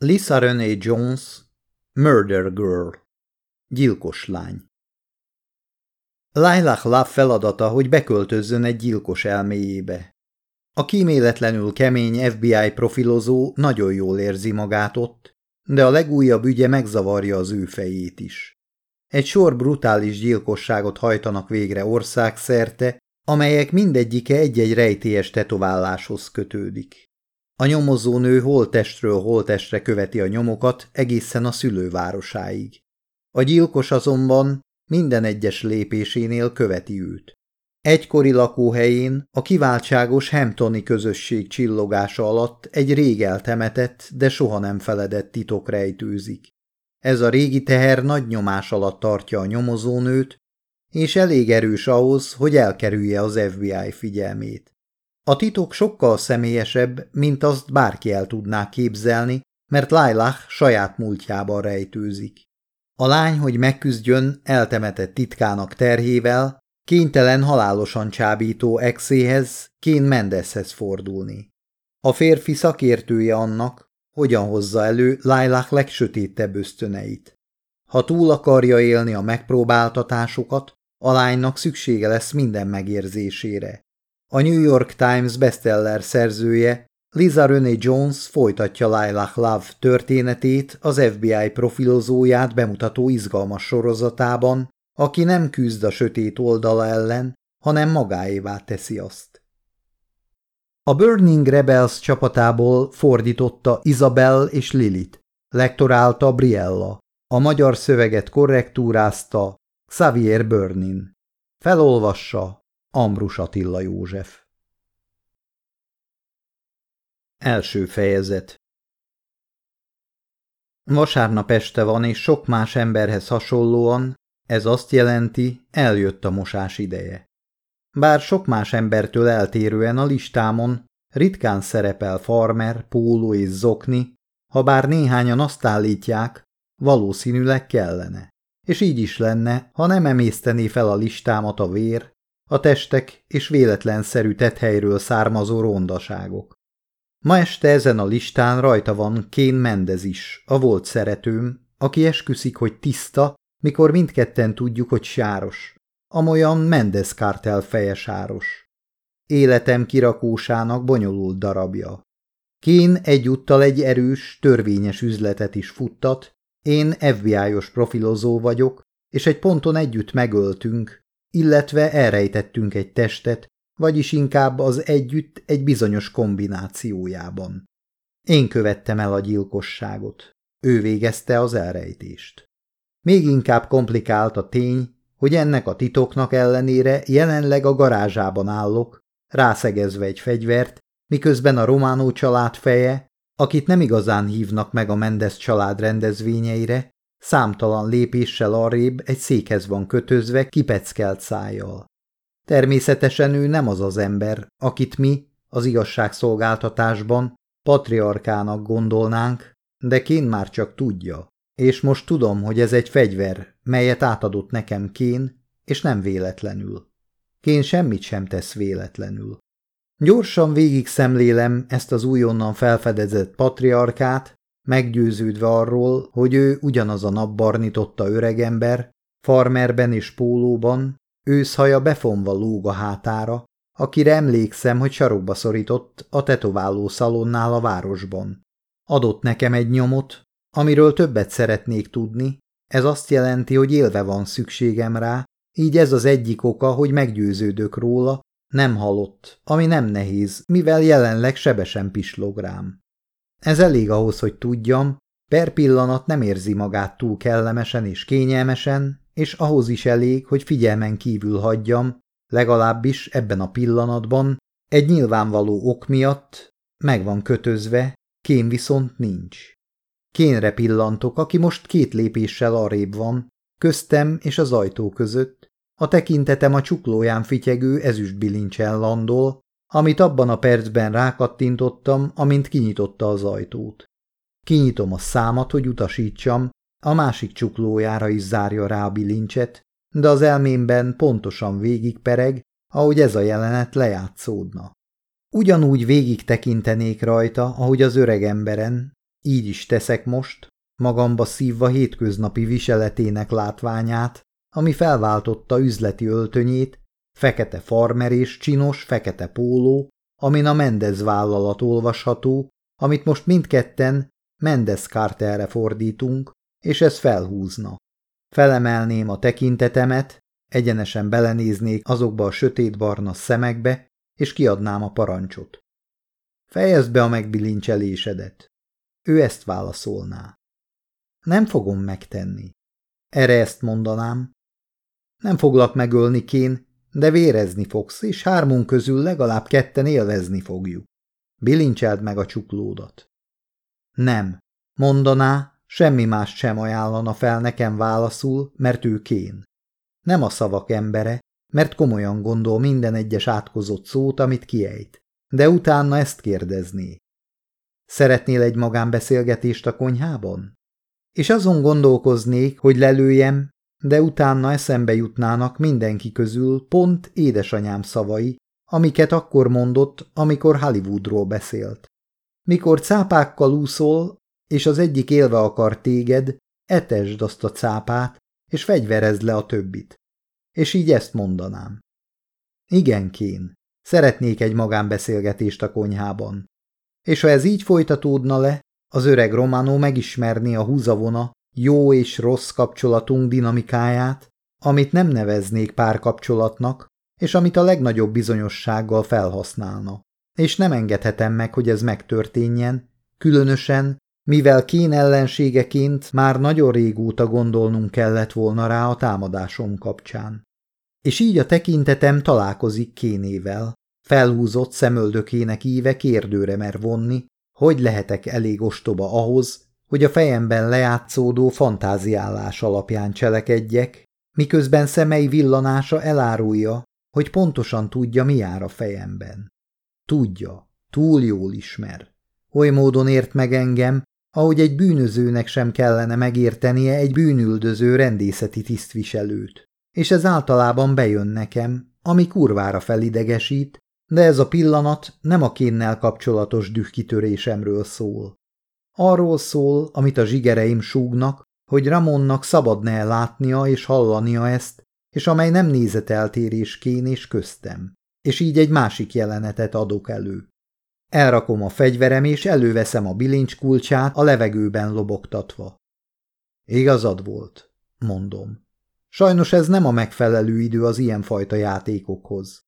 Lisa René Jones, Murder Girl, gyilkos lány. Lilac Love feladata, hogy beköltözzön egy gyilkos elméjébe. A kíméletlenül kemény FBI profilozó nagyon jól érzi magát ott, de a legújabb ügye megzavarja az ő fejét is. Egy sor brutális gyilkosságot hajtanak végre országszerte, amelyek mindegyike egy-egy rejtélyes tetováláshoz kötődik. A nyomozó nő holtestről holtestre követi a nyomokat egészen a szülővárosáig. A gyilkos azonban minden egyes lépésénél követi őt. Egykori lakóhelyén a kiváltságos Hamptoni közösség csillogása alatt egy rég eltemetett, de soha nem feledett titok rejtőzik. Ez a régi teher nagy nyomás alatt tartja a nyomozónőt, és elég erős ahhoz, hogy elkerülje az FBI figyelmét. A titok sokkal személyesebb, mint azt bárki el tudná képzelni, mert Lailach saját múltjában rejtőzik. A lány, hogy megküzdjön eltemetett titkának terhével, kénytelen halálosan csábító exéhez, Kén Mendeshez fordulni. A férfi szakértője annak, hogyan hozza elő Lailach legsötétebb ösztöneit. Ha túl akarja élni a megpróbáltatásokat, a lánynak szüksége lesz minden megérzésére. A New York Times bestseller szerzője Liza René Jones folytatja Lilac Love történetét az FBI profilozóját bemutató izgalmas sorozatában, aki nem küzd a sötét oldala ellen, hanem magáévá teszi azt. A Burning Rebels csapatából fordította Isabel és Lilit, lektorálta Briella, a magyar szöveget korrektúrázta Xavier Burnin. Felolvassa Ambrus Attila József. Első fejezet Vasárnap este van, és sok más emberhez hasonlóan ez azt jelenti, eljött a mosás ideje. Bár sok más embertől eltérően a listámon ritkán szerepel farmer, póló és zokni, ha bár néhányan azt állítják, valószínűleg kellene. És így is lenne, ha nem emésztené fel a listámat a vér, a testek és véletlenszerű tethelyről származó rondaságok. Ma este ezen a listán rajta van Kén Mendez is, a volt szeretőm, aki esküszik, hogy tiszta, mikor mindketten tudjuk, hogy sáros. Amolyan Mendez kártel feje sáros. Életem kirakósának bonyolult darabja. Kén egyúttal egy erős, törvényes üzletet is futtat, én FBI-os profilozó vagyok, és egy ponton együtt megöltünk, illetve elrejtettünk egy testet, vagyis inkább az együtt egy bizonyos kombinációjában. Én követtem el a gyilkosságot. Ő végezte az elrejtést. Még inkább komplikált a tény, hogy ennek a titoknak ellenére jelenleg a garázsában állok, rászegezve egy fegyvert, miközben a Románó család feje, akit nem igazán hívnak meg a Mendes család rendezvényeire, számtalan lépéssel arrébb egy székhez van kötözve kipeckelt szájjal. Természetesen ő nem az az ember, akit mi az igazságszolgáltatásban patriarkának gondolnánk, de Kén már csak tudja. És most tudom, hogy ez egy fegyver, melyet átadott nekem Kén, és nem véletlenül. Kén semmit sem tesz véletlenül. Gyorsan végig szemlélem ezt az újonnan felfedezett patriarkát, meggyőződve arról, hogy ő ugyanaz a napbarnitotta öregember, farmerben és pólóban, őszhaja befonva lóg a hátára, akire emlékszem, hogy sarokba szorított a tetováló szalonnál a városban. Adott nekem egy nyomot, amiről többet szeretnék tudni, ez azt jelenti, hogy élve van szükségem rá, így ez az egyik oka, hogy meggyőződök róla, nem halott, ami nem nehéz, mivel jelenleg sebesen pislog rám. Ez elég ahhoz, hogy tudjam, per pillanat nem érzi magát túl kellemesen és kényelmesen, és ahhoz is elég, hogy figyelmen kívül hagyjam, legalábbis ebben a pillanatban, egy nyilvánvaló ok miatt meg van kötözve, kém viszont nincs. Kénre pillantok, aki most két lépéssel arrébb van, köztem és az ajtó között, a tekintetem a csuklóján fityegő ezüstbilincsen landol, amit abban a percben rákattintottam, amint kinyitotta az ajtót. Kinyitom a számat, hogy utasítsam, a másik csuklójára is zárja rá a bilincset, de az elmémben pontosan végigpereg, ahogy ez a jelenet lejátszódna. Ugyanúgy végig tekintenék rajta, ahogy az öreg emberen, így is teszek most, magamba szívva hétköznapi viseletének látványát, ami felváltotta üzleti öltönyét, fekete farmer és csinos fekete póló, amin a Mendez vállalat olvasható, amit most mindketten Mendez Carterre fordítunk, és ez felhúzna. Felemelném a tekintetemet, egyenesen belenéznék azokba a sötétbarna szemekbe, és kiadnám a parancsot. Fejezd be a megbilincselésedet. Ő ezt válaszolná. Nem fogom megtenni. Erre ezt mondanám. Nem foglak megölni, Kén, de vérezni fogsz, és hármunk közül legalább ketten élvezni fogjuk. Bilincseld meg a csuklódat. Nem, mondaná, semmi más sem ajánlana fel nekem válaszul, mert ő kén. Nem a szavak embere, mert komolyan gondol minden egyes átkozott szót, amit kiejt, de utána ezt kérdezné. Szeretnél egy magánbeszélgetést a konyhában? És azon gondolkoznék, hogy lelőjem, de utána eszembe jutnának mindenki közül pont édesanyám szavai, amiket akkor mondott, amikor Hollywoodról beszélt. Mikor cápákkal úszol, és az egyik élve akar téged, etesd azt a cápát, és fegyverezd le a többit. És így ezt mondanám. Igen, Kén, szeretnék egy magánbeszélgetést a konyhában. És ha ez így folytatódna le, az öreg Romano megismerné a húzavona jó és rossz kapcsolatunk dinamikáját, amit nem neveznék párkapcsolatnak, és amit a legnagyobb bizonyossággal felhasználna. És nem engedhetem meg, hogy ez megtörténjen, különösen, mivel kén ellenségeként már nagyon régóta gondolnunk kellett volna rá a támadásom kapcsán. És így a tekintetem találkozik kénével, felhúzott szemöldökének íve kérdőre mer vonni, hogy lehetek elég ostoba ahhoz, hogy a fejemben lejátszódó fantáziálás alapján cselekedjek, miközben szemei villanása elárulja, hogy pontosan tudja, mi jár a fejemben. Tudja, túl jól ismer. Oly módon ért meg engem, ahogy egy bűnözőnek sem kellene megértenie egy bűnüldöző rendészeti tisztviselőt. És ez általában bejön nekem, ami kurvára felidegesít, de ez a pillanat nem a kénnel kapcsolatos dühkitörésemről szól. Arról szól, amit a zsigereim súgnak, hogy Ramonnak szabadne látnia és hallania ezt, és amely nem nézeteltérés kén és köztem, és így egy másik jelenetet adok elő. Elrakom a fegyverem, és előveszem a bilincs kulcsát a levegőben lobogtatva. Igazad volt, mondom. Sajnos ez nem a megfelelő idő az ilyenfajta játékokhoz.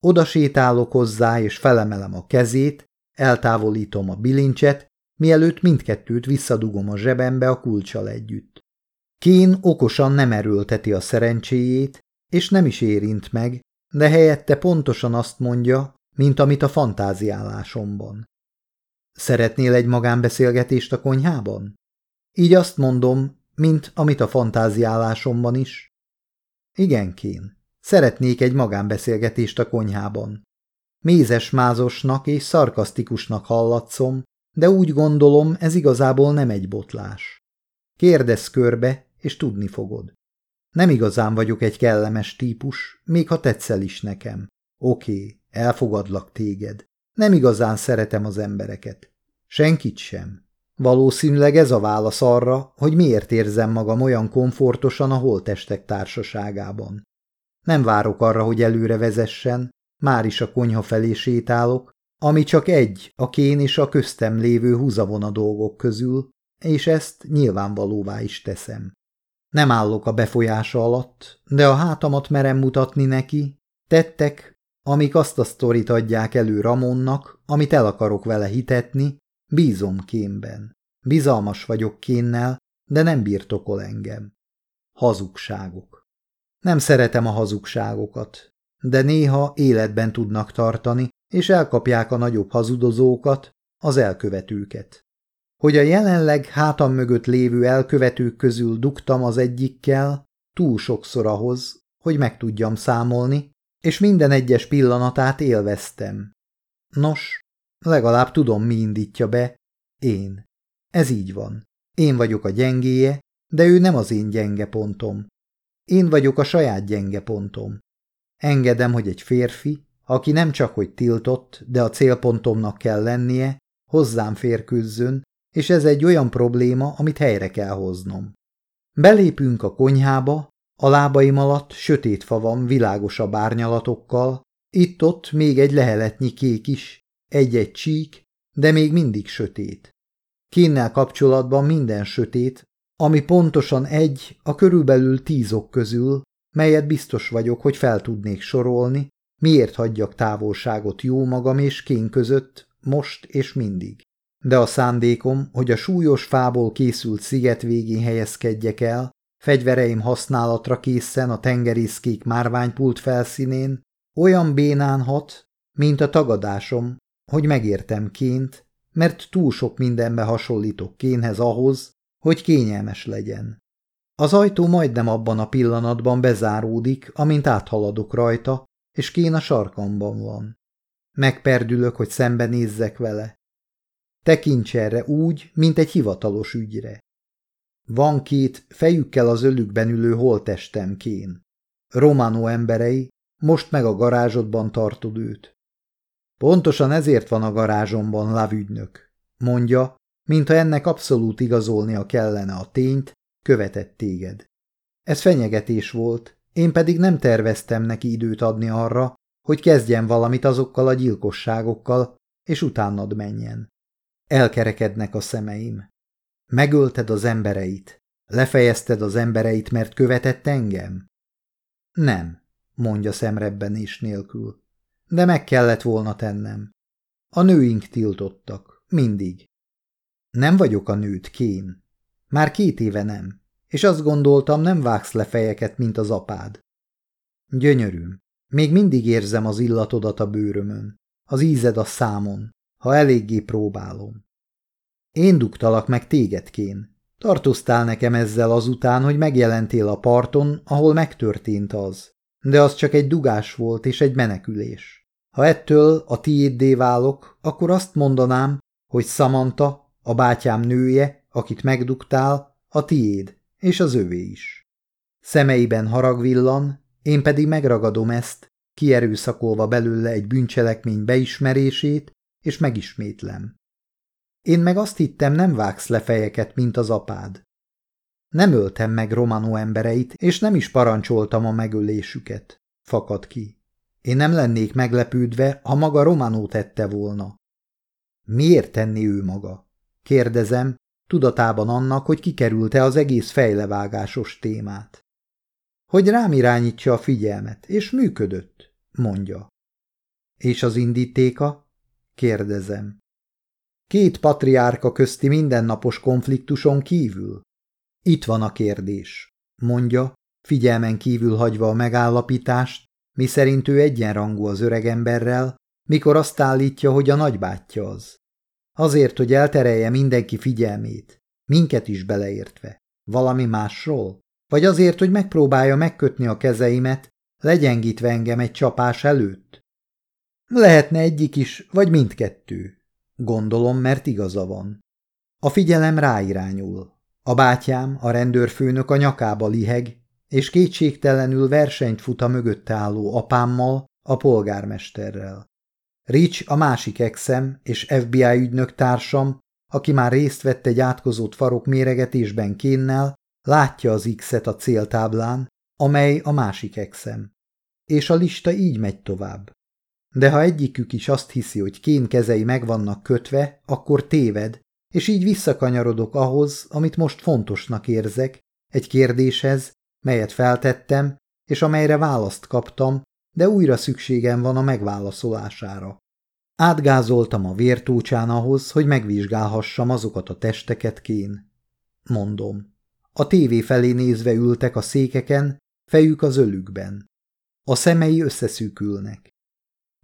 Oda sétálok hozzá, és felemelem a kezét, eltávolítom a bilincset, mielőtt mindkettőt visszadugom a zsebembe a kulcsal együtt. Kén okosan nem erőlteti a szerencséjét, és nem is érint meg, de helyette pontosan azt mondja, mint amit a fantáziálásomban. Szeretnél egy magánbeszélgetést a konyhában? Így azt mondom, mint amit a fantáziálásomban is. Igen, Kén, szeretnék egy magánbeszélgetést a konyhában. Mézes-mázosnak és szarkasztikusnak hallatszom, de úgy gondolom, ez igazából nem egy botlás. Kérdezz körbe, és tudni fogod. Nem igazán vagyok egy kellemes típus, még ha tetszel is nekem. Oké, elfogadlak téged. Nem igazán szeretem az embereket. Senkit sem. Valószínűleg ez a válasz arra, hogy miért érzem magam olyan komfortosan a holtestek társaságában. Nem várok arra, hogy előre vezessen, már is a konyha felé sétálok, ami csak egy a kén és a köztem lévő húzavona dolgok közül, és ezt nyilvánvalóvá is teszem. Nem állok a befolyása alatt, de a hátamat merem mutatni neki, tettek, amik azt a sztorit adják elő Ramonnak, amit el akarok vele hitetni, bízom kémben. Bizalmas vagyok kénnel, de nem birtokol engem. Hazugságok. Nem szeretem a hazugságokat, de néha életben tudnak tartani, és elkapják a nagyobb hazudozókat, az elkövetőket. Hogy a jelenleg hátam mögött lévő elkövetők közül dugtam az egyikkel, túl sokszor ahhoz, hogy meg tudjam számolni, és minden egyes pillanatát élveztem. Nos, legalább tudom, mi indítja be. Én. Ez így van. Én vagyok a gyengéje, de ő nem az én gyenge pontom. Én vagyok a saját gyenge pontom. Engedem, hogy egy férfi, aki nem csak hogy tiltott, de a célpontomnak kell lennie, hozzám férkőzzön, és ez egy olyan probléma, amit helyre kell hoznom. Belépünk a konyhába, a lábaim alatt sötét fa van világosabb árnyalatokkal, itt-ott még egy leheletnyi kék is, egy-egy csík, de még mindig sötét. Kénnel kapcsolatban minden sötét, ami pontosan egy a körülbelül tíz ok közül, melyet biztos vagyok, hogy fel tudnék sorolni, miért hagyjak távolságot jó magam és kén között, most és mindig. De a szándékom, hogy a súlyos fából készült sziget végén helyezkedjek el, fegyvereim használatra készen a tengerészkék márványpult felszínén, olyan bénán hat, mint a tagadásom, hogy megértem ként, mert túl sok mindenbe hasonlítok kénhez ahhoz, hogy kényelmes legyen. Az ajtó majdnem abban a pillanatban bezáródik, amint áthaladok rajta, és kén a sarkamban van. Megperdülök, hogy szembenézzek vele. Tekints erre úgy, mint egy hivatalos ügyre. Van két fejükkel az ölükben ülő holtestem kén. Romano emberei, most meg a garázsodban tartod őt. Pontosan ezért van a garázsomban, lavügynök, mondja, mintha ennek abszolút igazolnia kellene a tényt, követett téged. Ez fenyegetés volt, én pedig nem terveztem neki időt adni arra, hogy kezdjen valamit azokkal a gyilkosságokkal, és utánad menjen. Elkerekednek a szemeim. Megölted az embereit. Lefejezted az embereit, mert követett engem? Nem, mondja szemrebbenés nélkül. De meg kellett volna tennem. A nőink tiltottak. Mindig. Nem vagyok a nőt, Kén. Már két éve nem, és azt gondoltam, nem vágsz le fejeket, mint az apád. Gyönyörűm, még mindig érzem az illatodat a bőrömön, az ízed a számon, ha eléggé próbálom. Én dugtalak meg téged, Kén. Tartoztál nekem ezzel azután, hogy megjelentél a parton, ahol megtörtént az. De az csak egy dugás volt és egy menekülés. Ha ettől a tiéddé válok, akkor azt mondanám, hogy Samantha, a bátyám nője, akit megdugtál, a tiéd, és az övé is. Szemeiben harag villan, én pedig megragadom ezt, kierőszakolva belőle egy bűncselekmény beismerését, és megismétlem. Én meg azt hittem, nem vágsz le fejeket, mint az apád. Nem öltem meg Romano embereit, és nem is parancsoltam a megölésüket. Fakad ki. Én nem lennék meglepődve, ha maga Romano tette volna. Miért tenni ő maga? Kérdezem, tudatában annak, hogy kikerülte az egész fejlevágásos témát. Hogy rám irányítsa a figyelmet, és működött, mondja. És az indítéka? Kérdezem. Két patriárka közti mindennapos konfliktuson kívül? Itt van a kérdés, mondja, figyelmen kívül hagyva a megállapítást, miszerint ő egyenrangú az öregemberrel, mikor azt állítja, hogy a nagybátyja az. Azért, hogy elterelje mindenki figyelmét, minket is beleértve. Valami másról? Vagy azért, hogy megpróbálja megkötni a kezeimet, legyengítve engem egy csapás előtt? Lehetne egyik is, vagy mindkettő. Gondolom, mert igaza van. A figyelem ráirányul. A bátyám, a rendőrfőnök a nyakába liheg, és kétségtelenül versenyt fut a mögötte álló apámmal, a polgármesterrel. Rich a másik exem és FBI ügynök társam, aki már részt vett egy átkozott farok méregetésben kénnel, látja az X-et a céltáblán, amely a másik exem. És a lista így megy tovább. De ha egyikük is azt hiszi, hogy kén kezei meg vannak kötve, akkor téved, és így visszakanyarodok ahhoz, amit most fontosnak érzek, egy kérdéshez, melyet feltettem, és amelyre választ kaptam, de újra szükségem van a megválaszolására. Átgázoltam a vértócsán ahhoz, hogy megvizsgálhassam azokat a testeket kén. Mondom. A tévé felé nézve ültek a székeken, fejük az ölükben. A szemei összeszűkülnek.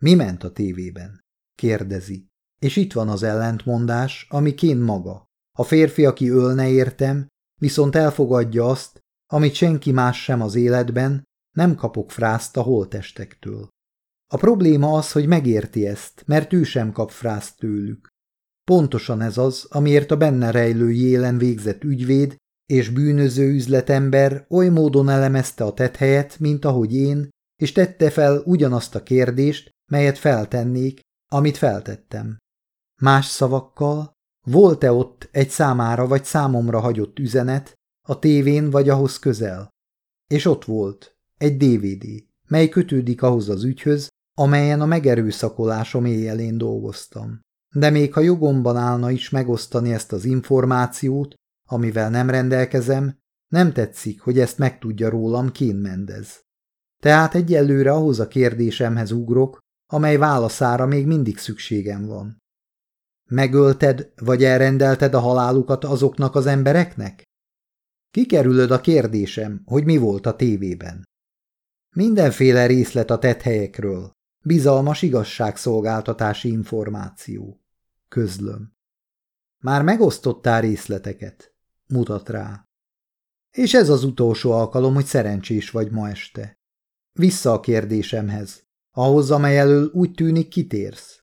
Mi ment a tévében? Kérdezi. És itt van az ellentmondás, ami kén maga. A férfi, aki ölne értem, viszont elfogadja azt, amit senki más sem az életben, nem kapok frászt a holtestektől. A probléma az, hogy megérti ezt, mert ő sem kap frászt tőlük. Pontosan ez az, amiért a benne rejlő jélen végzett ügyvéd és bűnöző üzletember oly módon elemezte a tethelyet, mint ahogy én, és tette fel ugyanazt a kérdést, melyet feltennék, amit feltettem. Más szavakkal, Volt-e ott egy számára vagy számomra hagyott üzenet, a tévén vagy ahhoz közel? És ott volt, egy DVD, mely kötődik ahhoz az ügyhöz, amelyen a megerőszakolásom éjjelén dolgoztam. De még ha jogomban állna is megosztani ezt az információt, amivel nem rendelkezem, nem tetszik, hogy ezt megtudja rólam Kén Mendez. Tehát egyelőre ahhoz a kérdésemhez ugrok, amely válaszára még mindig szükségem van. Megölted, vagy elrendelted a halálukat azoknak az embereknek? Kikerülöd a kérdésem, hogy mi volt a tévében. Mindenféle részlet a tett helyekről, bizalmas igazságszolgáltatási információ. Közlöm. Már megosztottál részleteket? Mutat rá. És ez az utolsó alkalom, hogy szerencsés vagy ma este. Vissza a kérdésemhez, ahhoz, amely elől úgy tűnik kitérsz.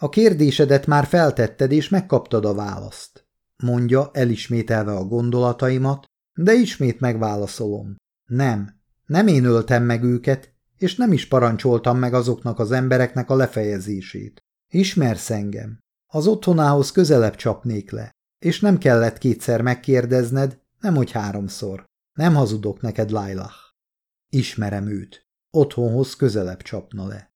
A kérdésedet már feltetted, és megkaptad a választ, mondja, elismételve a gondolataimat, de ismét megválaszolom. Nem, nem én öltem meg őket, és nem is parancsoltam meg azoknak az embereknek a lefejezését. Ismersz engem. Az otthonához közelebb csapnék le, és nem kellett kétszer megkérdezned, nemhogy háromszor. Nem hazudok neked, Lailah. Ismerem őt. Otthonhoz közelebb csapna le.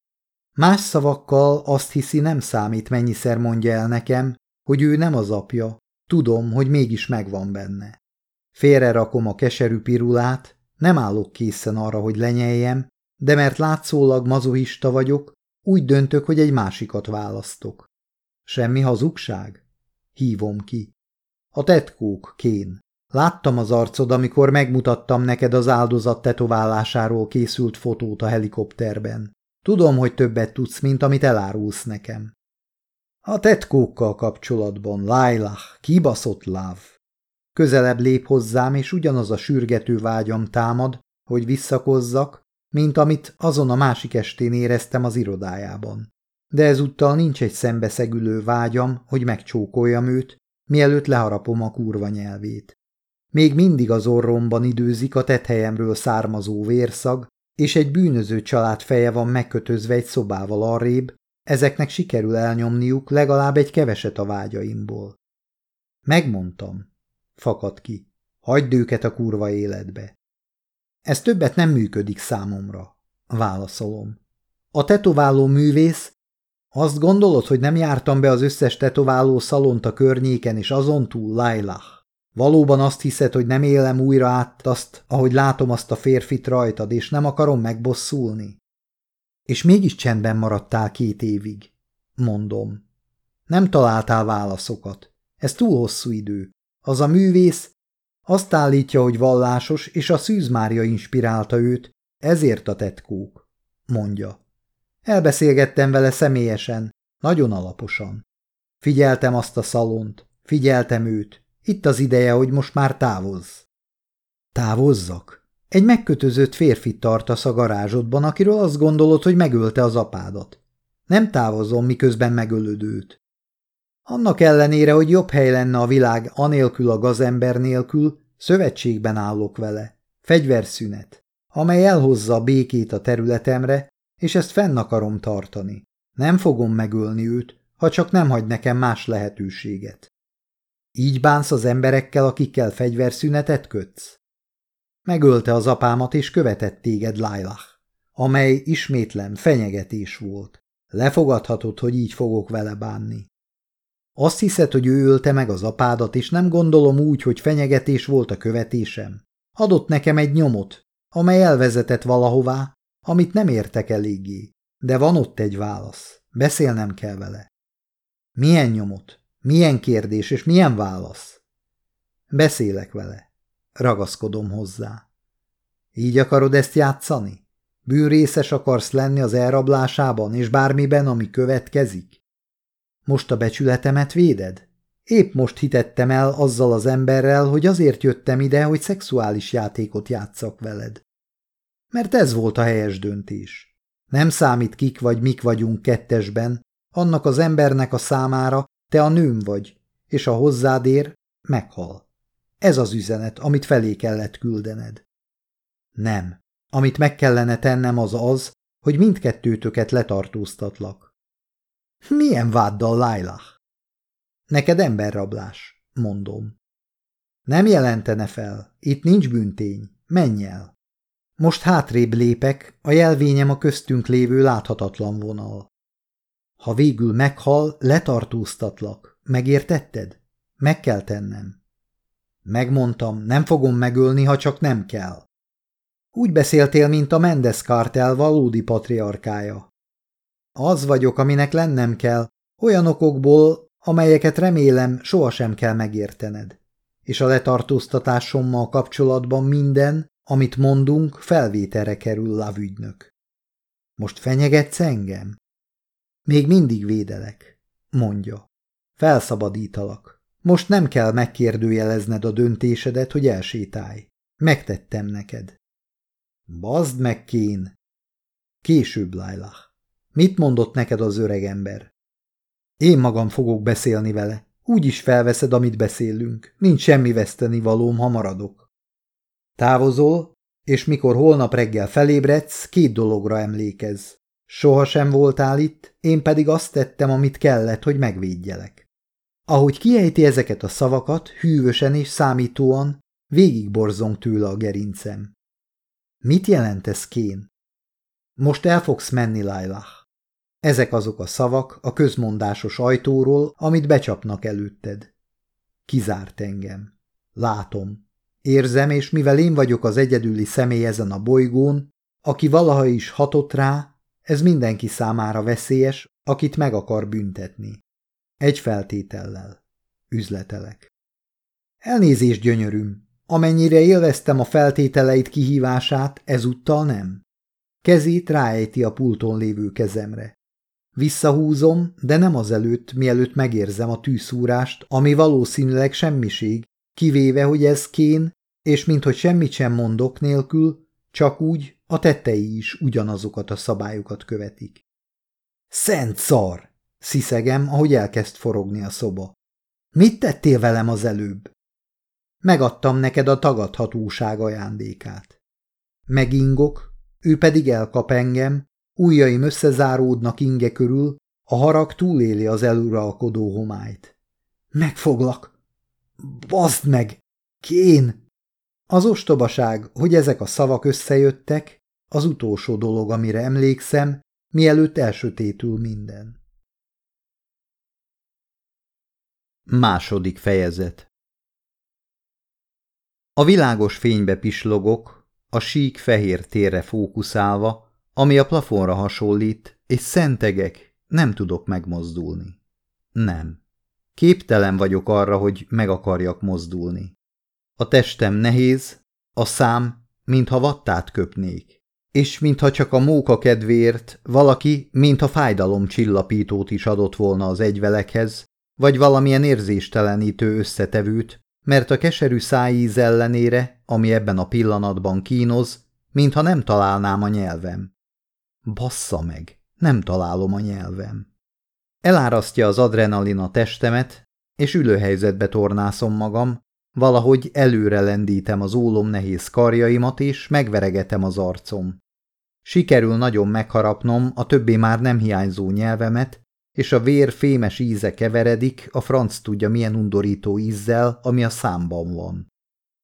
Más szavakkal azt hiszi nem számít, mennyiszer mondja el nekem, hogy ő nem az apja, tudom, hogy mégis megvan benne. Félre rakom a keserű pirulát, nem állok készen arra, hogy lenyeljem, de mert látszólag mazohista vagyok, úgy döntök, hogy egy másikat választok. Semmi hazugság? Hívom ki. A tetkók, Kén. Láttam az arcod, amikor megmutattam neked az áldozat tetoválásáról készült fotót a helikopterben. Tudom, hogy többet tudsz, mint amit elárulsz nekem. A tetkókkal kapcsolatban, Lailah, kibaszott láv. Közelebb lép hozzám, és ugyanaz a sürgető vágyam támad, hogy visszakozzak, mint amit azon a másik estén éreztem az irodájában. De ezúttal nincs egy szembeszegülő vágyam, hogy megcsókoljam őt, mielőtt leharapom a kurva nyelvét. Még mindig az orromban időzik a tethelyemről származó vérszag, és egy bűnöző család feje van megkötözve egy szobával arrébb, ezeknek sikerül elnyomniuk legalább egy keveset a vágyaimból. Megmondtam, fakad ki, hagyd őket a kurva életbe. Ez többet nem működik számomra, válaszolom. A tetováló művész, azt gondolod, hogy nem jártam be az összes tetováló szalont a környéken, és azon túl Lailah. Valóban azt hiszed, hogy nem élem újra át azt, ahogy látom azt a férfit rajtad, és nem akarom megbosszulni? És mégis csendben maradtál két évig, mondom. Nem találtál válaszokat. Ez túl hosszú idő. Az a művész azt állítja, hogy vallásos, és a szűzmária inspirálta őt, ezért a tetkók, mondja. Elbeszélgettem vele személyesen, nagyon alaposan. Figyeltem azt a szalont, figyeltem őt, itt az ideje, hogy most már távozz. Távozzak? Egy megkötözött férfit tartasz a garázsodban, akiről azt gondolod, hogy megölte az apádat. Nem távozom, miközben megölöd őt. Annak ellenére, hogy jobb hely lenne a világ anélkül a gazember nélkül, szövetségben állok vele. Fegyverszünet, amely elhozza a békét a területemre, és ezt fenn akarom tartani. Nem fogom megölni őt, ha csak nem hagy nekem más lehetőséget. Így bánsz az emberekkel, akikkel fegyverszünetet kötsz? Megölte az apámat, és követett téged, Lailah, amely ismétlen fenyegetés volt. Lefogadhatod, hogy így fogok vele bánni. Azt hiszed, hogy ő ölte meg az apádat, és nem gondolom úgy, hogy fenyegetés volt a követésem. Adott nekem egy nyomot, amely elvezetett valahová, amit nem értek eléggé. De van ott egy válasz. Beszélnem kell vele. Milyen nyomot? Milyen kérdés és milyen válasz? Beszélek vele. Ragaszkodom hozzá. Így akarod ezt játszani? Bűrészes akarsz lenni az elrablásában és bármiben, ami következik? Most a becsületemet véded? Épp most hitettem el azzal az emberrel, hogy azért jöttem ide, hogy szexuális játékot játszak veled. Mert ez volt a helyes döntés. Nem számít kik vagy mik vagyunk kettesben, annak az embernek a számára te a nőm vagy, és a hozzád ér, meghal. Ez az üzenet, amit felé kellett küldened. Nem. Amit meg kellene tennem az az, hogy mindkettőtöket letartóztatlak. Milyen váddal, Lailah? Neked emberrablás, mondom. Nem jelentene fel, itt nincs büntény, menj el. Most hátrébb lépek, a jelvényem a köztünk lévő láthatatlan vonal. Ha végül meghal, letartóztatlak. Megértetted? Meg kell tennem. Megmondtam, nem fogom megölni, ha csak nem kell. Úgy beszéltél, mint a Mendes Cartel valódi patriarkája. Az vagyok, aminek lennem kell, olyan okokból, amelyeket remélem sohasem kell megértened. És a letartóztatásommal kapcsolatban minden, amit mondunk, felvételre kerül lavügynök. Most fenyegetsz engem? Még mindig védelek, mondja. Felszabadítalak. Most nem kell megkérdőjelezned a döntésedet, hogy elsétálj. Megtettem neked. Bazd meg, Kén! Később, Lailah. Mit mondott neked az öreg ember? Én magam fogok beszélni vele. Úgy is felveszed, amit beszélünk. Nincs semmi veszteni ha maradok. Távozol, és mikor holnap reggel felébredsz, két dologra emlékezz. Soha sem voltál itt, én pedig azt tettem, amit kellett, hogy megvédjelek. Ahogy kiejti ezeket a szavakat, hűvösen és számítóan, végigborzong tőle a gerincem. Mit jelent ez, Kén? Most el fogsz menni, Lailah. Ezek azok a szavak a közmondásos ajtóról, amit becsapnak előtted. Kizárt engem. Látom. Érzem, és mivel én vagyok az egyedüli személy ezen a bolygón, aki valaha is hatott rá, ez mindenki számára veszélyes, akit meg akar büntetni. Egy feltétellel. Üzletelek. Elnézést, gyönyörűm, amennyire élveztem a feltételeit kihívását, ezúttal nem. Kezét ráejti a pulton lévő kezemre. Visszahúzom, de nem azelőtt, mielőtt megérzem a tűszúrást, ami valószínűleg semmiség, kivéve, hogy ez kén, és minthogy semmit sem mondok nélkül, csak úgy a tettei is ugyanazokat a szabályokat követik. Szent szar! Sziszegem, ahogy elkezd forogni a szoba. Mit tettél velem az előbb? Megadtam neked a tagadhatóság ajándékát. Megingok, ő pedig elkap engem, ujjaim összezáródnak inge körül, a harag túléli az eluralkodó homályt. Megfoglak! Bazd meg! Kén! Az ostobaság, hogy ezek a szavak összejöttek, az utolsó dolog, amire emlékszem, mielőtt elsötétül minden. Második fejezet A világos fénybe pislogok, a sík fehér térre fókuszálva, ami a plafonra hasonlít, és szentegek, nem tudok megmozdulni. Nem. Képtelen vagyok arra, hogy meg akarjak mozdulni. A testem nehéz, a szám, mintha vattát köpnék és mintha csak a móka kedvéért valaki, mintha fájdalom csillapítót is adott volna az egyvelekhez, vagy valamilyen érzéstelenítő összetevőt, mert a keserű szájíz ellenére, ami ebben a pillanatban kínoz, mintha nem találnám a nyelvem. Bassza meg, nem találom a nyelvem. Elárasztja az adrenalin a testemet, és ülőhelyzetbe tornászom magam, Valahogy előre lendítem az ólom nehéz karjaimat, és megveregetem az arcom. Sikerül nagyon megharapnom a többé már nem hiányzó nyelvemet, és a vér fémes íze keveredik, a franc tudja milyen undorító ízzel, ami a számban van.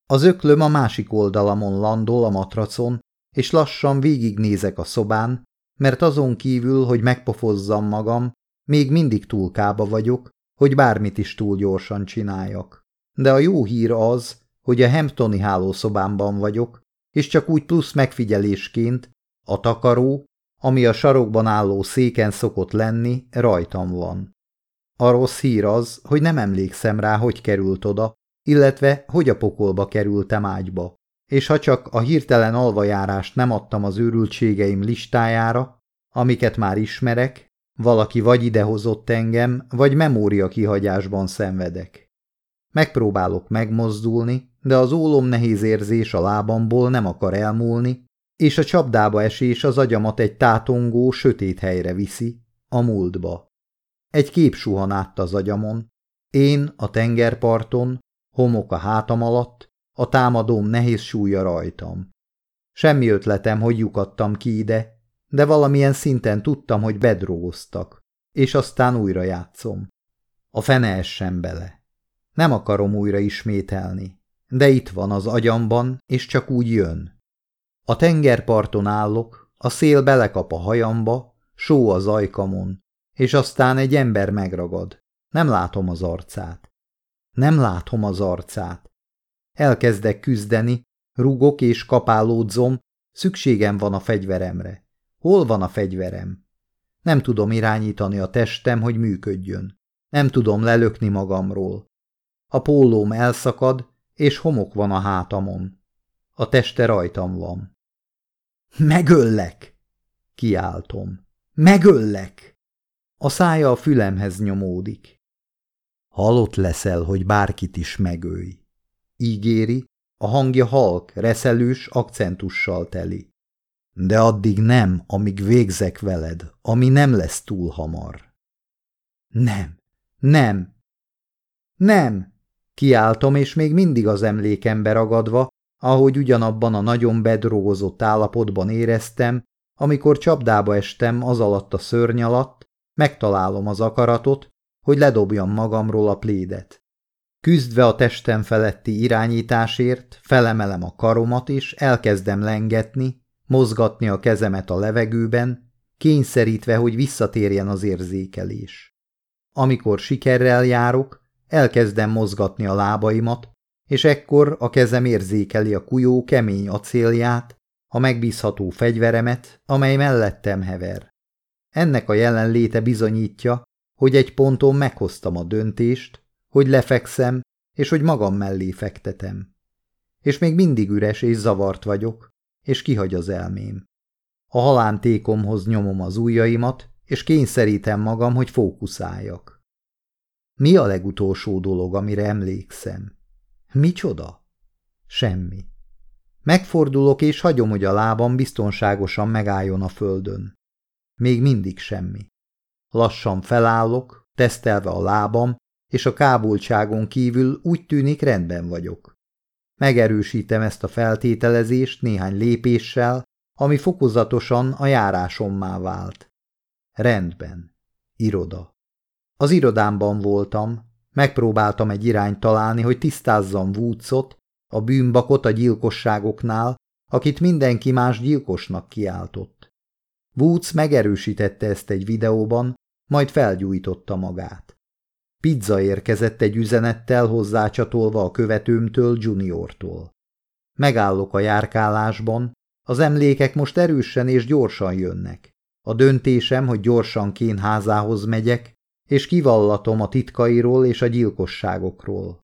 Az öklöm a másik oldalamon landol a matracon, és lassan végignézek a szobán, mert azon kívül, hogy megpofozzam magam, még mindig túl kába vagyok, hogy bármit is túl gyorsan csináljak de a jó hír az, hogy a Hamptoni hálószobámban vagyok, és csak úgy plusz megfigyelésként a takaró, ami a sarokban álló széken szokott lenni, rajtam van. A rossz hír az, hogy nem emlékszem rá, hogy került oda, illetve hogy a pokolba kerültem ágyba, és ha csak a hirtelen alvajárást nem adtam az őrültségeim listájára, amiket már ismerek, valaki vagy idehozott engem, vagy memória kihagyásban szenvedek. Megpróbálok megmozdulni, de az ólom nehéz érzés a lábamból nem akar elmúlni, és a csapdába esés az agyamat egy tátongó, sötét helyre viszi, a múltba. Egy kép suhan át az agyamon, én a tengerparton, homok a hátam alatt, a támadóm nehéz súlya rajtam. Semmi ötletem, hogy lyukadtam ki ide, de valamilyen szinten tudtam, hogy bedróztak, és aztán újra játszom. A fene essen bele. Nem akarom újra ismételni, de itt van az agyamban, és csak úgy jön. A tengerparton állok, a szél belekap a hajamba, só az ajkamon, és aztán egy ember megragad. Nem látom az arcát. Nem látom az arcát. Elkezdek küzdeni, rugok és kapálódzom, szükségem van a fegyveremre. Hol van a fegyverem? Nem tudom irányítani a testem, hogy működjön. Nem tudom lelökni magamról. A pólóm elszakad, és homok van a hátamon. A teste rajtam van. Megöllek! Kiáltom. Megöllek! A szája a fülemhez nyomódik. Halott leszel, hogy bárkit is megölj. Ígéri, a hangja halk, reszelős akcentussal teli. De addig nem, amíg végzek veled, ami nem lesz túl hamar. Nem, nem, nem, kiáltom, és még mindig az emlékembe ragadva, ahogy ugyanabban a nagyon bedrógozott állapotban éreztem, amikor csapdába estem az alatt a szörny alatt, megtalálom az akaratot, hogy ledobjam magamról a plédet. Küzdve a testem feletti irányításért, felemelem a karomat, és elkezdem lengetni, mozgatni a kezemet a levegőben, kényszerítve, hogy visszatérjen az érzékelés. Amikor sikerrel járok, elkezdem mozgatni a lábaimat, és ekkor a kezem érzékeli a kujó kemény acélját, a megbízható fegyveremet, amely mellettem hever. Ennek a jelenléte bizonyítja, hogy egy ponton meghoztam a döntést, hogy lefekszem, és hogy magam mellé fektetem. És még mindig üres és zavart vagyok, és kihagy az elmém. A halántékomhoz nyomom az ujjaimat, és kényszerítem magam, hogy fókuszáljak. Mi a legutolsó dolog, amire emlékszem? Micsoda? Semmi. Megfordulok, és hagyom, hogy a lábam biztonságosan megálljon a földön. Még mindig semmi. Lassan felállok, tesztelve a lábam, és a kábultságon kívül úgy tűnik rendben vagyok. Megerősítem ezt a feltételezést néhány lépéssel, ami fokozatosan a járásommá vált. Rendben. Iroda. Az irodámban voltam, megpróbáltam egy irányt találni, hogy tisztázzam Woodsot, a bűnbakot a gyilkosságoknál, akit mindenki más gyilkosnak kiáltott. Woods megerősítette ezt egy videóban, majd felgyújtotta magát. Pizza érkezett egy üzenettel hozzácsatolva a követőmtől Juniortól. Megállok a járkálásban, az emlékek most erősen és gyorsan jönnek. A döntésem, hogy gyorsan Kén házához megyek, és kivallatom a titkairól és a gyilkosságokról.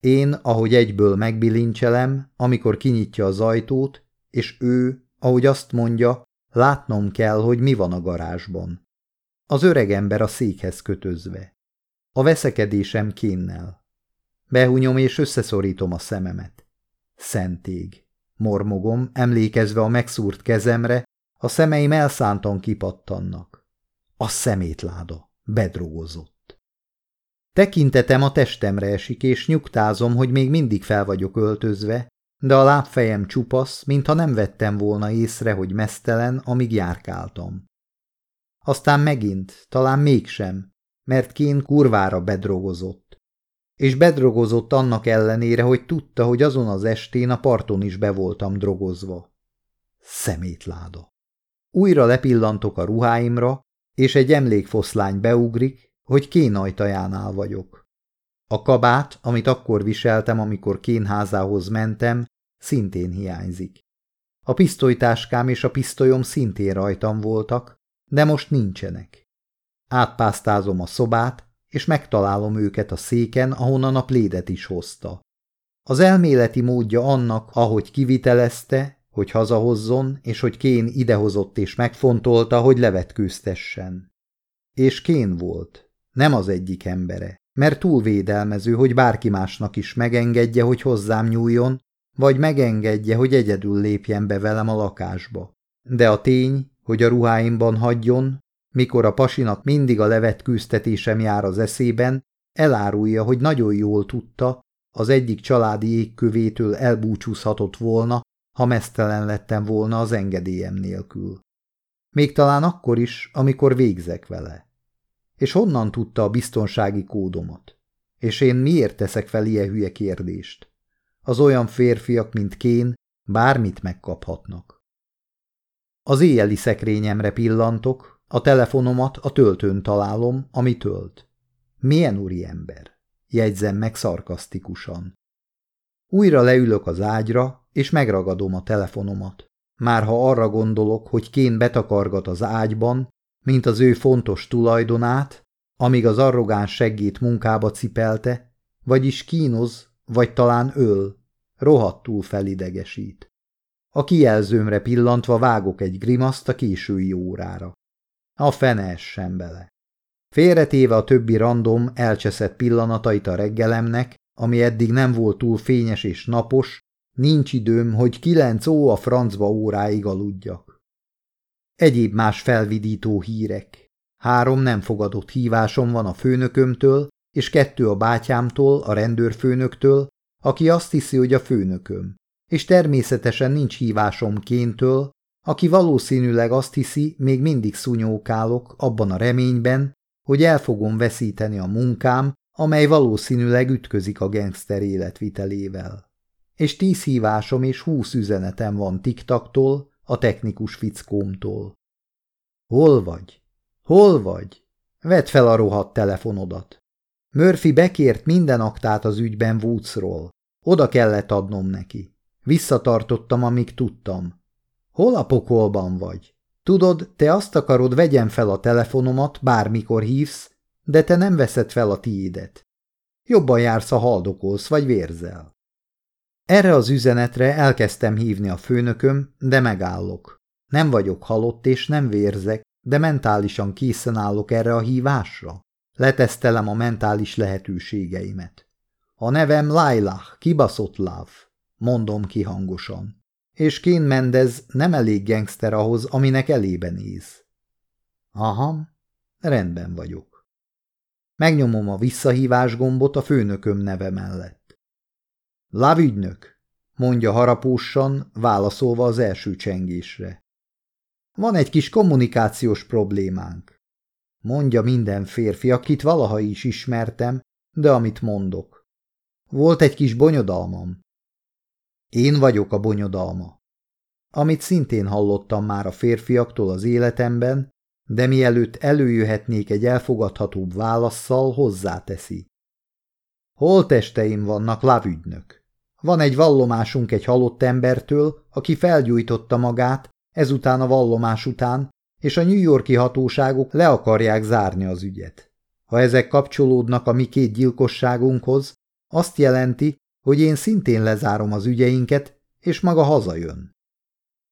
Én, ahogy egyből megbilincselem, amikor kinyitja az ajtót, és ő, ahogy azt mondja, látnom kell, hogy mi van a garázsban. Az öreg ember a székhez kötözve. A veszekedésem kénnel. Behunyom és összeszorítom a szememet. Szentég. Mormogom, emlékezve a megszúrt kezemre, a szemeim elszántan kipattannak. A szemétláda. Bedrogozott. Tekintetem a testemre esik, és nyugtázom, hogy még mindig fel vagyok öltözve, de a lábfejem csupasz, mintha nem vettem volna észre, hogy mesztelen, amíg járkáltam. Aztán megint, talán mégsem, mert Kén kurvára bedrogozott. És bedrogozott annak ellenére, hogy tudta, hogy azon az estén a parton is be voltam drogozva. Szemétláda. Újra lepillantok a ruháimra, és egy emlékfoszlány beugrik, hogy Kén ajtajánál vagyok. A kabát, amit akkor viseltem, amikor Kén házához mentem, szintén hiányzik. A pisztolytáskám és a pisztolyom szintén rajtam voltak, de most nincsenek. Átpásztázom a szobát, és megtalálom őket a széken, ahonnan a plédet is hozta. Az elméleti módja annak, ahogy kivitelezte, hogy hazahozzon, és hogy Kén idehozott és megfontolta, hogy levetkőztessen. És Kén volt, nem az egyik embere, mert túl védelmező, hogy bárki másnak is megengedje, hogy hozzám nyúljon, vagy megengedje, hogy egyedül lépjen be velem a lakásba. De a tény, hogy a ruháimban hagyjon, mikor a pasinak mindig a levetkőztetésem jár az eszében, elárulja, hogy nagyon jól tudta, az egyik családi égkövétől elbúcsúzhatott volna, ha mesztelen lettem volna az engedélyem nélkül. Még talán akkor is, amikor végzek vele. és honnan tudta a biztonsági kódomat? És én miért teszek fel ilyen hülye kérdést? Az olyan férfiak, mint Kén, bármit megkaphatnak. Az éjjeli szekrényemre pillantok, a telefonomat a töltőn találom, ami tölt. Milyen úriember? Jegyzem meg szarkasztikusan. Újra leülök az ágyra, és megragadom a telefonomat. Már ha arra gondolok, hogy Kén betakargat az ágyban, mint az ő fontos tulajdonát, amíg az arrogáns seggét munkába cipelte, vagyis kínoz, vagy talán öl, rohadtul felidegesít. A kijelzőmre pillantva vágok egy grimaszt a késői órára. A fene essen bele. Félretéve a többi random, elcseszett pillanatait a reggelemnek, ami eddig nem volt túl fényes és napos, nincs időm, hogy kilenc ó a francba óráig aludjak. Egyéb más felvidító hírek. Három nem fogadott hívásom van a főnökömtől, és kettő a bátyámtól, a rendőrfőnöktől, aki azt hiszi, hogy a főnököm. És természetesen nincs hívásom kéntől, aki valószínűleg azt hiszi, még mindig szunyókálok abban a reményben, hogy el fogom veszíteni a munkám, amely valószínűleg ütközik a gangster életvitelével. És tíz hívásom és húsz üzenetem van tiktaktól, a technikus fickómtól. Hol vagy? Hol vagy? Vedd fel a rohadt telefonodat. Murphy bekért minden aktát az ügyben Woodsról. Oda kellett adnom neki. Visszatartottam, amíg tudtam. Hol a pokolban vagy? Tudod, te azt akarod, vegyem fel a telefonomat, bármikor hívsz, de te nem veszed fel a tiédet. Jobban jársz, ha haldokolsz vagy vérzel. Erre az üzenetre elkezdtem hívni a főnököm, de megállok. Nem vagyok halott és nem vérzek, de mentálisan készen állok erre a hívásra. Letesztelem a mentális lehetőségeimet. A nevem Lailah, kibaszott láv, mondom ki hangosan. És Kén Mendez nem elég gangster ahhoz, aminek elébe néz. Aha, rendben vagyok. Megnyomom a visszahívás gombot a főnököm neve mellett. Lávügynök, mondja harapósan, válaszolva az első csengésre. Van egy kis kommunikációs problémánk. Mondja minden férfi, akit valaha is ismertem, de amit mondok. Volt egy kis bonyodalmam. Én vagyok a bonyodalma. Amit szintén hallottam már a férfiaktól az életemben, de mielőtt előjöhetnék egy elfogadhatóbb válaszszal, hozzáteszi. Holtesteim vannak, lavügynök. Van egy vallomásunk egy halott embertől, aki felgyújtotta magát, ezután a vallomás után, és a New Yorki hatóságok le akarják zárni az ügyet. Ha ezek kapcsolódnak a mi két gyilkosságunkhoz, azt jelenti, hogy én szintén lezárom az ügyeinket, és maga hazajön.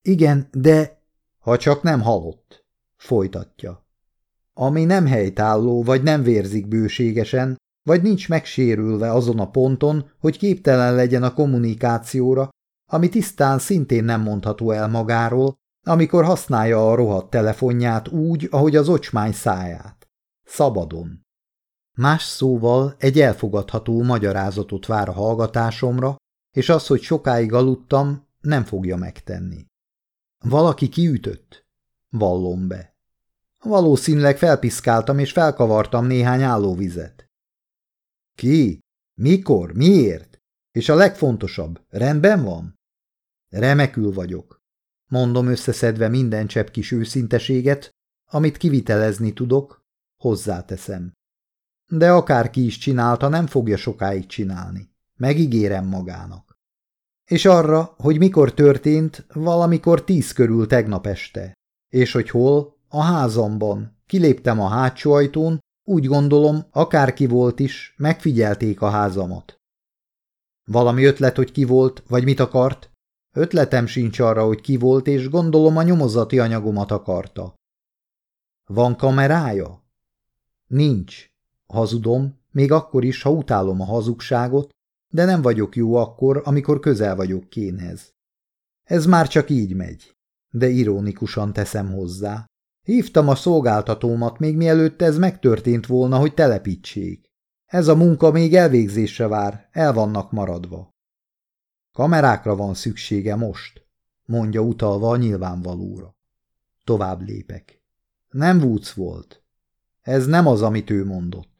Igen, de... Ha csak nem halott, folytatja. Ami nem helytálló, vagy nem vérzik bőségesen, vagy nincs megsérülve azon a ponton, hogy képtelen legyen a kommunikációra, ami tisztán szintén nem mondható el magáról, amikor használja a rohadt telefonját úgy, ahogy az ocsmány száját. Szabadon. Más szóval egy elfogadható magyarázatot vár a hallgatásomra, és az, hogy sokáig aludtam, nem fogja megtenni. Valaki kiütött? Vallom be. Valószínűleg felpiszkáltam és felkavartam néhány állóvizet. Ki? Mikor? Miért? És a legfontosabb, rendben van? Remekül vagyok. Mondom összeszedve minden csepp kis őszinteséget, amit kivitelezni tudok, hozzáteszem. De akárki is csinálta, nem fogja sokáig csinálni. Megígérem magának. És arra, hogy mikor történt, valamikor tíz körül tegnap este. És hogy hol? A házamban. Kiléptem a hátsó ajtón, úgy gondolom, akárki volt is, megfigyelték a házamat. Valami ötlet, hogy ki volt, vagy mit akart? Ötletem sincs arra, hogy ki volt, és gondolom a nyomozati anyagomat akarta. Van kamerája? Nincs. Hazudom, még akkor is, ha utálom a hazugságot, de nem vagyok jó akkor, amikor közel vagyok kénhez. Ez már csak így megy, de ironikusan teszem hozzá. Hívtam a szolgáltatómat, még mielőtt ez megtörtént volna, hogy telepítsék. Ez a munka még elvégzésre vár, el vannak maradva. Kamerákra van szüksége most, mondja utalva a nyilvánvalóra. Tovább lépek. Nem Woods volt. Ez nem az, amit ő mondott.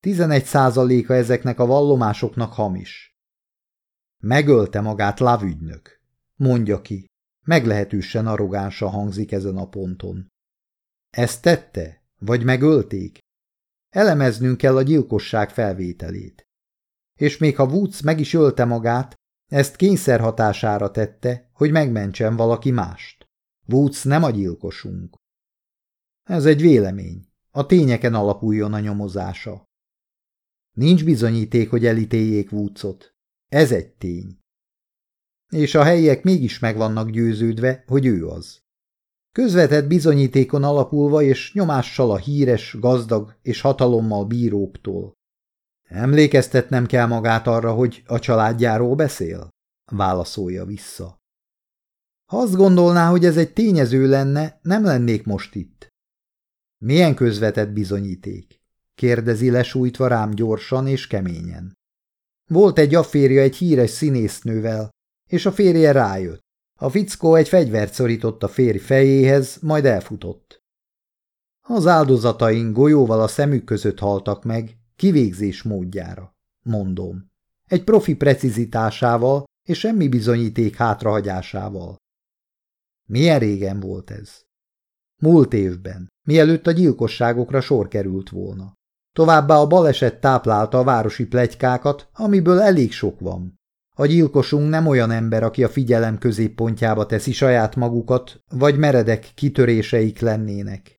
Tizenegy százaléka ezeknek a vallomásoknak hamis. Megölte magát lavügynök, mondja ki. Meglehetősen arrogánsan hangzik ezen a ponton. Ezt tette? Vagy megölték? Elemeznünk kell a gyilkosság felvételét. És még ha Woods meg is ölte magát, ezt kényszer hatására tette, hogy megmentsen valaki mást. Woods nem a gyilkosunk. Ez egy vélemény. A tényeken alapuljon a nyomozása. Nincs bizonyíték, hogy elítéljék Woodsot. Ez egy tény. És a helyiek mégis meg vannak győződve, hogy ő az. Közvetett bizonyítékon alapulva és nyomással a híres, gazdag és hatalommal bíróktól. Emlékeztetnem kell magát arra, hogy a családjáról beszél? Válaszolja vissza. Ha azt gondolná, hogy ez egy tényező lenne, nem lennék most itt. Milyen közvetett bizonyíték? Kérdezi lesújtva rám gyorsan és keményen. Volt egy afférja egy híres színésznővel, és a férje rájött. A fickó egy fegyvert szorított a férj fejéhez, majd elfutott. Az áldozataink golyóval a szemük között haltak meg, kivégzés módjára, mondom. Egy profi precizitásával és semmi bizonyíték hátrahagyásával. Milyen régen volt ez? Múlt évben, mielőtt a gyilkosságokra sor került volna. Továbbá a baleset táplálta a városi plegykákat, amiből elég sok van. A gyilkosunk nem olyan ember, aki a figyelem középpontjába teszi saját magukat, vagy meredek kitöréseik lennének.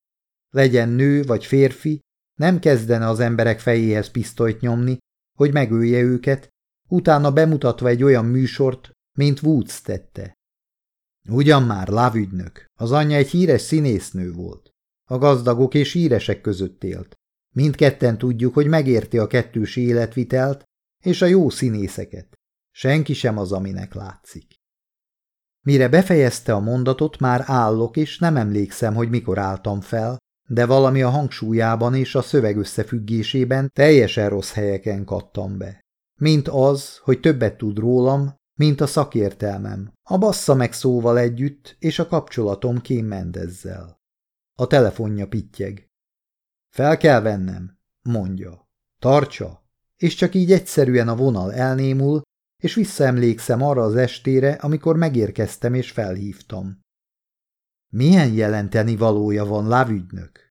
Legyen nő vagy férfi, nem kezdene az emberek fejéhez pisztolyt nyomni, hogy megölje őket, utána bemutatva egy olyan műsort, mint Woods tette. Ugyan már lávügynök, az anyja egy híres színésznő volt. A gazdagok és híresek között élt. Mindketten tudjuk, hogy megérti a kettős életvitelt és a jó színészeket. Senki sem az, aminek látszik. Mire befejezte a mondatot, már állok, és nem emlékszem, hogy mikor álltam fel, de valami a hangsúlyában és a szöveg összefüggésében teljesen rossz helyeken kattam be. Mint az, hogy többet tud rólam, mint a szakértelmem, a bassza meg szóval együtt, és a kapcsolatom Kém Mendezzel. A telefonja pittyeg. Fel kell vennem, mondja. Tartsa, és csak így egyszerűen a vonal elnémul, és visszaemlékszem arra az estére, amikor megérkeztem és felhívtam. Milyen jelenteni valója van, lávügynök?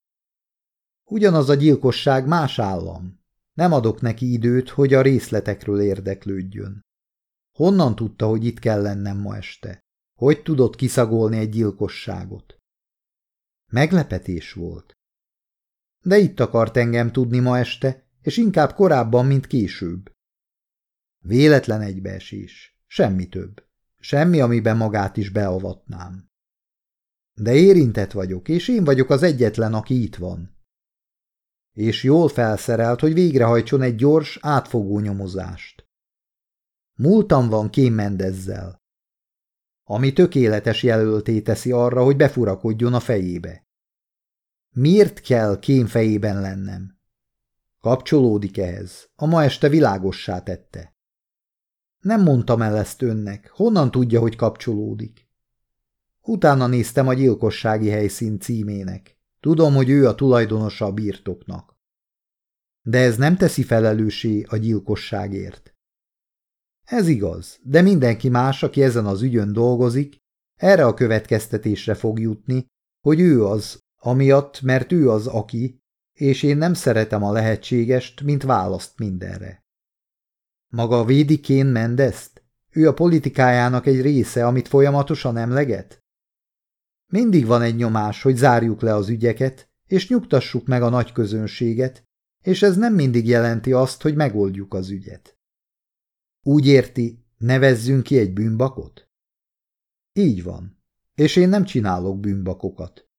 Ugyanaz a gyilkosság más állam. Nem adok neki időt, hogy a részletekről érdeklődjön. Honnan tudta, hogy itt kell lennem ma este? Hogy tudott kiszagolni egy gyilkosságot? Meglepetés volt. De itt akart engem tudni ma este, és inkább korábban, mint később. Véletlen egybeesés. Semmi több. Semmi, amiben magát is beavatnám. De érintett vagyok, és én vagyok az egyetlen, aki itt van. És jól felszerelt, hogy végrehajtson egy gyors, átfogó nyomozást. Múltam van Kém Mendezzel. Ami tökéletes jelölté teszi arra, hogy befurakodjon a fejébe. Miért kell Kém fejében lennem? Kapcsolódik ehhez. A ma este világossá tette. Nem mondtam el ezt önnek. Honnan tudja, hogy kapcsolódik? Utána néztem a gyilkossági helyszín címének. Tudom, hogy ő a tulajdonosa a birtoknak. De ez nem teszi felelősé a gyilkosságért. Ez igaz, de mindenki más, aki ezen az ügyön dolgozik, erre a következtetésre fog jutni, hogy ő az, amiatt, mert ő az, aki, és én nem szeretem a lehetségest, mint választ mindenre. Maga védi Kén Mendezt? Ő a politikájának egy része, amit folyamatosan emleget? Mindig van egy nyomás, hogy zárjuk le az ügyeket, és nyugtassuk meg a nagy közönséget, és ez nem mindig jelenti azt, hogy megoldjuk az ügyet. Úgy érti, nevezzünk ki egy bűnbakot? Így van, és én nem csinálok bűnbakokat.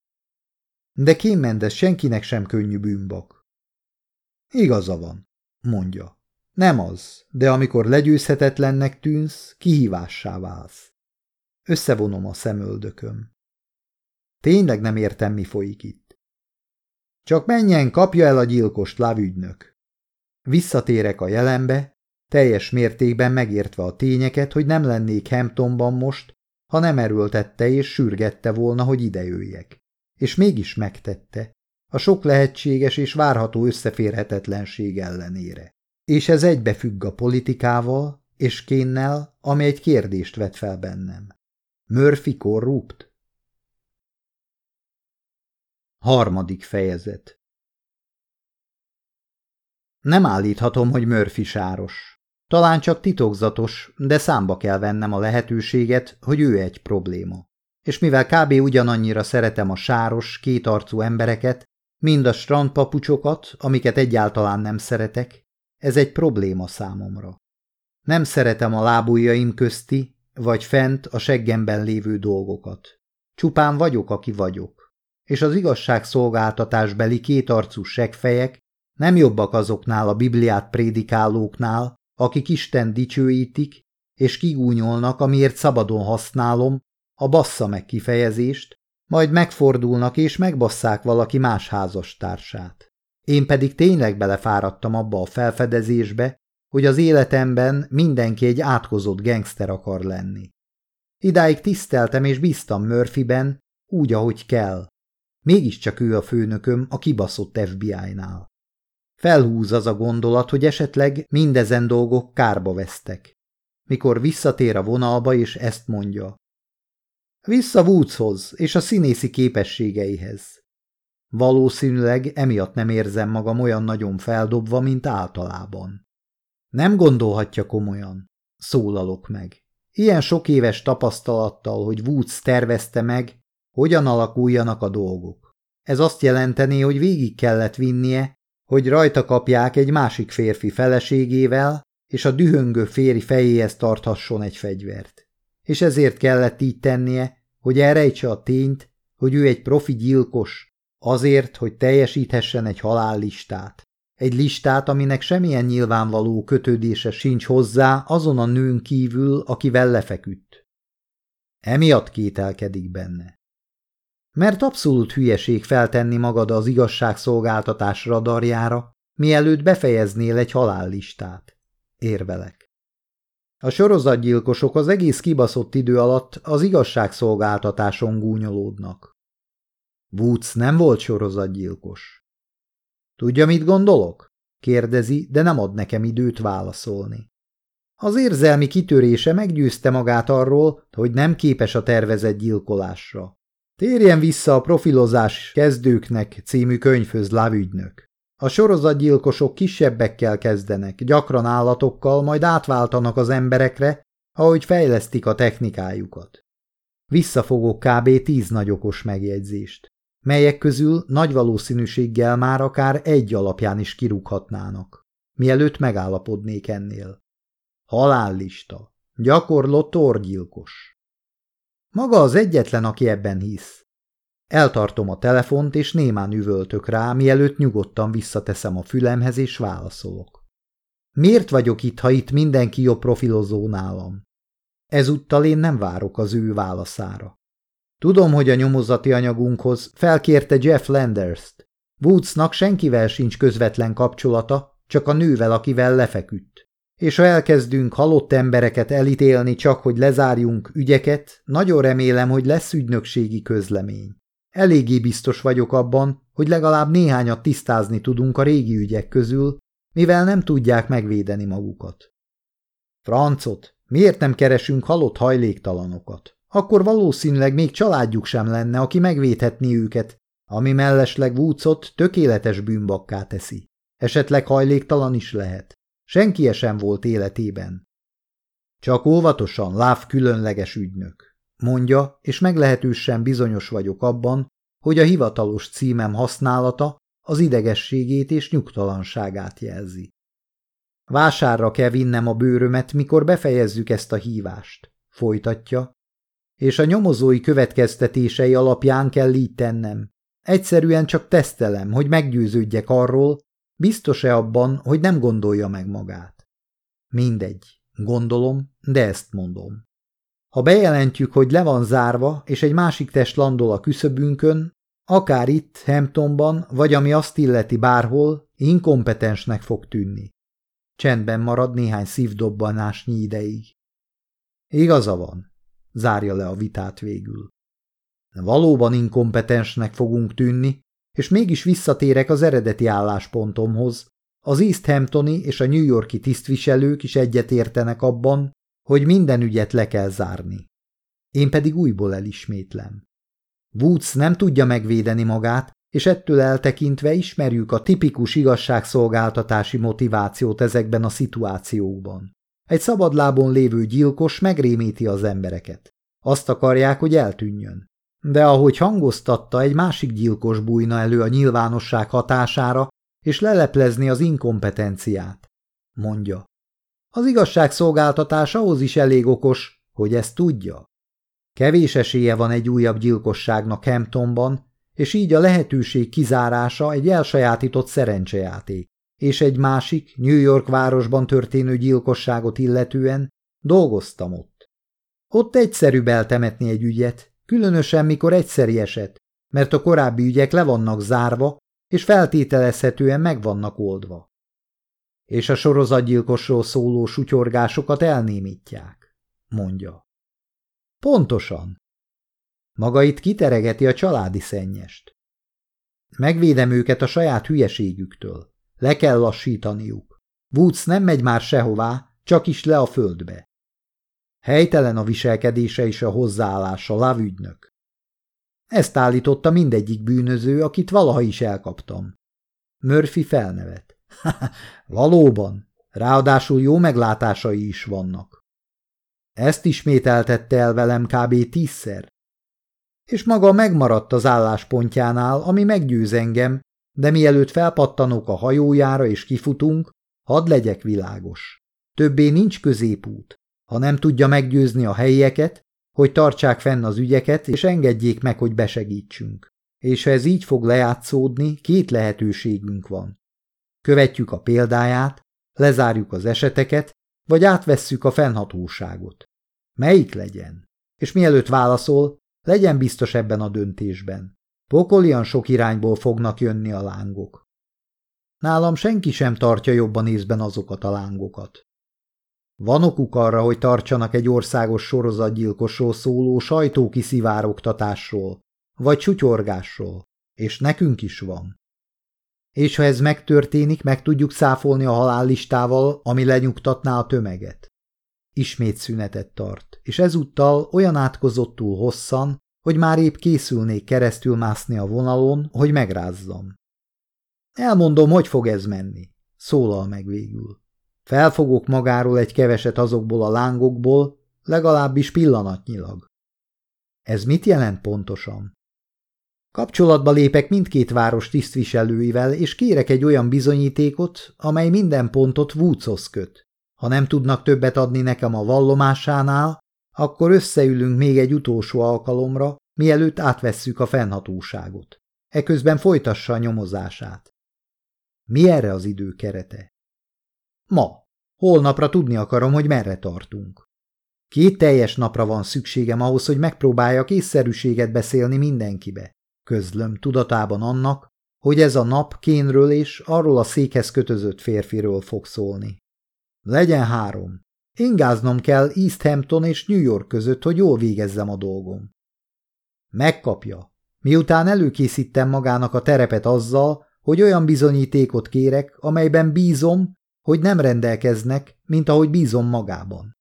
De Kim Mendes senkinek sem könnyű bűnbak. Igaza van, mondja. Nem az, de amikor legyőzhetetlennek tűnsz, kihívássá válsz. Összevonom a szemöldököm. Tényleg nem értem, mi folyik itt. Csak menjen, kapja el a gyilkost, lávügynök. Visszatérek a jelenbe, teljes mértékben megértve a tényeket, hogy nem lennék Hamptonban most, ha nem erőltette és sürgette volna, hogy idejöjjek. És mégis megtette. a sok lehetséges és várható összeférhetetlenség ellenére. És ez egybefügg a politikával és kénnel, ami egy kérdést vet fel bennem. Murphy korrupt? Harmadik fejezet Nem állíthatom, hogy Murphy sáros. Talán csak titokzatos, de számba kell vennem a lehetőséget, hogy ő egy probléma. És mivel kb. ugyanannyira szeretem a sáros, kétarcú embereket, mind a strandpapucsokat, amiket egyáltalán nem szeretek, ez egy probléma számomra. Nem szeretem a lábujjaim közti, vagy fent a seggemben lévő dolgokat. Csupán vagyok, aki vagyok. És az igazságszolgáltatásbeli kétarcú segfejek nem jobbak azoknál a Bibliát prédikálóknál, akik Isten dicsőítik, és kigúnyolnak, amiért szabadon használom, a bassza meg kifejezést, majd megfordulnak és megbasszák valaki más házastársát. Én pedig tényleg belefáradtam abba a felfedezésbe, hogy az életemben mindenki egy átkozott gengszter akar lenni. Idáig tiszteltem és bíztam Murphyben, úgy, ahogy kell. Mégiscsak ő a főnököm a kibaszott FBI-nál. Felhúz az a gondolat, hogy esetleg mindezen dolgok kárba vesztek. Mikor visszatér a vonalba és ezt mondja. Vissza Woodshoz és a színészi képességeihez. Valószínűleg emiatt nem érzem magam olyan nagyon feldobva, mint általában. Nem gondolhatja komolyan. Szólalok meg. Ilyen sok éves tapasztalattal, hogy Woods tervezte meg, hogyan alakuljanak a dolgok. Ez azt jelenteni, hogy végig kellett vinnie, hogy rajta kapják egy másik férfi feleségével, és a dühöngő férj fejéhez tarthasson egy fegyvert. És ezért kellett így tennie, hogy elrejtse a tényt, hogy ő egy profi gyilkos, azért, hogy teljesíthessen egy halállistát. Egy listát, aminek semmilyen nyilvánvaló kötődése sincs hozzá azon a nőn kívül, akivel lefeküdt. Emiatt kételkedik benne. Mert abszolút hülyeség feltenni magad az igazságszolgáltatás radarjára, mielőtt befejeznél egy halállistát. Érvelek. A sorozatgyilkosok az egész kibaszott idő alatt az igazságszolgáltatáson gúnyolódnak. Woods nem volt sorozatgyilkos. Tudja, mit gondolok? kérdezi, de nem ad nekem időt válaszolni. Az érzelmi kitörése meggyőzte magát arról, hogy nem képes a tervezett gyilkolásra. Térjen vissza a profilozás kezdőknek című könyvhöz lávügynök. A sorozatgyilkosok kisebbekkel kezdenek, gyakran állatokkal, majd átváltanak az emberekre, ahogy fejlesztik a technikájukat. Visszafogok kb. tíz nagyokos megjegyzést, melyek közül nagy valószínűséggel már akár egy alapján is kirúghatnának, mielőtt megállapodnék ennél. Halállista. Gyakorlott torgyilkos. Maga az egyetlen, aki ebben hisz. Eltartom a telefont, és némán üvöltök rá, mielőtt nyugodtan visszateszem a fülemhez, és válaszolok. Miért vagyok itt, ha itt mindenki jobb profilozó nálam? Ezúttal én nem várok az ő válaszára. Tudom, hogy a nyomozati anyagunkhoz felkérte Jeff Landers-t. Woodsnak senkivel sincs közvetlen kapcsolata, csak a nővel, akivel lefeküdt és ha elkezdünk halott embereket elítélni csak, hogy lezárjunk ügyeket, nagyon remélem, hogy lesz ügynökségi közlemény. Eléggé biztos vagyok abban, hogy legalább néhányat tisztázni tudunk a régi ügyek közül, mivel nem tudják megvédeni magukat. Francot, miért nem keresünk halott hajléktalanokat? Akkor valószínűleg még családjuk sem lenne, aki megvédhetni őket, ami mellesleg Woodsot tökéletes bűnbakká teszi. Esetleg hajléktalan is lehet. Senki sem volt életében. Csak óvatosan, láv különleges ügynök, mondja, és meglehetősen bizonyos vagyok abban, hogy a hivatalos címem használata az idegességét és nyugtalanságát jelzi. Vásárra kell vinnem a bőrömet, mikor befejezzük ezt a hívást, folytatja, és a nyomozói következtetései alapján kell így tennem. Egyszerűen csak tesztelem, hogy meggyőződjek arról, Biztos-e abban, hogy nem gondolja meg magát? Mindegy, gondolom, de ezt mondom. Ha bejelentjük, hogy le van zárva, és egy másik test landol a küszöbünkön, akár itt, Hamptonban, vagy ami azt illeti bárhol, inkompetensnek fog tűnni. Csendben marad néhány szívdobbanásnyi ideig. Igaza van, zárja le a vitát végül. Valóban inkompetensnek fogunk tűnni, és mégis visszatérek az eredeti álláspontomhoz. Az East Hamptoni és a New Yorki tisztviselők is egyetértenek abban, hogy minden ügyet le kell zárni. Én pedig újból elismétlem. Woods nem tudja megvédeni magát, és ettől eltekintve ismerjük a tipikus igazságszolgáltatási motivációt ezekben a szituációkban. Egy szabadlábon lévő gyilkos megrémíti az embereket. Azt akarják, hogy eltűnjön. De ahogy hangoztatta, egy másik gyilkos bújna elő a nyilvánosság hatására, és leleplezni az inkompetenciát, mondja. Az igazságszolgáltatás ahhoz is elég okos, hogy ezt tudja. Kevés esélye van egy újabb gyilkosságnak Hamptonban, és így a lehetőség kizárása egy elsajátított szerencsejáték, és egy másik, New York városban történő gyilkosságot illetően dolgoztam ott. Ott egyszerűbb eltemetni egy ügyet, különösen mikor egyszeri eset, mert a korábbi ügyek le vannak zárva, és feltételezhetően meg vannak oldva. És a sorozatgyilkosról szóló sutyorgásokat elnémítják, mondja. Pontosan. Maga itt kiteregeti a családi szennyest. Megvédem őket a saját hülyeségüktől. Le kell lassítaniuk. Woods nem megy már sehová, csak is le a földbe. Helytelen a viselkedése és a hozzáállása, lávügynök. Ezt állította mindegyik bűnöző, akit valaha is elkaptam. Murphy felnevet. Valóban, ráadásul jó meglátásai is vannak. Ezt ismételtette el velem kb. tízszer. És maga megmaradt az álláspontjánál, ami meggyőz engem, de mielőtt felpattanok a hajójára és kifutunk, hadd legyek világos. Többé nincs középút. Ha nem tudja meggyőzni a helyieket, hogy tartsák fenn az ügyeket, és engedjék meg, hogy besegítsünk. És ha ez így fog lejátszódni, két lehetőségünk van. Követjük a példáját, lezárjuk az eseteket, vagy átvesszük a fennhatóságot. Melyik legyen? És mielőtt válaszol, legyen biztos ebben a döntésben. Pokolian sok irányból fognak jönni a lángok. Nálam senki sem tartja jobban észben azokat a lángokat. Van okuk arra, hogy tartsanak egy országos sorozatgyilkosról szóló sajtókiszivárogtatásról, vagy csutyorgásról, és nekünk is van. És ha ez megtörténik, meg tudjuk száfolni a halállistával, ami lenyugtatná a tömeget. Ismét szünetet tart, és ezúttal olyan átkozottul hosszan, hogy már épp készülnék keresztül mászni a vonalon, hogy megrázzam. Elmondom, hogy fog ez menni, szólal meg végül. Felfogok magáról egy keveset azokból a lángokból, legalábbis pillanatnyilag. Ez mit jelent pontosan? Kapcsolatba lépek mindkét város tisztviselőivel, és kérek egy olyan bizonyítékot, amely minden pontot Woodshoz köt. Ha nem tudnak többet adni nekem a vallomásánál, akkor összeülünk még egy utolsó alkalomra, mielőtt átvesszük a fennhatóságot. Eközben folytassa a nyomozását. Mi erre az idő kerete? Ma. Holnapra tudni akarom, hogy merre tartunk. Két teljes napra van szükségem ahhoz, hogy megpróbáljak észszerűséget beszélni mindenkibe. Közlöm tudatában annak, hogy ez a nap Kénről és arról a székhez kötözött férfiről fog szólni. Legyen három. Ingáznom kell East Hampton és New York között, hogy jól végezzem a dolgom. Megkapja. Miután előkészítem magának a terepet azzal, hogy olyan bizonyítékot kérek, amelyben bízom, hogy nem rendelkeznek, mint ahogy bízom magában.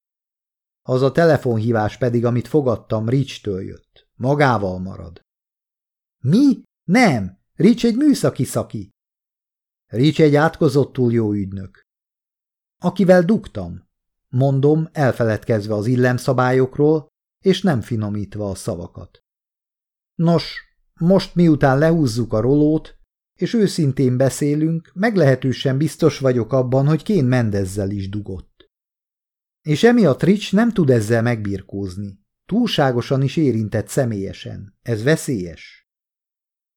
Az a telefonhívás pedig, amit fogadtam, Rich-től jött. Magával marad. Mi? Nem! Rich egy műszaki szaki. Rich egy átkozottul jó ügynök. Akivel dugtam, mondom, elfeledkezve az illemszabályokról, és nem finomítva a szavakat. Nos, most miután lehúzzuk a rolót, és őszintén beszélünk, meglehetősen biztos vagyok abban, hogy Kén Mendezzel is dugott. És emiatt Rich nem tud ezzel megbirkózni. Túlságosan is érintett személyesen. Ez veszélyes.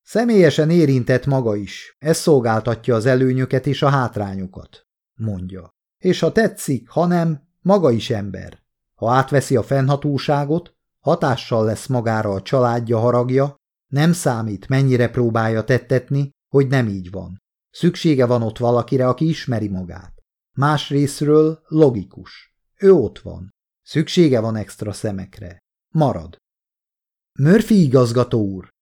Személyesen érintett maga is. Ez szolgáltatja az előnyöket és a hátrányokat, mondja. És ha tetszik, ha nem, maga is ember. Ha átveszi a fennhatóságot, hatással lesz magára a családja haragja, nem számít, mennyire próbálja tettetni, hogy nem így van. Szüksége van ott valakire, aki ismeri magát. Más részről logikus. Ő ott van. Szüksége van extra szemekre. Marad. Murphy igazgató úr.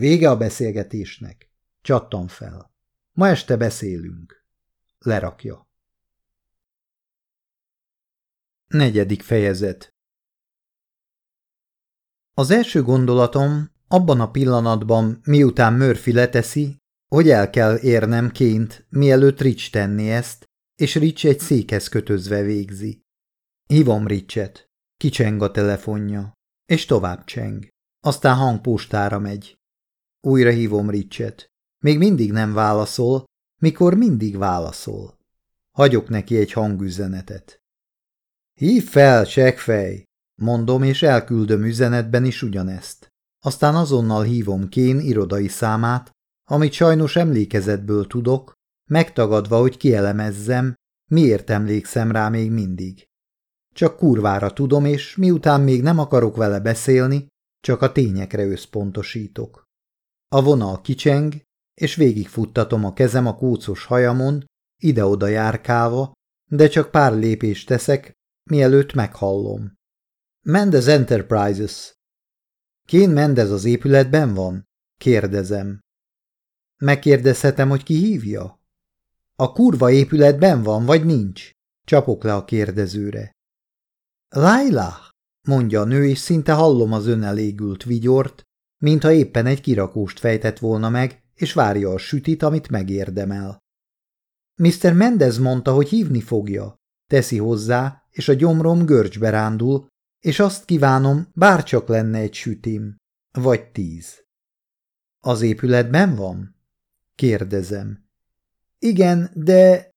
Vége a beszélgetésnek. Csattam fel. Ma este beszélünk. Lerakja. Negyedik fejezet Az első gondolatom abban a pillanatban, miután Murphy leteszi, hogy el kell érnem ként, mielőtt Rich tenni ezt, és Rich egy székhez kötözve végzi. Hívom Richet. Kicseng a telefonja. És tovább cseng. Aztán hangpostára megy. Újra hívom Richet. Még mindig nem válaszol, mikor mindig válaszol. Hagyok neki egy hangüzenetet. Hív fel, segfej! Mondom, és elküldöm üzenetben is ugyanezt. Aztán azonnal hívom Kén irodai számát, amit sajnos emlékezetből tudok, megtagadva, hogy kielemezzem, miért emlékszem rá még mindig. Csak kurvára tudom, és miután még nem akarok vele beszélni, csak a tényekre összpontosítok. A vonal kicseng, és végigfuttatom a kezem a kócos hajamon, ide-oda járkálva, de csak pár lépést teszek, mielőtt meghallom. Mendez Enterprises. Kén Mendez az épületben van? Kérdezem. Megkérdezhetem, hogy ki hívja? A kurva épületben van, vagy nincs? Csapok le a kérdezőre. Laila, mondja a nő, és szinte hallom az önelégült vigyort, mintha éppen egy kirakóst fejtett volna meg, és várja a sütit, amit megérdemel. Mr. Mendez mondta, hogy hívni fogja, teszi hozzá, és a gyomrom görcsbe rándul, és azt kívánom, bárcsak lenne egy sütim, vagy tíz. Az épületben van? Kérdezem. Igen, de...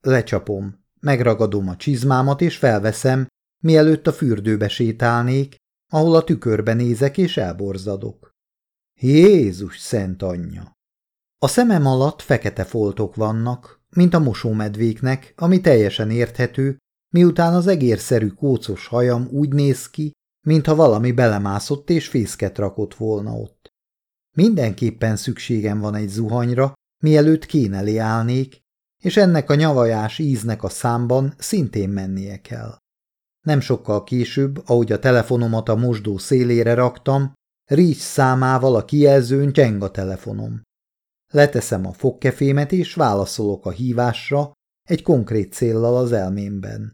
Lecsapom, megragadom a csizmámat, és felveszem, mielőtt a fürdőbe sétálnék, ahol a tükörbe nézek és elborzadok. Jézus szent anyja! A szemem alatt fekete foltok vannak, mint a mosómedvéknek, ami teljesen érthető, miután az egérszerű kócos hajam úgy néz ki, mintha valami belemászott és fészket rakott volna ott. Mindenképpen szükségem van egy zuhanyra, mielőtt kénelé állnék, és ennek a nyavajás íznek a számban szintén mennie kell. Nem sokkal később, ahogy a telefonomat a mosdó szélére raktam, Rich számával a kijelzőn cseng a telefonom. Leteszem a fogkefémet és válaszolok a hívásra egy konkrét céllal az elmémben.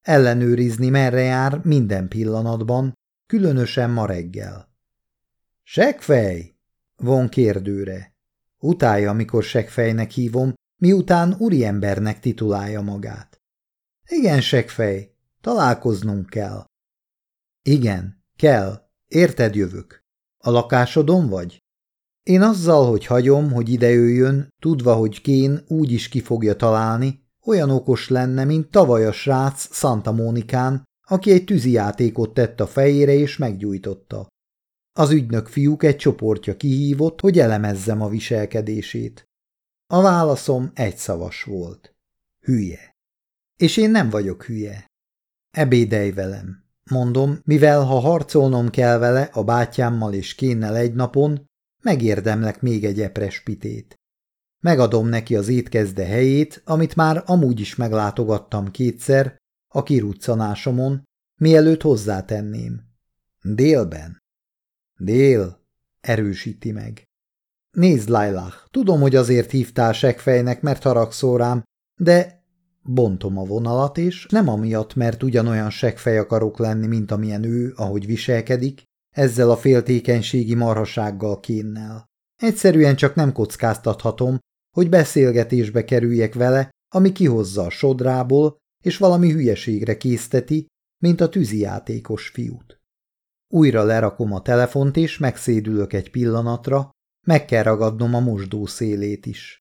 Ellenőrizni merre jár minden pillanatban, különösen ma reggel. Segfej! Von kérdőre. Utálja, amikor segfejnek hívom, miután úriembernek titulálja magát. Igen, segfej, találkoznunk kell. Igen, kell, érted jövök. A lakásodon vagy? Én azzal, hogy hagyom, hogy ide jöjjön, tudva, hogy Kén úgy is ki fogja találni, olyan okos lenne, mint tavaly a srác Santa Mónikán, aki egy tűzijátékot tett a fejére és meggyújtotta. Az ügynök fiúk egy csoportja kihívott, hogy elemezzem a viselkedését. A válaszom egyszavas volt. Hülye. És én nem vagyok hülye. Ebédelj velem, mondom, mivel ha harcolnom kell vele a bátyámmal és kénnel egy napon, megérdemlek még egy epres pitét. Megadom neki az étkezde helyét, amit már amúgy is meglátogattam kétszer a kiruccanásomon, mielőtt hozzátenném. Délben. Dél, erősíti meg. Nézd, Lailah, tudom, hogy azért hívtál segfejnek, mert haragszol rám, de bontom a vonalat, és nem amiatt, mert ugyanolyan segfej akarok lenni, mint amilyen ő, ahogy viselkedik, ezzel a féltékenységi marhasággal kénnel. Egyszerűen csak nem kockáztathatom, hogy beszélgetésbe kerüljek vele, ami kihozza a sodrából, és valami hülyeségre készteti, mint a tűzijátékos fiút. Újra lerakom a telefont, és megszédülök egy pillanatra, meg kell ragadnom a mosdó szélét is.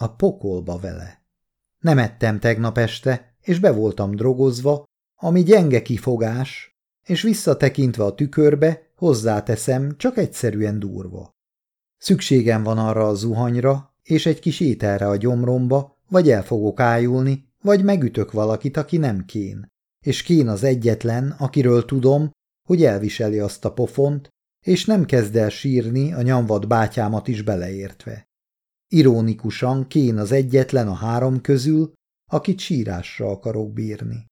A pokolba vele. Nem ettem tegnap este, és be voltam drogozva, ami gyenge kifogás, és visszatekintve a tükörbe, hozzáteszem, csak egyszerűen durva. Szükségem van arra a zuhanyra, és egy kis ételre a gyomromba, vagy el fogok ájulni, vagy megütök valakit, aki nem kén. És kén az egyetlen, akiről tudom, hogy elviseli azt a pofont, és nem kezd el sírni a nyomvad bátyámat is beleértve. Irónikusan Kén az egyetlen a három közül, akit sírásra akarok bírni.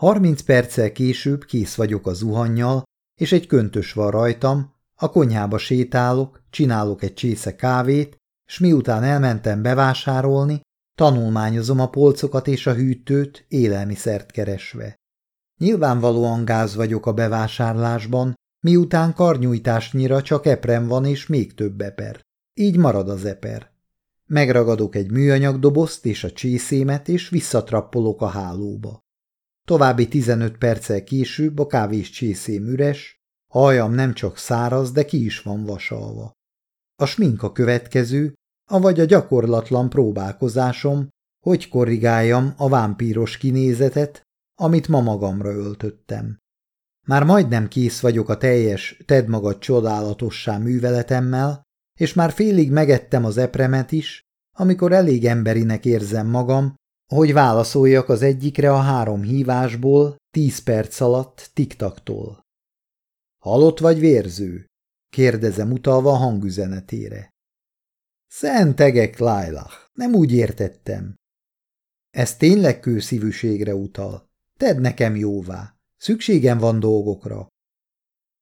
Harminc perccel később kész vagyok a zuhannyal, és egy köntös van rajtam, a konyhába sétálok, csinálok egy csésze kávét, s miután elmentem bevásárolni, tanulmányozom a polcokat és a hűtőt, élelmiszert keresve. Nyilvánvalóan gáz vagyok a bevásárlásban, miután karnyújtásnyira csak eprem van és még több eper. Így marad az eper. Megragadok egy műanyag dobozt és a csészémet, és visszatrappolok a hálóba. További 15 perccel később a kávés csészém üres, hajam nem csak száraz, de ki is van vasalva. A smink a következő, avagy a gyakorlatlan próbálkozásom, hogy korrigáljam a vámpíros kinézetet, amit ma magamra öltöttem. Már majdnem kész vagyok a teljes tedd magad csodálatossá műveletemmel, és már félig megettem az epremet is, amikor elég emberinek érzem magam, hogy válaszoljak az egyikre a három hívásból tíz perc alatt tiktaktól. Halott vagy vérző? kérdezem utalva a hangüzenetére. Szentegek, Lailah, nem úgy értettem. Ez tényleg kőszívűségre utal. Tedd nekem jóvá. Szükségem van dolgokra.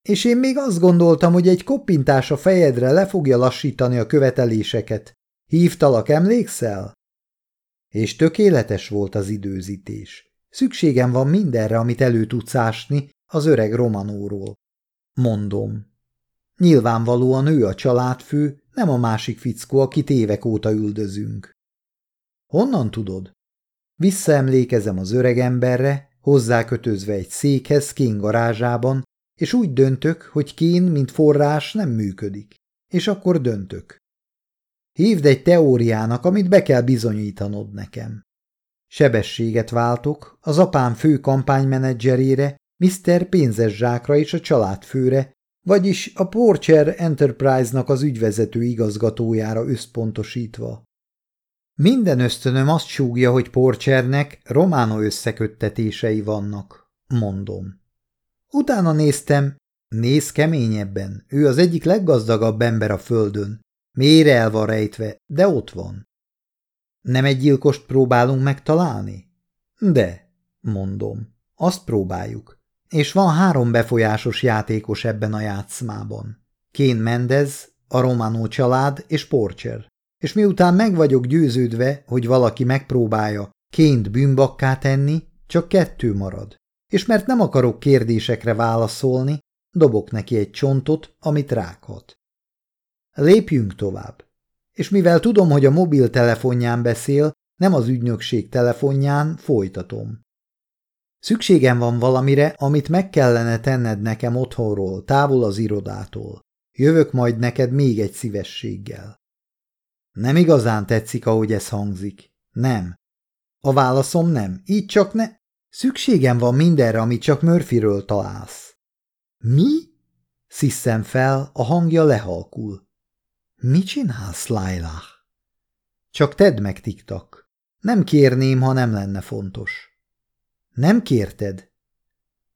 És én még azt gondoltam, hogy egy koppintás a fejedre le fogja lassítani a követeléseket. Hívtalak, emlékszel? És tökéletes volt az időzítés. Szükségem van mindenre, amit elő tudsz ásni az öreg Romanóról. Mondom. Nyilvánvalóan ő a családfő, nem a másik fickó, akit évek óta üldözünk. Honnan tudod? Visszaemlékezem az öreg emberre, hozzákötözve egy székhez Kén garázsában, és úgy döntök, hogy Kén, mint forrás nem működik. És akkor döntök. Hívd egy teóriának, amit be kell bizonyítanod nekem. Sebességet váltok az apám fő kampánymenedzserére, Mr. Pénzes zsákra és a családfőre, vagyis a Porcher Enterprise-nak az ügyvezető igazgatójára összpontosítva. Minden ösztönöm azt súgja, hogy Porchernek románo összeköttetései vannak, mondom. Utána néztem, néz keményebben, ő az egyik leggazdagabb ember a földön. Mélyre el van rejtve, de ott van. Nem egy gyilkost próbálunk megtalálni? De, mondom, azt próbáljuk. És van három befolyásos játékos ebben a játszmában. Kén Mendez, a Romano család és Porcher. És miután meg vagyok győződve, hogy valaki megpróbálja Ként bűnbakká tenni, csak kettő marad. És mert nem akarok kérdésekre válaszolni, dobok neki egy csontot, amit rághat. Lépjünk tovább. És mivel tudom, hogy a mobiltelefonján beszél, nem az ügynökség telefonján, folytatom. Szükségem van valamire, amit meg kellene tenned nekem otthonról, távol az irodától. Jövök majd neked még egy szívességgel. Nem igazán tetszik, ahogy ez hangzik. Nem. A válaszom nem. Így csak ne... Szükségem van mindenre, amit csak Murphyről találsz. Mi? Sziszem fel, a hangja lehalkul. Mi csinálsz, Lailah? Csak tedd meg, tiktak. Nem kérném, ha nem lenne fontos. Nem kérted?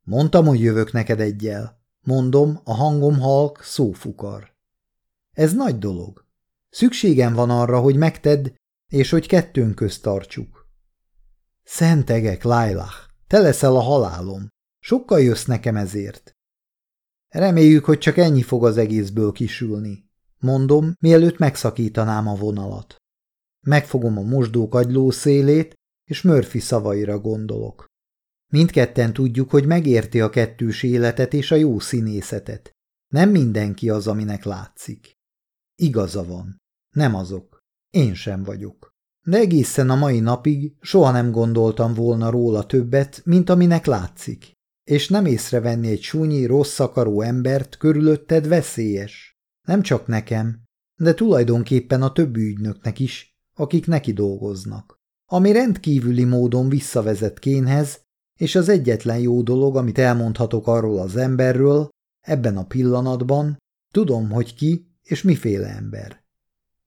Mondtam, hogy jövök neked egyel. Mondom, a hangom halk, szófukar. Ez nagy dolog. Szükségem van arra, hogy megtedd, és hogy kettőnk közt tartsuk. Szentegek, Lailah, te leszel a halálom. Sokkal jössz nekem ezért. Reméljük, hogy csak ennyi fog az egészből kisülni. Mondom, mielőtt megszakítanám a vonalat. Megfogom a mosdók agyló szélét, és Murphy szavaira gondolok. Mindketten tudjuk, hogy megérti a kettős életet és a jó színészetet. Nem mindenki az, aminek látszik. Igaza van. Nem azok. Én sem vagyok. De egészen a mai napig soha nem gondoltam volna róla többet, mint aminek látszik. És nem észrevenni egy súnyi, rossz akaró embert körülötted veszélyes. Nem csak nekem, de tulajdonképpen a többi ügynöknek is, akik neki dolgoznak. Ami rendkívüli módon visszavezet Kénhez, és az egyetlen jó dolog, amit elmondhatok arról az emberről, ebben a pillanatban, tudom, hogy ki és miféle ember.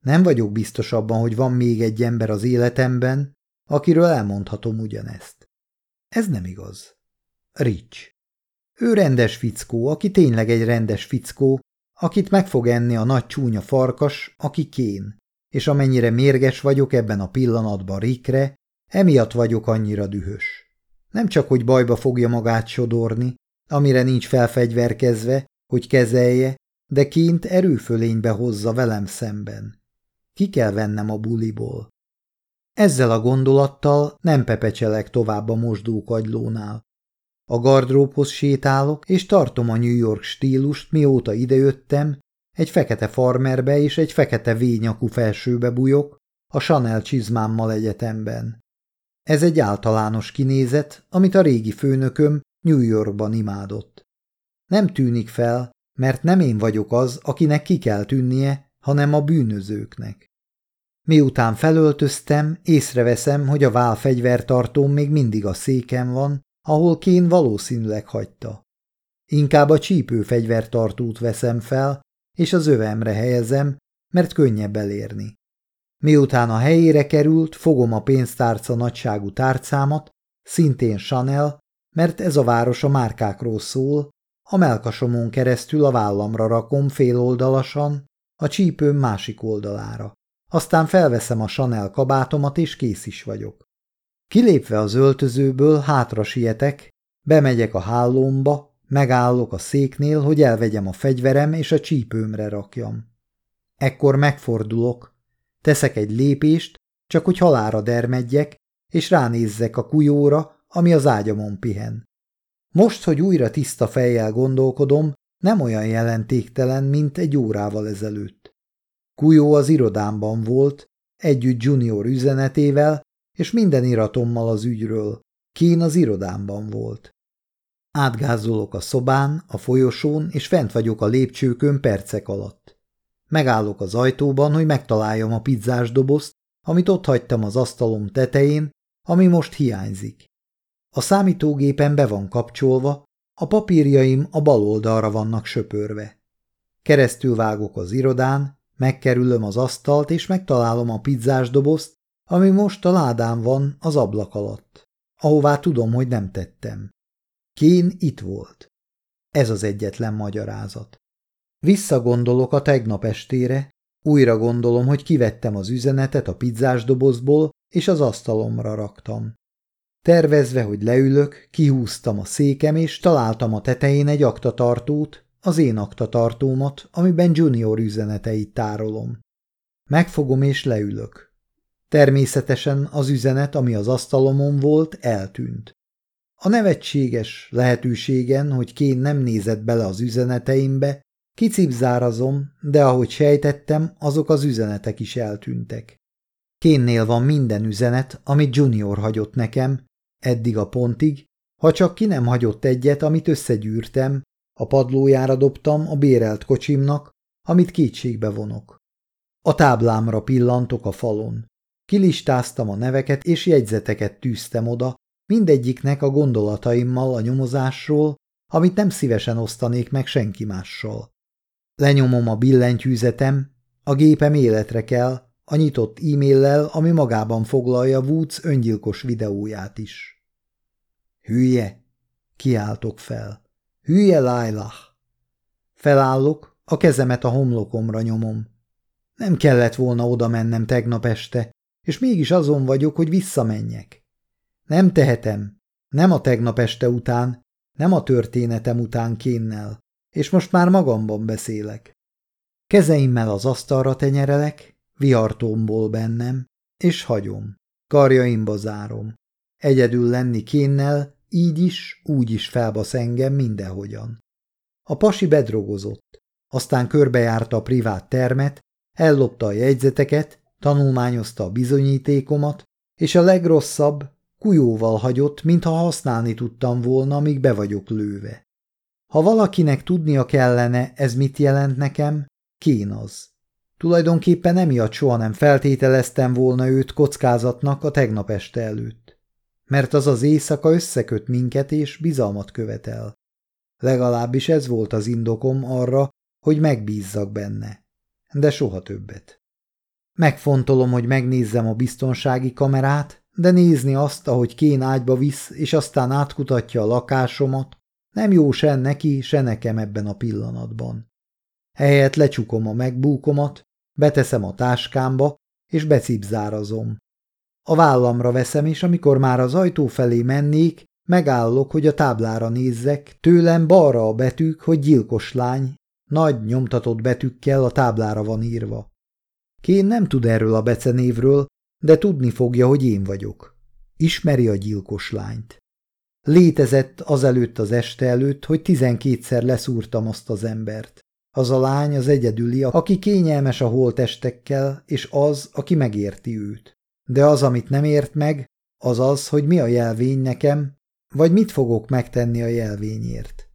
Nem vagyok biztos abban, hogy van még egy ember az életemben, akiről elmondhatom ugyanezt. Ez nem igaz. Rich. Ő rendes fickó, aki tényleg egy rendes fickó, akit meg fog enni a nagy csúnya farkas, aki kén, és amennyire mérges vagyok ebben a pillanatban Rickre, emiatt vagyok annyira dühös. Nem csak, hogy bajba fogja magát sodorni, amire nincs felfegyverkezve, hogy kezelje, de kint erőfölénybe hozza velem szemben. Ki kell vennem a buliból. Ezzel a gondolattal nem pepecselek tovább a mosdókagylónál. A gardróbhoz sétálok, és tartom a New York stílust, mióta idejöttem, egy fekete farmerbe és egy fekete vényakú felsőbe bujok, a Chanel csizmámmal egyetemben. Ez egy általános kinézet, amit a régi főnököm New Yorkban imádott. Nem tűnik fel, mert nem én vagyok az, akinek ki kell tűnnie, hanem a bűnözőknek. Miután felöltöztem, észreveszem, hogy a válfegyvertartóm még mindig a széken van, ahol Kén valószínűleg hagyta. Inkább a csípőfegyvertartót veszem fel, és az övemre helyezem, mert könnyebb elérni. Miután a helyére került, fogom a pénztárca nagyságú tárcámat, szintén Chanel, mert ez a város a márkákról szól, a melkasomon keresztül a vállamra rakom féloldalasan, a csípőm másik oldalára. Aztán felveszem a Chanel kabátomat, és kész is vagyok. Kilépve az öltözőből hátra sietek, bemegyek a hálómba, megállok a széknél, hogy elvegyem a fegyverem és a csípőmre rakjam. Ekkor megfordulok, teszek egy lépést, csak hogy halára dermedjek, és ránézzek a kujóra, ami az ágyamon pihen. Most, hogy újra tiszta fejjel gondolkodom, nem olyan jelentéktelen, mint egy órával ezelőtt. Kujó az irodámban volt, együtt junior üzenetével, és minden iratommal az ügyről. Kén az irodámban volt. Átgázolok a szobán, a folyosón, és fent vagyok a lépcsőkön percek alatt. Megállok az ajtóban, hogy megtaláljam a pizzás dobozt, amit ott hagytam az asztalom tetején, ami most hiányzik. A számítógépen be van kapcsolva, a papírjaim a bal oldalra vannak söpörve. Keresztül vágok az irodán, megkerülöm az asztalt, és megtalálom a pizzás dobozt, ami most a ládám van az ablak alatt, ahová tudom, hogy nem tettem. Kén itt volt. Ez az egyetlen magyarázat. Visszagondolok a tegnap estére, újra gondolom, hogy kivettem az üzenetet a pizzás dobozból, és az asztalomra raktam. Tervezve, hogy leülök, kihúztam a székem, és találtam a tetején egy aktatartót, az én aktatartómat, amiben junior üzeneteit tárolom. Megfogom és leülök. Természetesen az üzenet, ami az asztalomon volt, eltűnt. A nevetséges lehetőségen, hogy Kén nem nézett bele az üzeneteimbe, kicipzárazom, de ahogy sejtettem, azok az üzenetek is eltűntek. Kénnél van minden üzenet, amit Junior hagyott nekem, eddig a pontig, ha csak ki nem hagyott egyet, amit összegyűrtem, a padlójára dobtam a bérelt kocsimnak, amit kétségbe vonok. A táblámra pillantok a falon. Kilistáztam a neveket és jegyzeteket tűztem oda, mindegyiknek a gondolataimmal a nyomozásról, amit nem szívesen osztanék meg senki mással. Lenyomom a billentyűzetem, a gépem életre kell, a nyitott e-maillel, ami magában foglalja Woods öngyilkos videóját is. Hülye! Kiáltok fel. Hülye, Lailah! Felállok, a kezemet a homlokomra nyomom. Nem kellett volna oda mennem tegnap este, és mégis azon vagyok, hogy visszamenjek. Nem tehetem, nem a tegnap este után, nem a történetem után kénnel, és most már magamban beszélek. Kezeimmel az asztalra tenyerelek, vihartomból bennem, és hagyom. Karjaimba zárom. Egyedül lenni kénnel, így is, úgy is felbasz engem mindenhogyan. A pasi bedrogozott, aztán körbejárta a privát termet, ellopta a jegyzeteket, tanulmányozta a bizonyítékomat, és a legrosszabb, kujóval hagyott, mintha használni tudtam volna, amíg be vagyok lőve. Ha valakinek tudnia kellene, ez mit jelent nekem, kén az. Tulajdonképpen emiatt soha nem feltételeztem volna őt kockázatnak a tegnap este előtt. Mert az az éjszaka összeköt minket és bizalmat követel. Legalábbis ez volt az indokom arra, hogy megbízzak benne. De soha többet. Megfontolom, hogy megnézzem a biztonsági kamerát, de nézni azt, ahogy Kén ágyba visz, és aztán átkutatja a lakásomat, nem jó se neki, se nekem ebben a pillanatban. Ehelyett lecsukom a megbúkomat, beteszem a táskámba, és becipzárazom. A vállamra veszem, és amikor már az ajtó felé mennék, Megállok, hogy a táblára nézzek, tőlem balra a betűk, hogy gyilkos lány, nagy nyomtatott betűkkel a táblára van írva. Kén nem tud erről a becenévről, de tudni fogja, hogy én vagyok. Ismeri a gyilkos lányt. Létezett azelőtt az este előtt, hogy tizenkétszer leszúrtam azt az embert. Az a lány az egyedüli, aki kényelmes a holtestekkel, és az, aki megérti őt. De az, amit nem ért meg, az az, hogy mi a jelvény nekem, vagy mit fogok megtenni a jelvényért.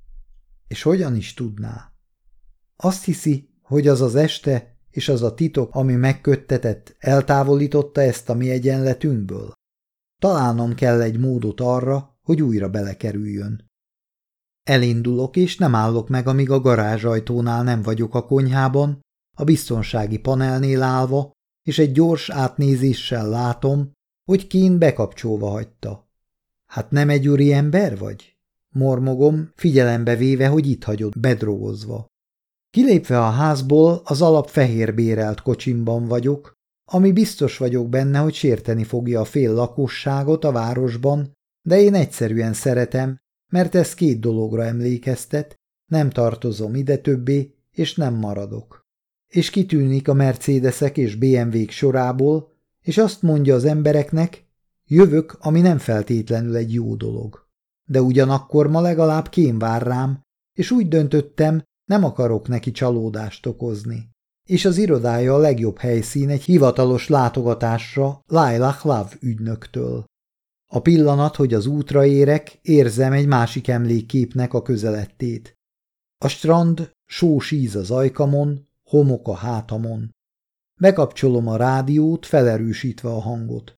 És hogyan is tudná? Azt hiszi, hogy az az este és az a titok, ami megköttetett, eltávolította ezt a mi egyenletünkből? Találnom kell egy módot arra, hogy újra belekerüljön. Elindulok, és nem állok meg, amíg a garázsajtónál nem vagyok a konyhában, a biztonsági panelnél állva, és egy gyors átnézéssel látom, hogy kín bekapcsolva hagyta. Hát nem egy úri ember vagy? Mormogom, figyelembe véve, hogy itt hagyott bedrogozva. Kilépve a házból az alap fehérbérelt kocsimban vagyok, ami biztos vagyok benne, hogy sérteni fogja a fél lakosságot a városban, de én egyszerűen szeretem, mert ez két dologra emlékeztet, nem tartozom ide többé, és nem maradok. És kitűnik a Mercedesek és BMW-k sorából, és azt mondja az embereknek, jövök, ami nem feltétlenül egy jó dolog. De ugyanakkor ma legalább kém vár rám, és úgy döntöttem, nem akarok neki csalódást okozni. És az irodája a legjobb helyszín egy hivatalos látogatásra Laila Love ügynöktől. A pillanat, hogy az útra érek, érzem egy másik emlékképnek a közelettét. A strand, sós íz az ajkamon, homok a hátamon. Bekapcsolom a rádiót, felerősítve a hangot.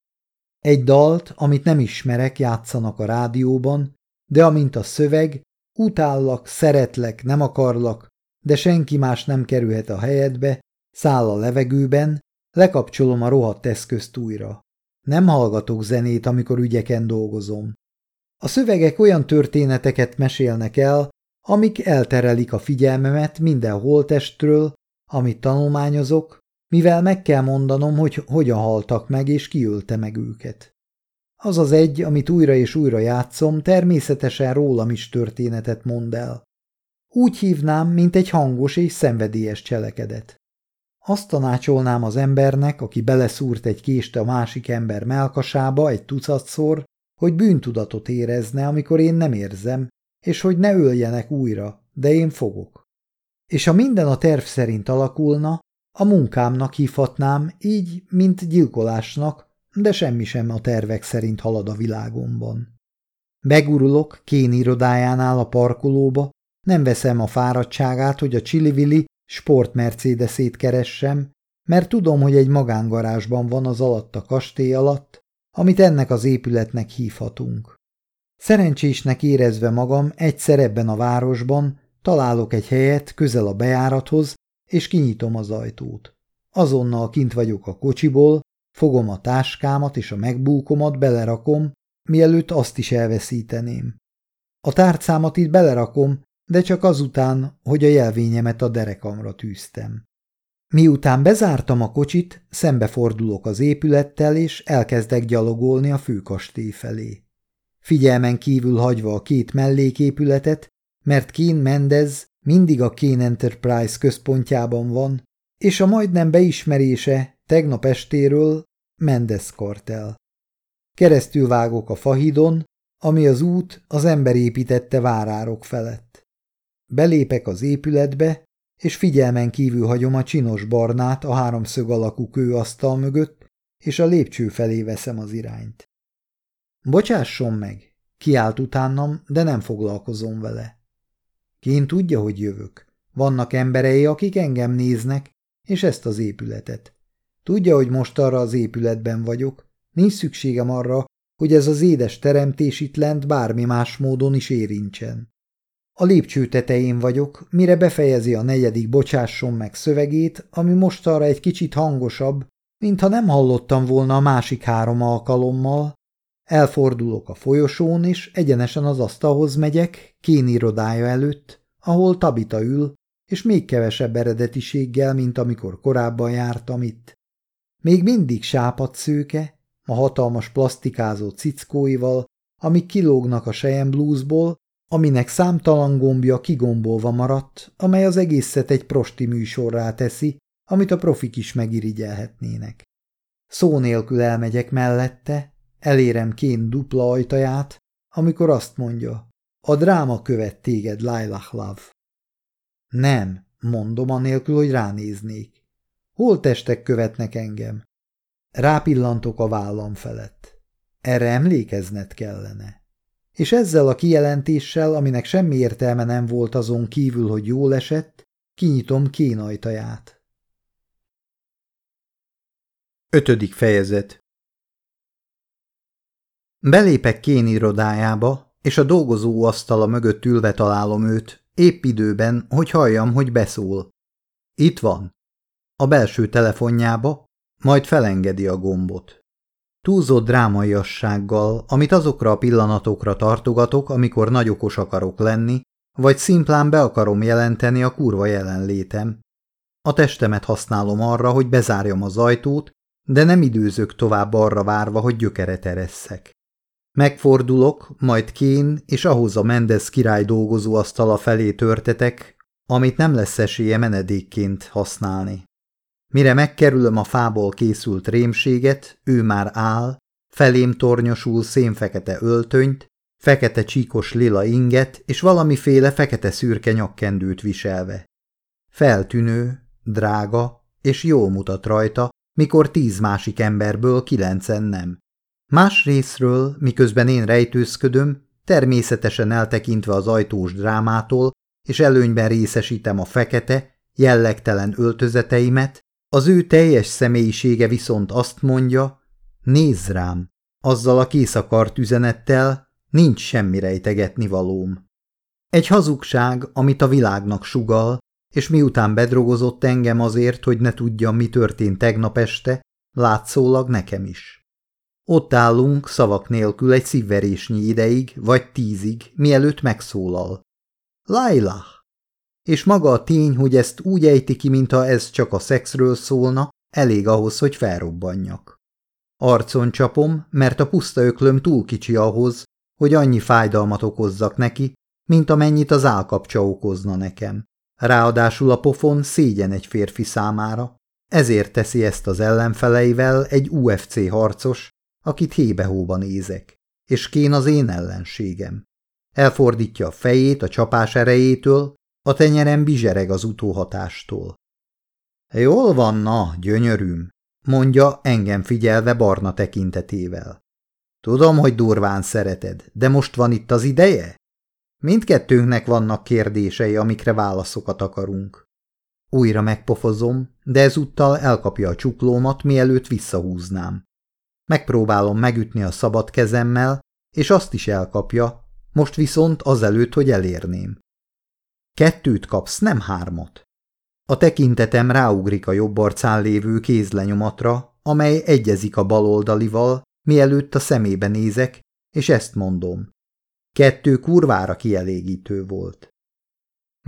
Egy dalt, amit nem ismerek, játszanak a rádióban, de amint a szöveg, utállak, szeretlek, nem akarlak, de senki más nem kerülhet a helyedbe, száll a levegőben, lekapcsolom a rohadt eszközt újra. Nem hallgatok zenét, amikor ügyeken dolgozom. A szövegek olyan történeteket mesélnek el, amik elterelik a figyelmemet minden holtestről, amit tanulmányozok, mivel meg kell mondanom, hogy hogyan haltak meg és kiölte meg őket. Az az egy, amit újra és újra játszom, természetesen rólam is történetet mond el. Úgy hívnám, mint egy hangos és szenvedélyes cselekedet. Azt tanácsolnám az embernek, aki beleszúrt egy kést a másik ember melkasába egy tucatszor, hogy bűntudatot érezne, amikor én nem érzem, és hogy ne öljenek újra, de én fogok. És ha minden a terv szerint alakulna, a munkámnak hívhatnám, így, mint gyilkolásnak, de semmi sem a tervek szerint halad a világomban. Begurulok Kén irodájánál a parkolóba, nem veszem a fáradtságát, hogy a Csillivili sport Mercedesét keressem, mert tudom, hogy egy magángarázsban van az alatt a kastély alatt, amit ennek az épületnek hívhatunk. Szerencsésnek érezve magam egyszer ebben a városban, találok egy helyet közel a bejárathoz, és kinyitom az ajtót. Azonnal kint vagyok a kocsiból, fogom a táskámat és a megbúkomat belerakom, mielőtt azt is elveszíteném. A tárcámat itt belerakom, de csak azután, hogy a jelvényemet a derekamra tűztem. Miután bezártam a kocsit, szembefordulok az épülettel, és elkezdek gyalogolni a főkastély felé. Figyelmen kívül hagyva a két melléképületet, mert Kén Mendez mindig a Kane Enterprise központjában van, és a majdnem beismerése tegnap estéről Mendez kartel. Keresztül vágok a fahidon, ami az út az ember építette várárok felett. Belépek az épületbe, és figyelmen kívül hagyom a csinos barnát a háromszög alakú kőasztal mögött, és a lépcső felé veszem az irányt. Bocsásson meg, kiált utánam, de nem foglalkozom vele. Kén tudja, hogy jövök. Vannak emberei, akik engem néznek, és ezt az épületet. Tudja, hogy most arra az épületben vagyok. Nincs szükségem arra, hogy ez az édes teremtés itt lent bármi más módon is érintsen. A lépcső tetején vagyok, mire befejezi a negyedik bocsásson meg szövegét, ami most arra egy kicsit hangosabb, mintha nem hallottam volna a másik három alkalommal. Elfordulok a folyosón, és egyenesen az asztalhoz megyek, Kén irodája előtt, ahol Tabita ül, és még kevesebb eredetiséggel, mint amikor korábban jártam itt. Még mindig sápadt szőke, a hatalmas plastikázott cickóival, amik kilógnak a sejem bluesból, aminek számtalan gombja kigombolva maradt, amely az egészet egy prosti műsorrá teszi, amit a profik is megirigyelhetnének. Szó nélkül elmegyek mellette, elérem kén dupla ajtaját, amikor azt mondja, a dráma követ téged, Lailah Love. Nem, mondom anélkül, hogy ránéznék. Hol testek követnek engem? Rápillantok a vállam felett. Erre emlékezned kellene. És ezzel a kijelentéssel, aminek semmi értelme nem volt azon kívül, hogy jól esett, kinyitom kénajtaját. Ötödik fejezet Belépek Kén irodájába, és a dolgozó asztala mögött ülve találom őt, épp időben, hogy halljam, hogy beszól. Itt van. A belső telefonjába, majd felengedi a gombot. Túlzott drámaiassággal, amit azokra a pillanatokra tartogatok, amikor nagyokos akarok lenni, vagy szimplán be akarom jelenteni a kurva jelenlétem. A testemet használom arra, hogy bezárjam az ajtót, de nem időzök tovább arra várva, hogy gyökeret eresszek. Megfordulok, majd kén, és ahhoz a Mendez király dolgozó asztala felé törtetek, amit nem lesz esélye menedékként használni. Mire megkerülöm a fából készült rémséget, ő már áll, felém tornyosul szénfekete öltönyt, fekete csíkos lila inget és valamiféle fekete-szürke nyakkendőt viselve. Feltűnő, drága és jól mutat rajta, mikor tíz másik emberből kilencen nem. Más részről, miközben én rejtőzködöm, természetesen eltekintve az ajtós drámától, és előnyben részesítem a fekete, jellegtelen öltözeteimet, az ő teljes személyisége viszont azt mondja, nézz rám, azzal a készakart üzenettel nincs semmi rejtegetni valóm. Egy hazugság, amit a világnak sugal, és miután bedrogozott engem azért, hogy ne tudjam, mi történt tegnap este, látszólag nekem is. Ott állunk szavak nélkül egy szívverésnyi ideig, vagy tízig, mielőtt megszólal. Laila! És maga a tény, hogy ezt úgy ejti ki, mintha ez csak a szexről szólna, elég ahhoz, hogy felrobbanjak. Arcon csapom, mert a puszta öklöm túl kicsi ahhoz, hogy annyi fájdalmat okozzak neki, mint amennyit az állkapcsa okozna nekem. Ráadásul a pofon szégyen egy férfi számára, ezért teszi ezt az ellenfeleivel egy UFC harcos, akit hébe-hóba nézek, és Kén az én ellenségem. Elfordítja a fejét a csapás erejétől, a tenyerem bizsereg az utóhatástól. Jól van, na, gyönyörűm, mondja engem figyelve barna tekintetével. Tudom, hogy durván szereted, de most van itt az ideje? Mindkettőnknek vannak kérdései, amikre válaszokat akarunk. Újra megpofozom, de ezúttal elkapja a csuklómat, mielőtt visszahúznám. Megpróbálom megütni a szabad kezemmel, és azt is elkapja, most viszont azelőtt, hogy elérném. Kettőt kapsz, nem hármat. A tekintetem ráugrik a jobb arcán lévő kézlenyomatra, amely egyezik a baloldalival, mielőtt a szemébe nézek, és ezt mondom. Kettő kurvára kielégítő volt.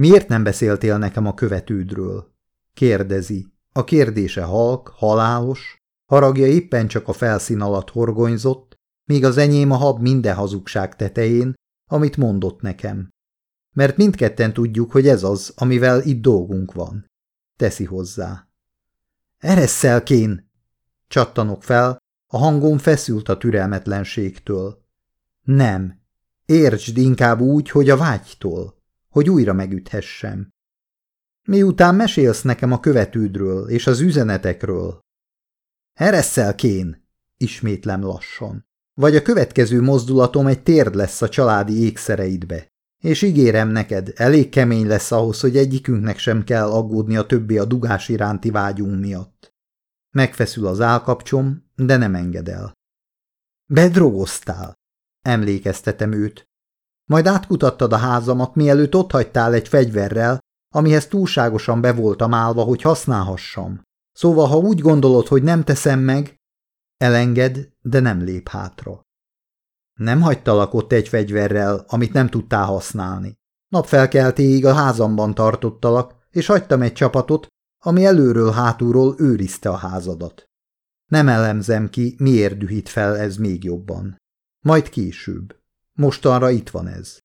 Miért nem beszéltél nekem a követődről? Kérdezi. A kérdése halk, halálos, Haragja éppen csak a felszín alatt horgonyzott, míg az enyém a hab minden hazugság tetején, amit mondott nekem. Mert mindketten tudjuk, hogy ez az, amivel itt dolgunk van. Teszi hozzá. Eresszel, Kén! Csattanok fel, a hangom feszült a türelmetlenségtől. Nem. Értsd inkább úgy, hogy a vágytól, hogy újra megüthessem. Miután mesélsz nekem a követődről és az üzenetekről, Eresszel kén, ismétlem lassan. Vagy a következő mozdulatom egy térd lesz a családi ékszereidbe. És ígérem neked, elég kemény lesz ahhoz, hogy egyikünknek sem kell aggódni a többi a dugás iránti vágyunk miatt. Megfeszül az állkapcsom, de nem enged el. Bedrogoztál, emlékeztetem őt. Majd átkutattad a házamat, mielőtt ott hagytál egy fegyverrel, amihez túlságosan be voltam állva, hogy használhassam. Szóval, ha úgy gondolod, hogy nem teszem meg, elenged, de nem lép hátra. Nem hagytalak ott egy fegyverrel, amit nem tudtál használni. Napfelkeltéig a házamban tartottalak, és hagytam egy csapatot, ami előről hátulról őrizte a házadat. Nem elemzem ki, miért dühít fel ez még jobban. Majd később. Mostanra itt van ez.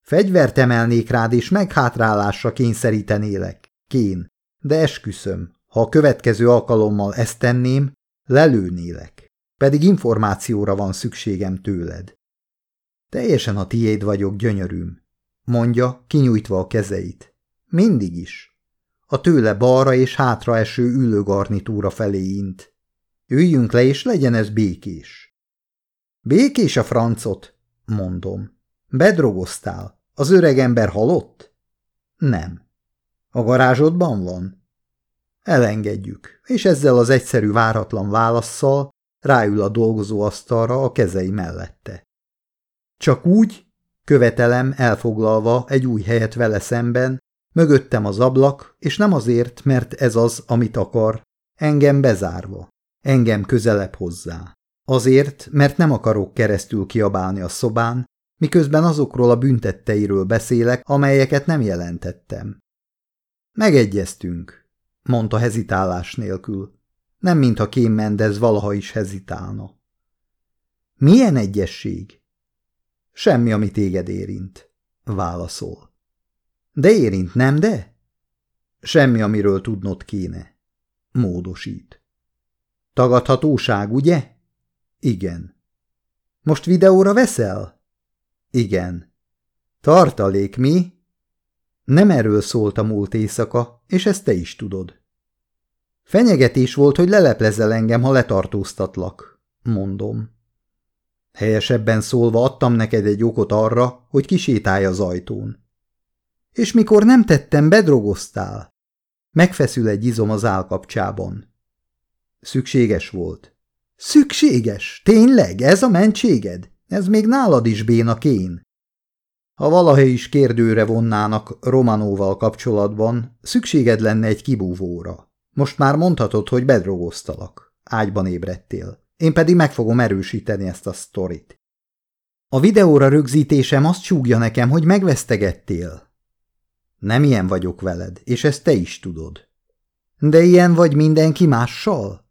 Fegyvert emelnék rád, és meghátrálásra kényszerítenélek, Kén, de esküszöm, ha a következő alkalommal ezt tenném, lelőnélek, pedig információra van szükségem tőled. Teljesen a tiéd vagyok, gyönyörűm, mondja, kinyújtva a kezeit. Mindig is. A tőle balra és hátra eső ülőgarnitúra felé int. Üljünk le, és legyen ez békés. Békés a francot, mondom. Bedrogoztál. Az öreg ember halott? Nem. A garázsodban van? Elengedjük, és ezzel az egyszerű váratlan válaszsal ráül a dolgozóasztalra a kezei mellette. Csak úgy, követelem elfoglalva egy új helyet vele szemben, mögöttem az ablak, és nem azért, mert ez az, amit akar, engem bezárva, engem közelebb hozzá. Azért, mert nem akarok keresztül kiabálni a szobán, miközben azokról a büntetteiről beszélek, amelyeket nem jelentettem. Megegyeztünk, mondta hezitálás nélkül. Nem mintha Kém Mendez valaha is hezitálna. Milyen egyesség? Semmi, ami téged érint, válaszol. De érint, nem de? Semmi, amiről tudnod kéne. Módosít. Tagadhatóság, ugye? Igen. Most videóra veszel? Igen. Tartalék mi? Nem erről szólt a múlt éjszaka, és ezt te is tudod. Fenyegetés volt, hogy leleplezel engem, ha letartóztatlak, mondom. Helyesebben szólva adtam neked egy okot arra, hogy kisétálj az ajtón. És mikor nem tettem, bedrogoztál. Megfeszül egy izom az állkapcsában. Szükséges volt. Szükséges? Tényleg? Ez a mentséged? Ez még nálad is béna kén. Ha valaha is kérdőre vonnának Romanóval kapcsolatban, szükséged lenne egy kibúvóra. Most már mondhatod, hogy bedrogoztalak. Ágyban ébredtél. Én pedig meg fogom erősíteni ezt a sztorit. A videóra rögzítésem azt súgja nekem, hogy megvesztegettél. Nem ilyen vagyok veled, és ezt te is tudod. De ilyen vagy mindenki mással?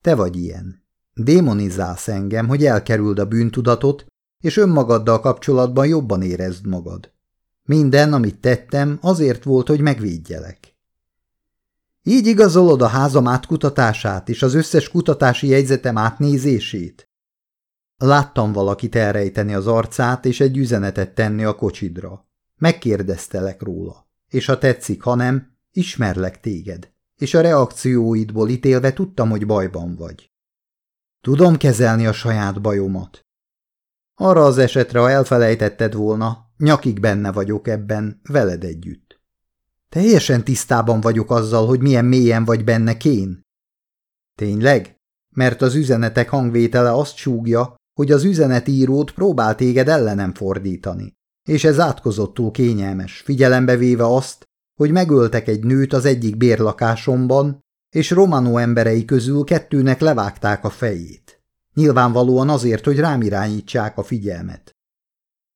Te vagy ilyen. Démonizálsz engem, hogy elkerüld a bűntudatot, és önmagaddal kapcsolatban jobban érezd magad. Minden, amit tettem, azért volt, hogy megvédjelek. Így igazolod a házam átkutatását és az összes kutatási jegyzetem átnézését? Láttam valakit elrejteni az arcát és egy üzenetet tenni a kocsidra. Megkérdeztelek róla, és ha tetszik, ha nem, ismerlek téged, és a reakcióidból ítélve tudtam, hogy bajban vagy. Tudom kezelni a saját bajomat. Arra az esetre, ha elfelejtetted volna, nyakig benne vagyok ebben, veled együtt. Teljesen tisztában vagyok azzal, hogy milyen mélyen vagy benne kén. Tényleg? Mert az üzenetek hangvétele azt súgja, hogy az üzenetírót próbál téged ellenem fordítani. És ez átkozottul kényelmes, figyelembe véve azt, hogy megöltek egy nőt az egyik bérlakásomban, és Romano emberei közül kettőnek levágták a fejét. Nyilvánvalóan azért, hogy rám irányítsák a figyelmet.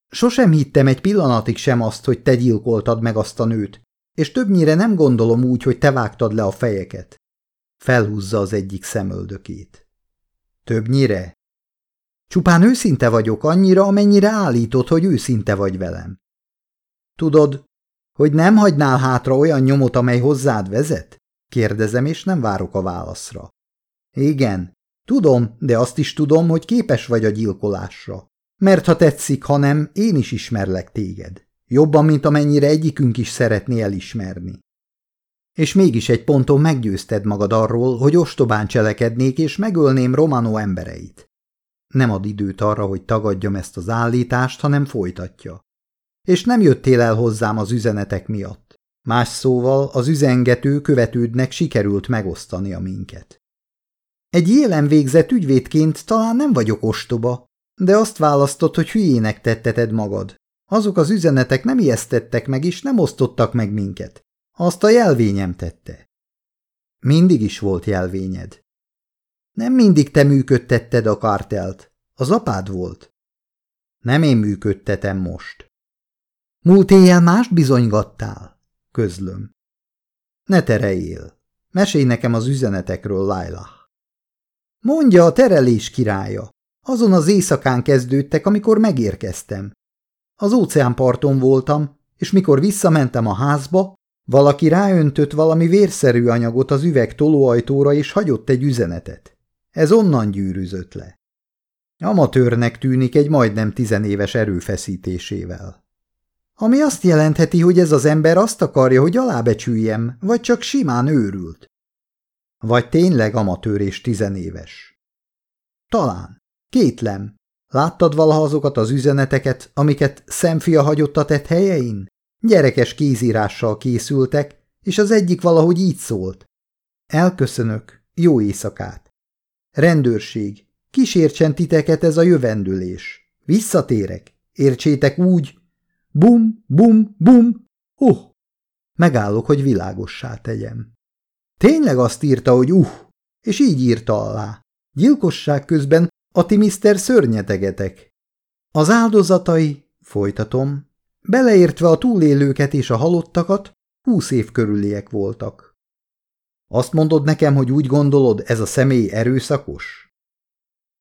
Sosem hittem egy pillanatig sem azt, hogy te gyilkoltad meg azt a nőt, és többnyire nem gondolom úgy, hogy te vágtad le a fejeket. Felhúzza az egyik szemöldökét. Többnyire? Csupán őszinte vagyok annyira, amennyire állítod, hogy őszinte vagy velem. Tudod, hogy nem hagynál hátra olyan nyomot, amely hozzád vezet? Kérdezem, és nem várok a válaszra. Igen, tudom, de azt is tudom, hogy képes vagy a gyilkolásra. Mert ha tetszik, ha nem, én is ismerlek téged. Jobban, mint amennyire egyikünk is szeretné elismerni. És mégis egy ponton meggyőzted magad arról, hogy ostobán cselekednék, és megölném Romano embereit. Nem ad időt arra, hogy tagadjam ezt az állítást, hanem folytatja. És nem jöttél el hozzám az üzenetek miatt. Más szóval az üzengető követődnek sikerült megosztani a minket. Egy élen végzett ügyvédként talán nem vagyok ostoba, de azt választott, hogy hülyének tetteted magad. Azok az üzenetek nem ijesztettek meg, és nem osztottak meg minket. Azt a jelvényem tette. Mindig is volt jelvényed. Nem mindig te működtetted a kártelt. Az apád volt. Nem én működtetem most. Múlt éjjel mást bizonygattál közlöm. Ne tereljél. Mesélj nekem az üzenetekről, Laila. Mondja a terelés királya. Azon az éjszakán kezdődtek, amikor megérkeztem. Az óceánparton voltam, és mikor visszamentem a házba, valaki ráöntött valami vérszerű anyagot az üveg tolóajtóra, és hagyott egy üzenetet. Ez onnan gyűrűzött le. Amatőrnek tűnik egy majdnem tizenéves erőfeszítésével. Ami azt jelentheti, hogy ez az ember azt akarja, hogy alábecsüljem, vagy csak simán őrült. Vagy tényleg amatőr és tizenéves. Talán. Kétlem. Láttad valaha azokat az üzeneteket, amiket szemfia hagyott a tett helyein? Gyerekes kézírással készültek, és az egyik valahogy így szólt. Elköszönök, jó éjszakát. Rendőrség, kísértsen titeket ez a jövendülés. Visszatérek, értsétek úgy. Bum, bum, bum, uh. Megállok, hogy világossá tegyem. Tényleg azt írta, hogy uh, és így írta alá. Gyilkosság közben a ti szörnyetegetek. Az áldozatai, folytatom, beleértve a túlélőket és a halottakat, húsz év körüliek voltak. Azt mondod nekem, hogy úgy gondolod, ez a személy erőszakos?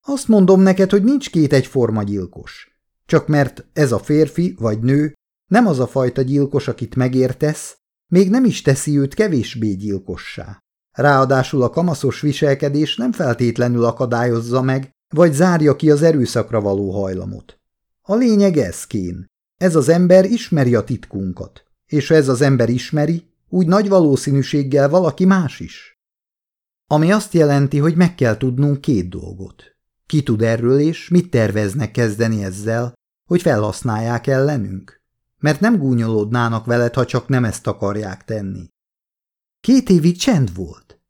Azt mondom neked, hogy nincs két egyforma gyilkos. Csak mert ez a férfi vagy nő nem az a fajta gyilkos, akit megértesz, még nem is teszi őt kevésbé gyilkossá. Ráadásul a kamaszos viselkedés nem feltétlenül akadályozza meg, vagy zárja ki az erőszakra való hajlamot. A lényeg ez, Kén. Ez az ember ismeri a titkunkat, és ha ez az ember ismeri, úgy nagy valószínűséggel valaki más is. Ami azt jelenti, hogy meg kell tudnunk két dolgot. Ki tud erről, és mit terveznek kezdeni ezzel, hogy felhasználják ellenünk? Mert nem gúnyolódnának veled, ha csak nem ezt akarják tenni. Két évig csend volt.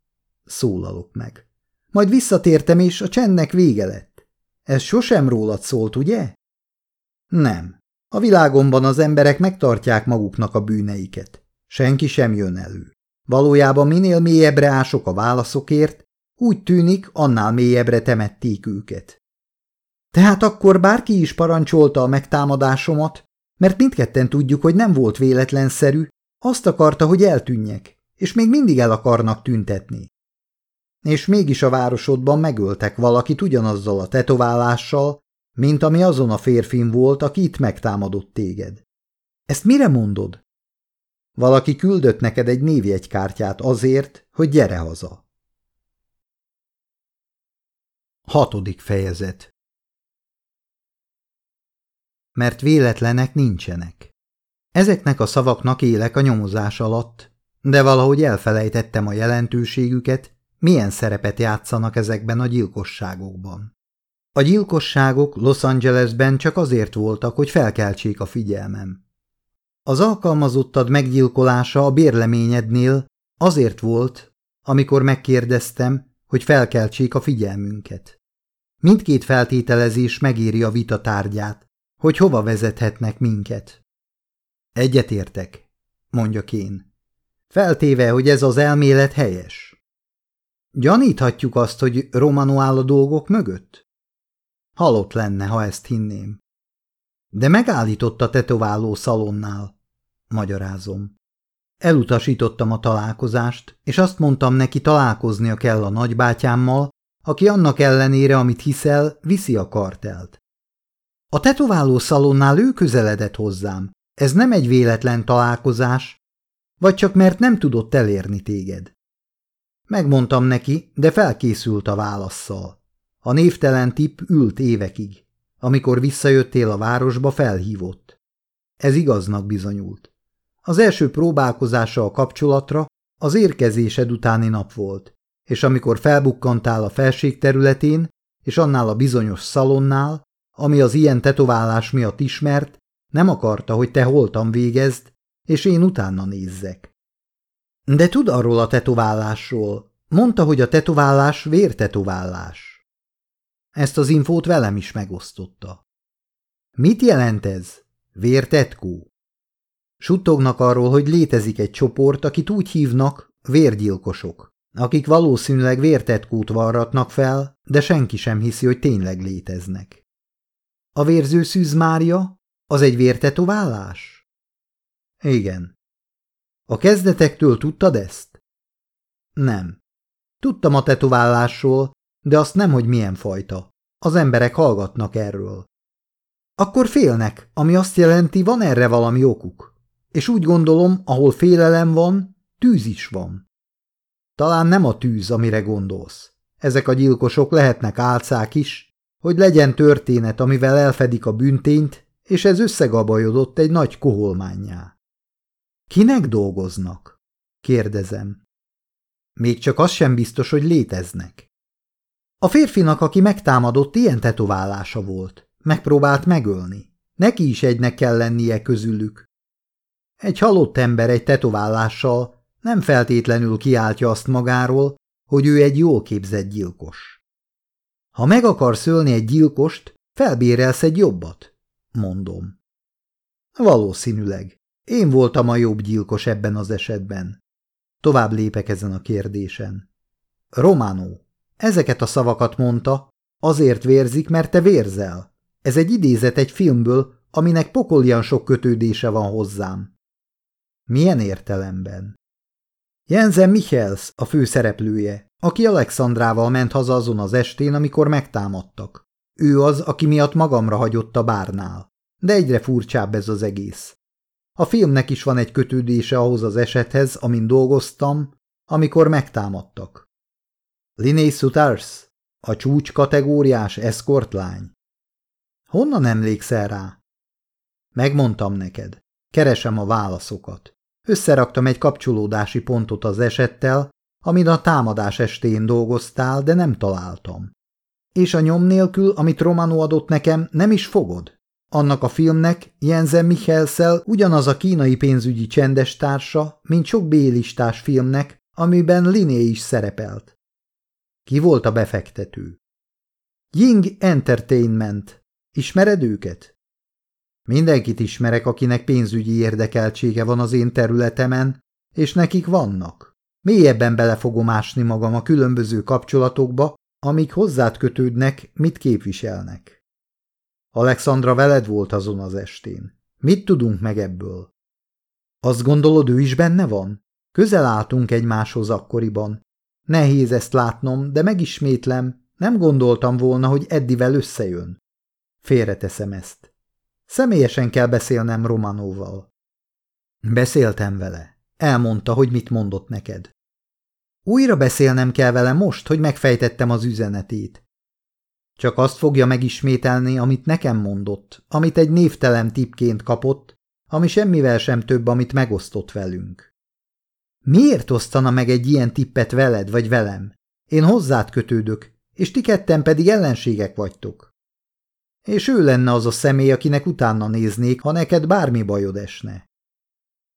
Szólalok meg. Majd visszatértem, és a csendnek vége lett. Ez sosem rólad szólt, ugye? Nem. A világomban az emberek megtartják maguknak a bűneiket. Senki sem jön elő. Valójában minél mélyebbre ások a válaszokért, úgy tűnik, annál mélyebbre temették őket. Tehát akkor bárki is parancsolta a megtámadásomat, mert mindketten tudjuk, hogy nem volt véletlenszerű, azt akarta, hogy eltűnjek, és még mindig el akarnak tüntetni. És mégis a városodban megöltek valakit ugyanazzal a tetoválással, mint ami azon a férfin volt, aki itt megtámadott téged. Ezt mire mondod? Valaki küldött neked egy névjegykártyát azért, hogy gyere haza. Hatodik fejezet Mert véletlenek nincsenek. Ezeknek a szavaknak élek a nyomozás alatt, de valahogy elfelejtettem a jelentőségüket, milyen szerepet játszanak ezekben a gyilkosságokban. A gyilkosságok Los Angelesben csak azért voltak, hogy felkeltsék a figyelmem. Az alkalmazottad meggyilkolása a bérleményednél azért volt, amikor megkérdeztem, hogy felkeltsék a figyelmünket. Mindkét feltételezés megéri a vita tárgyát, hogy hova vezethetnek minket. Egyetértek, mondja Kén. Feltéve, hogy ez az elmélet helyes. Gyaníthatjuk azt, hogy Romano áll a dolgok mögött? Halott lenne, ha ezt hinném. De megállított a tetováló szalonnál, magyarázom. Elutasítottam a találkozást, és azt mondtam neki találkoznia kell a nagybátyámmal, aki annak ellenére, amit hiszel, viszi a kartelt. A tetováló szalonnál ő közeledett hozzám. Ez nem egy véletlen találkozás, vagy csak mert nem tudott elérni téged. Megmondtam neki, de felkészült a válaszszal. A névtelen tip ült évekig. Amikor visszajöttél a városba, felhívott. Ez igaznak bizonyult. Az első próbálkozása a kapcsolatra az érkezésed utáni nap volt, és amikor felbukkantál a felség területén, és annál a bizonyos szalonnál, ami az ilyen tetoválás miatt ismert, nem akarta, hogy te holtan végezd, és én utána nézzek. De tud arról a tetoválásról. Mondta, hogy a tetoválás vértetoválás. Ezt az infót velem is megosztotta. Mit jelent ez? Vértetkó? Suttognak arról, hogy létezik egy csoport, akit úgy hívnak vérgyilkosok, akik valószínűleg vértetkót varratnak fel, de senki sem hiszi, hogy tényleg léteznek. A vérző szűz Mária? Az egy vértetoválás? Igen. A kezdetektől tudtad ezt? Nem. Tudtam a tetoválásról, de azt nem, hogy milyen fajta. Az emberek hallgatnak erről. Akkor félnek, ami azt jelenti, van erre valami okuk. És úgy gondolom, ahol félelem van, tűz is van. Talán nem a tűz, amire gondolsz. Ezek a gyilkosok lehetnek álcák is, hogy legyen történet, amivel elfedik a büntényt, és ez összegabajodott egy nagy koholmányjá. Kinek dolgoznak? kérdezem. Még csak az sem biztos, hogy léteznek. A férfinak, aki megtámadott, ilyen tetoválása volt. Megpróbált megölni. Neki is egynek kell lennie közülük. Egy halott ember egy tetoválással nem feltétlenül kiáltja azt magáról, hogy ő egy jól képzett gyilkos. Ha meg akarsz ölni egy gyilkost, felbérelsz egy jobbat, mondom. Valószínűleg. Én voltam a jobb gyilkos ebben az esetben. Tovább lépek ezen a kérdésen. Romano, ezeket a szavakat mondta, azért vérzik, mert te vérzel. Ez egy idézet egy filmből, aminek pokolian sok kötődése van hozzám. Milyen értelemben? Jensen Michels a főszereplője, aki Alexandrával ment haza azon az estén, amikor megtámadtak. Ő az, aki miatt magamra hagyott a bárnál. De egyre furcsább ez az egész. A filmnek is van egy kötődése ahhoz az esethez, amin dolgoztam, amikor megtámadtak. Liné Sutars, a csúcs kategóriás eszkortlány. Honnan emlékszel rá? Megmondtam neked. Keresem a válaszokat. Összeraktam egy kapcsolódási pontot az esettel, amin a támadás estén dolgoztál, de nem találtam. És a nyom nélkül, amit Romano adott nekem, nem is fogod? Annak a filmnek Jensen Michelsel ugyanaz a kínai pénzügyi csendes társa, mint sok B-listás filmnek, amiben Liné is szerepelt. Ki volt a befektető? Ying Entertainment. Ismered őket? Mindenkit ismerek, akinek pénzügyi érdekeltsége van az én területemen, és nekik vannak. Mélyebben bele fogom ásni magam a különböző kapcsolatokba, amik hozzád kötődnek, mit képviselnek. Alexandra veled volt azon az estén. Mit tudunk meg ebből? Azt gondolod, ő is benne van? Közel álltunk egymáshoz akkoriban. Nehéz ezt látnom, de megismétlem, nem gondoltam volna, hogy Eddivel összejön. Félreteszem ezt. Személyesen kell beszélnem Romanóval. Beszéltem vele. Elmondta, hogy mit mondott neked. Újra beszélnem kell vele most, hogy megfejtettem az üzenetét. Csak azt fogja megismételni, amit nekem mondott, amit egy névtelen tipként kapott, ami semmivel sem több, amit megosztott velünk. Miért osztana meg egy ilyen tippet veled vagy velem? Én hozzád kötődök, és ti ketten pedig ellenségek vagytok. És ő lenne az a személy, akinek utána néznék, ha neked bármi bajod esne.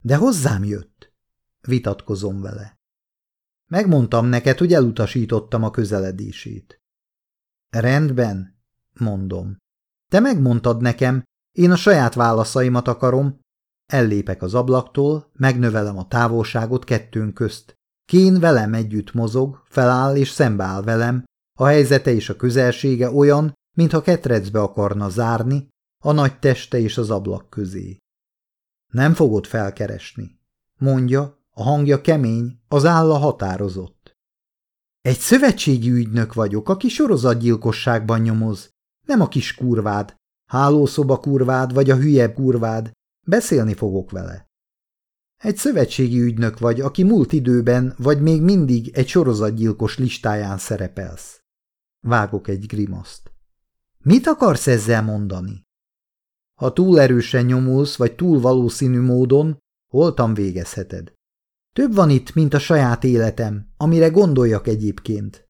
De hozzám jött. Vitatkozom vele. Megmondtam neked, hogy elutasítottam a közeledését. Rendben, mondom. Te megmondtad nekem, én a saját válaszaimat akarom. Ellépek az ablaktól, megnövelem a távolságot kettőnk közt. Kén velem együtt mozog, feláll és szembeáll velem, a helyzete és a közelsége olyan, mintha ketrecbe akarna zárni, a nagy teste és az ablak közé. Nem fogod felkeresni, mondja, a hangja kemény, az álla határozott. Egy szövetségi ügynök vagyok, aki sorozatgyilkosságban nyomoz. Nem a kis kurvád, hálószoba kurvád vagy a hülye kurvád. Beszélni fogok vele. Egy szövetségi ügynök vagy, aki múlt időben vagy még mindig egy sorozatgyilkos listáján szerepelsz. Vágok egy grimaszt. Mit akarsz ezzel mondani? Ha túl erősen nyomulsz, vagy túl valószínű módon, holtam végezheted. Több van itt, mint a saját életem, amire gondoljak egyébként.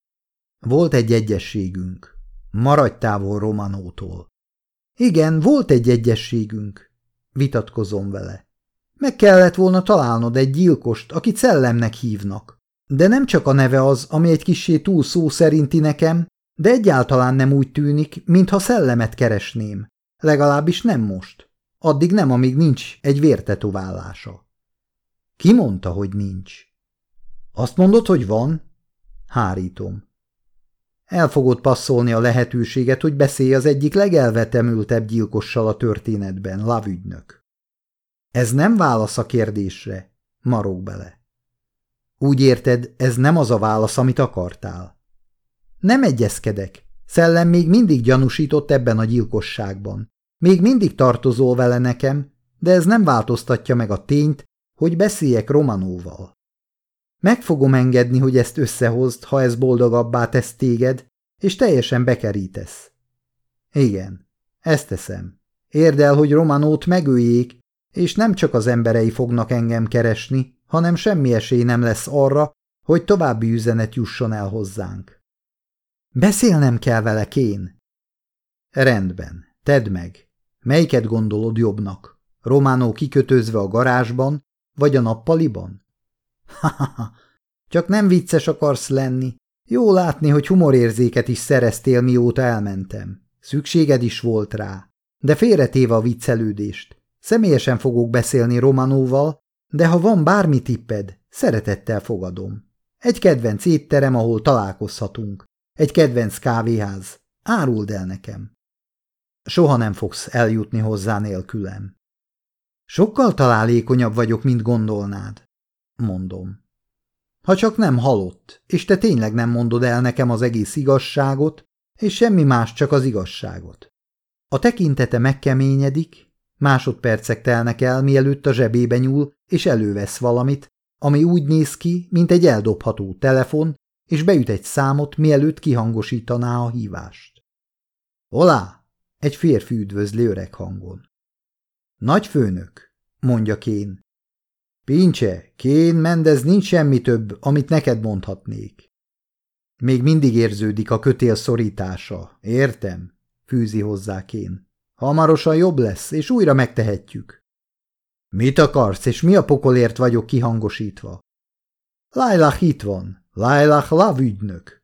Volt egy egyességünk. Maradj távol Romanótól. Igen, volt egy egyességünk. Vitatkozom vele. Meg kellett volna találnod egy gyilkost, akit szellemnek hívnak. De nem csak a neve az, ami egy kisé túl szó szerinti nekem, de egyáltalán nem úgy tűnik, mintha szellemet keresném. Legalábbis nem most. Addig nem, amíg nincs egy vértetoválása. Ki mondta, hogy nincs? Azt mondod, hogy van? Hárítom. El fogod passzolni a lehetőséget, hogy beszélj az egyik legelvetemültebb gyilkossal a történetben, lavügynök. Ez nem válasz a kérdésre, marog bele. Úgy érted, ez nem az a válasz, amit akartál. Nem egyezkedek, Szellem még mindig gyanúsított ebben a gyilkosságban. Még mindig tartozol vele nekem, de ez nem változtatja meg a tényt, hogy beszéljek Romanóval. Meg fogom engedni, hogy ezt összehozd, ha ez boldogabbá tesz téged, és teljesen bekerítesz. Igen, ezt teszem. Érd el, hogy Romanót megöljék, és nem csak az emberei fognak engem keresni, hanem semmi esély nem lesz arra, hogy további üzenet jusson el hozzánk. Beszélnem kell vele, Kén. Rendben, tedd meg. Melyiket gondolod jobbnak? Románó kikötözve a garázsban, vagy a nappaliban? Ha-ha-ha, csak nem vicces akarsz lenni. Jó látni, hogy humorérzéket is szereztél, mióta elmentem. Szükséged is volt rá. De félretéve a viccelődést. Személyesen fogok beszélni Romanóval, de ha van bármi tipped, szeretettel fogadom. Egy kedvenc étterem, ahol találkozhatunk. Egy kedvenc kávéház. Áruld el nekem. Soha nem fogsz eljutni hozzá nélkülem. Sokkal találékonyabb vagyok, mint gondolnád, mondom. Ha csak nem halott, és te tényleg nem mondod el nekem az egész igazságot, és semmi más, csak az igazságot. A tekintete megkeményedik, másodpercek telnek el, mielőtt a zsebébe nyúl, és elővesz valamit, ami úgy néz ki, mint egy eldobható telefon, és beüt egy számot, mielőtt kihangosítaná a hívást. Olá! Egy férfi üdvözli öreg hangon. Nagy főnök, mondja Kén. Pincse, Kén, Mendez nincs semmi több, amit neked mondhatnék. Még mindig érződik a kötél szorítása, értem, fűzi hozzá Kén. Hamarosan jobb lesz, és újra megtehetjük. Mit akarsz, és mi a pokolért vagyok kihangosítva? Lailah itt van, Lailah Lav ügynök.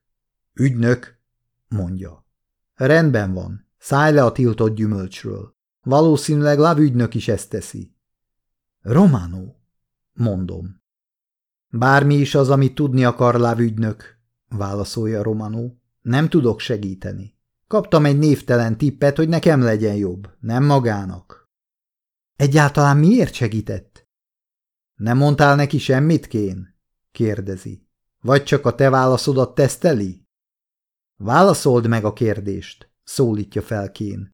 Ügynök, mondja. Rendben van, szállj le a tiltott gyümölcsről. Valószínűleg Lav ügynök is ezt teszi. Románó, mondom. Bármi is az, amit tudni akar Lav ügynök, válaszolja Romanó. Nem tudok segíteni. Kaptam egy névtelen tippet, hogy nekem legyen jobb, nem magának. Egyáltalán miért segített? Nem mondtál neki semmit, Kén? kérdezi. Vagy csak a te válaszodat teszteli? Válaszold meg a kérdést, szólítja fel Kén.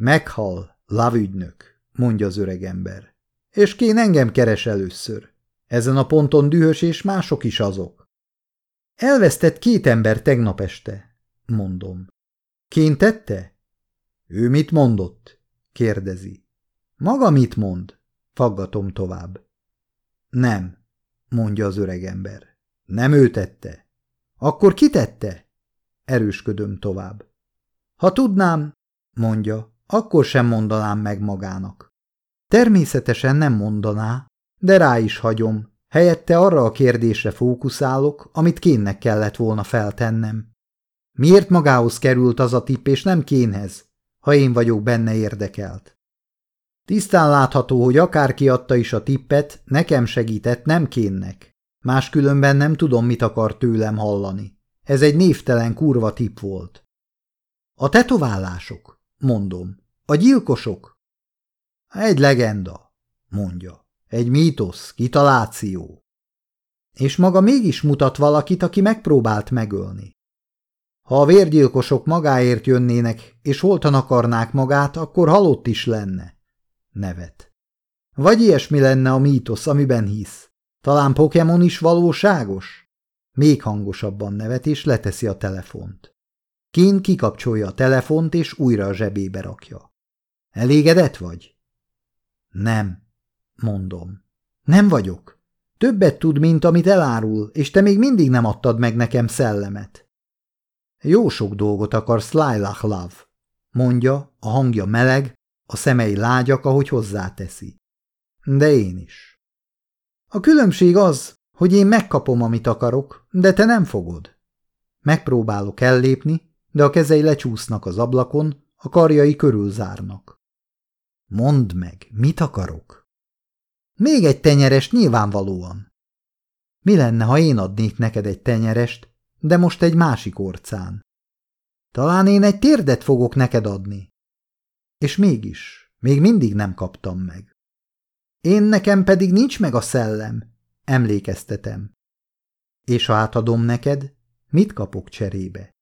Meghal, lavügynök, mondja az öregember. És Kén engem keres először. Ezen a ponton dühös és mások is azok. Elvesztett két ember tegnap este, mondom. Kén tette? Ő mit mondott? kérdezi. Maga mit mond? Faggatom tovább. Nem, mondja az öregember. Nem ő tette. Akkor ki tette? Erősködöm tovább. Ha tudnám, mondja, akkor sem mondanám meg magának. Természetesen nem mondaná, de rá is hagyom. Helyette arra a kérdésre fókuszálok, amit kénnek kellett volna feltennem. Miért magához került az a tipp, és nem kénhez, ha én vagyok benne érdekelt? Tisztán látható, hogy akárki adta is a tippet, nekem segített, nem kénnek. Máskülönben nem tudom, mit akar tőlem hallani. Ez egy névtelen kurva tipp volt. A tetoválások, mondom. A gyilkosok. Egy legenda, mondja. Egy mítosz, kitaláció. És maga mégis mutat valakit, aki megpróbált megölni. Ha a vérgyilkosok magáért jönnének, és holtan akarnák magát, akkor halott is lenne. Nevet. Vagy ilyesmi lenne a mítosz, amiben hisz. Talán Pokémon is valóságos? Még hangosabban nevet, és leteszi a telefont. Kén kikapcsolja a telefont, és újra a zsebébe rakja. Elégedett vagy? Nem, mondom. Nem vagyok. Többet tud, mint amit elárul, és te még mindig nem adtad meg nekem szellemet. Jó sok dolgot akarsz, Lailah Love, mondja, a hangja meleg, a szemei lágyak, ahogy hozzáteszi. De én is. A különbség az, hogy én megkapom, amit akarok, de te nem fogod. Megpróbálok ellépni, de a kezei lecsúsznak az ablakon, a karjai körül zárnak. Mondd meg, mit akarok? Még egy tenyerest nyilvánvalóan. Mi lenne, ha én adnék neked egy tenyerest, de most egy másik orcán? Talán én egy térdet fogok neked adni. És mégis, még mindig nem kaptam meg. Én nekem pedig nincs meg a szellem, emlékeztetem. És ha átadom neked, mit kapok cserébe?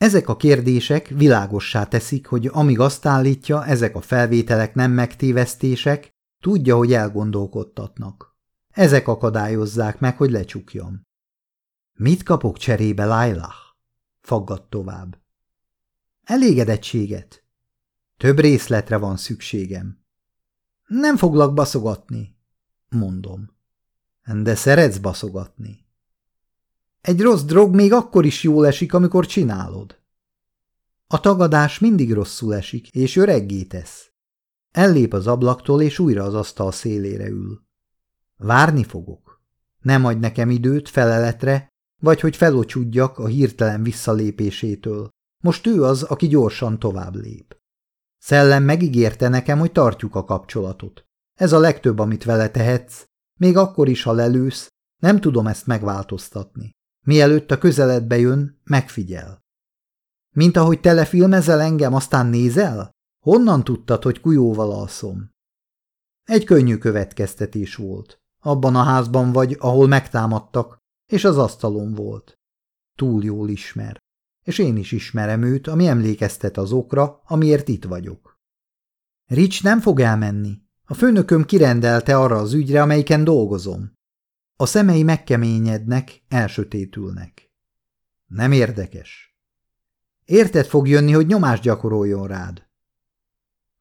Ezek a kérdések világossá teszik, hogy amíg azt állítja, ezek a felvételek nem megtévesztések, tudja, hogy elgondolkodtatnak. Ezek akadályozzák meg, hogy lecsukjam. Mit kapok cserébe, Lailah? Faggadt tovább. Elégedettséget. Több részletre van szükségem. Nem foglak baszogatni, mondom. De szeretsz baszogatni. Egy rossz drog még akkor is jól esik, amikor csinálod. A tagadás mindig rosszul esik, és öreggé tesz. Ellép az ablaktól, és újra az asztal szélére ül. Várni fogok. Nem adj nekem időt feleletre, vagy hogy felocsudjak a hirtelen visszalépésétől. Most ő az, aki gyorsan tovább lép. Szellem megígérte nekem, hogy tartjuk a kapcsolatot. Ez a legtöbb, amit vele tehetsz, még akkor is, ha lelősz, nem tudom ezt megváltoztatni. Mielőtt a közeledbe jön, megfigyel. Mint ahogy telefilmezel engem, aztán nézel? Honnan tudtad, hogy kujóval alszom? Egy könnyű következtetés volt. Abban a házban vagy, ahol megtámadtak, és az asztalon volt. Túl jól ismer. És én is ismerem őt, ami emlékeztet az okra, amiért itt vagyok. Rich nem fog elmenni. A főnököm kirendelte arra az ügyre, amelyiken dolgozom. A szemei megkeményednek, elsötétülnek. Nem érdekes. Érted fog jönni, hogy nyomást gyakoroljon rád.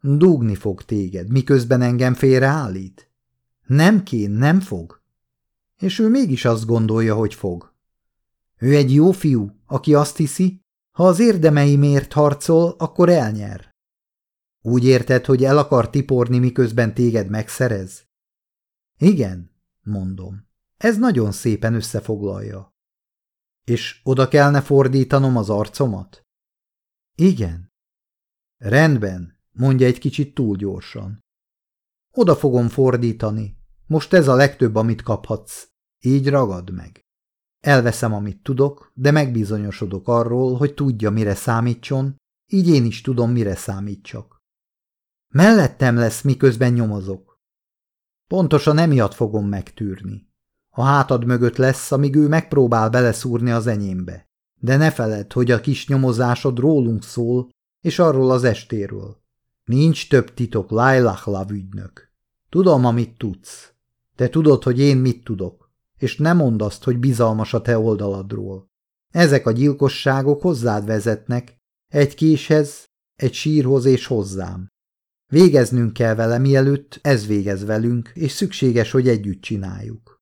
Dugni fog téged, miközben engem félreállít. Nem kén, nem fog. És ő mégis azt gondolja, hogy fog. Ő egy jó fiú, aki azt hiszi, ha az érdemeimért harcol, akkor elnyer. Úgy érted, hogy el akar tiporni, miközben téged megszerez? Igen, mondom. Ez nagyon szépen összefoglalja. És oda kellene fordítanom az arcomat? Igen. Rendben, mondja egy kicsit túl gyorsan. Oda fogom fordítani. Most ez a legtöbb, amit kaphatsz. Így ragad meg. Elveszem, amit tudok, de megbizonyosodok arról, hogy tudja, mire számítson, így én is tudom, mire számítsak. Mellettem lesz, miközben nyomozok. Pontosan emiatt fogom megtűrni. A hátad mögött lesz, amíg ő megpróbál beleszúrni az enyémbe. De ne feledd, hogy a kis nyomozásod rólunk szól, és arról az estéről. Nincs több titok, Lailah ügynök. Tudom, amit tudsz. Te tudod, hogy én mit tudok, és nem mondd azt, hogy bizalmas a te oldaladról. Ezek a gyilkosságok hozzád vezetnek, egy késhez, egy sírhoz és hozzám. Végeznünk kell vele, mielőtt ez végez velünk, és szükséges, hogy együtt csináljuk.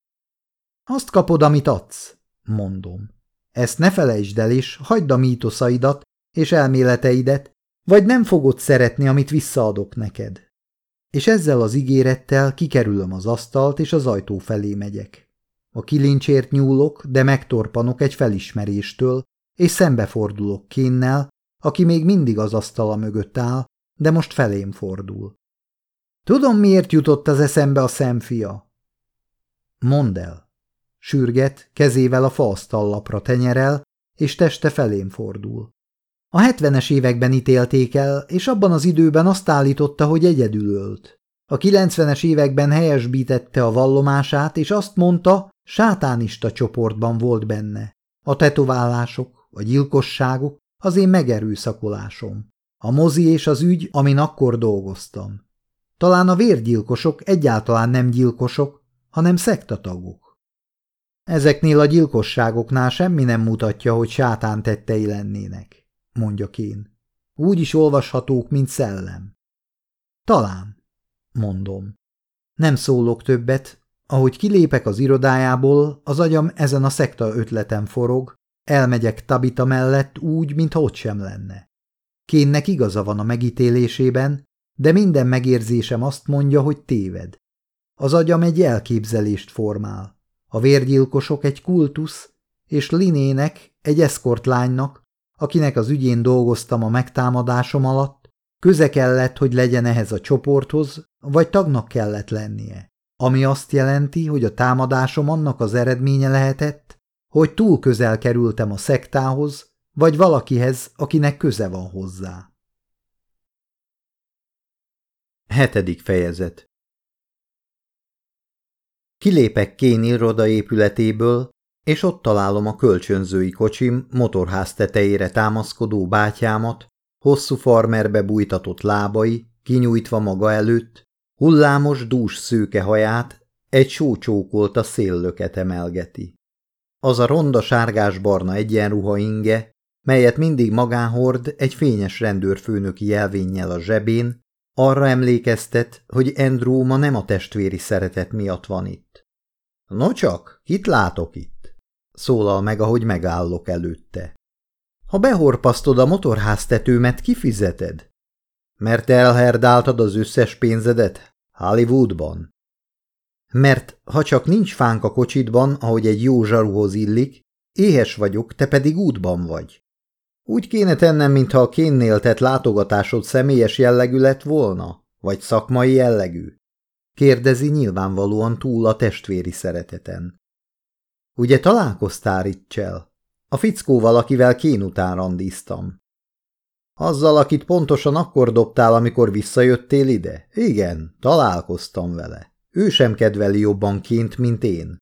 Azt kapod, amit adsz, mondom. Ezt ne felejtsd el, és hagyd a mítoszaidat és elméleteidet, vagy nem fogod szeretni, amit visszaadok neked. És ezzel az ígérettel kikerülöm az asztalt, és az ajtó felé megyek. A kilincsért nyúlok, de megtorpanok egy felismeréstől, és szembefordulok Kénnel, aki még mindig az asztala mögött áll, de most felém fordul. Tudom, miért jutott az eszembe a szemfia? Mondd el. Sürget, kezével a faasztallapra tenyerel, és teste felém fordul. A hetvenes években ítélték el, és abban az időben azt állította, hogy egyedül ölt. A kilencvenes években helyesbítette a vallomását, és azt mondta, sátánista csoportban volt benne. A tetoválások, a gyilkosságok, az én megerőszakolásom. A mozi és az ügy, amin akkor dolgoztam. Talán a vérgyilkosok egyáltalán nem gyilkosok, hanem szektatagok. Ezeknél a gyilkosságoknál semmi nem mutatja, hogy sátán tettei lennének, mondja Kén. Úgy is olvashatók, mint szellem. Talán, mondom. Nem szólok többet, ahogy kilépek az irodájából, az agyam ezen a szekta ötletem forog, elmegyek Tabita mellett úgy, mintha ott sem lenne. Kénnek igaza van a megítélésében, de minden megérzésem azt mondja, hogy téved. Az agyam egy elképzelést formál. A vérgyilkosok egy kultusz, és Linének, egy eszkortlánynak, akinek az ügyén dolgoztam a megtámadásom alatt, köze kellett, hogy legyen ehhez a csoporthoz, vagy tagnak kellett lennie. Ami azt jelenti, hogy a támadásom annak az eredménye lehetett, hogy túl közel kerültem a szektához, vagy valakihez, akinek köze van hozzá. Hetedik fejezet Kilépek Kén irodaépületéből, és ott találom a kölcsönzői kocsim motorház tetejére támaszkodó bátyámat, hosszú farmerbe bújtatott lábai, kinyújtva maga előtt, hullámos dús szőke haját egy sócsókolta széllöket emelgeti. Az a ronda sárgás-barna egyenruha inge, melyet mindig magán hord egy fényes rendőrfőnöki jelvénnyel a zsebén, arra emlékeztet, hogy Andrew ma nem a testvéri szeretet miatt van itt. No csak, kit látok itt? Szólal meg, ahogy megállok előtte. Ha behorpasztod a motorháztetőmet, kifizeted? Mert elherdáltad az összes pénzedet Hollywoodban? Mert ha csak nincs fánk a kocsitban, ahogy egy jó zsaruhoz illik, éhes vagyok, te pedig útban vagy. Úgy kéne tennem, mintha a kénnél tett látogatásod személyes jellegű lett volna, vagy szakmai jellegű? Kérdezi nyilvánvalóan túl a testvéri szereteten. Ugye találkoztál Ritchell? A fickóval, akivel kén után randíztam. Azzal, akit pontosan akkor dobtál, amikor visszajöttél ide? Igen, találkoztam vele. Ő sem kedveli jobban ként, mint én.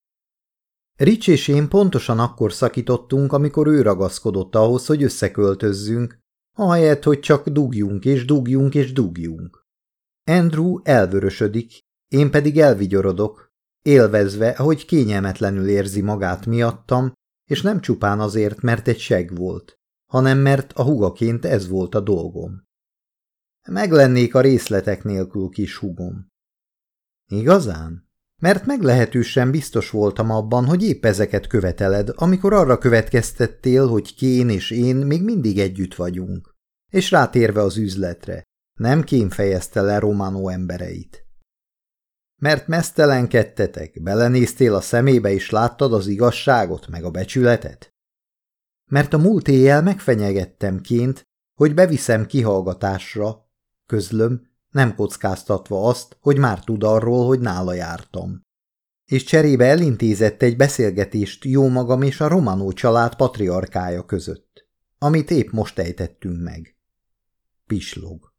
Rich és én pontosan akkor szakítottunk, amikor ő ragaszkodott ahhoz, hogy összeköltözzünk, ahelyett, hogy csak dugjunk és dugjunk és dugjunk. Andrew elvörösödik, én pedig elvigyorodok, élvezve, hogy kényelmetlenül érzi magát miattam, és nem csupán azért, mert egy seg volt, hanem mert a hugaként ez volt a dolgom. Meglennék a részletek nélkül, kis hugom. Igazán? Mert meglehetősen biztos voltam abban, hogy épp ezeket követeled, amikor arra következtettél, hogy Kén és én még mindig együtt vagyunk. És rátérve az üzletre, nem Kén fejezte le Románó embereit. Mert mesztelenkedtetek, belenéztél a szemébe és láttad az igazságot meg a becsületet? Mert a múlt éjjel megfenyegettem ként, hogy beviszem kihallgatásra, közlöm, nem kockáztatva azt, hogy már tud arról, hogy nála jártam. És cserébe elintézett egy beszélgetést jó magam és a Romanó család patriarkája között, amit épp most ejtettünk meg. Pislog.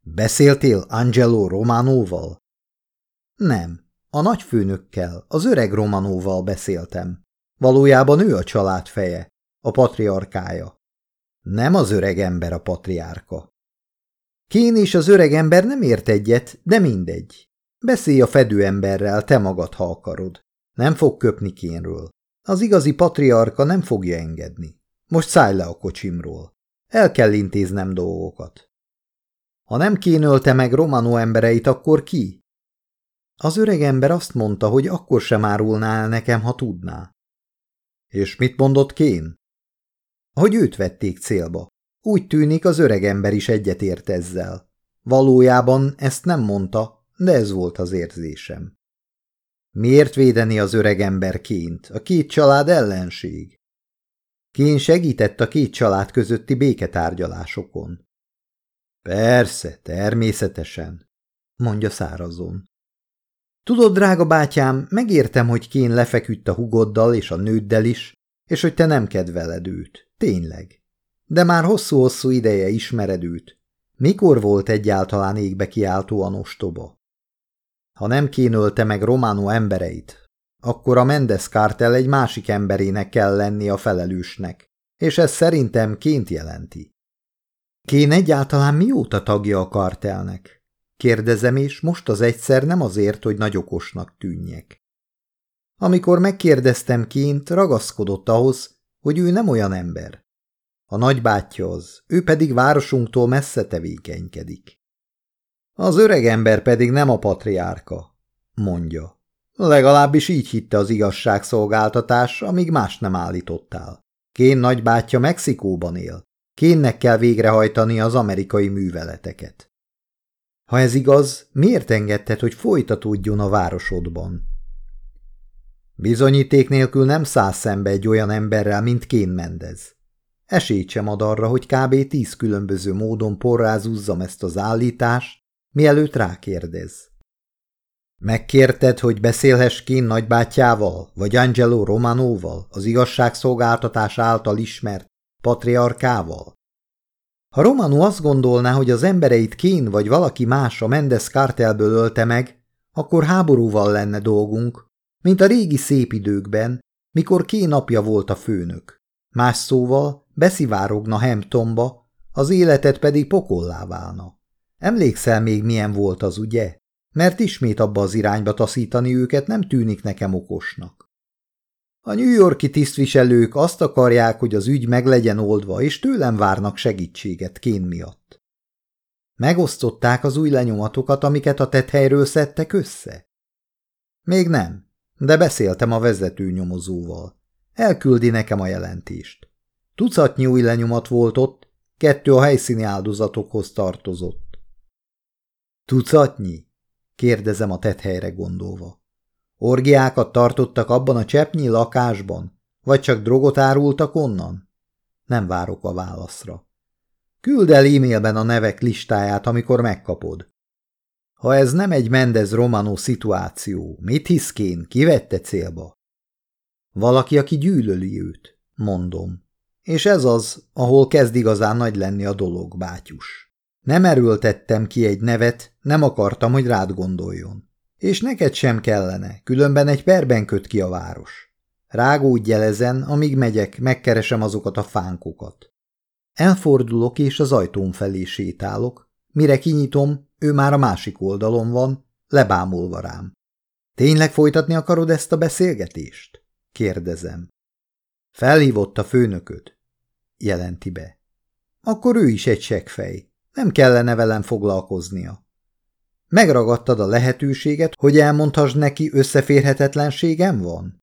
Beszéltél Angelo Románóval? Nem, a nagyfőnökkel, az öreg Romanóval beszéltem. Valójában ő a család feje, a patriarkája. Nem az öreg ember a patriárka. Kén és az öreg ember nem ért egyet, de mindegy. Beszélj a fedőemberrel, te magad, ha akarod. Nem fog köpni Kénről. Az igazi patriarka nem fogja engedni. Most szállj le a kocsimról. El kell intéznem dolgokat. Ha nem kénölte meg Romano embereit, akkor ki? Az öreg ember azt mondta, hogy akkor sem árulná el nekem, ha tudná. És mit mondott Kén? Hogy őt vették célba. Úgy tűnik, az öreg ember is egyetért ezzel. Valójában ezt nem mondta, de ez volt az érzésem. Miért védeni az öreg emberként? A két család ellenség. Kén segített a két család közötti béketárgyalásokon. Persze, természetesen, mondja szárazon. Tudod, drága bátyám, megértem, hogy Kén lefeküdt a hugoddal és a nőddel is, és hogy te nem kedveled őt. Tényleg. De már hosszú-hosszú ideje ismered őt. Mikor volt egyáltalán égbe kiáltóan ostoba? Ha nem kénölte meg Románó embereit, akkor a Mendes kártel egy másik emberének kell lenni a felelősnek, és ez szerintem ként jelenti. Kén egyáltalán mióta tagja a kartelnek? Kérdezem, és most az egyszer nem azért, hogy nagy okosnak tűnjek. Amikor megkérdeztem ként, ragaszkodott ahhoz, hogy ő nem olyan ember. A nagybátyja az, ő pedig városunktól messze tevékenykedik. Az öreg ember pedig nem a patriárka, mondja. Legalábbis így hitte az igazságszolgáltatás, amíg más nem állítottál. Kén nagybátyja Mexikóban él. Kénnek kell végrehajtani az amerikai műveleteket. Ha ez igaz, miért engedted, hogy folytatódjon a városodban? Bizonyíték nélkül nem száll szembe egy olyan emberrel, mint Kén Mendez. Esélyt sem ad arra, hogy kb. tíz különböző módon porrázúzzam ezt az állítást, mielőtt rákérdez. Megkérted, hogy beszélhess Kén nagybátyjával, vagy Angelo Romanóval, az igazságszolgáltatás által ismert patriarkával? Ha Romano azt gondolná, hogy az embereit Kén vagy valaki más a Mendes kártelből ölte meg, akkor háborúval lenne dolgunk, mint a régi szép időkben, mikor ké napja volt a főnök. Más szóval beszivárogna Hamptonba, az életet pedig pokollá válna. Emlékszel még milyen volt az, ugye? Mert ismét abba az irányba taszítani őket nem tűnik nekem okosnak. A New Yorki tisztviselők azt akarják, hogy az ügy meg legyen oldva, és tőlem várnak segítséget kén miatt. Megosztották az új lenyomatokat, amiket a tethelyről szedtek össze? Még nem, de beszéltem a vezető nyomozóval. Elküldi nekem a jelentést. Tucatnyi új lenyomat volt ott, kettő a helyszíni áldozatokhoz tartozott. Tucatnyi? kérdezem a tethelyre gondolva. Orgiákat tartottak abban a cseppnyi lakásban, vagy csak drogot árultak onnan? Nem várok a válaszra. Küld el e-mailben a nevek listáját, amikor megkapod. Ha ez nem egy Mendez Romano szituáció, mit hisz kén, kivette célba? Valaki, aki gyűlöli őt, mondom. És ez az, ahol kezd igazán nagy lenni a dolog, bátyus. Nem erőltettem ki egy nevet, nem akartam, hogy rád gondoljon. És neked sem kellene, különben egy perben köt ki a város. Rágódj el ezen, amíg megyek, megkeresem azokat a fánkokat. Elfordulok és az ajtóm felé sétálok, mire kinyitom, ő már a másik oldalon van, lebámulva rám. Tényleg folytatni akarod ezt a beszélgetést? kérdezem. Felhívott a főnököt, jelenti be. Akkor ő is egy seggfej, nem kellene velem foglalkoznia. Megragadtad a lehetőséget, hogy elmondhass neki összeférhetetlenségem van?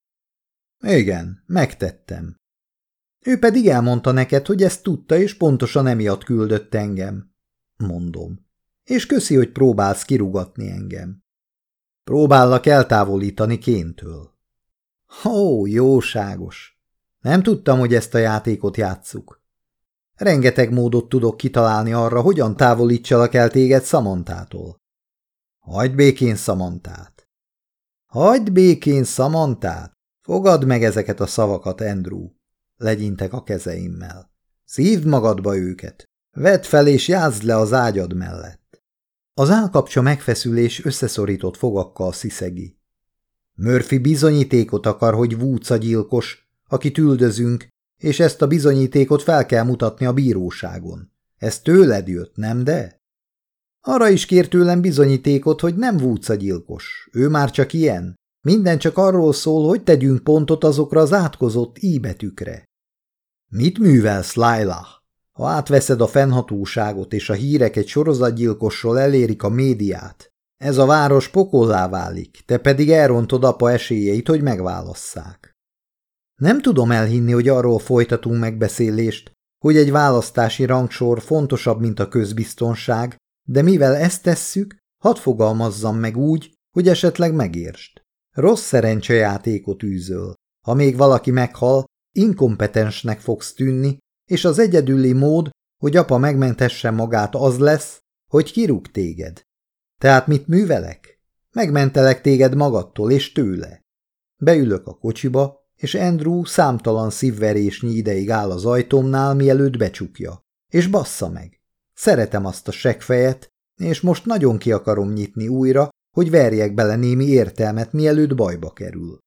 Igen, megtettem. Ő pedig elmondta neked, hogy ezt tudta, és pontosan emiatt küldött engem. Mondom. És köszi, hogy próbálsz kirugatni engem. Próbállak eltávolítani kéntől. Ó, jóságos. Nem tudtam, hogy ezt a játékot játsszuk. Rengeteg módot tudok kitalálni arra, hogyan távolítsalak el téged Szamantától. Hagyd békén Szamantát. Hagyd békén Szamantát. Fogadd meg ezeket a szavakat, Andrew. Legyintek a kezeimmel. Szívd magadba őket. Vedd fel és játszd le az ágyad mellett. Az állkapcsa megfeszülés összeszorított fogakkal sziszegi. Murphy bizonyítékot akar, hogy Woods a gyilkos, akit üldözünk, és ezt a bizonyítékot fel kell mutatni a bíróságon. Ez tőled jött, nem de? Arra is kér tőlem bizonyítékot, hogy nem Woods a gyilkos. Ő már csak ilyen. Minden csak arról szól, hogy tegyünk pontot azokra az átkozott íbetűkre. Mit művelsz, Laila? Ha átveszed a fennhatóságot és a hírek egy sorozatgyilkosról elérik a médiát, ez a város pokollá válik, te pedig elrontod apa esélyeit, hogy megválasszák. Nem tudom elhinni, hogy arról folytatunk megbeszélést, hogy egy választási rangsor fontosabb, mint a közbiztonság, de mivel ezt tesszük, hadd fogalmazzam meg úgy, hogy esetleg megérst. Rossz szerencsejátékot űzöl. Ha még valaki meghal, inkompetensnek fogsz tűnni, és az egyedüli mód, hogy apa megmentesse magát az lesz, hogy kirúg téged. Tehát mit művelek? Megmentelek téged magadtól és tőle. Beülök a kocsiba, és Andrew számtalan szívverésnyi ideig áll az ajtómnál, mielőtt becsukja. És bassza meg. Szeretem azt a segfejet, és most nagyon ki akarom nyitni újra, hogy verjek bele némi értelmet, mielőtt bajba kerül.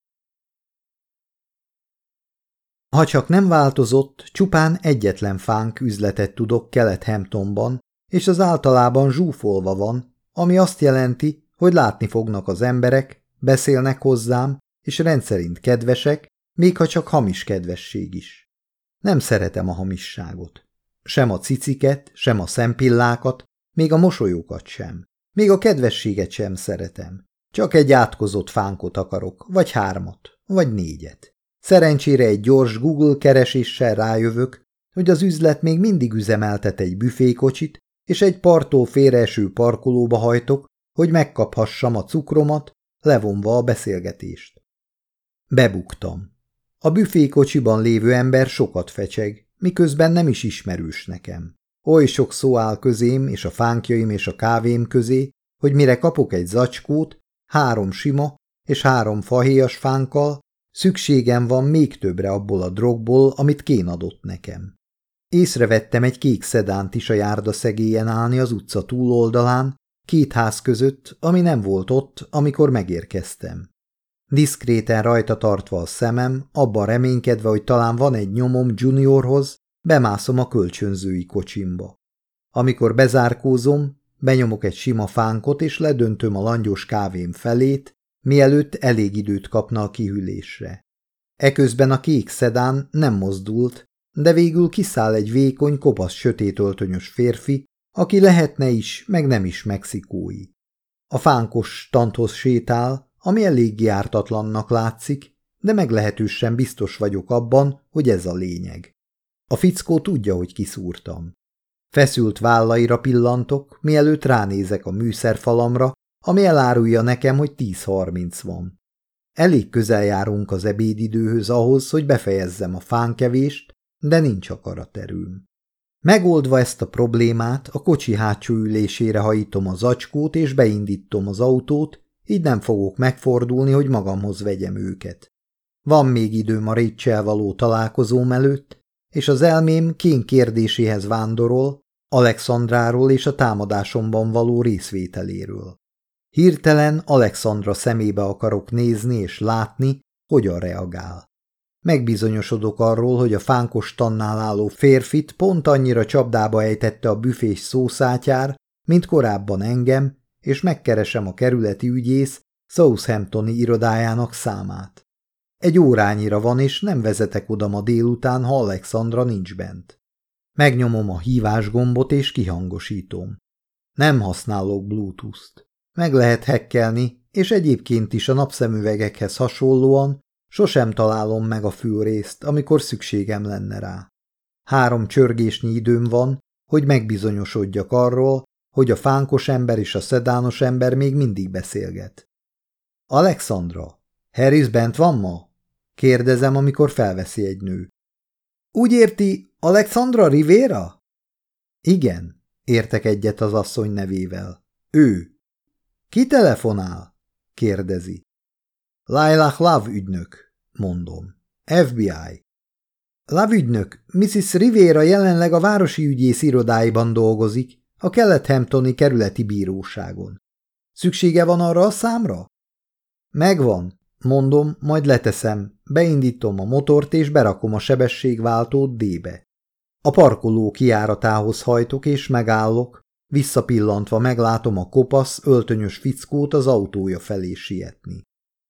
Ha csak nem változott, csupán egyetlen fánk üzletet tudok Kelet-Hamptonban, és az általában zsúfolva van, ami azt jelenti, hogy látni fognak az emberek, beszélnek hozzám, és rendszerint kedvesek, még ha csak hamis kedvesség is. Nem szeretem a hamisságot. Sem a ciciket, sem a szempillákat, még a mosolyókat sem. Még a kedvességet sem szeretem. Csak egy átkozott fánkot akarok, vagy hármat, vagy négyet. Szerencsére egy gyors Google kereséssel rájövök, hogy az üzlet még mindig üzemeltet egy büfékocsit, és egy parttól félreeső parkolóba hajtok, hogy megkaphassam a cukromat, levonva a beszélgetést. Bebuktam. A büfékocsiban lévő ember sokat fecseg, miközben nem is ismerős nekem. Oly sok szó áll közém és a fánkjaim és a kávém közé, hogy mire kapok egy zacskót, három sima és három fahéjas fánkkal, szükségem van még többre abból a drogból, amit Kén adott nekem. Észrevettem egy kék szedánt is a járda szegélyen állni az utca túloldalán, két ház között, ami nem volt ott, amikor megérkeztem. Diszkréten rajta tartva a szemem, abban reménykedve, hogy talán van egy nyomom Juniorhoz, bemászom a kölcsönzői kocsimba. Amikor bezárkózom, benyomok egy sima fánkot, és ledöntöm a langyos kávém felét, mielőtt elég időt kapna a kihűlésre. Eközben a kék szedán nem mozdult, de végül kiszáll egy vékony, kopasz sötétöltönyös férfi, aki lehetne is, meg nem is mexikói. A fánkos tanthoz sétál, ami elég jártatlannak látszik, de meglehetősen biztos vagyok abban, hogy ez a lényeg. A fickó tudja, hogy kiszúrtam. Feszült vállaira pillantok, mielőtt ránézek a műszerfalamra, ami elárulja nekem, hogy 10.30 van. Elég közel járunk az ebédidőhöz ahhoz, hogy befejezzem a fánkevést, de nincs akaraterőm. Megoldva ezt a problémát, a kocsi hátsó ülésére hajítom az acskót és beindítom az autót, így nem fogok megfordulni, hogy magamhoz vegyem őket. Van még időm a Rachel való találkozóm előtt, és az elmém kén kérdéséhez vándorol, Alexandráról és a támadásomban való részvételéről. Hirtelen Alexandra szemébe akarok nézni és látni, hogyan reagál. Megbizonyosodok arról, hogy a fánkos tannál álló férfit pont annyira csapdába ejtette a büfés szószátyár, mint korábban engem, és megkeresem a kerületi ügyész Southamptoni irodájának számát. Egy órányira van, és nem vezetek oda ma délután, ha Alexandra nincs bent. Megnyomom a hívás gombot, és kihangosítom. Nem használok Bluetooth-t. Meg lehet hekkelni, és egyébként is a napszemüvegekhez hasonlóan sosem találom meg a fülrészt, amikor szükségem lenne rá. Három csörgésnyi időm van, hogy megbizonyosodjak arról, hogy a fánkos ember és a szedános ember még mindig beszélget. Alexandra, Harris bent van ma? Kérdezem, amikor felveszi egy nő. Úgy érti, Alexandra Rivera? Igen, értek egyet az asszony nevével. Ő. Ki telefonál? kérdezi. Lailah Love ügynök, mondom. FBI. Love ügynök, Mrs. Rivera jelenleg a városi ügyész irodáiban dolgozik, a Kelet-Hamptoni kerületi bíróságon. Szüksége van arra a számra? Megvan, mondom, majd leteszem, beindítom a motort és berakom a sebességváltót D-be. A parkoló kiáratához hajtok és megállok, visszapillantva meglátom a kopasz, öltönyös fickót az autója felé sietni.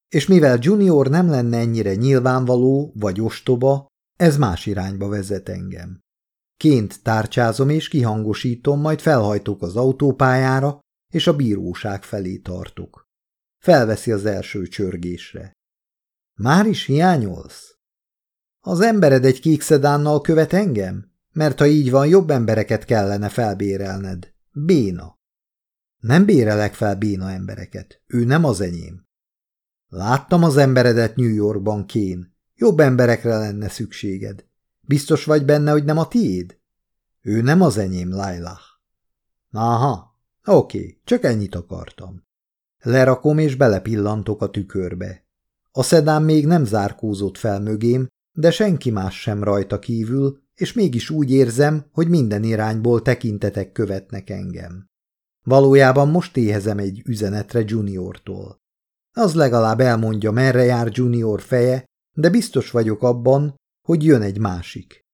És mivel Junior nem lenne ennyire nyilvánvaló vagy ostoba, ez más irányba vezet engem. Ként tárcsázom és kihangosítom, majd felhajtok az autópályára, és a bíróság felé tartok. Felveszi az első csörgésre. Már is hiányolsz? Az embered egy kék szedánnal követ engem? Mert ha így van, jobb embereket kellene felbérelned. Béna. Nem bérelek fel béna embereket. Ő nem az enyém. Láttam az emberedet New Yorkban, Kén. Jobb emberekre lenne szükséged. Biztos vagy benne, hogy nem a tiéd? Ő nem az enyém, Lailah. Aha, oké, csak ennyit akartam. Lerakom és belepillantok a tükörbe. A szedám még nem zárkózott fel mögém, de senki más sem rajta kívül, és mégis úgy érzem, hogy minden irányból tekintetek követnek engem. Valójában most éhezem egy üzenetre Juniortól. Az legalább elmondja, merre jár Junior feje, de biztos vagyok abban, hogy jön egy másik.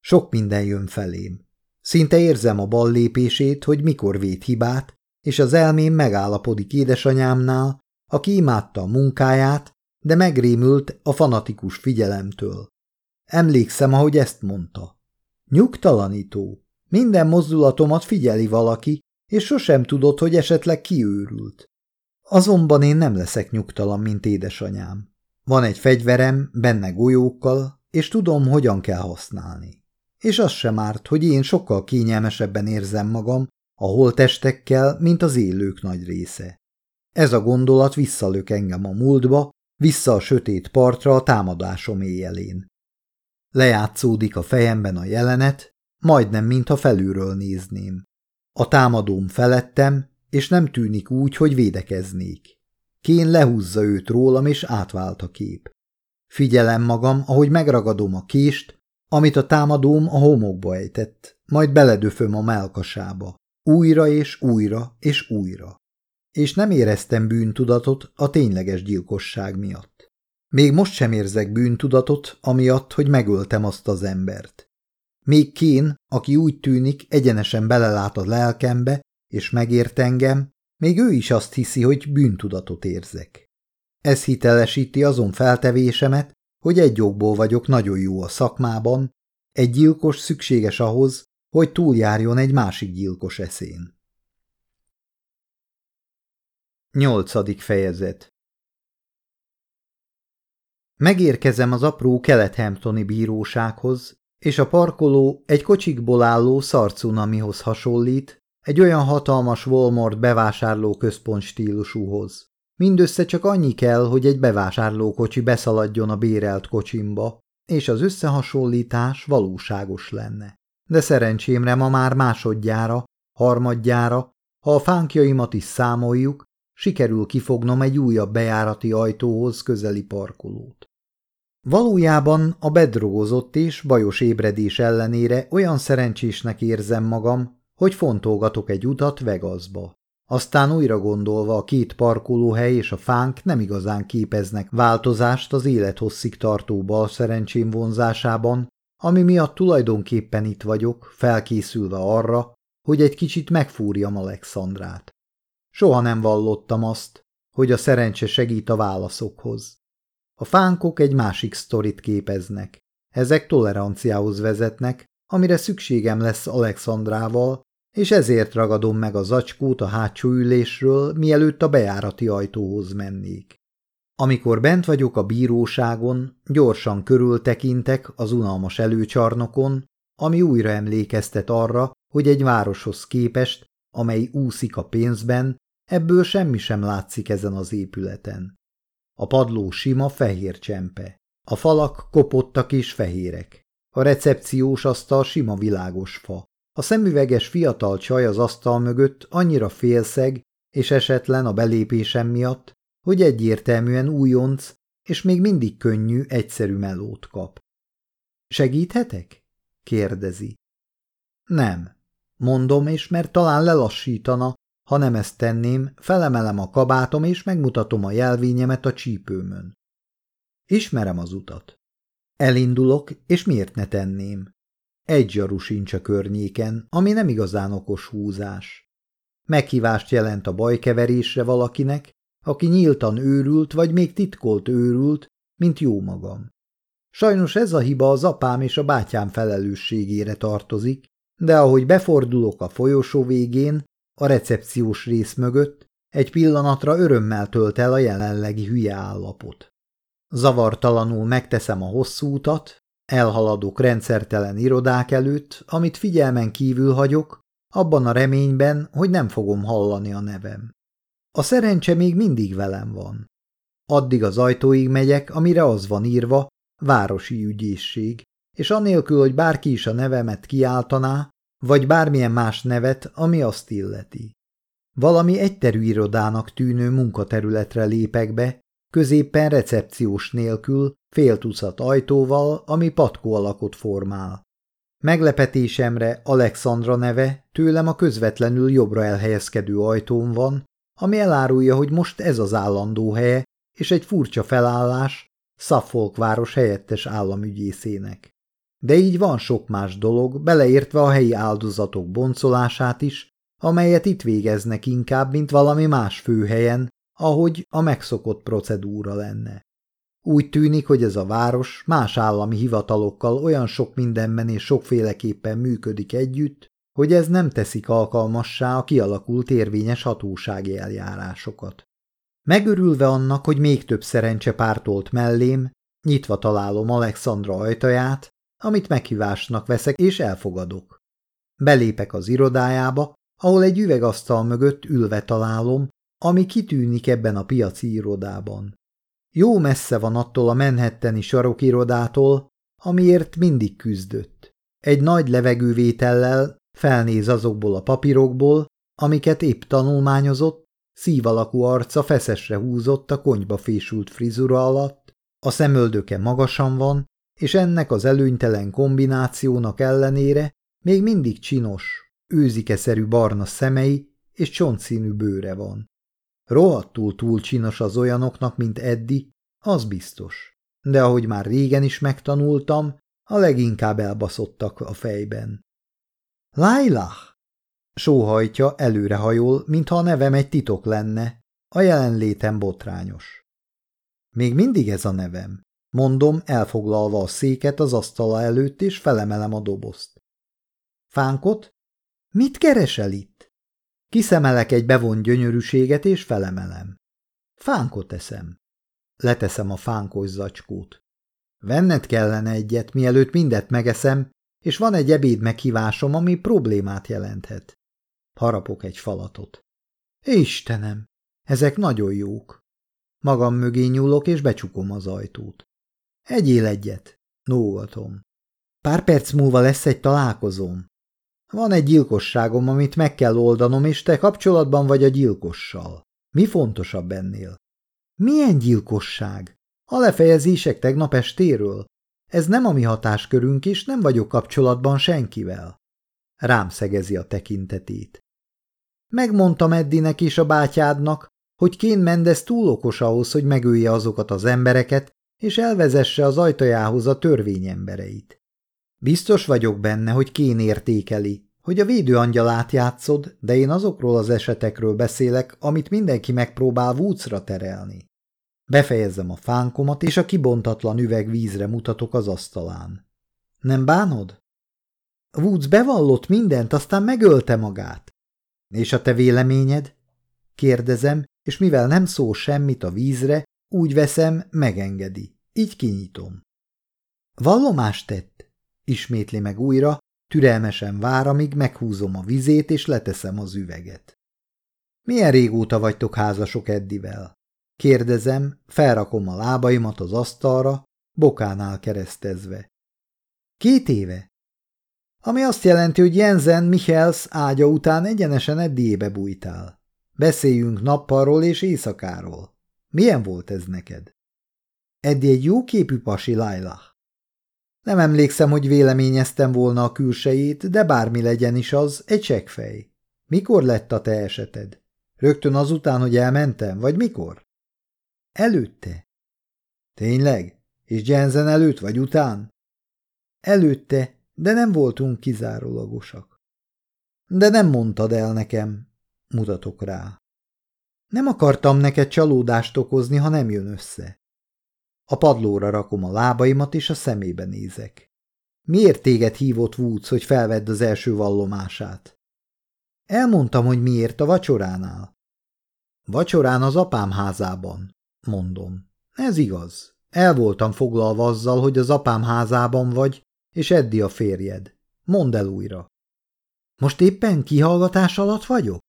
Sok minden jön felém. Szinte érzem a bal lépését, hogy mikor vét hibát, és az elmém megállapodik édesanyámnál, aki imádta a munkáját, de megrémült a fanatikus figyelemtől. Emlékszem, ahogy ezt mondta. Nyugtalanító. Minden mozdulatomat figyeli valaki, és sosem tudod, hogy esetleg kiőrült. Azonban én nem leszek nyugtalan, mint édesanyám. Van egy fegyverem, benne golyókkal, és tudom, hogyan kell használni. És az sem árt, hogy én sokkal kényelmesebben érzem magam a holtestekkel, mint az élők nagy része. Ez a gondolat visszalök engem a múltba, vissza a sötét partra a támadásom éjjelén. Lejátszódik a fejemben a jelenet, majdnem mintha felülről nézném. A támadóm felettem, és nem tűnik úgy, hogy védekeznék. Kén lehúzza őt rólam, és átvált a kép. Figyelem magam, ahogy megragadom a kést, amit a támadóm a homokba ejtett, majd beledöföm a melkasába. Újra és újra és újra. és nem éreztem bűntudatot a tényleges gyilkosság miatt. Még most sem érzek bűntudatot, amiatt, hogy megöltem azt az embert. Még Kén, aki úgy tűnik, egyenesen belelát a lelkembe, és megért engem, még ő is azt hiszi, hogy bűntudatot érzek. Ez hitelesíti azon feltevésemet, hogy egy okból vagyok nagyon jó a szakmában, egy gyilkos szükséges ahhoz, hogy túljárjon egy másik gyilkos eszén. Nyolcadik fejezet Megérkezem az apró kelethamptoni bírósághoz, és a parkoló egy kocsikból álló szarcunamihoz hasonlít, egy olyan hatalmas Walmart bevásárló központ stílusúhoz. Mindössze csak annyi kell, hogy egy bevásárlókocsi beszaladjon a bérelt kocsimba, és az összehasonlítás valóságos lenne. De szerencsémre ma már másodjára, harmadjára, ha a fánkjaimat is számoljuk, sikerül kifognom egy újabb bejárati ajtóhoz közeli parkolót. Valójában a bedrogozott és bajos ébredés ellenére olyan szerencsésnek érzem magam, hogy fontolgatok egy utat Vegasba. Aztán újra gondolva a két parkolóhely és a fánk nem igazán képeznek változást az élethosszig tartó bal szerencsém vonzásában, ami miatt tulajdonképpen itt vagyok, felkészülve arra, hogy egy kicsit megfúrjam Alexandrát. Soha nem vallottam azt, hogy a szerencse segít a válaszokhoz. A fánkok egy másik sztorit képeznek. Ezek toleranciához vezetnek, amire szükségem lesz Alexandrával, és ezért ragadom meg a zacskót a hátsó ülésről, mielőtt a bejárati ajtóhoz mennék. Amikor bent vagyok a bíróságon, gyorsan körültekintek az unalmas előcsarnokon, ami újra emlékeztet arra, hogy egy városhoz képest, amely úszik a pénzben, ebből semmi sem látszik ezen az épületen. A padló sima fehér csempe. A falak kopottak és fehérek. A recepciós asztal sima világos fa. A szemüveges fiatal csaj az asztal mögött annyira félszeg és esetlen a belépésem miatt, hogy egyértelműen újonc, és még mindig könnyű, egyszerű melót kap. Segíthetek? kérdezi. Nem, mondom, és mert talán lelassítana, ha nem ezt tenném, felemelem a kabátom, és megmutatom a jelvényemet a csípőmön. Ismerem az utat. Elindulok, és miért ne tenném? Egy zsaru sincs a környéken, ami nem igazán okos húzás. Meghívást jelent a bajkeverésre valakinek, aki nyíltan őrült, vagy még titkolt őrült, mint jó magam. Sajnos ez a hiba az apám és a bátyám felelősségére tartozik, de ahogy befordulok a folyosó végén, a recepciós rész mögött, egy pillanatra örömmel tölt el a jelenlegi hülye állapot. Zavartalanul megteszem a hosszú utat, elhaladok rendszertelen irodák előtt, amit figyelmen kívül hagyok, abban a reményben, hogy nem fogom hallani a nevem. A szerencse még mindig velem van. Addig az ajtóig megyek, amire az van írva, városi ügyészség, és anélkül, hogy bárki is a nevemet kiáltaná, vagy bármilyen más nevet, ami azt illeti. Valami egyterű irodának tűnő munkaterületre lépek be, középpen recepciós nélkül, fél tucat ajtóval, ami patkó alakot formál. Meglepetésemre Alexandra neve tőlem a közvetlenül jobbra elhelyezkedő ajtón van, ami elárulja, hogy most ez az állandó helye, és egy furcsa felállás Suffolk város helyettes államügyészének. De így van sok más dolog, beleértve a helyi áldozatok boncolását is, amelyet itt végeznek inkább, mint valami más főhelyen, ahogy a megszokott procedúra lenne. Úgy tűnik, hogy ez a város más állami hivatalokkal olyan sok mindenben és sokféleképpen működik együtt, hogy ez nem teszik alkalmassá a kialakult érvényes hatósági eljárásokat. Megörülve annak, hogy még több szerencse pártolt mellém, nyitva találom Alexandra ajtaját, amit meghívásnak veszek és elfogadok. Belépek az irodájába, ahol egy üvegasztal mögött ülve találom, ami kitűnik ebben a piaci irodában. Jó messze van attól a Manhattani sarokirodától, amiért mindig küzdött. Egy nagy levegővétellel felnéz azokból a papírokból, amiket épp tanulmányozott, szívalakú arca feszesre húzott a konyba fésült frizura alatt, a szemöldöke magasan van, és ennek az előnytelen kombinációnak ellenére még mindig csinos, őzikeszerű barna szemei és csontszínű bőre van. Rohadtul túl csinos az olyanoknak, mint Eddi, az biztos. De ahogy már régen is megtanultam, a leginkább elbaszottak a fejben. Lailah! Sóhajtja előrehajol, mintha a nevem egy titok lenne, a jelenlétem botrányos. Még mindig ez a nevem. Mondom, elfoglalva a széket az asztala előtt, és felemelem a dobozt. Fánkot? Mit keresel itt? Kiszemelek egy bevont gyönyörűséget, és felemelem. Fánkot eszem. Leteszem a fánkos zacskót. Venned kellene egyet, mielőtt mindet megeszem, és van egy ebéd meghívásom, ami problémát jelenthet. Harapok egy falatot. Istenem, ezek nagyon jók. Magam mögé nyúlok, és becsukom az ajtót. Egyél egyet, nógatom. Pár perc múlva lesz egy találkozóm. Van egy gyilkosságom, amit meg kell oldanom, és te kapcsolatban vagy a gyilkossal. Mi fontosabb ennél? Milyen gyilkosság? A lefejezések tegnap estéről? Ez nem a mi hatáskörünk, és nem vagyok kapcsolatban senkivel. Rám szegezi a tekintetét. Megmondtam Eddinek és a bátyádnak, hogy Kén Mendez túl okos ahhoz, hogy megölje azokat az embereket, és elvezesse az ajtajához a törvény embereit. Biztos vagyok benne, hogy Kén értékeli, hogy a védőangyalát játszod, de én azokról az esetekről beszélek, amit mindenki megpróbál vúcra terelni. Befejezem a fánkomat, és a kibontatlan üveg vízre mutatok az asztalán. Nem bánod? Woods bevallott mindent, aztán megölte magát. És a te véleményed? Kérdezem, és mivel nem szól semmit a vízre, úgy veszem, megengedi. Így kinyitom. Vallomást tett? Ismétli meg újra, türelmesen vár, amíg meghúzom a vizét, és leteszem az üveget. Milyen régóta vagytok házasok Eddivel? Kérdezem, felrakom a lábaimat az asztalra, bokánál keresztezve. Két éve? Ami azt jelenti, hogy Jensen Michels ágya után egyenesen Eddiébe bújtál. Beszéljünk nappalról és éjszakáról. Milyen volt ez neked? Eddi egy jó képű pasi, Lailah. Nem emlékszem, hogy véleményeztem volna a külsejét, de bármi legyen is az, egy csekkfej. Mikor lett a te eseted? Rögtön azután, hogy elmentem, vagy mikor? Előtte. Tényleg? És Jensen előtt vagy után? Előtte, de nem voltunk kizárólagosak. De nem mondtad el nekem, mutatok rá. Nem akartam neked csalódást okozni, ha nem jön össze. A padlóra rakom a lábaimat, és a szemébe nézek. Miért téged hívott Woods, hogy felvedd az első vallomását? Elmondtam, hogy miért a vacsoránál. Vacsorán az apám házában, mondom. Ez igaz. El voltam foglalva azzal, hogy az apám házában vagy, és Eddi a férjed. Mondd el újra. Most éppen kihallgatás alatt vagyok?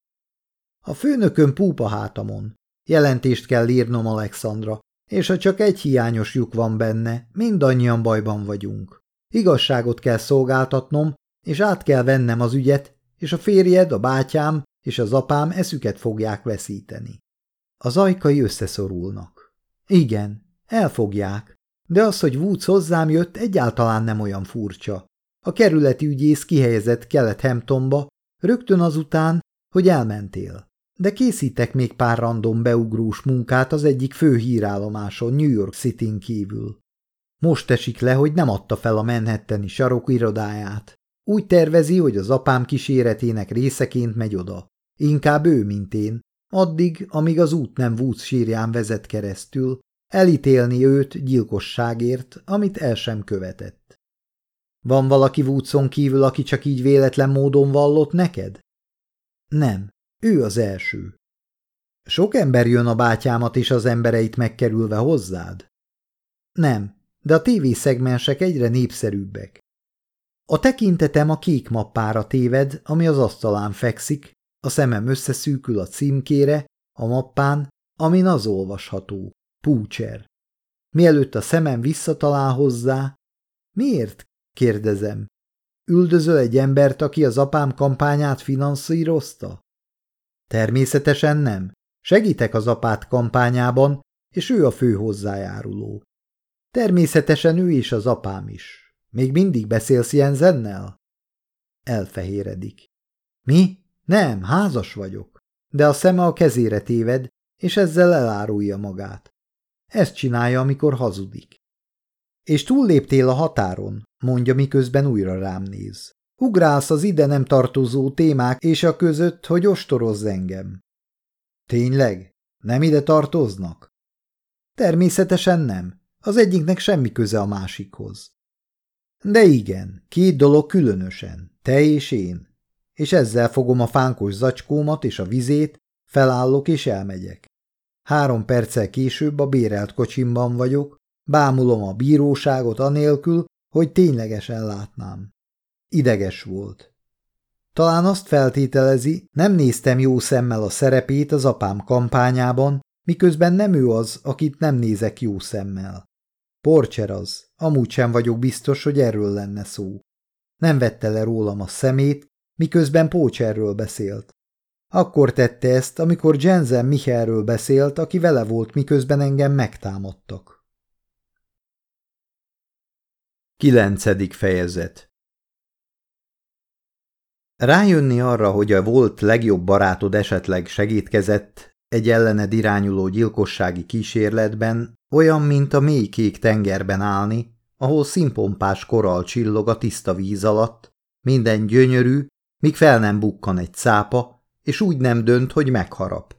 A főnökön púpa hátamon. Jelentést kell írnom Alexandra, és ha csak egy hiányos lyuk van benne, mindannyian bajban vagyunk. Igazságot kell szolgáltatnom, és át kell vennem az ügyet, és a férjed, a bátyám és az apám eszüket fogják veszíteni. Az ajkai összeszorulnak. Igen, elfogják, de az, hogy Woods hozzám jött, egyáltalán nem olyan furcsa. A kerületi ügyész kihelyezett Kelet-Hamptonba, rögtön azután, hogy elmentél de készítek még pár random beugrós munkát az egyik fő hírállomáson New York City-n kívül. Most esik le, hogy nem adta fel a Manhattani sarok irodáját. Úgy tervezi, hogy az apám kíséretének részeként megy oda. Inkább ő, mint én. Addig, amíg az út nem Woods sírján vezet keresztül, elítélni őt gyilkosságért, amit el sem követett. Van valaki Woodson kívül, aki csak így véletlen módon vallott neked? Nem, ő az első. Sok ember jön a bátyámat és az embereit megkerülve hozzád? Nem, de a tévészegmensek egyre népszerűbbek. A tekintetem a kék mappára téved, ami az asztalán fekszik, a szemem összeszűkül a címkére, a mappán, amin az olvasható. Púcser. Mielőtt a szemem visszatalál hozzá, miért? kérdezem. Üldözöl egy embert, aki az apám kampányát finanszírozta? Természetesen nem. Segítek az apát kampányában, és ő a fő hozzájáruló. Természetesen ő is az apám is. Még mindig beszélsz Jensennel? Elfehéredik. Mi? Nem, házas vagyok. De a szeme a kezére téved, és ezzel elárulja magát. Ezt csinálja, amikor hazudik. És túlléptél a határon, mondja, miközben újra rám néz. Ugrálsz az ide nem tartozó témák és a között, hogy ostorozz engem. Tényleg? Nem ide tartoznak? Természetesen nem. Az egyiknek semmi köze a másikhoz. De igen, két dolog különösen, te és én. És ezzel fogom a fánkos zacskómat és a vizét, felállok és elmegyek. Három perccel később a bérelt kocsimban vagyok, bámulom a bíróságot anélkül, hogy ténylegesen látnám. Ideges volt. Talán azt feltételezi, nem néztem jó szemmel a szerepét az apám kampányában, miközben nem ő az, akit nem nézek jó szemmel. Porcser az, amúgy sem vagyok biztos, hogy erről lenne szó. Nem vette le rólam a szemét, miközben Pócserről beszélt. Akkor tette ezt, amikor Jensen Michelről beszélt, aki vele volt, miközben engem megtámadtak. Kilencedik fejezet Rájönni arra, hogy a volt legjobb barátod esetleg segítkezett egy ellened irányuló gyilkossági kísérletben, olyan, mint a mély kék tengerben állni, ahol színpompás koral csillog a tiszta víz alatt, minden gyönyörű, míg fel nem bukkan egy cápa, és úgy nem dönt, hogy megharap.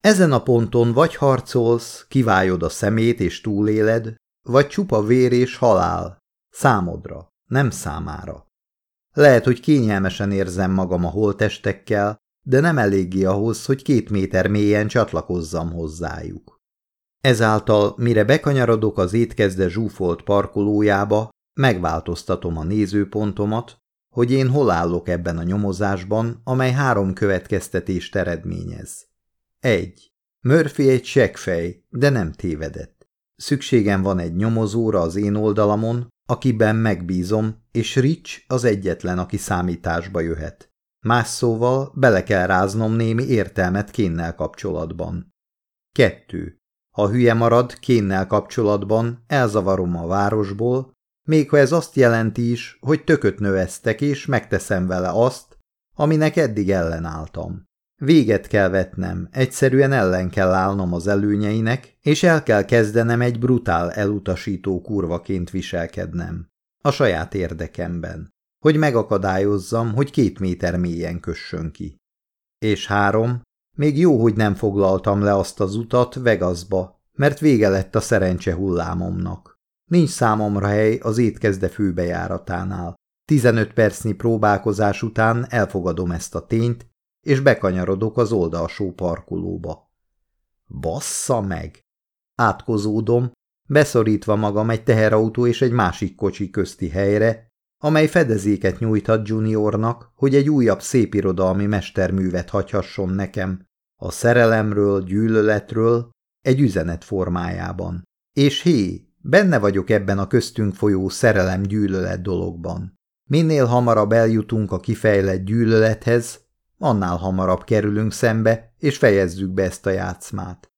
Ezen a ponton vagy harcolsz, kivályod a szemét és túléled, vagy csupa vér és halál, számodra, nem számára. Lehet, hogy kényelmesen érzem magam a holtestekkel, de nem eléggé ahhoz, hogy két méter mélyen csatlakozzam hozzájuk. Ezáltal, mire bekanyarodok az étkezde zsúfolt parkolójába, megváltoztatom a nézőpontomat, hogy én hol állok ebben a nyomozásban, amely három következtetést eredményez. 1. Murphy egy seggfej, de nem tévedett. Szükségem van egy nyomozóra az én oldalamon, akiben megbízom, és Rich az egyetlen, aki számításba jöhet. Más szóval bele kell ráznom némi értelmet kénnel kapcsolatban. 2. Ha hülye marad kénnel kapcsolatban, elzavarom a városból, még ha ez azt jelenti is, hogy tököt növesztek, és megteszem vele azt, aminek eddig ellenálltam. Véget kell vetnem, egyszerűen ellen kell állnom az előnyeinek, és el kell kezdenem egy brutál elutasító kurvaként viselkednem. A saját érdekemben. Hogy megakadályozzam, hogy két méter mélyen kössön ki. És három, még jó, hogy nem foglaltam le azt az utat Vegasba, mert vége lett a szerencse hullámomnak. Nincs számomra hely az étkezde főbejáratánál. 15 percnyi próbálkozás után elfogadom ezt a tényt, és bekanyarodok az oldalsó parkolóba. Bassza meg! Átkozódom, beszorítva magam egy teherautó és egy másik kocsi közti helyre, amely fedezéket nyújthat Juniornak, hogy egy újabb szépirodalmi mesterművet hagyhasson nekem, a szerelemről, gyűlöletről, egy üzenet formájában. És hé, benne vagyok ebben a köztünk folyó szerelem-gyűlölet dologban. Minél hamarabb eljutunk a kifejlett gyűlölethez, annál hamarabb kerülünk szembe, és fejezzük be ezt a játszmát.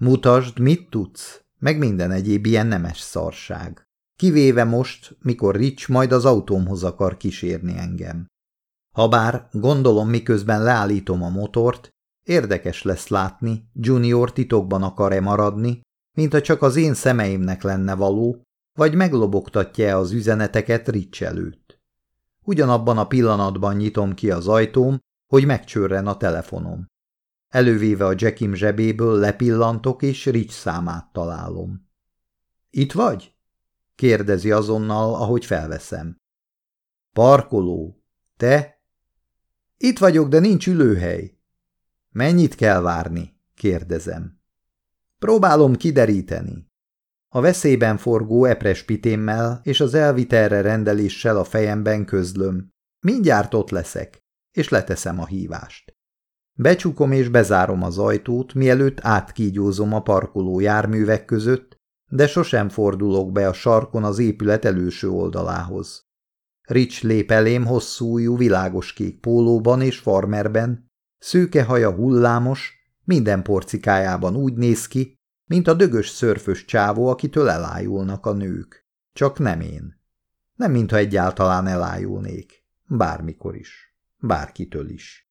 Mutasd, mit tudsz, meg minden egyéb ilyen nemes szarság. Kivéve most, mikor Rich majd az autómhoz akar kísérni engem. Habár, gondolom, miközben leállítom a motort, érdekes lesz látni, Junior titokban akar-e maradni, mint csak az én szemeimnek lenne való, vagy meglobogtatja az üzeneteket Rich előtt. Ugyanabban a pillanatban nyitom ki az ajtóm, hogy megcsörren a telefonom. Elővéve a Jackim zsebéből lepillantok, és Rich számát találom. Itt vagy? kérdezi azonnal, ahogy felveszem. Parkoló. Te? Itt vagyok, de nincs ülőhely. Mennyit kell várni? kérdezem. Próbálom kideríteni. A veszélyben forgó eprespitémmel és az elvitelre rendeléssel a fejemben közlöm. Mindjárt ott leszek és leteszem a hívást. Becsukom és bezárom az ajtót, mielőtt átkígyózom a parkoló járművek között, de sosem fordulok be a sarkon az épület előső oldalához. Rich lép elém hosszújú, világos kék pólóban és farmerben, szőke haja hullámos, minden porcikájában úgy néz ki, mint a dögös szörfös csávó, akitől elájulnak a nők. Csak nem én. Nem mintha egyáltalán elájulnék. Bármikor is. Bárkitől is.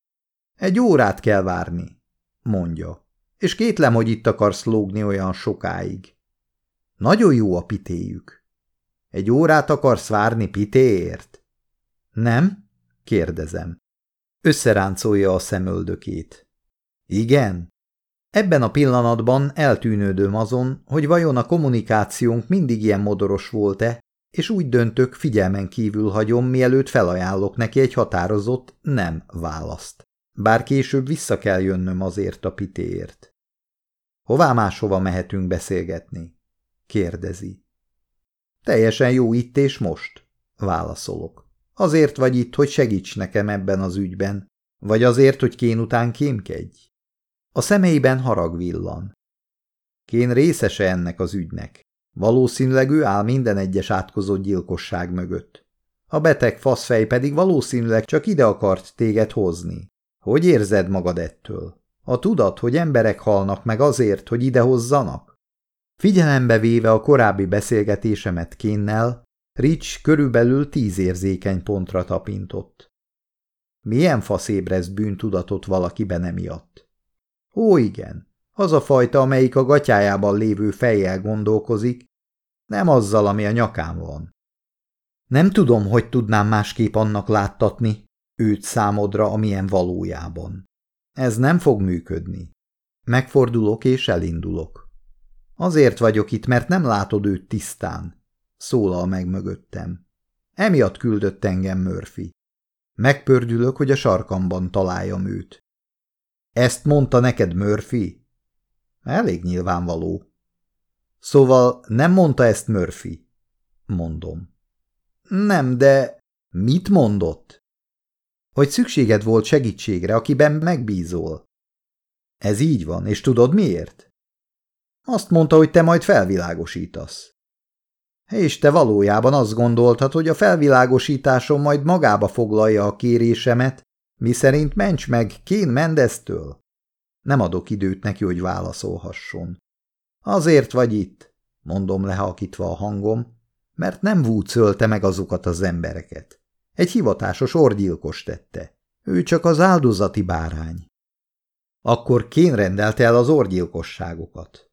Egy órát kell várni, mondja, és kétlem, hogy itt akarsz lógni olyan sokáig. Nagyon jó a pitéjük. Egy órát akarsz várni pitéért? Nem? kérdezem. Összeráncolja a szemöldökét. Igen? Ebben a pillanatban eltűnődöm azon, hogy vajon a kommunikációnk mindig ilyen modoros volt-e, és úgy döntök, figyelmen kívül hagyom, mielőtt felajánlok neki egy határozott nem választ. Bár később vissza kell jönnöm azért a pitéért. Hová máshova mehetünk beszélgetni? kérdezi. Teljesen jó itt és most, válaszolok. Azért vagy itt, hogy segíts nekem ebben az ügyben, vagy azért, hogy kén után kémkedj? A szemeiben harag villan. Kén részese ennek az ügynek. Valószínűleg ő áll minden egyes átkozott gyilkosság mögött. A beteg faszfej pedig valószínűleg csak ide akart téged hozni. Hogy érzed magad ettől? A tudat, hogy emberek halnak meg azért, hogy idehozzanak? Figyelembe véve a korábbi beszélgetésemet Kénnel, Rich körülbelül tíz érzékeny pontra tapintott. Milyen fasz ébreszt bűntudatot valakiben emiatt? Ó, igen, az a fajta, amelyik a gatyájában lévő fejjel gondolkozik, nem azzal, ami a nyakán van. Nem tudom, hogy tudnám másképp annak láttatni őt számodra, amilyen valójában. Ez nem fog működni. Megfordulok és elindulok. Azért vagyok itt, mert nem látod őt tisztán, szólal meg mögöttem. Emiatt küldött engem Murphy. Megpördülök, hogy a sarkamban találjam őt. Ezt mondta neked Murphy? Elég nyilvánvaló. Szóval nem mondta ezt Murphy? Mondom. Nem, de mit mondott? Hogy szükséged volt segítségre, akiben megbízol. Ez így van, és tudod miért? Azt mondta, hogy te majd felvilágosítasz. És te valójában azt gondoltad, hogy a felvilágosításom majd magába foglalja a kérésemet, miszerint ments meg Kén Mendeztől? Nem adok időt neki, hogy válaszolhasson. Azért vagy itt, mondom lehalkítva a hangom, mert nem vúcölte meg azokat az embereket. Egy hivatásos orgyilkos tette. Ő csak az áldozati bárány. Akkor Kén rendelte el az orgyilkosságokat.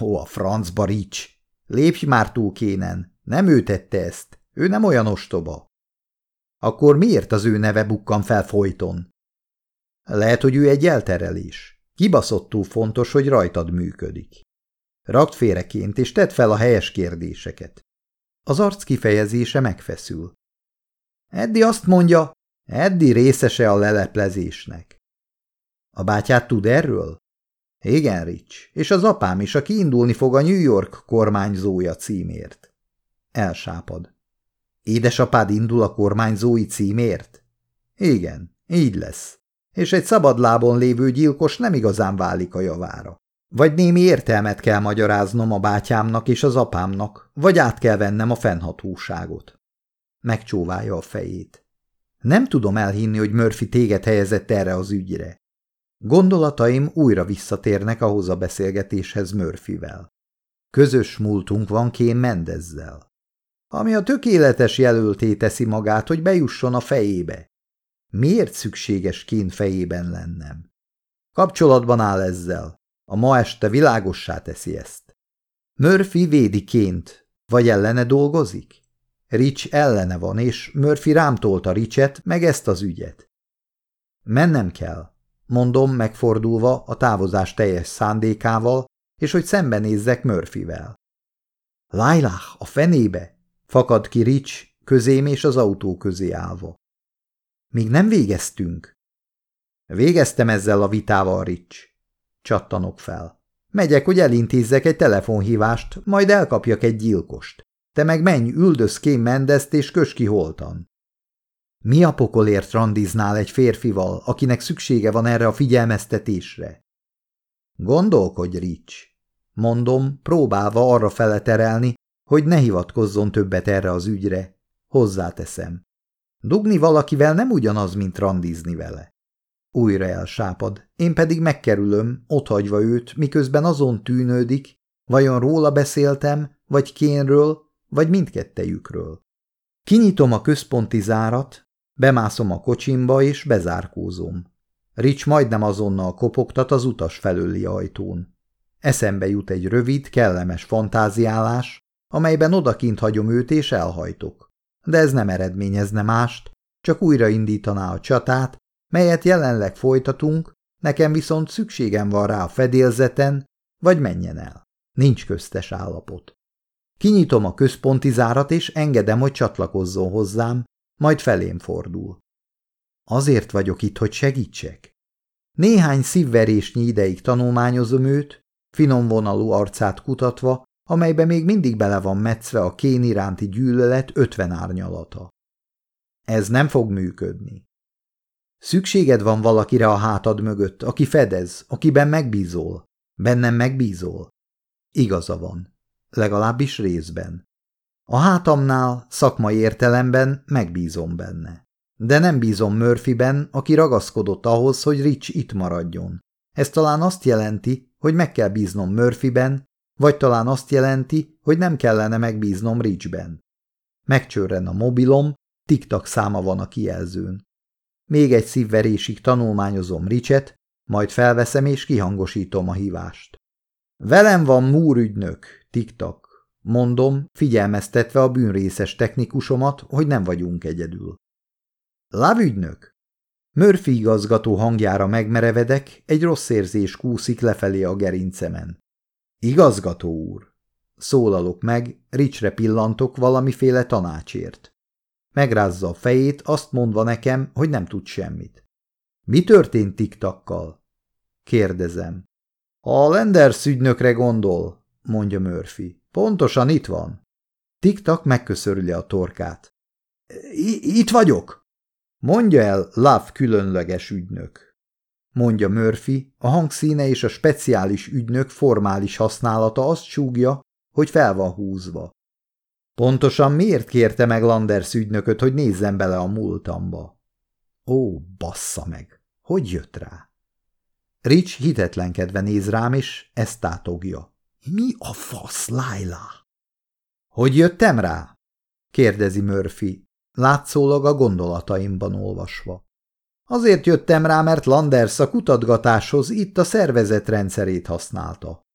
A francba, Rics! Lépj már túl Kénen! Nem ő tette ezt. Ő nem olyan ostoba. Akkor miért az ő neve bukkan fel folyton? Lehet, hogy ő egy elterelés. Kibaszottul fontos, hogy rajtad működik. Rakt félreként, és tedd fel a helyes kérdéseket. Az arc kifejezése megfeszül. Eddi azt mondja, Eddi részese a leleplezésnek. A bátyát tud erről? Igen, Rich, és az apám is, aki indulni fog a New York kormányzója címért. Elsápad. Édesapád indul a kormányzói címért? Igen, így lesz. És egy szabadlábon lévő gyilkos nem igazán válik a javára. Vagy némi értelmet kell magyaráznom a bátyámnak és az apámnak, vagy át kell vennem a fennhatóságot. Megcsóválja a fejét. Nem tudom elhinni, hogy Murphy téged helyezett erre az ügyre. Gondolataim újra visszatérnek ahhoz a beszélgetéshez Murphyvel. Közös múltunk van Kén Mendezzel. Ami a tökéletes jelölté teszi magát, hogy bejusson a fejébe. Miért szükséges Kén fejében lennem? Kapcsolatban áll ezzel. A ma este világossá teszi ezt. Murphy védi Ként, vagy ellene dolgozik? Rich ellene van, és Murphy rám tolta Richet, meg ezt az ügyet. Mennem kell, mondom megfordulva a távozás teljes szándékával, és hogy szembenézzek Murphyvel. Lailah, a fenébe! Fakad ki Rich, közém és az autó közé állva. Még nem végeztünk. Végeztem ezzel a vitával, Rich. Csattanok fel. Megyek, hogy elintézzek egy telefonhívást, majd elkapjak egy gyilkost. Te meg menj, üldöz Kém Mendezt és kös holtan. Mi a pokolért randiznál egy férfival, akinek szüksége van erre a figyelmeztetésre? Gondolkodj, Rich. Mondom, próbálva arra feleterelni, hogy ne hivatkozzon többet erre az ügyre. Hozzáteszem. Dugni valakivel nem ugyanaz, mint randizni vele. Újra elsápad, én pedig megkerülöm, otthagyva őt, miközben azon tűnődik, vajon róla beszéltem, vagy kénről, vagy mindkettejükről. Kinyitom a központi zárat, bemászom a kocsimba és bezárkózom. Rich majdnem azonnal kopogtat az utas felőli ajtón. Eszembe jut egy rövid, kellemes fantáziálás, amelyben odakint hagyom őt és elhajtok. De ez nem eredményezne mást, csak újraindítaná a csatát, melyet jelenleg folytatunk, nekem viszont szükségem van rá a fedélzeten, vagy menjen el. Nincs köztes állapot. Kinyitom a központi zárat, és engedem, hogy csatlakozzon hozzám, majd felém fordul. Azért vagyok itt, hogy segítsek. Néhány szívverésnyi ideig tanulmányozom őt, finom vonalú arcát kutatva, amelybe még mindig bele van metszve a kén iránti gyűlölet ötven árnyalata. Ez nem fog működni. Szükséged van valakire a hátad mögött, aki fedez, akiben megbízol. Bennem megbízol. Igaza van. Legalábbis részben. A hátamnál, szakmai értelemben megbízom benne. De nem bízom Murphyben, aki ragaszkodott ahhoz, hogy Rich itt maradjon. Ez talán azt jelenti, hogy meg kell bíznom Murphyben, vagy talán azt jelenti, hogy nem kellene megbíznom Richben. Megcsörren a mobilom, tiktak száma van a kijelzőn. Még egy szívverésig tanulmányozom Richet, majd felveszem és kihangosítom a hívást. Velem van Múr ügynök, tiktak. Mondom, figyelmeztetve a bűnrészes technikusomat, hogy nem vagyunk egyedül. Lávügynök? Murphy igazgató hangjára megmerevedek, egy rossz érzés kúszik lefelé a gerincemen. Igazgató úr! Szólalok meg, Ricsre pillantok valamiféle tanácsért. Megrázza a fejét, azt mondva nekem, hogy nem tud semmit. Mi történt tiktakkal? Kérdezem. A Lenders ügynökre gondol, mondja Murphy. Pontosan itt van. Tiktak megköszörüli a torkát. I itt vagyok, Mondja el Love különleges ügynök. Mondja Murphy, a hangszíne és a speciális ügynök formális használata azt súgja, hogy fel van húzva. Pontosan miért kérte meg Landers ügynököt, hogy nézzen bele a múltamba? Ó, bassza meg! Hogy jött rá? Rich hitetlenkedve néz rám, és ezt tátogja. Mi a fasz, Laila? Hogy jöttem rá? kérdezi Murphy, látszólag a gondolataimban olvasva. Azért jöttem rá, mert Landers a kutatgatáshoz itt a szervezet rendszerét használta.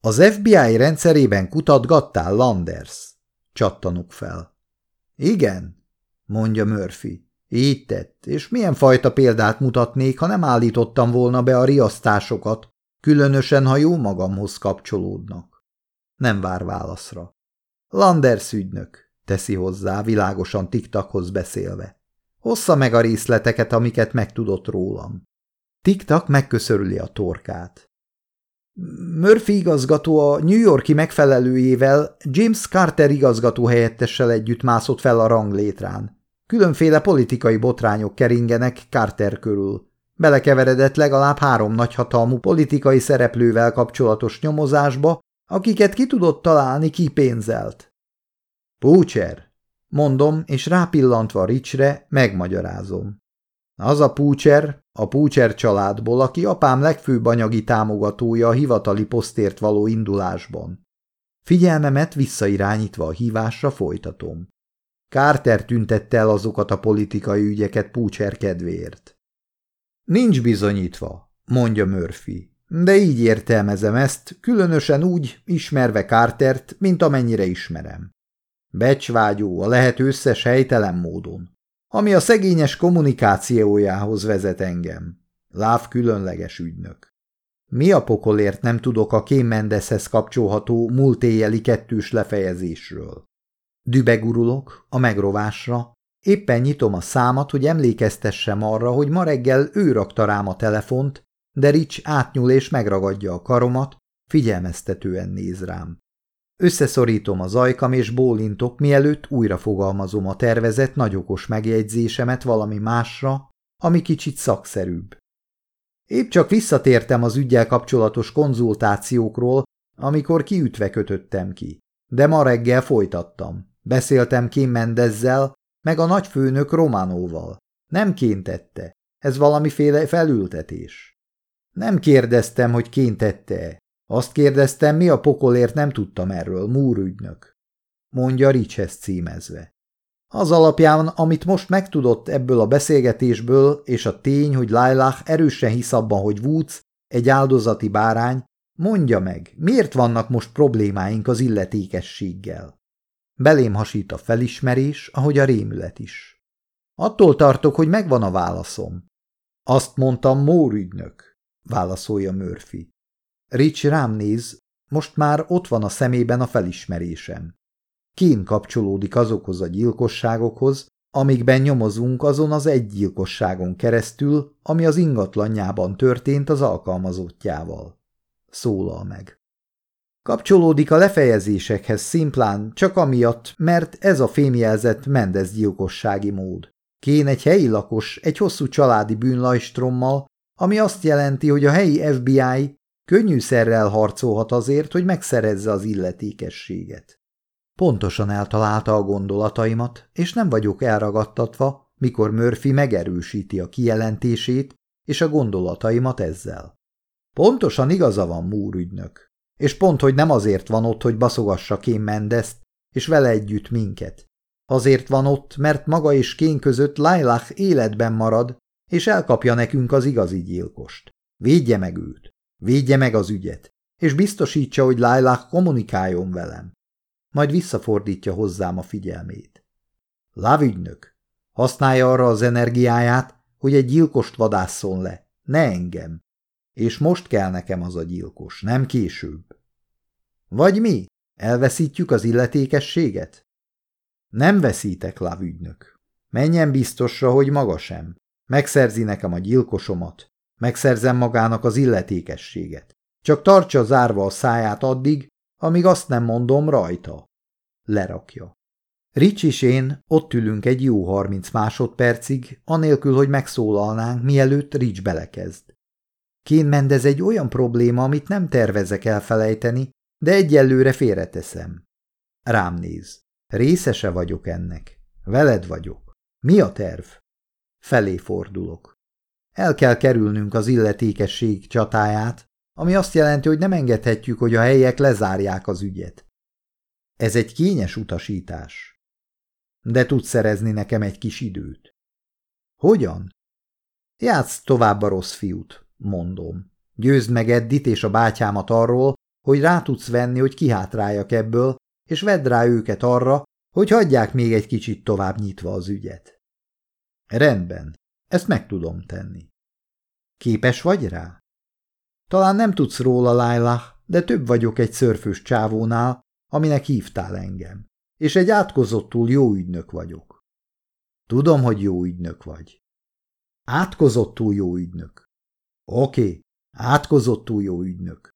Az FBI rendszerében kutatgattál, Landers? Csattanuk fel. Igen, mondja Murphy. Így tett, és milyen fajta példát mutatnék, ha nem állítottam volna be a riasztásokat, különösen, ha jó magamhoz kapcsolódnak. Nem vár válaszra. Landers ügynök, teszi hozzá, világosan tiktakhoz beszélve. Hossza meg a részleteket, amiket megtudott rólam. Tiktak megköszörüli a torkát. Murphy igazgató a New Yorki megfelelőjével James Carter igazgató helyettessel együtt mászott fel a ranglétrán. Különféle politikai botrányok keringenek Carter körül. Belekeveredett legalább három nagyhatalmú politikai szereplővel kapcsolatos nyomozásba, akiket ki tudott találni, ki pénzelt. Púcser, mondom, és rápillantva Ricsre megmagyarázom. Az a Púcser, a Púcser családból, aki apám legfőbb anyagi támogatója a hivatali posztért való indulásban. Figyelmemet visszairányítva a hívásra folytatom. Carter tüntette el azokat a politikai ügyeket Púcser kedvéért. Nincs bizonyítva, mondja Murphy, de így értelmezem ezt, különösen úgy, ismerve Cartert, mint amennyire ismerem. Becsvágyó a lehet összes helytelen módon, ami a szegényes kommunikációjához vezet engem. Láv különleges ügynök. Mi a pokolért nem tudok a kémmendeszhez kapcsolható múlt éjjeli kettős lefejezésről? Dübegurulok a megrovásra, éppen nyitom a számat, hogy emlékeztessem arra, hogy ma reggel ő rakta rám a telefont, de Rich átnyúl és megragadja a karomat, figyelmeztetően néz rám. Összeszorítom az ajkam és bólintok, mielőtt újra fogalmazom a tervezett nagyokos megjegyzésemet valami másra, ami kicsit szakszerűbb. Épp csak visszatértem az ügyel kapcsolatos konzultációkról, amikor kiütve kötöttem ki. De ma reggel folytattam. Beszéltem Kim Mendezzel, meg a nagyfőnök Románóval. Nem kéntette. Ez valamiféle felültetés. Nem kérdeztem, hogy kéntette-e. Azt kérdeztem, mi a pokolért nem tudtam erről, Múr ügynök. Mondja Ricshez címezve. Az alapján, amit most megtudott ebből a beszélgetésből, és a tény, hogy Lailah erősen hisz abban, hogy Woods egy áldozati bárány, mondja meg, miért vannak most problémáink az illetékességgel? Belém hasít a felismerés, ahogy a rémület is. Attól tartok, hogy megvan a válaszom. Azt mondtam, Mór ügynök, válaszolja Murphy. Rich rám néz, most már ott van a szemében a felismerésem. Kén kapcsolódik azokhoz a gyilkosságokhoz, amikben nyomozunk azon az egy gyilkosságon keresztül, ami az ingatlanjában történt az alkalmazottjával. Szólal meg. Kapcsolódik a lefejezésekhez szimplán, csak amiatt, mert ez a fémjelzett Mendez gyilkossági mód. Kén egy helyi lakos, egy hosszú családi bűnlajstrommal, ami azt jelenti, hogy a helyi FBI könnyűszerrel harcolhat azért, hogy megszerezze az illetékességet. Pontosan eltalálta a gondolataimat, és nem vagyok elragadtatva, mikor Murphy megerősíti a kijelentését és a gondolataimat ezzel. Pontosan igaza van, Múr ügynök. És pont, hogy nem azért van ott, hogy baszogassa Kén Mendezt, és vele együtt minket. Azért van ott, mert maga és Kén között Lailah életben marad, és elkapja nekünk az igazi gyilkost. Védje meg őt, védje meg az ügyet, és biztosítsa, hogy Lailah kommunikáljon velem. Majd visszafordítja hozzám a figyelmét. Lávügynök, használja arra az energiáját, hogy egy gyilkost vadásszon le, ne engem. És most kell nekem az a gyilkos, nem később. Vagy mi? Elveszítjük az illetékességet? Nem veszítek, lávügynök. Menjen biztosra, hogy maga sem. Megszerzi nekem a gyilkosomat. Megszerzem magának az illetékességet. Csak tartsa zárva a száját addig, amíg azt nem mondom rajta. Lerakja. Rich és én ott ülünk egy jó harminc másodpercig, anélkül, hogy megszólalnánk, mielőtt Rich belekezd. Kén Mendez egy olyan probléma, amit nem tervezek elfelejteni, de egyelőre félreteszem. Rám néz. Részese vagyok ennek. Veled vagyok. Mi a terv? Felé fordulok. El kell kerülnünk az illetékesség csatáját, ami azt jelenti, hogy nem engedhetjük, hogy a helyek lezárják az ügyet. Ez egy kényes utasítás. De tudsz szerezni nekem egy kis időt. Hogyan? Játsz tovább a rossz fiút, mondom. Győzd meg Eddit és a bátyámat arról, hogy rá tudsz venni, hogy kihátráljak ebből, és vedd rá őket arra, hogy hagyják még egy kicsit tovább nyitva az ügyet. Rendben, ezt meg tudom tenni. Képes vagy rá? Talán nem tudsz róla, Lailah, de több vagyok egy szörfős csávónál, aminek hívtál engem, és egy átkozottul jó ügynök vagyok. Tudom, hogy jó ügynök vagy. Átkozottul jó ügynök. Oké, átkozottul jó ügynök.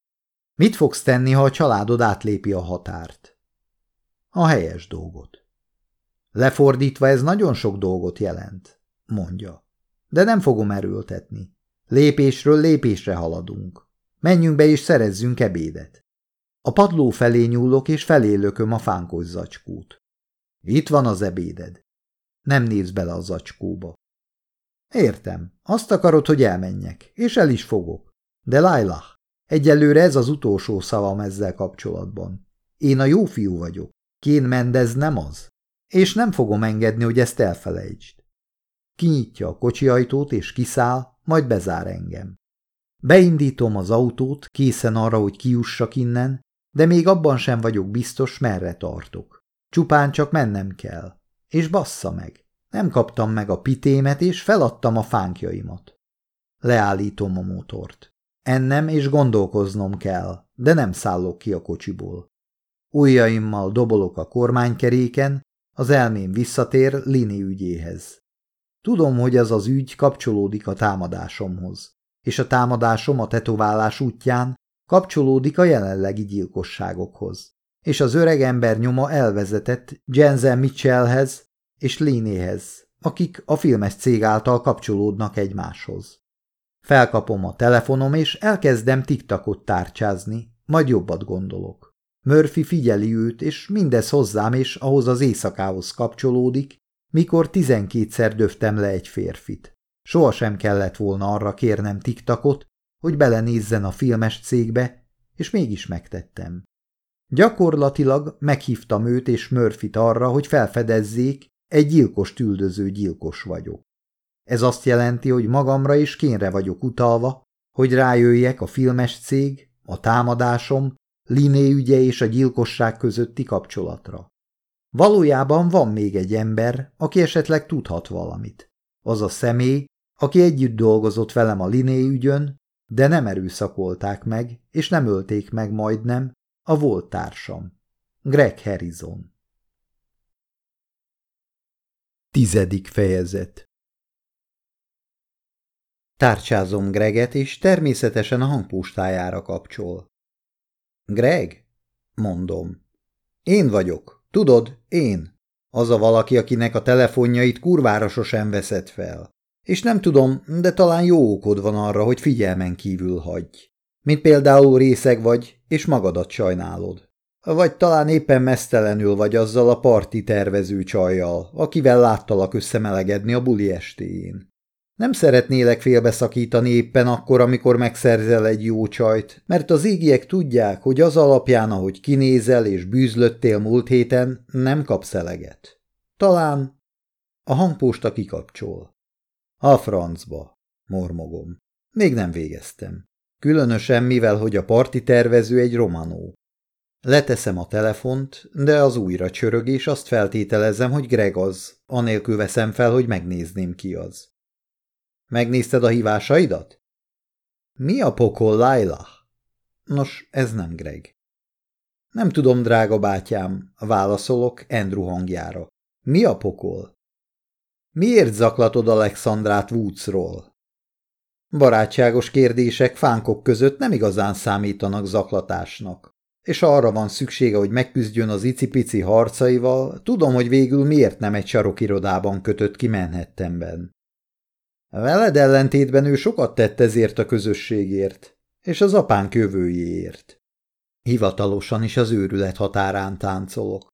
Mit fogsz tenni, ha a családod átlépi a határt? A helyes dolgot. Lefordítva ez nagyon sok dolgot jelent, mondja. De nem fogom erőltetni. Lépésről lépésre haladunk. Menjünk be és szerezzünk ebédet. A padló felé nyúlok és felélököm a fánkos zacskót. Itt van az ebéded. Nem néz bele a zacskóba. Értem, azt akarod, hogy elmenjek, és el is fogok. De Lailah, egyelőre ez az utolsó szavam ezzel kapcsolatban. Én a jó fiú vagyok. Kén Mendez nem az. És nem fogom engedni, hogy ezt elfelejtsd. Kinyitja a kocsi ajtót és kiszáll, majd bezár engem. Beindítom az autót, készen arra, hogy kiussak innen, de még abban sem vagyok biztos, merre tartok. Csupán csak mennem kell. És bassza meg. Nem kaptam meg a pitémet, és feladtam a fánkjaimat. Leállítom a motort. Ennem és gondolkoznom kell, de nem szállok ki a kocsiból. Ujjaimmal dobolok a kormánykeréken, az elmém visszatér Lini ügyéhez. Tudom, hogy ez az ügy kapcsolódik a támadásomhoz, és a támadásom a tetoválás útján kapcsolódik a jelenlegi gyilkosságokhoz, és az öreg ember nyoma elvezetett Jensen Mitchellhez és Linéhez, akik a filmes cég által kapcsolódnak egymáshoz. Felkapom a telefonom, és elkezdem tiktakot tárcsázni, majd jobbat gondolok. Murphy figyeli őt, és mindez hozzám és ahhoz az éjszakához kapcsolódik, mikor tizenkétszer döftem le egy férfit. Soha sem kellett volna arra kérnem tiktakot, hogy belenézzen a filmes cégbe, és mégis megtettem. Gyakorlatilag meghívtam őt és Murphyt arra, hogy felfedezzék, egy gyilkos üldöző gyilkos vagyok. Ez azt jelenti, hogy magamra is kénre vagyok utalva, hogy rájöjjek a filmes cég, a támadásom, Liné ügye és a gyilkosság közötti kapcsolatra. Valójában van még egy ember, aki esetleg tudhat valamit. Az a személy, aki együtt dolgozott velem a Liné ügyön, de nem erőszakolták meg, és nem ölték meg majdnem, a volt társam. Greg Harrison Tizedik fejezet Tárcsázom Greget, és természetesen a hangpustájára kapcsol. Greg? Mondom. Én vagyok. Tudod, én. Az a valaki, akinek a telefonjait kurvára sosem veszed fel. És nem tudom, de talán jó okod van arra, hogy figyelmen kívül hagyj. Mint például részeg vagy, és magadat sajnálod. Vagy talán éppen mesztelenül vagy azzal a parti tervező csajjal, akivel láttalak összemelegedni a buli estéjén. Nem szeretnélek félbeszakítani éppen akkor, amikor megszerzel egy jó csajt, mert az égiek tudják, hogy az alapján, ahogy kinézel és bűzlöttél múlt héten, nem kapsz eleget. Talán a hangposta kikapcsol. A francba, mormogom. Még nem végeztem. Különösen, mivel hogy a parti tervező egy romanó. Leteszem a telefont, de az újra csörög, és azt feltételezem, hogy Greg az, anélkül veszem fel, hogy megnézném ki az. Megnézted a hívásaidat? Mi a pokol, Laila? Nos, ez nem Greg. Nem tudom, drága bátyám, válaszolok Andrew hangjára. Mi a pokol? Miért zaklatod Alexandrát Woodsról? Barátságos kérdések fánkok között nem igazán számítanak zaklatásnak, és arra van szüksége, hogy megküzdjön az icipici harcaival, tudom, hogy végül miért nem egy sarokirodában kötött ki Manhattanben. Veled ellentétben ő sokat tett ezért a közösségért, és az apán kövőjéért. Hivatalosan is az őrület határán táncolok.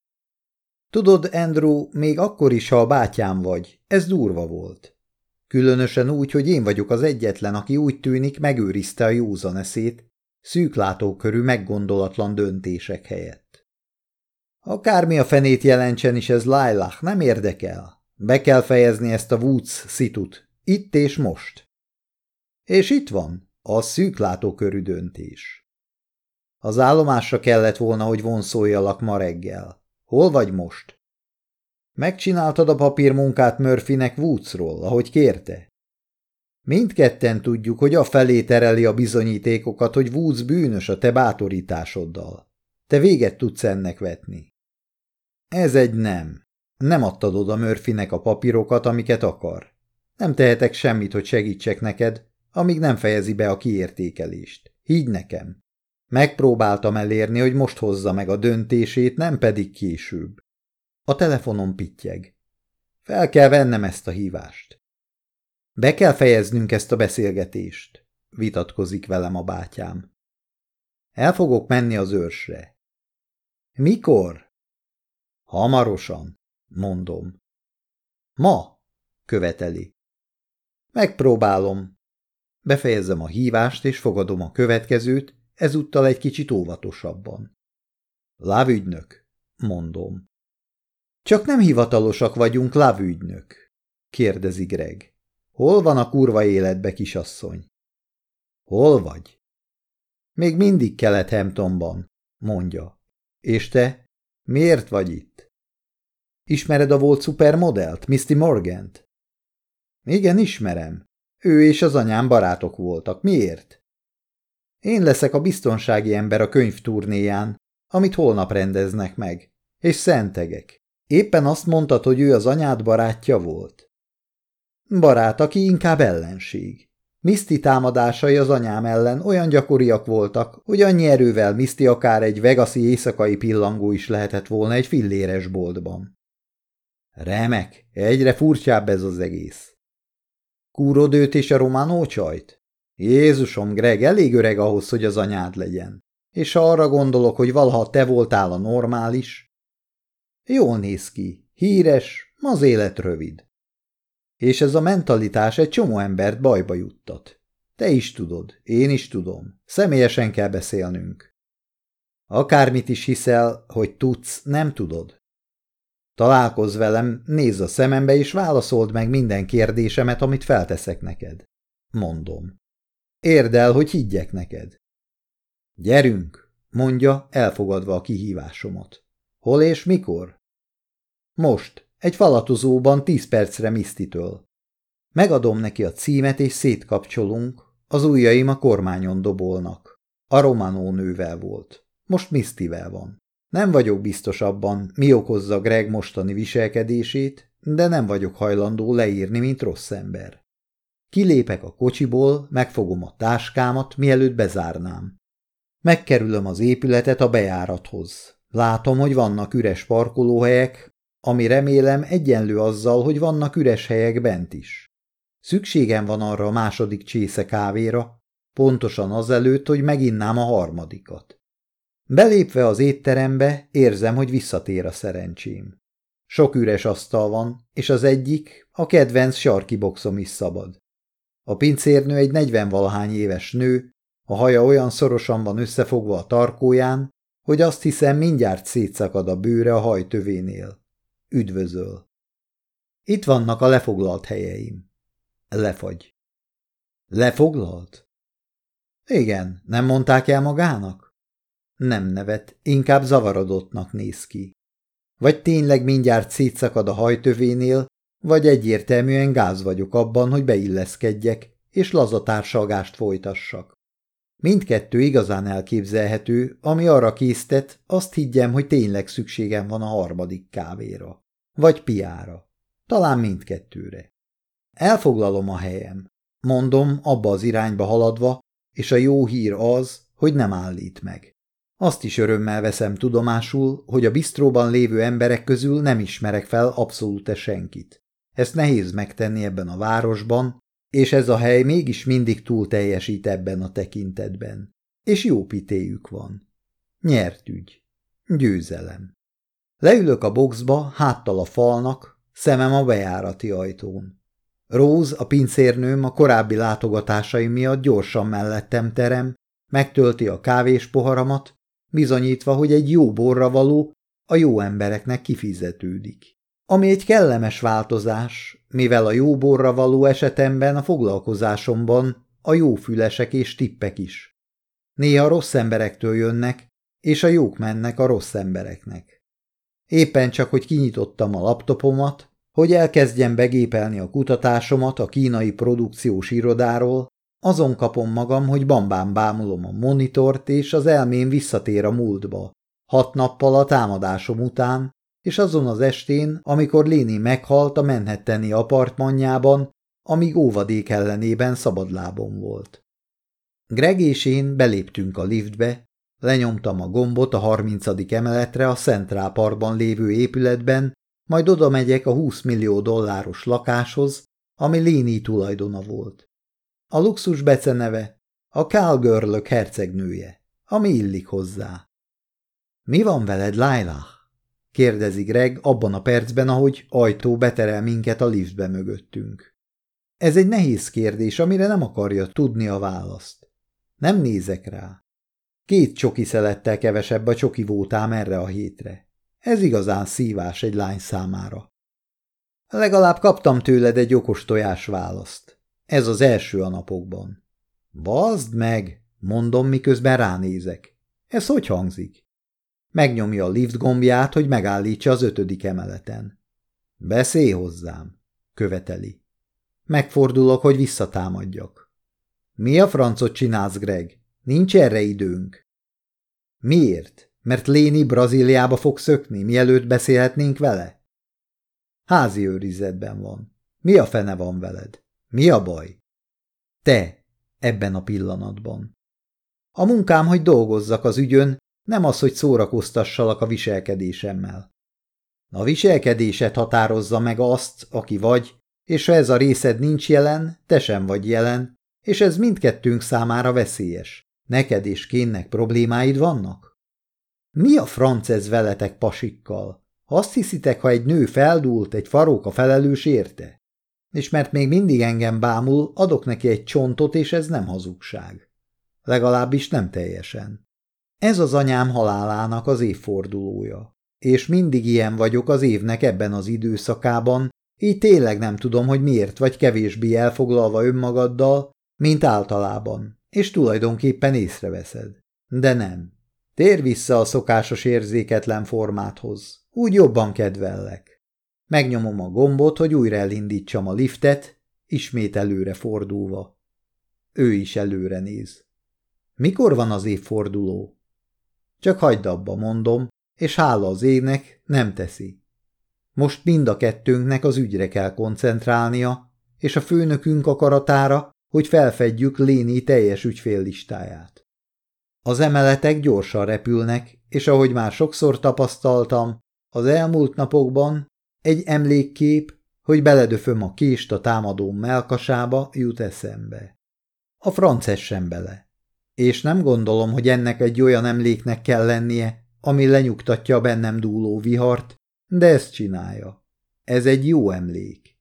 Tudod, Andrew, még akkor is, ha a bátyám vagy, ez durva volt. Különösen úgy, hogy én vagyok az egyetlen, aki úgy tűnik megőrizte a józan eszét, szűklátókörű, meggondolatlan döntések helyett. Akármi a fenét jelentsen is ez Lailah, nem érdekel. Be kell fejezni ezt a Woods szitut, itt és most. És itt van a szűklátókörű döntés. Az állomásra kellett volna, hogy vonszoljalak ma reggel. Hol vagy most? Megcsináltad a papírmunkát Murphynek Woodsról, ahogy kérte? Mindketten tudjuk, hogy a felé tereli a bizonyítékokat, hogy Woods bűnös a te bátorításoddal. Te véget tudsz ennek vetni. Ez egy nem. Nem adtad oda Murphynek a papírokat, amiket akar. Nem tehetek semmit, hogy segítsek neked, amíg nem fejezi be a kiértékelést. Higgy nekem. Megpróbáltam elérni, hogy most hozza meg a döntését, nem pedig később. A telefonom pittyeg. Fel kell vennem ezt a hívást. Be kell fejeznünk ezt a beszélgetést, vitatkozik velem a bátyám. El fogok menni az őrsre. Mikor? Hamarosan, mondom. Ma, követeli. Megpróbálom. Befejezem a hívást, és fogadom a következőt, ezúttal egy kicsit óvatosabban. Lávügynök, mondom. Csak nem hivatalosak vagyunk, lávügynök, kérdezi Greg. Hol van a kurva életbe, kisasszony? Hol vagy? Még mindig Kelet-Hamptonban, mondja. És te? Miért vagy itt? Ismered a volt szupermodellt, Misty Morgant? Igen, ismerem. Ő és az anyám barátok voltak. Miért? Én leszek a biztonsági ember a könyvturnéján, amit holnap rendeznek meg. És szentegek. Éppen azt mondtad, hogy ő az anyád barátja volt. Barát, aki inkább ellenség. Misty támadásai az anyám ellen olyan gyakoriak voltak, hogy annyi erővel Misty akár egy vegaszi éjszakai pillangó is lehetett volna egy filléres boltban. Remek, egyre furcsább ez az egész. Kúrod őt és a románó csajt? Jézusom, Greg, elég öreg ahhoz, hogy az anyád legyen. És ha arra gondolok, hogy valaha te voltál a normális. Jól néz ki, híres, az élet rövid. És ez a mentalitás egy csomó embert bajba juttat. Te is tudod, én is tudom. Személyesen kell beszélnünk. Akármit is hiszel, hogy tudsz, nem tudod. Találkozz velem, nézz a szemembe, és válaszold meg minden kérdésemet, amit felteszek neked. Mondom. Érd el, hogy higgyek neked. Gyerünk, mondja, elfogadva a kihívásomat. Hol és mikor? Most, egy falatozóban tíz percre Misztitől. Megadom neki a címet, és szétkapcsolunk, az ujjaim a kormányon dobolnak. A Romanó nővel volt. Most Misztivel van. Nem vagyok biztos abban, mi okozza Greg mostani viselkedését, de nem vagyok hajlandó leírni, mint rossz ember. Kilépek a kocsiból, megfogom a táskámat, mielőtt bezárnám. Megkerülöm az épületet a bejárathoz. Látom, hogy vannak üres parkolóhelyek, ami remélem egyenlő azzal, hogy vannak üres helyek bent is. Szükségem van arra a második csésze kávéra, pontosan azelőtt, hogy meginnám a harmadikat. Belépve az étterembe, érzem, hogy visszatér a szerencsém. Sok üres asztal van, és az egyik, a kedvenc sarki boxom is szabad. A pincérnő egy negyvenvalahány éves nő, a haja olyan szorosan van összefogva a tarkóján, hogy azt hiszem mindjárt szétszakad a bőre a hajtövénél. Üdvözöl. Itt vannak a lefoglalt helyeim. Lefagy. Lefoglalt? Igen, nem mondták el magának? Nem nevet, inkább zavarodottnak néz ki. Vagy tényleg mindjárt szétszakad a hajtövénél, vagy egyértelműen gáz vagyok abban, hogy beilleszkedjek, és lazatársalgást folytassak. Mindkettő igazán elképzelhető, ami arra késztet, azt higgyem, hogy tényleg szükségem van a harmadik kávéra. Vagy piára. Talán mindkettőre. Elfoglalom a helyem. Mondom, abba az irányba haladva, és a jó hír az, hogy nem állít meg. Azt is örömmel veszem tudomásul, hogy a bistróban lévő emberek közül nem ismerek fel abszolút senkit. Ezt nehéz megtenni ebben a városban, és ez a hely mégis mindig túl teljesít ebben a tekintetben. És jó pitéjük van. Nyert ügy. Győzelem. Leülök a boxba, háttal a falnak, szemem a bejárati ajtón. Róz, a pincérnőm a korábbi látogatásaim miatt gyorsan mellettem terem, megtölti a kávés poharamat, bizonyítva, hogy egy jó borra való a jó embereknek kifizetődik. Ami egy kellemes változás, mivel a jó borra való esetemben a foglalkozásomban a jó fülesek és tippek is. Néha rossz emberektől jönnek, és a jók mennek a rossz embereknek. Éppen csak, hogy kinyitottam a laptopomat, hogy elkezdjem begépelni a kutatásomat a kínai produkciós irodáról, azon kapom magam, hogy bambán bámulom a monitort, és az elmém visszatér a múltba. Hat nappal a támadásom után, és azon az estén, amikor Léni meghalt a Manhattani apartmanjában, amíg óvadék ellenében szabadlábon volt. Greg és én beléptünk a liftbe, lenyomtam a gombot a harmincadik emeletre a Central Parkban lévő épületben, majd oda megyek a 20 millió dolláros lakáshoz, ami Léni tulajdona volt. A luxus beceneve a Calgirlök hercegnője, ami illik hozzá. Mi van veled, Lailah? kérdezi Greg abban a percben, ahogy ajtó beterel minket a liftbe mögöttünk. Ez egy nehéz kérdés, amire nem akarja tudni a választ. Nem nézek rá. Két csoki szelettel kevesebb a csoki vótám erre a hétre. Ez igazán szívás egy lány számára. Legalább kaptam tőled egy okos tojás választ. Ez az első a napokban. Bazd meg, mondom, miközben ránézek. Ez hogy hangzik? Megnyomja a lift gombját, hogy megállítsa az ötödik emeleten. Beszélj hozzám, követeli. Megfordulok, hogy visszatámadjak. Mi a francot csinálsz, Greg? Nincs erre időnk. Miért? Mert Léni Brazíliába fog szökni, mielőtt beszélhetnénk vele? Házi őrizetben van. Mi a fene van veled? Mi a baj? Te, ebben a pillanatban. A munkám, hogy dolgozzak az ügyön, nem az, hogy szórakoztassalak a viselkedésemmel. A viselkedéset határozza meg azt, aki vagy, és ha ez a részed nincs jelen, te sem vagy jelen, és ez mindkettőnk számára veszélyes. Neked és kénnek problémáid vannak? Mi a franc ez veletek pasikkal? Azt hiszitek, ha egy nő feldúlt, egy faróka felelős érte? És mert még mindig engem bámul, adok neki egy csontot, és ez nem hazugság. Legalábbis nem teljesen. Ez az anyám halálának az évfordulója. és mindig ilyen vagyok az évnek ebben az időszakában, így tényleg nem tudom, hogy miért vagy kevésbé elfoglalva önmagaddal, mint általában, és tulajdonképpen észreveszed. De nem. Tér vissza a szokásos érzéketlen formáthoz. Úgy jobban kedvellek. Megnyomom a gombot, hogy újra elindítsam a liftet, ismét előre fordulva. Ő is előre néz. Mikor van az évforduló? Csak hagyd abba, mondom, és hála az égnek nem teszi. Most mind a kettőnknek az ügyre kell koncentrálnia, és a főnökünk akaratára, hogy felfedjük Léni teljes ügyféllistáját. Az emeletek gyorsan repülnek, és ahogy már sokszor tapasztaltam, az elmúlt napokban egy emlékkép, hogy beledöföm a kést a támadóm melkasába, jut eszembe. A frances sem bele. És nem gondolom, hogy ennek egy olyan emléknek kell lennie, ami lenyugtatja a bennem dúló vihart, de ezt csinálja. Ez egy jó emlék.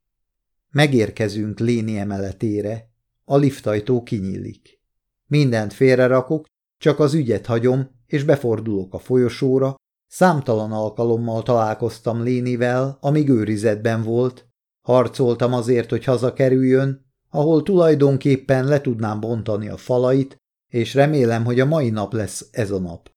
Megérkezünk Léni emeletére, a liftajtó kinyílik. Mindent félrerakok, csak az ügyet hagyom, és befordulok a folyosóra. Számtalan alkalommal találkoztam Lénivel, amíg őrizetben volt. Harcoltam azért, hogy hazakerüljön, ahol tulajdonképpen le tudnám bontani a falait, és remélem, hogy a mai nap lesz ez a nap.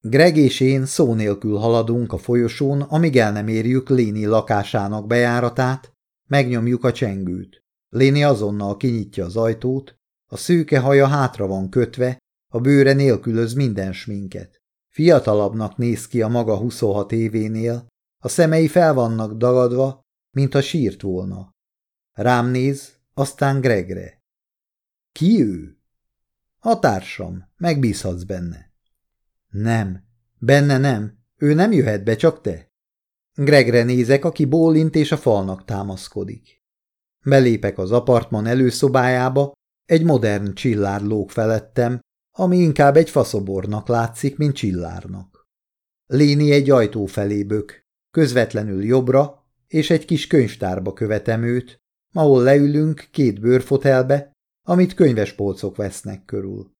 Greg és én szó nélkül haladunk a folyosón, amíg el nem érjük Léni lakásának bejáratát, megnyomjuk a csengőt. Léni azonnal kinyitja az ajtót, a szőke haja hátra van kötve, a bőre nélkülöz minden sminket. Fiatalabbnak néz ki a maga 26 événél, a szemei fel vannak dagadva, mint a sírt volna. Rám néz, aztán Gregre. Ki ő? A társam, megbízhatsz benne. Nem, benne nem, ő nem jöhet be, csak te. Gregre nézek, aki bólint és a falnak támaszkodik. Belépek az apartman előszobájába, egy modern csillár lóg felettem, ami inkább egy faszobornak látszik, mint csillárnak. Léni egy ajtó felé bök, közvetlenül jobbra, és egy kis könyvtárba követem őt, ahol leülünk két bőrfotelbe, amit könyvespolcok vesznek körül.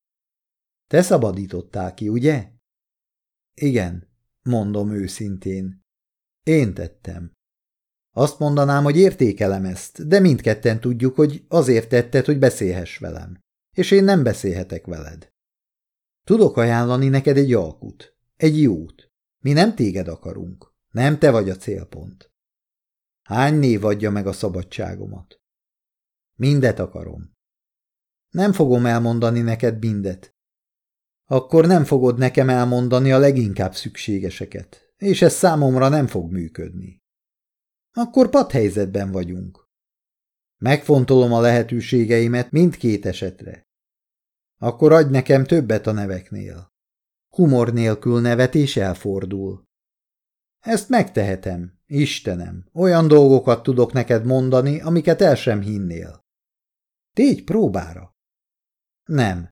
Te szabadítottál ki, ugye? Igen, mondom őszintén. Én tettem. Azt mondanám, hogy értékelem ezt, de mindketten tudjuk, hogy azért tetted, hogy beszélhess velem. És én nem beszélhetek veled. Tudok ajánlani neked egy alkut, egy jót. Mi nem téged akarunk. Nem te vagy a célpont. Hány név adja meg a szabadságomat? Mindet akarom. Nem fogom elmondani neked mindet, akkor nem fogod nekem elmondani a leginkább szükségeseket, és ez számomra nem fog működni. Akkor padhelyzetben vagyunk. Megfontolom a lehetőségeimet mindkét esetre. Akkor adj nekem többet a neveknél. Humor nélkül nevet és elfordul. Ezt megtehetem, Istenem, olyan dolgokat tudok neked mondani, amiket el sem hinnél. Tégy próbára. Nem,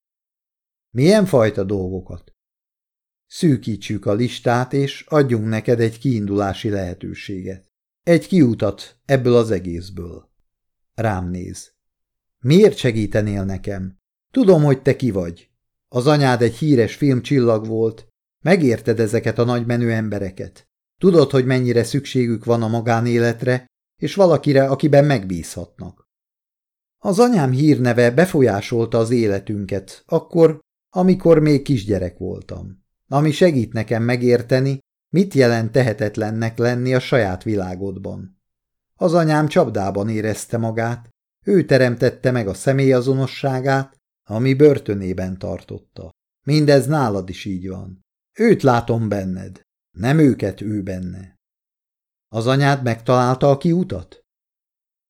milyen fajta dolgokat? Szűkítsük a listát, és adjunk neked egy kiindulási lehetőséget. Egy kiutat ebből az egészből. Rám néz. Miért segítenél nekem? Tudom, hogy te ki vagy. Az anyád egy híres filmcsillag volt. Megérted ezeket a nagymenő embereket. Tudod, hogy mennyire szükségük van a magánéletre, és valakire, akiben megbízhatnak. Az anyám hírneve befolyásolta az életünket, akkor, amikor még kisgyerek voltam, ami segít nekem megérteni, mit jelent tehetetlennek lenni a saját világodban. Az anyám csapdában érezte magát, ő teremtette meg a személyazonosságát, ami börtönében tartotta. Mindez nálad is így van. Őt látom benned, nem őket ő benne. Az anyád megtalálta a kiutat?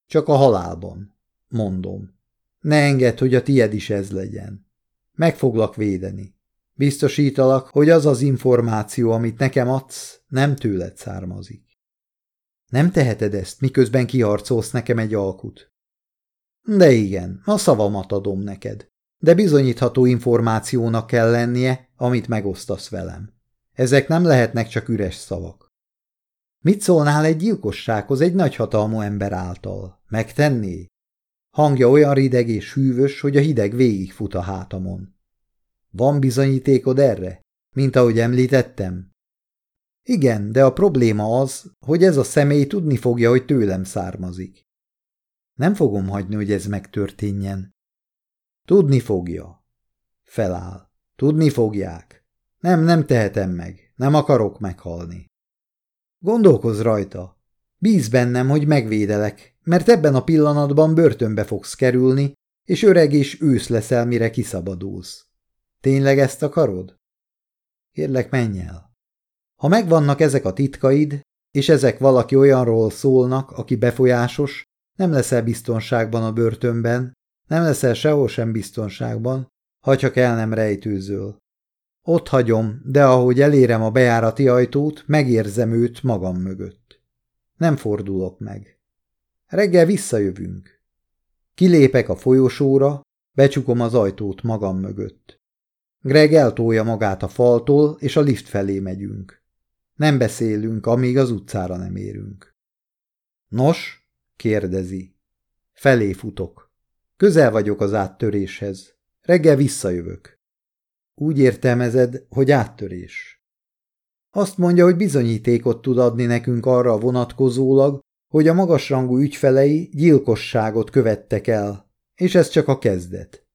Csak a halálban, mondom. Ne engedd, hogy a tied is ez legyen. Meg foglak védeni. Biztosítalak, hogy az az információ, amit nekem adsz, nem tőled származik. Nem teheted ezt, miközben kiharcolsz nekem egy alkut. De igen, a szavamat adom neked. De bizonyítható információnak kell lennie, amit megosztasz velem. Ezek nem lehetnek csak üres szavak. Mit szólnál egy gyilkossághoz egy nagyhatalmú ember által? Megtenné? Hangja olyan rideg és hűvös, hogy a hideg végigfut a hátamon. Van bizonyítékod erre? Mint ahogy említettem? Igen, de a probléma az, hogy ez a személy tudni fogja, hogy tőlem származik. Nem fogom hagyni, hogy ez megtörténjen. Tudni fogja. Feláll. Tudni fogják. Nem, nem tehetem meg. Nem akarok meghalni. Gondolkozz rajta. Bíz bennem, hogy megvédelek, mert ebben a pillanatban börtönbe fogsz kerülni, és öreg és ősz leszel, mire kiszabadulsz. Tényleg ezt akarod? Kérlek, menj el. Ha megvannak ezek a titkaid, és ezek valaki olyanról szólnak, aki befolyásos, nem leszel biztonságban a börtönben, nem leszel sehol sem biztonságban, ha csak el nem rejtőzöl. Ott hagyom, de ahogy elérem a bejárati ajtót, megérzem őt magam mögött. Nem fordulok meg. Reggel visszajövünk. Kilépek a folyosóra, becsukom az ajtót magam mögött. Greg eltolja magát a faltól, és a lift felé megyünk. Nem beszélünk, amíg az utcára nem érünk. Nos? kérdezi. Felé futok. Közel vagyok az áttöréshez. Reggel visszajövök. Úgy értelmezed, hogy áttörés. Azt mondja, hogy bizonyítékot tud adni nekünk arra vonatkozólag, hogy a magasrangú ügyfelei gyilkosságot követtek el, és ez csak a kezdet.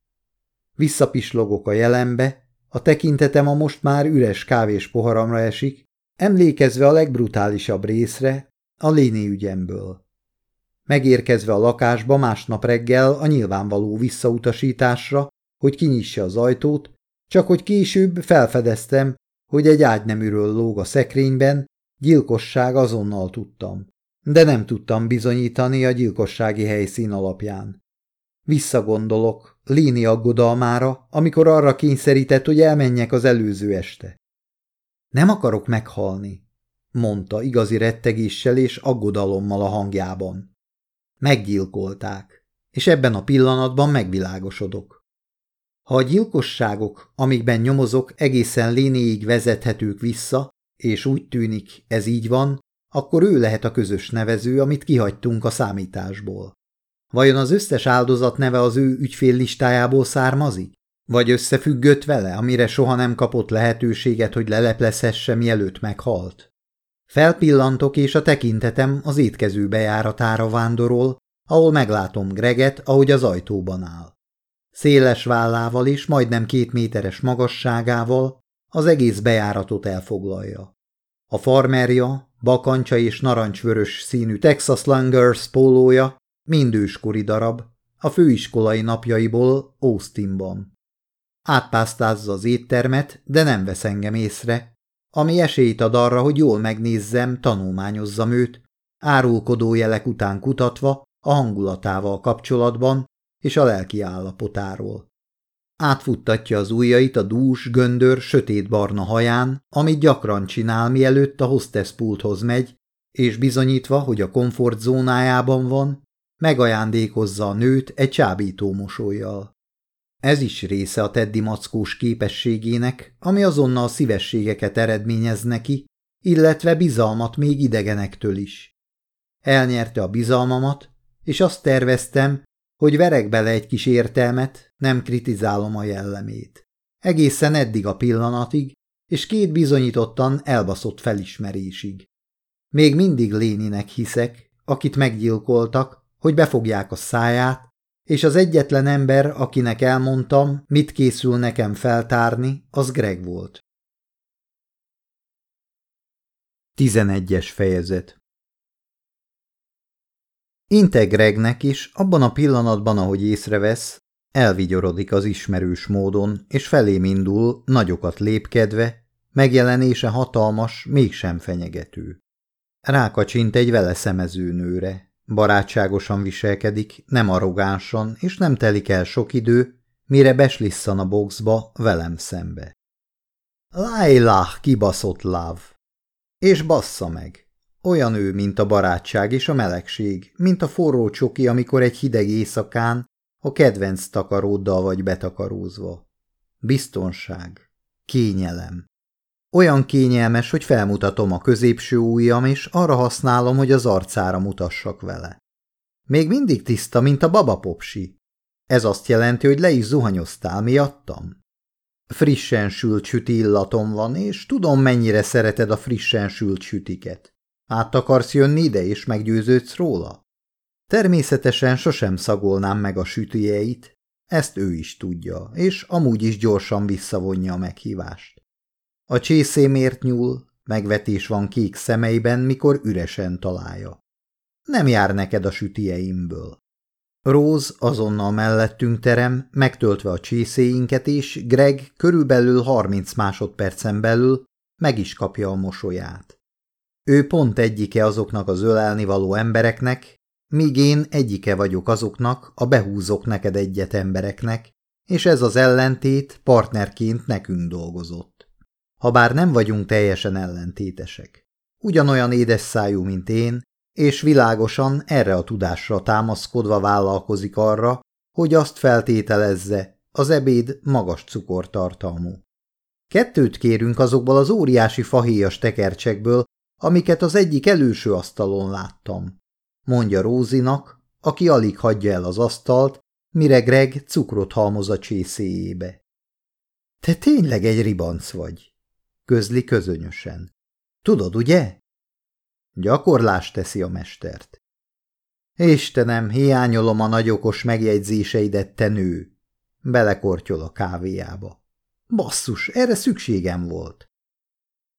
Visszapislogok a jelenbe, a tekintetem a most már üres kávés poharamra esik, emlékezve a legbrutálisabb részre, a léni ügyemből. Megérkezve a lakásba másnap reggel a nyilvánvaló visszautasításra, hogy kinyisse az ajtót, csak hogy később felfedeztem, hogy egy ágyneműről lóg a szekrényben, gyilkosság azonnal tudtam. De nem tudtam bizonyítani a gyilkossági helyszín alapján. Visszagondolok Léni aggodalmára, amikor arra kényszerített, hogy elmenjek az előző este. Nem akarok meghalni, mondta igazi rettegéssel és aggodalommal a hangjában. Meggyilkolták, és ebben a pillanatban megvilágosodok. Ha a gyilkosságok, amikben nyomozok, egészen lénéig vezethetők vissza, és úgy tűnik, ez így van, akkor ő lehet a közös nevező, amit kihagytunk a számításból. Vajon az összes áldozat neve az ő ügyfél listájából származik? Vagy összefüggött vele, amire soha nem kapott lehetőséget, hogy leleplezhesse, mielőtt meghalt? Felpillantok, és a tekintetem az étkező bejáratára vándorol, ahol meglátom Greget, ahogy az ajtóban áll. Széles vállával és majdnem két méteres magasságával az egész bejáratot elfoglalja. A farmerja, bakancsa és narancsvörös színű Texas Langers pólója mind őskori darab, a főiskolai napjaiból Austinban. Átpásztázza az éttermet, de nem vesz engem észre, ami esélyt ad arra, hogy jól megnézzem, tanulmányozzam őt, árulkodó jelek után kutatva a hangulatával kapcsolatban és a lelki állapotáról. Átfuttatja az ujjait a dús, göndör, sötétbarna haján, amit gyakran csinál, mielőtt a hostesspulthoz megy, és bizonyítva, hogy a komfortzónájában van, megajándékozza a nőt egy csábító mosolyjal. Ez is része a Teddy mackós képességének, ami azonnal szívességeket eredményez neki, illetve bizalmat még idegenektől is. Elnyerte a bizalmamat, és azt terveztem, hogy verek bele egy kis értelmet, nem kritizálom a jellemét. Egészen eddig a pillanatig, és két bizonyítottan elbaszott felismerésig. Még mindig Léninek hiszek, akit meggyilkoltak, hogy befogják a száját, és az egyetlen ember, akinek elmondtam, mit készül nekem feltárni, az Greg volt. 11-es fejezet Inte Gregnek is, abban a pillanatban, ahogy észrevesz, elvigyorodik az ismerős módon, és felém indul, nagyokat lépkedve, megjelenése hatalmas, mégsem fenyegető. Rákacsint egy vele szemező nőre, Barátságosan viselkedik, nem arrogánsan, és nem telik el sok idő, mire beslisszan a boxba velem szembe. Laila, kibaszott láv! És bassza meg! Olyan ő, mint a barátság és a melegség, mint a forró csoki, amikor egy hideg éjszakán a kedvenc takaróddal vagy betakarózva. Biztonság. Kényelem. Olyan kényelmes, hogy felmutatom a középső ujjam, és arra használom, hogy az arcára mutassak vele. Még mindig tiszta, mint a babapopsi. Ez azt jelenti, hogy le is zuhanyoztál miattam? Frissen sült süti illatom van, és tudom, mennyire szereted a frissen sült sütiket. Át akarsz jönni ide, és meggyőződsz róla? Természetesen sosem szagolnám meg a sütijeit, ezt ő is tudja, és amúgy is gyorsan visszavonja a meghívást. A csészémért nyúl, megvetés van kék szemeiben, mikor üresen találja. Nem jár neked a sütijeimből. Róz azonnal mellettünk terem, megtöltve a csészéinket, és Greg körülbelül 30 másodpercen belül meg is kapja a mosolyát. Ő pont egyike azoknak az ölelni való embereknek, míg én egyike vagyok azoknak, a behúzok neked egyet embereknek, és ez az ellentét partnerként nekünk dolgozott. Habár nem vagyunk teljesen ellentétesek. Ugyanolyan édes szájú, mint én, és világosan erre a tudásra támaszkodva vállalkozik arra, hogy azt feltételezze, az ebéd magas cukortartalmú. Kettőt kérünk azokból az óriási fahéjas tekercsekből, amiket az egyik előső asztalon láttam mondja Rózinak, aki alig hagyja el az asztalt, mire Greg cukrot halmoz a csészéjébe. Te tényleg egy ribanc vagy, közli közönösen. Tudod, ugye? Gyakorlás teszi a mestert. Istenem, hiányolom a nagyokos megjegyzéseidet, te nő. Belekortyol a kávéjába. Basszus, erre szükségem volt.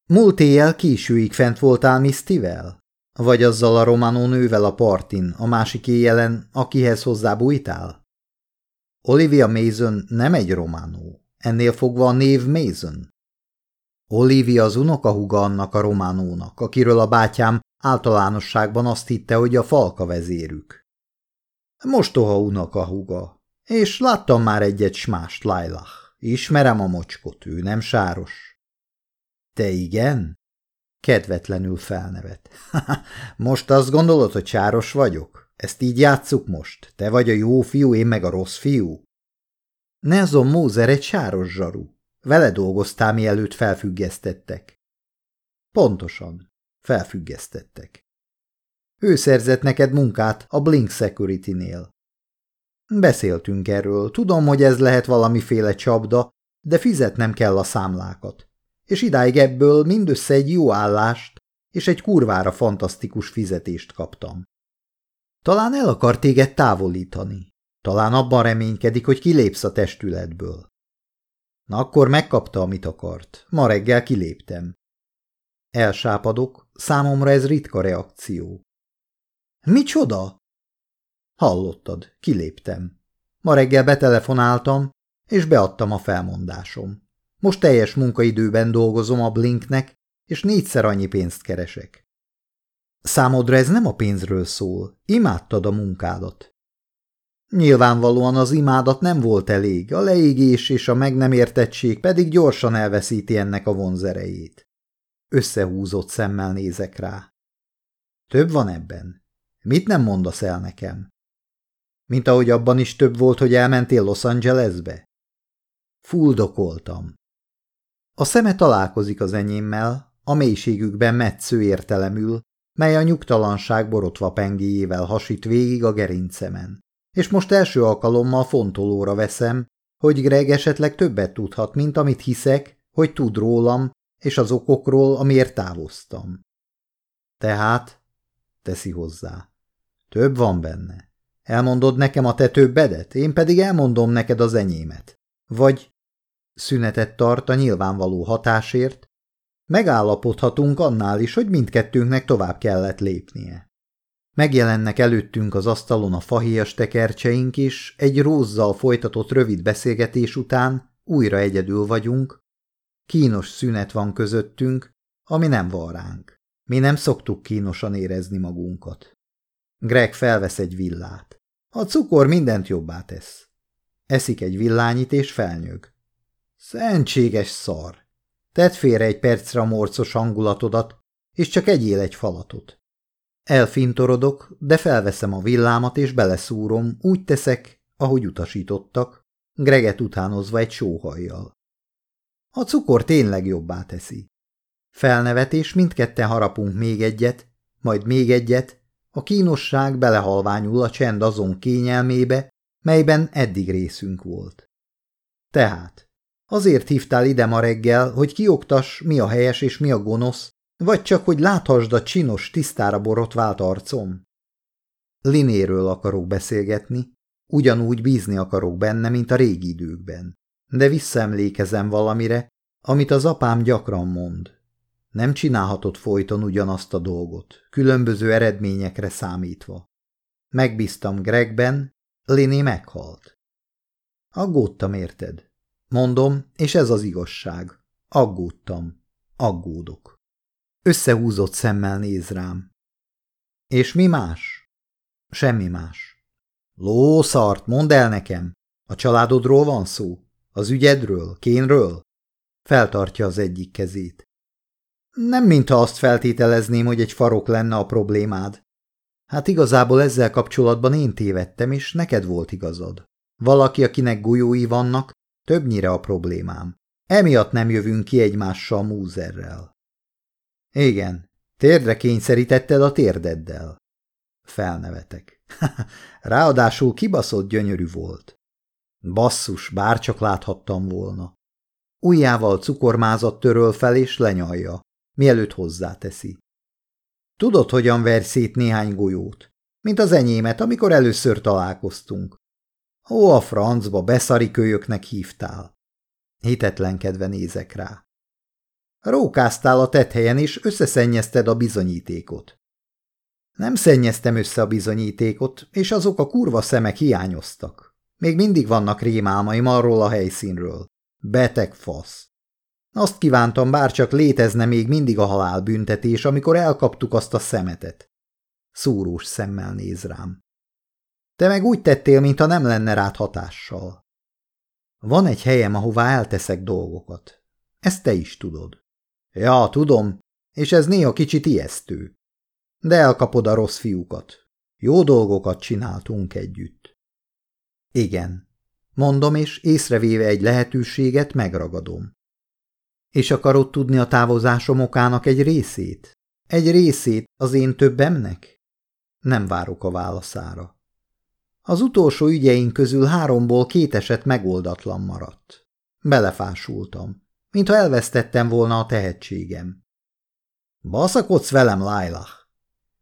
Múlt éjjel későig fent voltál Misztivel? Vagy azzal a románó nővel a partin, a másik éjjelen, akihez hozzábújtál? Olivia Mason nem egy románó, ennél fogva a név Mason. Olivia az unokahuga annak a románónak, akiről a bátyám általánosságban azt hitte, hogy a falka vezérük. Mostoha unokahuga, és láttam már egyet smást, Lailah. Ismerem a mocskot, ő nem sáros. Te igen? Kedvetlenül felnevet. most azt gondolod, hogy csáros vagyok? Ezt így játsszuk most? Te vagy a jó fiú, én meg a rossz fiú? Nelson Mózer egy sáros zsaru. Vele dolgoztál, mielőtt felfüggesztettek. Pontosan. Felfüggesztettek. Ő szerzett neked munkát a Blink Security-nél. Beszéltünk erről. Tudom, hogy ez lehet valamiféle csapda, de fizetnem kell a számlákat és idáig ebből mindössze egy jó állást és egy kurvára fantasztikus fizetést kaptam. Talán el akar téged távolítani. Talán abban reménykedik, hogy kilépsz a testületből. Na akkor megkapta, amit akart. Ma reggel kiléptem. Elsápadok, számomra ez ritka reakció. Micsoda? Hallottad, kiléptem. Ma reggel betelefonáltam, és beadtam a felmondásom. Most teljes munkaidőben dolgozom a Blinknek, és négyszer annyi pénzt keresek. Számodra ez nem a pénzről szól, imádtad a munkádat. Nyilvánvalóan az imádat nem volt elég, a leégés és a meg nem értettség pedig gyorsan elveszíti ennek a vonzerejét. Összehúzott szemmel nézek rá. Több van ebben. Mit nem mondasz el nekem? Mint ahogy abban is több volt, hogy elmentél Los Angelesbe? Fuldokoltam. A szeme találkozik az enyémmel, a mélységükben metsző értelemül, mely a nyugtalanság borotva pengéjével hasít végig a gerincemen. És most első alkalommal fontolóra veszem, hogy Greg esetleg többet tudhat, mint amit hiszek, hogy tud rólam, és az okokról, amiért távoztam. Tehát, teszi hozzá, több van benne. Elmondod nekem a te többedet, én pedig elmondom neked az enyémet. Vagy szünetet tart a nyilvánvaló hatásért, megállapodhatunk annál is, hogy mindkettőnknek tovább kellett lépnie. Megjelennek előttünk az asztalon a fahéjas tekercseink is, egy rózzal folytatott rövid beszélgetés után újra egyedül vagyunk, kínos szünet van közöttünk, ami nem van ránk. Mi nem szoktuk kínosan érezni magunkat. Greg felvesz egy villát. A cukor mindent jobbá tesz. Eszik egy villányit és felnyög. Szentséges szar! Tedd félre egy percre a morcos hangulatodat, és csak egyél egy falatot. Elfintorodok, de felveszem a villámat és beleszúrom, úgy teszek, ahogy utasítottak, Greget utánozva egy sóhajjal. A cukor tényleg jobbá teszi. Felnevet, és mindketten harapunk még egyet, majd még egyet, a kínosság belehalványul a csend azon kényelmébe, melyben eddig részünk volt. Tehát Azért hívtál ide ma reggel, hogy kioktas, mi a helyes és mi a gonosz, vagy csak, hogy láthasd a csinos, tisztára borotvált arcom? Linéről akarok beszélgetni, ugyanúgy bízni akarok benne, mint a régi időkben. De visszaemlékezem valamire, amit az apám gyakran mond. Nem csinálhatod folyton ugyanazt a dolgot, különböző eredményekre számítva. Megbíztam Gregben, Liné meghalt. Aggódtam, érted? Mondom, és ez az igazság. Aggódtam. Aggódok. Összehúzott szemmel néz rám. És mi más? Semmi más. Lószart, mondd el nekem. A családodról van szó? Az ügyedről? Kénről? Feltartja az egyik kezét. Nem mintha azt feltételezném, hogy egy farok lenne a problémád. Hát igazából ezzel kapcsolatban én tévedtem, és neked volt igazad. Valaki, akinek golyói vannak, többnyire a problémám. Emiatt nem jövünk ki egymással múzerrel. Igen, térdre kényszerítetted a térdeddel. Felnevetek. Ráadásul kibaszott gyönyörű volt. Basszus, bárcsak láthattam volna. Ujjával cukormázat töröl fel és lenyalja, mielőtt hozzáteszi. Tudod, hogyan versz szét néhány golyót? Mint az enyémet, amikor először találkoztunk. Ó, a francba, kölyöknek hívtál. Hitetlenkedve nézek rá. Rókáztál a tethelyen, és összeszennyezted a bizonyítékot. Nem szennyeztem össze a bizonyítékot, és azok a kurva szemek hiányoztak. Még mindig vannak rémálmaim arról a helyszínről. Beteg fasz. Azt kívántam, bárcsak létezne még mindig a halálbüntetés, amikor elkaptuk azt a szemetet. Szúrós szemmel néz rám. Te meg úgy tettél, mintha nem lenne rád hatással. Van egy helyem, ahová elteszek dolgokat. Ezt te is tudod. Ja, tudom, és ez néha kicsit ijesztő. De elkapod a rossz fiúkat. Jó dolgokat csináltunk együtt. Igen, mondom, és észrevéve egy lehetőséget megragadom. És akarod tudni a távozásom okának egy részét? Egy részét az én többemnek? Nem várok a válaszára. Az utolsó ügyeink közül háromból két eset megoldatlan maradt. Belefásultam, mintha elvesztettem volna a tehetségem. Baszakodsz velem, Lailah!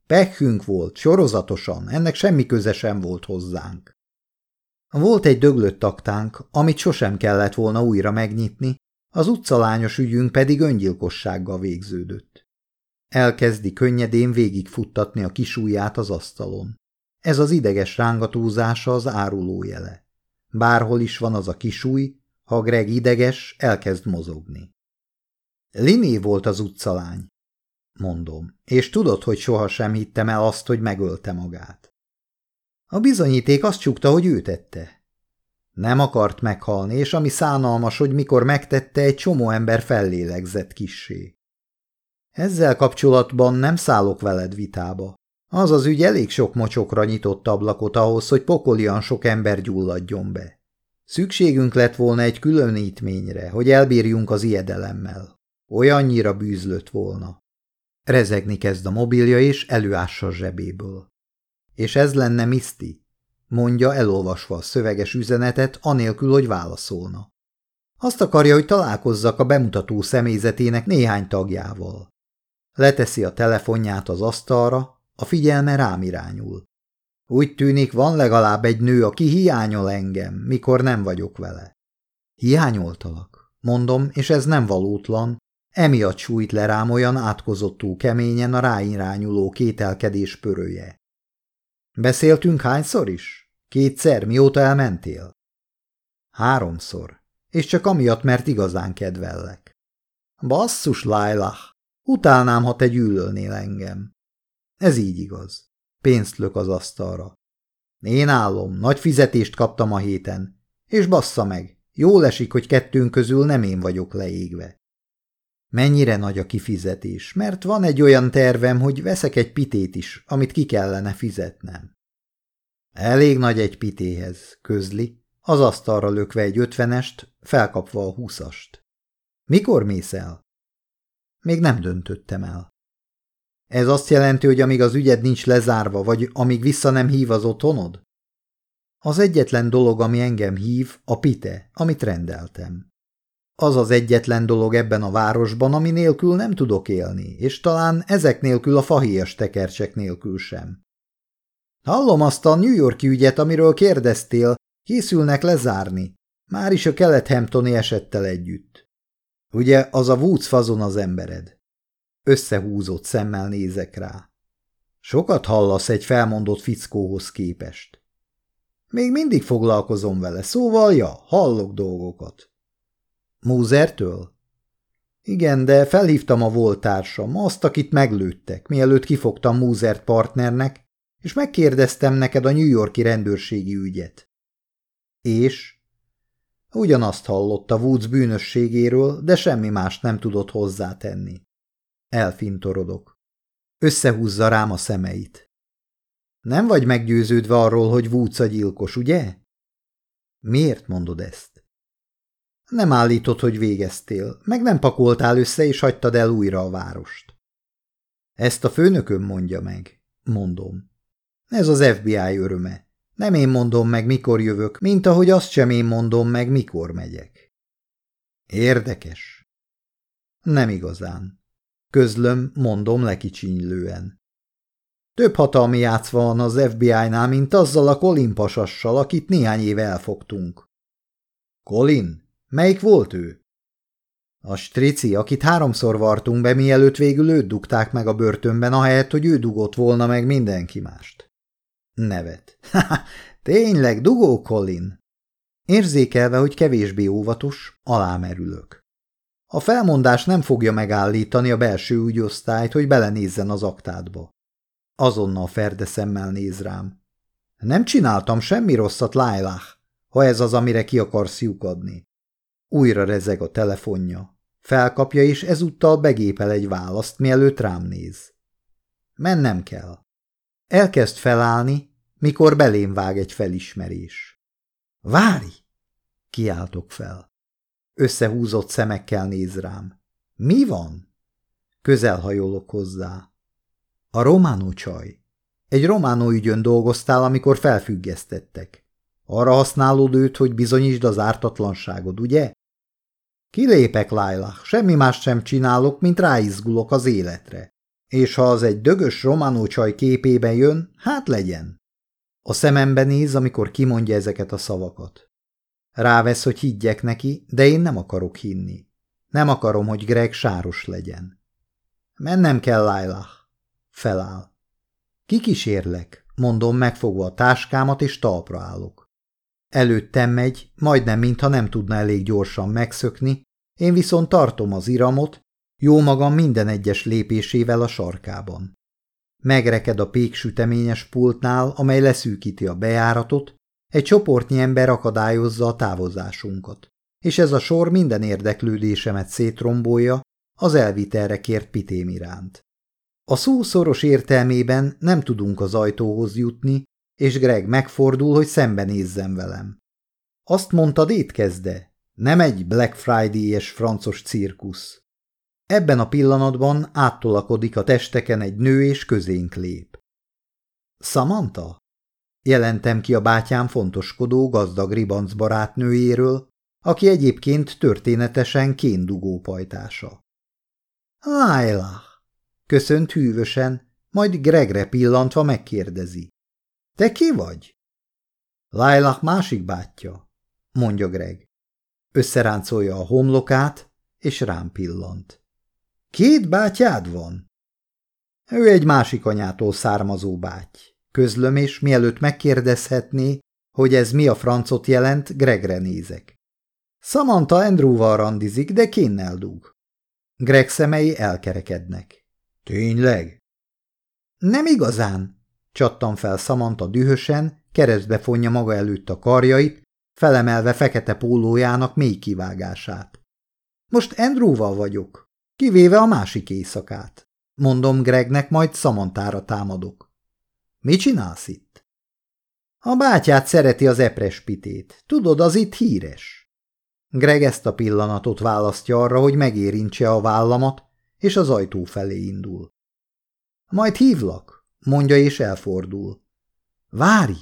Pekhünk volt, sorozatosan, ennek semmi köze sem volt hozzánk. Volt egy döglött taktánk, amit sosem kellett volna újra megnyitni, az utcalányos ügyünk pedig öngyilkossággal végződött. Elkezdi könnyedén végigfuttatni a kisújját az asztalon. Ez az ideges rángatózása az árulójele. Bárhol is van az a kisúj, ha Greg ideges, elkezd mozogni. Liné volt az utcalány, mondom, és tudod, hogy sohasem hittem el azt, hogy megölte magát. A bizonyíték azt csukta, hogy ő tette. Nem akart meghalni, és ami szánalmas, hogy mikor megtette, egy csomó ember fellélegzett kissé. Ezzel kapcsolatban nem szállok veled vitába. Az az ügy elég sok mocsokra nyitott ablakot ahhoz, hogy pokolian sok ember gyulladjon be. Szükségünk lett volna egy különítményre, hogy elbírjunk az ijedelemmel. Olyannyira bűzlött volna. Rezegni kezd a mobilja, és előássa zsebéből. És ez lenne Misty, mondja elolvasva a szöveges üzenetet, anélkül, hogy válaszolna. Azt akarja, hogy találkozzak a bemutató személyzetének néhány tagjával. Leteszi a telefonját az asztalra, a figyelme rám irányul. Úgy tűnik, van legalább egy nő, aki hiányol engem, mikor nem vagyok vele. Hiányoltalak, mondom, és ez nem valótlan, emiatt sújt le rám olyan átkozottú keményen a ráirányuló kételkedés pörője. Beszéltünk hányszor is? Kétszer, mióta elmentél? Háromszor, és csak amiatt, mert igazán kedvellek. Basszus, Lailah, utálnám, ha te gyűlölnél engem. Ez így igaz. Pénzt lök az asztalra. Én állom, nagy fizetést kaptam a héten, és bassza meg, jól esik, hogy kettőnk közül nem én vagyok leégve. Mennyire nagy a kifizetés, mert van egy olyan tervem, hogy veszek egy pitét is, amit ki kellene fizetnem. Elég nagy egy pitéhez, közli, az asztalra lökve egy ötvenest, felkapva a húszast. Mikor mész el? Még nem döntöttem el. Ez azt jelenti, hogy amíg az ügyed nincs lezárva, vagy amíg vissza nem hív az otthonod? Az egyetlen dolog, ami engem hív, a pite, amit rendeltem. Az az egyetlen dolog ebben a városban, ami nélkül nem tudok élni, és talán ezek nélkül a fahéjas tekercsek nélkül sem. Hallom azt a New Yorki ügyet, amiről kérdeztél, készülnek lezárni. Már is a kelet-hamptoni esettel együtt. Ugye az a Woods fazon az embered? Összehúzott szemmel nézek rá. Sokat hallasz egy felmondott fickóhoz képest. Még mindig foglalkozom vele, szóval ja, hallok dolgokat. Múzertől? Igen, de felhívtam a voltársam, azt, akit meglőttek, mielőtt kifogtam Múzert partnernek, és megkérdeztem neked a New Yorki rendőrségi ügyet. És? Ugyanazt hallotta Woods bűnösségéről, de semmi mást nem tudott hozzátenni. Elfintorodok. Összehúzza rám a szemeit. Nem vagy meggyőződve arról, hogy Woods a gyilkos, ugye? Miért mondod ezt? Nem állítod, hogy végeztél, meg nem pakoltál össze és hagytad el újra a várost. Ezt a főnököm mondja meg, mondom. Ez az FBI öröme. Nem én mondom meg, mikor jövök, mint ahogy azt sem én mondom meg, mikor megyek. Érdekes. Nem igazán. Közlöm, mondom lekicsinylően. Több hatalmi játszva van az FBI-nál, mint azzal a Colin pasassal, akit néhány éve elfogtunk. Colin? Melyik volt ő? A strici, akit háromszor vartunk be, mielőtt végül őt dugták meg a börtönben, ahelyett, hogy ő dugott volna meg mindenki mást. Nevet. Tényleg, dugó Colin? Érzékelve, hogy kevésbé óvatos, alámerülök. A felmondás nem fogja megállítani a belső ügyosztályt, hogy belenézzen az aktádba. Azonnal ferde szemmel néz rám. Nem csináltam semmi rosszat, Lailah, ha ez az, amire ki akarsz lyukadni. Újra rezeg a telefonja. Felkapja, és ezúttal begépel egy választ, mielőtt rám néz. Mennem kell. Elkezd felállni, mikor belém vág egy felismerés. Várj! Kiáltok fel. Összehúzott szemekkel néz rám. Mi van? Közel hajolok hozzá. A románó csaj. Egy románó ügyön dolgoztál, amikor felfüggesztettek. Arra használod őt, hogy bizonyítsd az ártatlanságod, ugye? Kilépek, Laila, semmi más sem csinálok, mint ráizgulok az életre. És ha az egy dögös románó csaj képében jön, hát legyen. A szemembe néz, amikor kimondja ezeket a szavakat. Rávesz, hogy higgyek neki, de én nem akarok hinni. Nem akarom, hogy Greg sáros legyen. Mennem kell, Laila. Feláll. Kikísérlek, mondom megfogva a táskámat, és talpra állok. Előttem megy, majdnem mintha nem tudna elég gyorsan megszökni, én viszont tartom az iramot, jó magam minden egyes lépésével a sarkában. Megreked a péksüteményes pultnál, amely leszűkíti a bejáratot, egy csoportnyi ember akadályozza a távozásunkat, és ez a sor minden érdeklődésemet szétrombolja az elvitelre kért pitém iránt. A szó szoros értelmében nem tudunk az ajtóhoz jutni, és Greg megfordul, hogy szembenézzem velem. Azt mondtad étkezde, nem egy Black Friday-es francos cirkusz. Ebben a pillanatban áttolakodik a testeken egy nő és közénk lép. Samantha? Jelentem ki a bátyám fontoskodó gazdag ribanc barátnőjéről, aki egyébként történetesen kéndugó pajtása. Lájla! Köszönt hűvösen, majd Gregre pillantva megkérdezi. Te ki vagy? Lájlach másik bátyja, mondja Greg. Összeráncolja a homlokát, és rám pillant. Két bátyád van? Ő egy másik anyától származó báty. Közlöm, és mielőtt megkérdezhetné, hogy ez mi a francot jelent, Gregre nézek. Samantha Andrewval randizik, de kénnel dúg. Greg szemei elkerekednek. Tényleg? Nem igazán, csattam fel Samantha dühösen, keresztbe fonja maga előtt a karjait, felemelve fekete pólójának mély kivágását. Most Andrewval vagyok. Kivéve a másik éjszakát. Mondom Gregnek, majd szamantára támadok. Mi csinálsz itt? A bátyát szereti az eprespitét. Tudod, az itt híres. Greg ezt a pillanatot választja arra, hogy megérintse a vállamat, és az ajtó felé indul. Majd hívlak, mondja és elfordul. Várj!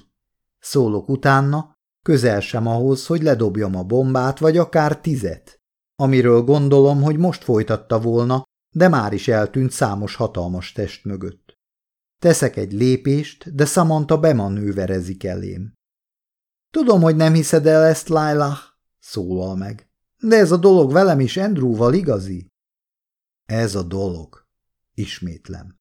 Szólok utána, közel sem ahhoz, hogy ledobjam a bombát, vagy akár tizet amiről gondolom, hogy most folytatta volna, de már is eltűnt számos hatalmas test mögött. Teszek egy lépést, de Samantha bemanőverezik elém. Tudom, hogy nem hiszed el ezt, Lailah, szólal meg. De ez a dolog velem is Andrewval igazi? Ez a dolog, ismétlem.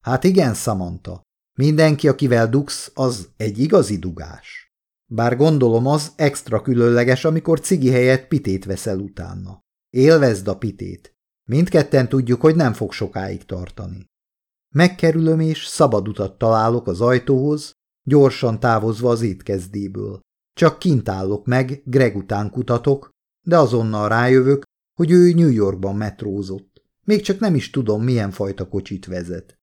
Hát igen, Samantha, mindenki, akivel dugsz, az egy igazi dugás. Bár gondolom az extra különleges, amikor cigi helyett pitét veszel utána. Élvezd a pitét. Mindketten tudjuk, hogy nem fog sokáig tartani. Megkerülöm és szabad utat találok az ajtóhoz, gyorsan távozva az étkezdéből. Csak kint állok meg, Greg után kutatok, de azonnal rájövök, hogy ő New Yorkban metrózott. Még csak nem is tudom, milyen fajta kocsit vezet.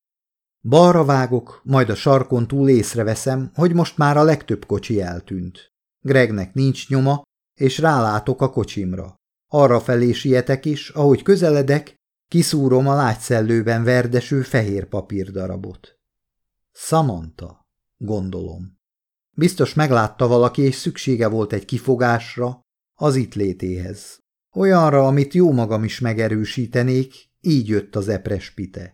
Balra vágok, majd a sarkon túl észreveszem, hogy most már a legtöbb kocsi eltűnt. Gregnek nincs nyoma, és rálátok a kocsimra. Arra felé sietek is, ahogy közeledek, kiszúrom a lágyszellőben verdeső fehér papírdarabot. Samantha, gondolom. Biztos meglátta valaki, és szüksége volt egy kifogásra, az itt létéhez. Olyanra, amit jó magam is megerősítenék, így jött az eprespite.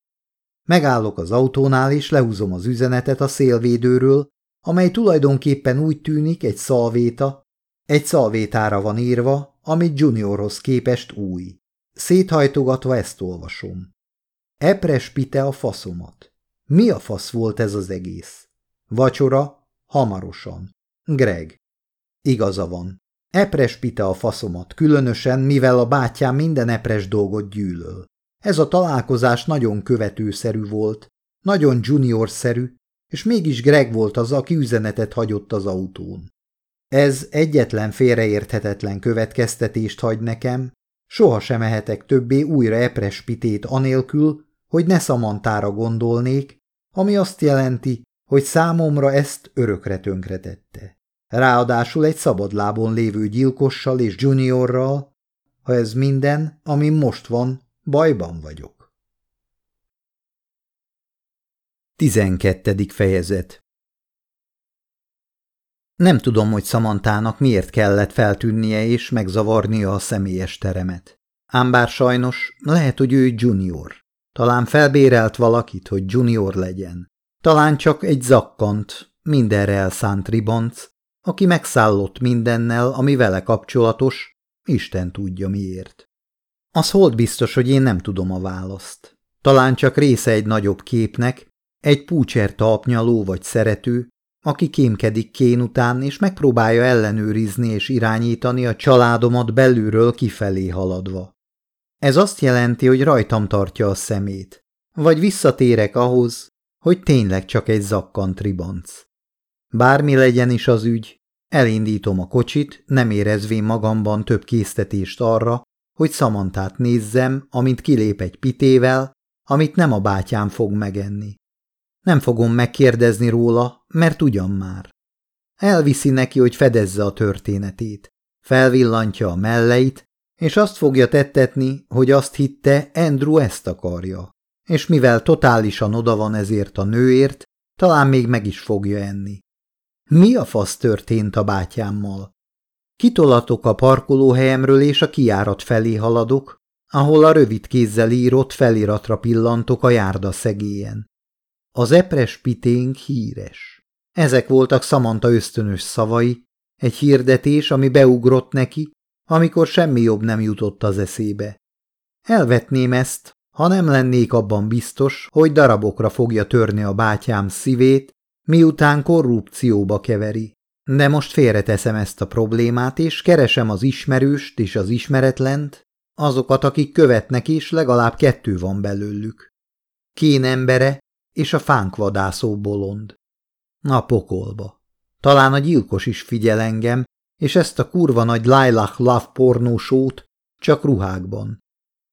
Megállok az autónál, és lehúzom az üzenetet a szélvédőről, amely tulajdonképpen úgy tűnik egy szalvéta, egy szalvétára van írva, amit Juniorhoz képest új. Széthajtogatva ezt olvasom. Eprespite a faszomat. Mi a fasz volt ez az egész? Vacsora, hamarosan. Greg. Igaza van. Eprespite a faszomat, különösen, mivel a bátyám minden epres dolgot gyűlöl. Ez a találkozás nagyon követőszerű volt, nagyon juniorszerű, és mégis Greg volt az, aki üzenetet hagyott az autón. Ez egyetlen félreérthetetlen következtetést hagy nekem, soha sem ehetek többé újra eprespitét anélkül, hogy ne szamantára gondolnék, ami azt jelenti, hogy számomra ezt örökre tönkretette. Ráadásul egy szabadlábon lévő gyilkossal és juniorral, ha ez minden, ami most van, Bajban vagyok. 12. fejezet Nem tudom, hogy Szamantának miért kellett feltűnnie és megzavarnia a személyes teremet. Ám bár sajnos, lehet, hogy ő junior. Talán felbérelt valakit, hogy junior legyen. Talán csak egy zakkant, mindenre elszánt ribanc, aki megszállott mindennel, ami vele kapcsolatos, Isten tudja miért. Az hold biztos, hogy én nem tudom a választ. Talán csak része egy nagyobb képnek, egy púcser talpnyaló vagy szerető, aki kémkedik kén után, és megpróbálja ellenőrizni és irányítani a családomat belülről kifelé haladva. Ez azt jelenti, hogy rajtam tartja a szemét, vagy visszatérek ahhoz, hogy tényleg csak egy zakkant ribanc. Bármi legyen is az ügy, elindítom a kocsit, nem érezvén magamban több késztetést arra, hogy Szamantát nézzem, amint kilép egy pitével, amit nem a bátyám fog megenni. Nem fogom megkérdezni róla, mert ugyan már. Elviszi neki, hogy fedezze a történetét. Felvillantja a melleit, és azt fogja tettetni, hogy azt hitte, Andrew ezt akarja. És mivel totálisan oda van ezért a nőért, talán még meg is fogja enni. Mi a fasz történt a bátyámmal? Kitolatok a parkolóhelyemről és a kiárat felé haladok, ahol a rövid kézzel írott feliratra pillantok a járda szegélyen. Az epres piténk híres. Ezek voltak Samantha ösztönös szavai, egy hirdetés, ami beugrott neki, amikor semmi jobb nem jutott az eszébe. Elvetném ezt, ha nem lennék abban biztos, hogy darabokra fogja törni a bátyám szívét, miután korrupcióba keveri. De most félreteszem ezt a problémát, és keresem az ismerőst és az ismeretlent, azokat, akik követnek, és legalább kettő van belőlük. Kén embere és a fánk vadászó bolond. Na pokolba. Talán a gyilkos is figyel engem, és ezt a kurva nagy Lilac Love pornósót csak ruhákban.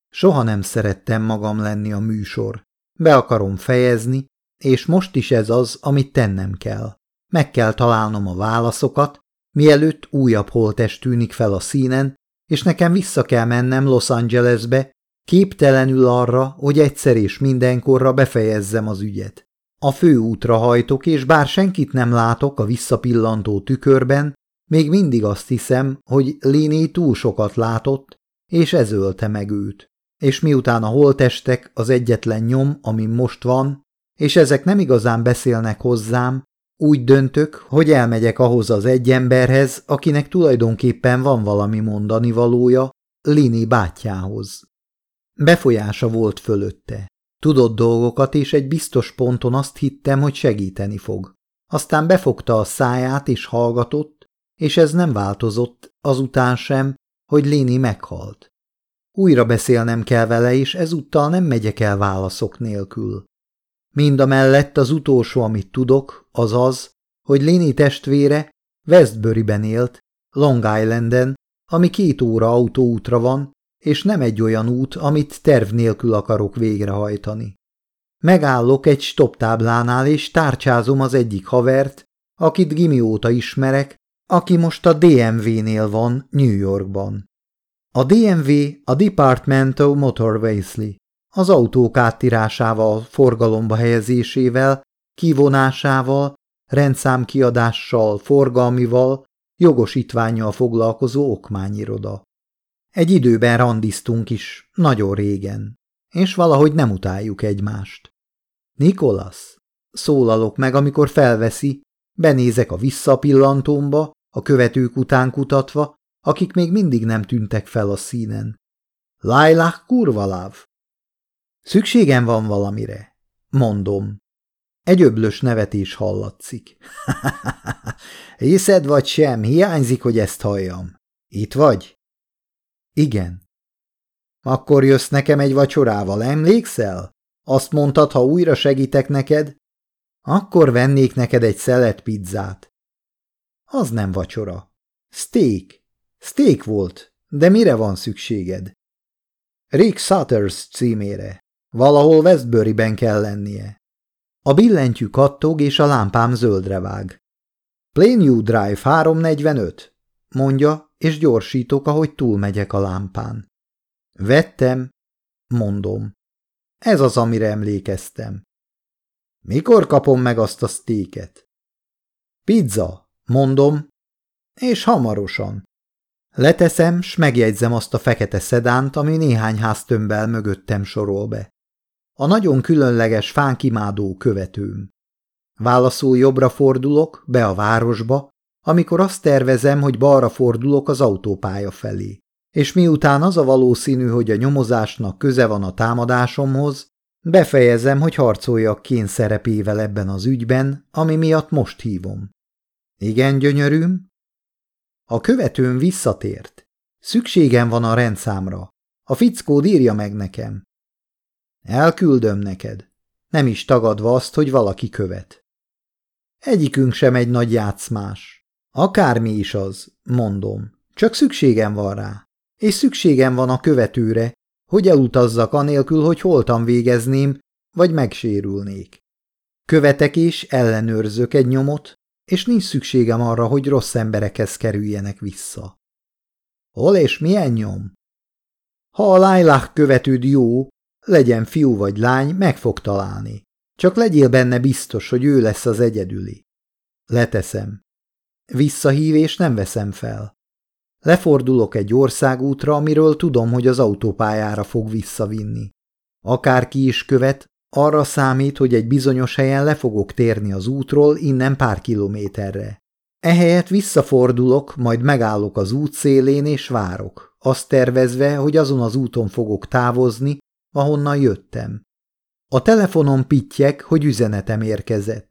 Soha nem szerettem magam lenni a műsor. Be akarom fejezni, és most is ez az, amit tennem kell. Meg kell találnom a válaszokat, mielőtt újabb holtest tűnik fel a színen, és nekem vissza kell mennem Los Angelesbe, képtelenül arra, hogy egyszer és mindenkorra befejezzem az ügyet. A főútra hajtok, és bár senkit nem látok a visszapillantó tükörben, még mindig azt hiszem, hogy Léné túl sokat látott, és ez ölte meg őt. És miután a holtestek az egyetlen nyom, ami most van, és ezek nem igazán beszélnek hozzám, úgy döntök, hogy elmegyek ahhoz az egy emberhez, akinek tulajdonképpen van valami mondani valója, Lini bátyjához. Befolyása volt fölötte. Tudott dolgokat, és egy biztos ponton azt hittem, hogy segíteni fog. Aztán befogta a száját, és hallgatott, és ez nem változott, azután sem, hogy Lini meghalt. Újra beszélnem kell vele, és ezúttal nem megyek el válaszok nélkül. Mind a mellett az utolsó, amit tudok, az az, hogy Lini testvére Westbury-ben élt, Long Islanden, ami két óra autóútra van, és nem egy olyan út, amit terv nélkül akarok végrehajtani. Megállok egy stoptáblánál, és tárcsázom az egyik havert, akit gimi óta ismerek, aki most a DMV-nél van New Yorkban. A DMV a Department of Motorways az autók áttírásával, forgalomba helyezésével, kivonásával, rendszámkiadással, forgalmival, jogosítványjal foglalkozó okmányiroda. Egy időben randiztunk is, nagyon régen, és valahogy nem utáljuk egymást. Nikolas, szólalok meg, amikor felveszi, benézek a visszapillantómba, a követők után kutatva, akik még mindig nem tűntek fel a színen. Lailah kurvaláv! Szükségem van valamire, mondom. Egy öblös nevetés hallatszik. Hiszed vagy sem, hiányzik, hogy ezt halljam. Itt vagy? Igen. Akkor jössz nekem egy vacsorával, emlékszel? Azt mondtad, ha újra segítek neked, akkor vennék neked egy szelet pizzát. Az nem vacsora. Steak. Steak volt, de mire van szükséged? Rick Sutters címére. Valahol Westbury-ben kell lennie. A billentyű kattog, és a lámpám zöldre vág. Plainview Drive 345, mondja, és gyorsítok, ahogy túlmegyek a lámpán. Vettem, mondom. Ez az, amire emlékeztem. Mikor kapom meg azt a sztéket? Pizza, mondom, és hamarosan. Leteszem, s megjegyzem azt a fekete szedánt, ami néhány háztömbbel mögöttem sorol be. A nagyon különleges fánkimádó követőm. Válaszul jobbra fordulok, be a városba, amikor azt tervezem, hogy balra fordulok az autópálya felé. És miután az a valószínű, hogy a nyomozásnak köze van a támadásomhoz, befejezem, hogy harcoljak kén szerepével ebben az ügyben, ami miatt most hívom. Igen, gyönyörűm? A követőm visszatért. Szükségem van a rendszámra. A fickó írja meg nekem. Elküldöm neked, nem is tagadva azt, hogy valaki követ. Egyikünk sem egy nagy játszmás. Akármi is az, mondom, csak szükségem van rá. És szükségem van a követőre, hogy elutazzak anélkül, hogy holtan végezném, vagy megsérülnék. Követek és ellenőrzök egy nyomot, és nincs szükségem arra, hogy rossz emberekhez kerüljenek vissza. Hol és milyen nyom? Ha a Lailah követőd jó, legyen fiú vagy lány, meg fog találni. Csak legyél benne biztos, hogy ő lesz az egyedüli. Leteszem. Visszahív és nem veszem fel. Lefordulok egy országútra, amiről tudom, hogy az autópályára fog visszavinni. Akárki is követ, arra számít, hogy egy bizonyos helyen le fogok térni az útról innen pár kilométerre. Ehelyett visszafordulok, majd megállok az út szélén és várok, azt tervezve, hogy azon az úton fogok távozni, ahonnan jöttem. A telefonon pittyek, hogy üzenetem érkezett.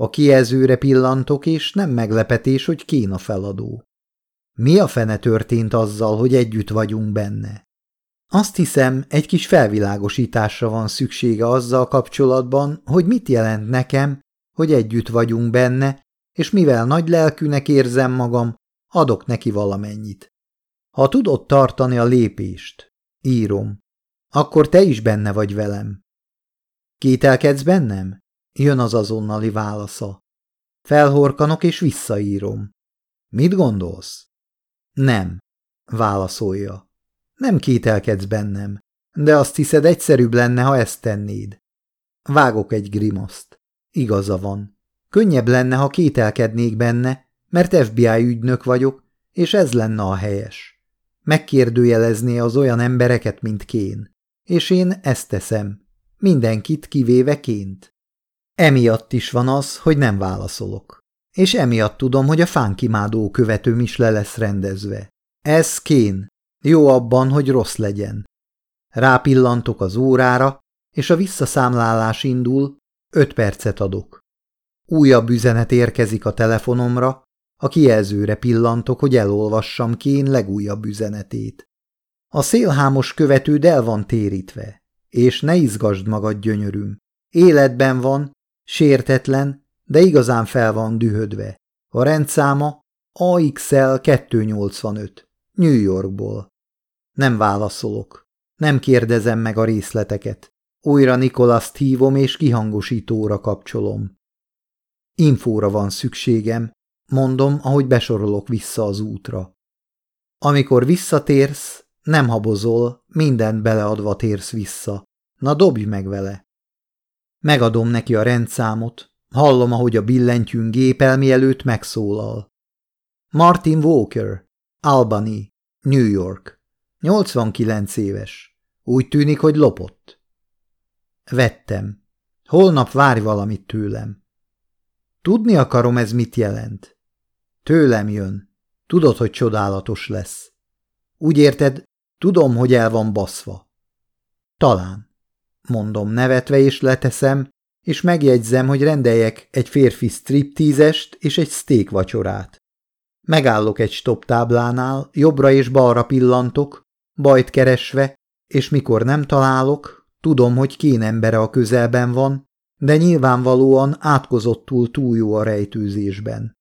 A kijelzőre pillantok, és nem meglepetés, hogy Kína feladó. Mi a fene történt azzal, hogy együtt vagyunk benne? Azt hiszem, egy kis felvilágosításra van szüksége azzal kapcsolatban, hogy mit jelent nekem, hogy együtt vagyunk benne, és mivel nagy lelkűnek érzem magam, adok neki valamennyit. Ha tudod tartani a lépést, írom, akkor te is benne vagy velem. Kételkedsz bennem? Jön az azonnali válasza. Felhorkanok és visszaírom. Mit gondolsz? Nem, válaszolja. Nem kételkedsz bennem, de azt hiszed egyszerűbb lenne, ha ezt tennéd. Vágok egy grimaszt. Igaza van. Könnyebb lenne, ha kételkednék benne, mert FBI ügynök vagyok, és ez lenne a helyes. megkérdőjelezné az olyan embereket, mint Kén. És én ezt teszem. Mindenkit kivéve Ként. Emiatt is van az, hogy nem válaszolok. És emiatt tudom, hogy a fánkimádó követőm is le lesz rendezve. Ez Kén. Jó abban, hogy rossz legyen. Rápillantok az órára, és a visszaszámlálás indul, öt percet adok. Újabb üzenet érkezik a telefonomra, a kijelzőre pillantok, hogy elolvassam Kén legújabb üzenetét. A szélhámos követőd el van térítve, és ne izgasd magad, gyönyörűm. Életben van, sértetlen, de igazán fel van dühödve. A rendszáma AXL 285, New Yorkból. Nem válaszolok. Nem kérdezem meg a részleteket. Újra Nikolaszt hívom és kihangosítóra kapcsolom. Infóra van szükségem, mondom, ahogy besorolok vissza az útra. Amikor visszatérsz, nem habozol, mindent beleadva térsz vissza. Na dobj meg vele! Megadom neki a rendszámot, hallom, ahogy a billentyűn gépelmi előtt megszólal. Martin Walker, Albany, New York. 89 éves. Úgy tűnik, hogy lopott. Vettem. Holnap várj valamit tőlem. Tudni akarom, ez mit jelent. Tőlem jön. Tudod, hogy csodálatos lesz. Úgy érted, tudom, hogy el van baszva. Talán. Mondom nevetve, és leteszem, és megjegyzem, hogy rendeljek egy férfi striptízest és egy steak vacsorát. Megállok egy stop táblánál, jobbra és balra pillantok, bajt keresve, és mikor nem találok, tudom, hogy kén embere a közelben van, de nyilvánvalóan átkozottul túl jó a rejtőzésben.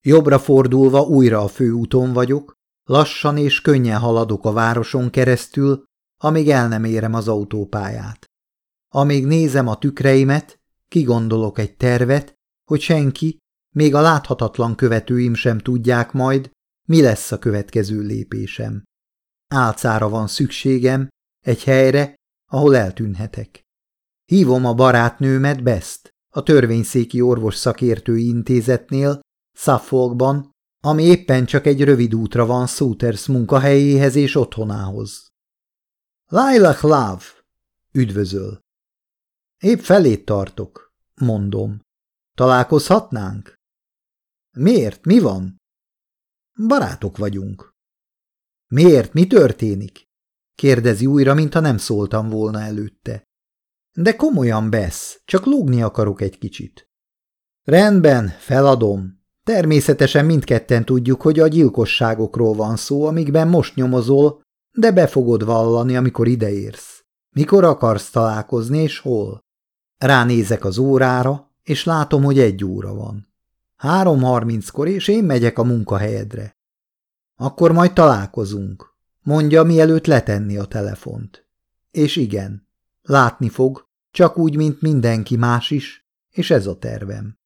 Jobbra fordulva újra a főúton vagyok, lassan és könnyen haladok a városon keresztül, amíg el nem érem az autópályát. Amíg nézem a tükreimet, kigondolok egy tervet, hogy senki, még a láthatatlan követőim sem tudják majd, mi lesz a következő lépésem. Álcára van szükségem, egy helyre, ahol eltűnhetek. Hívom a barátnőmet Best, a törvényszéki orvos szakértői intézetnél, Suffolkban, ami éppen csak egy rövid útra van Souters munkahelyéhez és otthonához. Lilac Love! Üdvözöl! Épp felét tartok, mondom. Találkozhatnánk? Miért? Mi van? Barátok vagyunk. Miért? Mi történik? Kérdezi újra, mintha nem szóltam volna előtte. De komolyan besz, csak lógni akarok egy kicsit. Rendben, feladom. Természetesen mindketten tudjuk, hogy a gyilkosságokról van szó, amikben most nyomozol, de be fogod vallani, amikor ideérsz. Mikor akarsz találkozni, és hol? Ránézek az órára, és látom, hogy egy óra van. Három harminckor, és én megyek a munkahelyedre. Akkor majd találkozunk, mondja, mielőtt letenni a telefont. És igen, látni fog, csak úgy, mint mindenki más is, és ez a tervem.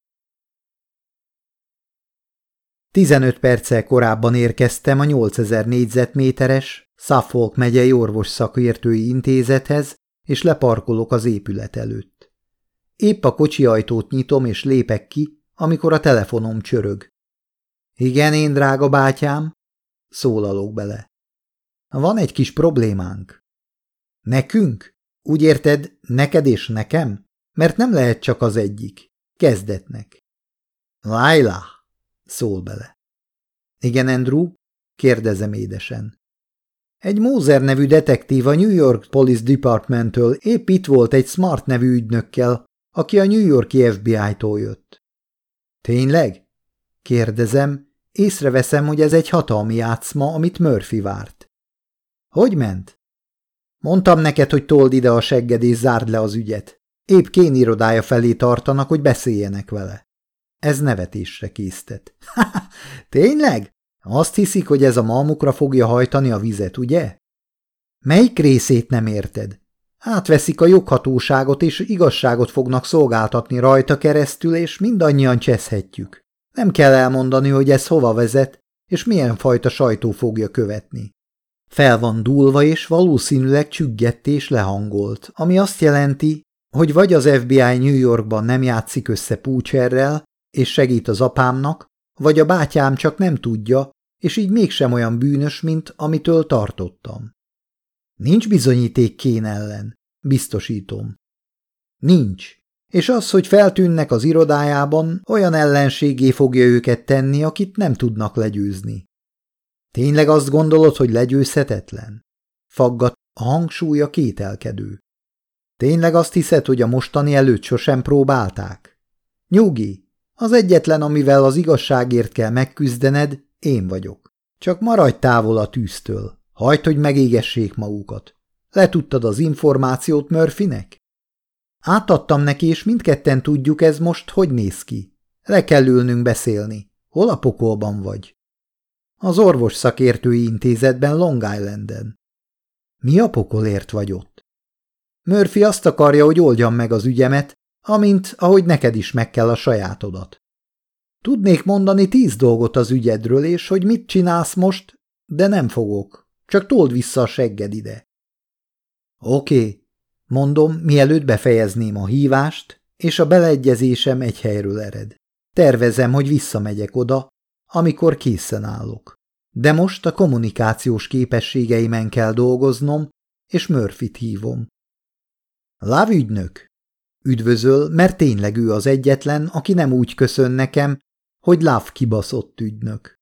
15 perccel korábban érkeztem a 8000 négyzetméteres Suffolk megyei orvos szakértői intézethez, és leparkolok az épület előtt. Épp a kocsi ajtót nyitom és lépek ki, amikor a telefonom csörög. Igen, én drága bátyám, szólalok bele. Van egy kis problémánk. Nekünk? Úgy érted, neked és nekem? Mert nem lehet csak az egyik. Kezdetnek. Laila, szól bele. Igen, Andrew? kérdezem édesen. Egy Moser nevű detektív a New York Police Department-től épp itt volt egy Smart nevű ügynökkel, aki a New Yorki FBI-tól jött. Tényleg? kérdezem, észreveszem, hogy ez egy hatalmi játszma, amit Murphy várt. Hogy ment? Mondtam neked, hogy told ide a segged és zárd le az ügyet. Épp Kén irodája felé tartanak, hogy beszéljenek vele. Ez nevetésre késztet. Tényleg? Azt hiszik, hogy ez a malmukra fogja hajtani a vizet, ugye? Melyik részét nem érted? Átveszik a joghatóságot és igazságot fognak szolgáltatni rajta keresztül, és mindannyian cseszhetjük. Nem kell elmondani, hogy ez hova vezet, és milyen fajta sajtó fogja követni. Fel van dúlva, és valószínűleg csüggett és lehangolt, ami azt jelenti, hogy vagy az FBI New Yorkban nem játszik össze Púcserrel, és segít az apámnak, vagy a bátyám csak nem tudja, és így mégsem olyan bűnös, mint amitől tartottam. Nincs bizonyíték Kén ellen, biztosítom. Nincs, és az, hogy feltűnnek az irodájában, olyan ellenségé fogja őket tenni, akit nem tudnak legyőzni. Tényleg azt gondolod, hogy legyőzhetetlen? Faggat a hangsúlya kételkedő. Tényleg azt hiszed, hogy a mostani előtt sosem próbálták? Nyugi, az egyetlen, amivel az igazságért kell megküzdened, én vagyok. Csak maradj távol a tűztől. Hagyd, hogy megégessék magukat. Letudtad az információt Murphynek? Átadtam neki, és mindketten tudjuk, ez most hogy néz ki. Le kell ülnünk beszélni. Hol a pokolban vagy? Az orvos szakértői intézetben Long Islanden. Mi a pokolért vagy ott? Murphy azt akarja, hogy oldjam meg az ügyemet, amint ahogy neked is meg kell a sajátodat. Tudnék mondani tíz dolgot az ügyedről, és hogy mit csinálsz most, de nem fogok. Csak told vissza a segged ide. Oké, mondom, mielőtt befejezném a hívást, és a beleegyezésem egy helyről ered. Tervezem, hogy visszamegyek oda, amikor készen állok. De most a kommunikációs képességeimen kell dolgoznom, és Murphyt hívom. Lávügynök! Üdvözöl, mert tényleg ő az egyetlen, aki nem úgy köszön nekem, hogy Láv kibaszott ügynök.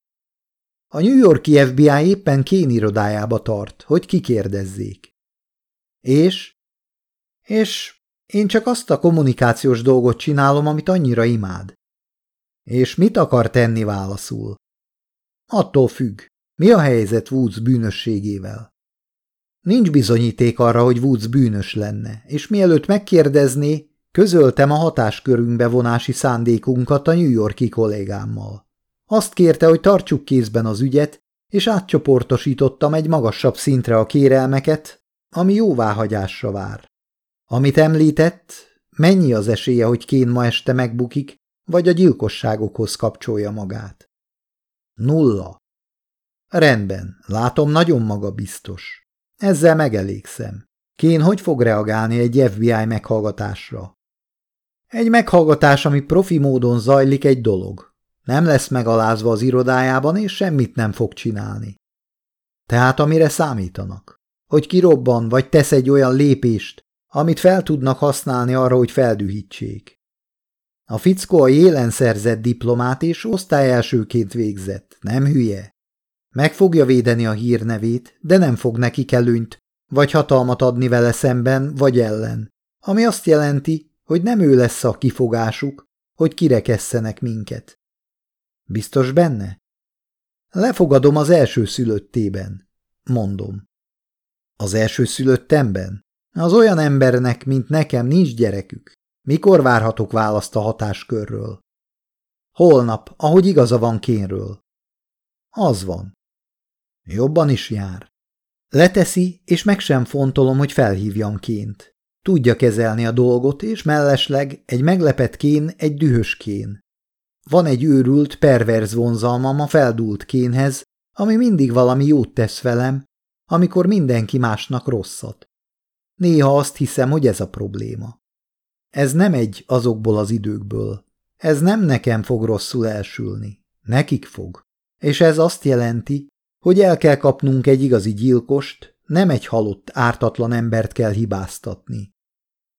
A New Yorki FBI éppen Kén irodájába tart, hogy kikérdezzék. És? És én csak azt a kommunikációs dolgot csinálom, amit annyira imád. És mit akar tenni válaszul? Attól függ. Mi a helyzet Woods bűnösségével? Nincs bizonyíték arra, hogy Woods bűnös lenne, és mielőtt megkérdezné, közöltem a hatáskörünkbe vonási szándékunkat a New Yorki kollégámmal. Azt kérte, hogy tartsuk kézben az ügyet, és átcsoportosítottam egy magasabb szintre a kérelmeket, ami jóváhagyásra vár. Amit említett, mennyi az esélye, hogy Kén ma este megbukik, vagy a gyilkosságokhoz kapcsolja magát? Nulla. Rendben, látom, nagyon magabiztos. Ezzel megelégszem. Kén hogy fog reagálni egy FBI meghallgatásra? Egy meghallgatás, ami profi módon zajlik, egy dolog. Nem lesz megalázva az irodájában, és semmit nem fog csinálni. Tehát amire számítanak? Hogy kirobban, vagy tesz egy olyan lépést, amit fel tudnak használni arra, hogy feldühítsék. A fickó a jélen szerzett diplomát és osztályelsőként végzett, nem hülye. Meg fogja védeni a hírnevét, de nem fog neki előnyt, vagy hatalmat adni vele szemben, vagy ellen, ami azt jelenti, hogy nem ő lesz a kifogásuk, hogy kirekesszenek minket. Biztos benne? Lefogadom az első szülöttében, mondom. Az első szülöttemben? Az olyan embernek, mint nekem, nincs gyerekük. Mikor várhatok választ a hatáskörről? Holnap, ahogy igaza van Kénről. Az van. Jobban is jár. Leteszi, és meg sem fontolom, hogy felhívjam Ként. Tudja kezelni a dolgot, és mellesleg egy meglepett Kén egy dühös Kén. Van egy őrült, perverz vonzalmam a feldúlt Kénhez, ami mindig valami jót tesz velem, amikor mindenki másnak rosszat. Néha azt hiszem, hogy ez a probléma. Ez nem egy azokból az időkből. Ez nem nekem fog rosszul elsülni. Nekik fog. És ez azt jelenti, hogy el kell kapnunk egy igazi gyilkost, nem egy halott, ártatlan embert kell hibáztatni.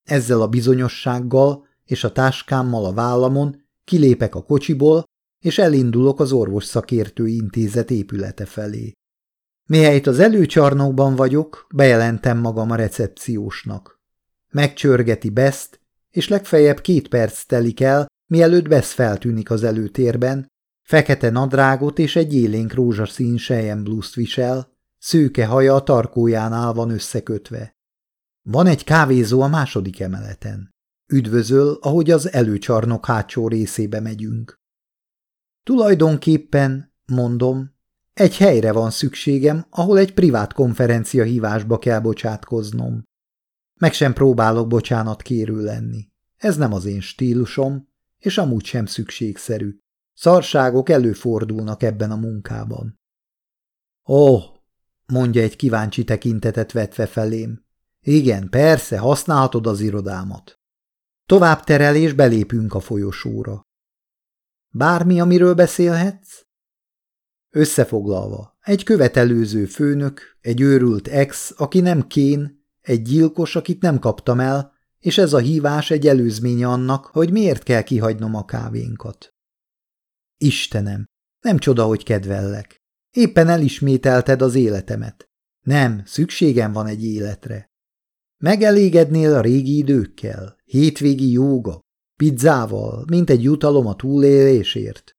Ezzel a bizonyossággal és a táskámmal a vállamon kilépek a kocsiból, és elindulok az orvos szakértő intézet épülete felé. Mihelyt az előcsarnokban vagyok, bejelentem magam a recepciósnak. Megcsörgeti Best, és legfeljebb két perc telik el, mielőtt Bess feltűnik az előtérben, fekete nadrágot és egy élénk rózsaszín blúzt visel, szőke haja a tarkójánál van összekötve. Van egy kávézó a második emeleten. Üdvözöl, ahogy az előcsarnok hátsó részébe megyünk. Tulajdonképpen, mondom, egy helyre van szükségem, ahol egy privát konferencia hívásba kell bocsátkoznom. Meg sem próbálok bocsánat kérő lenni. Ez nem az én stílusom, és amúgy sem szükségszerű. Szarságok előfordulnak ebben a munkában. Ó, oh, mondja egy kíváncsi tekintetet vetve felém. Igen, persze, használhatod az irodámat. Tovább terel és belépünk a folyosóra. Bármi, amiről beszélhetsz? Összefoglalva, egy követelőző főnök, egy őrült ex, aki nem kén, egy gyilkos, akit nem kaptam el, és ez a hívás egy előzménye annak, hogy miért kell kihagynom a kávénkat. Istenem, nem csoda, hogy kedvellek. Éppen elismételted az életemet. Nem, szükségem van egy életre. Megelégednél a régi időkkel, hétvégi jóga, pizzával, mint egy jutalom a túlélésért.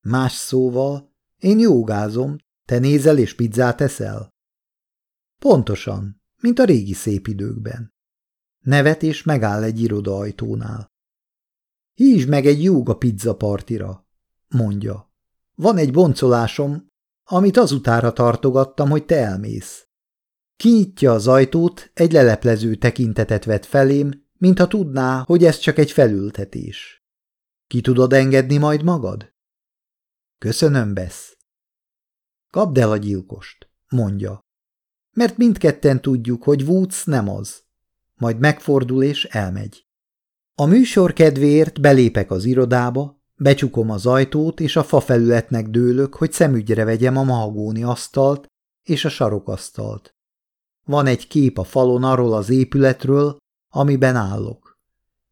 Más szóval, én jogázom, te nézel és pizzát eszel? Pontosan, mint a régi szép időkben. Nevet és megáll egy iroda ajtónál. Hízd meg egy jóga pizza partira, mondja. Van egy boncolásom, amit azutára tartogattam, hogy te elmész. Kinyitja az ajtót, egy leleplező tekintetet vet felém, mintha tudná, hogy ez csak egy felültetés. Ki tudod engedni majd magad? Köszönöm, Besz. Kapd el a gyilkost, mondja. Mert mindketten tudjuk, hogy Woods nem az. Majd megfordul és elmegy. A műsor kedvéért belépek az irodába, becsukom az ajtót, és a fafelületnek dőlök, hogy szemügyre vegyem a mahagóni asztalt és a sarokasztalt. Van egy kép a falon arról az épületről, amiben állok.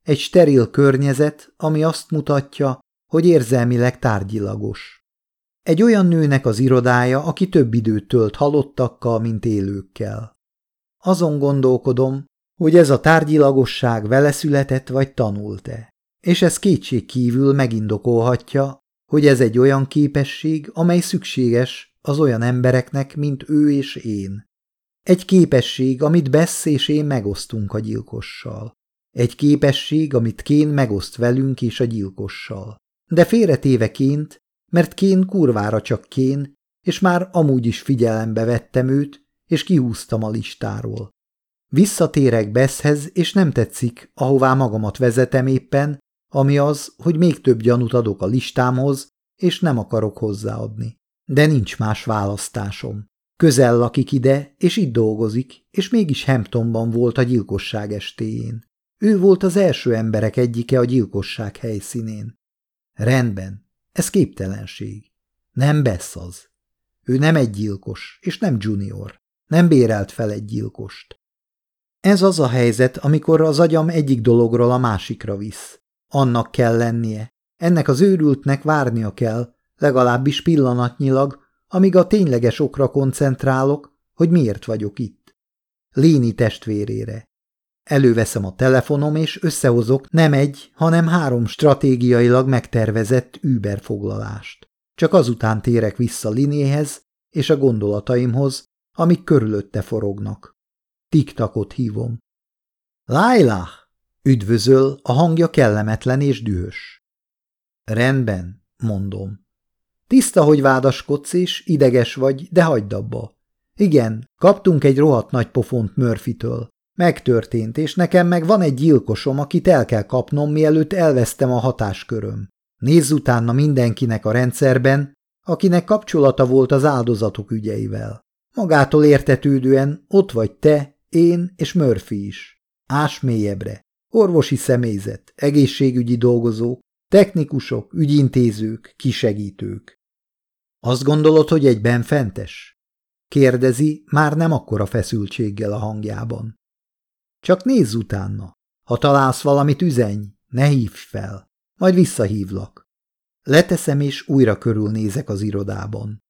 Egy steril környezet, ami azt mutatja, hogy érzelmileg tárgyilagos. Egy olyan nőnek az irodája, aki több időt tölt halottakkal, mint élőkkel. Azon gondolkodom, hogy ez a tárgyilagosság vele született vagy tanult-e. És ez kétség kívül megindokolhatja, hogy ez egy olyan képesség, amely szükséges az olyan embereknek, mint ő és én. Egy képesség, amit Bessz és én megosztunk a gyilkossal. Egy képesség, amit Kén megoszt velünk és a gyilkossal. De félretéve Ként, mert Kén kurvára csak Kén, és már amúgy is figyelembe vettem őt, és kihúztam a listáról. Visszatérek Beszhez, és nem tetszik, ahová magamat vezetem éppen, ami az, hogy még több gyanút adok a listámhoz, és nem akarok hozzáadni. De nincs más választásom. Közel lakik ide, és itt dolgozik, és mégis Hamptonban volt a gyilkosság estéjén. Ő volt az első emberek egyike a gyilkosság helyszínén. Rendben, ez képtelenség. Nem Bess az. Ő nem egy gyilkos, és nem junior. Nem bérelt fel egy gyilkost. Ez az a helyzet, amikor az agyam egyik dologról a másikra visz. Annak kell lennie. Ennek az őrültnek várnia kell, legalábbis pillanatnyilag, amíg a tényleges okra koncentrálok, hogy miért vagyok itt. Léni testvérére. Előveszem a telefonom, és összehozok nem egy, hanem három stratégiailag megtervezett Uber foglalást. Csak azután térek vissza Linéhez és a gondolataimhoz, amik körülötte forognak. Tiktakot hívom. Lájlá! Üdvözöl, a hangja kellemetlen és dühös. Rendben, mondom. Tiszta, hogy vádaskodsz és ideges vagy, de hagyd abba. Igen, kaptunk egy rohadt nagy pofont Murphy-től. Megtörtént, és nekem meg van egy gyilkosom, akit el kell kapnom, mielőtt elvesztem a hatásköröm. Nézz utána mindenkinek a rendszerben, akinek kapcsolata volt az áldozatok ügyeivel. Magától értetődően ott vagy te, én és Murphy is. Ás mélyebbre. Orvosi személyzet, egészségügyi dolgozók, technikusok, ügyintézők, kisegítők. Azt gondolod, hogy egy benfentes? Kérdezi, már nem akkora feszültséggel a hangjában. Csak nézz utána. Ha találsz valamit, üzenj, ne hívj fel. Majd visszahívlak. Leteszem, és újra körülnézek az irodában.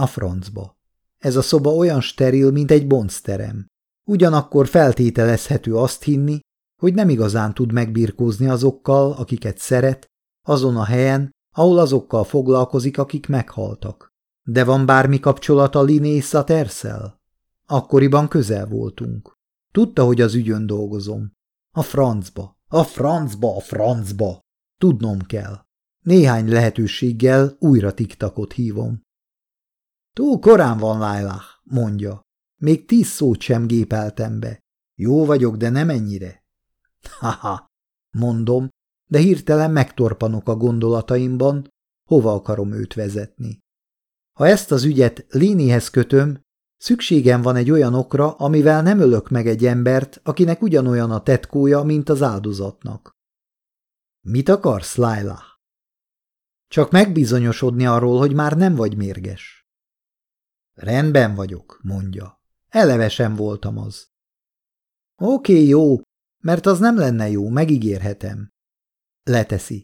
A francba. Ez a szoba olyan steril, mint egy bonzterem. Ugyanakkor feltételezhető azt hinni, hogy nem igazán tud megbirkózni azokkal, akiket szeret, azon a helyen, ahol azokkal foglalkozik, akik meghaltak. De van bármi kapcsolata Liné Szaterszel? Akkoriban közel voltunk. Tudta, hogy az ügyön dolgozom. A francba, a francba, a francba. Tudnom kell. Néhány lehetőséggel újra tiktakot hívom. Túl korán van, Lailah, mondja. Még tíz szót sem gépeltem be. Jó vagyok, de nem ennyire. Ha-ha, mondom, de hirtelen megtorpanok a gondolataimban, hova akarom őt vezetni. Ha ezt az ügyet Lénihez kötöm, szükségem van egy olyan okra, amivel nem ölök meg egy embert, akinek ugyanolyan a tetkója, mint az áldozatnak. Mit akarsz, Laila? Csak megbizonyosodni arról, hogy már nem vagy mérges. Rendben vagyok, mondja. Eleve sem voltam az. Oké, jó, mert az nem lenne jó, megígérhetem. Leteszi.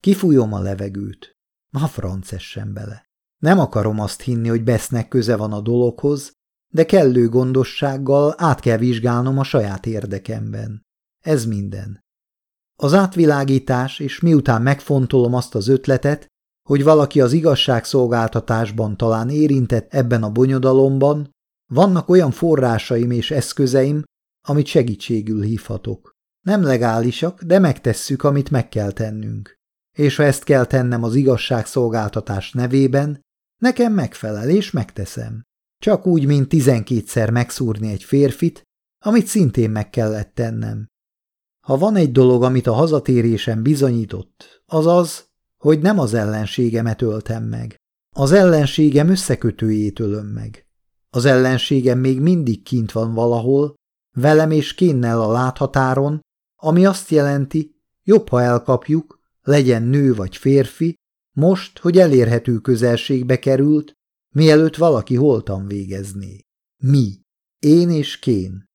Kifújom a levegőt. A francessen bele. Nem akarom azt hinni, hogy Besznek köze van a dologhoz, de kellő gondossággal át kell vizsgálnom a saját érdekemben. Ez minden. Az átvilágítás, és miután megfontolom azt az ötletet, hogy valaki az igazságszolgáltatásban talán érintett ebben a bonyodalomban, vannak olyan forrásaim és eszközeim, amit segítségül hívhatok. Nem legálisak, de megtesszük, amit meg kell tennünk. És ha ezt kell tennem az igazságszolgáltatás nevében, nekem megfelel, és megteszem. Csak úgy, mint tizenkétszer megszúrni egy férfit, amit szintén meg kellett tennem. Ha van egy dolog, amit a hazatérésem bizonyított, az az, hogy nem az ellenségemet öltem meg. Az ellenségem összekötőjét ölöm meg. Az ellenségem még mindig kint van valahol, velem és kénnel a láthatáron, ami azt jelenti, jobb, ha elkapjuk, legyen nő vagy férfi, most, hogy elérhető közelségbe került, mielőtt valaki holtan végezné. Mi, én és Kén.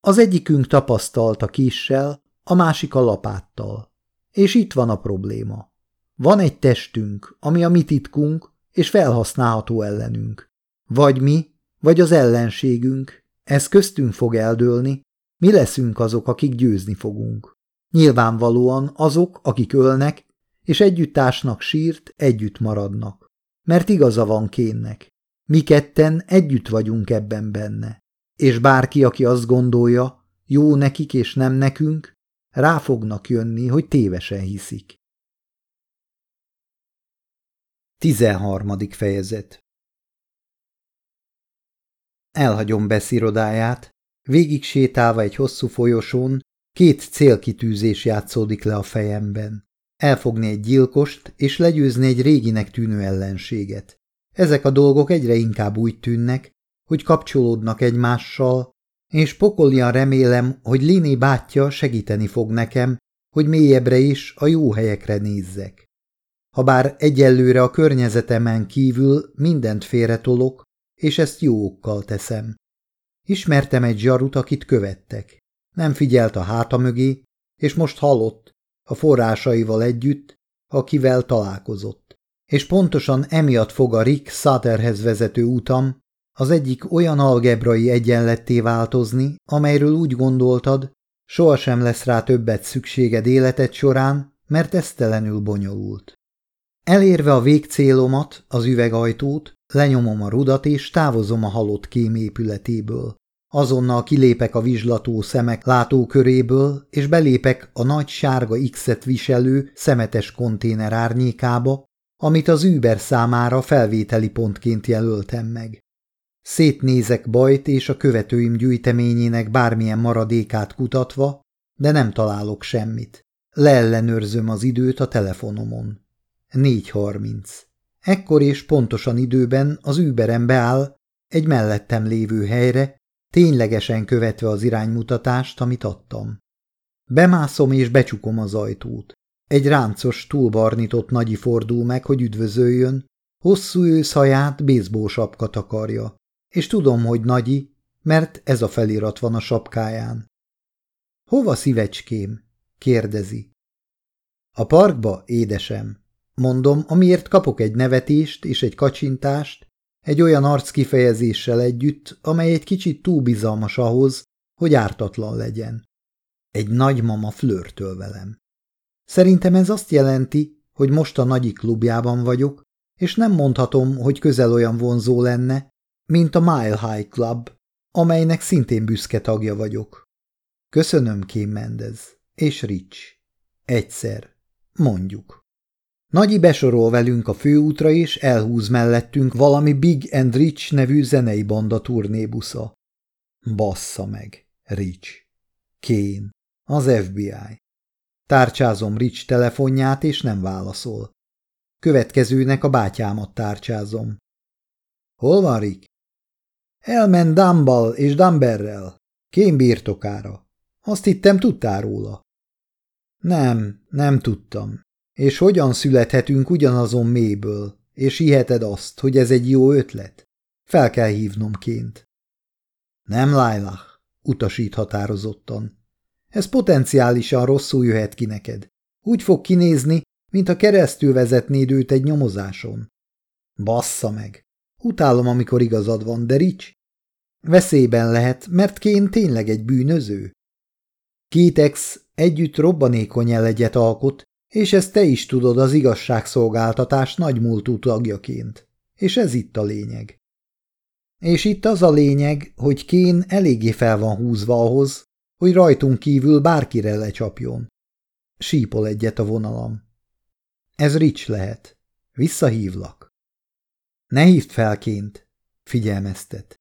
Az egyikünk tapasztalt a kissel, a másik a lapáttal. És itt van a probléma. Van egy testünk, ami a mi titkunk, és felhasználható ellenünk. Vagy mi, vagy az ellenségünk, ez köztünk fog eldőlni, mi leszünk azok, akik győzni fogunk. Nyilvánvalóan azok, akik ölnek, és együttásnak sírt, együtt maradnak. Mert igaza van kénnek. Mi ketten együtt vagyunk ebben benne. És bárki, aki azt gondolja, jó nekik és nem nekünk, rá fognak jönni, hogy tévesen hiszik. 13. fejezet Elhagyom beszírodáját, végig sétálva egy hosszú folyosón, két célkitűzés játszódik le a fejemben. Elfogni egy gyilkost és legyőzni egy réginek tűnő ellenséget. Ezek a dolgok egyre inkább úgy tűnnek, hogy kapcsolódnak egymással, és pokolian remélem, hogy Lini bátyja segíteni fog nekem, hogy mélyebbre is a jó helyekre nézzek. Habár egyelőre a környezetemen kívül mindent félretolok, és ezt jó okkal teszem. Ismertem egy zsarut, akit követtek. Nem figyelt a háta mögé, és most halott, a forrásaival együtt, akivel találkozott. És pontosan emiatt fog a Rick Sutterhez vezető utam, az egyik olyan algebrai egyenletté változni, amelyről úgy gondoltad, sohasem lesz rá többet szükséged életed során, mert esztelenül bonyolult. Elérve a végcélomat, az üvegajtót, lenyomom a rudat és távozom a halott kém épületéből. Azonnal kilépek a vizslató szemek látóköréből, és belépek a nagy sárga X-et viselő szemetes konténer árnyékába, amit az Uber számára felvételi pontként jelöltem meg. Szétnézek bajt és a követőim gyűjteményének bármilyen maradékát kutatva, de nem találok semmit. Leellenőrzöm az időt a telefonomon. 4.30. Ekkor és pontosan időben az Uberem beáll egy mellettem lévő helyre, ténylegesen követve az iránymutatást, amit adtam. Bemászom és becsukom az ajtót. Egy ráncos, túlbarnitott nagyi fordul meg, hogy üdvözöljön, hosszú őszhaját baseball sapka takarja, és tudom, hogy nagyi, mert ez a felirat van a sapkáján. Hova szívecském? kérdezi. A parkba, édesem. Mondom, amiért kapok egy nevetést és egy kacsintást, egy olyan arckifejezéssel együtt, amely egy kicsit túl bizalmas ahhoz, hogy ártatlan legyen. Egy nagymama flörtöl velem. Szerintem ez azt jelenti, hogy most a nagyi klubjában vagyok, és nem mondhatom, hogy közel olyan vonzó lenne, mint a Mile High Club, amelynek szintén büszke tagja vagyok. Köszönöm, Kim Mendez, és Rich. Egyszer. Mondjuk. Nagyi besorol velünk a főútra, és elhúz mellettünk valami Big and Rich nevű zenei banda turnébusza. Bassza meg, Rich. Kén. Az FBI. Tárcsázom Rich telefonját, és nem válaszol. Következőnek a bátyámat tárcsázom. Hol van Rick? Elment Dumbal és Dumberrel. Kén birtokára. Azt hittem, tudtál róla. Nem, nem tudtam. És hogyan születhetünk ugyanazon mélyből, és hiheted azt, hogy ez egy jó ötlet? Fel kell hívnom ként. Nem, Lailah, utasít határozottan. Ez potenciálisan rosszul jöhet ki neked. Úgy fog kinézni, a keresztül vezetnéd őt egy nyomozáson. Bassza meg! Utálom, amikor igazad van, de Rich, veszélyben lehet, mert Kén tényleg egy bűnöző. Kétex együtt robbanékony elegyet alkot, és ezt te is tudod az igazságszolgáltatás nagymúltú tagjaként. És ez itt a lényeg. És itt az a lényeg, hogy Kén eléggé fel van húzva ahhoz, hogy rajtunk kívül bárkire lecsapjon. Sípol egyet a vonalam. Ez Rich lehet. Visszahívlak. Ne hívd felként, figyelmeztet.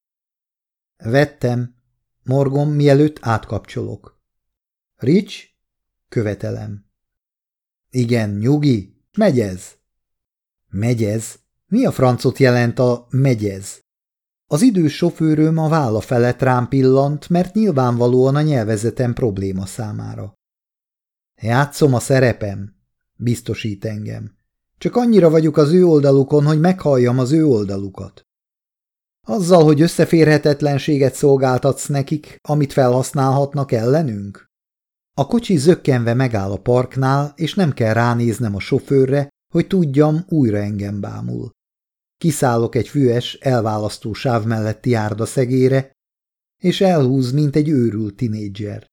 Vettem. Morgom, mielőtt átkapcsolok. Rich? Követelem. Igen, nyugi. Megyez. Megyez? Mi a francot jelent a megyez? Az idős sofőröm a válla felett rám pillant, mert nyilvánvalóan a nyelvezetem probléma számára. Játszom a szerepem, biztosít engem. Csak annyira vagyok az ő oldalukon, hogy meghalljam az ő oldalukat. Azzal, hogy összeférhetetlenséget szolgáltatsz nekik, amit felhasználhatnak ellenünk? A kocsi zökkenve megáll a parknál, és nem kell ránéznem a sofőrre, hogy tudjam, újra engem bámul. Kiszállok egy füves, elválasztó sáv melletti járda szegére, és elhúz, mint egy őrült tinédzser.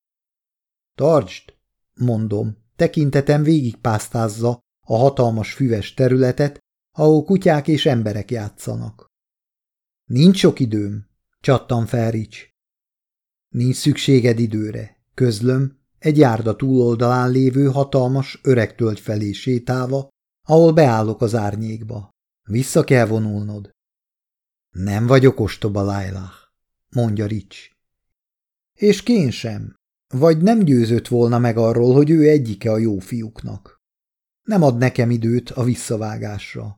Tartsd, mondom, tekintetem végigpásztázza a hatalmas füves területet, ahol kutyák és emberek játszanak. Nincs sok időm, csattam fel Rics. Nincs szükséged időre, közlöm, egy járda túloldalán lévő hatalmas öreg tölgy felé sétálva, ahol beállok az árnyékba. Vissza kell vonulnod. Nem vagyok ostoba, Lailah, mondja Rics. És kén sem, vagy nem győzött volna meg arról, hogy ő egyike a jó fiúknak. Nem ad nekem időt a visszavágásra.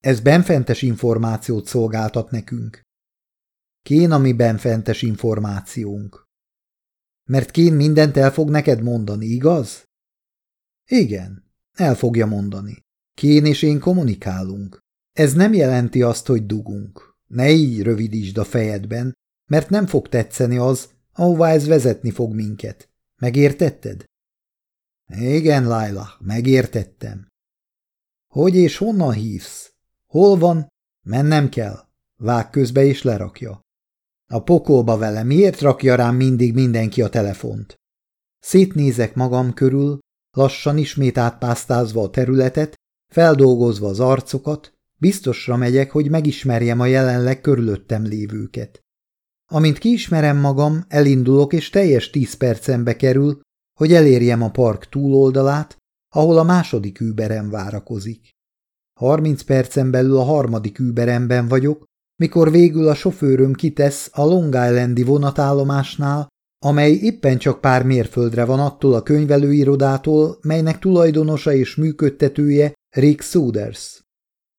Ez benfentes információt szolgáltat nekünk. Kén a mi benfentes információnk. Mert Kén mindent el fog neked mondani, igaz? Igen, el fogja mondani. Kén és én kommunikálunk. Ez nem jelenti azt, hogy dugunk. Ne így rövidítsd a fejedben, mert nem fog tetszeni az, ahová ez vezetni fog minket. Megértetted? Igen, Laila, megértettem. Hogy és honnan hívsz? Hol van? Mennem kell. Vág közbe és lerakja. A pokolba vele, miért rakja rám mindig mindenki a telefont? Szétnézek magam körül, lassan ismét átpásztázva a területet, feldolgozva az arcokat, biztosra megyek, hogy megismerjem a jelenleg körülöttem lévőket. Amint kiismerem magam, elindulok, és teljes tíz percembe kerül, hogy elérjem a park túloldalát, ahol a második überem várakozik. Harminc percen belül a harmadik überemben vagyok, mikor végül a sofőröm kitesz a Long Islandi vonatállomásnál, amely éppen csak pár mérföldre van attól a könyvelőirodától, melynek tulajdonosa és működtetője Rick Souders.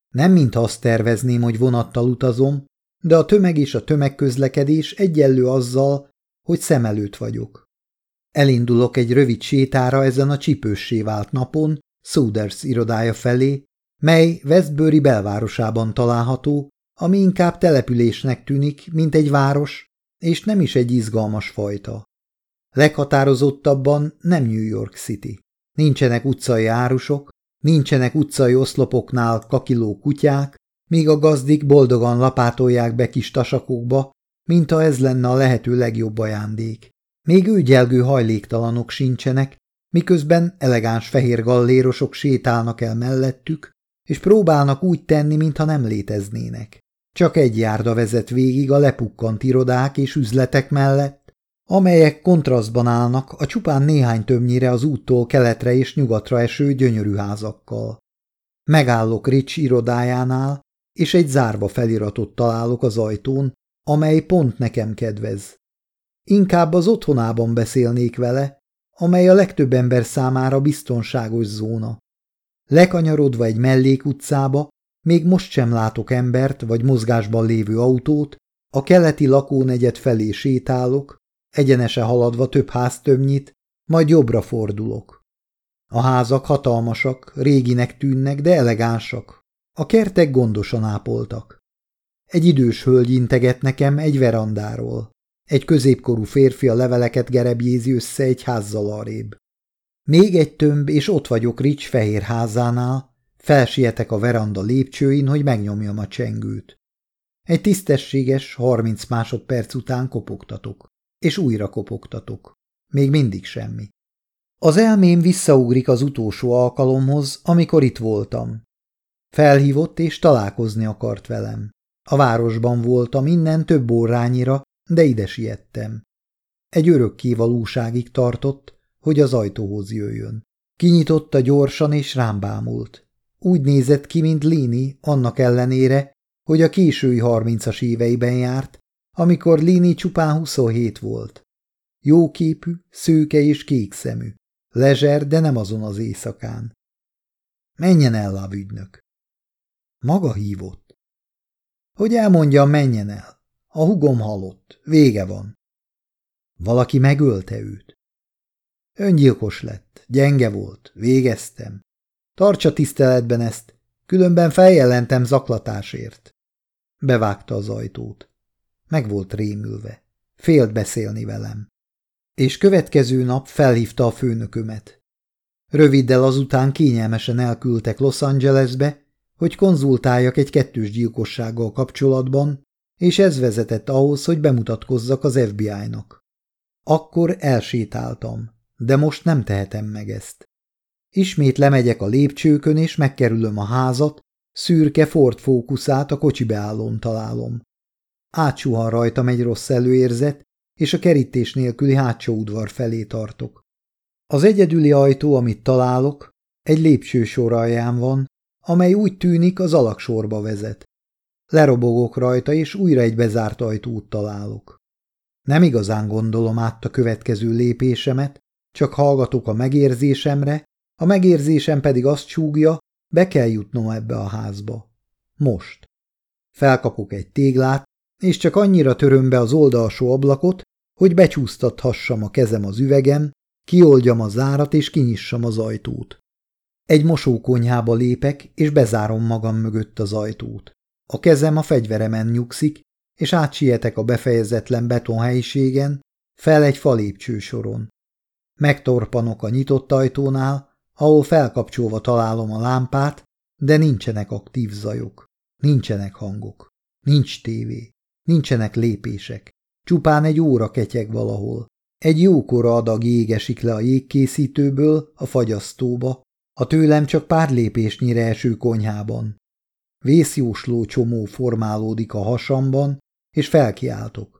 Nem mintha azt tervezném, hogy vonattal utazom, de a tömeg és a tömegközlekedés egyenlő azzal, hogy szem előtt vagyok. Elindulok egy rövid sétára ezen a csipőssé vált napon, Souders irodája felé, mely Westbury belvárosában található, ami inkább településnek tűnik, mint egy város, és nem is egy izgalmas fajta. Leghatározottabban nem New York City. Nincsenek utcai árusok, nincsenek utcai oszlopoknál kakiló kutyák, míg a gazdik boldogan lapátolják be kis tasakokba, mint ha ez lenne a lehető legjobb ajándék. Még ügyelgő hajléktalanok sincsenek, miközben elegáns fehér gallérosok sétálnak el mellettük, és próbálnak úgy tenni, mintha nem léteznének. Csak egy járda vezet végig a lepukkant irodák és üzletek mellett, amelyek kontrasztban állnak a csupán néhány többnyire az úttól keletre és nyugatra eső gyönyörű házakkal. Megállok Rich irodájánál, és egy zárva feliratot találok az ajtón, amely pont nekem kedvez. Inkább az otthonában beszélnék vele, amely a legtöbb ember számára biztonságos zóna. Lekanyarodva egy mellékutcába, még most sem látok embert vagy mozgásban lévő autót, a keleti lakónegyed felé sétálok, egyenese haladva több háztömnyit, majd jobbra fordulok. A házak hatalmasak, réginek tűnnek, de elegánsak. A kertek gondosan ápoltak. Egy idős hölgy integet nekem egy verandáról. Egy középkorú férfi a leveleket gerebjézi össze egy házzal arrébb. Még egy tömb, és ott vagyok Rics fehér házánál, felsietek a veranda lépcsőin, hogy megnyomjam a csengőt. Egy tisztességes, harminc másodperc után kopogtatok, és újra kopogtatok. Még mindig semmi. Az elmém visszaugrik az utolsó alkalomhoz, amikor itt voltam. Felhívott és találkozni akart velem. A városban voltam innen több órányira, de ide siettem. Egy örökké valóságig tartott, hogy az ajtóhoz jöjjön. Kinyitotta gyorsan és rám bámult. Úgy nézett ki, mint Lini, annak ellenére, hogy a késői harmincas éveiben járt, amikor Lini csupán 27 volt. Jóképű, szőke és kék szemű. Lezser, de nem azon az éjszakán. Menjen el, lávügynök. Maga hívott. Hogy elmondja, menjen el. A hugom halott. Vége van. Valaki megölte őt. Öngyilkos lett. Gyenge volt. Végeztem. Tartsa tiszteletben ezt, különben feljelentem zaklatásért. Bevágta az ajtót. Meg volt rémülve. Félt beszélni velem. És következő nap felhívta a főnökömet. Röviddel azután kényelmesen elküldtek Los Angelesbe, hogy konzultáljak egy kettős gyilkossággal kapcsolatban, és ez vezetett ahhoz, hogy bemutatkozzak az FBI-nak. Akkor elsétáltam, de most nem tehetem meg ezt. Ismét lemegyek a lépcsőkön, és megkerülöm a házat, szürke Ford fókuszát a kocsi találom. Átsuhan rajtam egy rossz előérzet, és a kerítés nélküli hátsó udvar felé tartok. Az egyedüli ajtó, amit találok, egy lépcsősor alján van, amely úgy tűnik az alaksorba vezet. Lerobogok rajta, és újra egy bezárt ajtót találok. Nem igazán gondolom át a következő lépésemet, csak hallgatok a megérzésemre, a megérzésem pedig azt csúgja, be kell jutnom ebbe a házba. Most. Felkapok egy téglát, és csak annyira töröm be az oldalsó ablakot, hogy becsúsztathassam a kezem az üvegen, kioldjam a zárat és kinyissam az ajtót. Egy mosókonyhába lépek, és bezárom magam mögött az ajtót. A kezem a fegyveremen nyugszik, és átsietek a befejezetlen betonhelyiségen, fel egy falépcső soron. Megtorpanok a nyitott ajtónál, ahol felkapcsolva találom a lámpát, de nincsenek aktív zajok, nincsenek hangok, nincs tévé, nincsenek lépések, csupán egy óra ketyeg valahol. Egy jókora adag jég esik le a jégkészítőből a fagyasztóba, a tőlem csak pár lépésnyire eső konyhában. Vészjósló csomó formálódik a hasamban, és felkiáltok.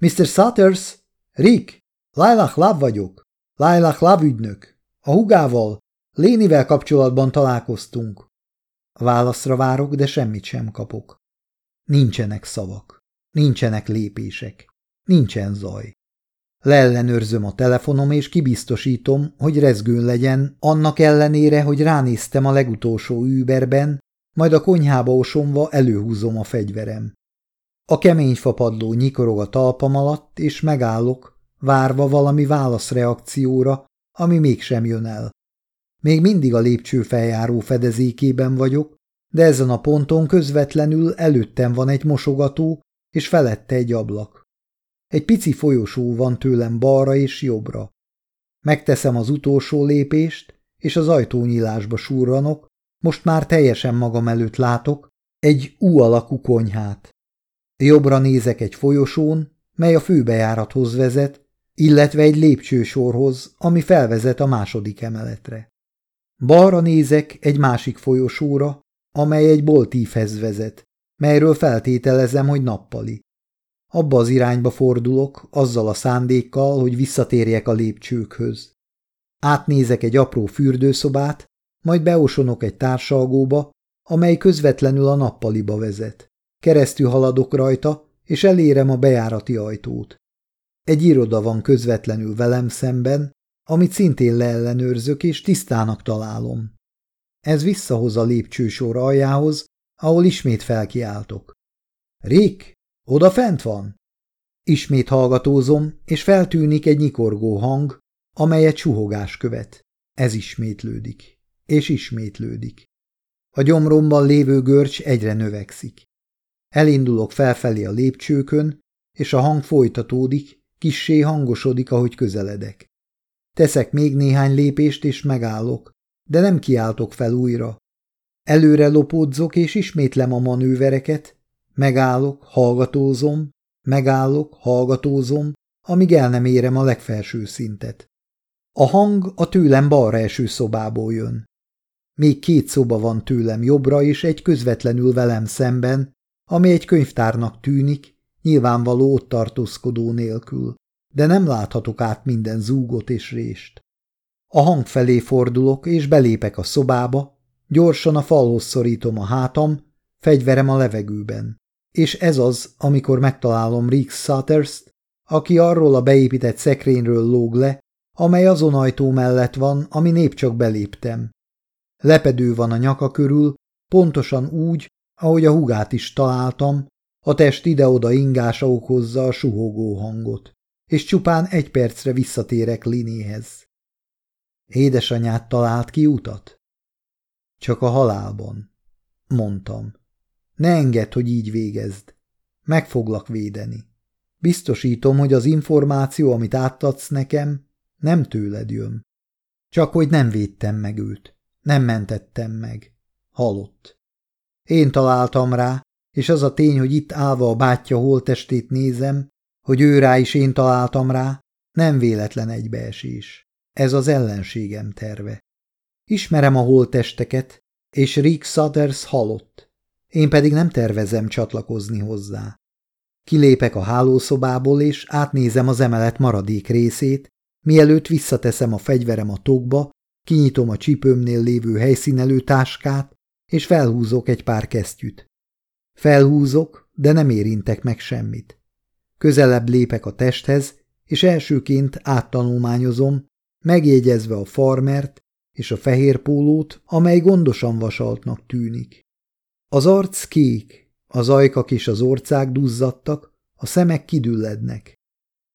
Mr. Sutters? Rick? Lailach Lav vagyok. Lailach Lav ügynök. A hugával, Lénivel kapcsolatban találkoztunk. Válaszra várok, de semmit sem kapok. Nincsenek szavak, nincsenek lépések, nincsen zaj. Leellenőrzöm a telefonom, és kibiztosítom, hogy rezgőn legyen, annak ellenére, hogy ránéztem a legutolsó überben, majd a konyhába osomva előhúzom a fegyverem. A kemény fapadló nyikorog a talpam alatt, és megállok, várva valami válaszreakcióra, ami mégsem jön el. Még mindig a lépcső feljáró fedezékében vagyok, de ezen a ponton közvetlenül előttem van egy mosogató, és felette egy ablak. Egy pici folyosó van tőlem balra és jobbra. Megteszem az utolsó lépést, és az ajtónyílásba surranok, most már teljesen magam előtt látok egy U alakú konyhát. Jobbra nézek egy folyosón, mely a főbejárathoz vezet, illetve egy lépcsősorhoz, ami felvezet a második emeletre. Balra nézek egy másik folyosóra, amely egy boltívhez vezet, melyről feltételezem, hogy nappali. Abba az irányba fordulok, azzal a szándékkal, hogy visszatérjek a lépcsőkhöz. Átnézek egy apró fürdőszobát, majd beosonok egy társalgóba, amely közvetlenül a nappaliba vezet. Keresztül haladok rajta, és elérem a bejárati ajtót. Egy iroda van közvetlenül velem szemben, amit szintén leellenőrzök és tisztának találom. Ez visszahoz a lépcsősor aljához, ahol ismét felkiáltok. Rick, oda fent van? Ismét hallgatózom, és feltűnik egy nyikorgó hang, amelyet suhogás követ. Ez ismétlődik, és ismétlődik. A gyomromban lévő görcs egyre növekszik. Elindulok felfelé a lépcsőkön, és a hang folytatódik, kissé hangosodik, ahogy közeledek. Teszek még néhány lépést, és megállok, de nem kiáltok fel újra. Előre lopódzok, és ismétlem a manővereket, megállok, hallgatózom, megállok, hallgatózom, amíg el nem érem a legfelső szintet. A hang a tőlem balra eső szobából jön. Még két szoba van tőlem jobbra, és egy közvetlenül velem szemben, ami egy könyvtárnak tűnik, nyilvánvaló ott tartózkodó nélkül, de nem láthatok át minden zúgot és rést. A hang felé fordulok, és belépek a szobába, gyorsan a falhoz szorítom a hátam, fegyverem a levegőben. És ez az, amikor megtalálom Rick sutters aki arról a beépített szekrényről lóg le, amely azon ajtó mellett van, ami nép csak beléptem. Lepedő van a nyaka körül, pontosan úgy, ahogy a hugát is találtam, a test ide-oda ingása okozza a suhogó hangot, és csupán egy percre visszatérek Linéhez. Édesanyát talált ki utat? Csak a halálban, mondtam. Ne engedd, hogy így végezd. Meg foglak védeni. Biztosítom, hogy az információ, amit átadsz nekem, nem tőled jön. Csak hogy nem védtem meg őt. Nem mentettem meg. Halott. Én találtam rá, és az a tény, hogy itt állva a bátyja holtestét nézem, hogy ő rá is én találtam rá, nem véletlen egybeesés. Ez az ellenségem terve. Ismerem a holtesteket, és Rick Sutters halott. Én pedig nem tervezem csatlakozni hozzá. Kilépek a hálószobából, és átnézem az emelet maradék részét, mielőtt visszateszem a fegyverem a tokba, kinyitom a csipőmnél lévő helyszínelő táskát, és felhúzok egy pár kesztyűt. Felhúzok, de nem érintek meg semmit. Közelebb lépek a testhez, és elsőként áttanulmányozom, megjegyezve a farmert és a fehér pólót, amely gondosan vasaltnak tűnik. Az arc kék, az ajkak és az orcák duzzadtak, a szemek kidüllednek.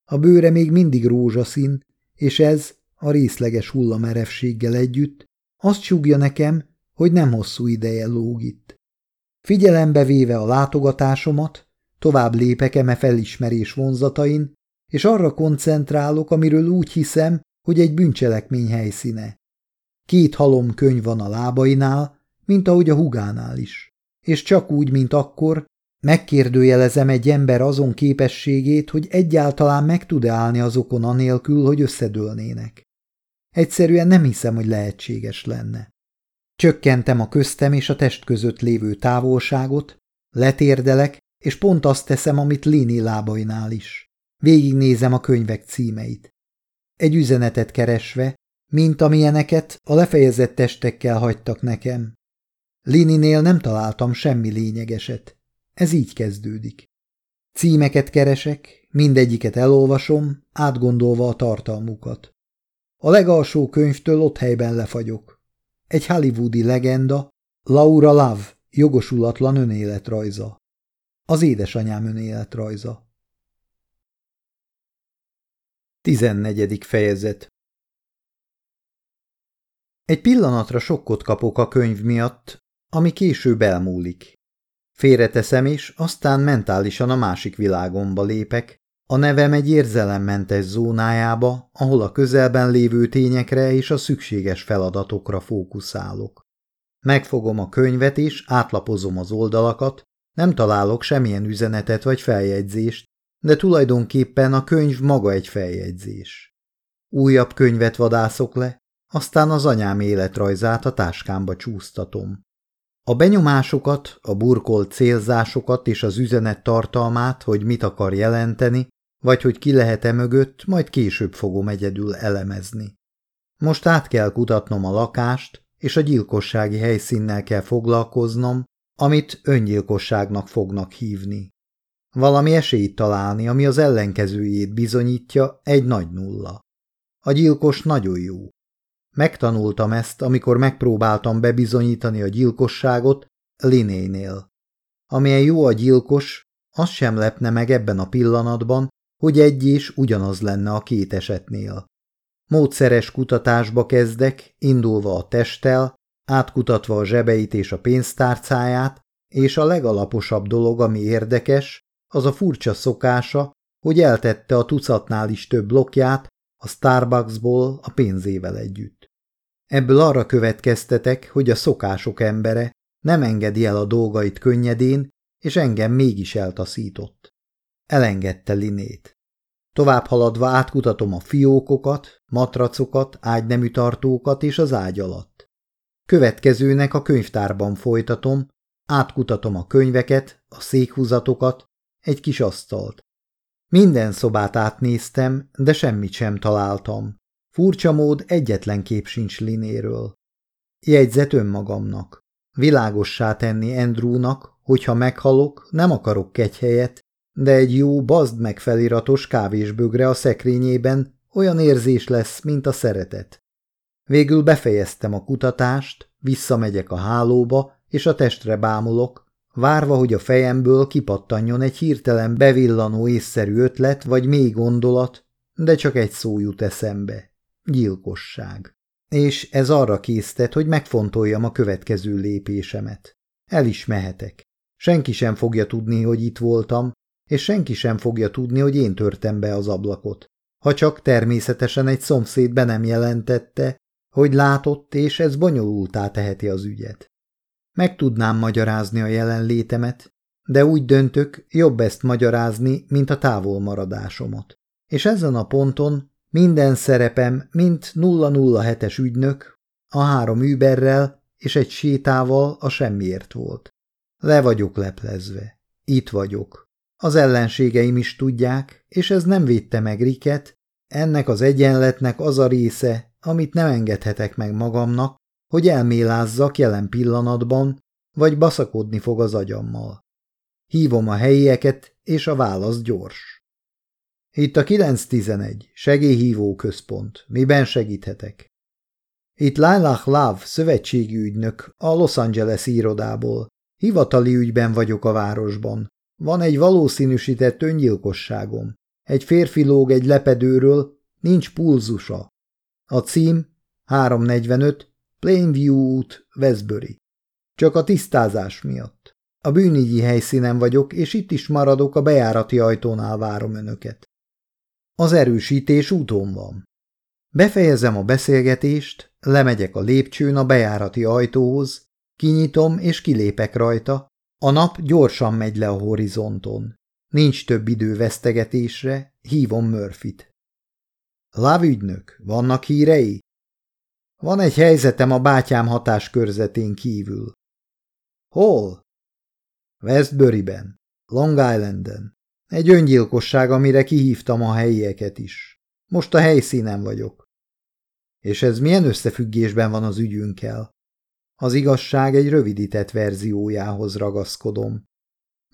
A bőre még mindig rózsaszín, és ez, a részleges hullamerevséggel együtt, azt súgja nekem, hogy nem hosszú ideje lóg itt. Figyelembe véve a látogatásomat, tovább lépek eme felismerés vonzatain, és arra koncentrálok, amiről úgy hiszem, hogy egy bűncselekmény helyszíne. Két halom könyv van a lábainál, mint ahogy a hugánál is. És csak úgy, mint akkor, megkérdőjelezem egy ember azon képességét, hogy egyáltalán meg tud-e állni azokon anélkül, hogy összedőlnének. Egyszerűen nem hiszem, hogy lehetséges lenne. Csökkentem a köztem és a test között lévő távolságot, letérdelek, és pont azt teszem, amit Lini lábainál is. Végignézem a könyvek címeit. Egy üzenetet keresve, mint amilyeneket a lefejezett testekkel hagytak nekem. Lininél nem találtam semmi lényegeset. Ez így kezdődik. Címeket keresek, mindegyiket elolvasom, átgondolva a tartalmukat. A legalsó könyvtől ott helyben lefagyok. Egy hollywoodi legenda, Laura Love, jogosulatlan önéletrajza. Az édesanyám önéletrajza. 14. fejezet Egy pillanatra sokkot kapok a könyv miatt, ami később elmúlik. Félreteszem és aztán mentálisan a másik világomba lépek, a nevem egy érzelemmentes zónájába, ahol a közelben lévő tényekre és a szükséges feladatokra fókuszálok. Megfogom a könyvet és átlapozom az oldalakat, nem találok semmilyen üzenetet vagy feljegyzést, de tulajdonképpen a könyv maga egy feljegyzés. Újabb könyvet vadászok le, aztán az anyám életrajzát a táskámba csúsztatom. A benyomásokat, a burkolt célzásokat és az üzenet tartalmát, hogy mit akar jelenteni, vagy hogy ki lehet-e mögött, majd később fogom egyedül elemezni. Most át kell kutatnom a lakást, és a gyilkossági helyszínnel kell foglalkoznom, amit öngyilkosságnak fognak hívni. Valami esélyt találni, ami az ellenkezőjét bizonyítja, egy nagy nulla. A gyilkos nagyon jó. Megtanultam ezt, amikor megpróbáltam bebizonyítani a gyilkosságot Linénél. Amilyen jó a gyilkos, az sem lepne meg ebben a pillanatban, hogy egy és ugyanaz lenne a két esetnél. Módszeres kutatásba kezdek, indulva a testtel, átkutatva a zsebeit és a pénztárcáját, és a legalaposabb dolog, ami érdekes, az a furcsa szokása, hogy eltette a tucatnál is több blokját a Starbucksból a pénzével együtt. Ebből arra következtetek, hogy a szokások embere nem engedi el a dolgait könnyedén, és engem mégis eltaszított. Elengedte Linét. Tovább haladva átkutatom a fiókokat, matracokat, ágynemű tartókat és az ágy alatt. Következőnek a könyvtárban folytatom, átkutatom a könyveket, a székhúzatokat, egy kis asztalt. Minden szobát átnéztem, de semmit sem találtam. Furcsa mód egyetlen kép sincs Linéről. Jegyzet önmagamnak. Világossá tenni Andrewnak, hogyha meghalok, nem akarok kegyhelyet, de egy jó bazd meg feliratos kávésbögre a szekrényében olyan érzés lesz, mint a szeretet. Végül befejeztem a kutatást, visszamegyek a hálóba, és a testre bámulok, várva, hogy a fejemből kipattanjon egy hirtelen bevillanó észszerű ötlet vagy mély gondolat, de csak egy szó jut eszembe. Gyilkosság. És ez arra késztet, hogy megfontoljam a következő lépésemet. El is mehetek. Senki sem fogja tudni, hogy itt voltam, és senki sem fogja tudni, hogy én törtem be az ablakot. Ha csak természetesen egy szomszéd be nem jelentette, hogy látott, és ez bonyolultá teheti az ügyet. Meg tudnám magyarázni a jelenlétemet, de úgy döntök, jobb ezt magyarázni, mint a távolmaradásomat. És ezen a ponton minden szerepem, mint 007-es ügynök, a három überrel és egy sétával a semmiért volt. Le vagyok leplezve. Itt vagyok. Az ellenségeim is tudják, és ez nem védte meg Riket, ennek az egyenletnek az a része, amit nem engedhetek meg magamnak, hogy elmélázzak jelen pillanatban, vagy baszakodni fog az agyammal. Hívom a helyieket, és a válasz gyors. Itt a 911, segélyhívó központ. Miben segíthetek? Itt Lailah Love, szövetségi ügynök, a Los Angeles irodából. Hivatali ügyben vagyok a városban. Van egy valószínűsített öngyilkosságom. Egy férfi lóg egy lepedőről, nincs pulzusa. A cím 345 Plainview út, Westbury. Csak a tisztázás miatt. A bűnügyi helyszínen vagyok, és itt is maradok, a bejárati ajtónál várom önöket. Az erősítés úton van. Befejezem a beszélgetést, lemegyek a lépcsőn a bejárati ajtóhoz, kinyitom és kilépek rajta, a nap gyorsan megy le a horizonton. Nincs több idő vesztegetésre, hívom Murphyt. Lávügynök, vannak hírei? Van egy helyzetem a bátyám hatáskörzetén kívül. Hol? Westburyben, Long Islanden. Egy öngyilkosság, amire kihívtam a helyieket is. Most a helyszínen vagyok. És ez milyen összefüggésben van az ügyünkkel? Az igazság egy rövidített verziójához ragaszkodom.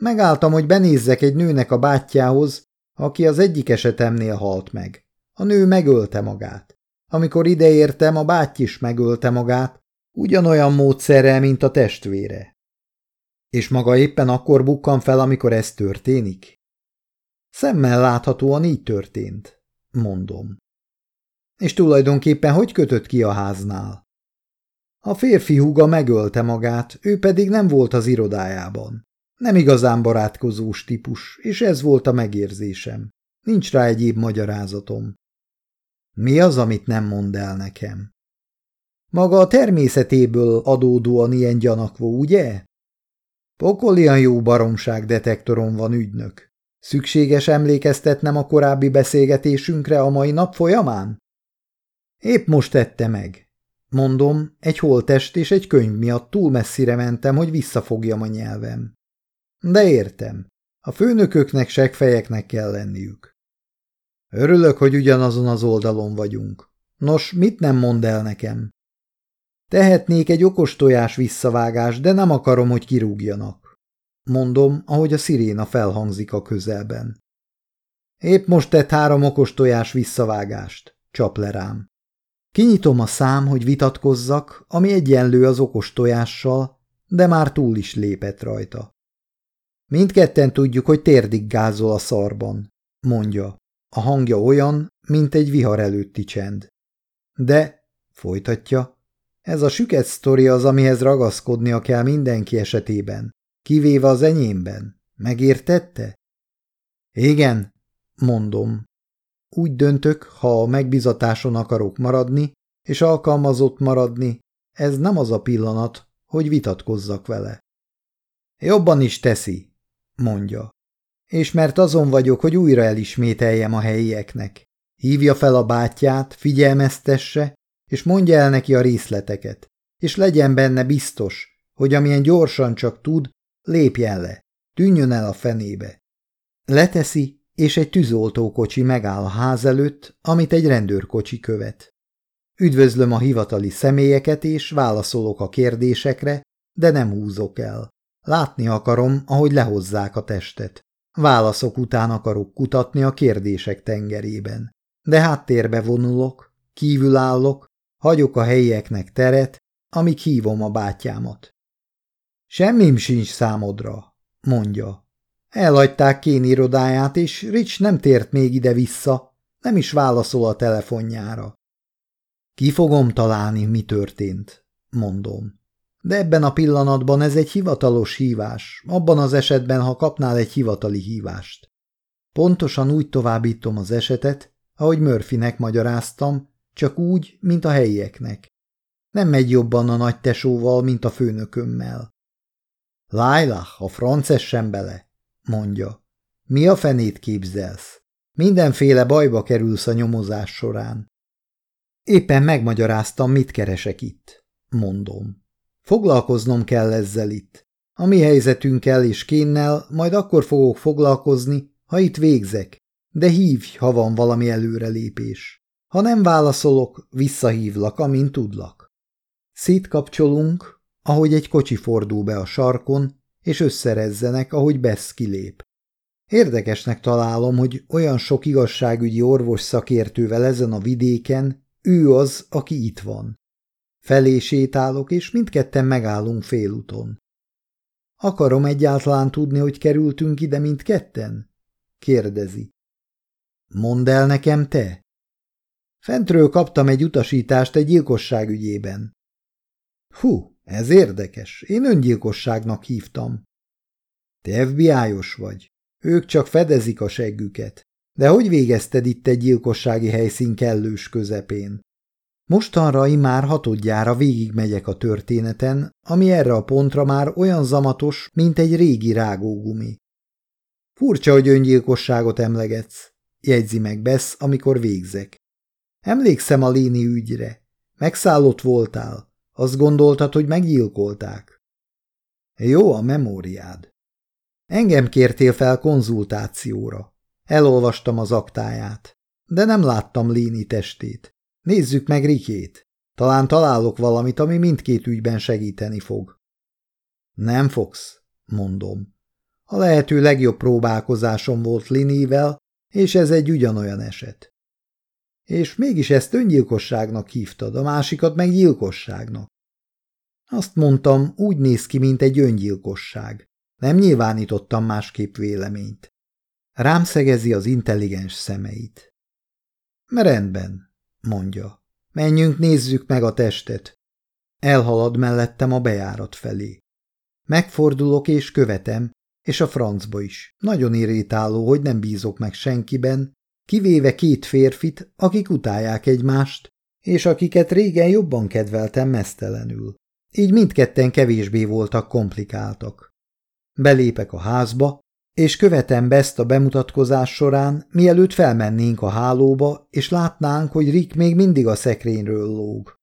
Megálltam, hogy benézzek egy nőnek a bátyjához, aki az egyik esetemnél halt meg. A nő megölte magát. Amikor ideértem, a báty is megölte magát, ugyanolyan módszerrel, mint a testvére. És maga éppen akkor bukkan fel, amikor ez történik? Szemmel láthatóan így történt, mondom. És tulajdonképpen hogy kötött ki a háznál? A férfi húga megölte magát, ő pedig nem volt az irodájában. Nem igazán barátkozós típus, és ez volt a megérzésem. Nincs rá egyéb magyarázatom. Mi az, amit nem mond el nekem? Maga a természetéből adódóan ilyen gyanakvó, ugye? Pokolian jó baromság detektoron van ügynök. Szükséges emlékeztetnem a korábbi beszélgetésünkre a mai nap folyamán? Épp most tette meg. Mondom, egy holtest és egy könyv miatt túl messzire mentem, hogy visszafogjam a nyelvem. De értem. A főnököknek segfejeknek kell lenniük. Örülök, hogy ugyanazon az oldalon vagyunk. Nos, mit nem mond el nekem? Tehetnék egy okos tojás visszavágás, de nem akarom, hogy kirúgjanak. Mondom, ahogy a sziréna felhangzik a közelben. Épp most tett három okos tojás visszavágást, csap. Kinyitom a szám, hogy vitatkozzak, ami egyenlő az okos tojással, de már túl is lépett rajta. Mindketten tudjuk, hogy térdig gázol a szarban, mondja. A hangja olyan, mint egy vihar előtti csend. De, folytatja, ez a süket sztori az, amihez ragaszkodnia kell mindenki esetében, kivéve az enyémben. Megértette? Igen, mondom. Úgy döntök, ha a megbizatáson akarok maradni, és alkalmazott maradni, ez nem az a pillanat, hogy vitatkozzak vele. Jobban is teszi, mondja. És mert azon vagyok, hogy újra elismételjem a helyieknek. Hívja fel a bátyját, figyelmeztesse, és mondja el neki a részleteket, és legyen benne biztos, hogy amilyen gyorsan csak tud, lépjen le, tűnjön el a fenébe. Leteszi, és egy tűzoltókocsi megáll a ház előtt, amit egy rendőrkocsi követ. Üdvözlöm a hivatali személyeket, és válaszolok a kérdésekre, de nem húzok el. Látni akarom, ahogy lehozzák a testet. Válaszok után akarok kutatni a kérdések tengerében. De háttérbe vonulok, kívül állok, hagyok a helyieknek teret, amíg hívom a bátyámat. Semmim sincs számodra, mondja. Elhagyták Kén irodáját, és Rich nem tért még ide-vissza, nem is válaszol a telefonjára. Ki fogom találni, mi történt, mondom. De ebben a pillanatban ez egy hivatalos hívás, abban az esetben, ha kapnál egy hivatali hívást. Pontosan úgy továbbítom az esetet, ahogy Murphynek magyaráztam, csak úgy, mint a helyieknek. Nem megy jobban a nagy tesóval, mint a főnökömmel. Laila, a frances sem bele, mondja. Mi a fenét képzelsz? Mindenféle bajba kerülsz a nyomozás során. Éppen megmagyaráztam, mit keresek itt, mondom. Foglalkoznom kell ezzel itt. A mi helyzetünkkel és kénnel majd akkor fogok foglalkozni, ha itt végzek, de hívj, ha van valami előrelépés. Ha nem válaszolok, visszahívlak, amint tudlak. Szétkapcsolunk, ahogy egy kocsi fordul be a sarkon, és összerezzenek, ahogy Bess kilép. Érdekesnek találom, hogy olyan sok igazságügyi orvos szakértővel ezen a vidéken ő az, aki itt van. Felé sétálok, és mindketten megállunk félúton. Akarom egyáltalán tudni, hogy kerültünk ide mindketten? kérdezi. Mondd el nekem te. Fentről kaptam egy utasítást egy gyilkosság ügyében. Hú, ez érdekes. Én öngyilkosságnak hívtam. Te fbi vagy. Ők csak fedezik a seggüket. De hogy végezted itt egy gyilkossági helyszín kellős közepén? Mostanra imár hatodjára végigmegyek a történeten, ami erre a pontra már olyan zamatos, mint egy régi rágógumi. Furcsa, hogy öngyilkosságot emlegetsz, jegyzi meg Besz, amikor végzek. Emlékszem a léni ügyre. Megszállott voltál. Azt gondoltad, hogy meggyilkolták. Jó a memóriád. Engem kértél fel konzultációra. Elolvastam az aktáját, de nem láttam Léni testét. Nézzük meg Rikét. Talán találok valamit, ami mindkét ügyben segíteni fog. Nem fogsz, mondom. A lehető legjobb próbálkozásom volt Linivel, és ez egy ugyanolyan eset. És mégis ezt öngyilkosságnak hívtad, a másikat meg gyilkosságnak. Azt mondtam, úgy néz ki, mint egy öngyilkosság. Nem nyilvánítottam másképp véleményt. Rám szegezi az intelligens szemeit. Rendben, mondja. Menjünk, nézzük meg a testet. Elhalad mellettem a bejárat felé. Megfordulok és követem, és a francba is. Nagyon irritáló, hogy nem bízok meg senkiben, kivéve két férfit, akik utálják egymást, és akiket régen jobban kedveltem mesztelenül. Így mindketten kevésbé voltak komplikáltak. Belépek a házba, és követem Beszt a bemutatkozás során, mielőtt felmennénk a hálóba, és látnánk, hogy Rick még mindig a szekrényről lóg.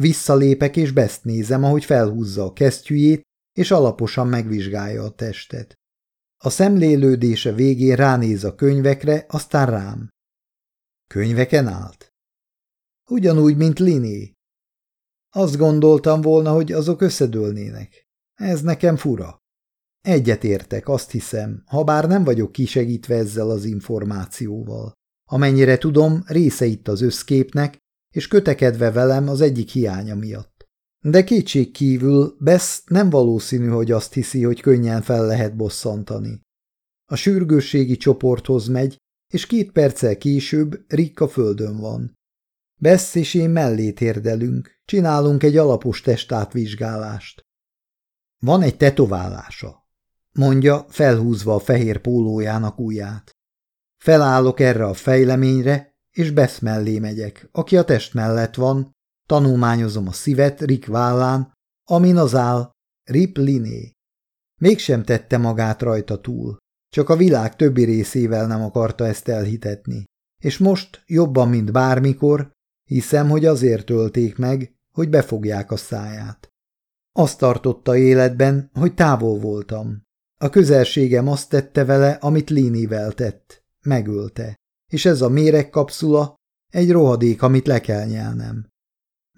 Visszalépek, és Beszt nézem, ahogy felhúzza a kesztyűjét, és alaposan megvizsgálja a testet. A szemlélődése végén ránéz a könyvekre, aztán rám. Könyveken állt? Ugyanúgy, mint Liné. Azt gondoltam volna, hogy azok összedőlnének. Ez nekem fura. Egyet értek, azt hiszem, ha bár nem vagyok kisegítve ezzel az információval. Amennyire tudom, része itt az összképnek, és kötekedve velem az egyik hiánya miatt. De kétség kívül Bess nem valószínű, hogy azt hiszi, hogy könnyen fel lehet bosszantani. A sürgősségi csoporthoz megy, és két perccel később Rick a földön van. Bessz és én mellé térdelünk, csinálunk egy alapos testátvizsgálást. Van egy tetoválása, mondja, felhúzva a fehér pólójának ujját. Felállok erre a fejleményre, és Besz mellé megyek, aki a test mellett van, tanulmányozom a szívet Rick vállán, amin az áll Rip Liné. Mégsem tette magát rajta túl, csak a világ többi részével nem akarta ezt elhitetni. És most, jobban, mint bármikor, hiszem, hogy azért ölték meg, hogy befogják a száját. Azt tartotta életben, hogy távol voltam. A közelségem azt tette vele, amit Linivel tett. Megölte. És ez a méregkapszula egy rohadék, amit le kell nyelnem.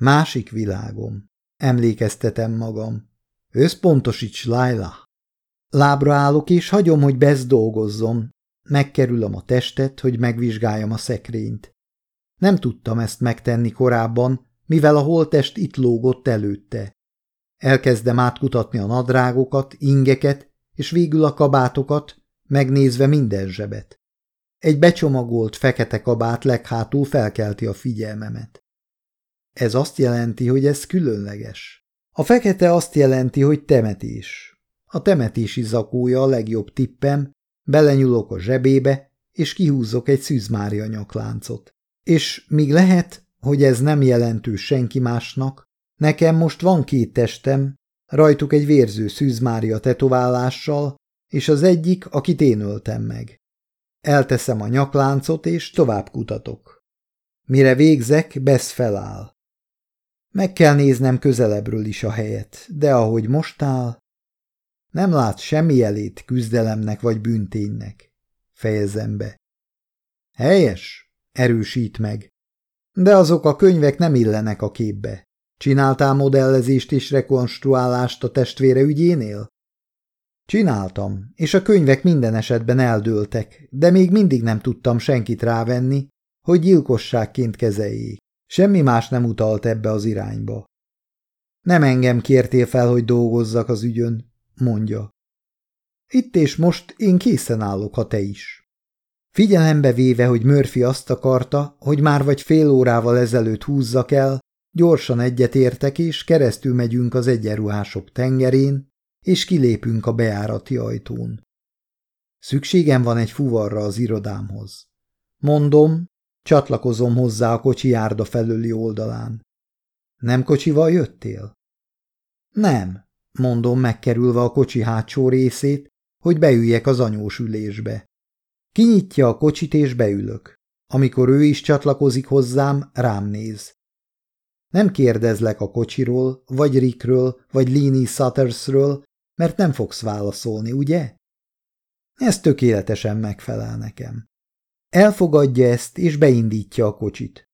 Másik világom. Emlékeztetem magam. Összpontosíts, Laila! Lábra állok, és hagyom, hogy Besz dolgozzon. Megkerülöm a testet, hogy megvizsgáljam a szekrényt. Nem tudtam ezt megtenni korábban, mivel a holtest itt lógott előtte. Elkezdem átkutatni a nadrágokat, ingeket, és végül a kabátokat, megnézve minden zsebet. Egy becsomagolt fekete kabát leghátul felkelti a figyelmemet. Ez azt jelenti, hogy ez különleges. A fekete azt jelenti, hogy temetés. A temetési zakója a legjobb tippem, belenyulok a zsebébe, és kihúzok egy szűzmária nyakláncot. És míg lehet, hogy ez nem jelentő senki másnak, nekem most van két testem, rajtuk egy vérző szűzmária tetoválással, és az egyik, akit én öltem meg. Elteszem a nyakláncot, és tovább kutatok. Mire végzek, Besz feláll. Meg kell néznem közelebbről is a helyet, de ahogy most áll, nem lát semmi jelét küzdelemnek vagy bünténynek. Fejezem be. Helyes, erősít meg. De azok a könyvek nem illenek a képbe. Csináltál modellezést és rekonstruálást a testvére ügyénél? Csináltam, és a könyvek minden esetben eldőltek, de még mindig nem tudtam senkit rávenni, hogy gyilkosságként kezeljék. Semmi más nem utalt ebbe az irányba. Nem engem kértél fel, hogy dolgozzak az ügyön, mondja. Itt és most én készen állok, ha te is. Figyelembe véve, hogy Murphy azt akarta, hogy már vagy fél órával ezelőtt húzzak el, gyorsan egyetértek és keresztül megyünk az egyenruhások tengerén, és kilépünk a bejárati ajtón. Szükségem van egy fuvarra az irodámhoz. Mondom, csatlakozom hozzá a kocsi járda felőli oldalán. Nem kocsival jöttél? Nem, mondom megkerülve a kocsi hátsó részét, hogy beüljek az anyós ülésbe. Kinyitja a kocsit és beülök. Amikor ő is csatlakozik hozzám, rám néz. Nem kérdezlek a kocsiról, vagy Rickről, vagy Lini Suttersről, mert nem fogsz válaszolni, ugye? Ez tökéletesen megfelel nekem. Elfogadja ezt, és beindítja a kocsit.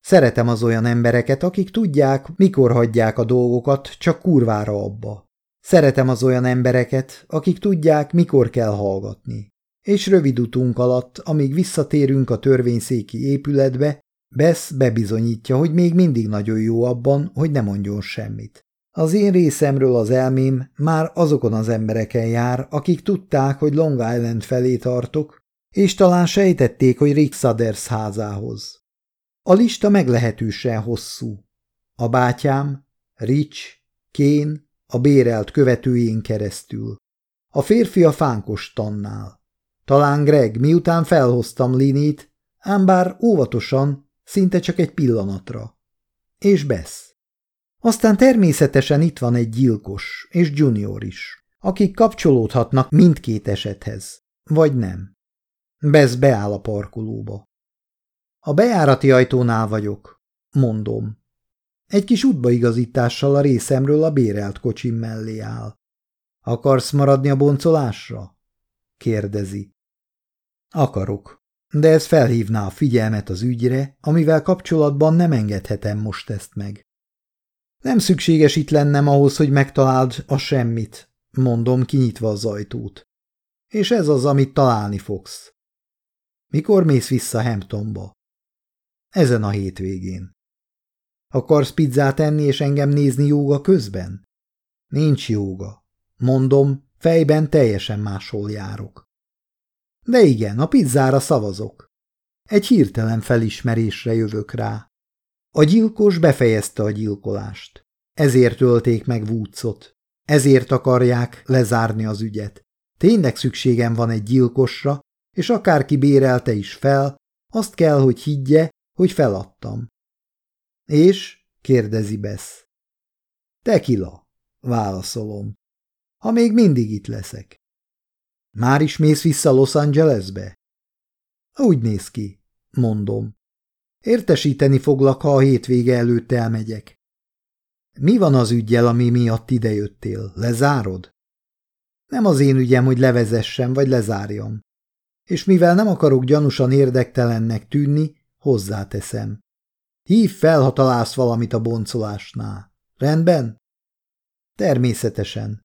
Szeretem az olyan embereket, akik tudják, mikor hagyják a dolgokat, csak kurvára abba. Szeretem az olyan embereket, akik tudják, mikor kell hallgatni. És rövid utunk alatt, amíg visszatérünk a törvényszéki épületbe, Bess bebizonyítja, hogy még mindig nagyon jó abban, hogy ne mondjon semmit. Az én részemről az elmém már azokon az embereken jár, akik tudták, hogy Long Island felé tartok, és talán sejtették, hogy Rick Sudders házához. A lista meglehetősen hosszú. A bátyám, Rich, Kén, a bérelt követőjén keresztül. A férfi a fánkos tannál. Talán Greg, miután felhoztam Linit, ám bár óvatosan, szinte csak egy pillanatra. És Bess. Aztán természetesen itt van egy gyilkos, és Junior is, akik kapcsolódhatnak mindkét esethez, vagy nem. Bess beáll a parkolóba. A bejárati ajtónál vagyok, mondom. Egy kis útbaigazítással a részemről a bérelt kocsim mellé áll. Akarsz maradni a boncolásra? kérdezi. Akarok, de ez felhívná a figyelmet az ügyre, amivel kapcsolatban nem engedhetem most ezt meg. Nem szükséges itt lennem ahhoz, hogy megtaláld a semmit, mondom, kinyitva az ajtót. És ez az, amit találni fogsz. Mikor mész vissza Hamptonba? Ezen a hétvégén. Akarsz pizzát enni és engem nézni jóga közben? Nincs jóga. Mondom, fejben teljesen máshol járok. De igen, a pizzára szavazok. Egy hirtelen felismerésre jövök rá. A gyilkos befejezte a gyilkolást. Ezért ölték meg Woodsot. Ezért akarják lezárni az ügyet. Tényleg szükségem van egy gyilkosra, és akárki bérelte is fel, azt kell, hogy higgye, hogy feladtam. És? kérdezi Besz. Tekila, válaszolom. Ha még mindig itt leszek. Már is mész vissza Los Angelesbe? Úgy néz ki, mondom. Értesíteni foglak, ha a hétvége előtt elmegyek. Mi van az ügyjel, ami miatt idejöttél? Lezárod? Nem az én ügyem, hogy levezessem vagy lezárjam. És mivel nem akarok gyanúsan érdektelennek tűnni, hozzáteszem. Hív fel, ha találsz valamit a boncolásnál. Rendben? Természetesen.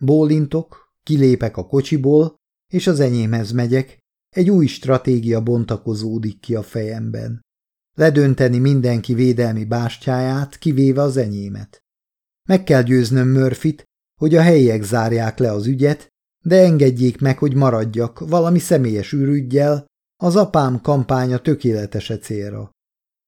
Bólintok, kilépek a kocsiból, és az enyémhez megyek, egy új stratégia bontakozódik ki a fejemben. Ledönteni mindenki védelmi bástyáját, kivéve az enyémet. Meg kell győznöm Murphyt, hogy a helyiek zárják le az ügyet, de engedjék meg, hogy maradjak valami személyes ürügyjel, az apám kampánya tökéletese célra.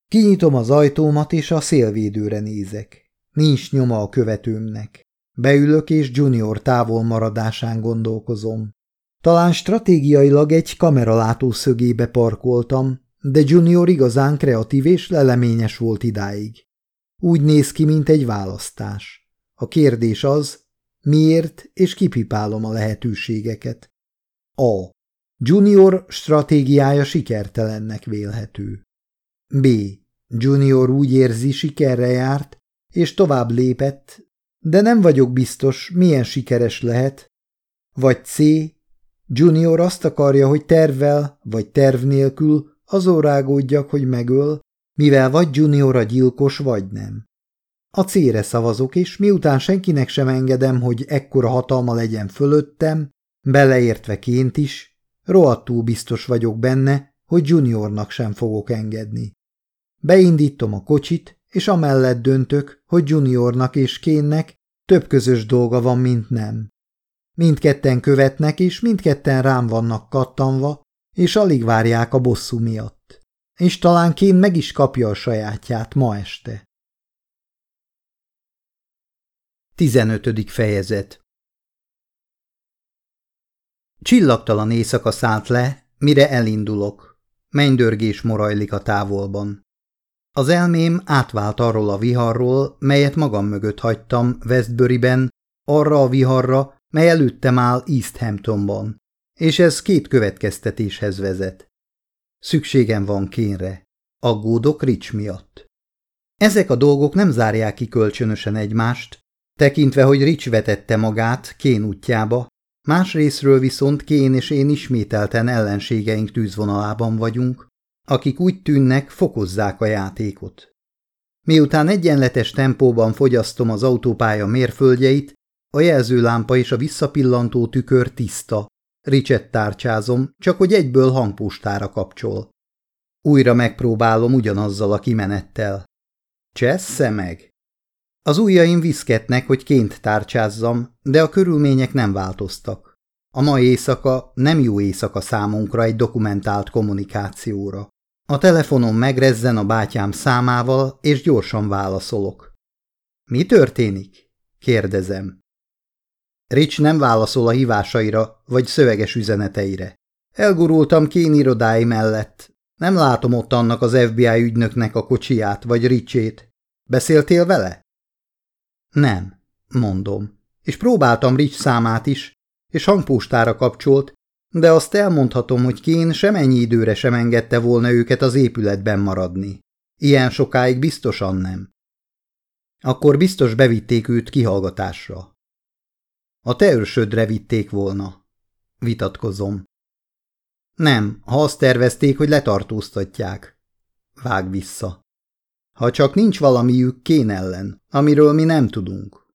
Kinyitom az ajtómat, és a szélvédőre nézek. Nincs nyoma a követőmnek. Beülök, és Junior távol maradásán gondolkozom. Talán stratégiailag egy kameralátó szögébe parkoltam, de Junior igazán kreatív és leleményes volt idáig. Úgy néz ki, mint egy választás. A kérdés az, miért és kipipálom a lehetőségeket. A. Junior stratégiája sikertelennek vélhető. B. Junior úgy érzi, sikerre járt, és tovább lépett, de nem vagyok biztos, milyen sikeres lehet. Vagy C. Junior azt akarja, hogy tervvel vagy terv nélkül azon rágódjak, hogy megöl, mivel vagy Junior a gyilkos, vagy nem. A cére szavazok, és miután senkinek sem engedem, hogy ekkora hatalma legyen fölöttem, beleértve ként is, rohadtul biztos vagyok benne, hogy Juniornak sem fogok engedni. Beindítom a kocsit, és amellett döntök, hogy Juniornak és Kénnek több közös dolga van, mint nem. Mindketten követnek, és mindketten rám vannak kattanva, és alig várják a bosszú miatt. És talán Kén meg is kapja a sajátját ma este. 15. fejezet Csillagtalan éjszaka szállt le, mire elindulok. Mennydörgés morajlik a távolban. Az elmém átvált arról a viharról, melyet magam mögött hagytam Westburyben, arra a viharra, mely előttem áll East Hamptonban és ez két következtetéshez vezet. Szükségem van kénre. Aggódok Rich miatt. Ezek a dolgok nem zárják ki kölcsönösen egymást, tekintve, hogy Rich vetette magát Kén útjába, másrésztről viszont Kén és én ismételten ellenségeink tűzvonalában vagyunk, akik úgy tűnnek, fokozzák a játékot. Miután egyenletes tempóban fogyasztom az autópálya mérföldjeit, a jelzőlámpa és a visszapillantó tükör tiszta, Ricset tárcsázom, csak hogy egyből hangpustára kapcsol. Újra megpróbálom ugyanazzal a kimenettel. Csessze meg! Az ujjaim viszketnek, hogy ként tárcsázzam, de a körülmények nem változtak. A mai éjszaka nem jó éjszaka számunkra egy dokumentált kommunikációra. A telefonom megrezzen a bátyám számával, és gyorsan válaszolok. Mi történik? kérdezem. Rich nem válaszol a hívásaira vagy szöveges üzeneteire. Elgurultam Kén irodái mellett. Nem látom ott annak az FBI ügynöknek a kocsiját vagy Richét. Beszéltél vele? Nem, mondom. És próbáltam Rich számát is, és hangpostára kapcsolt, de azt elmondhatom, hogy Kén semennyi időre sem engedte volna őket az épületben maradni. Ilyen sokáig biztosan nem. Akkor biztos bevitték őt kihallgatásra. A te őrsödre vitték volna. Vitatkozom. Nem, ha azt tervezték, hogy letartóztatják. Vág vissza. Ha csak nincs valamiük kén ellen, amiről mi nem tudunk.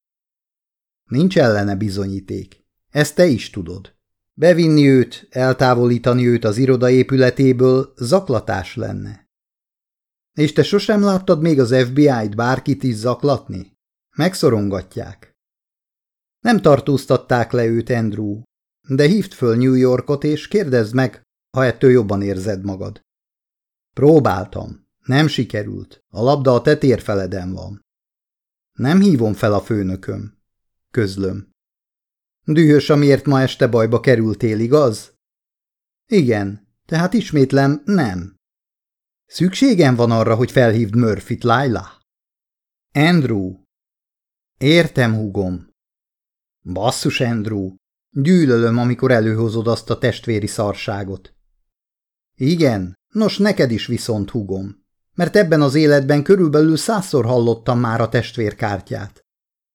Nincs ellene bizonyíték. Ezt te is tudod. Bevinni őt, eltávolítani őt az iroda épületéből zaklatás lenne. És te sosem láttad még az FBI-t bárkit is zaklatni? Megszorongatják. Nem tartóztatták le őt, Andrew, de hívd föl New Yorkot, és kérdezd meg, ha ettől jobban érzed magad. Próbáltam. Nem sikerült. A labda a tetérfeleden van. Nem hívom fel a főnököm. Közlöm. Dühös, amiért ma este bajba kerültél, igaz? Igen, tehát ismétlem, nem. Szükségem van arra, hogy felhívd Murphy-t, Laila? Andrew. Értem, húgom. Basszus, Andrew. Gyűlölöm, amikor előhozod azt a testvéri szarságot. Igen, nos neked is viszont húgom, mert ebben az életben körülbelül százszor hallottam már a testvérkártyát.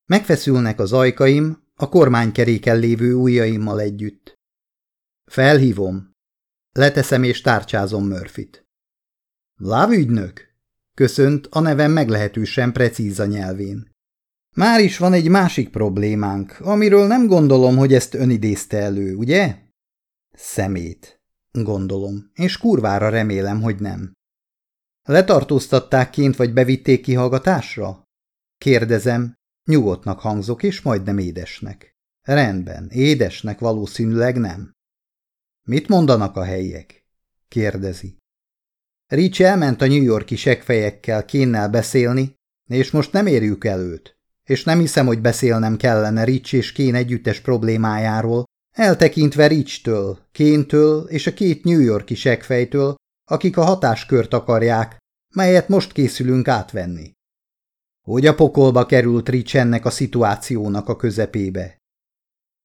Megfeszülnek az ajkaim, a kormánykeréken lévő ujjaimmal együtt. Felhívom. Leteszem és tárcsázom Murphyt. Lávügynök? Köszönt a nevem meglehetősen precíz a nyelvén. Már is van egy másik problémánk, amiről nem gondolom, hogy ezt ön idézte elő, ugye? Szemét, gondolom, és kurvára remélem, hogy nem. Letartóztatták ként, vagy bevitték kihallgatásra? Kérdezem, nyugodtnak hangzok, és majdnem édesnek. Rendben, édesnek valószínűleg nem. Mit mondanak a helyiek? kérdezi. Rich elment a New Yorki segfejekkel kénnel beszélni, és most nem érjük el őt és nem hiszem, hogy beszélnem kellene Rich és Kén együttes problémájáról, eltekintve Richtől, Kéntől és a két New Yorki segfejtől, akik a hatáskört akarják, melyet most készülünk átvenni. Hogy a pokolba került Rich ennek a szituációnak a közepébe?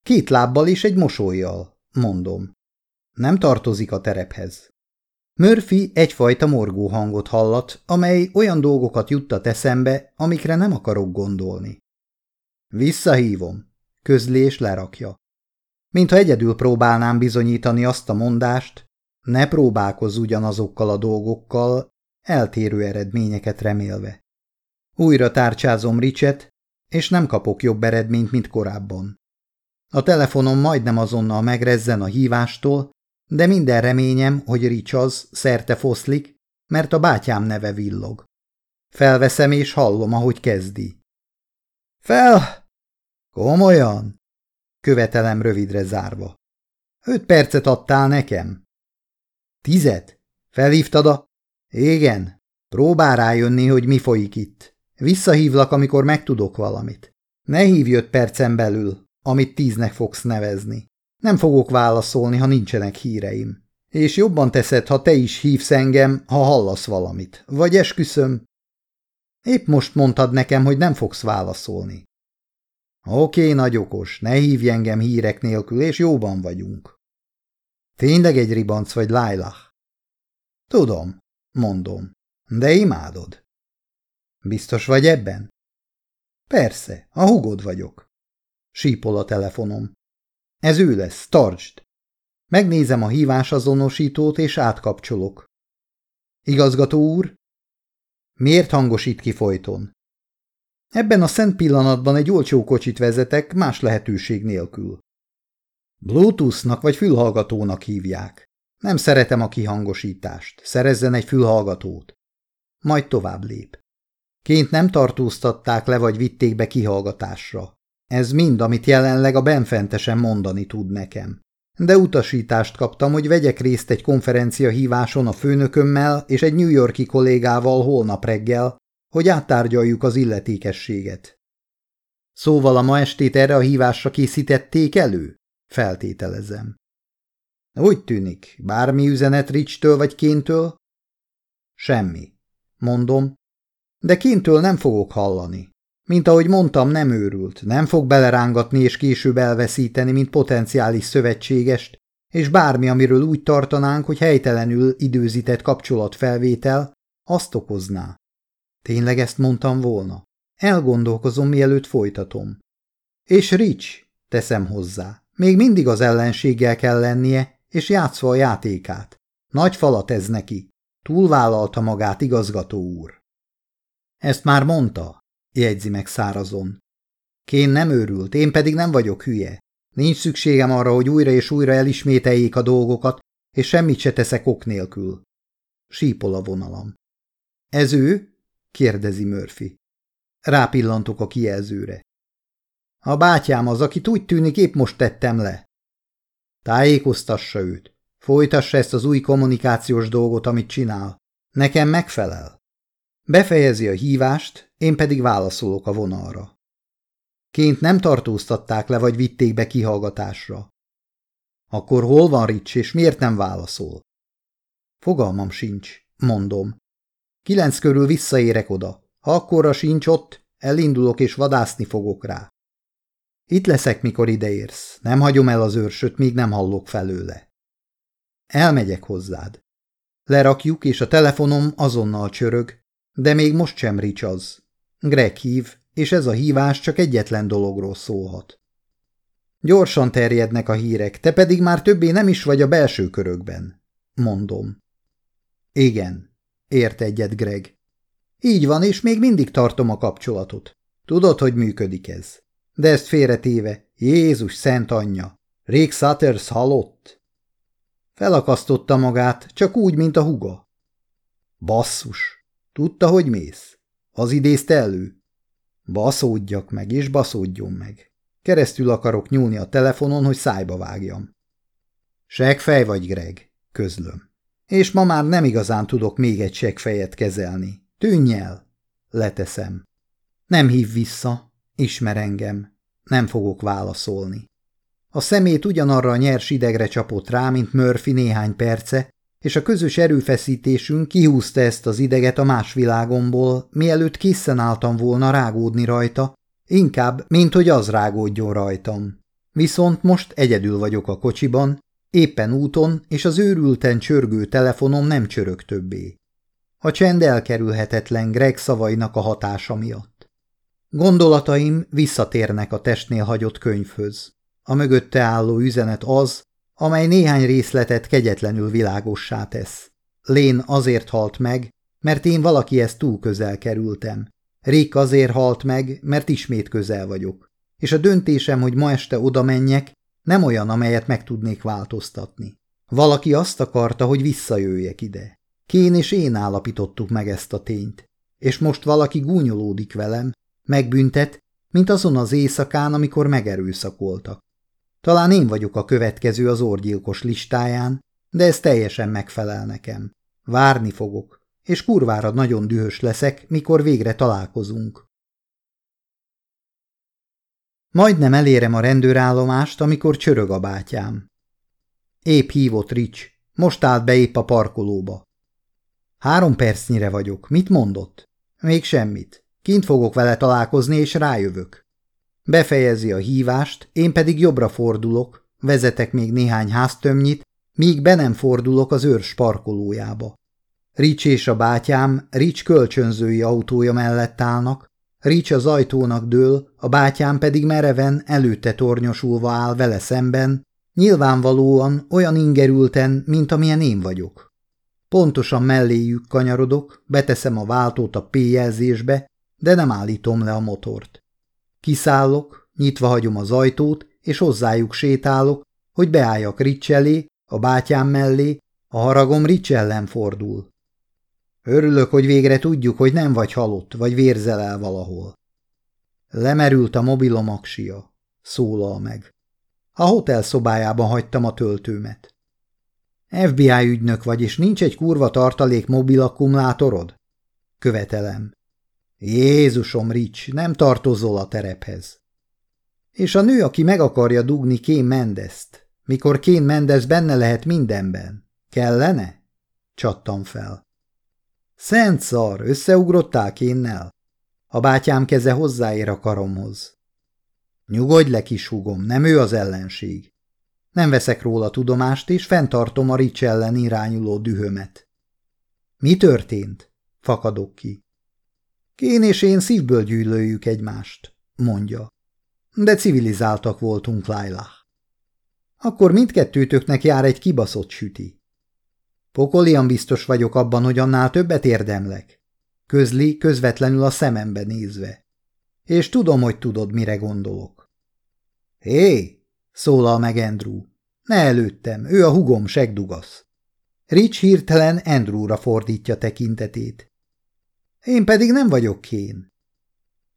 Két lábbal és egy mosolyjal, mondom. Nem tartozik a terephez. Murphy egyfajta morgó hangot hallat, amely olyan dolgokat juttat eszembe, amikre nem akarok gondolni. Visszahívom. Közlés lerakja. Mintha egyedül próbálnám bizonyítani azt a mondást, ne próbálkozz ugyanazokkal a dolgokkal, eltérő eredményeket remélve. Újra tárcsázom Ricset, és nem kapok jobb eredményt, mint korábban. A telefonom majdnem azonnal megrezzen a hívástól, de minden reményem, hogy Rich az szerte foszlik, mert a bátyám neve villog. Felveszem és hallom, ahogy kezdi. Fel! Komolyan? Követelem rövidre zárva. Öt percet adtál nekem. Tizet? Felhívtad a... Igen. Próbál rájönni, hogy mi folyik itt. Visszahívlak, amikor megtudok valamit. Ne hívj öt percen belül, amit tíznek fogsz nevezni. Nem fogok válaszolni, ha nincsenek híreim. És jobban teszed, ha te is hívsz engem, ha hallasz valamit. Vagy esküszöm. Épp most mondtad nekem, hogy nem fogsz válaszolni. Oké, nagy okos, ne hívj engem hírek nélkül, és jóban vagyunk. Tényleg egy ribanc vagy Lailah? Tudom, mondom, de imádod. Biztos vagy ebben? Persze, a hugod vagyok. Sípol a telefonom. Ez ő lesz, tartsd! Megnézem a hívás azonosítót, és átkapcsolok. Igazgató úr? Miért hangosít ki folyton? Ebben a szent pillanatban egy olcsó kocsit vezetek, más lehetőség nélkül. Bluetoothnak vagy fülhallgatónak hívják. Nem szeretem a kihangosítást. Szerezzen egy fülhallgatót. Majd tovább lép. Ként nem tartóztatták le vagy vitték be kihallgatásra. Ez mind, amit jelenleg a benfentesen mondani tud nekem. De utasítást kaptam, hogy vegyek részt egy konferencia híváson a főnökömmel és egy New Yorki kollégával holnap reggel, hogy áttárgyaljuk az illetékességet. Szóval a ma estét erre a hívásra készítették elő? Feltételezem. Úgy tűnik, bármi üzenet Rich-től vagy Kéntől? Semmi, mondom, de Kéntől nem fogok hallani. Mint ahogy mondtam, nem őrült, nem fog belerángatni és később elveszíteni, mint potenciális szövetségest, és bármi, amiről úgy tartanánk, hogy helytelenül időzített kapcsolatfelvétel, azt okozná. Tényleg ezt mondtam volna? Elgondolkozom, mielőtt folytatom. És Rich, teszem hozzá, még mindig az ellenséggel kell lennie, és játszva a játékát. Nagy falat ez neki. Túlvállalta magát, igazgató úr. Ezt már mondta, jegyzi meg szárazon. Kén nem őrült, én pedig nem vagyok hülye. Nincs szükségem arra, hogy újra és újra elismételjék a dolgokat, és semmit se teszek ok nélkül. Sípol a vonalam. Ez ő? kérdezi Murphy. Rápillantok a kijelzőre. A bátyám az, akit úgy tűnik épp most tettem le. Tájékoztassa őt. Folytassa ezt az új kommunikációs dolgot, amit csinál. Nekem megfelel. Befejezi a hívást, én pedig válaszolok a vonalra. Ként nem tartóztatták le, vagy vitték be kihallgatásra. Akkor hol van Rich, és miért nem válaszol? Fogalmam sincs, mondom. Kilenc körül visszaérek oda. Ha akkorra sincs ott, elindulok és vadászni fogok rá. Itt leszek, mikor ideérsz. Nem hagyom el az őrsöt, míg nem hallok felőle. Elmegyek hozzád. Lerakjuk, és a telefonom azonnal csörög, de még most sem Rich az. Greg hív, és ez a hívás csak egyetlen dologról szólhat. Gyorsan terjednek a hírek, te pedig már többé nem is vagy a belső körökben, mondom. Igen, ért egyet Greg. Így van, és még mindig tartom a kapcsolatot. Tudod, hogy működik ez. De ezt félretéve, Jézus szent anyja, Rick Sutters halott. Felakasztotta magát, csak úgy, mint a huga. Basszus, tudta, hogy mész? Az idézte elő? Baszódjak meg, és baszódjon meg. Keresztül akarok nyúlni a telefonon, hogy szájba vágjam. Segfej vagy, Greg, közlöm. És ma már nem igazán tudok még egy segfejet kezelni. Tűnj el! Leteszem. Nem hív vissza, ismer engem. Nem fogok válaszolni. A szemét ugyanarra a nyers idegre csapott rá, mint Murphy néhány perce, és a közös erőfeszítésünk kihúzta ezt az ideget a más világomból, mielőtt készen álltam volna rágódni rajta, inkább, mint hogy az rágódjon rajtam. Viszont most egyedül vagyok a kocsiban, éppen úton, és az őrülten csörgő telefonom nem csörög többé. A csend elkerülhetetlen Greg szavainak a hatása miatt. Gondolataim visszatérnek a testnél hagyott könyvhöz. A mögötte álló üzenet az, amely néhány részletet kegyetlenül világossá tesz. Lén azért halt meg, mert én valakihez túl közel kerültem. Rick azért halt meg, mert ismét közel vagyok. És a döntésem, hogy ma este oda menjek, nem olyan, amelyet meg tudnék változtatni. Valaki azt akarta, hogy visszajöjjek ide. Kén és én állapítottuk meg ezt a tényt. És most valaki gúnyolódik velem, megbüntet, mint azon az éjszakán, amikor megerőszakoltak. Talán én vagyok a következő az orgyilkos listáján, de ez teljesen megfelel nekem. Várni fogok, és kurvára nagyon dühös leszek, mikor végre találkozunk. Majdnem elérem a rendőrállomást, amikor csörög a bátyám. Épp hívott Rich, most állt be épp a parkolóba. Három percnyire vagyok, mit mondott? Még semmit. Kint fogok vele találkozni, és rájövök. Befejezi a hívást, én pedig jobbra fordulok, vezetek még néhány háztömnyit, míg be nem fordulok az őrs parkolójába. Rics és a bátyám Rics kölcsönzői autója mellett állnak, Rics az ajtónak dől, a bátyám pedig mereven előtte tornyosulva áll vele szemben, nyilvánvalóan olyan ingerülten, mint amilyen én vagyok. Pontosan melléjük kanyarodok, beteszem a váltót a P-jelzésbe, de nem állítom le a motort. Kiszállok, nyitva hagyom az ajtót, és hozzájuk sétálok, hogy beálljak Rics elé, a bátyám mellé, a haragom Rics ellen fordul. Örülök, hogy végre tudjuk, hogy nem vagy halott, vagy vérzel el valahol. Lemerült a mobilom aksia, szólal meg. A hotel szobájában hagytam a töltőmet. FBI ügynök vagy, és nincs egy kurva tartalék mobil akkumulátorod? Követelem. Jézusom, Rich, nem tartozol a terephez. És a nő, aki meg akarja dugni Kén Mendezt, mikor Kén Mendez benne lehet mindenben, kellene? Csattam fel. Szent szar, összeugrottál Kénnel? A bátyám keze hozzáér a karomhoz. Nyugodj le, kis húgom, nem ő az ellenség. Nem veszek róla tudomást, és fenntartom a Rich ellen irányuló dühömet. Mi történt? Fakadok ki. Kén és én szívből gyűlöljük egymást, mondja. De civilizáltak voltunk, Lailah. Akkor mindkettőtöknek jár egy kibaszott süti. Pokolian biztos vagyok abban, hogy annál többet érdemlek. Közli közvetlenül a szemembe nézve. És tudom, hogy tudod, mire gondolok. Hé, szólal meg Andrew. Ne előttem, ő a hugom segdugasz. Rich hirtelen Andrewra fordítja tekintetét. Én pedig nem vagyok kén.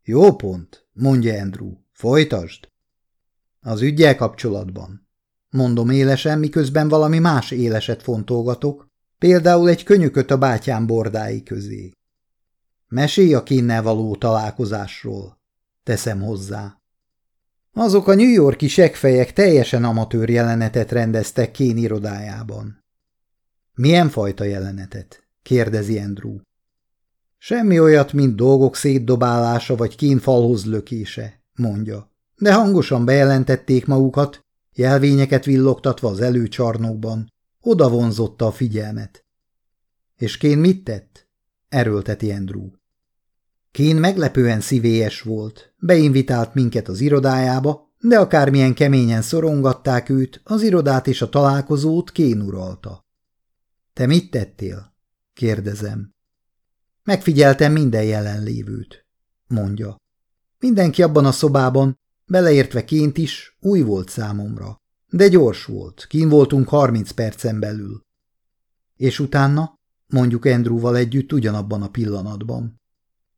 Jó pont, mondja Andrew. Folytasd. Az ügyel kapcsolatban. Mondom élesen, miközben valami más éleset fontolgatok, például egy könyököt a bátyám bordái közé. Mesélj a kénnel való találkozásról. Teszem hozzá. Azok a New Yorki segfejek teljesen amatőr jelenetet rendeztek Kén irodájában. Milyen fajta jelenetet? kérdezi Andrew. Semmi olyat, mint dolgok szétdobálása vagy Kén falhoz lökése, mondja. De hangosan bejelentették magukat, jelvényeket villogtatva az előcsarnokban. Oda vonzotta a figyelmet. És Kén mit tett? Erőlteti Andrew. Kén meglepően szívélyes volt, beinvitált minket az irodájába, de akármilyen keményen szorongatták őt, az irodát és a találkozót Kén uralta. Te mit tettél? kérdezem. Megfigyeltem minden jelenlévőt, mondja. Mindenki abban a szobában, beleértve ként is, új volt számomra. De gyors volt, kín voltunk harminc percen belül. És utána, mondjuk Andrewval együtt ugyanabban a pillanatban.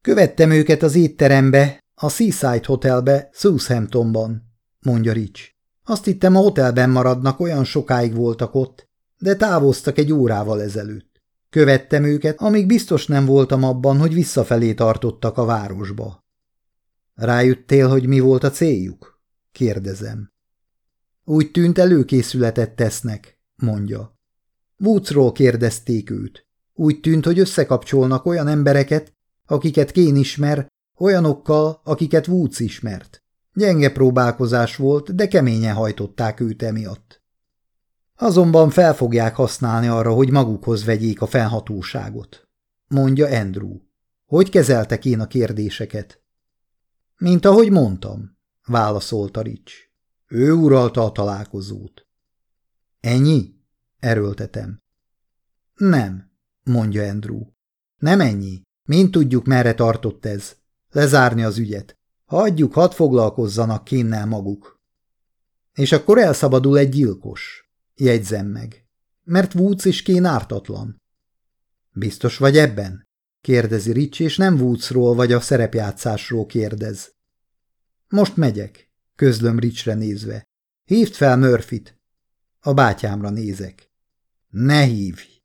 Követtem őket az étterembe, a Seaside Hotelbe, Southamptonban, mondja Rich. Azt hittem a hotelben maradnak, olyan sokáig voltak ott, de távoztak egy órával ezelőtt. Követtem őket, amíg biztos nem voltam abban, hogy visszafelé tartottak a városba. Rájöttél, hogy mi volt a céljuk? Kérdezem. Úgy tűnt előkészületet tesznek, mondja. Woodsról kérdezték őt. Úgy tűnt, hogy összekapcsolnak olyan embereket, akiket Kén ismer, olyanokkal, akiket Woods ismert. Gyenge próbálkozás volt, de keményen hajtották őt emiatt. Azonban fel fogják használni arra, hogy magukhoz vegyék a fennhatóságot, mondja Andrew. Hogy kezeltek én a kérdéseket? Mint ahogy mondtam, válaszolta Rich. Ő uralta a találkozót. Ennyi? Erőltetem. Nem, mondja Andrew. Nem ennyi. Mint tudjuk, merre tartott ez. Lezárni az ügyet. Hagyjuk, hadd foglalkozzanak kénnel maguk. És akkor elszabadul egy gyilkos. Jegyzem meg. Mert Woods is kén ártatlan. Biztos vagy ebben? kérdezi Rich, és nem Woodsról vagy a szerepjátszásról kérdez. Most megyek, közlöm Richre nézve. Hívd fel Murphyt. A bátyámra nézek. Ne hívj!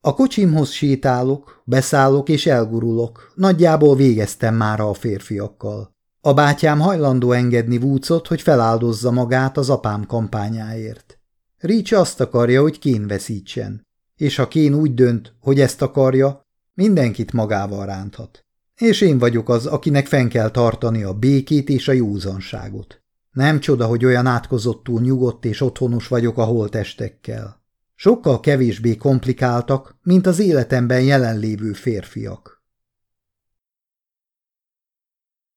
A kocsimhoz sétálok, beszállok és elgurulok. Nagyjából végeztem már a férfiakkal. A bátyám hajlandó engedni Woodsot, hogy feláldozza magát az apám kampányáért. Rich azt akarja, hogy Kén veszítsen. És ha Kén úgy dönt, hogy ezt akarja, mindenkit magával ránthat. És én vagyok az, akinek fenn kell tartani a békét és a józanságot. Nem csoda, hogy olyan átkozottul nyugodt és otthonos vagyok a holtestekkel. Sokkal kevésbé komplikáltak, mint az életemben jelenlévő férfiak.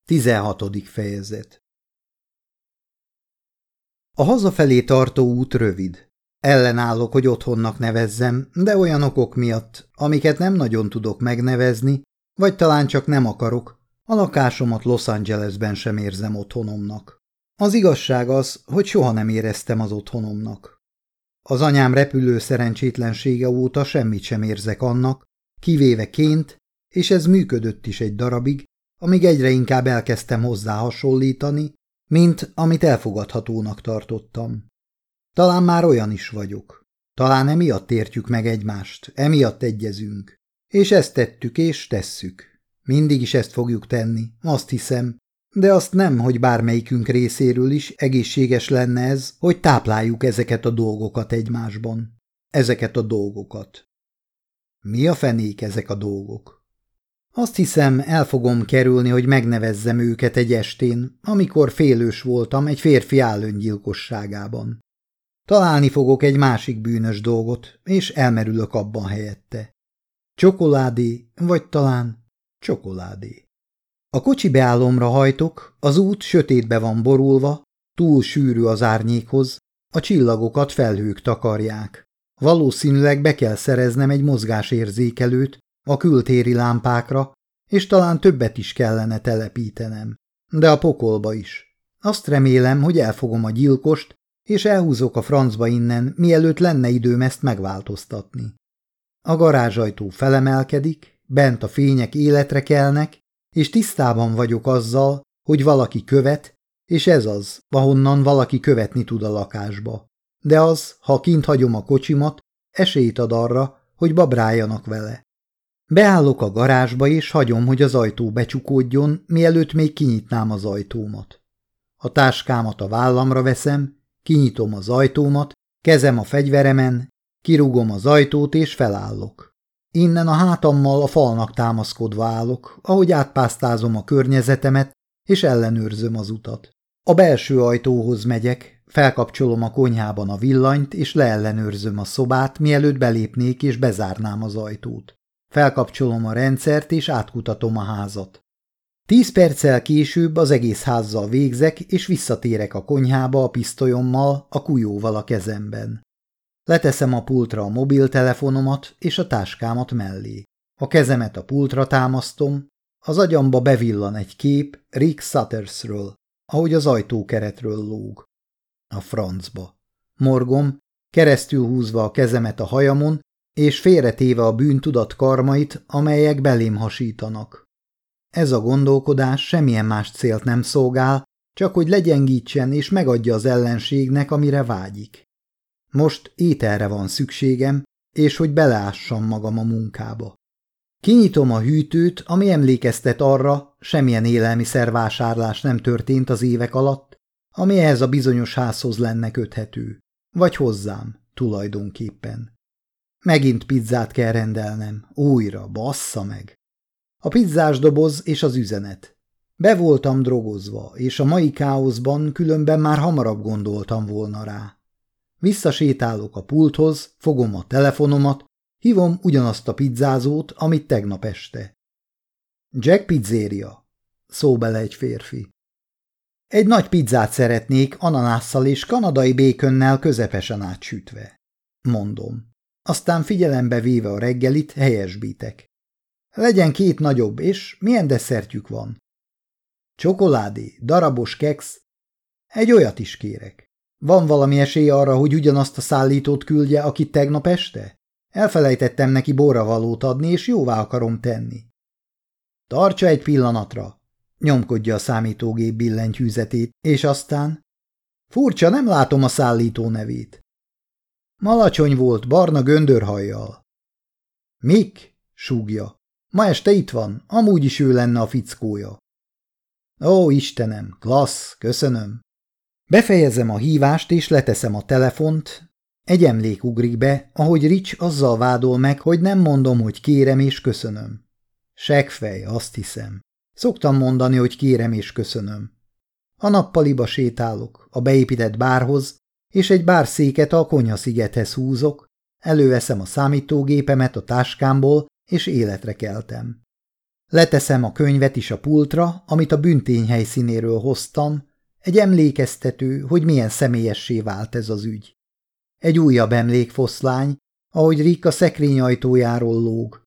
16. fejezet A hazafelé tartó út rövid. Ellenállok, hogy otthonnak nevezzem, de olyan okok miatt, amiket nem nagyon tudok megnevezni, vagy talán csak nem akarok, a lakásomat Los Angelesben sem érzem otthonomnak. Az igazság az, hogy soha nem éreztem az otthonomnak. Az anyám repülő szerencsétlensége óta semmit sem érzek annak, kivéve ként, és ez működött is egy darabig, amíg egyre inkább elkezdtem hozzá hasonlítani, mint amit elfogadhatónak tartottam. Talán már olyan is vagyok. Talán emiatt értjük meg egymást, emiatt egyezünk. És ezt tettük és tesszük. Mindig is ezt fogjuk tenni, azt hiszem, de azt nem, hogy bármelyikünk részéről is egészséges lenne ez, hogy tápláljuk ezeket a dolgokat egymásban. Ezeket a dolgokat. Mi a fenék ezek a dolgok? Azt hiszem, el fogom kerülni, hogy megnevezzem őket egy estén, amikor félős voltam egy férfi állöngyilkosságában. Találni fogok egy másik bűnös dolgot, és elmerülök abban helyette. Csokoládé, vagy talán csokoládé. A kocsi beállomra hajtok, az út sötétbe van borulva, túl sűrű az árnyékhoz, a csillagokat felhők takarják. Valószínűleg be kell szereznem egy mozgásérzékelőt a kültéri lámpákra, és talán többet is kellene telepítenem. De a pokolba is. Azt remélem, hogy elfogom a gyilkost, és elhúzok a francba innen, mielőtt lenne időm ezt megváltoztatni. A garázsajtó felemelkedik, bent a fények életre kelnek, és tisztában vagyok azzal, hogy valaki követ, és ez az, ahonnan valaki követni tud a lakásba. De az, ha kint hagyom a kocsimat, esélyt ad arra, hogy babráljanak vele. Beállok a garázsba, és hagyom, hogy az ajtó becsukódjon, mielőtt még kinyitnám az ajtómat. A táskámat a vállamra veszem, kinyitom az ajtómat, kezem a fegyveremen, kirúgom az ajtót és felállok. Innen a hátammal a falnak támaszkodva állok, ahogy átpásztázom a környezetemet, és ellenőrzöm az utat. A belső ajtóhoz megyek, felkapcsolom a konyhában a villanyt, és leellenőrzöm a szobát, mielőtt belépnék és bezárnám az ajtót. Felkapcsolom a rendszert, és átkutatom a házat. Tíz perccel később az egész házzal végzek, és visszatérek a konyhába a pisztolyommal, a kujóval a kezemben. Leteszem a pultra a mobiltelefonomat és a táskámat mellé. A kezemet a pultra támasztom, az agyamba bevillan egy kép Rick Suttersről, ahogy az ajtókeretről lóg. A francba. Morgom, keresztül húzva a kezemet a hajamon, és félretéve a bűntudat karmait, amelyek belém hasítanak. Ez a gondolkodás semmilyen más célt nem szolgál, csak hogy legyengítsen és megadja az ellenségnek, amire vágyik. Most ételre van szükségem, és hogy beleássam magam a munkába. Kinyitom a hűtőt, ami emlékeztet arra, semmilyen élelmiszervásárlás nem történt az évek alatt, ami ehhez a bizonyos házhoz lenne köthető. Vagy hozzám, tulajdonképpen. Megint pizzát kell rendelnem, újra, bassza meg. A pizzás doboz és az üzenet. Be voltam drogozva, és a mai káoszban különben már hamarabb gondoltam volna rá. Visszasétálok a pulthoz, fogom a telefonomat, hívom ugyanazt a pizzázót, amit tegnap este. Jack pizzéria, szó bele egy férfi. Egy nagy pizzát szeretnék ananásszal és kanadai békönnel közepesen átsütve. Mondom. Aztán figyelembe véve a reggelit helyesbítek. Legyen két nagyobb, és milyen desszertjük van? Csokoládé, darabos keksz. Egy olyat is kérek. Van valami esély arra, hogy ugyanazt a szállítót küldje, akit tegnap este? Elfelejtettem neki borravalót adni, és jóvá akarom tenni. Tartsa egy pillanatra, nyomkodja a számítógép billentyűzetét, és aztán... Furcsa, nem látom a szállító nevét. Malacsony volt, barna göndörhajjal. Mik? súgja. Ma este itt van, amúgy is ő lenne a fickója. Ó, Istenem, klassz, köszönöm. Befejezem a hívást, és leteszem a telefont. Egy emlék ugrik be, ahogy Rich azzal vádol meg, hogy nem mondom, hogy kérem és köszönöm. Segfej, azt hiszem. Szoktam mondani, hogy kérem és köszönöm. A nappaliba sétálok, a beépített bárhoz, és egy bárszéket a konyhaszigethez húzok, előveszem a számítógépemet a táskámból, és életre keltem. Leteszem a könyvet is a pultra, amit a büntény helyszínéről hoztam, egy emlékeztető, hogy milyen személyessé vált ez az ügy. Egy újabb emlékfoszlány, ahogy Rick a szekrény ajtójáról lóg.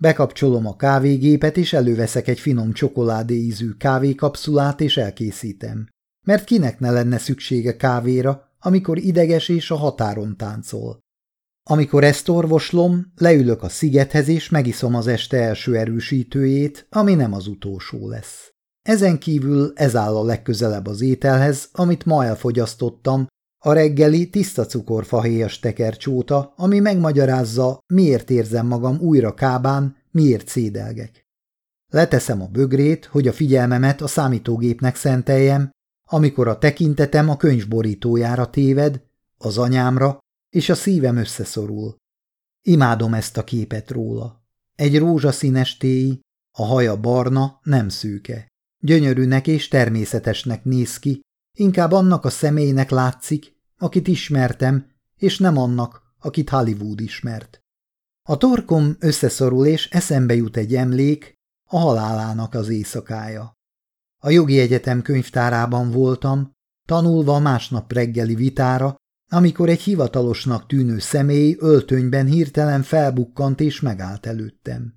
Bekapcsolom a kávégépet, és előveszek egy finom csokoládé ízű kávékapszulát, és elkészítem. Mert kinek ne lenne szüksége kávéra, amikor ideges és a határon táncol. Amikor ezt orvoslom, leülök a szigethez, és megiszom az este első erősítőjét, ami nem az utolsó lesz. Ezen kívül ez áll a legközelebb az ételhez, amit ma elfogyasztottam, a reggeli tiszta cukorfahéjas tekercsóta, ami megmagyarázza, miért érzem magam újra kábán, miért szédelgek. Leteszem a bögrét, hogy a figyelmemet a számítógépnek szenteljem, amikor a tekintetem a könyvborítójára téved, az anyámra, és a szívem összeszorul. Imádom ezt a képet róla. Egy rózsaszínes téj, a haja barna, nem szűke. Gyönyörűnek és természetesnek néz ki, inkább annak a személynek látszik, akit ismertem, és nem annak, akit Hollywood ismert. A torkom összeszorul, és eszembe jut egy emlék, a halálának az éjszakája. A jogi egyetem könyvtárában voltam, tanulva a másnap reggeli vitára, amikor egy hivatalosnak tűnő személy öltönyben hirtelen felbukkant és megállt előttem.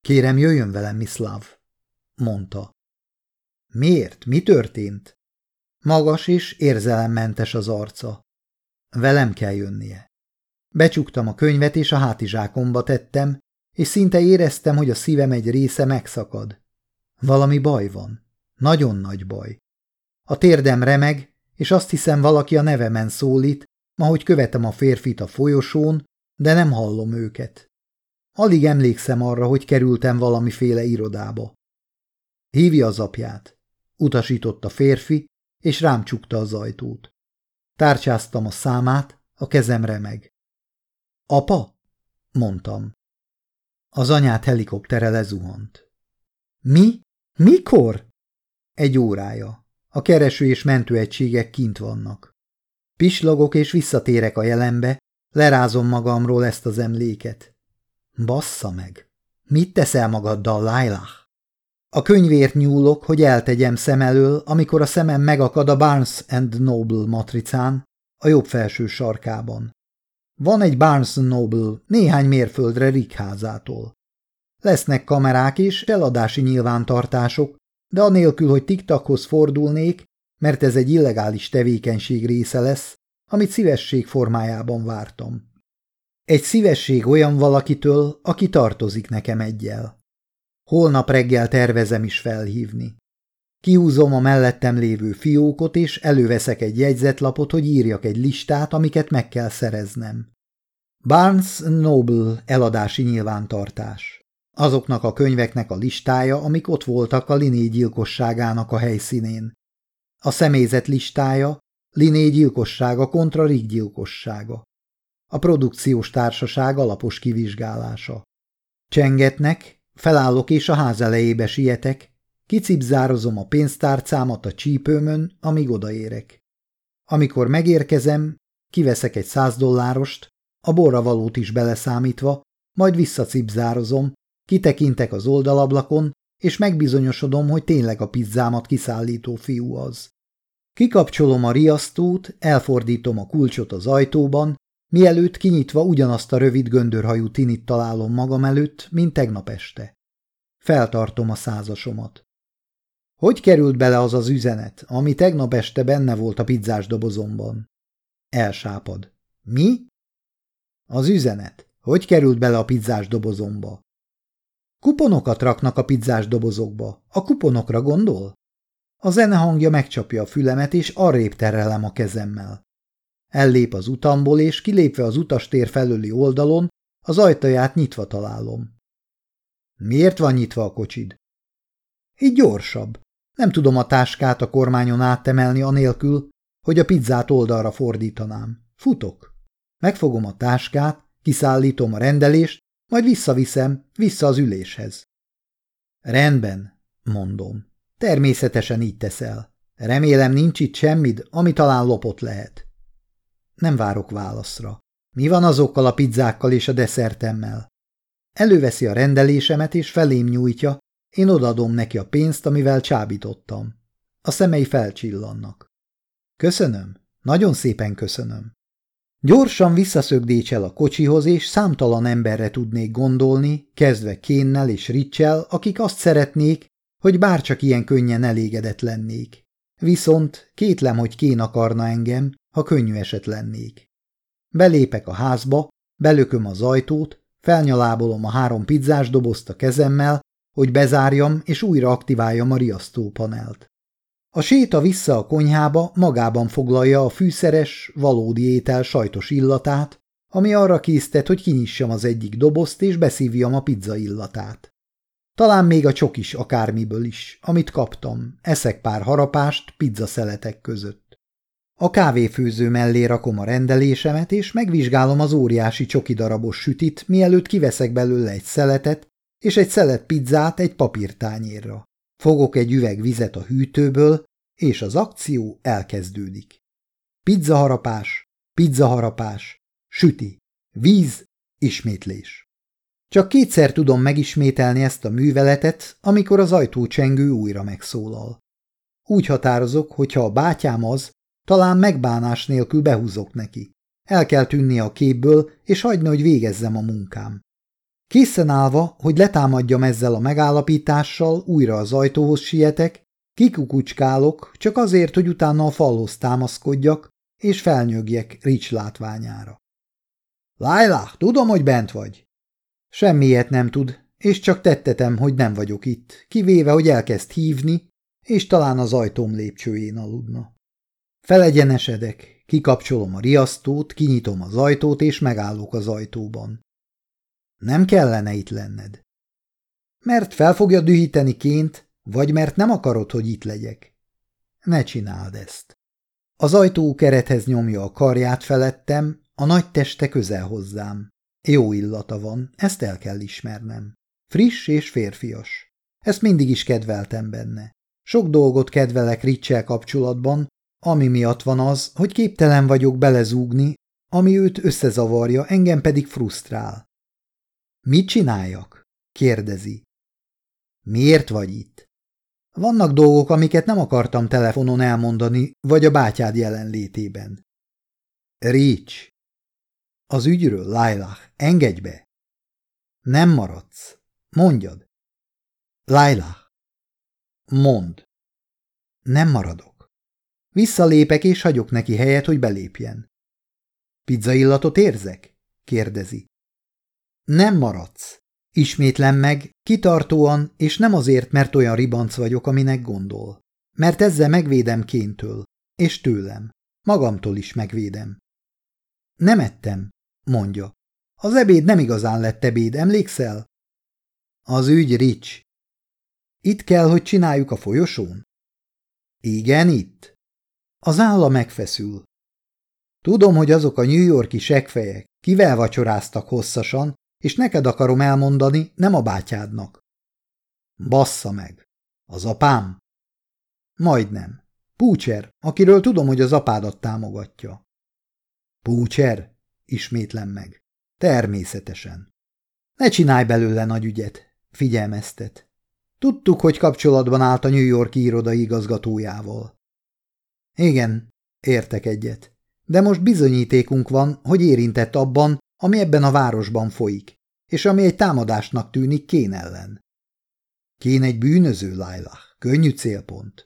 Kérem, jöjjön velem, Miss Love, mondta. Miért? Mi történt? Magas és érzelemmentes az arca. Velem kell jönnie. Becsuktam a könyvet, és a hátizsákomba tettem, és szinte éreztem, hogy a szívem egy része megszakad. Valami baj van. Nagyon nagy baj. A térdem remeg, és azt hiszem valaki a nevemen szólít, ahogy követem a férfit a folyosón, de nem hallom őket. Alig emlékszem arra, hogy kerültem valamiféle irodába. Hívja az apját, utasított a férfi, és rám csukta az ajtót. Tárcsáztam a számát, a kezem remeg. Apa? mondtam. Az anyát helikoptere lezuhant. Mi? Mikor? Egy órája. A kereső és mentőegységek kint vannak. Pislogok és visszatérek a jelenbe, lerázom magamról ezt az emléket. Bassza meg! Mit teszel magaddal, Lailah? A könyvért nyúlok, hogy eltegyem szem elől, amikor a szemem megakad a Barnes and Noble matricán, a jobb felső sarkában. Van egy Barnes Noble néhány mérföldre Rick házától. Lesznek kamerák és eladási nyilvántartások, de anélkül, hogy tiktakhoz fordulnék, mert ez egy illegális tevékenység része lesz, amit szívesség formájában vártam. Egy szívesség olyan valakitől, aki tartozik nekem egyel. Holnap reggel tervezem is felhívni. Kihúzom a mellettem lévő fiókot, és előveszek egy jegyzetlapot, hogy írjak egy listát, amiket meg kell szereznem. Barnes Noble eladási nyilvántartás. Azoknak a könyveknek a listája, amik ott voltak a Liné gyilkosságának a helyszínén. A személyzet listája, Liné gyilkossága kontra Rick gyilkossága. A produkciós társaság alapos kivizsgálása. Csengetnek, felállok és a ház elejébe sietek, kicipzározom a pénztárcámat a csípőmön, amíg odaérek. Amikor megérkezem, kiveszek egy száz dollárost, a borravalót is beleszámítva, majd visszacipzározom, kitekintek az oldalablakon, és megbizonyosodom, hogy tényleg a pizzámat kiszállító fiú az. Kikapcsolom a riasztót, elfordítom a kulcsot az ajtóban, mielőtt kinyitva ugyanazt a rövid göndörhajú tinit találom magam előtt, mint tegnap este. Feltartom a százasomat. Hogy került bele az az üzenet, ami tegnap este benne volt a pizzás dobozomban? Elsápad. Mi? Az üzenet. Hogy került bele a pizzás dobozomba? Kuponokat raknak a pizzás dobozokba. A kuponokra gondol? A zene hangja megcsapja a fülemet, és arrébb terelem a kezemmel. Ellép az utamból, és kilépve az utastér felőli oldalon, az ajtaját nyitva találom. Miért van nyitva a kocsid? Így gyorsabb. Nem tudom a táskát a kormányon áttemelni anélkül, hogy a pizzát oldalra fordítanám. Futok. Megfogom a táskát, kiszállítom a rendelést, majd visszaviszem, vissza az üléshez. Rendben, mondom. Természetesen így teszel. Remélem nincs itt semmid, ami talán lopott lehet. Nem várok válaszra. Mi van azokkal a pizzákkal és a desszertemmel? Előveszi a rendelésemet és felém nyújtja, én odaadom neki a pénzt, amivel csábítottam. A szemei felcsillannak. Köszönöm, nagyon szépen köszönöm. Gyorsan visszaszögdécsel a kocsihoz, és számtalan emberre tudnék gondolni, kezdve Kénnel és Ricsel, akik azt szeretnék, hogy bárcsak ilyen könnyen elégedett lennék. Viszont kétlem, hogy Kén akarna engem, ha könnyű eset lennék. Belépek a házba, belököm az ajtót, felnyalábolom a három pizzás dobozt a kezemmel, hogy bezárjam és újra aktiváljam a riasztópanelt. A séta vissza a konyhába magában foglalja a fűszeres, valódi étel sajtos illatát, ami arra késztet, hogy kinyissam az egyik dobozt és beszívjam a pizza illatát. Talán még a csok is akármiből is, amit kaptam, eszek pár harapást pizza szeletek között. A kávéfőző mellé rakom a rendelésemet, és megvizsgálom az óriási csoki darabos sütit, mielőtt kiveszek belőle egy szeletet, és egy szelet pizzát egy papírtányérra. Fogok egy üveg vizet a hűtőből, és az akció elkezdődik. Pizzaharapás, pizzaharapás, süti, víz, ismétlés. Csak kétszer tudom megismételni ezt a műveletet, amikor az ajtócsengő újra megszólal. Úgy határozok, hogy ha a bátyám az, talán megbánás nélkül behúzok neki. El kell tűnni a képből, és hagyni, hogy végezzem a munkám. Készen állva, hogy letámadjam ezzel a megállapítással, újra az ajtóhoz sietek, kikukucskálok, csak azért, hogy utána a falhoz támaszkodjak, és felnyögjek Rich látványára. Lájlá, tudom, hogy bent vagy. Semmiet nem tud, és csak tettetem, hogy nem vagyok itt, kivéve, hogy elkezd hívni, és talán az ajtóm lépcsőjén aludna. Felegyenesedek, kikapcsolom a riasztót, kinyitom az ajtót, és megállok az ajtóban. Nem kellene itt lenned. Mert fel fogja dühíteni ként, vagy mert nem akarod, hogy itt legyek. Ne csináld ezt. Az ajtó kerethez nyomja a karját felettem, a nagy teste közel hozzám. Jó illata van, ezt el kell ismernem. Friss és férfias. Ezt mindig is kedveltem benne. Sok dolgot kedvelek Ricsel kapcsolatban, ami miatt van az, hogy képtelen vagyok belezúgni, ami őt összezavarja, engem pedig frusztrál. Mit csináljak? kérdezi. Miért vagy itt? Vannak dolgok, amiket nem akartam telefonon elmondani, vagy a bátyád jelenlétében. Rich. Az ügyről, Lailah, engedj be. Nem maradsz. Mondjad. Lailah. Mond. Nem maradok. Visszalépek és hagyok neki helyet, hogy belépjen. Pizza illatot érzek? kérdezi. Nem maradsz. Ismétlem meg, kitartóan, és nem azért, mert olyan ribanc vagyok, aminek gondol. Mert ezzel megvédem kéntől, és tőlem. Magamtól is megvédem. Nem ettem, mondja. Az ebéd nem igazán lett ebéd, emlékszel? Az ügy, Rich. Itt kell, hogy csináljuk a folyosón? Igen, itt. Az álla megfeszül. Tudom, hogy azok a New Yorki segfejek kivel vacsoráztak hosszasan, és neked akarom elmondani, nem a bátyádnak. Bassza meg. Az apám? Majdnem. Púcser, akiről tudom, hogy az apádat támogatja. Púcser? Ismétlem meg. Természetesen. Ne csinálj belőle nagy ügyet, figyelmeztet. Tudtuk, hogy kapcsolatban állt a New York iroda igazgatójával. Igen, értek egyet. De most bizonyítékunk van, hogy érintett abban, ami ebben a városban folyik, és ami egy támadásnak tűnik Kén ellen. Kén egy bűnöző, Lailah, könnyű célpont.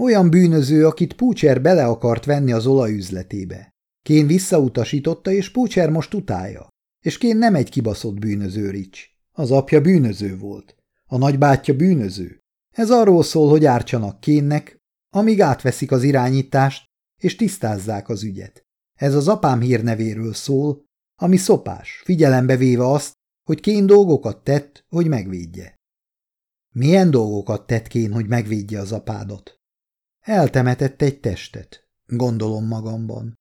Olyan bűnöző, akit Púcser bele akart venni az olajüzletébe. Kén visszautasította, és Púcser most utálja. És Kén nem egy kibaszott bűnöző, Rich. Az apja bűnöző volt. A nagybátyja bűnöző. Ez arról szól, hogy ártsanak Kénnek, amíg átveszik az irányítást, és tisztázzák az ügyet. Ez az apám hírnevéről szól, ami szopás, figyelembe véve azt, hogy Kén dolgokat tett, hogy megvédje. Milyen dolgokat tett Kén, hogy megvédje az apádat? Eltemetett egy testet, gondolom magamban.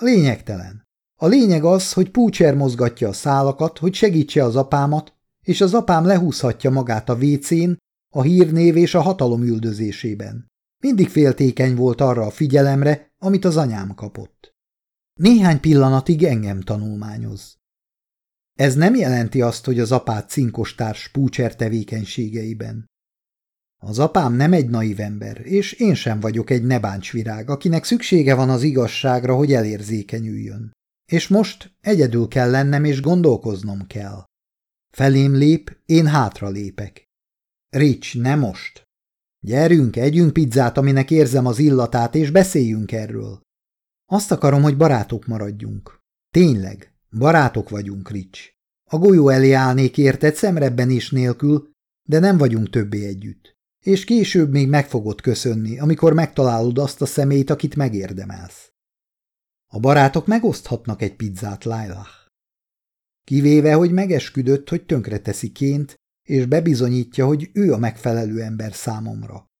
Lényegtelen. A lényeg az, hogy Púcser mozgatja a szálakat, hogy segítse az apámat, és az apám lehúzhatja magát a vécén, a hírnév és a hatalom üldözésében. Mindig féltékeny volt arra a figyelemre, amit az anyám kapott. Néhány pillanatig engem tanulmányoz. Ez nem jelenti azt, hogy az apát cinkostárs Púcser tevékenységeiben. Az apám nem egy naív ember, és én sem vagyok egy nebáncsvirág, akinek szüksége van az igazságra, hogy elérzékenyüljön. És most egyedül kell lennem, és gondolkoznom kell. Felém lép, én hátra lépek. Rich, ne most. Gyerünk, együnk pizzát, aminek érzem az illatát, és beszéljünk erről. Azt akarom, hogy barátok maradjunk. Tényleg, barátok vagyunk, Rich. A golyó elé állnék érted szemrebben is nélkül, de nem vagyunk többé együtt. És később még meg fogod köszönni, amikor megtalálod azt a szemét, akit megérdemelsz. A barátok megoszthatnak egy pizzát, Lailah. Kivéve, hogy megesküdött, hogy tönkreteszi ként, és bebizonyítja, hogy ő a megfelelő ember számomra.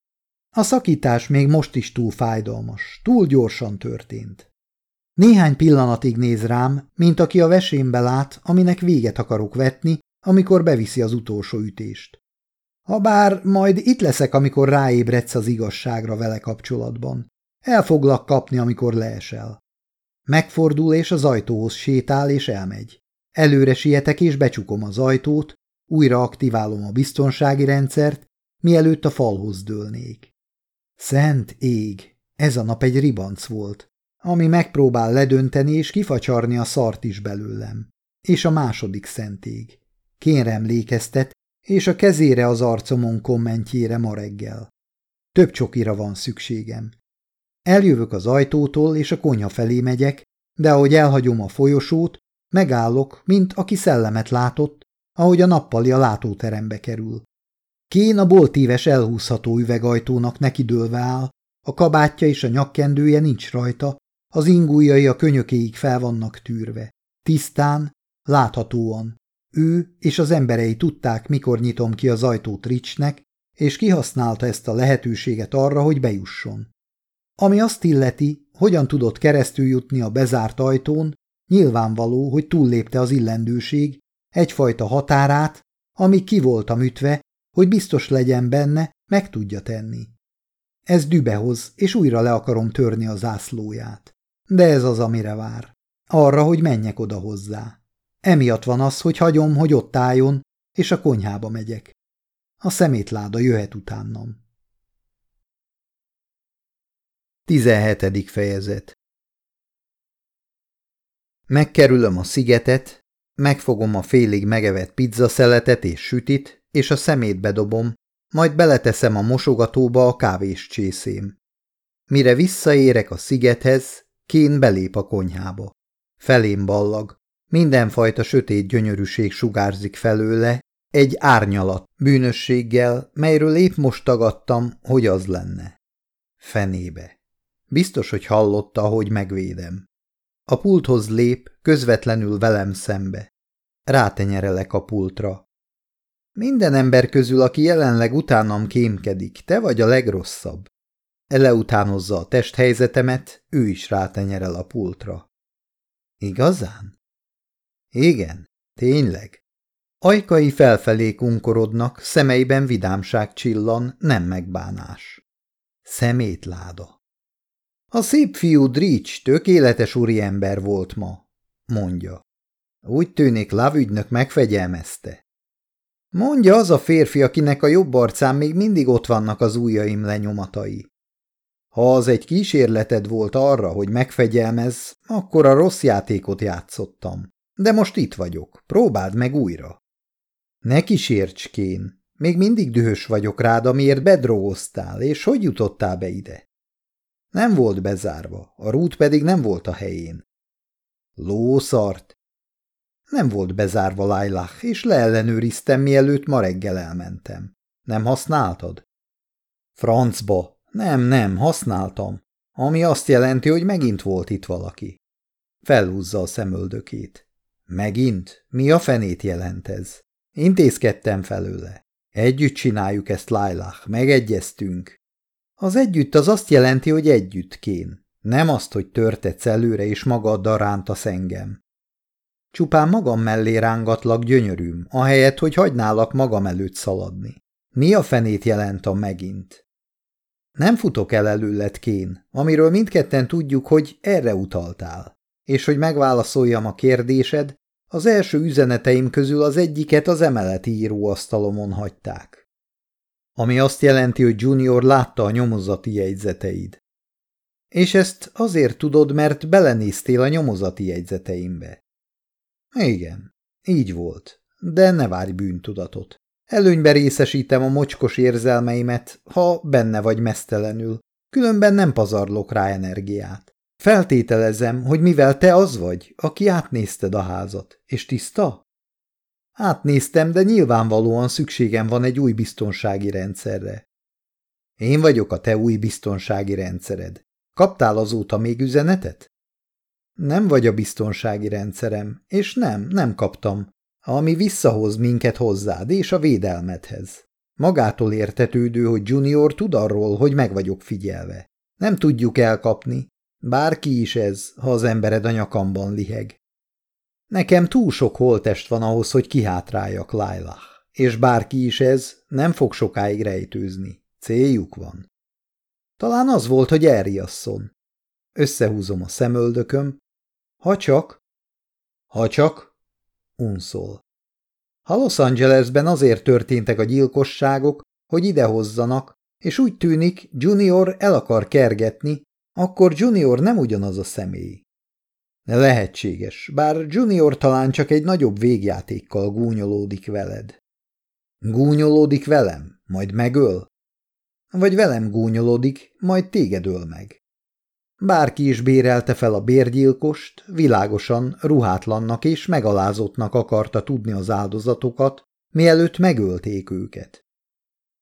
A szakítás még most is túl fájdalmas, túl gyorsan történt. Néhány pillanatig néz rám, mint aki a vesémbe lát, aminek véget akarok vetni, amikor beviszi az utolsó ütést. Habár majd itt leszek, amikor ráébredsz az igazságra vele kapcsolatban. El foglak kapni, amikor leesel. Megfordul és az ajtóhoz sétál és elmegy. Előre sietek és becsukom az ajtót, újra aktiválom a biztonsági rendszert, mielőtt a falhoz dőlnék. Szent ég, ez a nap egy ribanc volt, ami megpróbál ledönteni és kifacsarni a szart is belőlem. És a második szent ég. Kénre emlékeztet, és a kezére az arcomon kommentjére ma reggel. Több csokira van szükségem. Eljövök az ajtótól, és a konyha felé megyek, de ahogy elhagyom a folyosót, megállok, mint aki szellemet látott, ahogy a nappali a látóterembe kerül. Kén a boltíves elhúzható üvegajtónak nekidőlve áll, a kabátja és a nyakkendője nincs rajta, az ingújai a könyökéig fel vannak tűrve. Tisztán, láthatóan, Ő és az emberei tudták, mikor nyitom ki az ajtót Ricsnek, és kihasználta ezt a lehetőséget arra, hogy bejusson. Ami azt illeti, hogyan tudott keresztül jutni a bezárt ajtón, nyilvánvaló, hogy túllépte az illendőség, egyfajta határát, ami ki volt a ütve, hogy biztos legyen benne, meg tudja tenni. Ez dübehoz, és újra le akarom törni a zászlóját. De ez az, amire vár. Arra, hogy menjek oda hozzá. Emiatt van az, hogy hagyom, hogy ott álljon, és a konyhába megyek. A szemétláda jöhet utánam. 17. fejezet Megkerülöm a szigetet, megfogom a félig megevett pizzaszeletet és sütit, és a szemétbe dobom, majd beleteszem a mosogatóba a kávés csészém. Mire visszaérek a szigethez, Kén belép a konyhába. Felém ballag, mindenfajta sötét gyönyörűség sugárzik felőle, egy árnyalat bűnösséggel, melyről épp most tagadtam, hogy az lenne. Fenébe. Biztos, hogy hallotta, hogy megvédem. A pulthoz lép, közvetlenül velem szembe. Rátenyerelek a pultra. Minden ember közül, aki jelenleg utánam kémkedik, te vagy a legrosszabb. Eleutánozza a testhelyzetemet, ő is rátenyerel a pultra. Igazán? Igen, tényleg. Ajkai felfelé kunkorodnak, szemeiben vidámság csillan, nem megbánás. Szemétláda. A szép fiú Drics tökéletes úriember volt ma, mondja. Úgy tűnik, lavügynök megfegyelmezte. Mondja az a férfi, akinek a jobb arcán még mindig ott vannak az ujjaim lenyomatai. Ha az egy kísérleted volt arra, hogy megfegyelmez, akkor a rossz játékot játszottam. De most itt vagyok, próbáld meg újra. Ne kísérts, Kén, még mindig dühös vagyok rád, amiért bedrogoztál, és hogy jutottál be ide? Nem volt bezárva, a rút pedig nem volt a helyén. Lószart! Nem volt bezárva Lailach, és leellenőriztem, mielőtt ma reggel elmentem. Nem használtad? Francba! Nem, nem, használtam. Ami azt jelenti, hogy megint volt itt valaki. Felhúzza a szemöldökét. Megint? Mi a fenét jelent ez? Intézkedtem felőle. Együtt csináljuk ezt, Lailach, megegyeztünk. Az együtt az azt jelenti, hogy együtt kén. Nem azt, hogy törtetsz előre és magaddal rántasz engem. Csupán magam mellé rángatlak gyönyörűm, ahelyett, hogy hagynálak magam előtt szaladni. Mi a fenét jelent a megint? Nem futok el előled, Kén, amiről mindketten tudjuk, hogy erre utaltál. És hogy megválaszoljam a kérdésed, az első üzeneteim közül az egyiket az emeleti íróasztalomon hagyták. Ami azt jelenti, hogy Junior látta a nyomozati jegyzeteid. És ezt azért tudod, mert belenéztél a nyomozati jegyzeteimbe. Igen, így volt, de ne várj bűntudatot. Előnybe részesítem a mocskos érzelmeimet, ha benne vagy mesztelenül, különben nem pazarlok rá energiát. Feltételezem, hogy mivel te az vagy, aki átnézted a házat, és tiszta? Átnéztem, de nyilvánvalóan szükségem van egy új biztonsági rendszerre. Én vagyok a te új biztonsági rendszered. Kaptál azóta még üzenetet? Nem vagy a biztonsági rendszerem, és nem, nem kaptam, ami visszahoz minket hozzád és a védelmedhez. Magától értetődő, hogy Junior tud arról, hogy meg vagyok figyelve. Nem tudjuk elkapni, bárki is ez, ha az embered a nyakamban liheg. Nekem túl sok holtest van ahhoz, hogy kihátráljak, Lailah, és bárki is ez, nem fog sokáig rejtőzni. Céljuk van. Talán az volt, hogy elriasszon. Összehúzom a szemöldököm. Ha csak... Ha csak... Unszol. Ha Los Angelesben azért történtek a gyilkosságok, hogy idehozzanak, és úgy tűnik, Junior el akar kergetni, akkor Junior nem ugyanaz a személy. Lehetséges, bár Junior talán csak egy nagyobb végjátékkal gúnyolódik veled. Gúnyolódik velem, majd megöl? Vagy velem gúnyolódik, majd téged öl meg. Bárki is bérelte fel a bérgyilkost, világosan ruhátlannak és megalázottnak akarta tudni az áldozatokat, mielőtt megölték őket.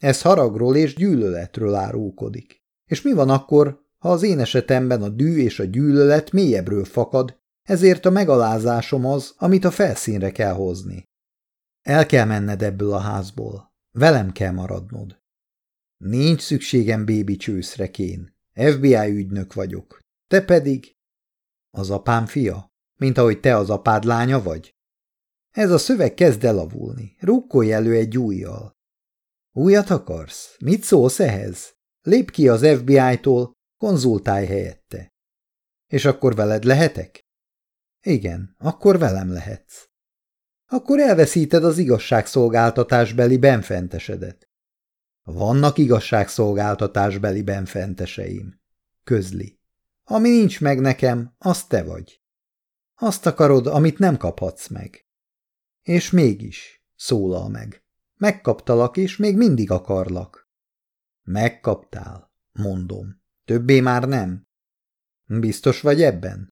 Ez haragról és gyűlöletről árulkodik. És mi van akkor, ha az én esetemben a dű és a gyűlölet mélyebbről fakad, ezért a megalázásom az, amit a felszínre kell hozni. El kell menned ebből a házból. Velem kell maradnod. Nincs szükségem bébi csőszre. FBI ügynök vagyok. Te pedig... Az apám fia? Mint ahogy te az apád lánya vagy? Ez a szöveg kezd elavulni. Rukkolj elő egy újjal. Újat akarsz? Mit szólsz ehhez? Lép ki az FBI-tól, konzultálj helyette. És akkor veled lehetek? Igen, akkor velem lehetsz. Akkor elveszíted az igazságszolgáltatásbeli benfentesedet. Vannak igazságszolgáltatásbeli benfenteseim, közli. Ami nincs meg nekem, az te vagy. Azt akarod, amit nem kaphatsz meg. És mégis, szólal meg. Megkaptalak, és még mindig akarlak. Megkaptál, mondom. Többé már nem. Biztos vagy ebben?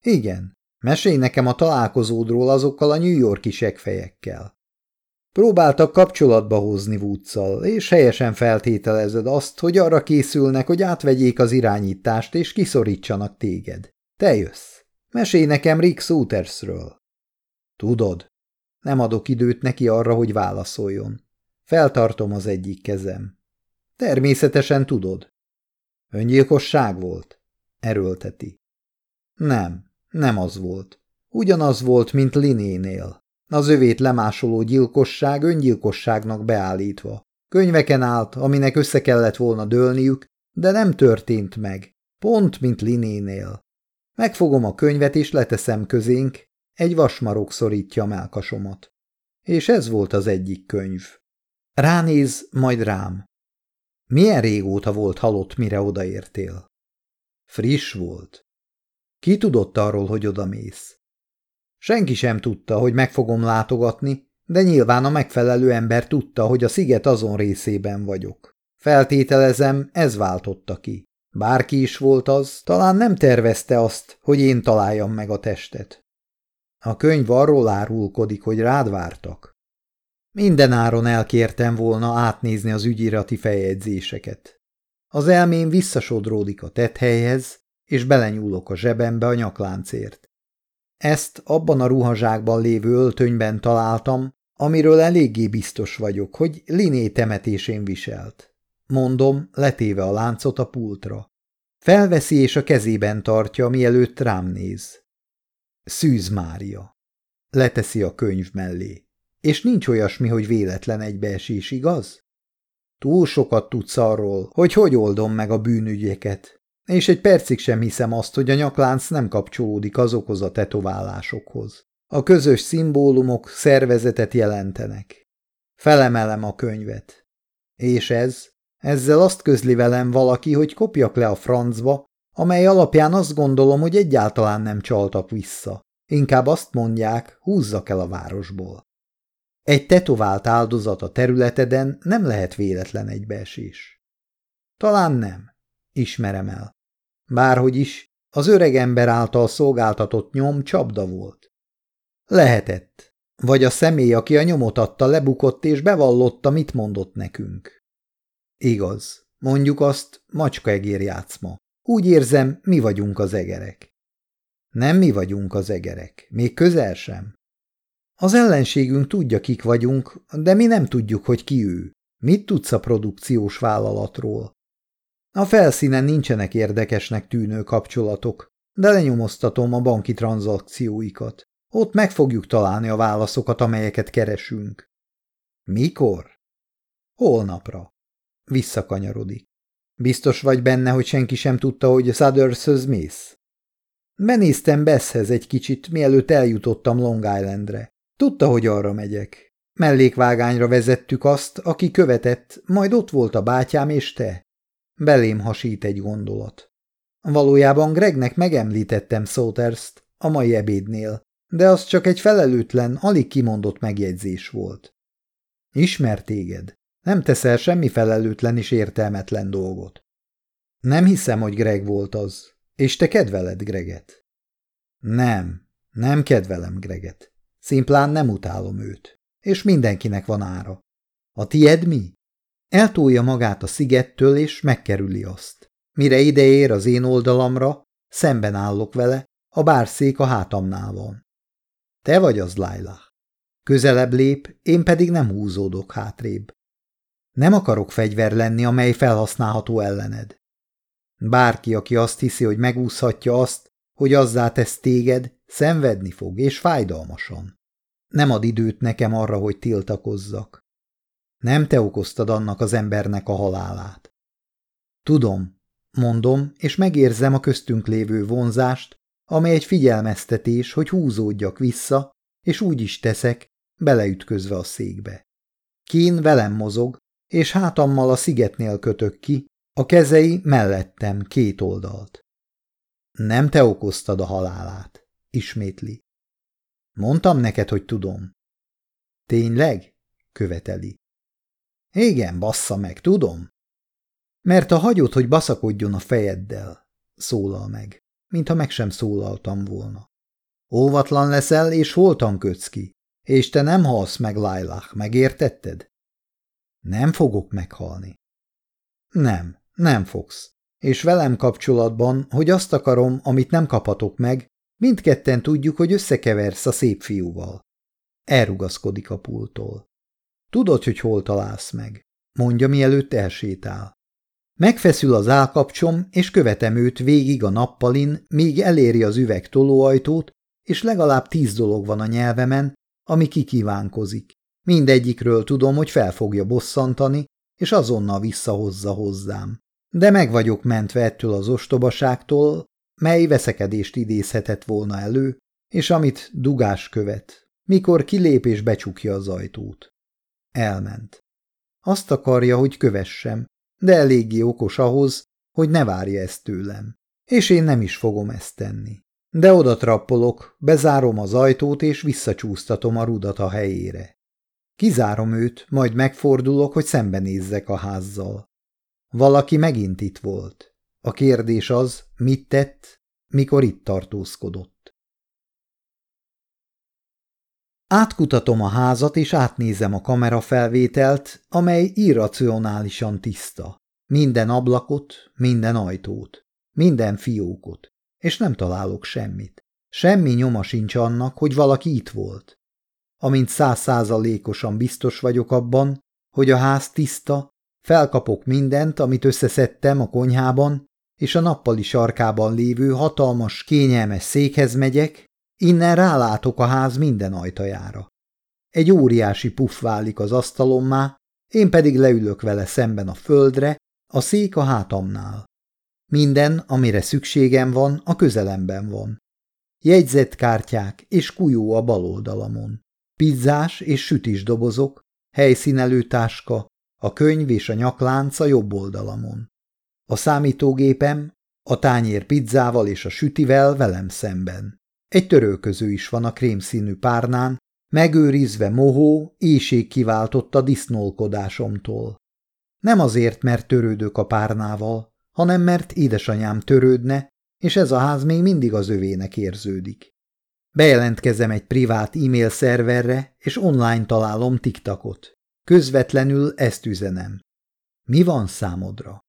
Igen. Mesélj nekem a találkozódról azokkal a New Yorki segfejekkel. Próbáltak kapcsolatba hozni Woodszal, és helyesen feltételezed azt, hogy arra készülnek, hogy átvegyék az irányítást és kiszorítsanak téged. Te jössz. Mesélj nekem Rick Soutersről. Tudod, nem adok időt neki arra, hogy válaszoljon. Feltartom az egyik kezem. Természetesen tudod. Öngyilkosság volt? Erőlteti. Nem, nem az volt. Ugyanaz volt, mint Linénél. Az övét lemásoló gyilkosság öngyilkosságnak beállítva. Könyveken állt, aminek össze kellett volna dőlniük, de nem történt meg. Pont, mint Linénél. Megfogom a könyvet és leteszem közénk, egy vasmarok szorítja a melkasomat. És ez volt az egyik könyv. Ránéz, majd rám. Milyen régóta volt halott, mire odaértél? Friss volt. Ki tudott arról, hogy odamész? Senki sem tudta, hogy meg fogom látogatni, de nyilván a megfelelő ember tudta, hogy a sziget azon részében vagyok. Feltételezem, ez váltotta ki. Bárki is volt az, talán nem tervezte azt, hogy én találjam meg a testet. A könyv arról árulkodik, hogy rád vártak. Minden áron elkértem volna átnézni az ügyirati feljegyzéseket. Az elmém visszasodródik a tethelyhez, és belenyúlok a zsebembe a nyakláncért. Ezt abban a ruhazsákban lévő öltönyben találtam, amiről eléggé biztos vagyok, hogy Liné temetésén viselt. Mondom, letéve a láncot a pultra. Felveszi és a kezében tartja, mielőtt rám néz. Szűz Mária. Leteszi a könyv mellé. És nincs olyasmi, hogy véletlen egybeesés, igaz? Túl sokat tudsz arról, hogy hogy oldom meg a bűnügyeket, és egy percig sem hiszem azt, hogy a nyaklánc nem kapcsolódik azokhoz a tetoválásokhoz. A közös szimbólumok szervezetet jelentenek. Felemelem a könyvet. És ez? Ezzel azt közli velem valaki, hogy kopjak le a francba, amely alapján azt gondolom, hogy egyáltalán nem csaltak vissza. Inkább azt mondják, húzzak el a városból. Egy tetovált áldozat a területeden nem lehet véletlen egybeesés. Talán nem. Ismerem el. Bárhogy is, az öreg ember által szolgáltatott nyom csapda volt. Lehetett. Vagy a személy, aki a nyomot adta, lebukott és bevallotta, mit mondott nekünk. Igaz. Mondjuk azt, macskaegér játszma. Úgy érzem, mi vagyunk az egerek. Nem mi vagyunk az egerek, még közel sem. Az ellenségünk tudja, kik vagyunk, de mi nem tudjuk, hogy ki ő. Mit tudsz a produkciós vállalatról? A felszínen nincsenek érdekesnek tűnő kapcsolatok, de lenyomoztatom a banki tranzakcióikat. Ott meg fogjuk találni a válaszokat, amelyeket keresünk. Mikor? Holnapra. Visszakanyarodik. Biztos vagy benne, hogy senki sem tudta, hogy Suthershöz mész? Benéztem Beszhez egy kicsit, mielőtt eljutottam Long Islandre. Tudta, hogy arra megyek. Mellékvágányra vezettük azt, aki követett, majd ott volt a bátyám és te. Belém hasít egy gondolat. Valójában Gregnek megemlítettem Sauterst a mai ebédnél, de az csak egy felelőtlen, alig kimondott megjegyzés volt. Ismer téged. Nem teszel semmi felelőtlen és értelmetlen dolgot. Nem hiszem, hogy Greg volt az. És te kedveled Greget? Nem, nem kedvelem Greget. Szimplán nem utálom őt. És mindenkinek van ára. A tied mi? Eltolja magát a szigettől, és megkerüli azt. Mire ideér az én oldalamra, szemben állok vele, a bárszék a hátamnál van. Te vagy az, Laila. Közelebb lép, én pedig nem húzódok hátrébb. Nem akarok fegyver lenni, amely felhasználható ellened. Bárki, aki azt hiszi, hogy megúszhatja azt, hogy azzá tesz téged, szenvedni fog, és fájdalmasan. Nem ad időt nekem arra, hogy tiltakozzak. Nem te okoztad annak az embernek a halálát. Tudom, mondom, és megérzem a köztünk lévő vonzást, amely egy figyelmeztetés, hogy húzódjak vissza, és úgy is teszek, beleütközve a székbe. Kín velem mozog, és hátammal a szigetnél kötök ki, a kezei mellettem két oldalt. Nem te okoztad a halálát, ismétli. Mondtam neked, hogy tudom. Tényleg? követeli. Igen, bassza meg, tudom. Mert a hagyod, hogy baszakodjon a fejeddel, szólal meg, mintha meg sem szólaltam volna. Óvatlan leszel, és holtan kötsz ki, és te nem halsz meg, Lailah, megértetted? Nem fogok meghalni. Nem, nem fogsz. És velem kapcsolatban, hogy azt akarom, amit nem kaphatok meg, mindketten tudjuk, hogy összekeversz a szép fiúval. Elrugaszkodik a pultól. Tudod, hogy hol találsz meg, mondja, mielőtt elsétál. Megfeszül az állkapcsom, és követem őt végig a nappalin, míg eléri az üveg tolóajtót, és legalább tíz dolog van a nyelvemen, ami kikívánkozik. Mindegyikről tudom, hogy fel fogja bosszantani, és azonnal visszahozza hozzám. De meg vagyok mentve ettől az ostobaságtól, mely veszekedést idézhetett volna elő, és amit dugás követ, mikor kilép és becsukja az ajtót. Elment. Azt akarja, hogy kövessem, de eléggé okos ahhoz, hogy ne várja ezt tőlem. És én nem is fogom ezt tenni. De oda trappolok, bezárom az ajtót és visszacsúsztatom a rudat a helyére. Kizárom őt, majd megfordulok, hogy szembenézzek a házzal. Valaki megint itt volt. A kérdés az, mit tett, mikor itt tartózkodott. Átkutatom a házat, és átnézem a kamerafelvételt, amely irracionálisan tiszta. Minden ablakot, minden ajtót, minden fiókot, és nem találok semmit. Semmi nyoma sincs annak, hogy valaki itt volt. Amint százszázalékosan biztos vagyok abban, hogy a ház tiszta, felkapok mindent, amit összeszedtem a konyhában, és a nappali sarkában lévő hatalmas, kényelmes székhez megyek, innen rálátok a ház minden ajtajára. Egy óriási puff válik az asztalommá, én pedig leülök vele szemben a földre, a szék a hátamnál. Minden, amire szükségem van, a közelemben van. Jegyzettkártyák és kujó a bal oldalamon. Pizzás és sütis dobozok, helyszínelő táska, a könyv és a nyaklánc a jobb oldalamon. A számítógépem, a tányér pizzával és a sütivel velem szemben. Egy törölköző is van a krémszínű párnán, megőrizve mohó, éjség kiváltott a disznólkodásomtól. Nem azért, mert törődök a párnával, hanem mert édesanyám törődne, és ez a ház még mindig az övének érződik. Bejelentkezem egy privát e-mail szerverre, és online találom TikTokot. Közvetlenül ezt üzenem. Mi van számodra?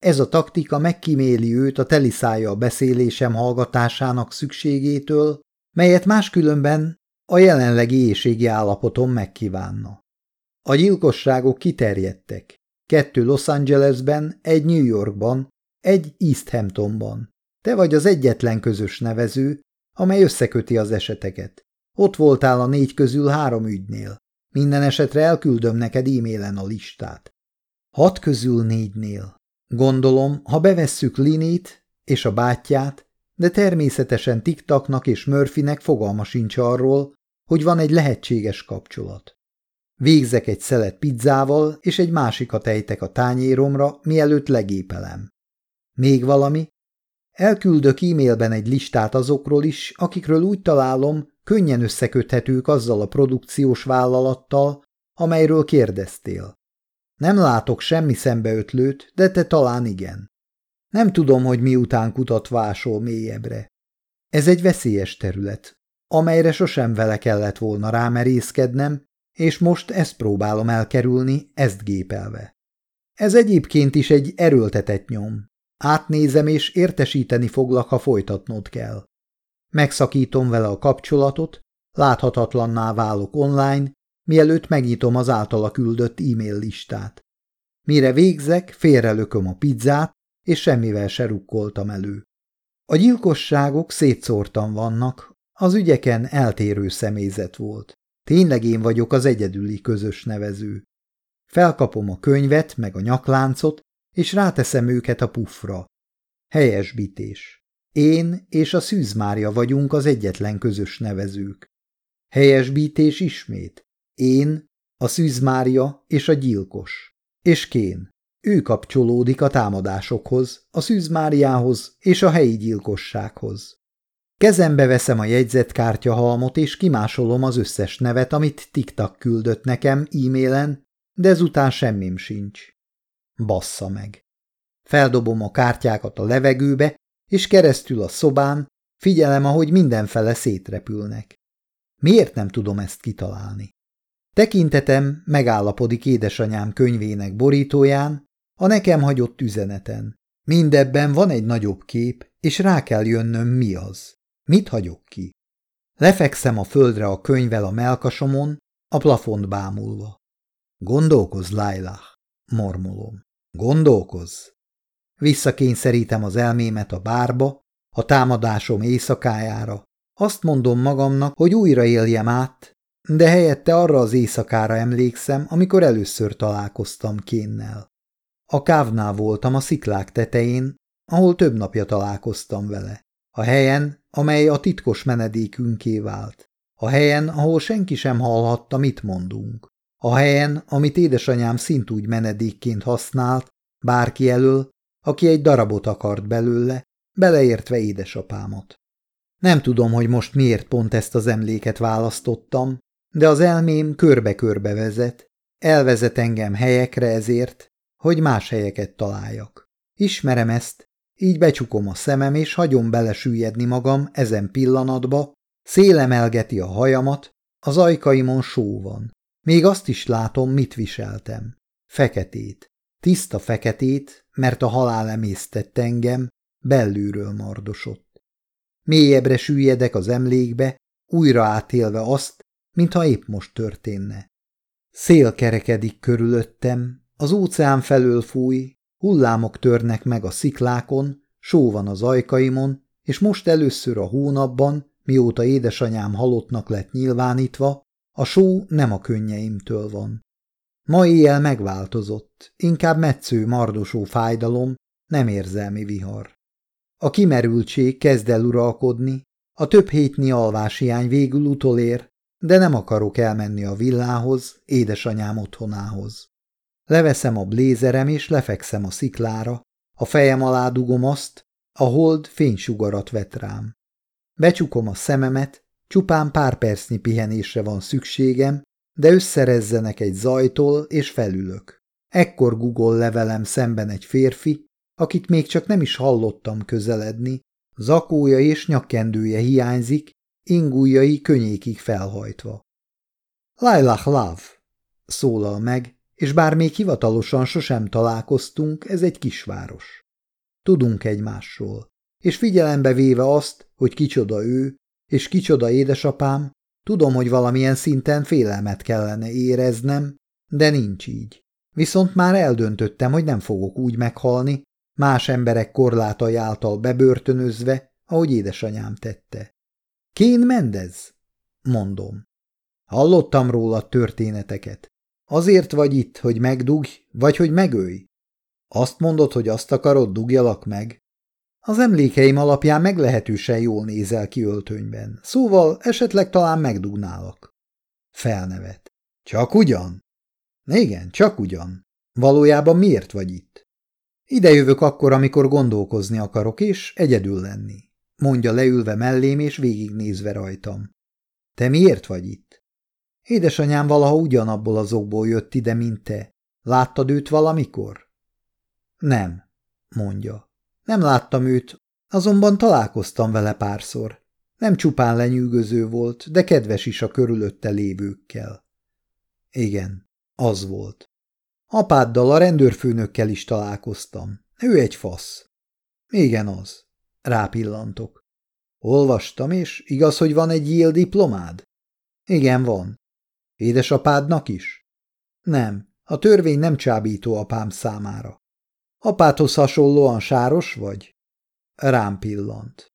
Ez a taktika megkíméli őt a teliszája a beszélésem hallgatásának szükségétől, melyet máskülönben a jelenlegi éjségi állapotom megkívánna. A gyilkosságok kiterjedtek. Kettő Los Angelesben, egy New Yorkban, egy East Hamptonban. Te vagy az egyetlen közös nevező, amely összeköti az eseteket. Ott voltál a négy közül három ügynél. Minden esetre elküldöm neked e-mailen a listát. Hat közül négynél. Gondolom, ha bevesszük Linit és a bátyját, de természetesen Tiktaknak és Murphynek fogalma sincs arról, hogy van egy lehetséges kapcsolat. Végzek egy szelet pizzával, és egy másikat ejtek a tányéromra, mielőtt legépelem. Még valami? Elküldök e-mailben egy listát azokról is, akikről úgy találom, könnyen összeköthetők azzal a produkciós vállalattal, amelyről kérdeztél. Nem látok semmi szembeötlőt, de te talán igen. Nem tudom, hogy miután kutat vásol mélyebbre. Ez egy veszélyes terület, amelyre sosem vele kellett volna rámerészkednem, és most ezt próbálom elkerülni, ezt gépelve. Ez egyébként is egy erőltetett nyom. Átnézem és értesíteni foglak, ha folytatnod kell. Megszakítom vele a kapcsolatot, láthatatlanná válok online, mielőtt megnyitom az általa küldött e-mail listát. Mire végzek, félrelököm a pizzát, és semmivel se rukkoltam elő. A gyilkosságok szétszórtan vannak, az ügyeken eltérő személyzet volt. Tényleg én vagyok az egyedüli közös nevező. Felkapom a könyvet, meg a nyakláncot, és ráteszem őket a pufra. Helyesbítés. Én és a szűzmárja vagyunk az egyetlen közös nevezők. Helyesbítés ismét. Én, a szűzmárja és a gyilkos. És Kén. Ő kapcsolódik a támadásokhoz, a szűzmáriához és a helyi gyilkossághoz. Kezembe veszem a jegyzetkártya halmot, és kimásolom az összes nevet, amit TikTok küldött nekem e-mailen, de ezután semmim sincs. Bassza meg. Feldobom a kártyákat a levegőbe, és keresztül a szobán figyelem, ahogy mindenfele szétrepülnek. Miért nem tudom ezt kitalálni? Tekintetem megállapodik édesanyám könyvének borítóján, a nekem hagyott üzeneten. Mindebben van egy nagyobb kép, és rá kell jönnöm, mi az. Mit hagyok ki? Lefekszem a földre a könyvel a melkasomon, a plafont bámulva. Gondolkoz, Lailah, mormolom. Gondolkoz. Visszakényszerítem az elmémet a bárba, a támadásom éjszakájára. Azt mondom magamnak, hogy újra éljem át, de helyette arra az éjszakára emlékszem, amikor először találkoztam Kénnel. A kávnál voltam a sziklák tetején, ahol több napja találkoztam vele. A helyen, amely a titkos menedékünké vált. A helyen, ahol senki sem hallhatta, mit mondunk. A helyen, amit édesanyám szintúgy menedékként használt, bárki elől, aki egy darabot akart belőle, beleértve édesapámat. Nem tudom, hogy most miért pont ezt az emléket választottam, de az elmém körbe-körbe vezet, elvezet engem helyekre ezért, hogy más helyeket találjak. Ismerem ezt, így becsukom a szemem, és hagyom belesüllyedni magam ezen pillanatba, szélemelgeti a hajamat, az ajkaimon só van. Még azt is látom, mit viseltem. Feketét. Tiszta feketét, mert a halál emésztett engem, belülről mardosott. Mélyebbre süllyedek az emlékbe, újra átélve azt, mintha épp most történne. Szél kerekedik körülöttem, az óceán felől fúj, hullámok törnek meg a sziklákon, só van az ajkaimon, és most először a hónapban, mióta édesanyám halottnak lett nyilvánítva, a só nem a könnyeimtől van. Ma éjjel megváltozott, inkább metsző, mardosó fájdalom, nem érzelmi vihar. A kimerültség kezd el uralkodni, a több hétnyi alváshiány végül utolér, de nem akarok elmenni a villához, édesanyám otthonához. Leveszem a blézerem és lefekszem a sziklára, a fejem alá dugom azt, a hold fénysugarat vet rám. Becsukom a szememet, csupán pár percnyi pihenésre van szükségem, de összerezzenek egy zajtól, és felülök. Ekkor Google levelem szemben egy férfi, akit még csak nem is hallottam közeledni, zakója és nyakkendője hiányzik, ingújai könnyékig felhajtva. Lailah Love, szólal meg, és bár még hivatalosan sosem találkoztunk, ez egy kisváros. Tudunk egymásról, és figyelembe véve azt, hogy kicsoda ő, és kicsoda édesapám, tudom, hogy valamilyen szinten félelmet kellene éreznem, de nincs így. Viszont már eldöntöttem, hogy nem fogok úgy meghalni, más emberek korlátai által bebörtönözve, ahogy édesanyám tette. Kén Mendez? Mondom. Hallottam róla történeteket. Azért vagy itt, hogy megdugj, vagy hogy megölj? Azt mondod, hogy azt akarod, dugjalak meg? Az emlékeim alapján meglehetősen jól nézel ki öltönyben, szóval esetleg talán megdugnálak. Felnevet. Csak ugyan? Igen, csak ugyan. Valójában miért vagy itt? Ide jövök akkor, amikor gondolkozni akarok, és egyedül lenni mondja leülve mellém és végignézve rajtam. Te miért vagy itt? Édesanyám valaha ugyanabból az okból jött ide, mint te. Láttad őt valamikor? Nem, mondja. Nem láttam őt, azonban találkoztam vele párszor. Nem csupán lenyűgöző volt, de kedves is a körülötte lévőkkel. Igen, az volt. Apáddal, a rendőrfőnökkel is találkoztam. Ő egy fasz. Igen, az. Rápillantok. Olvastam, és igaz, hogy van egy Yale diplomád? Igen, van. Édesapádnak is? Nem, a törvény nem csábító apám számára. Apádhoz hasonlóan sáros vagy? Rám pillant.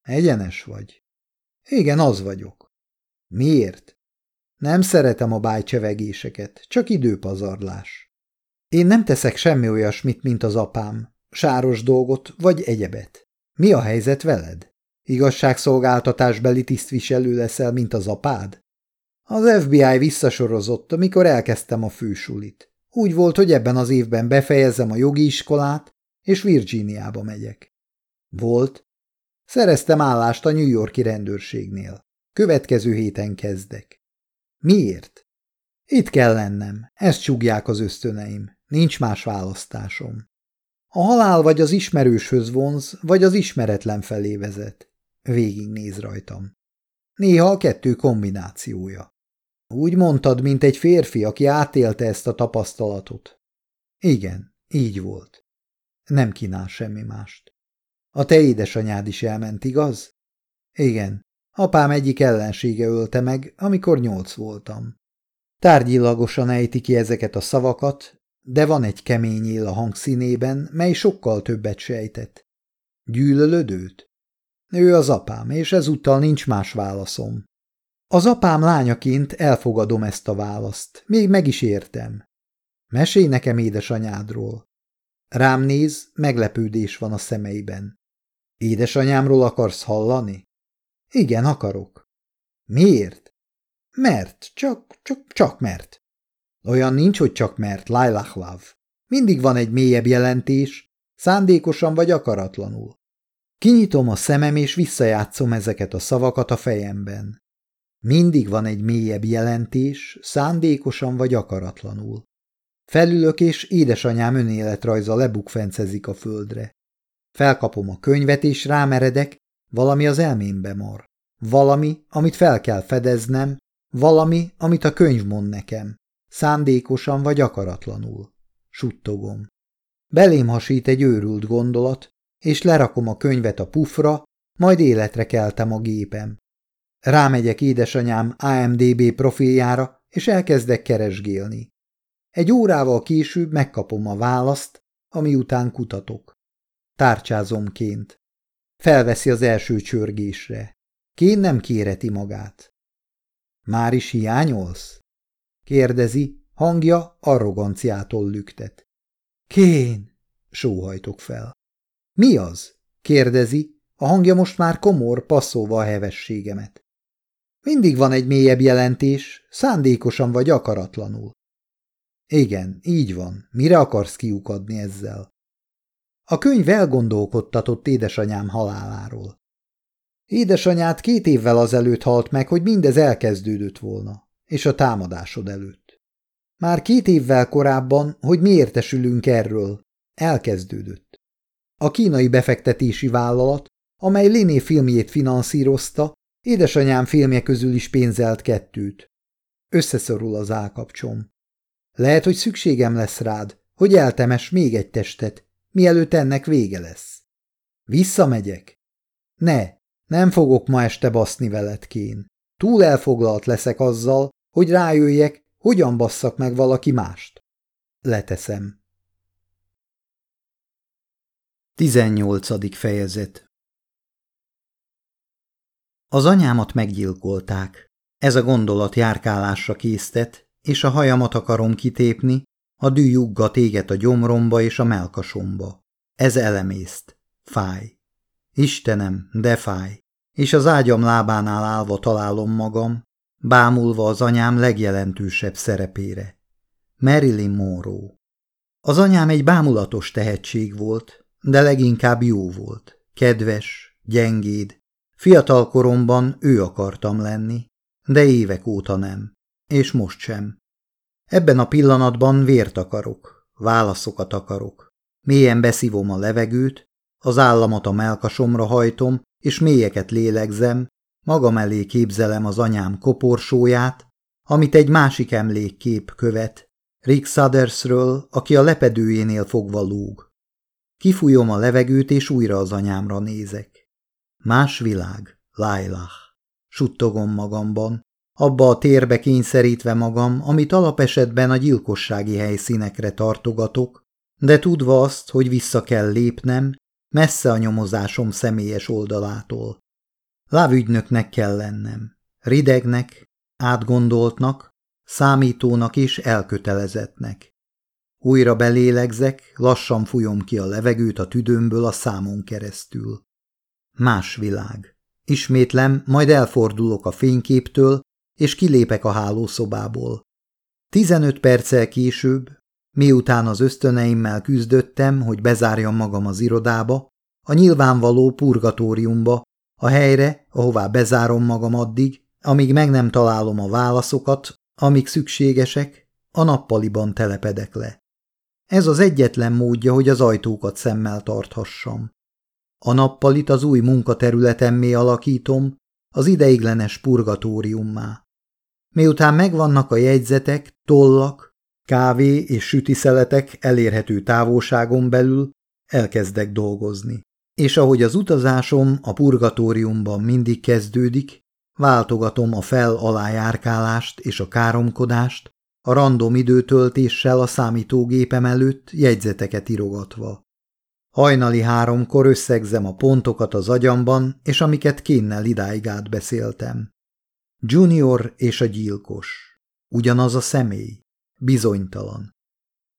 Egyenes vagy? Igen, az vagyok. Miért? Nem szeretem a bájcsevegéseket, csak időpazarlás. Én nem teszek semmi olyasmit, mint az apám, sáros dolgot vagy egyebet. Mi a helyzet veled? Igazságszolgáltatásbeli tisztviselő leszel, mint az apád? Az FBI visszasorozott, amikor elkezdtem a fősulit. Úgy volt, hogy ebben az évben befejezem a jogi iskolát, és Virginiába megyek. Volt. Szereztem állást a New Yorki rendőrségnél. Következő héten kezdek. Miért? Itt kell lennem, ezt csúgják az ösztöneim, nincs más választásom. A halál vagy az ismerőshöz vonz, vagy az ismeretlen felé vezet. Végignéz rajtam. Néha a kettő kombinációja. Úgy mondtad, mint egy férfi, aki átélte ezt a tapasztalatot. Igen, így volt. Nem kínál semmi mást. A te édesanyád is elment, igaz? Igen, apám egyik ellensége ölte meg, amikor nyolc voltam. Tárgyilagosan ejti ki ezeket a szavakat, de van egy kemény él a hangszínében, mely sokkal többet sejtett. Gyűlölöd? Ő az apám, és ezúttal nincs más válaszom. Az apám lányaként elfogadom ezt a választ, még meg is értem. Mesélj nekem édesanyádról. Rám néz, meglepődés van a szemeiben. Édesanyámról akarsz hallani? Igen, akarok. Miért? Mert, csak, csak, csak mert. Olyan nincs, hogy csak mert, Lailachlav. Mindig van egy mélyebb jelentés, szándékosan vagy akaratlanul. Kinyitom a szemem, és visszajátszom ezeket a szavakat a fejemben. Mindig van egy mélyebb jelentés, szándékosan vagy akaratlanul. Felülök, és édesanyám önéletrajza lebukfencezik a földre. Felkapom a könyvet, és rámeredek, valami az elmémbe mar. Valami, amit fel kell fedeznem, valami, amit a könyv mond nekem. Szándékosan vagy akaratlanul. Suttogom. Belém hasít egy őrült gondolat, és lerakom a könyvet a pufra, majd életre keltem a gépem. Rámegyek édesanyám AMDB profiljára, és elkezdek keresgélni. Egy órával később megkapom a választ, ami után kutatok. Tárcsázom ként. Felveszi az első csörgésre. Kén nem kéreti magát. Már is hiányolsz? Kérdezi, hangja arroganciától lüktet. Kén, sóhajtok fel. Mi az? kérdezi, a hangja most már komor, passzolva a hevességemet. Mindig van egy mélyebb jelentés, szándékosan vagy akaratlanul. Igen, így van. Mire akarsz kiukadni ezzel? A könyv elgondolkodtatott édesanyám haláláról. Édesanyát két évvel azelőtt halt meg, hogy mindez elkezdődött volna, és a támadásod előtt. Már két évvel korábban, hogy mi értesülünk erről, elkezdődött. A kínai befektetési vállalat, amely Liné filmjét finanszírozta, édesanyám filmje közül is pénzelt kettőt. Összeszorul az állkapcsom. Lehet, hogy szükségem lesz rád, hogy eltemes még egy testet, mielőtt ennek vége lesz. Visszamegyek? Ne, nem fogok ma este baszni veled, Kén. Túl elfoglalt leszek azzal, hogy rájöjjek, hogyan basszak meg valaki mást. Leteszem. 18. fejezet Az anyámat meggyilkolták. Ez a gondolat járkálásra késztet, és a hajamat akarom kitépni, a dű juggat éget a gyomromba és a melkasomba. Ez elemészt. Fáj. Istenem, de fáj. És az ágyam lábánál állva találom magam, bámulva az anyám legjelentősebb szerepére. Marilyn Monroe. Az anyám egy bámulatos tehetség volt, de leginkább jó volt. Kedves, gyengéd. Fiatal koromban ő akartam lenni, de évek óta nem, és most sem. Ebben a pillanatban vért akarok, válaszokat akarok. Mélyen beszívom a levegőt, az államat a melkasomra hajtom, és mélyeket lélegzem, magam elé képzelem az anyám koporsóját, amit egy másik emlékkép követ, Rick Sudersről, aki a lepedőjénél fogva lúg. Kifújom a levegőt, és újra az anyámra nézek. Más világ, Lailah. Suttogom magamban, abba a térbe kényszerítve magam, amit alapesetben a gyilkossági helyszínekre tartogatok, de tudva azt, hogy vissza kell lépnem, messze a nyomozásom személyes oldalától. Lávügynöknek kell lennem, ridegnek, átgondoltnak, számítónak és elkötelezettnek. Újra belélegzek, lassan fújom ki a levegőt a tüdőmből a számon keresztül. Más világ. Ismétlem, majd elfordulok a fényképtől, és kilépek a hálószobából. Tizenöt perccel később, miután az ösztöneimmel küzdöttem, hogy bezárjam magam az irodába, a nyilvánvaló purgatóriumba, a helyre, ahová bezárom magam addig, amíg meg nem találom a válaszokat, amik szükségesek, a nappaliban telepedek le. Ez az egyetlen módja, hogy az ajtókat szemmel tarthassam. A nappalit az új munkaterületemmé alakítom, az ideiglenes purgatóriummá. Miután megvannak a jegyzetek, tollak, kávé és sütiszeletek elérhető távolságon belül, elkezdek dolgozni. És ahogy az utazásom a purgatóriumban mindig kezdődik, váltogatom a fel-alá járkálást és a káromkodást, a random időtöltéssel a számítógépem előtt jegyzeteket irogatva. Hajnali háromkor összegzem a pontokat az agyamban, és amiket kénnel idáig átbeszéltem. Junior és a gyilkos. Ugyanaz a személy. Bizonytalan.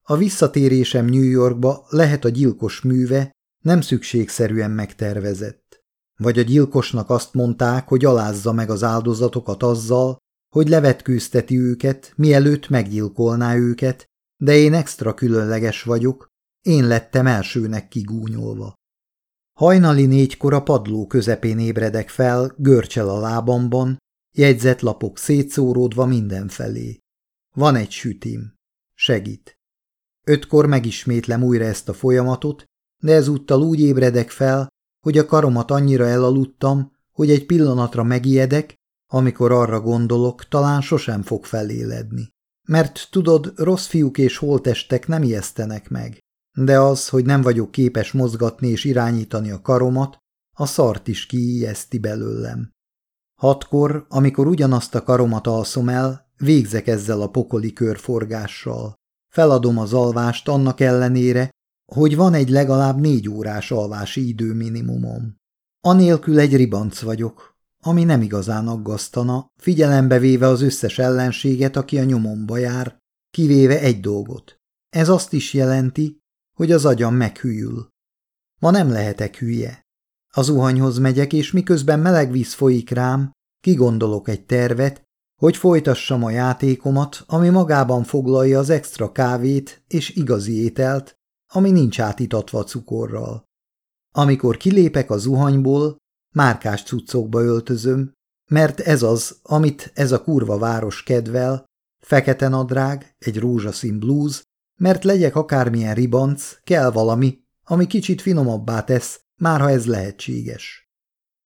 A visszatérésem New Yorkba lehet a gyilkos műve, nem szükségszerűen megtervezett. Vagy a gyilkosnak azt mondták, hogy alázza meg az áldozatokat azzal, hogy levetkőzteti őket, mielőtt meggyilkolná őket, de én extra különleges vagyok, én lettem elsőnek kigúnyolva. Hajnali négykor a padló közepén ébredek fel, görcsel a lábamban, jegyzetlapok szétszóródva mindenfelé. Van egy sütim. Segít. Ötkor megismétlem újra ezt a folyamatot, de ezúttal úgy ébredek fel, hogy a karomat annyira elaludtam, hogy egy pillanatra megijedek, amikor arra gondolok, talán sosem fog feléledni. Mert tudod, rossz fiúk és holtestek nem ijesztenek meg. De az, hogy nem vagyok képes mozgatni és irányítani a karomat, a szart is kiijeszti belőlem. Hatkor, amikor ugyanazt a karomat alszom el, végzek ezzel a pokoli körforgással. Feladom az alvást annak ellenére, hogy van egy legalább négy órás alvási idő minimumom. Anélkül egy ribanc vagyok, ami nem igazán aggasztana, figyelembe véve az összes ellenséget, aki a nyomomba jár, kivéve egy dolgot. Ez azt is jelenti, hogy az agyam meghűl. Ma nem lehetek hülye. A zuhanyhoz megyek, és miközben meleg víz folyik rám, kigondolok egy tervet, hogy folytassam a játékomat, ami magában foglalja az extra kávét és igazi ételt, ami nincs átitatva cukorral. Amikor kilépek a zuhanyból, márkás cuccokba öltözöm, mert ez az, amit ez a kurva város kedvel, fekete nadrág, egy rózsaszín blúz, mert legyek akármilyen ribanc, kell valami, ami kicsit finomabbá tesz, már ha ez lehetséges.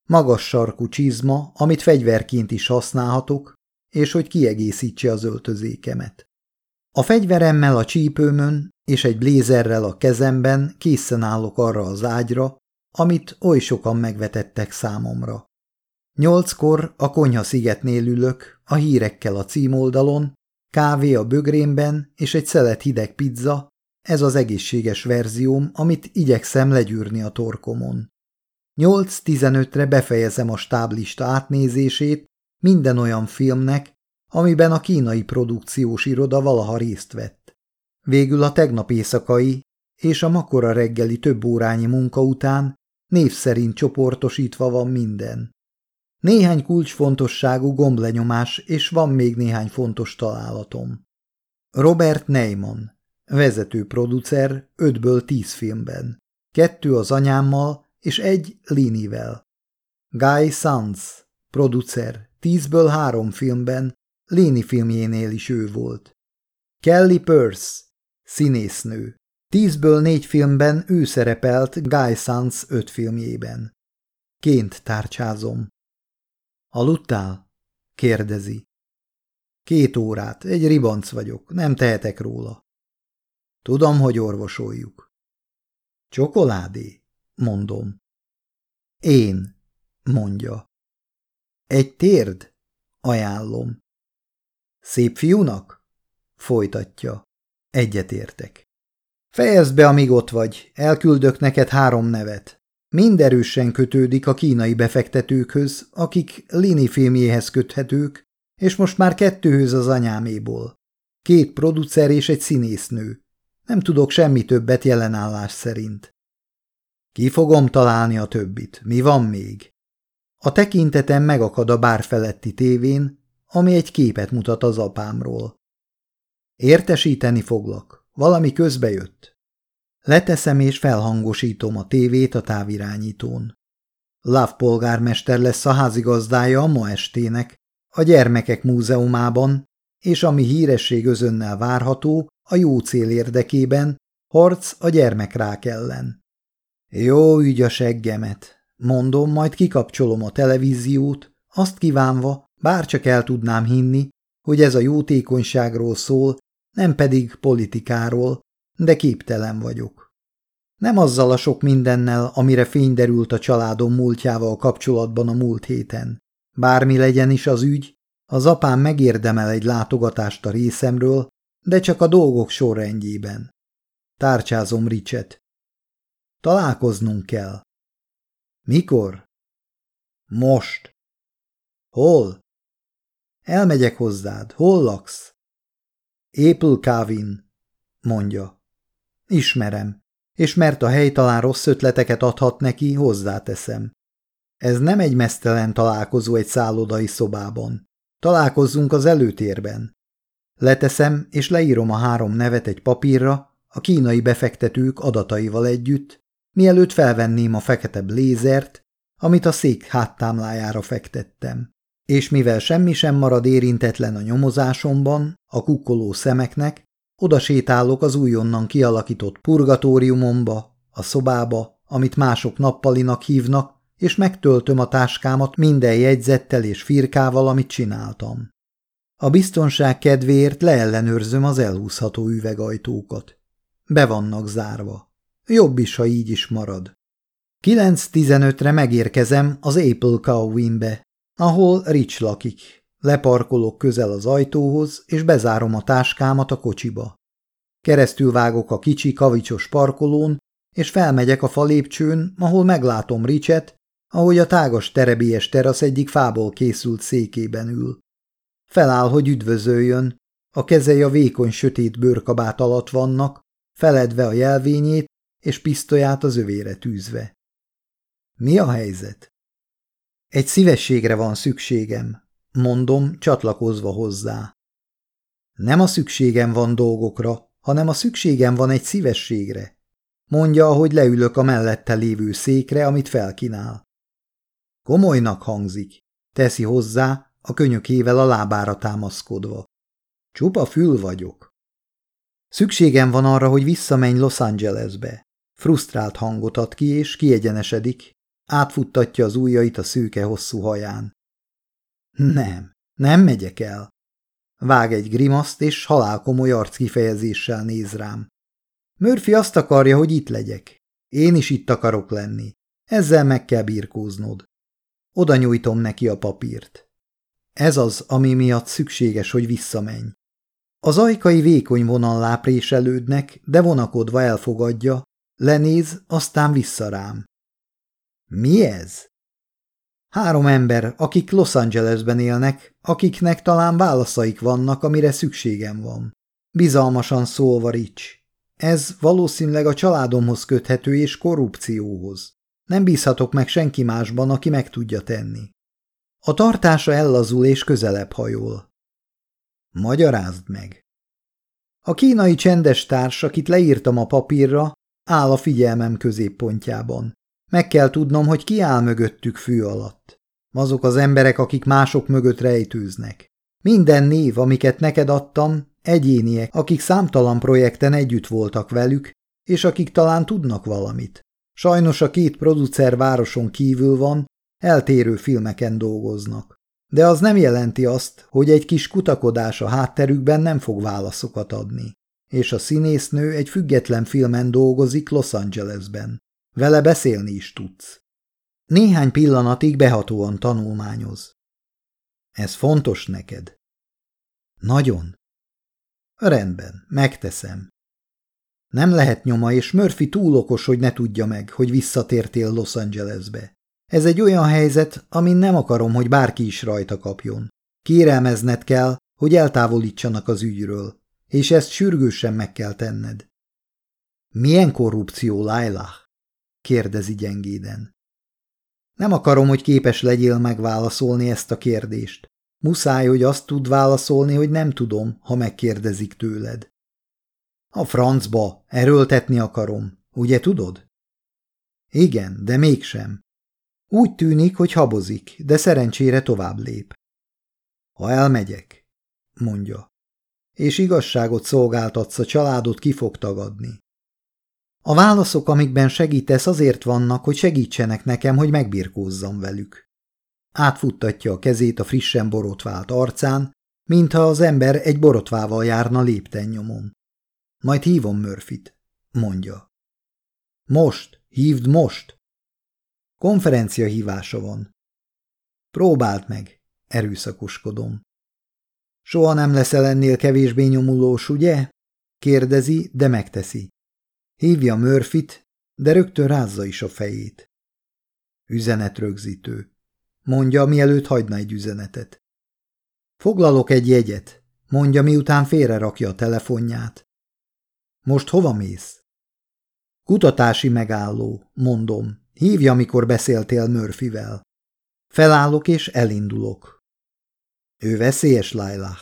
Magas sarkú csizma, amit fegyverként is használhatok, és hogy kiegészítse az öltözékemet. A fegyveremmel a csípőmön és egy blézerrel a kezemben készen állok arra az ágyra, amit oly sokan megvetettek számomra. Nyolckor a konyha szigetnél ülök, a hírekkel a címoldalon, kávé a bögrémben és egy szelet hideg pizza, ez az egészséges verzióm, amit igyekszem legyűrni a torkomon. 8-15-re befejezem a stáblista átnézését minden olyan filmnek, amiben a kínai produkciós iroda valaha részt vett. Végül a tegnap éjszakai és a makora reggeli több órányi munka után név szerint csoportosítva van minden. Néhány kulcsfontosságú gomblenyomás, és van még néhány fontos találatom. Robert Neyman, vezető producer, ötből tíz filmben. Kettő az anyámmal, és egy Linivel. Guy Sanz, producer, tízből három filmben, Lini filmjénél is ő volt. Kelly Purse, színésznő. Tízből négy filmben ő szerepelt Guy Sanz öt filmjében. Ként tárcsázom. Aludtál? kérdezi. Két órát, egy ribanc vagyok, nem tehetek róla. Tudom, hogy orvosoljuk. Csokoládé, mondom. Én, mondja. Egy térd? Ajánlom. Szép fiúnak? Folytatja. Egyetértek. Fejezd be, amíg ott vagy. Elküldök neked három nevet. Mind erősen kötődik a kínai befektetőkhöz, akik Lini filmjéhez köthetők, és most már kettőhöz az anyáméból. Két producer és egy színésznő. Nem tudok semmi többet jelenállás szerint. Ki fogom találni a többit? Mi van még? A tekintetem megakad a bár feletti tévén, ami egy képet mutat az apámról. Értesíteni foglak. Valami közbejött. Leteszem és felhangosítom a tévét a távirányítón. Love polgármester lesz a házigazdája a ma estének, a gyermekek múzeumában, és ami híresség özönnel várható, a jó cél érdekében, harc a gyermekrák ellen. Jó ügy a seggemet, mondom, majd kikapcsolom a televíziót, azt kívánva, bárcsak el tudnám hinni, hogy ez a jótékonyságról szól, nem pedig politikáról, de képtelen vagyok. Nem azzal a sok mindennel, amire fény derült a családom múltjával kapcsolatban a múlt héten. Bármi legyen is az ügy, az apám megérdemel egy látogatást a részemről, de csak a dolgok sorrendjében. Tárcsázom Ricset. Találkoznunk kell. Mikor? Most. Hol? Elmegyek hozzád. Hol laksz? Apple Kávin, mondja. Ismerem, és mert a hely talán rossz ötleteket adhat neki, hozzáteszem. Ez nem egy mesztelen találkozó egy szállodai szobában. Találkozzunk az előtérben. Leteszem, és leírom a három nevet egy papírra, a kínai befektetők adataival együtt, mielőtt felvenném a fekete blézert, amit a szék háttámlájára fektettem. És mivel semmi sem marad érintetlen a nyomozásomban, a kukkoló szemeknek, oda sétálok az újonnan kialakított purgatóriumomba, a szobába, amit mások nappalinak hívnak, és megtöltöm a táskámat minden jegyzettel és firkával, amit csináltam. A biztonság kedvéért leellenőrzöm az elhúzható üvegajtókat. Be vannak zárva. Jobb is, ha így is marad. 9.15-re megérkezem az Apple Cowin-be, ahol Rich lakik. Leparkolok közel az ajtóhoz, és bezárom a táskámat a kocsiba. Keresztül vágok a kicsi kavicsos parkolón, és felmegyek a falépcsőn, ahol meglátom Richet, ahogy a tágas terebélyes terasz egyik fából készült székében ül. Feláll, hogy üdvözöljön, a kezei a vékony sötét bőrkabát alatt vannak, feledve a jelvényét és pisztolyát az övére tűzve. Mi a helyzet? Egy szívességre van szükségem, mondom, csatlakozva hozzá. Nem a szükségem van dolgokra, hanem a szükségem van egy szívességre, mondja, ahogy leülök a mellette lévő székre, amit felkínál. Komolynak hangzik, teszi hozzá, a könyökével a lábára támaszkodva. Csupa fül vagyok. Szükségem van arra, hogy visszamenj Los Angelesbe. Frusztrált hangot ad ki, és kiegyenesedik, átfuttatja az ujjait a szűke hosszú haján. Nem, nem megyek el. Vág egy grimaszt, és halálkomoly arckifejezéssel néz rám. Murphy azt akarja, hogy itt legyek. Én is itt akarok lenni. Ezzel meg kell birkóznod. Oda nyújtom neki a papírt. Ez az, ami miatt szükséges, hogy visszamenj. Az ajkai vékony vonal lápréselődnek, de vonakodva elfogadja, lenéz, aztán vissza rám. Mi ez? Három ember, akik Los Angelesben élnek, akiknek talán válaszaik vannak, amire szükségem van. Bizalmasan szólva Rich. Ez valószínűleg a családomhoz köthető és korrupcióhoz. Nem bízhatok meg senki másban, aki meg tudja tenni. A tartása ellazul és közelebb hajol. Magyarázd meg. A kínai csendes társ, akit leírtam a papírra, áll a figyelmem középpontjában. Meg kell tudnom, hogy ki áll mögöttük fű alatt. Azok az emberek, akik mások mögött rejtőznek. Minden név, amiket neked adtam, egyéniek, akik számtalan projekten együtt voltak velük, és akik talán tudnak valamit. Sajnos a két producer városon kívül van, eltérő filmeken dolgoznak. De az nem jelenti azt, hogy egy kis kutakodás a hátterükben nem fog válaszokat adni. És a színésznő egy független filmen dolgozik Los Angelesben. Vele beszélni is tudsz. Néhány pillanatig behatóan tanulmányoz. Ez fontos neked? Nagyon. Rendben, megteszem. Nem lehet nyoma, és Murphy túl okos, hogy ne tudja meg, hogy visszatértél Los Angelesbe. Ez egy olyan helyzet, amin nem akarom, hogy bárki is rajta kapjon. Kérelmezned kell, hogy eltávolítsanak az ügyről, és ezt sürgősen meg kell tenned. Milyen korrupció, Lailah? Kérdezi gyengéden. Nem akarom, hogy képes legyél megválaszolni ezt a kérdést. Muszáj, hogy azt tud válaszolni, hogy nem tudom, ha megkérdezik tőled. A francba, erőltetni akarom, ugye tudod? Igen, de mégsem. Úgy tűnik, hogy habozik, de szerencsére tovább lép. Ha elmegyek, mondja, és igazságot szolgáltatsz, a családot ki fog tagadni. A válaszok, amikben segítesz, azért vannak, hogy segítsenek nekem, hogy megbirkózzam velük. Átfuttatja a kezét a frissen borotvált arcán, mintha az ember egy borotvával járna lépten nyomon. Majd hívom Murphyt, mondja. Most, hívd most! Konferencia hívása van. Próbáld meg, erőszakoskodom. Soha nem leszel ennél kevésbé nyomulós, ugye? Kérdezi, de megteszi. Hívja Murphyt, de rögtön rázza is a fejét. Üzenetrögzítő. Mondja, mielőtt hagyna egy üzenetet. Foglalok egy jegyet, mondja, miután félrerakja a telefonját. Most hova mész? Kutatási megálló, mondom. Hívja, amikor beszéltél Murphyvel. Felállok és elindulok. Ő veszélyes, Lailah.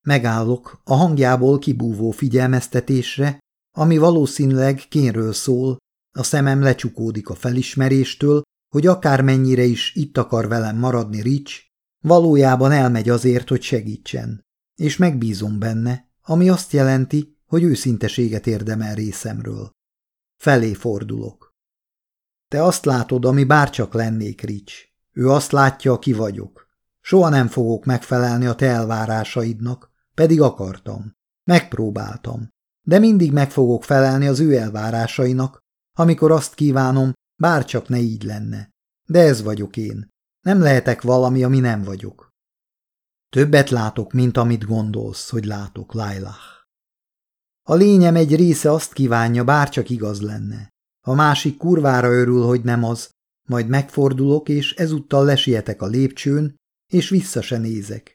Megállok a hangjából kibúvó figyelmeztetésre, ami valószínűleg kénről szól, a szemem lecsukódik a felismeréstől, hogy akármennyire is itt akar velem maradni Rich, valójában elmegy azért, hogy segítsen, és megbízom benne, ami azt jelenti, hogy őszinteséget érdemel részemről. Felé fordulok. Te azt látod, ami bárcsak lennék, Rich. Ő azt látja, aki vagyok. Soha nem fogok megfelelni a te elvárásaidnak, pedig akartam. Megpróbáltam de mindig meg fogok felelni az ő elvárásainak, amikor azt kívánom, bárcsak ne így lenne. De ez vagyok én. Nem lehetek valami, ami nem vagyok. Többet látok, mint amit gondolsz, hogy látok, Lailah. A lényem egy része azt kívánja, bárcsak igaz lenne. A másik kurvára örül, hogy nem az, majd megfordulok, és ezúttal lesietek a lépcsőn, és vissza se nézek.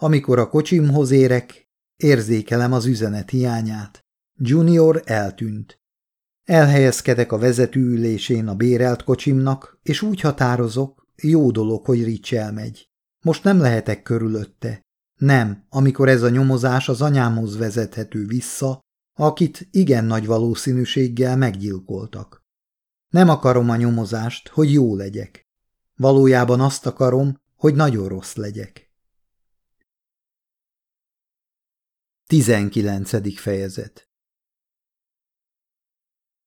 Amikor a kocsimhoz érek, Érzékelem az üzenet hiányát. Junior eltűnt. Elhelyezkedek a vezetőülésén a bérelt kocsimnak, és úgy határozok, jó dolog, hogy Rich elmegy. Most nem lehetek körülötte. Nem, amikor ez a nyomozás az anyámhoz vezethető vissza, akit igen nagy valószínűséggel meggyilkoltak. Nem akarom a nyomozást, hogy jó legyek. Valójában azt akarom, hogy nagyon rossz legyek. 19. fejezet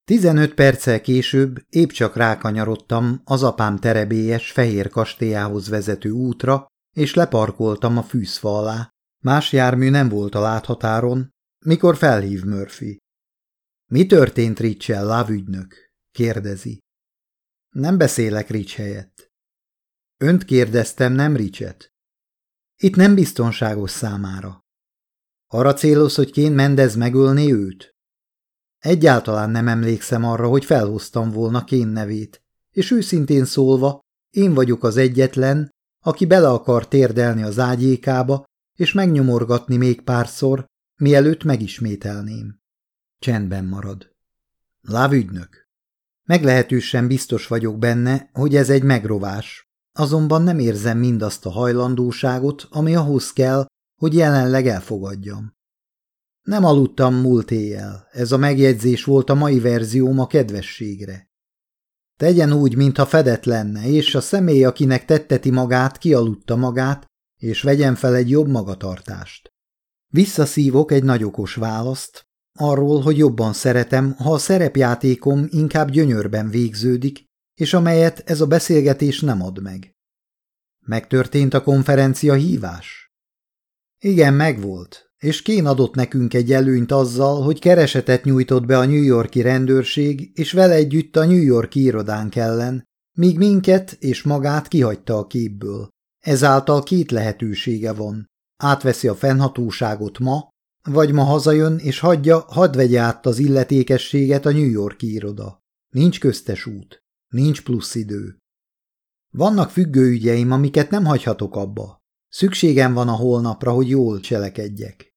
15 perccel később épp csak rákanyarodtam az apám terebélyes fehér kastélyához vezető útra, és leparkoltam a fűzfa alá. Más jármű nem volt a láthatáron, mikor felhív Murphy. Mi történt Ricsel, lávügynök? kérdezi. Nem beszélek Rics helyett. Önt kérdeztem, nem Ricset. Itt nem biztonságos számára. Arra célozz, hogy Kén Mendez megölné őt? Egyáltalán nem emlékszem arra, hogy felhoztam volna Kén nevét, és őszintén szólva, én vagyok az egyetlen, aki bele akar térdelni az ágyékába, és megnyomorgatni még párszor, mielőtt megismételném. Csendben marad. Lávügynök. Meglehetősen biztos vagyok benne, hogy ez egy megrovás, azonban nem érzem mindazt a hajlandóságot, ami ahhoz kell, hogy jelenleg elfogadjam. Nem aludtam múlt éjjel, ez a megjegyzés volt a mai verzióm a kedvességre. Tegyen úgy, mintha fedett lenne, és a személy, akinek tetteti magát, kialudta magát, és vegyen fel egy jobb magatartást. Visszaszívok egy nagy okos választ, arról, hogy jobban szeretem, ha a szerepjátékom inkább gyönyörben végződik, és amelyet ez a beszélgetés nem ad meg. Megtörtént a konferencia hívás? Igen, megvolt, és Kén adott nekünk egy előnyt azzal, hogy keresetet nyújtott be a New Yorki rendőrség, és vele együtt a New Yorki irodánk ellen, míg minket és magát kihagyta a képből. Ezáltal két lehetősége van. Átveszi a fennhatóságot ma, vagy ma hazajön és hagyja, hadd vegye át az illetékességet a New Yorki iroda. Nincs köztes út, nincs plusz idő. Vannak függőügyeim, amiket nem hagyhatok abba. Szükségem van a holnapra, hogy jól cselekedjek.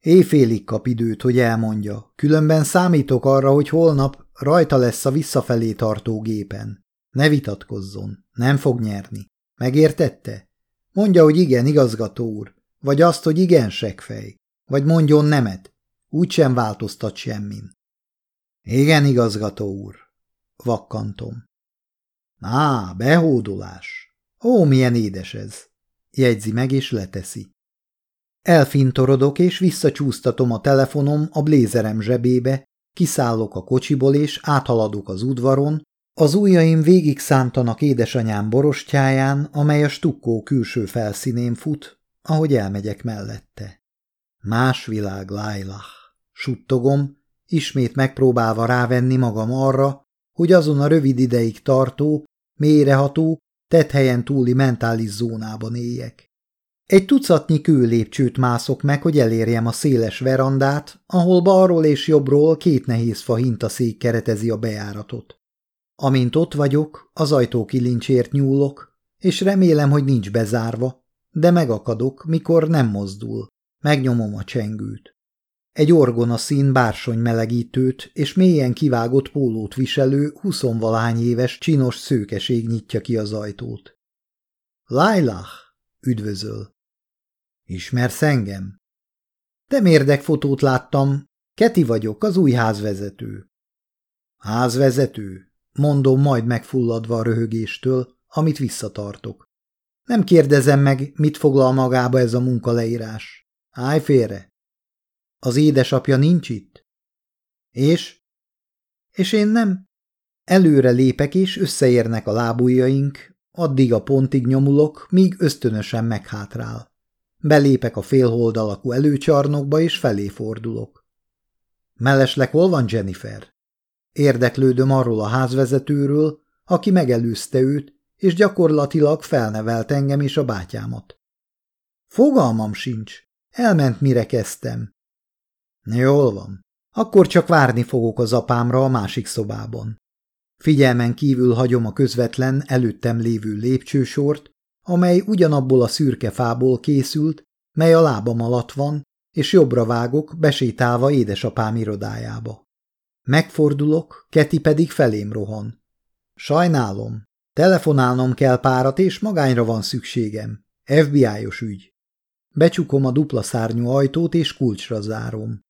Éjfélig kap időt, hogy elmondja, különben számítok arra, hogy holnap rajta lesz a visszafelé tartó gépen. Ne vitatkozzon, nem fog nyerni. Megértette? Mondja, hogy igen, igazgató úr, vagy azt, hogy igen, segfej, vagy mondjon nemet. Úgy sem változtat semmin. Igen, igazgató úr, vakkantom. Á, behódolás. Ó, milyen édes ez. Jegyzi meg és leteszi. Elfintorodok és visszacsúsztatom a telefonom a blézerem zsebébe, kiszállok a kocsiból és áthaladok az udvaron, az ujjaim végig szántanak édesanyám borostyáján, amely a stukkó külső felszínén fut, ahogy elmegyek mellette. Más világ, Lailah. Suttogom, ismét megpróbálva rávenni magam arra, hogy azon a rövid ideig tartó, mélyreható, helyen túli mentális zónában éljek. Egy tucatnyi kőlépcsőt mászok meg, hogy elérjem a széles verandát, ahol balról és jobbról két nehéz fa hintaszék keretezi a bejáratot. Amint ott vagyok, az ajtó kilincsért nyúlok, és remélem, hogy nincs bezárva, de megakadok, mikor nem mozdul. Megnyomom a csengőt. Egy orgona szín bársony melegítőt és mélyen kivágott pólót viselő, huszonvalány éves csinos szőkeség nyitja ki az ajtót. Lailah, üdvözöl. Ismersz engem? Te fotót láttam. Keti vagyok, az új házvezető. Házvezető? Mondom majd megfulladva a röhögéstől, amit visszatartok. Nem kérdezem meg, mit foglal magába ez a munkaleírás. Állj félre! Az édesapja nincs itt? És? És én nem? Előre lépek és összeérnek a lábujjaink, addig a pontig nyomulok, míg ösztönösen meghátrál. Belépek a félhold alakú előcsarnokba, és felé fordulok. Mellesleg hol van Jennifer? Érdeklődöm arról a házvezetőről, aki megelőzte őt, és gyakorlatilag felnevelt engem és a bátyámat. Fogalmam sincs. Elment, mire kezdtem. Jól van. Akkor csak várni fogok az apámra a másik szobában. Figyelmen kívül hagyom a közvetlen előttem lévő lépcsősort, amely ugyanabból a szürke fából készült, mely a lábam alatt van, és jobbra vágok, besétálva édesapám irodájába. Megfordulok, Keti pedig felém rohan. Sajnálom, telefonálnom kell párat, és magányra van szükségem. FBI-os ügy. Becsukom a dupla szárnyú ajtót, és kulcsra zárom.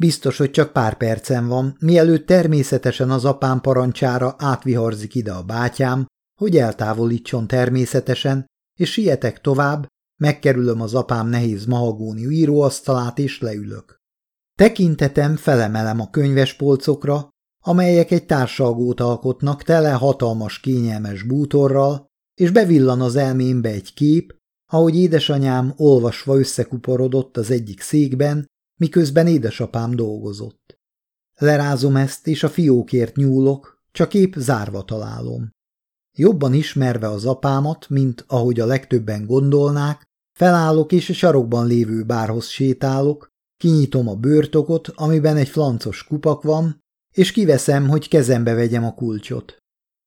Biztos, hogy csak pár percem van, mielőtt természetesen az apám parancsára átviharzik ide a bátyám, hogy eltávolítson természetesen, és sietek tovább, megkerülöm az apám nehéz mahagóni íróasztalát, és leülök. Tekintetem felemelem a könyvespolcokra, amelyek egy társalgót alkotnak tele hatalmas kényelmes bútorral, és bevillan az elmémbe egy kép, ahogy édesanyám olvasva összekuporodott az egyik székben, miközben édesapám dolgozott. Lerázom ezt, és a fiókért nyúlok, csak épp zárva találom. Jobban ismerve az apámat, mint ahogy a legtöbben gondolnák, felállok és a sarokban lévő bárhoz sétálok, kinyitom a bőrtokot, amiben egy flancos kupak van, és kiveszem, hogy kezembe vegyem a kulcsot.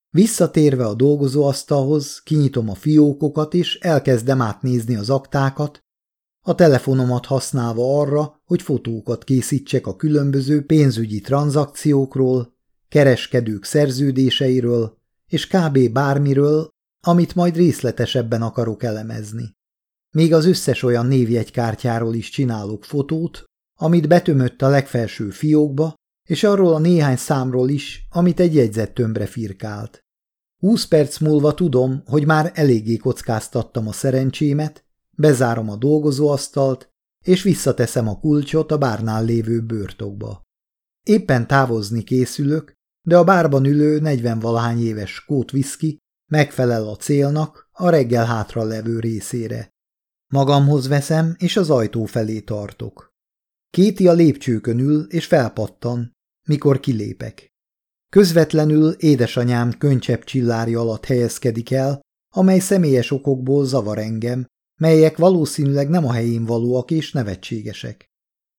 Visszatérve a dolgozóasztalhoz, kinyitom a fiókokat, és elkezdem átnézni az aktákat, a telefonomat használva arra, hogy fotókat készítsek a különböző pénzügyi tranzakciókról, kereskedők szerződéseiről, és kb. bármiről, amit majd részletesebben akarok elemezni. Még az összes olyan névjegykártyáról is csinálok fotót, amit betömött a legfelső fiókba, és arról a néhány számról is, amit egy jegyzettömbre firkált. Húsz perc múlva tudom, hogy már eléggé kockáztattam a szerencsémet, bezárom a dolgozóasztalt, és visszateszem a kulcsot a bárnál lévő bőrtokba. Éppen távozni készülök, de a bárban ülő negyvenvalahány éves skót megfelel a célnak a reggel hátra levő részére. Magamhoz veszem, és az ajtó felé tartok. Kéti a lépcsőkön ül, és felpattan, mikor kilépek. Közvetlenül édesanyám könycsepp csillárja alatt helyezkedik el, amely személyes okokból zavar engem, melyek valószínűleg nem a helyén valóak és nevetségesek.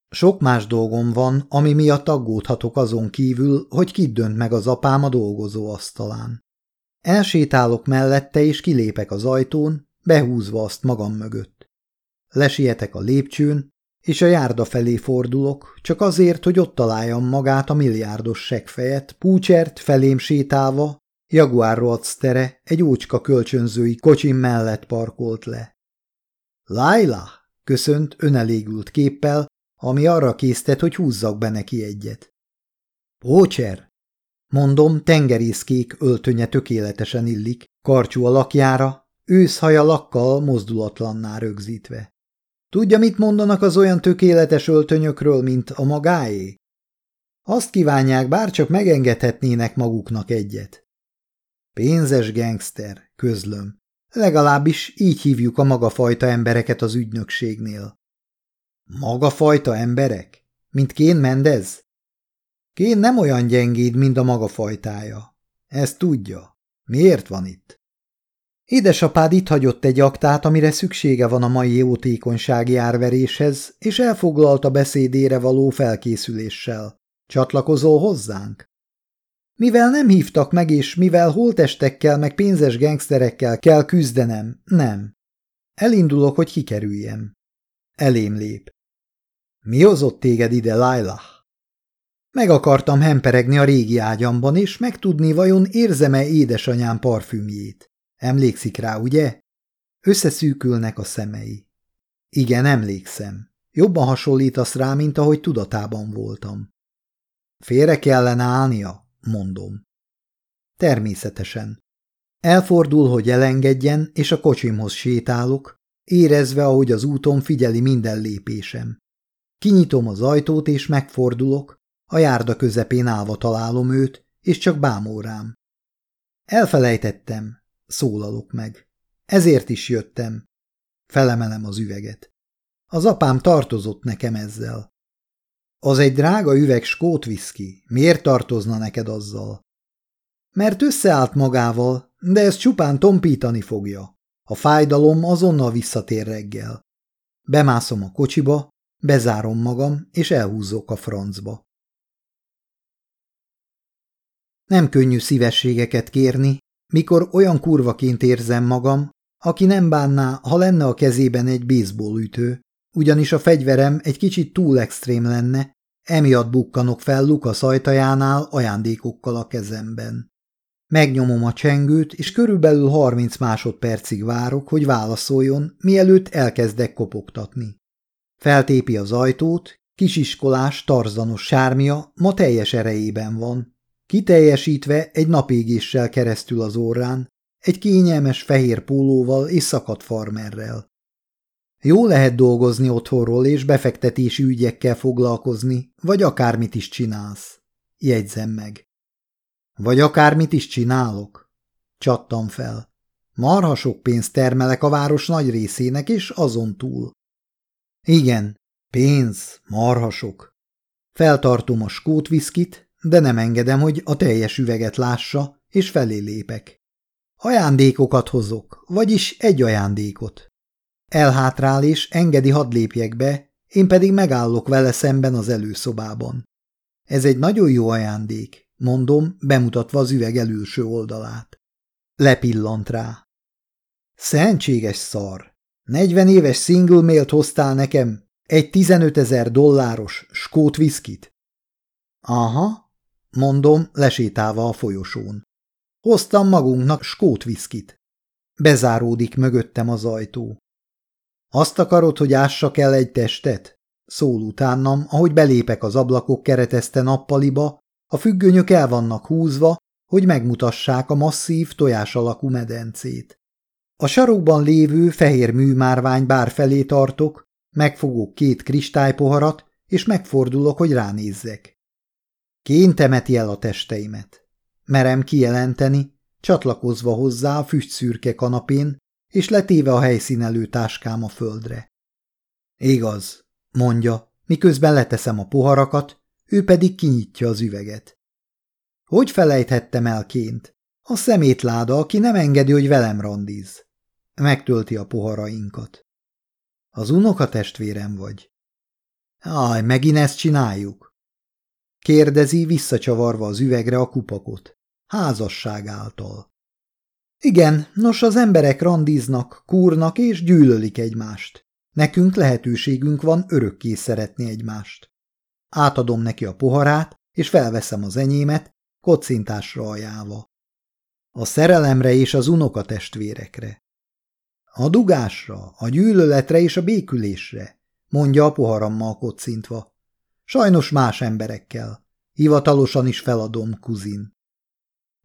Sok más dolgom van, ami miatt aggódhatok azon kívül, hogy kit dönt meg az apám a dolgozó asztalán. Elsétálok mellette és kilépek az ajtón, behúzva azt magam mögött. Lesietek a lépcsőn, és a járda felé fordulok, csak azért, hogy ott találjam magát a milliárdos segfejet, púcsert felém sétálva, Jaguar Roadster egy ócska kölcsönzői kocsim mellett parkolt le. Laila! köszönt önelégült képpel, ami arra késztet, hogy húzzak be neki egyet. Pócser! Mondom, tengerészkék öltönye tökéletesen illik, karcsú alakjára, őszhaja lakkal mozdulatlanná rögzítve. Tudja, mit mondanak az olyan tökéletes öltönyökről, mint a magáé? Azt kívánják, bárcsak megengedhetnének maguknak egyet. Pénzes gangster, közlöm. Legalábbis így hívjuk a magafajta embereket az ügynökségnél. Magafajta emberek? Mint Kén Mendez? Kén nem olyan gyengéd, mint a magafajtája. Ezt tudja. Miért van itt? Édesapád itt hagyott egy aktát, amire szüksége van a mai jótékonysági árveréshez, és elfoglalta beszédére való felkészüléssel. Csatlakozol hozzánk? Mivel nem hívtak meg, és mivel holtestekkel meg pénzes gengszterekkel kell küzdenem, nem. Elindulok, hogy kikerüljem. Elém lép. Mi hozott téged ide, Lailah? Meg akartam hemperegni a régi ágyamban, és megtudni, vajon érzem-e édesanyám parfümjét. Emlékszik rá, ugye? Összeszűkülnek a szemei. Igen, emlékszem. Jobban hasonlítasz rá, mint ahogy tudatában voltam. Félre kellene állnia, mondom. Természetesen. Elfordul, hogy elengedjen, és a kocsimhoz sétálok, érezve, ahogy az úton figyeli minden lépésem. Kinyitom az ajtót, és megfordulok, a járda közepén állva találom őt, és csak bámul. Elfelejtettem, szólalok meg. Ezért is jöttem. Felemelem az üveget. Az apám tartozott nekem ezzel. Az egy drága üveg skót viszki. Miért tartozna neked azzal? Mert összeállt magával, de ez csupán tompítani fogja. A fájdalom azonnal visszatér reggel. Bemászom a kocsiba, bezárom magam, és elhúzok a francba. Nem könnyű szívességeket kérni, mikor olyan kurvaként érzem magam, aki nem bánná, ha lenne a kezében egy baseballütő, ugyanis a fegyverem egy kicsit túl extrém lenne, emiatt bukkanok fel Lukasz ajtajánál ajándékokkal a kezemben. Megnyomom a csengőt, és körülbelül 30 másodpercig várok, hogy válaszoljon, mielőtt elkezdek kopogtatni. Feltépi az ajtót, kisiskolás, tarzanos sármia ma teljes erejében van, kiteljesítve egy napégéssel keresztül az órán, egy kényelmes fehér pólóval és szakadt farmerrel. Jó lehet dolgozni otthonról és befektetési ügyekkel foglalkozni, vagy akármit is csinálsz. Jegyzem meg. Vagy akármit is csinálok. Csattam fel. Marha sok pénzt termelek a város nagy részének, és azon túl. Igen, pénz, marha sok. Feltartom a skótviszkit, de nem engedem, hogy a teljes üveget lássa, és felé lépek. Ajándékokat hozok, vagyis egy ajándékot. Elhátrál és engedi hadd lépjek be, én pedig megállok vele szemben az előszobában. Ez egy nagyon jó ajándék, mondom, bemutatva az üveg előső oldalát. Lepillant rá. Szentséges szar! Negyven éves single mailt hoztál nekem, egy 15 ezer dolláros skót viszkit? Aha, mondom, lesétálva a folyosón. Hoztam magunknak skót viszkit. Bezáródik mögöttem az ajtó. Azt akarod, hogy ássak el egy testet? Szól utánam, ahogy belépek az ablakok keretezte nappaliba, a függönyök el vannak húzva, hogy megmutassák a masszív tojás alakú medencét. A sarokban lévő fehér műmárvány bár felé tartok, megfogok két kristálypoharat, és megfordulok, hogy ránézzek. Kén temeti el a testeimet. Merem kijelenteni, csatlakozva hozzá a füstszürke kanapén, és letéve a helyszínelő táskám a földre. Igaz, mondja, miközben leteszem a poharakat, ő pedig kinyitja az üveget. Hogy felejthettem el ként? A szemétláda, aki nem engedi, hogy velem randíz. Megtölti a poharainkat. Az unoka testvérem vagy. Aj, megint ezt csináljuk? Kérdezi, visszacsavarva az üvegre a kupakot. Házasság által. Igen, nos az emberek randíznak, kúrnak és gyűlölik egymást. Nekünk lehetőségünk van örökké szeretni egymást. Átadom neki a poharát, és felveszem az enyémet, kocintásra ajánlva. A szerelemre és az unokatestvérekre. A dugásra, a gyűlöletre és a békülésre, mondja a poharammal kocintva. Sajnos más emberekkel. Hivatalosan is feladom, kuzin.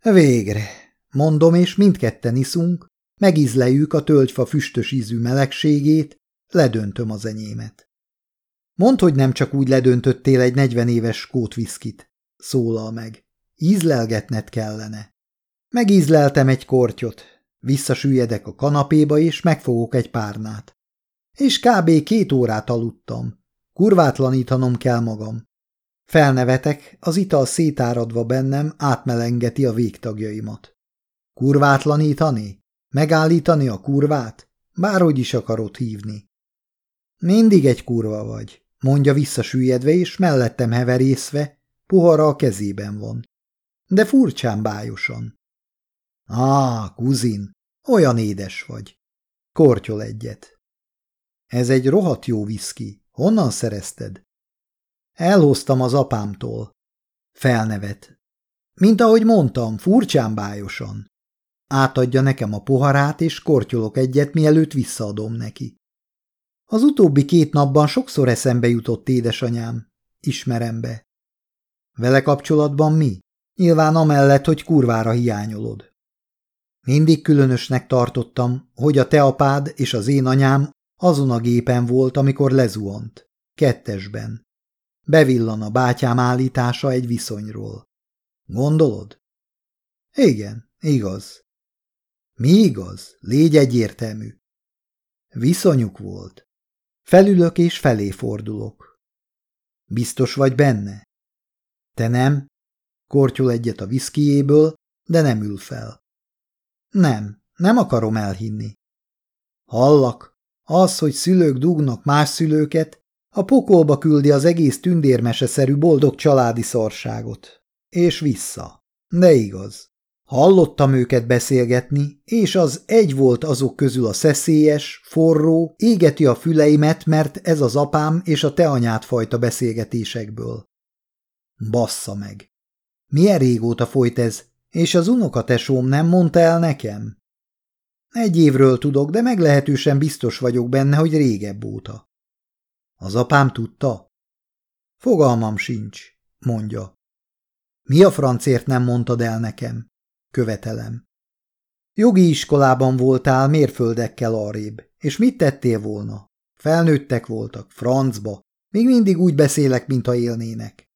Végre, mondom, és mindketten iszunk, megízleljük a tölgyfa füstös ízű melegségét, ledöntöm az enyémet. Mondd, hogy nem csak úgy ledöntöttél egy negyven éves skótviszkit, szólal meg. Ízlelgetned kellene. Megízleltem egy kortyot, visszasüljedek a kanapéba, és megfogok egy párnát. És kb. két órát aludtam. Kurvátlanítanom kell magam. Felnevetek, az ital szétáradva bennem átmelengeti a végtagjaimat. Kurvátlanítani? Megállítani a kurvát? Bárhogy is akarod hívni. Mindig egy kurva vagy, mondja visszasüllyedve és mellettem heverészve, pohara a kezében van. De furcsán bájosan. Á, kuzin, olyan édes vagy. Kortyol egyet. Ez egy rohadt jó viszki. Honnan szerezted? Elhoztam az apámtól. Felnevet. Mint ahogy mondtam, furcsán bájosan. Átadja nekem a poharát, és kortyolok egyet, mielőtt visszaadom neki. Az utóbbi két napban sokszor eszembe jutott édesanyám. Ismerem be. Vele kapcsolatban mi? Nyilván amellett, hogy kurvára hiányolod. Mindig különösnek tartottam, hogy a te apád és az én anyám azon a gépen volt, amikor lezuhant. Kettesben. Bevillan a bátyám állítása egy viszonyról. Gondolod? Igen, igaz. Mi igaz? Légy egyértelmű. Viszonyuk volt. Felülök és felé fordulok. Biztos vagy benne? Te nem? Kortyol egyet a viszkijéből, de nem ül fel. Nem, nem akarom elhinni. Hallak, az, hogy szülők dugnak más szülőket, a pokolba küldi az egész tündérmeseszerű boldog családi szarságot. És vissza. De igaz. Hallottam őket beszélgetni, és az egy volt azok közül a szeszélyes, forró, égeti a füleimet, mert ez az apám és a te anyád fajta beszélgetésekből. Bassza meg! Milyen régóta folyt ez, és az unokatesóm nem mondta el nekem? Egy évről tudok, de meglehetősen biztos vagyok benne, hogy régebb óta. Az apám tudta? Fogalmam sincs, mondja. Mi a francért nem mondtad el nekem? Követelem. Jogi iskolában voltál mérföldekkel arrébb, és mit tettél volna? Felnőttek voltak, francba, még mindig úgy beszélek, mintha élnének.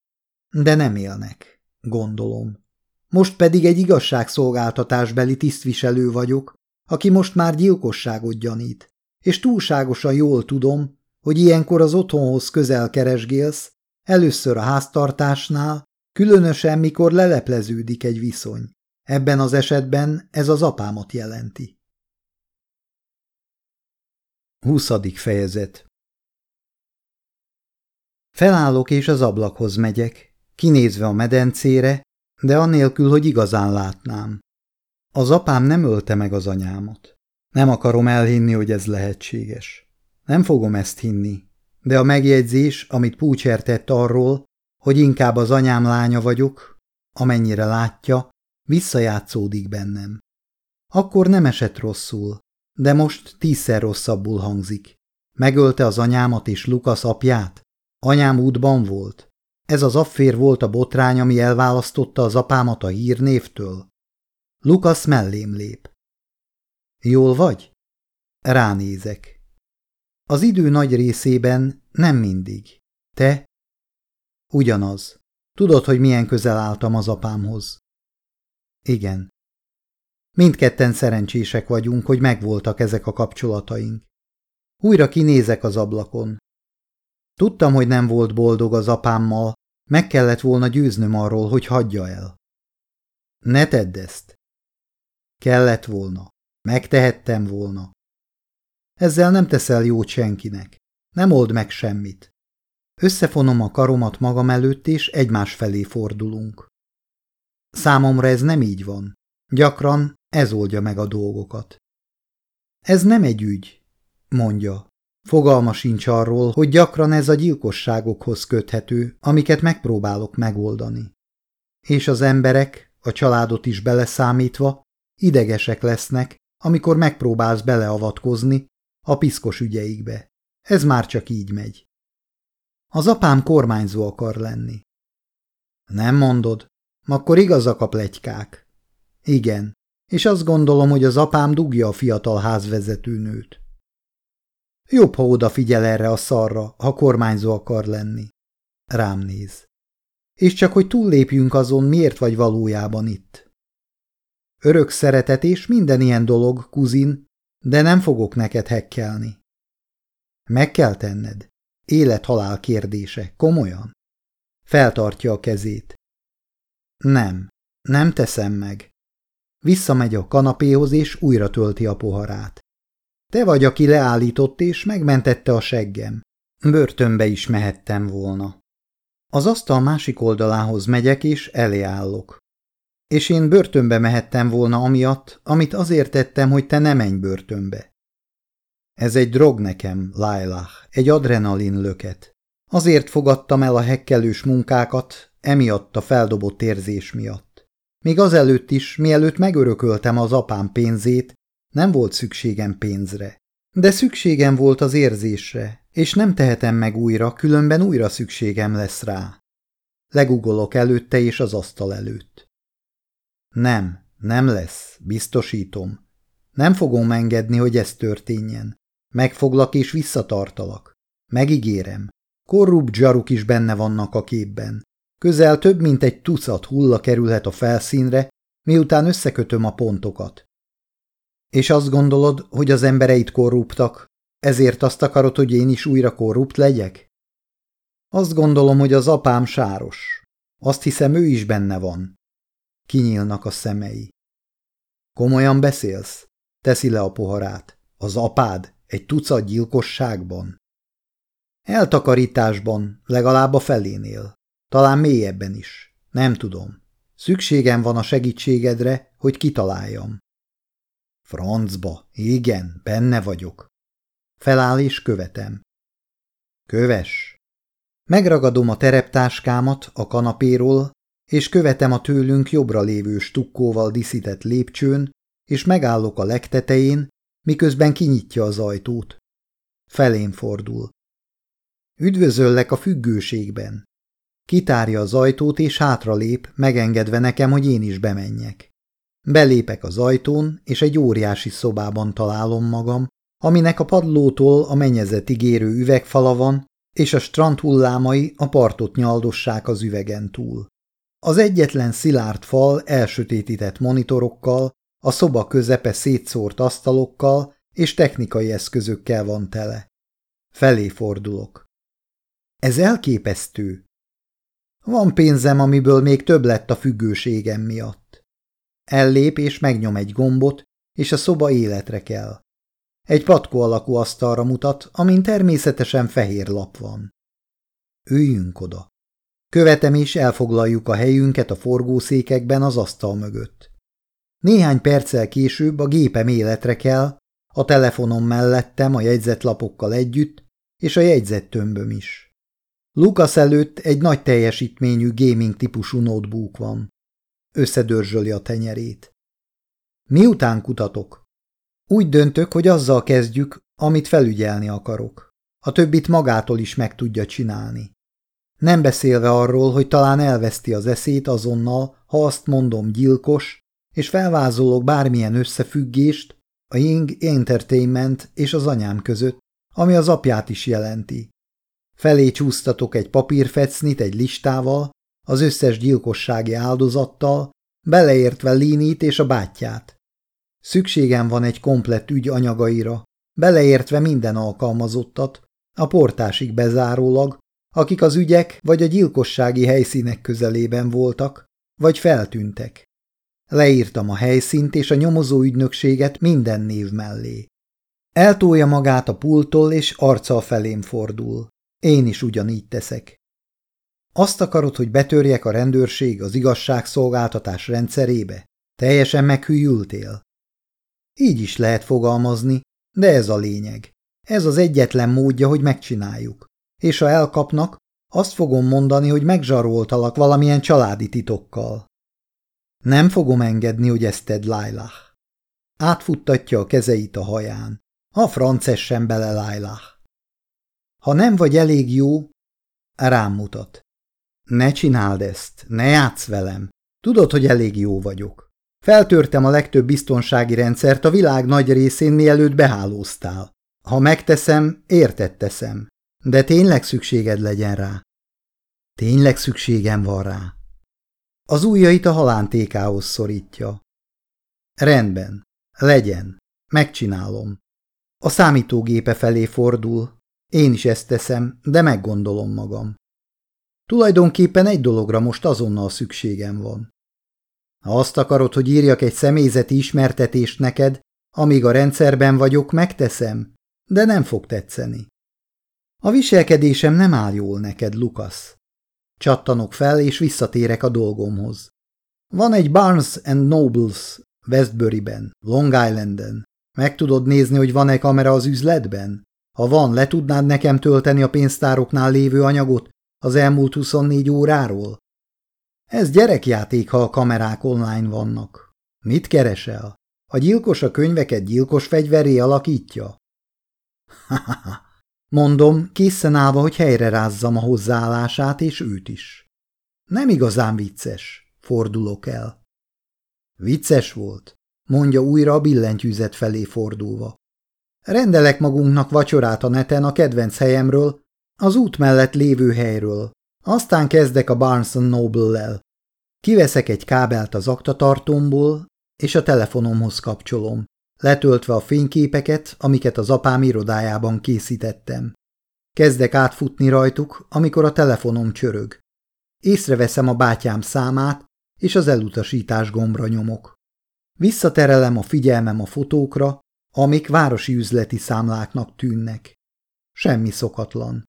De nem élnek, gondolom. Most pedig egy igazságszolgáltatásbeli tisztviselő vagyok, aki most már gyilkosságot gyanít, és túlságosan jól tudom, hogy ilyenkor az otthonhoz közel keresgélsz, először a háztartásnál, különösen mikor lelepleződik egy viszony. Ebben az esetben ez az apámat jelenti. 20. fejezet Felállok és az ablakhoz megyek, kinézve a medencére, de anélkül, hogy igazán látnám. Az apám nem ölte meg az anyámat. Nem akarom elhinni, hogy ez lehetséges. Nem fogom ezt hinni, de a megjegyzés, amit Púcser tett arról, hogy inkább az anyám lánya vagyok, amennyire látja, visszajátszódik bennem. Akkor nem esett rosszul, de most tízszer rosszabbul hangzik. Megölte az anyámat és Lukasz apját? Anyám útban volt. Ez az affér volt a botrány, ami elválasztotta az apámat a hírnévtől. Lukasz mellém lép. Jól vagy? Ránézek. Az idő nagy részében nem mindig. Te? Ugyanaz. Tudod, hogy milyen közel álltam az apámhoz. Igen. Mindketten szerencsések vagyunk, hogy megvoltak ezek a kapcsolataink. Újra kinézek az ablakon. Tudtam, hogy nem volt boldog az apámmal, meg kellett volna győznöm arról, hogy hagyja el. Ne tedd ezt. Kellett volna. Megtehettem volna. Ezzel nem teszel jót senkinek. Nem old meg semmit. Összefonom a karomat magam előtt, és egymás felé fordulunk. Számomra ez nem így van. Gyakran ez oldja meg a dolgokat. Ez nem egy ügy, mondja. Fogalma sincs arról, hogy gyakran ez a gyilkosságokhoz köthető, amiket megpróbálok megoldani. És az emberek, a családot is beleszámítva, idegesek lesznek, amikor megpróbálsz beleavatkozni a piszkos ügyeikbe. Ez már csak így megy. Az apám kormányzó akar lenni. Nem mondod? Akkor igazak a plegykák. Igen, és azt gondolom, hogy az apám dugja a fiatal házvezetőnőt. Jobb, ha odafigyel erre a szarra, ha kormányzó akar lenni. Rám néz. És csak, hogy túllépjünk azon, miért vagy valójában itt. Örök szeretet és minden ilyen dolog, kuzin, de nem fogok neked hekkelni. Meg kell tenned. Élet-halál kérdése, komolyan. Feltartja a kezét. Nem, nem teszem meg. Visszamegy a kanapéhoz, és újra tölti a poharát. Te vagy, aki leállított, és megmentette a seggem. Börtönbe is mehettem volna. Az asztal másik oldalához megyek, és elé állok. És én börtönbe mehettem volna amiatt, amit azért tettem, hogy te ne menj börtönbe. Ez egy drog nekem, Lailah, egy adrenalin löket. Azért fogadtam el a hekkelős munkákat, emiatt a feldobott érzés miatt. Még azelőtt is, mielőtt megörököltem az apám pénzét, nem volt szükségem pénzre. De szükségem volt az érzésre, és nem tehetem meg újra, különben újra szükségem lesz rá. Legugolok előtte és az asztal előtt. Nem, nem lesz, biztosítom. Nem fogom engedni, hogy ez történjen. Megfoglak és visszatartalak. Megígérem. Korrupt zsaruk is benne vannak a képben. Közel több mint egy tucat hulla kerülhet a felszínre, miután összekötöm a pontokat. És azt gondolod, hogy az embereit korruptak, ezért azt akarod, hogy én is újra korrupt legyek? Azt gondolom, hogy az apám sáros. Azt hiszem, ő is benne van. Kinyílnak a szemei. Komolyan beszélsz? Teszi le a poharát. Az apád egy tucat gyilkosságban? Eltakarításban, legalább a felénél. Talán mélyebben is. Nem tudom. Szükségem van a segítségedre, hogy kitaláljam. Francba, igen, benne vagyok. Feláll és követem. Köves. Megragadom a tereptáskámat a kanapéról, és követem a tőlünk jobbra lévő stukkóval diszített lépcsőn, és megállok a legtetején, miközben kinyitja az ajtót. Felém fordul. Üdvözöllek a függőségben. Kitárja az ajtót, és hátralép, megengedve nekem, hogy én is bemenjek. Belépek az ajtón, és egy óriási szobában találom magam, aminek a padlótól a mennyezetig érő üvegfala van, és a strand hullámai a partot nyaldossák az üvegen túl. Az egyetlen szilárd fal elsötétített monitorokkal, a szoba közepe szétszórt asztalokkal és technikai eszközökkel van tele. Felé fordulok. Ez elképesztő. Van pénzem, amiből még több lett a függőségem miatt. Ellép és megnyom egy gombot, és a szoba életre kell. Egy patkó alakú asztalra mutat, amin természetesen fehér lap van. Üljünk oda. Követem és elfoglaljuk a helyünket a forgószékekben az asztal mögött. Néhány perccel később a gépem életre kell, a telefonom mellettem a jegyzetlapokkal együtt, és a jegyzettömböm is. Lukasz előtt egy nagy teljesítményű gaming típusú notebook van. Összedörzsöli a tenyerét. Miután kutatok? Úgy döntök, hogy azzal kezdjük, amit felügyelni akarok. A többit magától is meg tudja csinálni. Nem beszélve arról, hogy talán elveszti az eszét azonnal, ha azt mondom gyilkos, és felvázolok bármilyen összefüggést a Ying Entertainment és az anyám között, ami az apját is jelenti. Felé csúsztatok egy papírfecnit egy listával, az összes gyilkossági áldozattal, beleértve Linit és a bátyját. Szükségem van egy komplett ügy anyagaira, beleértve minden alkalmazottat, a portásig bezárólag, akik az ügyek vagy a gyilkossági helyszínek közelében voltak, vagy feltűntek. Leírtam a helyszínt és a nyomozó ügynökséget minden név mellé. Eltolja magát a pulttól, és arccal felém fordul. Én is ugyanígy teszek. Azt akarod, hogy betörjek a rendőrség az igazságszolgáltatás rendszerébe? Teljesen meghűltél? Így is lehet fogalmazni, de ez a lényeg. Ez az egyetlen módja, hogy megcsináljuk. És ha elkapnak, azt fogom mondani, hogy megzsaroltalak valamilyen családi titokkal. Nem fogom engedni, hogy ezt tedd, Lailah. Átfuttatja a kezeit a haján. A francessen bele, Lailah. Ha nem vagy elég jó, rám mutat. Ne csináld ezt, ne játsz velem. Tudod, hogy elég jó vagyok. Feltörtem a legtöbb biztonsági rendszert a világ nagy részén, mielőtt behálóztál. Ha megteszem, érted teszem. De tényleg szükséged legyen rá. Tényleg szükségem van rá. Az ujjait a halántékához szorítja. Rendben, legyen, megcsinálom. A számítógépe felé fordul. Én is ezt teszem, de meggondolom magam. Tulajdonképpen egy dologra most azonnal szükségem van. Ha azt akarod, hogy írjak egy személyzeti ismertetést neked, amíg a rendszerben vagyok, megteszem, de nem fog tetszeni. A viselkedésem nem áll jól neked, Lukasz. Csattanok fel, és visszatérek a dolgomhoz. Van egy Barnes and Nobles Westbury-ben, Long Islanden. Meg tudod nézni, hogy van-e kamera az üzletben? Ha van, le tudnád nekem tölteni a pénztároknál lévő anyagot az elmúlt 24 óráról? Ez gyerekjáték, ha a kamerák online vannak. Mit keresel? A gyilkos a könyveket gyilkos fegyveré alakítja? Ha-ha-ha, mondom, készen állva, hogy helyre rázzam a hozzáállását, és őt is. Nem igazán vicces, fordulok el. Vicces volt, mondja újra a billentyűzet felé fordulva. Rendelek magunknak vacsorát a neten a kedvenc helyemről, az út mellett lévő helyről. Aztán kezdek a Barnes Noble-lel. Kiveszek egy kábelt az aktatartomból, és a telefonomhoz kapcsolom, letöltve a fényképeket, amiket az apám irodájában készítettem. Kezdek átfutni rajtuk, amikor a telefonom csörög. Észreveszem a bátyám számát, és az elutasítás gombra nyomok. Visszaterelem a figyelmem a fotókra, amik városi üzleti számláknak tűnnek. Semmi szokatlan.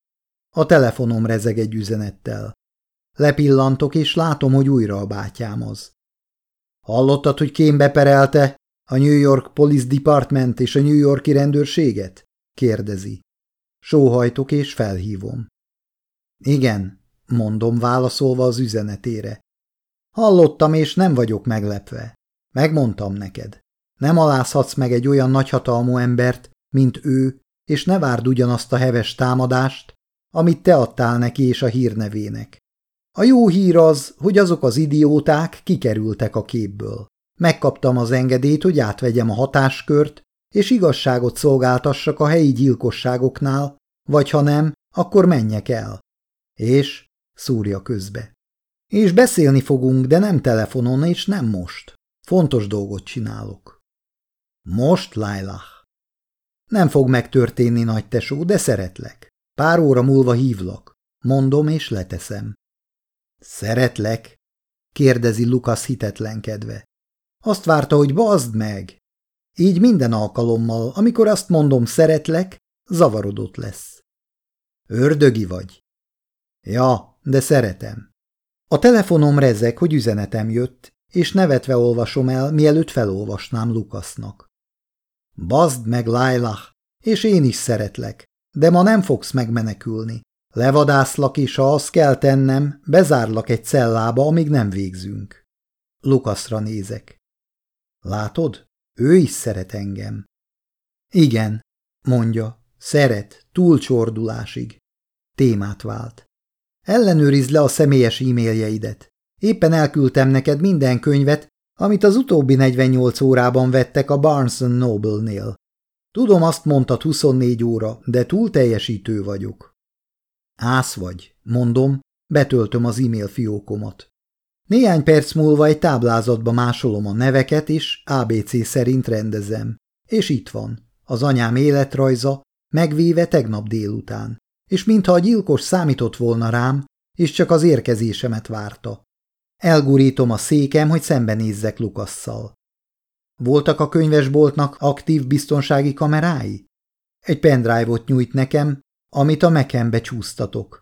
A telefonom rezeg egy üzenettel. Lepillantok, és látom, hogy újra a bátyám az. Hallottad, hogy kémbe perelte a New York Police Department és a New Yorki rendőrséget? kérdezi. Sóhajtok és felhívom. Igen, mondom válaszolva az üzenetére. Hallottam, és nem vagyok meglepve. Megmondtam neked. Nem alázhatsz meg egy olyan nagyhatalmú embert, mint ő, és ne várd ugyanazt a heves támadást, amit te adtál neki és a hírnevének. A jó hír az, hogy azok az idióták kikerültek a képből. Megkaptam az engedélyt, hogy átvegyem a hatáskört, és igazságot szolgáltassak a helyi gyilkosságoknál, vagy ha nem, akkor menjek el. És szúrja közbe. És beszélni fogunk, de nem telefonon, és nem most. Fontos dolgot csinálok. Most, Lailah. Nem fog megtörténni, nagy tesó, de szeretlek. Pár óra múlva hívlak. Mondom, és leteszem. Szeretlek? kérdezi Lukasz hitetlenkedve. Azt várta, hogy bazd meg. Így minden alkalommal, amikor azt mondom szeretlek, zavarodott lesz. Ördögi vagy? Ja, de szeretem. A telefonom rezeg, hogy üzenetem jött, és nevetve olvasom el, mielőtt felolvasnám Lukasznak. Bazd meg, Lailah, és én is szeretlek, de ma nem fogsz megmenekülni. Levadászlak, és ha azt kell tennem, bezárlak egy cellába, amíg nem végzünk. Lukaszra nézek. Látod? Ő is szeret engem. Igen, mondja, szeret, túlcsordulásig. Témát vált. Ellenőrizd le a személyes e-mailjeidet. Éppen elküldtem neked minden könyvet, amit az utóbbi 48 órában vettek a Barnes Noble-nél. Tudom, azt mondtad 24 óra, de túl teljesítő vagyok. Ász vagy, mondom, betöltöm az e-mail fiókomat. Néhány perc múlva egy táblázatba másolom a neveket, és ABC szerint rendezem. És itt van, az anyám életrajza, megvéve tegnap délután. És mintha a gyilkos számított volna rám, és csak az érkezésemet várta. Elgurítom a székem, hogy szembenézzek Lukasszal. Voltak a könyvesboltnak aktív biztonsági kamerái? Egy pendrive-ot nyújt nekem, amit a mekembe csúsztatok.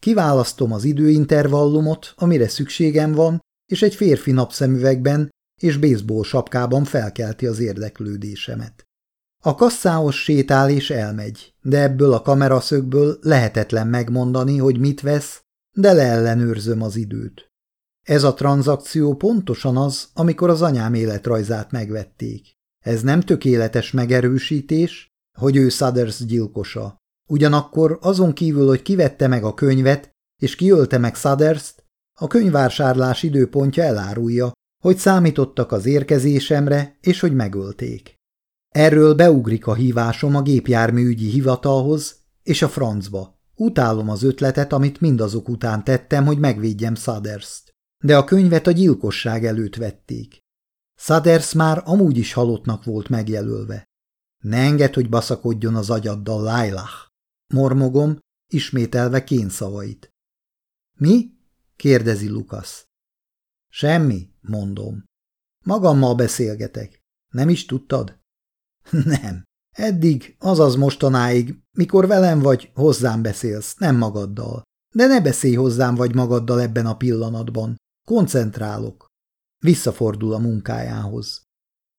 Kiválasztom az időintervallumot, amire szükségem van, és egy férfi napszemüvegben és baseball sapkában felkelti az érdeklődésemet. A kasszához sétál és elmegy, de ebből a kameraszögből lehetetlen megmondani, hogy mit vesz, de leellenőrzöm az időt. Ez a tranzakció pontosan az, amikor az anyám életrajzát megvették. Ez nem tökéletes megerősítés, hogy ő Sudders gyilkosa. Ugyanakkor azon kívül, hogy kivette meg a könyvet és kiölte meg Sudderst, a könyvvásárlás időpontja elárulja, hogy számítottak az érkezésemre, és hogy megölték. Erről beugrik a hívásom a gépjárműügyi hivatalhoz, és a francba. Utálom az ötletet, amit mindazok után tettem, hogy megvédjem Sudderst. De a könyvet a gyilkosság előtt vették. Sudders már amúgy is halottnak volt megjelölve. Ne enged, hogy baszakodjon az agyaddal, Lailah. Mormogom, ismételve kénszavait. Mi? kérdezi Lukasz. Semmi, mondom. Magammal beszélgetek. Nem is tudtad? Nem. Eddig, azaz mostanáig, mikor velem vagy, hozzám beszélsz, nem magaddal. De ne beszélj hozzám vagy magaddal ebben a pillanatban. Koncentrálok. Visszafordul a munkájához.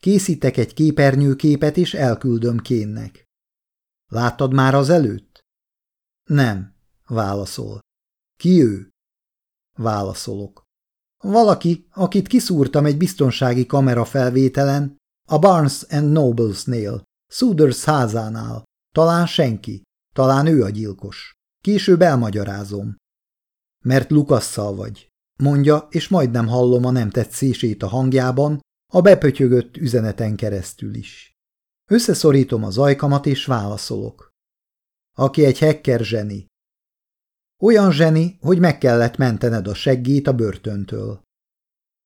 Készítek egy képernyőképet, és elküldöm Kénnek. Láttad már az előtt? Nem, válaszol. Ki ő? Válaszolok. Valaki, akit kiszúrtam egy biztonsági kamera felvételen, a Barnes and Noblesnél, Suders házánál. Talán senki, talán ő a gyilkos. Később elmagyarázom. Mert Lukasszal vagy, mondja, és majdnem hallom a nem tetszését a hangjában, a bepötyögött üzeneten keresztül is. Összeszorítom az ajkamat, és válaszolok. Aki egy hacker zseni, olyan zseni, hogy meg kellett mentened a seggét a börtöntől.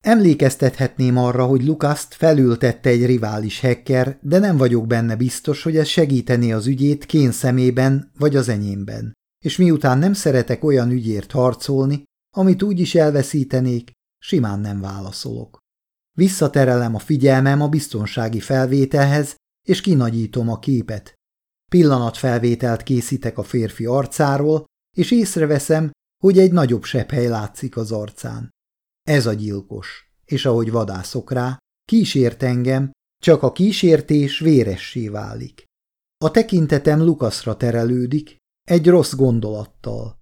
Emlékeztethetném arra, hogy Lukaszt felültette egy rivális hacker, de nem vagyok benne biztos, hogy ez segíteni az ügyét kén szemében vagy az enyémben. És miután nem szeretek olyan ügyért harcolni, amit úgy is elveszítenék, simán nem válaszolok. Visszaterelem a figyelmem a biztonsági felvételhez, és kinagyítom a képet. Pillanatfelvételt készítek a férfi arcáról, és észreveszem, hogy egy nagyobb sepphely látszik az arcán. Ez a gyilkos, és ahogy vadászok rá, kísért engem, csak a kísértés véressé válik. A tekintetem Lukaszra terelődik, egy rossz gondolattal.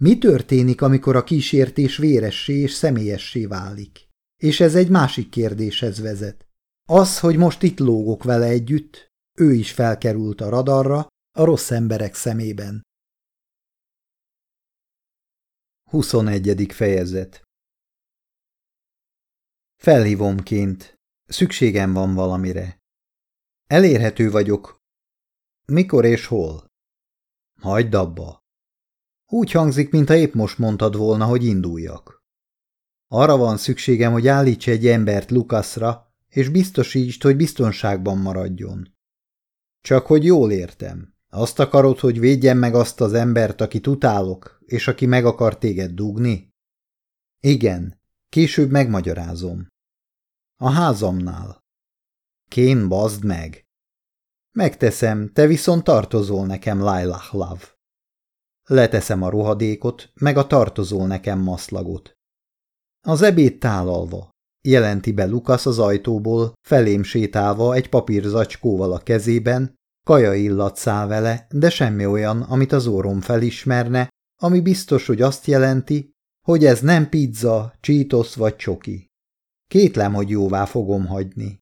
Mi történik, amikor a kísértés véressé és személyessé válik? És ez egy másik kérdéshez vezet. Az, hogy most itt lógok vele együtt, ő is felkerült a radarra, a rossz emberek szemében. 21. fejezet Felhívomként. Szükségem van valamire. Elérhető vagyok. Mikor és hol? Hagyd abba. Úgy hangzik, mintha épp most mondtad volna, hogy induljak. Arra van szükségem, hogy állíts egy embert Lukaszra, és biztosítsd, hogy biztonságban maradjon. Csak hogy jól értem. Azt akarod, hogy védjem meg azt az embert, akit utálok, és aki meg akar téged dugni? Igen, később megmagyarázom. A házamnál. Kén, bazd meg! Megteszem, te viszont tartozol nekem, Lailah Love. Leteszem a rohadékot, meg a tartozol nekem maszlagot. Az ebéd tálalva, jelenti be Lukasz az ajtóból, felém sétálva egy papírzacskóval a kezében, Kaja illat száll vele, de semmi olyan, amit az órom felismerne, ami biztos, hogy azt jelenti, hogy ez nem pizza, csítosz vagy csoki. Kétlem, hogy jóvá fogom hagyni.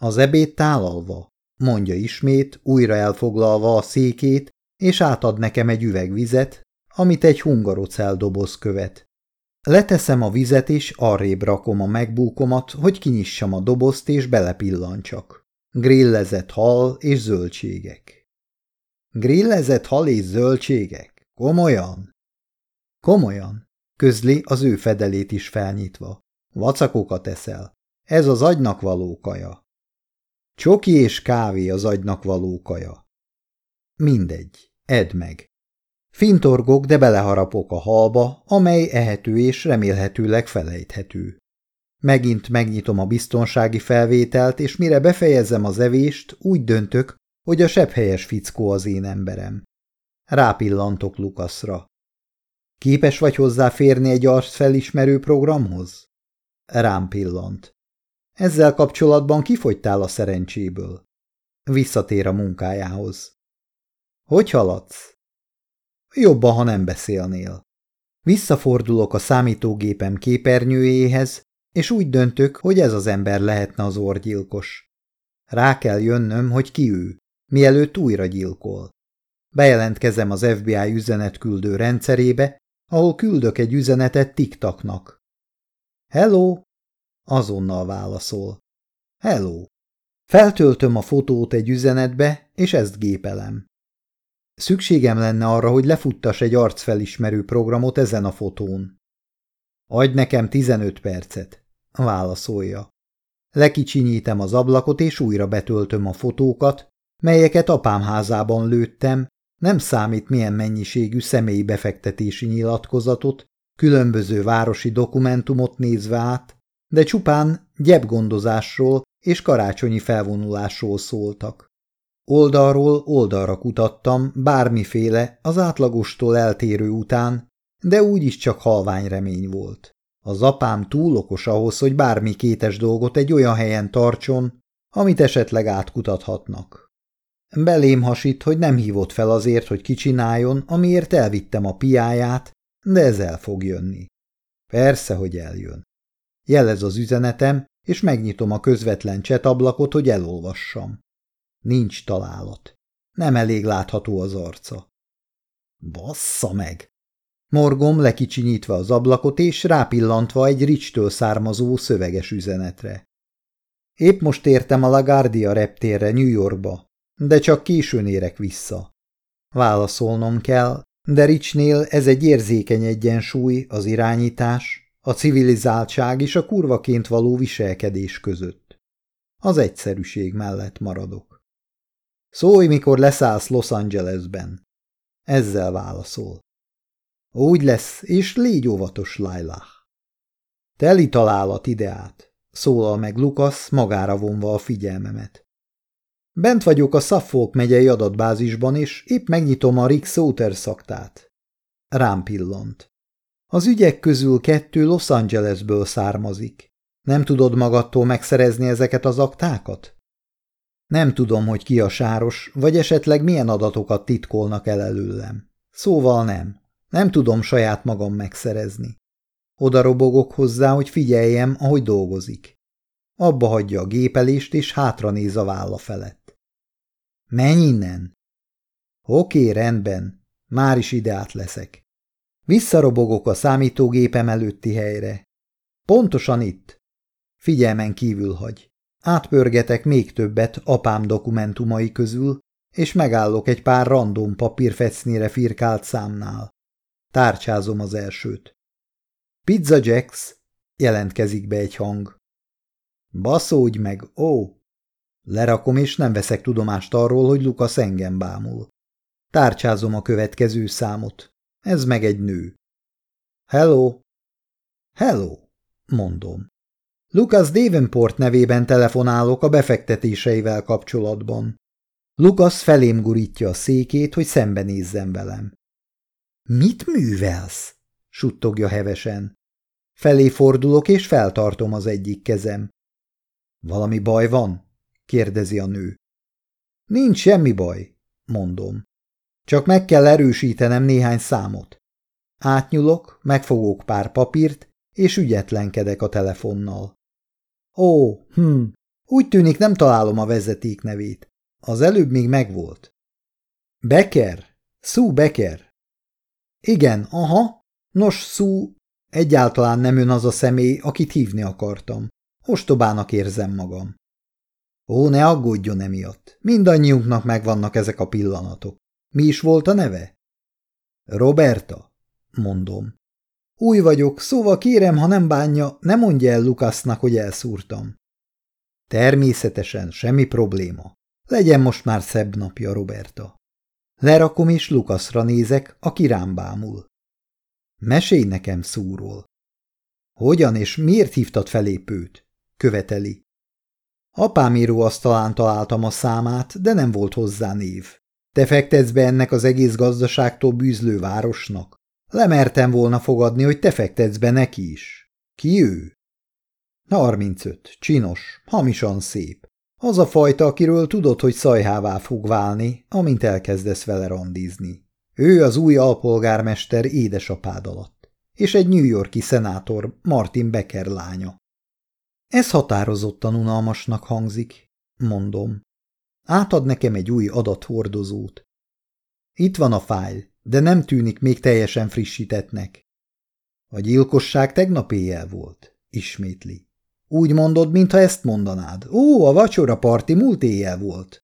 Az ebéd tálalva, mondja ismét, újra elfoglalva a székét, és átad nekem egy üveg vizet, amit egy hungarocel doboz követ. Leteszem a vizet, és arrébb rakom a megbúkomat, hogy kinyissam a dobozt, és belepillantsak. Grillezett hal és zöldségek. Grillezett hal és zöldségek? Komolyan? Komolyan, közli az ő fedelét is felnyitva. Vacakokat eszel. Ez az agynak való kaja. Csoki és kávé az agynak való kaja. Mindegy, edd meg. Fintorgok, de beleharapok a halba, amely ehető és remélhetőleg felejthető. Megint megnyitom a biztonsági felvételt, és mire befejezem az evést, úgy döntök, hogy a sebhelyes fickó az én emberem. Rápillantok Lukaszra. Képes vagy hozzáférni egy arcfelismerő programhoz? Rám pillant. Ezzel kapcsolatban kifogytál a szerencséből. Visszatér a munkájához. Hogy haladsz? Jobban, ha nem beszélnél. Visszafordulok a számítógépem képernyőjéhez, és úgy döntök, hogy ez az ember lehetne az orgyilkos. Rá kell jönnöm, hogy ki ő, mielőtt újra gyilkol. Bejelentkezem az FBI üzenetküldő rendszerébe, ahol küldök egy üzenetet TikToknak. Hello! Azonnal válaszol. Hello! Feltöltöm a fotót egy üzenetbe, és ezt gépelem. Szükségem lenne arra, hogy lefuttas egy arcfelismerő programot ezen a fotón. Adj nekem 15 percet, válaszolja. Lekicsinyítem az ablakot, és újra betöltöm a fotókat, melyeket apám házában lőttem, nem számít milyen mennyiségű személyi befektetési nyilatkozatot, különböző városi dokumentumot nézve át, de csupán gyepgondozásról és karácsonyi felvonulásról szóltak. Oldalról oldalra kutattam bármiféle az átlagostól eltérő után, de úgyis csak halvány remény volt. Az apám túl okos ahhoz, hogy bármi kétes dolgot egy olyan helyen tartson, amit esetleg átkutathatnak. Belém hasít, hogy nem hívott fel azért, hogy kicsináljon, amiért elvittem a piáját, de ez el fog jönni. Persze, hogy eljön. Jelez az üzenetem, és megnyitom a közvetlen csetablakot, hogy elolvassam. Nincs találat. Nem elég látható az arca. Bassza meg! Morgom lekicsinyítve az ablakot, és rápillantva egy ricstől származó szöveges üzenetre. Épp most értem a LaGuardia reptérre New Yorkba, de csak későn érek vissza. Válaszolnom kell, de Ricsnél ez egy érzékeny egyensúly az irányítás, a civilizáltság és a kurvaként való viselkedés között. Az egyszerűség mellett maradok. Szólj, mikor leszállsz Los Angelesben. Ezzel válaszol. Úgy lesz, és légy óvatos, Lailah. Teli találat ideát, szólal meg Lukasz, magára vonva a figyelmemet. Bent vagyok a Suffolk megyei adatbázisban, és épp megnyitom a Rick Sauter szaktát. Rám pillant. Az ügyek közül kettő Los Angelesből származik. Nem tudod magadtól megszerezni ezeket az aktákat? Nem tudom, hogy ki a sáros, vagy esetleg milyen adatokat titkolnak el előlem. Szóval nem. Nem tudom saját magam megszerezni. Oda robogok hozzá, hogy figyeljem, ahogy dolgozik. Abba hagyja a gépelést, és hátra néz a válla felett. Menj innen! Oké, rendben, már is ide át leszek. Visszarobogok a számítógépem előtti helyre. Pontosan itt. Figyelmen kívül hagy. Átpörgetek még többet apám dokumentumai közül, és megállok egy pár random papírfecnire firkált számnál. Tárcsázom az elsőt. Pizza Jacks, jelentkezik be egy hang. Baszódj meg, ó! Lerakom, és nem veszek tudomást arról, hogy Lukasz engem bámul. Tárcsázom a következő számot. Ez meg egy nő. Hello! Hello! mondom. Lucas Davenport nevében telefonálok a befektetéseivel kapcsolatban. Lucas felém gurítja a székét, hogy szembenézzen velem. Mit művelsz? suttogja hevesen. Felé fordulok, és feltartom az egyik kezem. Valami baj van? kérdezi a nő. Nincs semmi baj, mondom. Csak meg kell erősítenem néhány számot. Átnyulok, megfogok pár papírt, és ügyetlenkedek a telefonnal. Ó, hm, úgy tűnik nem találom a vezeték nevét. Az előbb még megvolt. Becker? Sue Becker? Igen, aha. Nos, Sue, egyáltalán nem ön az a személy, akit hívni akartam. Ostobának érzem magam. Ó, ne aggódjon emiatt. Mindannyiunknak megvannak ezek a pillanatok. Mi is volt a neve? Roberta, mondom. Új vagyok, szóval kérem, ha nem bánja, ne mondja el Lukasznak, hogy elszúrtam. Természetesen, semmi probléma. Legyen most már szebb napja, Roberta. Lerakom és Lukaszra nézek, aki rám bámul. Mesélj nekem szúról. Hogyan és miért hívtad felépőt? Követeli. Apám íróasztalán találtam a számát, de nem volt hozzá név. Te fektetsz be ennek az egész gazdaságtól bűzlő városnak? Lemertem volna fogadni, hogy te fektetsz be neki is. Ki ő? 35. Csinos, hamisan szép. Az a fajta, akiről tudod, hogy szajhává fog válni, amint elkezdesz vele randizni. Ő az új alpolgármester édesapád alatt, és egy New Yorki szenátor Martin Becker lánya. Ez határozottan unalmasnak hangzik, mondom. Átad nekem egy új adathordozót. Itt van a fájl, de nem tűnik még teljesen frissítetnek. A gyilkosság tegnap éjjel volt, ismétli. Úgy mondod, mintha ezt mondanád. Ó, a vacsora parti múlt éjjel volt.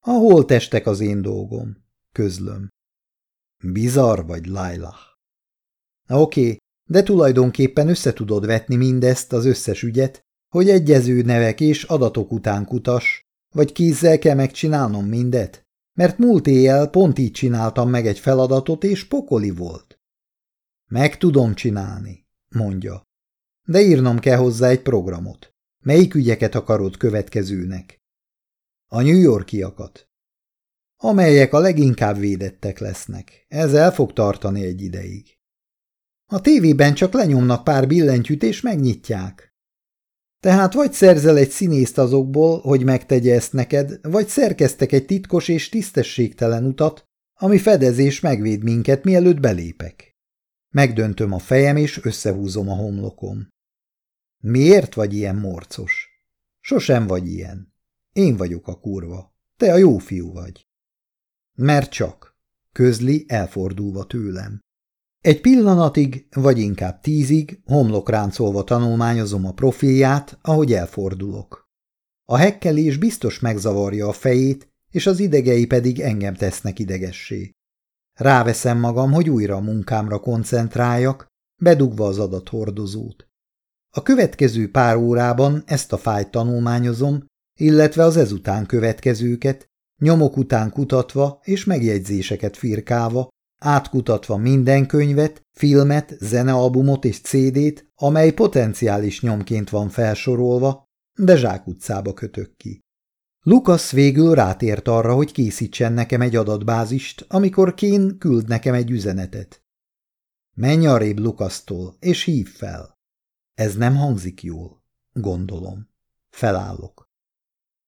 A holtestek az én dolgom, közlöm. Bizarr vagy, Laila. Oké, de tulajdonképpen összetudod vetni mindezt, az összes ügyet, hogy egyező nevek és adatok után kutas, vagy kézzel kell megcsinálnom mindet, mert múlt éjjel pont így csináltam meg egy feladatot, és pokoli volt. Meg tudom csinálni, mondja. De írnom kell hozzá egy programot. Melyik ügyeket akarod következőnek? A New Yorkiakat. Amelyek a leginkább védettek lesznek. Ez el fog tartani egy ideig. A tévében csak lenyomnak pár billentyűt és megnyitják. Tehát vagy szerzel egy színészt azokból, hogy megtegye ezt neked, vagy szerkeztek egy titkos és tisztességtelen utat, ami fedezés megvéd minket, mielőtt belépek. Megdöntöm a fejem, és összehúzom a homlokom. Miért vagy ilyen morcos? Sosem vagy ilyen. Én vagyok a kurva. Te a jó fiú vagy. Mert csak, közli elfordulva tőlem. Egy pillanatig, vagy inkább tízig, homlokráncolva tanulmányozom a profilját, ahogy elfordulok. A hekkelés biztos megzavarja a fejét, és az idegei pedig engem tesznek idegessé. Ráveszem magam, hogy újra a munkámra koncentráljak, bedugva az adathordozót. A következő pár órában ezt a fájt tanulmányozom, illetve az ezután következőket, nyomok után kutatva és megjegyzéseket firkálva, átkutatva minden könyvet, filmet, zenealbumot és CD-t, amely potenciális nyomként van felsorolva, de zsákutcába kötök ki. Lukasz végül rátért arra, hogy készítsen nekem egy adatbázist, amikor Kén küld nekem egy üzenetet. Menj arrébb Lukasztól, és hív fel. Ez nem hangzik jól, gondolom. Felállok.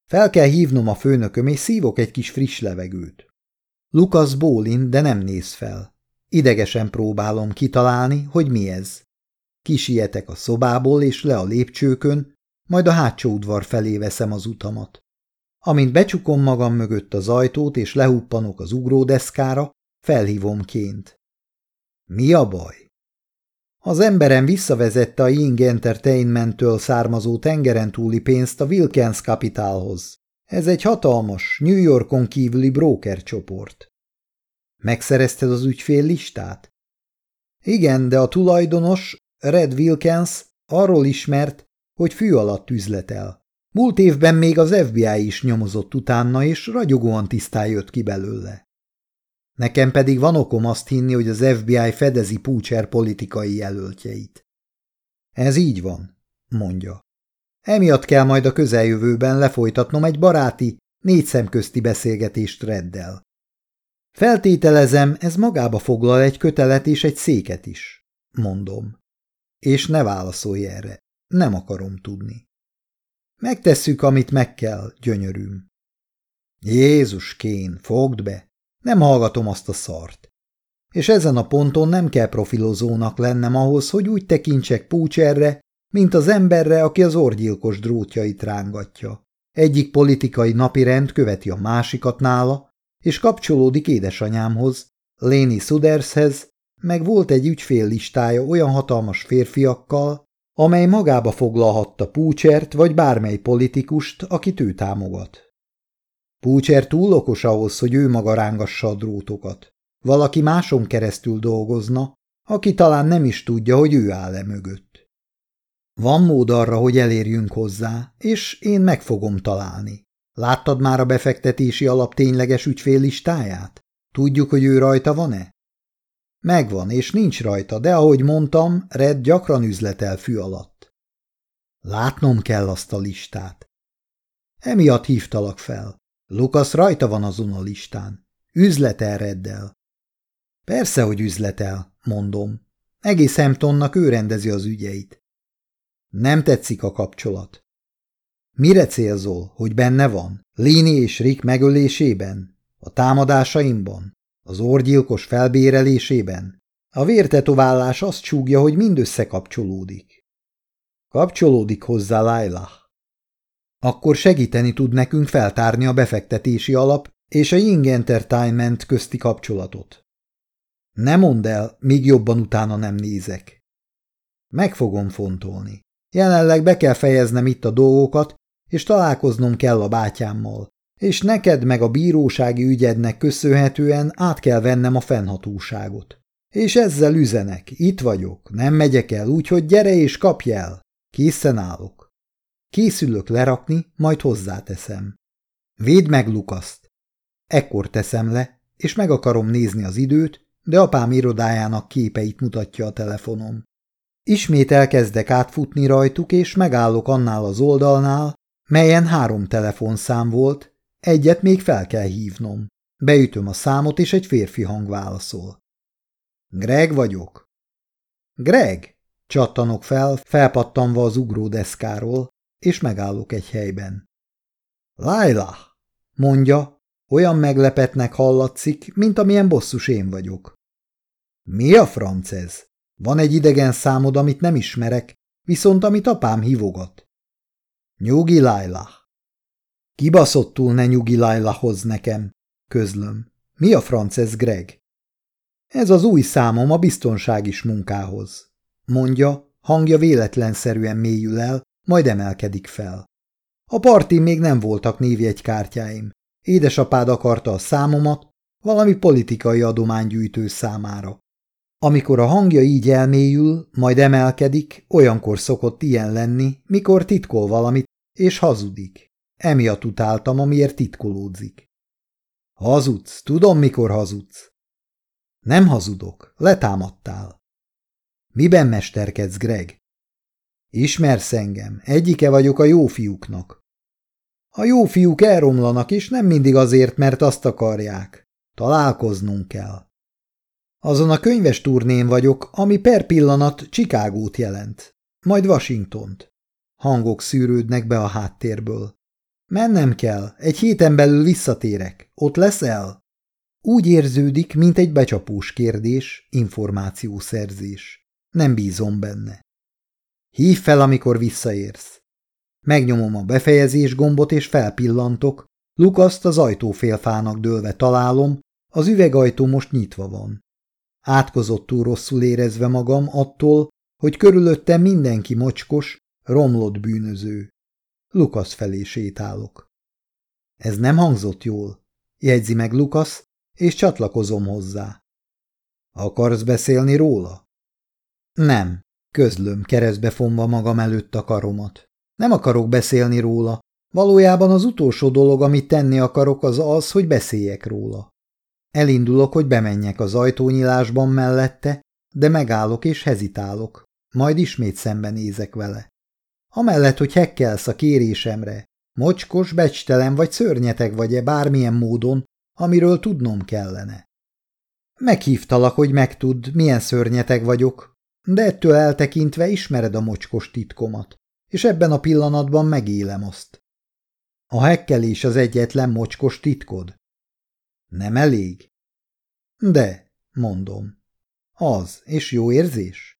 Fel kell hívnom a főnököm, és szívok egy kis friss levegőt. Lukasz bólin, de nem néz fel. Idegesen próbálom kitalálni, hogy mi ez. Kisietek a szobából és le a lépcsőkön, majd a hátsó udvar felé veszem az utamat. Amint becsukom magam mögött az ajtót és lehuppanok az ugródeszkára, felhívom ként. Mi a baj? Az emberem visszavezette a Ying Entertainment-től származó tengeren túli pénzt a Wilkens Capitalhoz. Ez egy hatalmas, New Yorkon kívüli broker csoport. Megszerezted az ügyfél listát? Igen, de a tulajdonos, Red Wilkens, arról ismert, hogy fű alatt üzletel. Múlt évben még az FBI is nyomozott utána, és ragyogóan tisztán jött ki belőle. Nekem pedig van okom azt hinni, hogy az FBI fedezi Púcser politikai jelöltjeit. Ez így van, mondja. Emiatt kell majd a közeljövőben lefolytatnom egy baráti, négy szemközti beszélgetést reddel. Feltételezem, ez magába foglal egy kötelet és egy széket is, mondom. És ne válaszolj erre, nem akarom tudni. Megtesszük, amit meg kell, gyönyörűm. Jézus kén, fogd be! Nem hallgatom azt a szart. És ezen a ponton nem kell profilozónak lennem ahhoz, hogy úgy tekintsek Púcserre, mint az emberre, aki az orgyilkos drótjait rángatja. Egyik politikai napirend követi a másikat nála, és kapcsolódik édesanyámhoz, Léni Sudershez, meg volt egy ügyfél listája olyan hatalmas férfiakkal, amely magába foglalhatta Púcsert vagy bármely politikust, akit ő támogat. Púcser túl okos ahhoz, hogy ő maga rángassa a drótokat. Valaki máson keresztül dolgozna, aki talán nem is tudja, hogy ő áll-e mögött. Van mód arra, hogy elérjünk hozzá, és én meg fogom találni. Láttad már a befektetési alap tényleges ügyféllistáját? Tudjuk, hogy ő rajta van-e? Megvan, és nincs rajta, de ahogy mondtam, Red gyakran üzletel fű alatt. Látnom kell azt a listát. Emiatt hívtalak fel. Lukasz rajta van azon a listán. Üzletel Reddel. Persze, hogy üzletel, mondom. Egész Hamptonnak ő rendezi az ügyeit. Nem tetszik a kapcsolat. Mire célzol, hogy benne van? Lini és Rick megölésében? A támadásaimban? Az orgyilkos felbérelésében? A vértetoválás azt csúgja, hogy mind összekapcsolódik. Kapcsolódik hozzá Laila. Akkor segíteni tud nekünk feltárni a befektetési alap és a Ying Entertainment közti kapcsolatot. Ne mondd el, míg jobban utána nem nézek. Meg fogom fontolni. Jelenleg be kell fejeznem itt a dolgokat, és találkoznom kell a bátyámmal, és neked meg a bírósági ügyednek köszönhetően át kell vennem a fennhatóságot. És ezzel üzenek, itt vagyok, nem megyek el, úgyhogy gyere és kapj el. Készen állok. Készülök lerakni, majd hozzáteszem. Védd meg Lukaszt. Ekkor teszem le, és meg akarom nézni az időt, de apám irodájának képeit mutatja a telefonom. Ismét elkezdek átfutni rajtuk, és megállok annál az oldalnál, melyen három telefonszám volt, egyet még fel kell hívnom. Beütöm a számot, és egy férfi hang válaszol. Greg vagyok. Greg? Csattanok fel, felpattanva az ugródeszkáról, és megállok egy helyben. Laila, mondja, olyan meglepetnek hallatszik, mint amilyen bosszus én vagyok. Mi a franc ez? Van egy idegen számod, amit nem ismerek, viszont amit apám hívogat. Nyugi Laila. Kibaszottul ne nyugi Laila hoz nekem, közlöm. Mi a franc Greg? Ez az új számom a biztonságis munkához, mondja, hangja véletlenszerűen mélyül el, majd emelkedik fel. A partin még nem voltak névjegykártyáim. Édesapád akarta a számomat, valami politikai adománygyűjtő számára. Amikor a hangja így elmélyül, majd emelkedik, olyankor szokott ilyen lenni, mikor titkol valamit, és hazudik. Emiatt utáltam, amiért titkolódzik. Hazudsz, tudom, mikor hazudsz. Nem hazudok, letámadtál. Miben mesterkedsz, Greg? Ismersz engem, egyike vagyok a jó fiúknak. A jó fiúk elromlanak, és nem mindig azért, mert azt akarják. Találkoznunk kell. Azon a könyves turnén vagyok, ami per pillanat Chicagót jelent, majd Washingtont. Hangok szűrődnek be a háttérből. Mennem kell, egy héten belül visszatérek. Ott leszel? Úgy érződik, mint egy becsapós kérdés, információszerzés. Nem bízom benne. Hív fel, amikor visszaérsz. Megnyomom a befejezés gombot és felpillantok. Lukaszt az ajtófélfának dőlve találom, az üvegajtó most nyitva van. Átkozottul rosszul érezve magam attól, hogy körülöttem mindenki mocskos, romlott bűnöző. Lukasz felé sétálok. Ez nem hangzott jól, jegyzi meg Lukasz, és csatlakozom hozzá. Akarsz beszélni róla? Nem, közlöm, keresztbe fonva magam előtt a karomat. Nem akarok beszélni róla. Valójában az utolsó dolog, amit tenni akarok, az az, hogy beszéljek róla. Elindulok, hogy bemenjek az ajtónyilásban mellette, de megállok és hezitálok, majd ismét szembenézek vele. Amellett, hogy hekkelsz a kérésemre, mocskos, becstelen vagy szörnyeteg vagy-e bármilyen módon, amiről tudnom kellene. Meghívtalak, hogy megtudd, milyen szörnyeteg vagyok, de ettől eltekintve ismered a mocskos titkomat, és ebben a pillanatban megélem azt. A hekkelés az egyetlen mocskos titkod. Nem elég? De, mondom. Az, és jó érzés?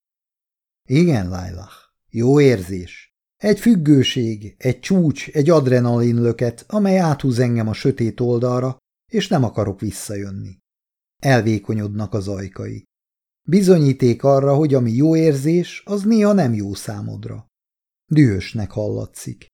Igen, Lailah, jó érzés. Egy függőség, egy csúcs, egy adrenalinlöket, amely áthúz engem a sötét oldalra, és nem akarok visszajönni. Elvékonyodnak az ajkai. Bizonyíték arra, hogy ami jó érzés, az néha nem jó számodra. Dühösnek hallatszik.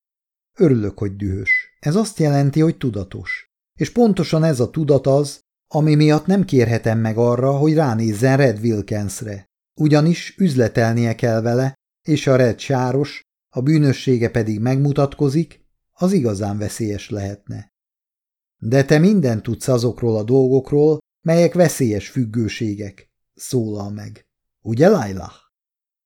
Örülök, hogy dühös. Ez azt jelenti, hogy tudatos. És pontosan ez a tudat az, ami miatt nem kérhetem meg arra, hogy ránézzen Red Wilkensre. Ugyanis üzletelnie kell vele, és a Red sáros, a bűnössége pedig megmutatkozik, az igazán veszélyes lehetne. De te mindent tudsz azokról a dolgokról, melyek veszélyes függőségek, szólal meg. Ugye, Lailah?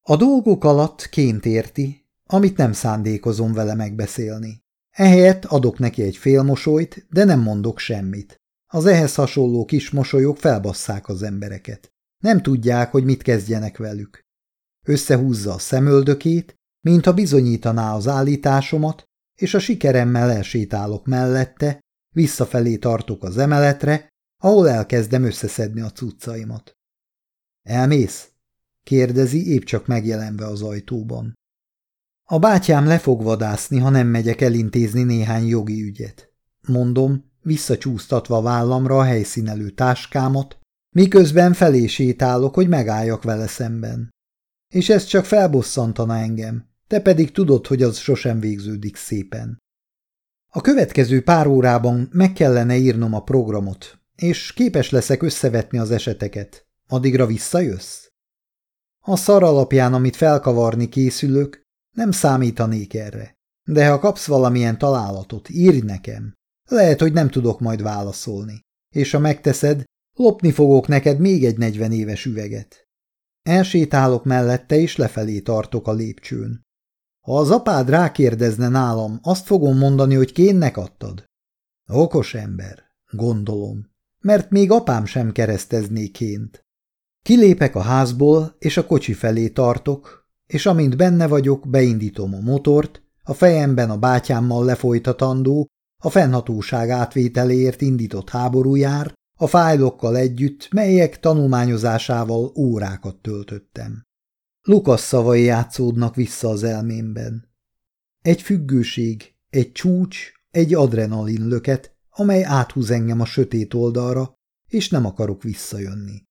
A dolgok alatt ként érti, amit nem szándékozom vele megbeszélni. Ehelyett adok neki egy félmosolyt, de nem mondok semmit. Az ehhez hasonló kis mosolyok felbasszák az embereket. Nem tudják, hogy mit kezdjenek velük. Összehúzza a szemöldökét, mintha bizonyítaná az állításomat, és a sikeremmel elsétálok mellette, visszafelé tartok az emeletre, ahol elkezdem összeszedni a cuccaimat. Elmész? kérdezi, épp csak megjelenve az ajtóban. A bátyám le fog vadászni, ha nem megyek elintézni néhány jogi ügyet. Mondom, visszacsúsztatva vállamra a helyszínelő táskámat, miközben felé sétálok, hogy megálljak vele szemben. És ez csak felbosszantana engem, te pedig tudod, hogy az sosem végződik szépen. A következő pár órában meg kellene írnom a programot, és képes leszek összevetni az eseteket. Addigra visszajössz? A szar alapján, amit felkavarni készülök, nem számítanék erre. De ha kapsz valamilyen találatot, írj nekem. Lehet, hogy nem tudok majd válaszolni. És ha megteszed, lopni fogok neked még egy negyven éves üveget. Elsétálok mellette, és lefelé tartok a lépcsőn. Ha az apád rákérdezne nálam, azt fogom mondani, hogy kénnek adtad. Okos ember, gondolom, mert még apám sem keresztezné ként. Kilépek a házból, és a kocsi felé tartok, és amint benne vagyok, beindítom a motort, a fejemben a bátyámmal lefolytatandó, a fennhatóság átvételéért indított háború jár, a fájlokkal együtt, melyek tanulmányozásával órákat töltöttem. Lukasz szavai játszódnak vissza az elmémben. Egy függőség, egy csúcs, egy adrenalin löket, amely áthúz engem a sötét oldalra, és nem akarok visszajönni.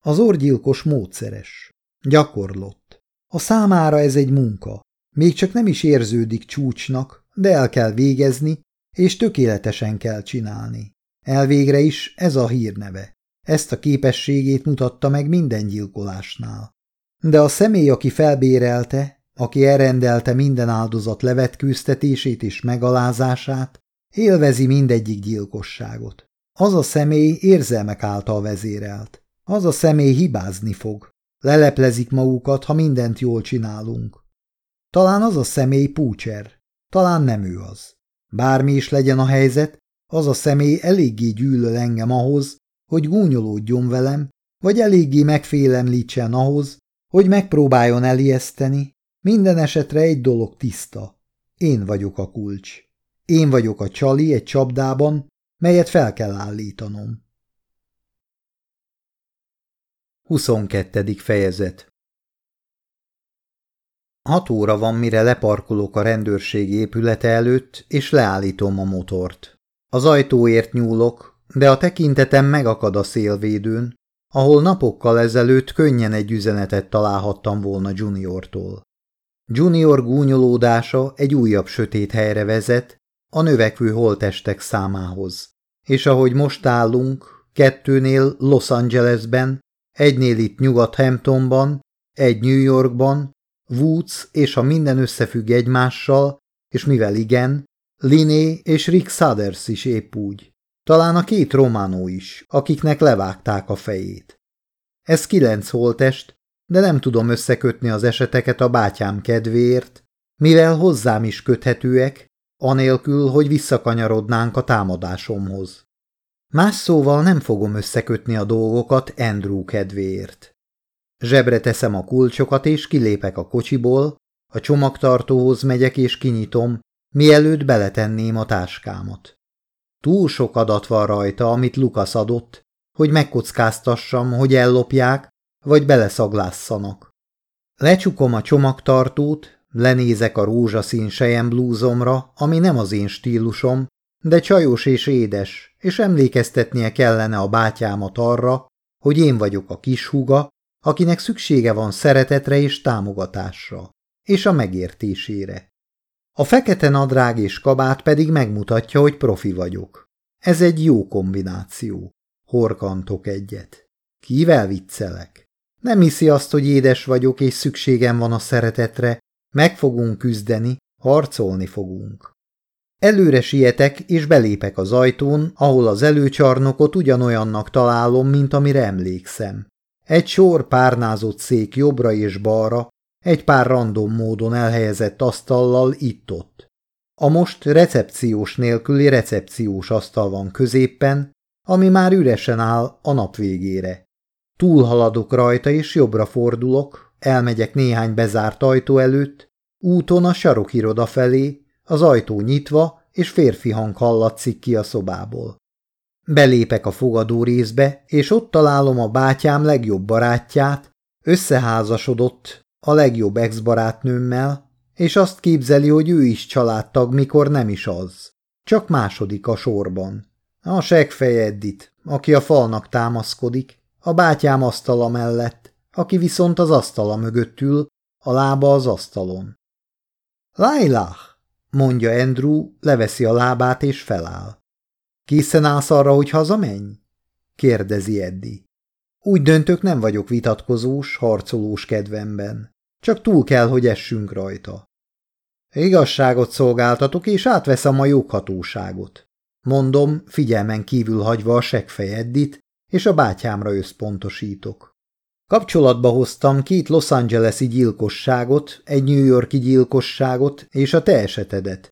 Az orgyilkos módszeres, gyakorlott. A számára ez egy munka. Még csak nem is érződik csúcsnak, de el kell végezni, és tökéletesen kell csinálni. Elvégre is ez a hírneve. Ezt a képességét mutatta meg minden gyilkolásnál. De a személy, aki felbérelte, aki elrendelte minden áldozat levetkőztetését és megalázását, élvezi mindegyik gyilkosságot. Az a személy érzelmek által vezérelt. Az a személy hibázni fog. Leleplezik magukat, ha mindent jól csinálunk. Talán az a személy púcser, talán nem ő az. Bármi is legyen a helyzet, az a személy eléggé gyűlöl engem ahhoz, hogy gúnyolódjon velem, vagy eléggé megfélemlítsen ahhoz, hogy megpróbáljon elijeszteni. Minden esetre egy dolog tiszta. Én vagyok a kulcs. Én vagyok a csali egy csapdában, melyet fel kell állítanom. 22. fejezet Hat óra van, mire leparkolok a rendőrség épülete előtt, és leállítom a motort. Az ajtóért nyúlok, de a tekintetem megakad a szélvédőn, ahol napokkal ezelőtt könnyen egy üzenetet találhattam volna Juniortól. Junior gúnyolódása egy újabb sötét helyre vezet, a növekvő holtestek számához. És ahogy most állunk, kettőnél Los Angelesben, egynél itt Nyugat-Hamptonban, egy New Yorkban, Woods és a minden összefügg egymással, és mivel igen, Liné és Rick Sudders is épp úgy. Talán a két románó is, akiknek levágták a fejét. Ez kilenc holtest, de nem tudom összekötni az eseteket a bátyám kedvéért, mivel hozzám is köthetőek, anélkül, hogy visszakanyarodnánk a támadásomhoz. Más szóval nem fogom összekötni a dolgokat Andrew kedvéért. Zsebre teszem a kulcsokat, és kilépek a kocsiból, a csomagtartóhoz megyek és kinyitom, mielőtt beletenném a táskámat. Túl sok adat van rajta, amit Lukasz adott, hogy megkockáztassam, hogy ellopják, vagy beleszaglásszanak. Lecsukom a csomagtartót, lenézek a rózsaszín sejem ami nem az én stílusom, de csajos és édes, és emlékeztetnie kellene a bátyámat arra, hogy én vagyok a kis húga, akinek szüksége van szeretetre és támogatásra, és a megértésére. A fekete nadrág és kabát pedig megmutatja, hogy profi vagyok. Ez egy jó kombináció. Horkantok egyet. Kivel viccelek? Nem hiszi azt, hogy édes vagyok és szükségem van a szeretetre, meg fogunk küzdeni, harcolni fogunk. Előre sietek, és belépek az ajtón, ahol az előcsarnokot ugyanolyannak találom, mint amire emlékszem. Egy sor párnázott szék jobbra és balra, egy pár random módon elhelyezett asztallal itt-ott. A most recepciós nélküli recepciós asztal van középpen, ami már üresen áll a nap végére. Túlhaladok rajta és jobbra fordulok, elmegyek néhány bezárt ajtó előtt, úton a sarokiroda felé, az ajtó nyitva, és férfi hang hallatszik ki a szobából. Belépek a fogadó részbe, és ott találom a bátyám legjobb barátját, összeházasodott a legjobb ex-barátnőmmel, és azt képzeli, hogy ő is családtag, mikor nem is az. Csak második a sorban. A segfej Eddit, aki a falnak támaszkodik, a bátyám asztala mellett, aki viszont az asztala mögött ül, a lába az asztalon. Lailah, mondja Andrew, leveszi a lábát és feláll. Készen állsz arra, hogy hazamenj? kérdezi Eddi. Úgy döntök, nem vagyok vitatkozós, harcolós kedvemben. Csak túl kell, hogy essünk rajta. Igazságot szolgáltatok, és átveszem a joghatóságot. Mondom, figyelmen kívül hagyva a seggfej Eddit, és a bátyámra összpontosítok. Kapcsolatba hoztam két Los Angeles-i gyilkosságot, egy New Yorki gyilkosságot és a te esetedet.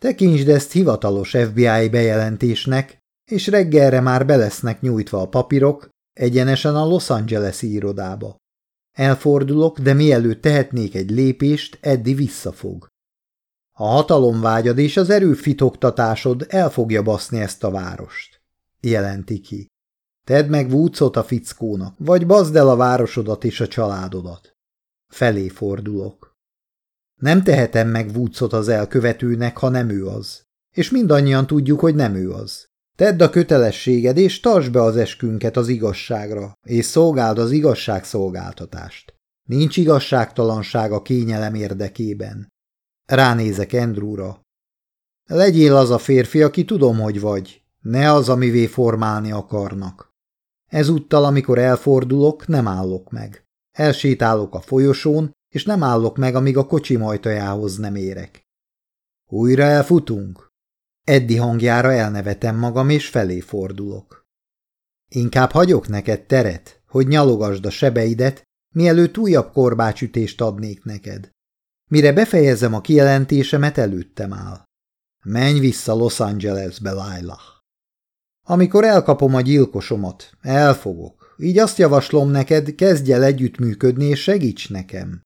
Tekintsd ezt hivatalos FBI bejelentésnek, és reggelre már belesznek nyújtva a papírok, egyenesen a Los Angeles-i irodába. Elfordulok, de mielőtt tehetnék egy lépést, Eddi visszafog. A hatalomvágyad és az erőfitoktatásod el fogja baszni ezt a várost, jelenti ki. Tedd meg Woodsot a fickónak, vagy bazd el a városodat és a családodat. Felé fordulok. Nem tehetem meg Woodsot az elkövetőnek, ha nem ő az. És mindannyian tudjuk, hogy nem ő az. Tedd a kötelességed, és tartsd be az eskünket az igazságra, és szolgáld az igazságszolgáltatást. Nincs igazságtalanság a kényelem érdekében. Ránézek Andrewra. Legyél az a férfi, aki tudom, hogy vagy, ne az, amivé formálni akarnak. Ezúttal, amikor elfordulok, nem állok meg. Elsétálok a folyosón, és nem állok meg, amíg a kocsi majtajához nem érek. Újra elfutunk? Eddi hangjára elnevetem magam, és felé fordulok. Inkább hagyok neked teret, hogy nyalogasd a sebeidet, mielőtt újabb korbácsütést adnék neked. Mire befejezem a kijelentésemet, előttem áll. Menj vissza Los Angelesbe, Lailah. Amikor elkapom a gyilkosomat, elfogok. Így azt javaslom neked, kezdj el együttműködni és segíts nekem.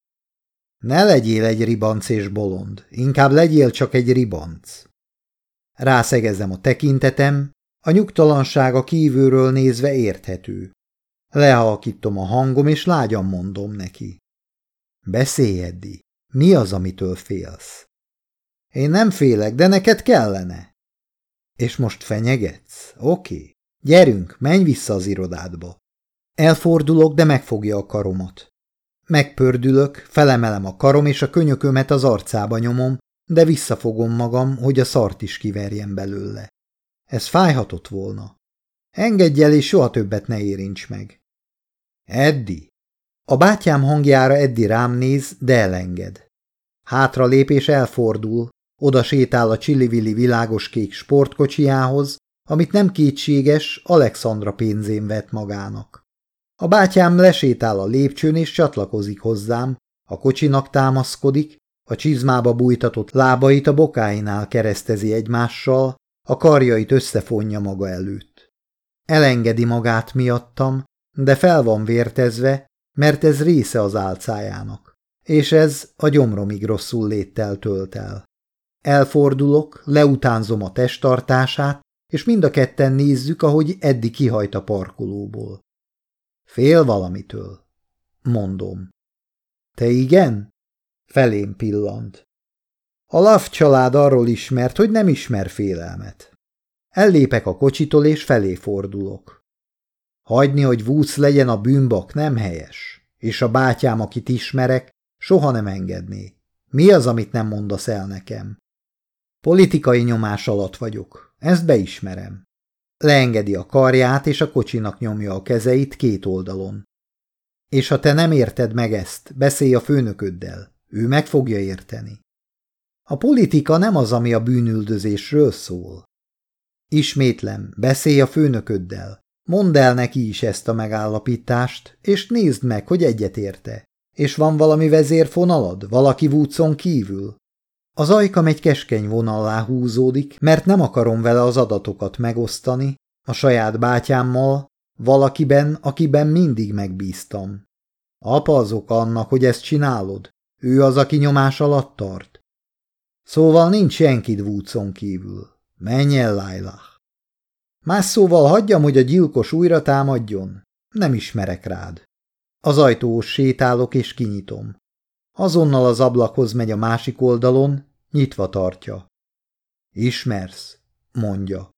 Ne legyél egy ribanc és bolond, inkább legyél csak egy ribanc. Rászegezem a tekintetem, a nyugtalanság a kívülről nézve érthető. Lehalkítom a hangom, és lágyan mondom neki. Beszélj, Eddi, mi az, amitől félsz? Én nem félek, de neked kellene. És most fenyegetsz? Oké. Gyerünk, menj vissza az irodádba. Elfordulok, de megfogja a karomat. Megpördülök, felemelem a karom, és a könyökömet az arcába nyomom, de visszafogom magam, hogy a szart is kiverjen belőle. Ez fájhatott volna. Engedj el, és soha többet ne érints meg. Eddi. A bátyám hangjára Eddi rám néz, de elenged. Hátra lép és elfordul, oda sétál a csillivilli világos kék sportkocsiához, amit nem kétséges, Alexandra pénzén vett magának. A bátyám lesétál a lépcsőn és csatlakozik hozzám, a kocsinak támaszkodik, a csizmába bújtatott lábait a bokáinál keresztezi egymással, a karjait összefonja maga előtt. Elengedi magát miattam, de fel van vértezve, mert ez része az álcájának, és ez a gyomromig rosszul léttel tölt el. Elfordulok, leutánzom a testtartását, és mind a ketten nézzük, ahogy eddig kihajt a parkolóból. Fél valamitől, mondom. Te igen? Felém pillant. A Love család arról ismert, hogy nem ismer félelmet. Ellépek a kocsitól, és felé fordulok. Hagyni, hogy Woods legyen a bűnbak nem helyes, és a bátyám, akit ismerek, soha nem engedné. Mi az, amit nem mondasz el nekem? Politikai nyomás alatt vagyok, ezt beismerem. Leengedi a karját, és a kocsinak nyomja a kezeit két oldalon. És ha te nem érted meg ezt, beszélj a főnököddel. Ő meg fogja érteni. A politika nem az, ami a bűnüldözésről szól. Ismétlem, beszélj a főnököddel. Mondd el neki is ezt a megállapítást, és nézd meg, hogy egyetérte. És van valami vezérfonalad, valaki vúcon kívül? Az ajkam egy keskeny vonallá húzódik, mert nem akarom vele az adatokat megosztani, a saját bátyámmal, valakiben, akiben mindig megbíztam. Apa az annak, hogy ezt csinálod. Ő az, aki nyomás alatt tart. Szóval nincs senkid Woodson kívül. Menj el, Lailah. Más szóval hagyjam, hogy a gyilkos újra támadjon. Nem ismerek rád. Az ajtóhoz sétálok és kinyitom. Azonnal az ablakhoz megy a másik oldalon, nyitva tartja. Ismersz, mondja.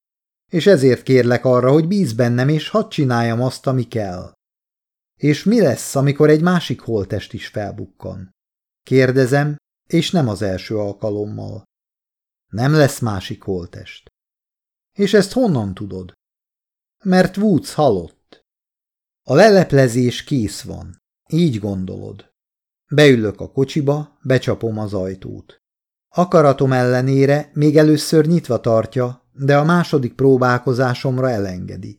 És ezért kérlek arra, hogy bíz bennem, és hadd csináljam azt, ami kell. És mi lesz, amikor egy másik holtest is felbukkan? Kérdezem, és nem az első alkalommal. Nem lesz másik holtest. És ezt honnan tudod? Mert Woods halott. A leleplezés kész van. Így gondolod. Beülök a kocsiba, becsapom az ajtót. Akaratom ellenére még először nyitva tartja, de a második próbálkozásomra elengedi.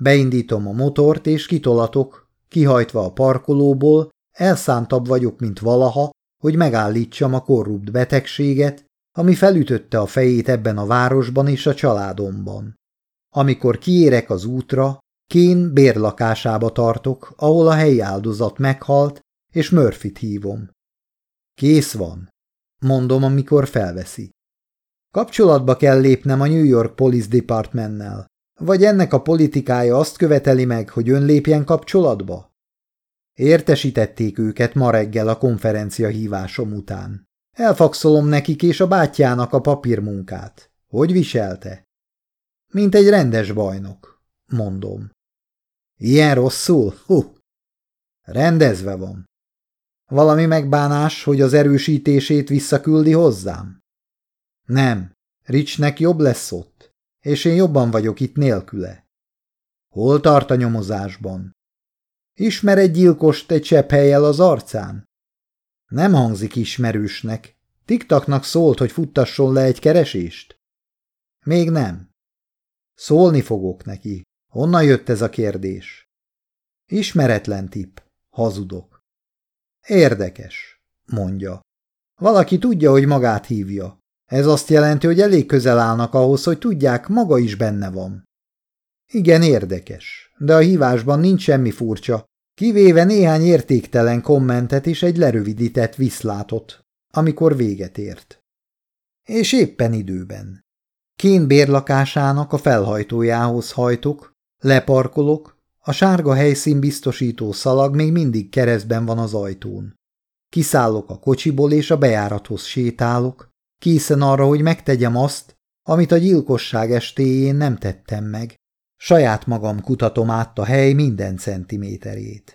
Beindítom a motort és kitolatok, kihajtva a parkolóból, elszántabb vagyok, mint valaha, hogy megállítsam a korrupt betegséget, ami felütötte a fejét ebben a városban és a családomban. Amikor kiérek az útra, Kén bérlakásába tartok, ahol a helyi áldozat meghalt, és Murphyt hívom. Kész van, mondom, amikor felveszi. Kapcsolatba kell lépnem a New York Police Departmentnel. Vagy ennek a politikája azt követeli meg, hogy ön lépjen kapcsolatba? Értesítették őket ma reggel a konferencia hívásom után. Elfakszolom nekik és a bátyjának a papírmunkát. Hogy viselte? Mint egy rendes bajnok, mondom. Ilyen rosszul? Hú! Rendezve van. Valami megbánás, hogy az erősítését visszaküldi hozzám? Nem, Ricsnek jobb lesz ott, és én jobban vagyok itt nélküle. Hol tart a nyomozásban? Ismer egy gyilkost egy csepp helyel az arcán? Nem hangzik ismerősnek. Tiktaknak szólt, hogy futtasson le egy keresést? Még nem. Szólni fogok neki. Honnan jött ez a kérdés? Ismeretlen tip. Hazudok. Érdekes, mondja. Valaki tudja, hogy magát hívja. Ez azt jelenti, hogy elég közel állnak ahhoz, hogy tudják, maga is benne van. Igen, érdekes, de a hívásban nincs semmi furcsa, kivéve néhány értéktelen kommentet és egy lerövidített viszlátot, amikor véget ért. És éppen időben. Kén bérlakásának a felhajtójához hajtok, leparkolok, a sárga helyszín biztosító szalag még mindig keresztben van az ajtón. Kiszállok a kocsiból és a bejárathoz sétálok, készen arra, hogy megtegyem azt, amit a gyilkosság estéjén nem tettem meg. Saját magam kutatom át a hely minden centiméterét.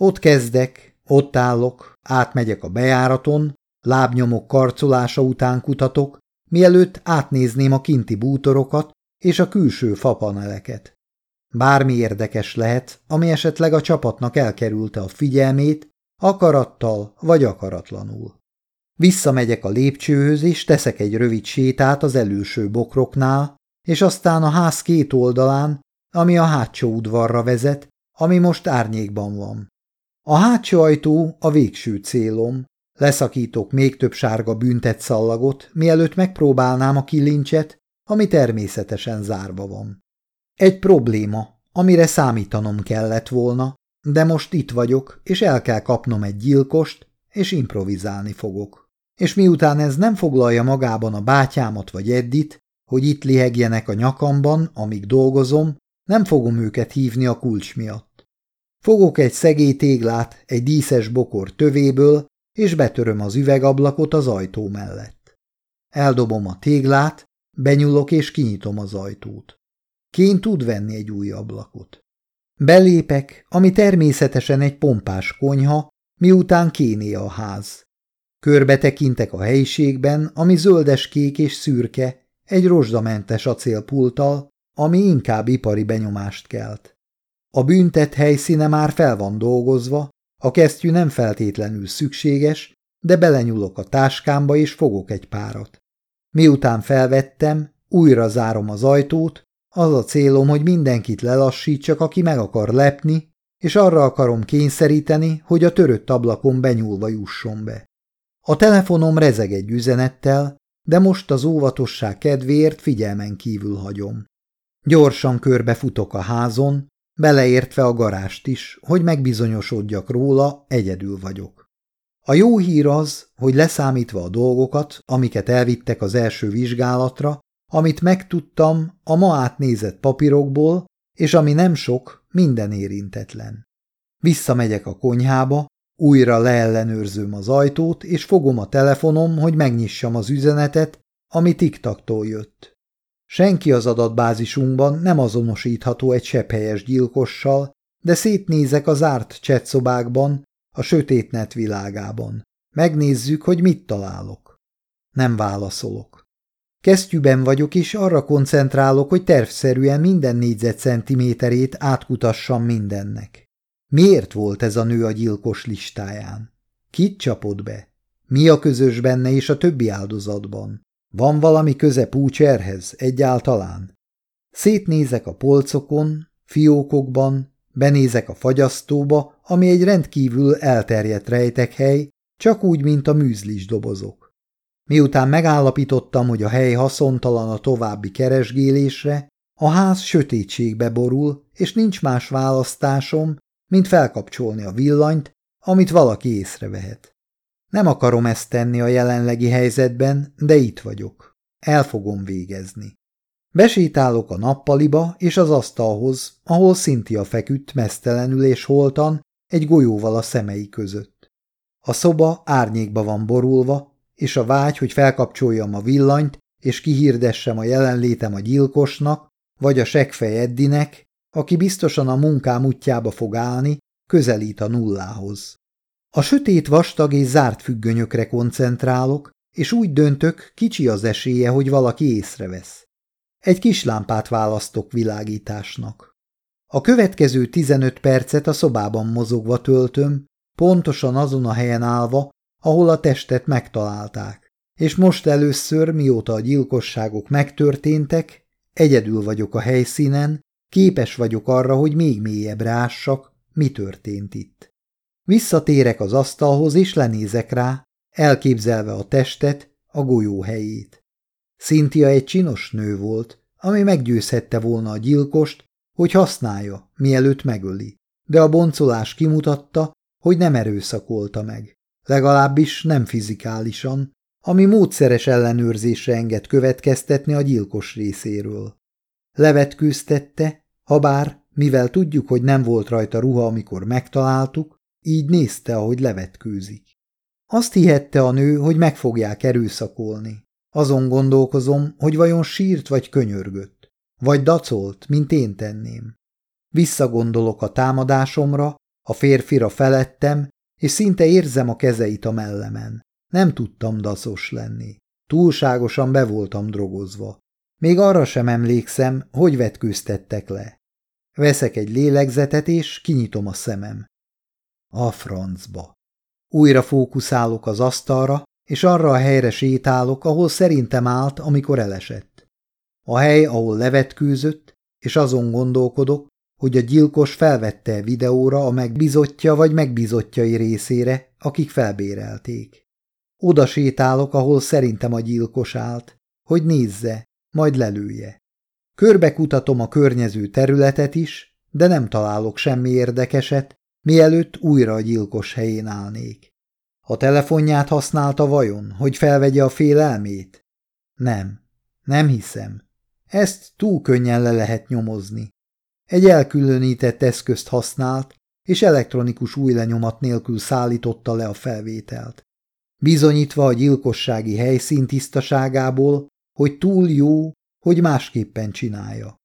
Ott kezdek, ott állok, átmegyek a bejáraton, lábnyomok karcolása után kutatok, mielőtt átnézném a kinti bútorokat és a külső fapaneleket. Bármi érdekes lehet, ami esetleg a csapatnak elkerülte a figyelmét, akarattal vagy akaratlanul. Visszamegyek a lépcsőhöz, és teszek egy rövid sétát az előső bokroknál, és aztán a ház két oldalán, ami a hátsó udvarra vezet, ami most árnyékban van. A hátsó ajtó a végső célom, leszakítok még több sárga büntet szallagot, mielőtt megpróbálnám a kilincset, ami természetesen zárva van. Egy probléma, amire számítanom kellett volna, de most itt vagyok, és el kell kapnom egy gyilkost, és improvizálni fogok és miután ez nem foglalja magában a bátyámat vagy Eddit, hogy itt lihegjenek a nyakamban, amíg dolgozom, nem fogom őket hívni a kulcs miatt. Fogok egy szegély téglát egy díszes bokor tövéből, és betöröm az üvegablakot az ajtó mellett. Eldobom a téglát, benyúlok és kinyitom az ajtót. Kén tud venni egy új ablakot. Belépek, ami természetesen egy pompás konyha, miután kéné a ház. Körbe tekintek a helyiségben, ami zöldes-kék és szürke, egy rozsdamentes acélpulttal, ami inkább ipari benyomást kelt. A büntet helyszíne már fel van dolgozva, a kesztyű nem feltétlenül szükséges, de belenyúlok a táskámba és fogok egy párat. Miután felvettem, újra zárom az ajtót, az a célom, hogy mindenkit lelassítsak, aki meg akar lepni, és arra akarom kényszeríteni, hogy a törött ablakon benyúlva jusson be. A telefonom rezeg egy üzenettel, de most az óvatosság kedvéért figyelmen kívül hagyom. Gyorsan körbefutok a házon, beleértve a garást is, hogy megbizonyosodjak róla, egyedül vagyok. A jó hír az, hogy leszámítva a dolgokat, amiket elvittek az első vizsgálatra, amit megtudtam a ma átnézett papírokból, és ami nem sok, minden érintetlen. Visszamegyek a konyhába, újra leellenőrzöm az ajtót, és fogom a telefonom, hogy megnyissam az üzenetet, ami tiktaktól jött. Senki az adatbázisunkban nem azonosítható egy sepphelyes gyilkossal, de szétnézek az árt csetszobákban, a sötét net világában. Megnézzük, hogy mit találok. Nem válaszolok. Kesztyűben vagyok, és arra koncentrálok, hogy tervszerűen minden négyzetcentiméterét átkutassam mindennek. Miért volt ez a nő a gyilkos listáján? Kit csapott be? Mi a közös benne és a többi áldozatban? Van valami köze Púcserhez egyáltalán? Szétnézek a polcokon, fiókokban, benézek a fagyasztóba, ami egy rendkívül elterjedt rejtekhely, csak úgy, mint a műzlis dobozok. Miután megállapítottam, hogy a hely haszontalan a további keresgélésre, a ház sötétségbe borul, és nincs más választásom, mint felkapcsolni a villanyt, amit valaki észrevehet. Nem akarom ezt tenni a jelenlegi helyzetben, de itt vagyok. El fogom végezni. Besétálok a nappaliba és az asztalhoz, ahol Cynthia feküdt mesztelenül és holtan, egy golyóval a szemei között. A szoba árnyékba van borulva, és a vágy, hogy felkapcsoljam a villanyt, és kihirdessem a jelenlétem a gyilkosnak, vagy a segfej Eddinek, aki biztosan a munkám útjába fog állni, közelít a nullához. A sötét vastag és zárt függönyökre koncentrálok, és úgy döntök, kicsi az esélye, hogy valaki észrevesz. Egy kis lámpát választok világításnak. A következő 15 percet a szobában mozogva töltöm, pontosan azon a helyen állva, ahol a testet megtalálták. És most először, mióta a gyilkosságok megtörténtek, egyedül vagyok a helyszínen, képes vagyok arra, hogy még mélyebbre ássak, mi történt itt. Visszatérek az asztalhoz, és lenézek rá, elképzelve a testet, a golyó helyét. Cynthia egy csinos nő volt, ami meggyőzhette volna a gyilkost, hogy használja, mielőtt megöli, de a boncolás kimutatta, hogy nem erőszakolta meg, legalábbis nem fizikálisan, ami módszeres ellenőrzésre enged következtetni a gyilkos részéről. Levetkőztette, habár, mivel tudjuk, hogy nem volt rajta ruha, amikor megtaláltuk, így nézte, ahogy levetkőzik. Azt hihette a nő, hogy meg fogják erőszakolni. Azon gondolkozom, hogy vajon sírt vagy könyörgött, vagy dacolt, mint én tenném. Visszagondolok a támadásomra, a férfira felettem, és szinte érzem a kezeit a mellemen. Nem tudtam dacos lenni. Túlságosan be voltam drogozva. Még arra sem emlékszem, hogy vetkőztettek le. Veszek egy lélegzetet, és kinyitom a szemem. A francba. Újra fókuszálok az asztalra, és arra a helyre sétálok, ahol szerintem állt, amikor elesett. A hely, ahol levetkőzött, és azon gondolkodok, hogy a gyilkos felvette videóra a megbizotja vagy megbizotjai részére, akik felbérelték. Oda sétálok, ahol szerintem a gyilkos állt, hogy nézze, majd lelője. Körbekutatom a környező területet is, de nem találok semmi érdekeset, mielőtt újra a gyilkos helyén állnék. A telefonját használta vajon, hogy felvegye a félelmét? Nem, nem hiszem. Ezt túl könnyen le lehet nyomozni. Egy elkülönített eszközt használt, és elektronikus új lenyomat nélkül szállította le a felvételt. Bizonyítva a gyilkossági helyszín tisztaságából, hogy túl jó, hogy másképpen csinálja.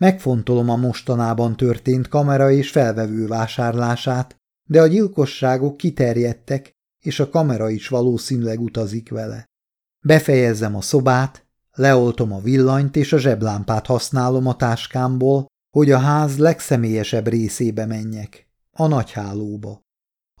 Megfontolom a mostanában történt kamera és felvevő vásárlását, de a gyilkosságok kiterjedtek, és a kamera is valószínűleg utazik vele. Befejezem a szobát, leoltom a villanyt és a zseblámpát használom a táskámból, hogy a ház legszemélyesebb részébe menjek, a nagy hálóba.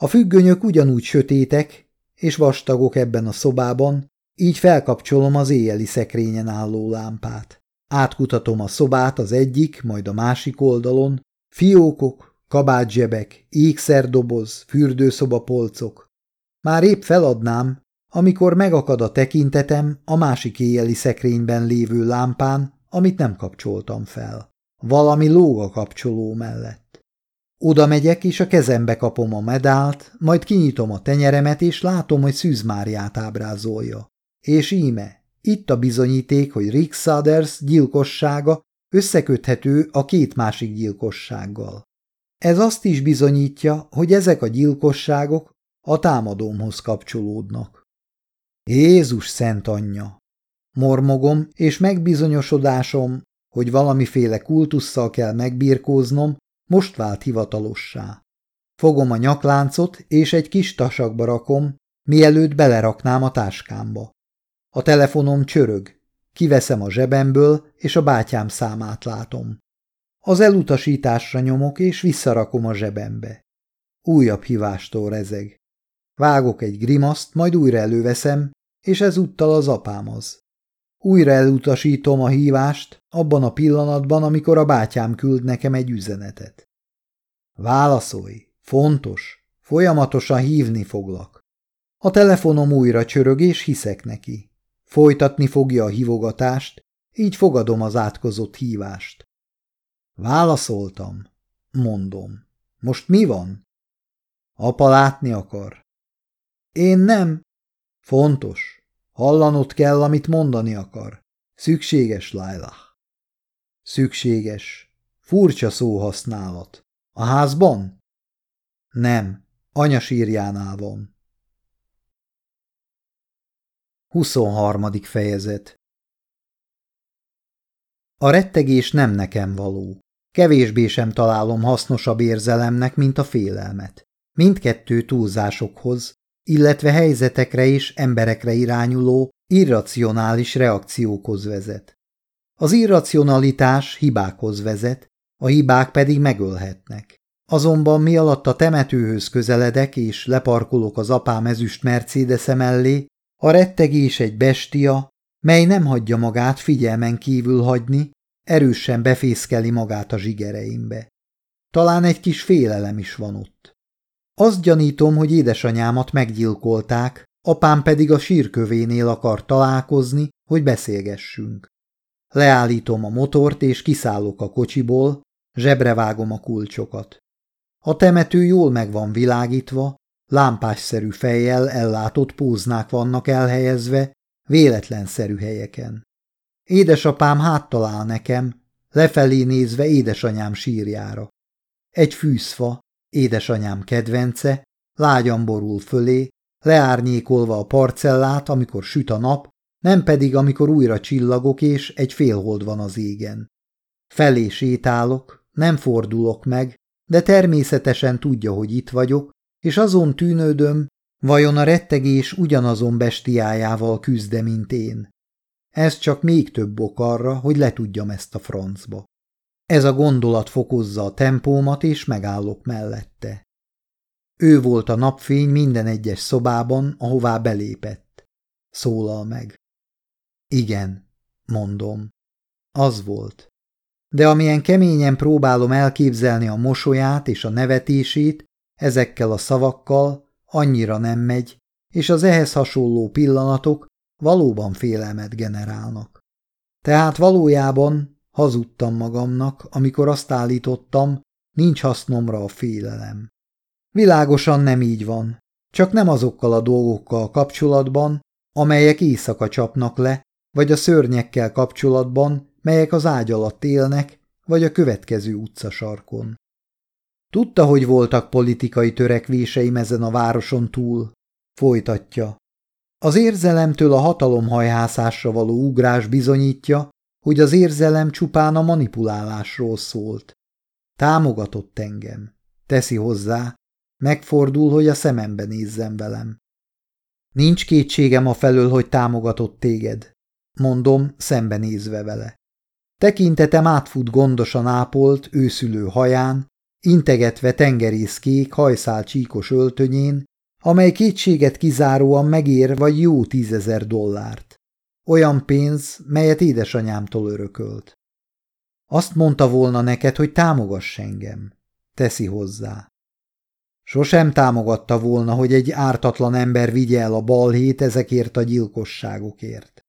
A függönyök ugyanúgy sötétek, és vastagok ebben a szobában, így felkapcsolom az éjjeli szekrényen álló lámpát. Átkutatom a szobát az egyik, majd a másik oldalon, fiókok, kabátzsebek, ékszerdoboz, fürdőszobapolcok. Már épp feladnám, amikor megakad a tekintetem a másik éjjeli szekrényben lévő lámpán, amit nem kapcsoltam fel. Valami lóg a kapcsoló mellett. Oda megyek, és a kezembe kapom a medált, majd kinyitom a tenyeremet, és látom, hogy Szűz Máriát ábrázolja. És íme, itt a bizonyíték, hogy Rick Sudders gyilkossága összeköthető a két másik gyilkossággal. Ez azt is bizonyítja, hogy ezek a gyilkosságok a támadómhoz kapcsolódnak. Jézus szent anyja! Mormogom, és megbizonyosodásom, hogy valamiféle kultusszal kell megbírkóznom, most vált hivatalossá. Fogom a nyakláncot, és egy kis tasakba rakom, mielőtt beleraknám a táskámba. A telefonom csörög, kiveszem a zsebemből, és a bátyám számát látom. Az elutasításra nyomok, és visszarakom a zsebembe. Újabb hívástól rezeg. Vágok egy grimaszt, majd újra előveszem, és ezúttal az apám az. Újra elutasítom a hívást, abban a pillanatban, amikor a bátyám küld nekem egy üzenetet. Válaszolj, fontos, folyamatosan hívni foglak. A telefonom újra csörög, és hiszek neki. Folytatni fogja a hívogatást, így fogadom az átkozott hívást. Válaszoltam, mondom. Most mi van? Apa látni akar. Én nem. Fontos. Hallanod kell, amit mondani akar. Szükséges, Lailah. Szükséges. Furcsa szóhasználat. A házban? Nem. Anya sírjánál van. 23. fejezet A rettegés nem nekem való. Kevésbé sem találom hasznosabb érzelemnek, mint a félelmet. Mindkettő túlzásokhoz, illetve helyzetekre és emberekre irányuló, irracionális reakciókhoz vezet. Az irracionalitás hibákhoz vezet, a hibák pedig megölhetnek. Azonban mi alatt a temetőhöz közeledek és leparkolok az apám ezüst Mercedes mellé, a rettegés egy bestia, mely nem hagyja magát figyelmen kívül hagyni, erősen befészkeli magát a zsigereimbe. Talán egy kis félelem is van ott. Azt gyanítom, hogy édesanyámat meggyilkolták, apám pedig a sírkövénél akar találkozni, hogy beszélgessünk. Leállítom a motort és kiszállok a kocsiból, zsebre vágom a kulcsokat. A temető jól meg van világítva, lámpásszerű fejjel ellátott póznák vannak elhelyezve, véletlenszerű helyeken. Édesapám háttalál nekem, lefelé nézve édesanyám sírjára. Egy fűszfa, édesanyám kedvence, lágyan borul fölé, leárnyékolva a parcellát, amikor süt a nap, nem pedig amikor újra csillagok és egy félhold van az égen. Felé sétálok, nem fordulok meg, de természetesen tudja, hogy itt vagyok, és azon tűnődöm, vajon a rettegés ugyanazon bestiájával küzde, mint én. Ez csak még több ok arra, hogy letudjam ezt a francba. Ez a gondolat fokozza a tempómat, és megállok mellette. Ő volt a napfény minden egyes szobában, ahová belépett. Szólal meg. Igen, mondom. Az volt. De amilyen keményen próbálom elképzelni a mosolyát és a nevetését, ezekkel a szavakkal annyira nem megy, és az ehhez hasonló pillanatok valóban félelmet generálnak. Tehát valójában hazudtam magamnak, amikor azt állítottam, nincs hasznomra a félelem. Világosan nem így van, csak nem azokkal a dolgokkal kapcsolatban, amelyek éjszaka csapnak le, vagy a szörnyekkel kapcsolatban, melyek az ágy alatt élnek, vagy a következő utcasarkon. Tudta, hogy voltak politikai törekvéseim ezen a városon túl, folytatja. Az érzelemtől a hatalomhajhászásra való ugrás bizonyítja, hogy az érzelem csupán a manipulálásról szólt. Támogatott engem, teszi hozzá, megfordul, hogy a szemembe nézzem velem. Nincs kétségem a felől, hogy támogatott téged, mondom, szembenézve vele. Tekintetem átfut gondosan ápolt, őszülő haján, integetve tengerészkék hajszál csíkos öltönyén, amely kétséget kizáróan megér vagy jó tízezer dollárt. Olyan pénz, melyet édesanyámtól örökölt. Azt mondta volna neked, hogy támogass engem. Teszi hozzá. Sosem támogatta volna, hogy egy ártatlan ember vigye el a balhét ezekért a gyilkosságokért.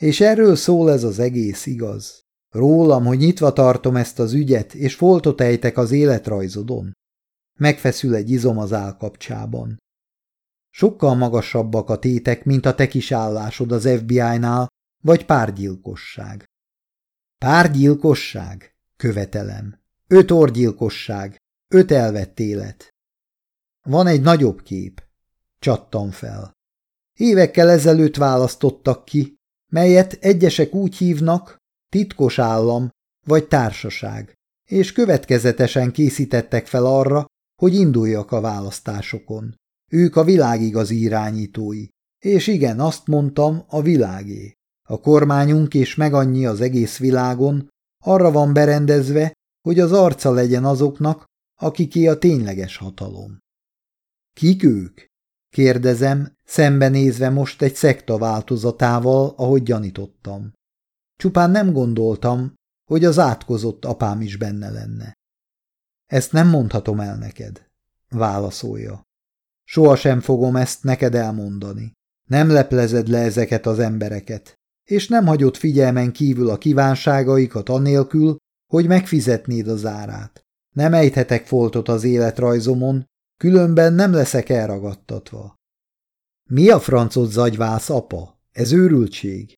És erről szól ez az egész igaz. Rólam, hogy nyitva tartom ezt az ügyet, és foltot ejtek az életrajzodon. Megfeszül egy izom az állkapcsában. Sokkal magasabbak a tétek, mint a te kis állásod az FBI-nál, vagy párgyilkosság. Párgyilkosság? Követelem. Öt orgyilkosság. Öt elvett élet. Van egy nagyobb kép. Csattam fel. Évekkel ezelőtt választottak ki, melyet egyesek úgy hívnak, titkos állam vagy társaság, és következetesen készítettek fel arra, hogy induljak a választásokon. Ők a világ igazi irányítói. És igen, azt mondtam, a világé. A kormányunk és meg annyi az egész világon arra van berendezve, hogy az arca legyen azoknak, akiké a tényleges hatalom. Kik ők? Kérdezem, szembenézve most egy szekta változatával, ahogy gyanítottam. Csupán nem gondoltam, hogy az átkozott apám is benne lenne. Ezt nem mondhatom el neked, válaszolja. Sohasem fogom ezt neked elmondani. Nem leplezed le ezeket az embereket, és nem hagyod figyelmen kívül a kívánságaikat anélkül, hogy megfizetnéd az árát. Nem ejthetek foltot az életrajzomon, különben nem leszek elragadtatva. Mi a francot zagyvász, apa? Ez őrültség.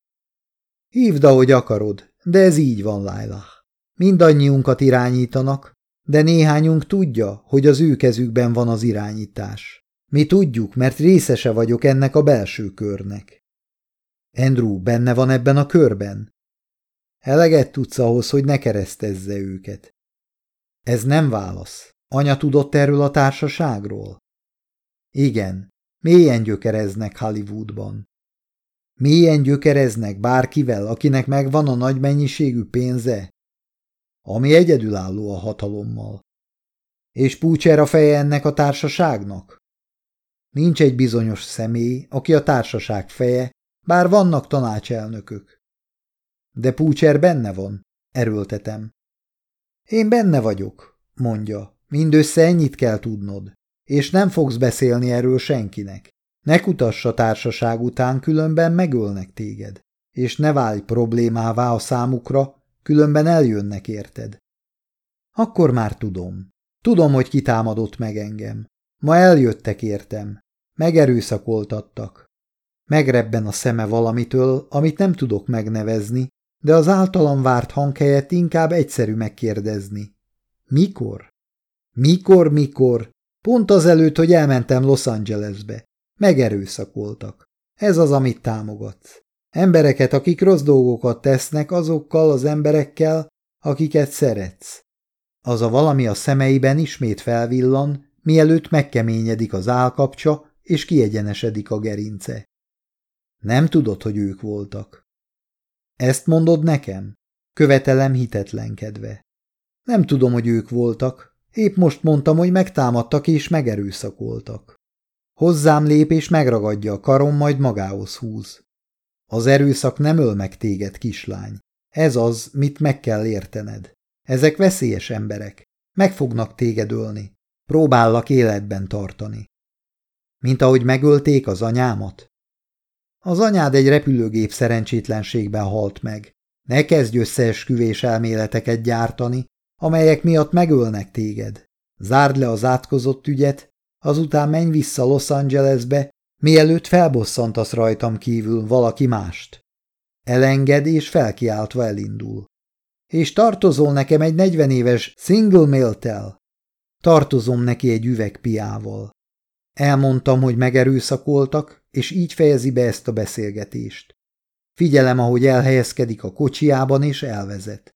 Hívd, ahogy akarod, de ez így van, Lailah. Mindannyiunkat irányítanak, de néhányunk tudja, hogy az ő kezükben van az irányítás. Mi tudjuk, mert részese vagyok ennek a belső körnek. Andrew benne van ebben a körben? Eleget tudsz ahhoz, hogy ne keresztezze őket. Ez nem válasz. Anya tudott erről a társaságról? Igen, mélyen gyökereznek Hollywoodban. Mélyen gyökereznek bárkivel, akinek megvan a nagy mennyiségű pénze, ami egyedülálló a hatalommal. És Púcser a feje ennek a társaságnak? Nincs egy bizonyos személy, aki a társaság feje, bár vannak tanácselnökök. De Púcser benne van, erőltetem. Én benne vagyok, mondja, mindössze ennyit kell tudnod, és nem fogsz beszélni erről senkinek. Ne kutass a társaság után, különben megölnek téged, és ne válj problémává a számukra, különben eljönnek érted. Akkor már tudom. Tudom, hogy kitámadott meg engem. Ma eljöttek értem. Megerőszakoltattak. Megrebben a szeme valamitől, amit nem tudok megnevezni, de az általam várt hang helyett inkább egyszerű megkérdezni. Mikor? Mikor, mikor? Pont azelőtt, hogy elmentem Los Angelesbe. Megerőszakoltak. Ez az, amit támogatsz. Embereket, akik rossz dolgokat tesznek azokkal az emberekkel, akiket szeretsz. Az a valami a szemeiben ismét felvillan, mielőtt megkeményedik az állkapcsa, és kiegyenesedik a gerince. Nem tudod, hogy ők voltak. Ezt mondod nekem? Követelem hitetlenkedve. Nem tudom, hogy ők voltak. Épp most mondtam, hogy megtámadtak és megerőszakoltak. Hozzám lép és megragadja a karom, majd magához húz. Az erőszak nem öl meg téged, kislány. Ez az, mit meg kell értened. Ezek veszélyes emberek. Meg fognak téged ölni. Próbállak életben tartani. Mint ahogy megölték az anyámat? Az anyád egy repülőgép szerencsétlenségben halt meg. Ne kezdj összeesküvés elméleteket gyártani, amelyek miatt megölnek téged. Zárd le az átkozott ügyet, azután menj vissza Los Angelesbe, mielőtt felbosszantasz rajtam kívül valaki mást. Elenged és felkiáltva elindul. És tartozol nekem egy negyven éves single male Tartozom neki egy üvegpiával. Elmondtam, hogy megerőszakoltak, és így fejezi be ezt a beszélgetést. Figyelem, ahogy elhelyezkedik a kocsiában, és elvezet.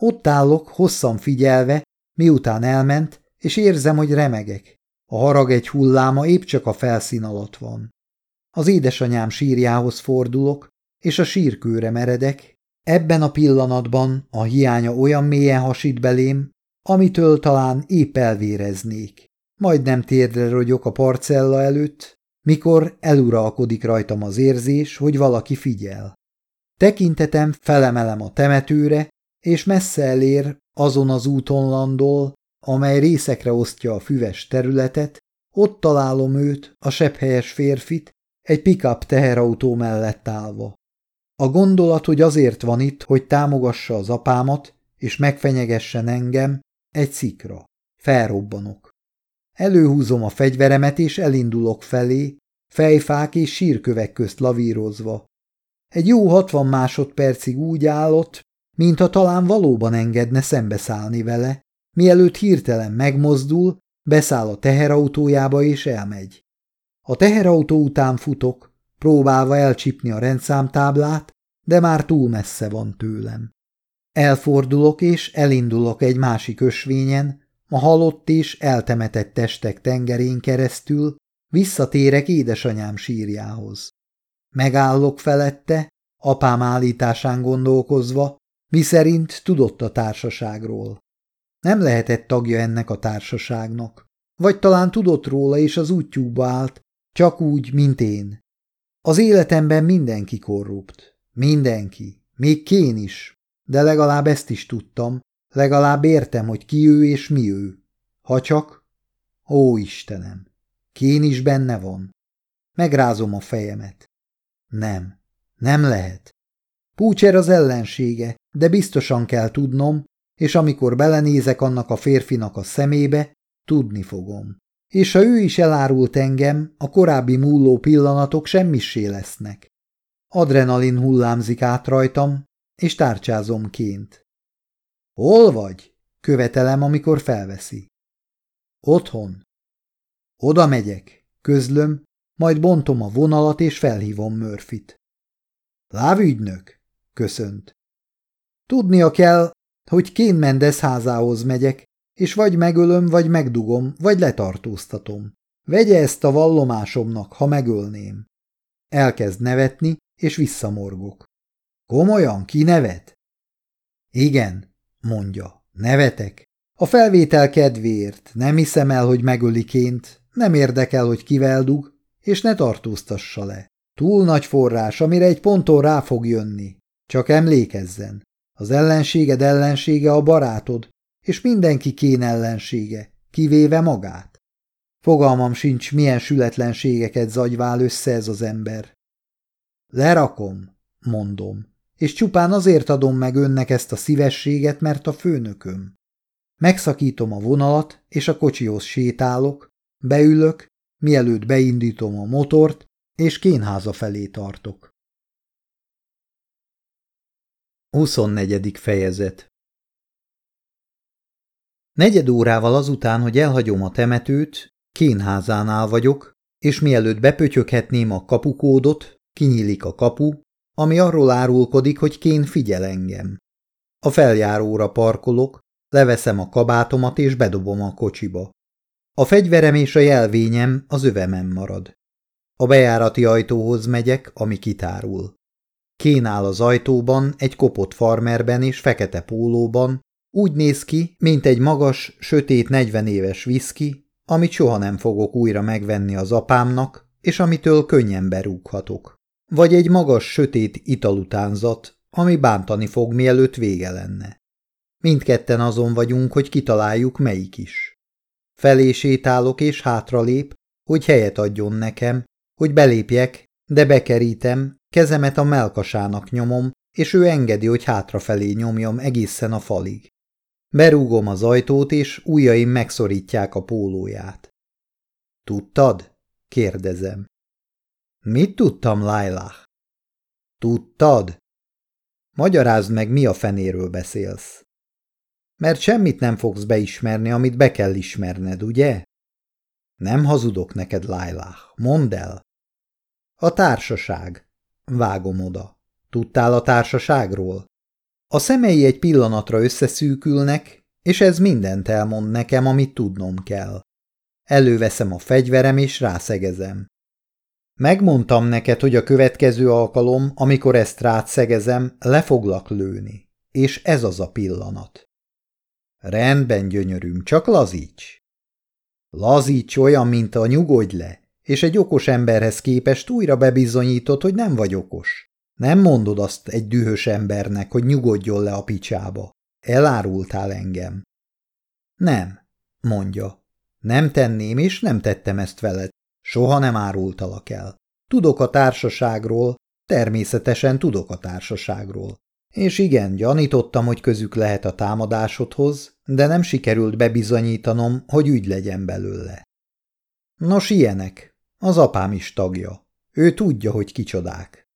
Ott állok, hosszan figyelve, miután elment, és érzem, hogy remegek. A harag egy hulláma épp csak a felszín alatt van. Az édesanyám sírjához fordulok, és a sírkőre meredek. Ebben a pillanatban a hiánya olyan mélyen hasít belém, amitől talán épp elvéreznék. Majd nem térdre rogyok a parcella előtt, mikor eluralkodik rajtam az érzés, hogy valaki figyel. Tekintetem felemelem a temetőre, és messze elér, azon az úton landol, amely részekre osztja a füves területet, ott találom őt, a sebhelyes férfit, egy pickup teherautó mellett állva. A gondolat, hogy azért van itt, hogy támogassa az apámat, és megfenyegessen engem, egy szikra. Felrobbanok. Előhúzom a fegyveremet, és elindulok felé, fejfák és sírkövek közt lavírozva. Egy jó hatvan másodpercig úgy állott, mintha talán valóban engedne szembeszállni vele, mielőtt hirtelen megmozdul, beszáll a teherautójába és elmegy. A teherautó után futok, próbálva elcsipni a rendszámtáblát, de már túl messze van tőlem. Elfordulok és elindulok egy másik ösvényen, a halott és eltemetett testek tengerén keresztül, visszatérek édesanyám sírjához. Megállok felette, apám állításán gondolkozva, miszerint tudott a társaságról. Nem lehetett tagja ennek a társaságnak. Vagy talán tudott róla, és az útjúba állt, csak úgy, mint én. Az életemben mindenki korrupt. Mindenki. Még Kén is. De legalább ezt is tudtam. Legalább értem, hogy ki ő és mi ő. Ha csak... Ó, Istenem! Kén is benne van. Megrázom a fejemet. Nem. Nem lehet. Púcser az ellensége, de biztosan kell tudnom, és amikor belenézek annak a férfinak a szemébe, tudni fogom. És ha ő is elárult engem, a korábbi múló pillanatok semmissé lesznek. Adrenalin hullámzik át rajtam, és tárcsázom ként. Hol vagy? Követelem, amikor felveszi. Otthon. Oda megyek, közlöm, majd bontom a vonalat, és felhívom Murphyt. Lávügynök, köszönt. Tudnia kell, hogy Kén Mendez házához megyek, és vagy megölöm, vagy megdugom, vagy letartóztatom. Vegye ezt a vallomásomnak, ha megölném. Elkezd nevetni, és visszamorgok. Komolyan, ki nevet? Igen, mondja, nevetek. A felvétel kedvéért nem hiszem el, hogy megöliként, nem érdekel, hogy kivel dug, és ne tartóztassa le. Túl nagy forrás, amire egy ponton rá fog jönni. Csak emlékezzen, az ellenséged ellensége a barátod, és mindenki kén ellensége, kivéve magát. Fogalmam sincs, milyen sületlenségeket zagyvál össze ez az ember. Lerakom, mondom, és csupán azért adom meg önnek ezt a szívességet, mert a főnököm. Megszakítom a vonalat, és a kocsihoz sétálok, beülök, mielőtt beindítom a motort, és kénháza felé tartok. 24. fejezet Negyed órával azután, hogy elhagyom a temetőt, kénházánál vagyok, és mielőtt bepötyöghetném a kapukódot, kinyílik a kapu, ami arról árulkodik, hogy Kén figyel engem. A feljáróra parkolok, leveszem a kabátomat és bedobom a kocsiba. A fegyverem és a jelvényem az övemem marad. A bejárati ajtóhoz megyek, ami kitárul. Kén áll az ajtóban, egy kopott farmerben és fekete pólóban, úgy néz ki, mint egy magas, sötét negyven éves viszki, amit soha nem fogok újra megvenni az apámnak, és amitől könnyen berúghatok. Vagy egy magas, sötét italutánzat, ami bántani fog, mielőtt vége lenne. Mindketten azon vagyunk, hogy kitaláljuk, melyik is. Felé sétálok és hátralép, hogy helyet adjon nekem, hogy belépjek, de bekerítem, kezemet a melkasának nyomom, és ő engedi, hogy hátrafelé nyomjam egészen a falig. Berúgom az ajtót, és ujjaim megszorítják a pólóját. Tudtad? kérdezem. Mit tudtam, Lailah? Tudtad? Magyarázd meg, mi a fenéről beszélsz. Mert semmit nem fogsz beismerni, amit be kell ismerned, ugye? Nem hazudok neked, Lailah. Mondd el. A társaság. Vágom oda. Tudtál a társaságról? A szemei egy pillanatra összeszűkülnek, és ez mindent elmond nekem, amit tudnom kell. Előveszem a fegyverem, és rászegezem. Megmondtam neked, hogy a következő alkalom, amikor ezt rád szegezem, le foglak lőni. És ez az a pillanat. Rendben, gyönyörűm, csak lazíts. Lazíts olyan, mint a nyugodj le, és egy okos emberhez képest újra bebizonyítod, hogy nem vagy okos. Nem mondod azt egy dühös embernek, hogy nyugodjon le a picsába. Elárultál engem. Nem, mondja. Nem tenném, és nem tettem ezt veled. Soha nem árultalak el. Tudok a társaságról, természetesen tudok a társaságról. És igen, gyanítottam, hogy közük lehet a támadásodhoz, de nem sikerült bebizonyítanom, hogy ügy legyen belőle. Nos, ilyenek. Az apám is tagja. Ő tudja, hogy kicsodák.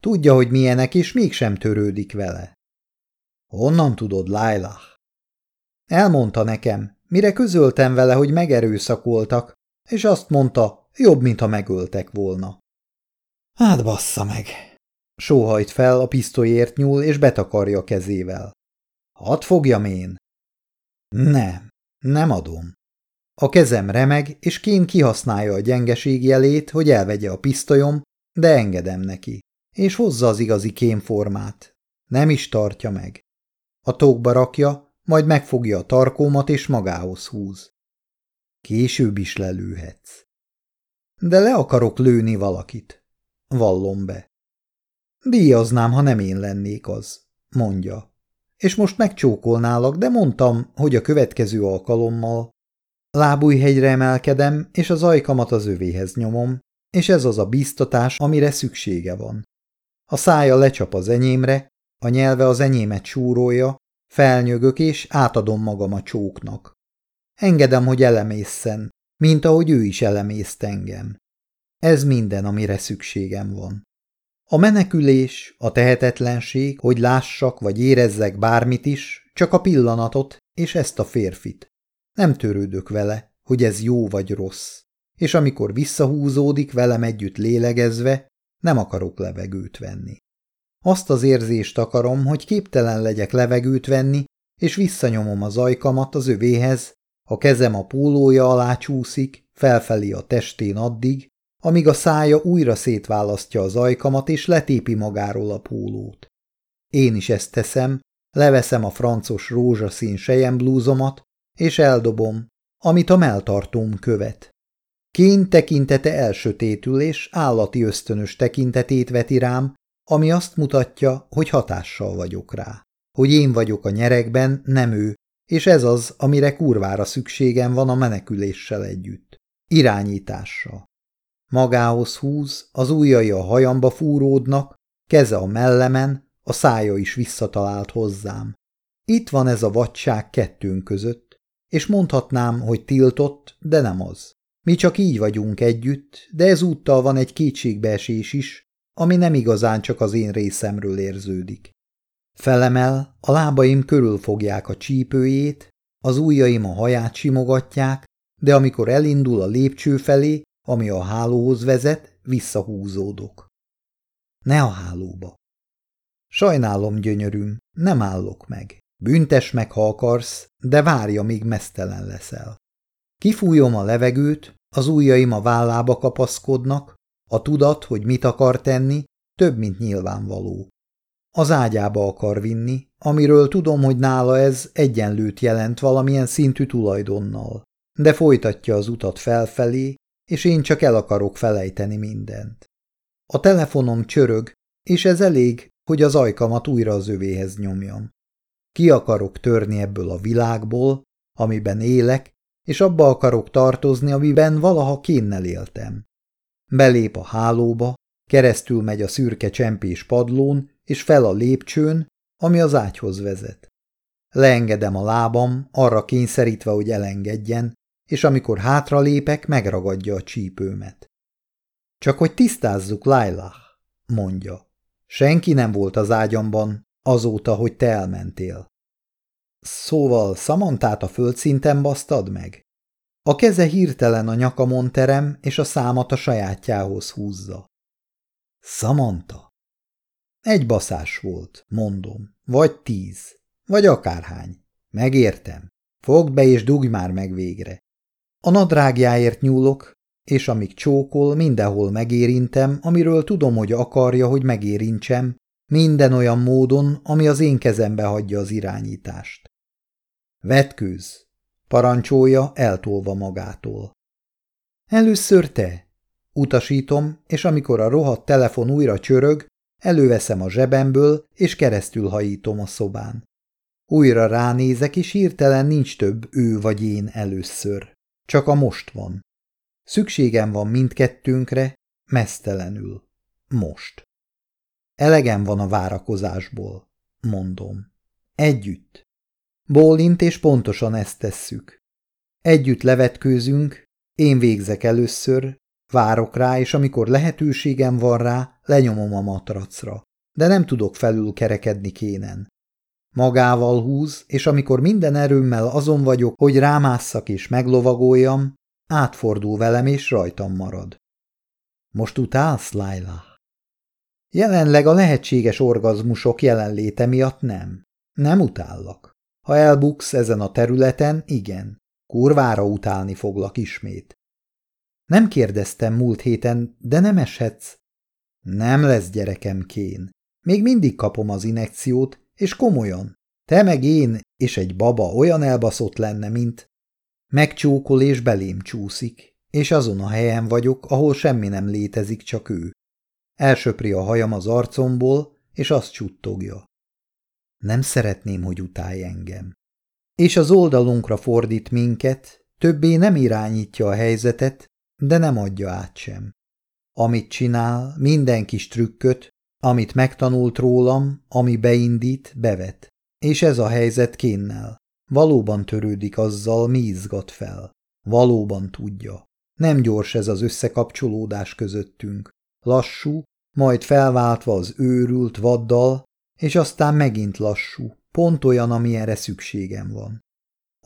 Tudja, hogy milyenek, és mégsem törődik vele. Honnan tudod, Lailah? Elmondta nekem, mire közöltem vele, hogy megerőszakoltak, és azt mondta, jobb, mintha megöltek volna. Hát bassza meg! Sóhajt fel, a pisztolyért nyúl, és betakarja a kezével. Hadd fogjam én? Nem, nem adom. A kezem remeg, és Kén kihasználja a gyengeség jelét, hogy elvegye a pisztolyom, de engedem neki, és hozza az igazi kémformát. Nem is tartja meg. A tókba rakja, majd megfogja a tarkómat, és magához húz. Később is lelőhetsz. De le akarok lőni valakit. Vallom be. Díjaznám, ha nem én lennék az, mondja. És most megcsókolnálak, de mondtam, hogy a következő alkalommal. Lábújhegyre emelkedem, és az ajkamat az övéhez nyomom, és ez az a biztatás, amire szüksége van. A szája lecsap az enyémre, a nyelve az enyémet súrolja, felnyögök és átadom magam a csóknak. Engedem, hogy elemészen, mint ahogy ő is elemészt engem. Ez minden, amire szükségem van. A menekülés, a tehetetlenség, hogy lássak vagy érezzek bármit is, csak a pillanatot és ezt a férfit. Nem törődök vele, hogy ez jó vagy rossz, és amikor visszahúzódik velem együtt lélegezve, nem akarok levegőt venni. Azt az érzést akarom, hogy képtelen legyek levegőt venni, és visszanyomom az ajkamat az övéhez, a kezem a pólója alá csúszik, felfelé a testén addig, amíg a szája újra szétválasztja az ajkamat, és letépi magáról a pólót. Én is ezt teszem, leveszem a francos rózsaszín sejemblúzomat, és eldobom, amit a melltartóm követ. Kén tekintete elsötétül, és állati ösztönös tekintetét veti rám, ami azt mutatja, hogy hatással vagyok rá. Hogy én vagyok a nyerekben, nem ő, és ez az, amire kurvára szükségem van a meneküléssel együtt. Irányítással. Magához húz, az ujjai a hajamba fúródnak, keze a mellemen, a szája is visszatalált hozzám. Itt van ez a vadság kettőnk között, és mondhatnám, hogy tiltott, de nem az. Mi csak így vagyunk együtt, de ezúttal van egy kétségbeesés is, ami nem igazán csak az én részemről érződik. Felemel, a lábaim körülfogják a csípőjét, az ujjaim a haját simogatják, de amikor elindul a lépcső felé, ami a hálóhoz vezet, visszahúzódok. Ne a hálóba. Sajnálom, gyönyörűm, nem állok meg. Büntes meg, ha akarsz, de várja, míg mesztelen leszel. Kifújom a levegőt, az ujjaim a vállába kapaszkodnak, a tudat, hogy mit akar tenni, több, mint nyilvánvaló. Az ágyába akar vinni, amiről tudom, hogy nála ez egyenlőt jelent valamilyen szintű tulajdonnal, de folytatja az utat felfelé, és én csak el akarok felejteni mindent. A telefonom csörög, és ez elég, hogy az ajkamat újra az övéhez nyomjam. Ki akarok törni ebből a világból, amiben élek, és abba akarok tartozni, amiben valaha kénnel éltem. Belép a hálóba, keresztül megy a szürke csempés padlón, és fel a lépcsőn, ami az ágyhoz vezet. Leengedem a lábam, arra kényszerítve, hogy elengedjen, és amikor hátra lépek, megragadja a csípőmet. Csak hogy tisztázzuk, Lailah, mondja. Senki nem volt az ágyamban azóta, hogy te elmentél. Szóval Szamantát a földszinten basztad meg? A keze hirtelen a nyakamon terem, és a számat a sajátjához húzza. Samantha. Egy baszás volt, mondom, vagy tíz, vagy akárhány. Megértem. Fogd be és dugj már meg végre. A nadrágjáért nyúlok, és amíg csókol, mindenhol megérintem, amiről tudom, hogy akarja, hogy megérintsem, minden olyan módon, ami az én kezembe hagyja az irányítást. Vetkőz, parancsolja eltolva magától. Először te, utasítom, és amikor a rohadt telefon újra csörög, előveszem a zsebemből, és keresztül hajítom a szobán. Újra ránézek, és hirtelen nincs több ő vagy én először. Csak a most van. Szükségem van mindkettőnkre, mesztelenül. Most. Elegem van a várakozásból, mondom. Együtt. Bólint, és pontosan ezt tesszük. Együtt levetkőzünk, én végzek először, várok rá, és amikor lehetőségem van rá, lenyomom a matracra, de nem tudok felül kerekedni kénen. Magával húz, és amikor minden erőmmel azon vagyok, hogy rámásszak és meglovagoljam, átfordul velem és rajtam marad. Most utálsz, Laila? Jelenleg a lehetséges orgazmusok jelenléte miatt nem. Nem utállak. Ha elbuksz ezen a területen, igen. Kurvára utálni foglak ismét. Nem kérdeztem múlt héten, de nem eshetsz. Nem lesz gyerekem kén. Még mindig kapom az inekciót, és komolyan. Te meg én és egy baba olyan elbaszott lenne, mint... Megcsókol és belém csúszik, és azon a helyen vagyok, ahol semmi nem létezik, csak ő. Elsöpri a hajam az arcomból, és azt csuttogja. Nem szeretném, hogy utálj engem. És az oldalunkra fordít minket, többé nem irányítja a helyzetet, de nem adja át sem. Amit csinál, minden kis trükköt, amit megtanult rólam, ami beindít, bevet. És ez a helyzet kénnel. Valóban törődik azzal, mi izgat fel. Valóban tudja. Nem gyors ez az összekapcsolódás közöttünk. Lassú, majd felváltva az őrült vaddal, és aztán megint lassú, pont olyan, amilyenre szükségem van.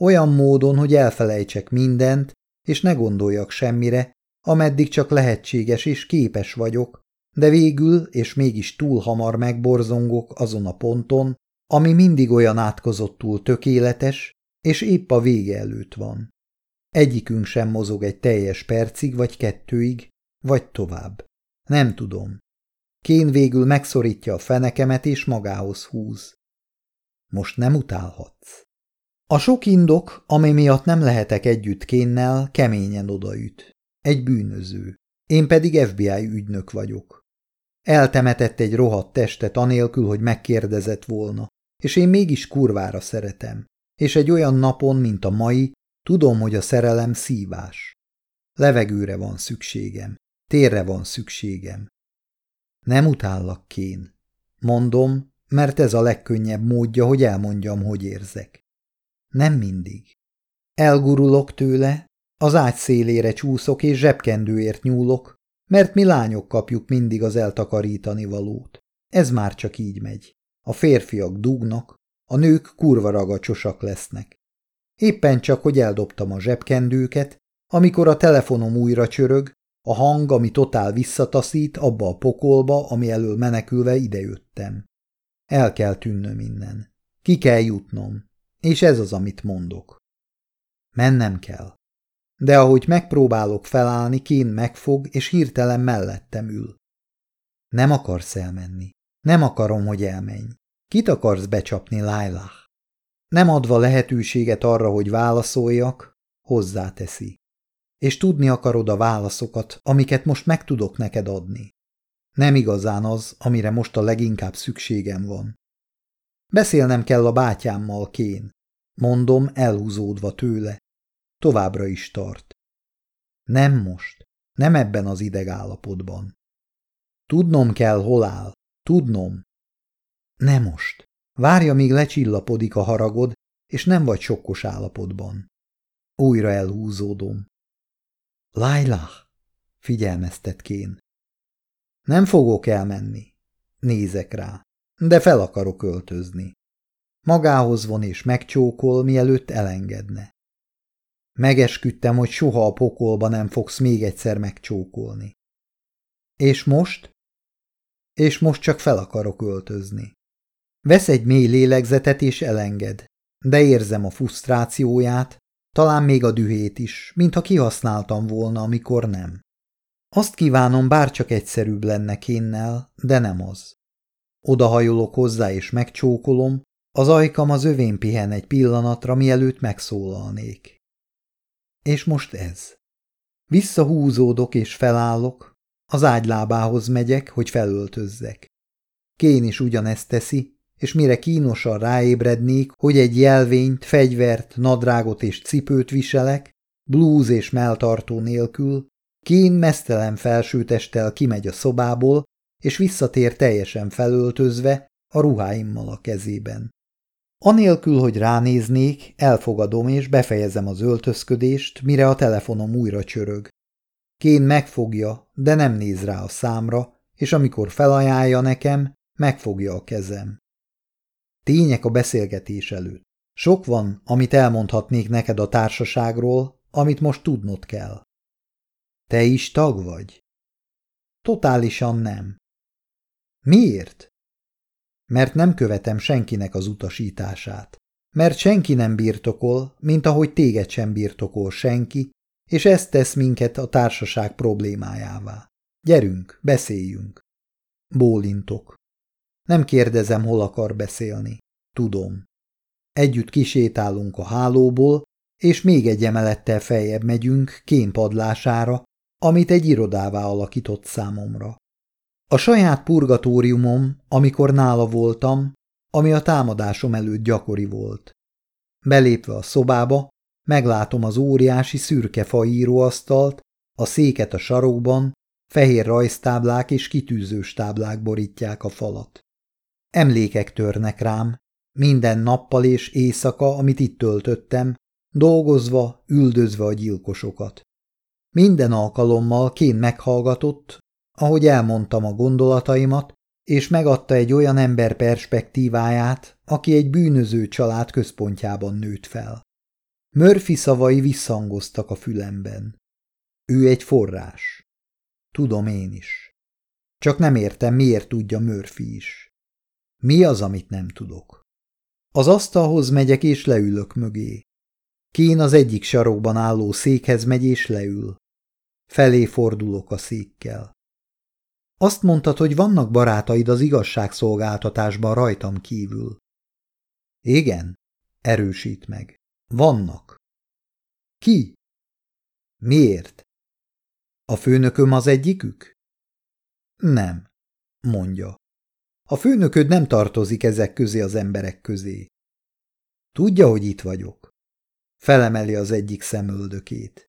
Olyan módon, hogy elfelejtsek mindent, és ne gondoljak semmire, ameddig csak lehetséges és képes vagyok, de végül és mégis túl hamar megborzongok azon a ponton, ami mindig olyan átkozottul tökéletes, és épp a vége előtt van. Egyikünk sem mozog egy teljes percig vagy kettőig, vagy tovább. Nem tudom. Kén végül megszorítja a fenekemet és magához húz. Most nem utálhatsz. A sok indok, ami miatt nem lehetek együtt Kénnel, keményen odaüt. Egy bűnöző. Én pedig FBI ügynök vagyok. Eltemetett egy rohadt testet anélkül, hogy megkérdezett volna, és én mégis kurvára szeretem. És egy olyan napon, mint a mai, tudom, hogy a szerelem szívás. Levegőre van szükségem, térre van szükségem. Nem utállak, Kén. Mondom, mert ez a legkönnyebb módja, hogy elmondjam, hogy érzek. Nem mindig. Elgurulok tőle, az ágy szélére csúszok és zsebkendőért nyúlok, mert mi lányok kapjuk mindig az eltakarítani valót. Ez már csak így megy. A férfiak dugnak, a nők kurva ragacsosak lesznek. Éppen csak, hogy eldobtam a zsebkendőket, amikor a telefonom újra csörög, a hang, ami totál visszataszít abba a pokolba, ami elől menekülve idejöttem. El kell tűnnöm innen. Ki kell jutnom. És ez az, amit mondok. Mennem kell. De ahogy megpróbálok felállni, Kén megfog, és hirtelen mellettem ül. Nem akarsz elmenni. Nem akarom, hogy elmenj. Kit akarsz becsapni, Lailah? Nem adva lehetőséget arra, hogy válaszoljak, hozzáteszi. És tudni akarod a válaszokat, amiket most meg tudok neked adni. Nem igazán az, amire most a leginkább szükségem van. Beszélnem kell a bátyámmal, Kén. Mondom, elhúzódva tőle. Továbbra is tart. Nem most. Nem ebben az idegállapotban. Tudnom kell, hol áll. Tudnom. Nem most. Várja, míg lecsillapodik a haragod, és nem vagy sokkos állapotban. Újra elhúzódom. Lailah, figyelmeztet Kén. Nem fogok elmenni. Nézek rá, de fel akarok öltözni. Magához von és megcsókol, mielőtt elengedne. Megesküdtem, hogy soha a pokolba nem fogsz még egyszer megcsókolni. És most? És most csak fel akarok öltözni. Vesz egy mély lélegzetet és elenged, de érzem a frusztrációját, talán még a dühét is, mintha kihasználtam volna, amikor nem. Azt kívánom, bárcsak egyszerűbb lenne kénnel, de nem az. Odahajolok hozzá és megcsókolom, az ajkam az övén pihen egy pillanatra, mielőtt megszólalnék. És most ez. Visszahúzódok és felállok, az ágylábához megyek, hogy felöltözzek. Kén is ugyanezt teszi, és mire kínosan ráébrednék, hogy egy jelvényt, fegyvert, nadrágot és cipőt viselek, blúz és melltartó nélkül, Kén mesztelen felsőtesttel kimegy a szobából, és visszatér teljesen felöltözve, a ruháimmal a kezében. Anélkül, hogy ránéznék, elfogadom és befejezem az öltözködést, mire a telefonom újra csörög. Kén megfogja, de nem néz rá a számra, és amikor felajánlja nekem, megfogja a kezem. Tények a beszélgetés előtt. Sok van, amit elmondhatnék neked a társaságról, amit most tudnod kell. Te is tag vagy? Totálisan nem. Miért? Mert nem követem senkinek az utasítását. Mert senki nem birtokol, mint ahogy téged sem birtokol senki, és ez tesz minket a társaság problémájává. Gyerünk, beszéljünk. Bólintok. Nem kérdezem, hol akar beszélni. Tudom. Együtt kisétálunk a hálóból, és még egy emelettel feljebb megyünk kémpadlására, amit egy irodává alakított számomra. A saját purgatóriumom, amikor nála voltam, ami a támadásom előtt gyakori volt. Belépve a szobába, meglátom az óriási szürke faíróasztalt, a széket a sarokban, fehér rajztáblák és kitűzős táblák borítják a falat. Emlékek törnek rám, minden nappal és éjszaka, amit itt töltöttem, dolgozva, üldözve a gyilkosokat. Minden alkalommal Kén meghallgatott, ahogy elmondtam a gondolataimat, és megadta egy olyan ember perspektíváját, aki egy bűnöző család központjában nőtt fel. Murphy szavai visszhangoztak a fülemben. Ő egy forrás. Tudom én is. Csak nem értem, miért tudja Murphy is. Mi az, amit nem tudok? Az asztalhoz megyek és leülök mögé. Kén az egyik sarokban álló székhez megy és leül. Felé fordulok a székkel. Azt mondtad, hogy vannak barátaid az igazságszolgáltatásban rajtam kívül. Igen, erősít meg. Vannak. Ki? Miért? A főnököm az egyikük? Nem, mondja. A főnököd nem tartozik ezek közé az emberek közé. Tudja, hogy itt vagyok. Felemeli az egyik szemöldökét.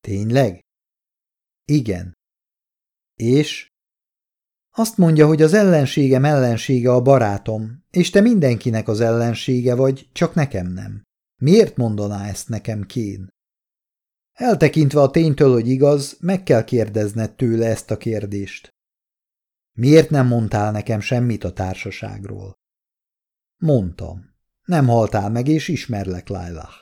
Tényleg? Igen. És? Azt mondja, hogy az ellenségem ellensége a barátom, és te mindenkinek az ellensége vagy, csak nekem nem. Miért mondaná ezt nekem Kén? Eltekintve a ténytől, hogy igaz, meg kell kérdezned tőle ezt a kérdést. Miért nem mondtál nekem semmit a társaságról? Mondtam. Nem haltál meg, és ismerlek, Lailah.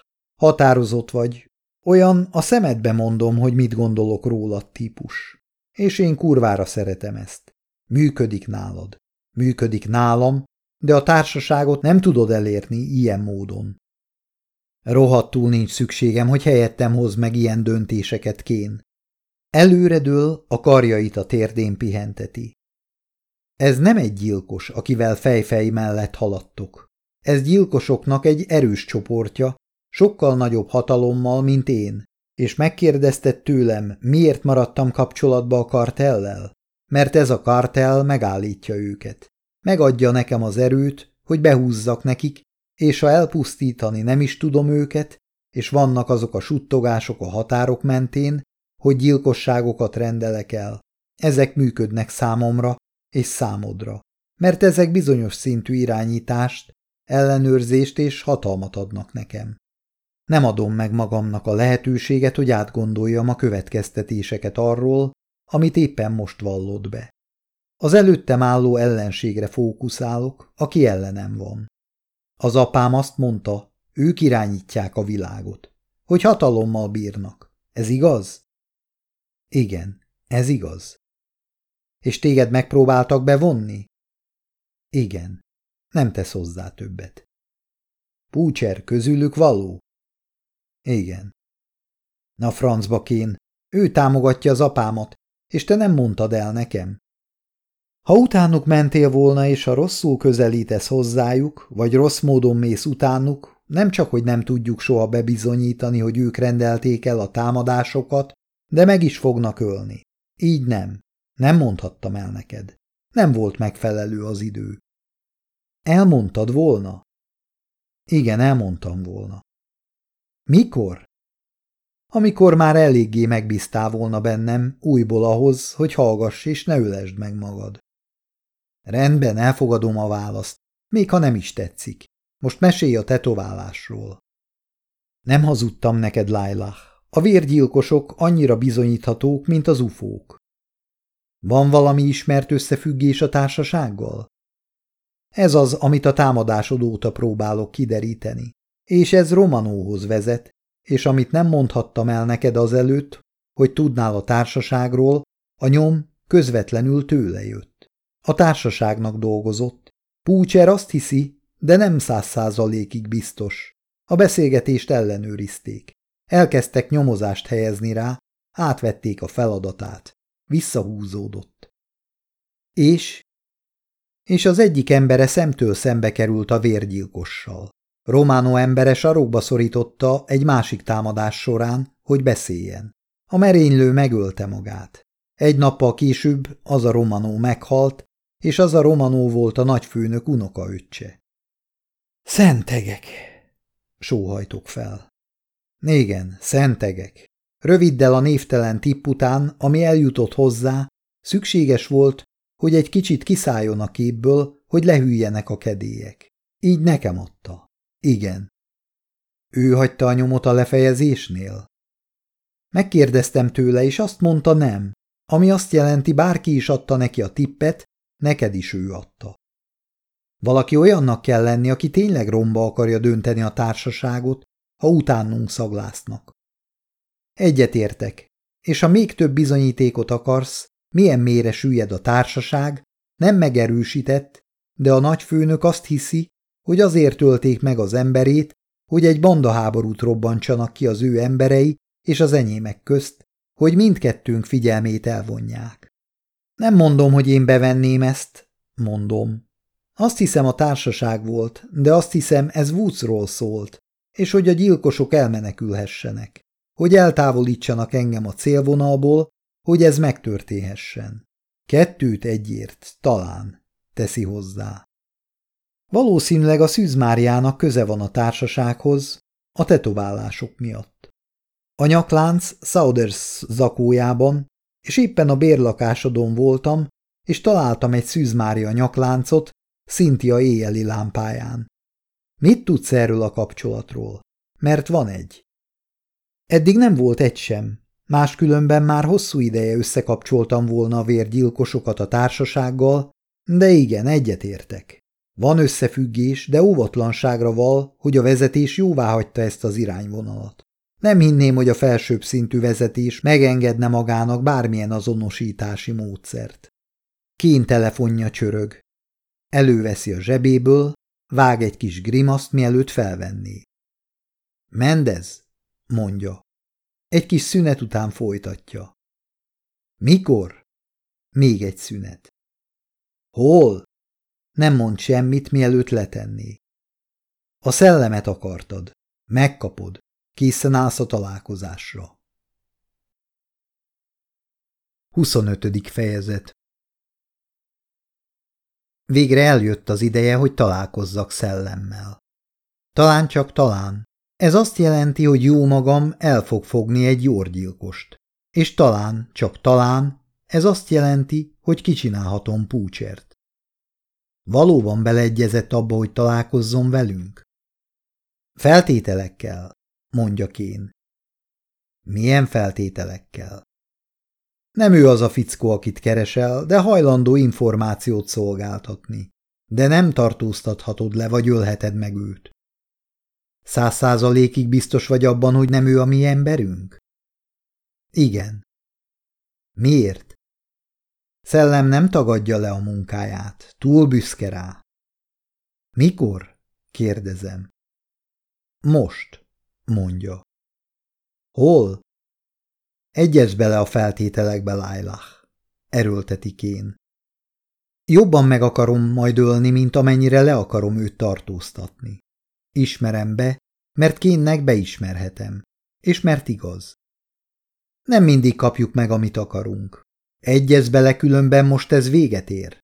Határozott vagy. Olyan a szemedbe mondom, hogy mit gondolok rólad típus. És én kurvára szeretem ezt. Működik nálad. Működik nálam, de a társaságot nem tudod elérni ilyen módon. Rohadtul nincs szükségem, hogy helyettem hoz meg ilyen döntéseket kén. Előredől a karjait a térdén pihenteti. Ez nem egy gyilkos, akivel fejfej mellett haladtok. Ez gyilkosoknak egy erős csoportja, sokkal nagyobb hatalommal, mint én, és megkérdezted tőlem, miért maradtam kapcsolatba a kartellel? Mert ez a kartell megállítja őket. Megadja nekem az erőt, hogy behúzzak nekik, és ha elpusztítani nem is tudom őket, és vannak azok a suttogások a határok mentén, hogy gyilkosságokat rendelek el. Ezek működnek számomra és számodra, mert ezek bizonyos szintű irányítást, ellenőrzést és hatalmat adnak nekem. Nem adom meg magamnak a lehetőséget, hogy átgondoljam a következtetéseket arról, amit éppen most vallott be. Az előttem álló ellenségre fókuszálok, aki ellenem van. Az apám azt mondta, ők irányítják a világot, hogy hatalommal bírnak. Ez igaz? Igen, ez igaz. És téged megpróbáltak bevonni? Igen, nem tesz hozzá többet. Púcser közülük való? Igen. Na francba kén, ő támogatja az apámat, és te nem mondtad el nekem. Ha utánuk mentél volna, és ha rosszul közelítesz hozzájuk, vagy rossz módon mész utánuk, Nem csak, hogy nem tudjuk soha bebizonyítani, hogy ők rendelték el a támadásokat, de meg is fognak ölni. Így nem. Nem mondhattam el neked. Nem volt megfelelő az idő. Elmondtad volna? Igen, elmondtam volna. Mikor? Amikor már eléggé megbíztál volna bennem, újból ahhoz, hogy hallgass és ne ülesd meg magad. Rendben, elfogadom a választ, még ha nem is tetszik. Most mesélj a tetoválásról. Nem hazudtam neked, Lailah. A vérgyilkosok annyira bizonyíthatók, mint az ufók. Van valami ismert összefüggés a társasággal? Ez az, amit a támadásod óta próbálok kideríteni. És ez Romanóhoz vezet, és amit nem mondhattam el neked azelőtt, hogy tudnál a társaságról, a nyom közvetlenül tőle jött. A társaságnak dolgozott. Púcser azt hiszi, de nem száz százalékig biztos. A beszélgetést ellenőrizték. Elkezdtek nyomozást helyezni rá, átvették a feladatát. Visszahúzódott. És? És az egyik embere szemtől szembe került a vérgyilkossal. Románó embere sarokba szorította egy másik támadás során, hogy beszéljen. A merénylő megölte magát. Egy nappal később az a Romanó meghalt, és az a Romanó volt a nagyfőnök unokaöccse. Szentegek! Sóhajtok fel. Igen, szentegek. Röviddel a névtelen tipp után, ami eljutott hozzá, szükséges volt, hogy egy kicsit kiszálljon a képből, hogy lehűljenek a kedélyek. Így nekem adta. Igen. Ő hagyta a nyomot a lefejezésnél? Megkérdeztem tőle, és azt mondta nem, ami azt jelenti, bárki is adta neki a tippet, neked is ő adta. Valaki olyannak kell lenni, aki tényleg romba akarja dönteni a társaságot, ha utánunk szaglásznak. Egyetértek, és ha még több bizonyítékot akarsz, milyen mélyre süllyed a társaság, nem megerősített, de a nagyfőnök azt hiszi, hogy azért ölték meg az emberét, hogy egy bandaháborút robbantsanak ki az ő emberei és az enyémek közt, hogy mindkettőnk figyelmét elvonják. Nem mondom, hogy én bevenném ezt, mondom. Azt hiszem a társaság volt, de azt hiszem ez Woodsról szólt, és hogy a gyilkosok elmenekülhessenek, hogy eltávolítsanak engem a célvonalból, hogy ez megtörténhessen. Kettőt egyért, talán, teszi hozzá. Valószínűleg a Szűzmáriának köze van a társasághoz, a tetoválások miatt. A nyaklánc Sauders zakójában, és éppen a bérlakásodon voltam, és találtam egy Szűzmária nyakláncot Cynthia éjjeli lámpáján. Mit tudsz erről a kapcsolatról? Mert van egy. Eddig nem volt egy sem, máskülönben már hosszú ideje összekapcsoltam volna a vérgyilkosokat a társasággal, de igen, egyetértek. Van összefüggés, de óvatlanságra val, hogy a vezetés jóvá hagyta ezt az irányvonalat. Nem hinném, hogy a felsőbb szintű vezetés megengedne magának bármilyen azonosítási módszert. Kén telefonja csörög. Előveszi a zsebéből, vág egy kis grimaszt, mielőtt felvenné. Mendez, mondja. Egy kis szünet után folytatja. Mikor? Még egy szünet. Hol? Nem mond semmit, mielőtt letenné. A szellemet akartad. Megkapod. Készen állsz a találkozásra. 25. fejezet Végre eljött az ideje, hogy találkozzak szellemmel. Talán csak talán. Ez azt jelenti, hogy jó magam el fog fogni egy jórgyilkost. És talán, csak talán, ez azt jelenti, hogy kicsinálhatom púcsert. Valóban beleegyezett abba, hogy találkozzon velünk? Feltételekkel, mondja Kén. Milyen feltételekkel? Nem ő az a fickó, akit keresel, de hajlandó információt szolgáltatni. De nem tartóztathatod le, vagy ölheted meg őt. Száz százalékig biztos vagy abban, hogy nem ő a mi emberünk? Igen. Miért? Szellem nem tagadja le a munkáját, túl büszke rá. Mikor? kérdezem. Most, mondja. Hol? Egyes bele a feltételekbe, Lailah, erőltetik én. Jobban meg akarom majd ölni, mint amennyire le akarom őt tartóztatni. Ismerem be, mert kénnek beismerhetem. És mert igaz. Nem mindig kapjuk meg, amit akarunk. Egyez bele, különben most ez véget ér.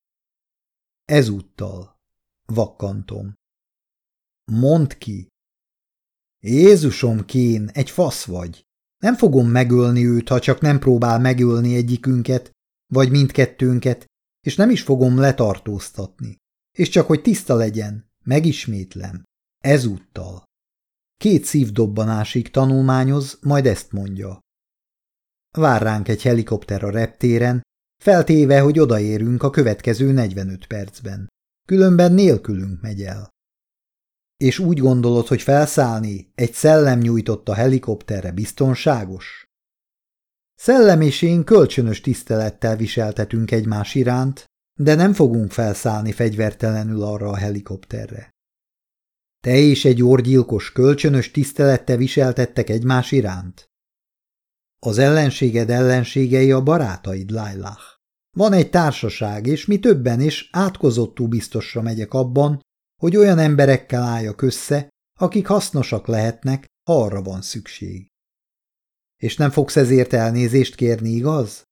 Ezúttal. Vakkantom. Mondd ki. Jézusom, Kén, egy fasz vagy. Nem fogom megölni őt, ha csak nem próbál megölni egyikünket, vagy mindkettőnket, és nem is fogom letartóztatni. És csak hogy tiszta legyen, megismétlem. Ezúttal. Két szívdobbanásig tanulmányoz, majd ezt mondja. Vár ránk egy helikopter a reptéren, feltéve, hogy odaérünk a következő 45 percben. Különben nélkülünk megy el. És úgy gondolod, hogy felszállni egy szellem nyújtott a helikopterre biztonságos? Szellem és én kölcsönös tisztelettel viseltetünk egymás iránt, de nem fogunk felszállni fegyvertelenül arra a helikopterre. Te és egy orgyilkos kölcsönös tisztelettel viseltettek egymás iránt? Az ellenséged ellenségei a barátaid, Lailah. Van egy társaság, és mi többen is átkozottú biztosra megyek abban, hogy olyan emberekkel álljak össze, akik hasznosak lehetnek, ha arra van szükség. És nem fogsz ezért elnézést kérni, igaz?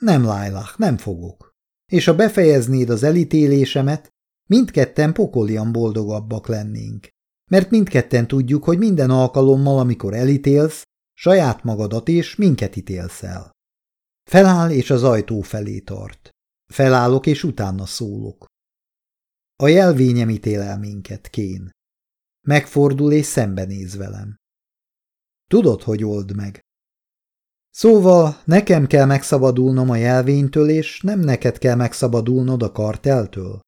Nem, Lailah, nem fogok. És ha befejeznéd az elítélésemet, mindketten pokolian boldogabbak lennénk. Mert mindketten tudjuk, hogy minden alkalommal, amikor elítélsz, saját magadat és minket ítélsz el. Feláll és az ajtó felé tart. Felállok és utána szólok. A jelvényem ítél el minket, Kén. Megfordul és szembenéz velem. Tudod, hogy old meg. Szóval nekem kell megszabadulnom a jelvénytől, és nem neked kell megszabadulnod a karteltől?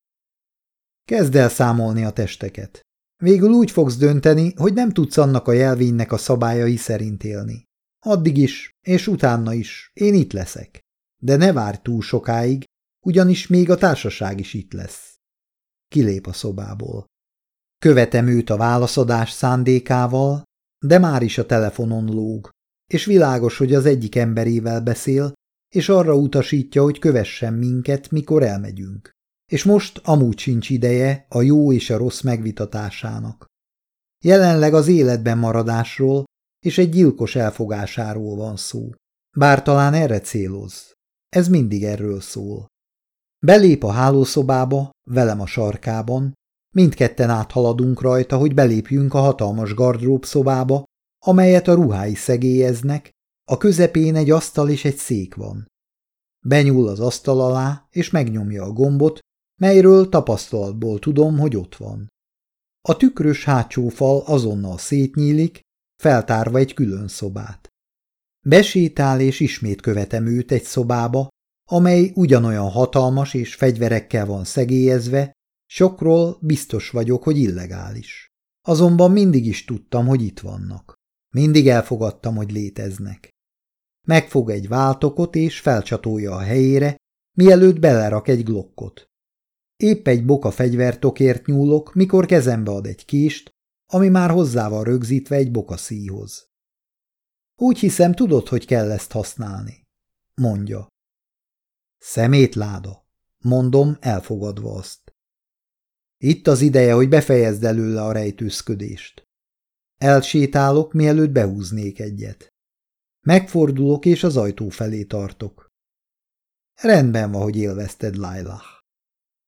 Kezd el számolni a testeket. Végül úgy fogsz dönteni, hogy nem tudsz annak a jelvénynek a szabályai szerint élni. Addig is, és utána is, én itt leszek. De ne várj túl sokáig, ugyanis még a társaság is itt lesz. Kilép a szobából. Követem őt a válaszadás szándékával, de már is a telefonon lóg, és világos, hogy az egyik emberével beszél, és arra utasítja, hogy kövessen minket, mikor elmegyünk és most amúgy sincs ideje a jó és a rossz megvitatásának. Jelenleg az életben maradásról és egy gyilkos elfogásáról van szó. Bár talán erre céloz. Ez mindig erről szól. Belép a hálószobába, velem a sarkában, mindketten áthaladunk rajta, hogy belépjünk a hatalmas gardrób szobába, amelyet a ruhái szegélyeznek, a közepén egy asztal és egy szék van. Benyúl az asztal alá, és megnyomja a gombot, melyről tapasztalatból tudom, hogy ott van. A tükrös hátsó fal azonnal szétnyílik, feltárva egy külön szobát. Besétál és ismét követem őt egy szobába, amely ugyanolyan hatalmas és fegyverekkel van szegélyezve, sokról biztos vagyok, hogy illegális. Azonban mindig is tudtam, hogy itt vannak. Mindig elfogadtam, hogy léteznek. Megfog egy váltokot és felcsatolja a helyére, mielőtt belerak egy glokkot. Épp egy boka fegyvertokért nyúlok, mikor kezembe ad egy kést, ami már hozzá van rögzítve egy boka szíhoz. Úgy hiszem, tudod, hogy kell ezt használni, mondja. Szemétláda, mondom, elfogadva azt. Itt az ideje, hogy befejezd előle a rejtőzködést. Elsétálok, mielőtt behúznék egyet. Megfordulok, és az ajtó felé tartok. Rendben van, hogy élvezted, Lailah.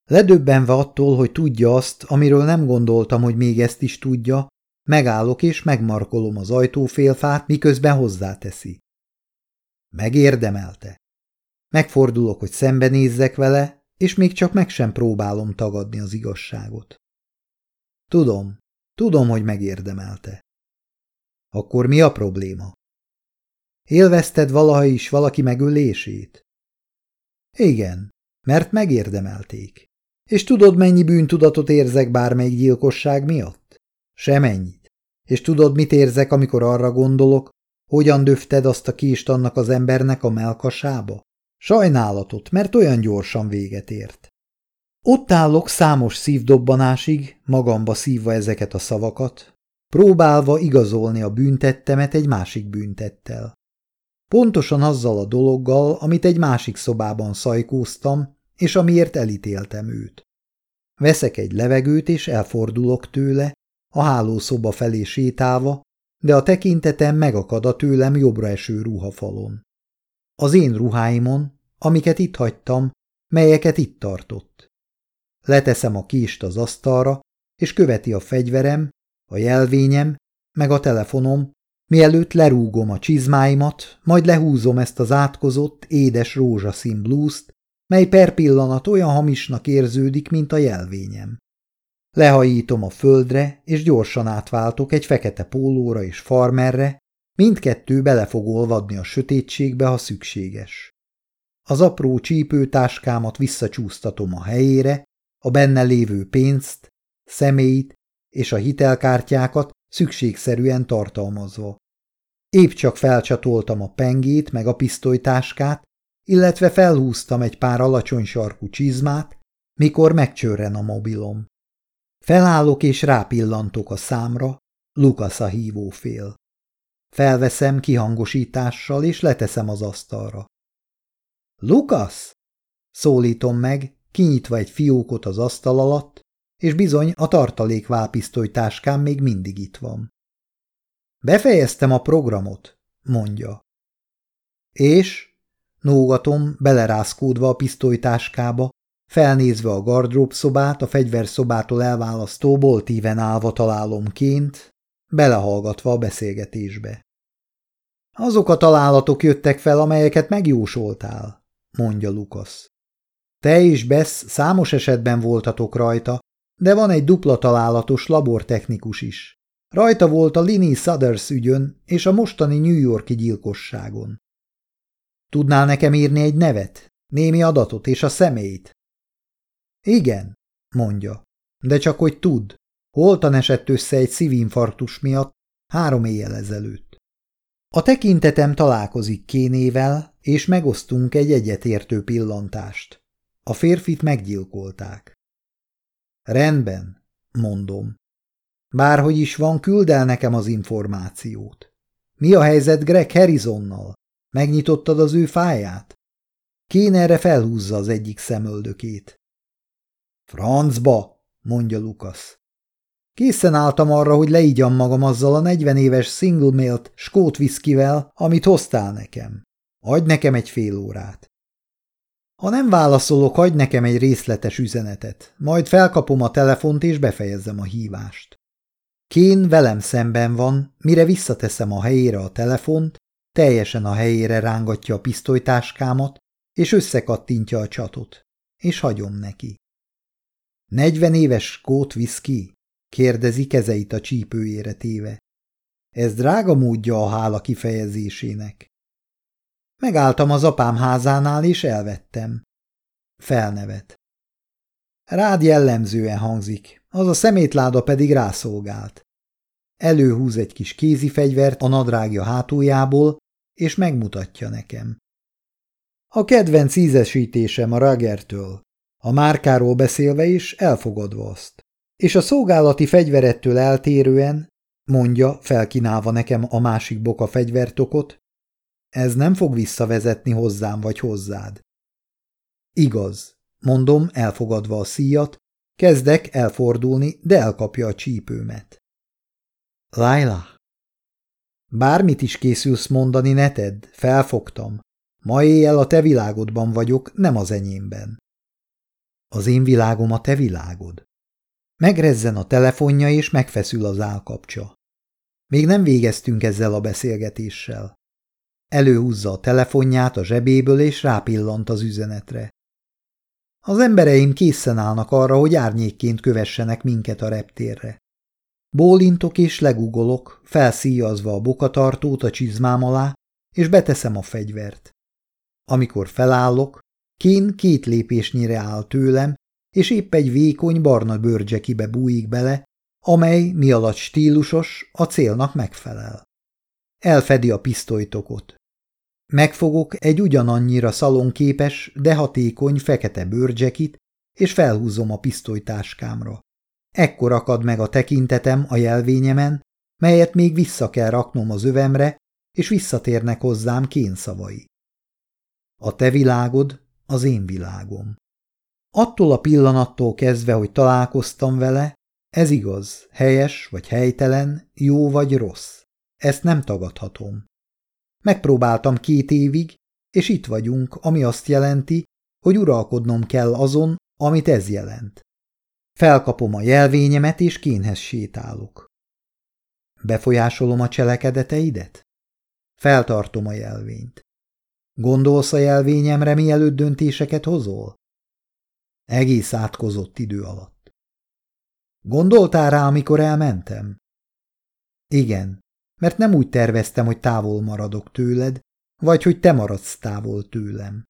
Ledöbbenve attól, hogy tudja azt, amiről nem gondoltam, hogy még ezt is tudja, megállok és megmarkolom az ajtófélfát, miközben hozzáteszi. Megérdemelte. Megfordulok, hogy szembenézzek vele, és még csak meg sem próbálom tagadni az igazságot. Tudom, tudom, hogy megérdemelte. Akkor mi a probléma? Élvezted valaha is valaki megölését? Igen, mert megérdemelték. És tudod, mennyi bűntudatot érzek bármelyik gyilkosság miatt? Semennyit. És tudod, mit érzek, amikor arra gondolok, hogyan döfted azt a kést annak az embernek a melkasába? Sajnálatot, mert olyan gyorsan véget ért. Ott állok számos szívdobbanásig, magamba szívva ezeket a szavakat, próbálva igazolni a büntettemet egy másik büntettel. Pontosan azzal a dologgal, amit egy másik szobában szajkóztam, és amiért elítéltem őt. Veszek egy levegőt, és elfordulok tőle, a hálószoba felé sétálva, de a tekintetem megakad a tőlem jobbra eső ruhafalon. Az én ruháimon, amiket itt hagytam, melyeket itt tartott. Leteszem a kést az asztalra, és követi a fegyverem, a jelvényem, meg a telefonom, mielőtt lerúgom a csizmáimat, majd lehúzom ezt az átkozott, édes rózsaszín blúzt, mely per pillanat olyan hamisnak érződik, mint a jelvényem. Lehajítom a földre, és gyorsan átváltok egy fekete pólóra és farmerre, mindkettő bele fog olvadni a sötétségbe, ha szükséges. Az apró csípőtáskámat visszacsúsztatom a helyére, a benne lévő pénzt, személyt és a hitelkártyákat szükségszerűen tartalmazva. Épp csak felcsatoltam a pengét meg a pisztolytáskát, illetve felhúztam egy pár alacsony sarkú csizmát, mikor megcsörren a mobilom. Felállok és rápillantok a számra, Lukasz a hívófél. Felveszem kihangosítással és leteszem az asztalra. Lukasz? Szólítom meg, kinyitva egy fiókot az asztal alatt, és bizony a tartalékválpisztolytáskám még mindig itt van. Befejeztem a programot, mondja. És? Nógatom, belerázkódva a pisztolytáskába, felnézve a gardrób szobát, a fegyverszobától elválasztó boltíven állva találomként, belehallgatva a beszélgetésbe. Azok a találatok jöttek fel, amelyeket megjósoltál, mondja Lukasz. Te és Bess számos esetben voltatok rajta, de van egy dupla találatos labortechnikus is. Rajta volt a Lini Sudders ügyön és a mostani New Yorki gyilkosságon. Tudnál nekem írni egy nevet, némi adatot és a személyt? Igen, mondja, de csak hogy tud. Holtan esett össze egy szívinfarktus miatt három éjjel ezelőtt. A tekintetem találkozik Kénével, és megosztunk egy egyetértő pillantást. A férfit meggyilkolták. Rendben, mondom. Bárhogy is van, küld el nekem az információt. Mi a helyzet Greg Harrisonnal? Megnyitottad az ő fáját? Kén erre felhúzza az egyik szemöldökét. Francba, mondja Lukasz. Készen álltam arra, hogy leígyam magam azzal a 40 éves single malt skót viszkivel, amit hoztál nekem. Adj nekem egy fél órát. Ha nem válaszolok, adj nekem egy részletes üzenetet, majd felkapom a telefont és befejezzem a hívást. Kén velem szemben van, mire visszateszem a helyére a telefont, teljesen a helyére rángatja a pisztolytáskámat, és összekattintja a csatot, és hagyom neki. Negyven éves skót viszki? kérdezi kezeit a csípőjére téve. Ez drága módja a hála kifejezésének. Megálltam az apám házánál, és elvettem. Felnevet. Rád jellemzően hangzik, az a szemétláda pedig rászolgált. Előhúz egy kis kézifegyvert a nadrágja hátuljából, és megmutatja nekem. A kedvenc ízesítésem a Ragertől, a márkáról beszélve is elfogadva azt. És a szolgálati fegyverettől eltérően, mondja, felkinálva nekem a másik boka fegyvertokot, ez nem fog visszavezetni hozzám vagy hozzád. Igaz, mondom, elfogadva a szíjat, kezdek elfordulni, de elkapja a csípőmet. Laila! Bármit is készülsz mondani, ne felfogtam. Ma éjjel a te világodban vagyok, nem az enyémben. Az én világom a te világod. Megrezzen a telefonja, és megfeszül az állkapcsa. Még nem végeztünk ezzel a beszélgetéssel. Előhúzza a telefonját a zsebéből, és rápillant az üzenetre. Az embereim készen állnak arra, hogy árnyékként kövessenek minket a reptérre. Bólintok és legugolok, felszíjazva a bokatartót a csizmám alá, és beteszem a fegyvert. Amikor felállok, Kén két lépésnyire áll tőlem, és épp egy vékony barna bőrcsekibe bújik bele, amely mi alatt stílusos, a célnak megfelel. Elfedi a pisztolytokot. Megfogok egy ugyanannyira szalonképes, de hatékony fekete bőrcsekit, és felhúzom a pisztolytáskámra. Ekkor akad meg a tekintetem a jelvényemen, melyet még vissza kell raknom az övemre, és visszatérnek hozzám kénszavai. A te világod az én világom. Attól a pillanattól kezdve, hogy találkoztam vele, Ez igaz, helyes vagy helytelen, jó vagy rossz. Ezt nem tagadhatom. Megpróbáltam két évig, és itt vagyunk, ami azt jelenti, hogy uralkodnom kell azon, amit ez jelent. Felkapom a jelvényemet, és kénhez sétálok. Befolyásolom a cselekedeteidet? Feltartom a jelvényt. Gondolsz a jelvényemre, mielőtt döntéseket hozol? Egész átkozott idő alatt. Gondoltál rá, amikor elmentem? Igen, mert nem úgy terveztem, hogy távol maradok tőled, vagy hogy te maradsz távol tőlem.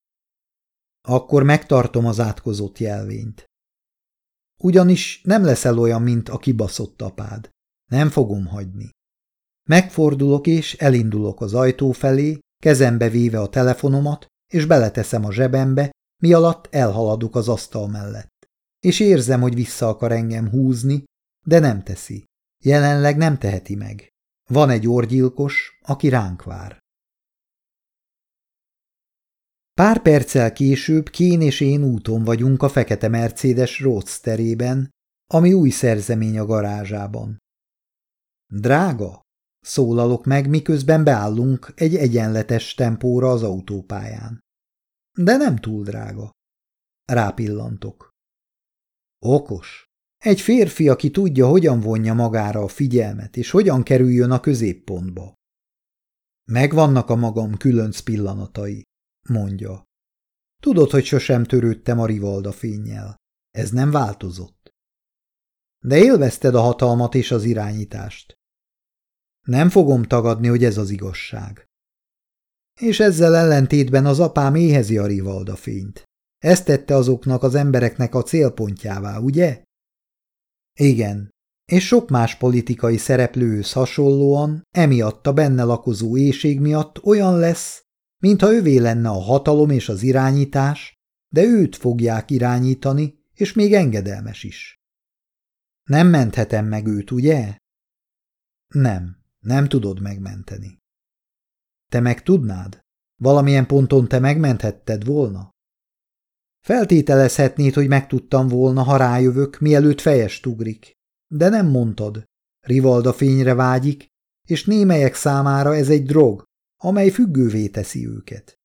Akkor megtartom az átkozott jelvényt. Ugyanis nem leszel olyan, mint a kibaszott apád. Nem fogom hagyni. Megfordulok és elindulok az ajtó felé, kezembe véve a telefonomat, és beleteszem a zsebembe, mi alatt elhaladok az asztal mellett. És érzem, hogy vissza akar engem húzni, de nem teszi. Jelenleg nem teheti meg. Van egy orgyilkos, aki ránk vár. Pár perccel később Kén és én úton vagyunk a fekete Mercedes Roadsterében, ami új szerzemény a garázsában. Drága, szólalok meg, miközben beállunk egy egyenletes tempóra az autópályán. De nem túl drága. Rápillantok. Okos. Egy férfi, aki tudja, hogyan vonja magára a figyelmet, és hogyan kerüljön a középpontba. Megvannak a magam különc pillanatai, mondja. Tudod, hogy sosem törődtem a rivalda fényjel. Ez nem változott. De élvezted a hatalmat és az irányítást. Nem fogom tagadni, hogy ez az igazság. És ezzel ellentétben az apám éhezi a rivalda fényt. Ezt tette azoknak az embereknek a célpontjává, ugye? Igen, és sok más politikai szereplőhöz hasonlóan, emiatt a benne lakozó éjség miatt olyan lesz, mintha ővé lenne a hatalom és az irányítás, de őt fogják irányítani, és még engedelmes is. Nem menthetem meg őt, ugye? Nem, nem tudod megmenteni. Te meg tudnád? Valamilyen ponton te megmenthetted volna? Feltételezhetnéd, hogy megtudtam volna, ha rájövök, mielőtt fejest ugrik. De nem mondtad. Rivalda fényre vágyik, és némelyek számára ez egy drog, amely függővé teszi őket.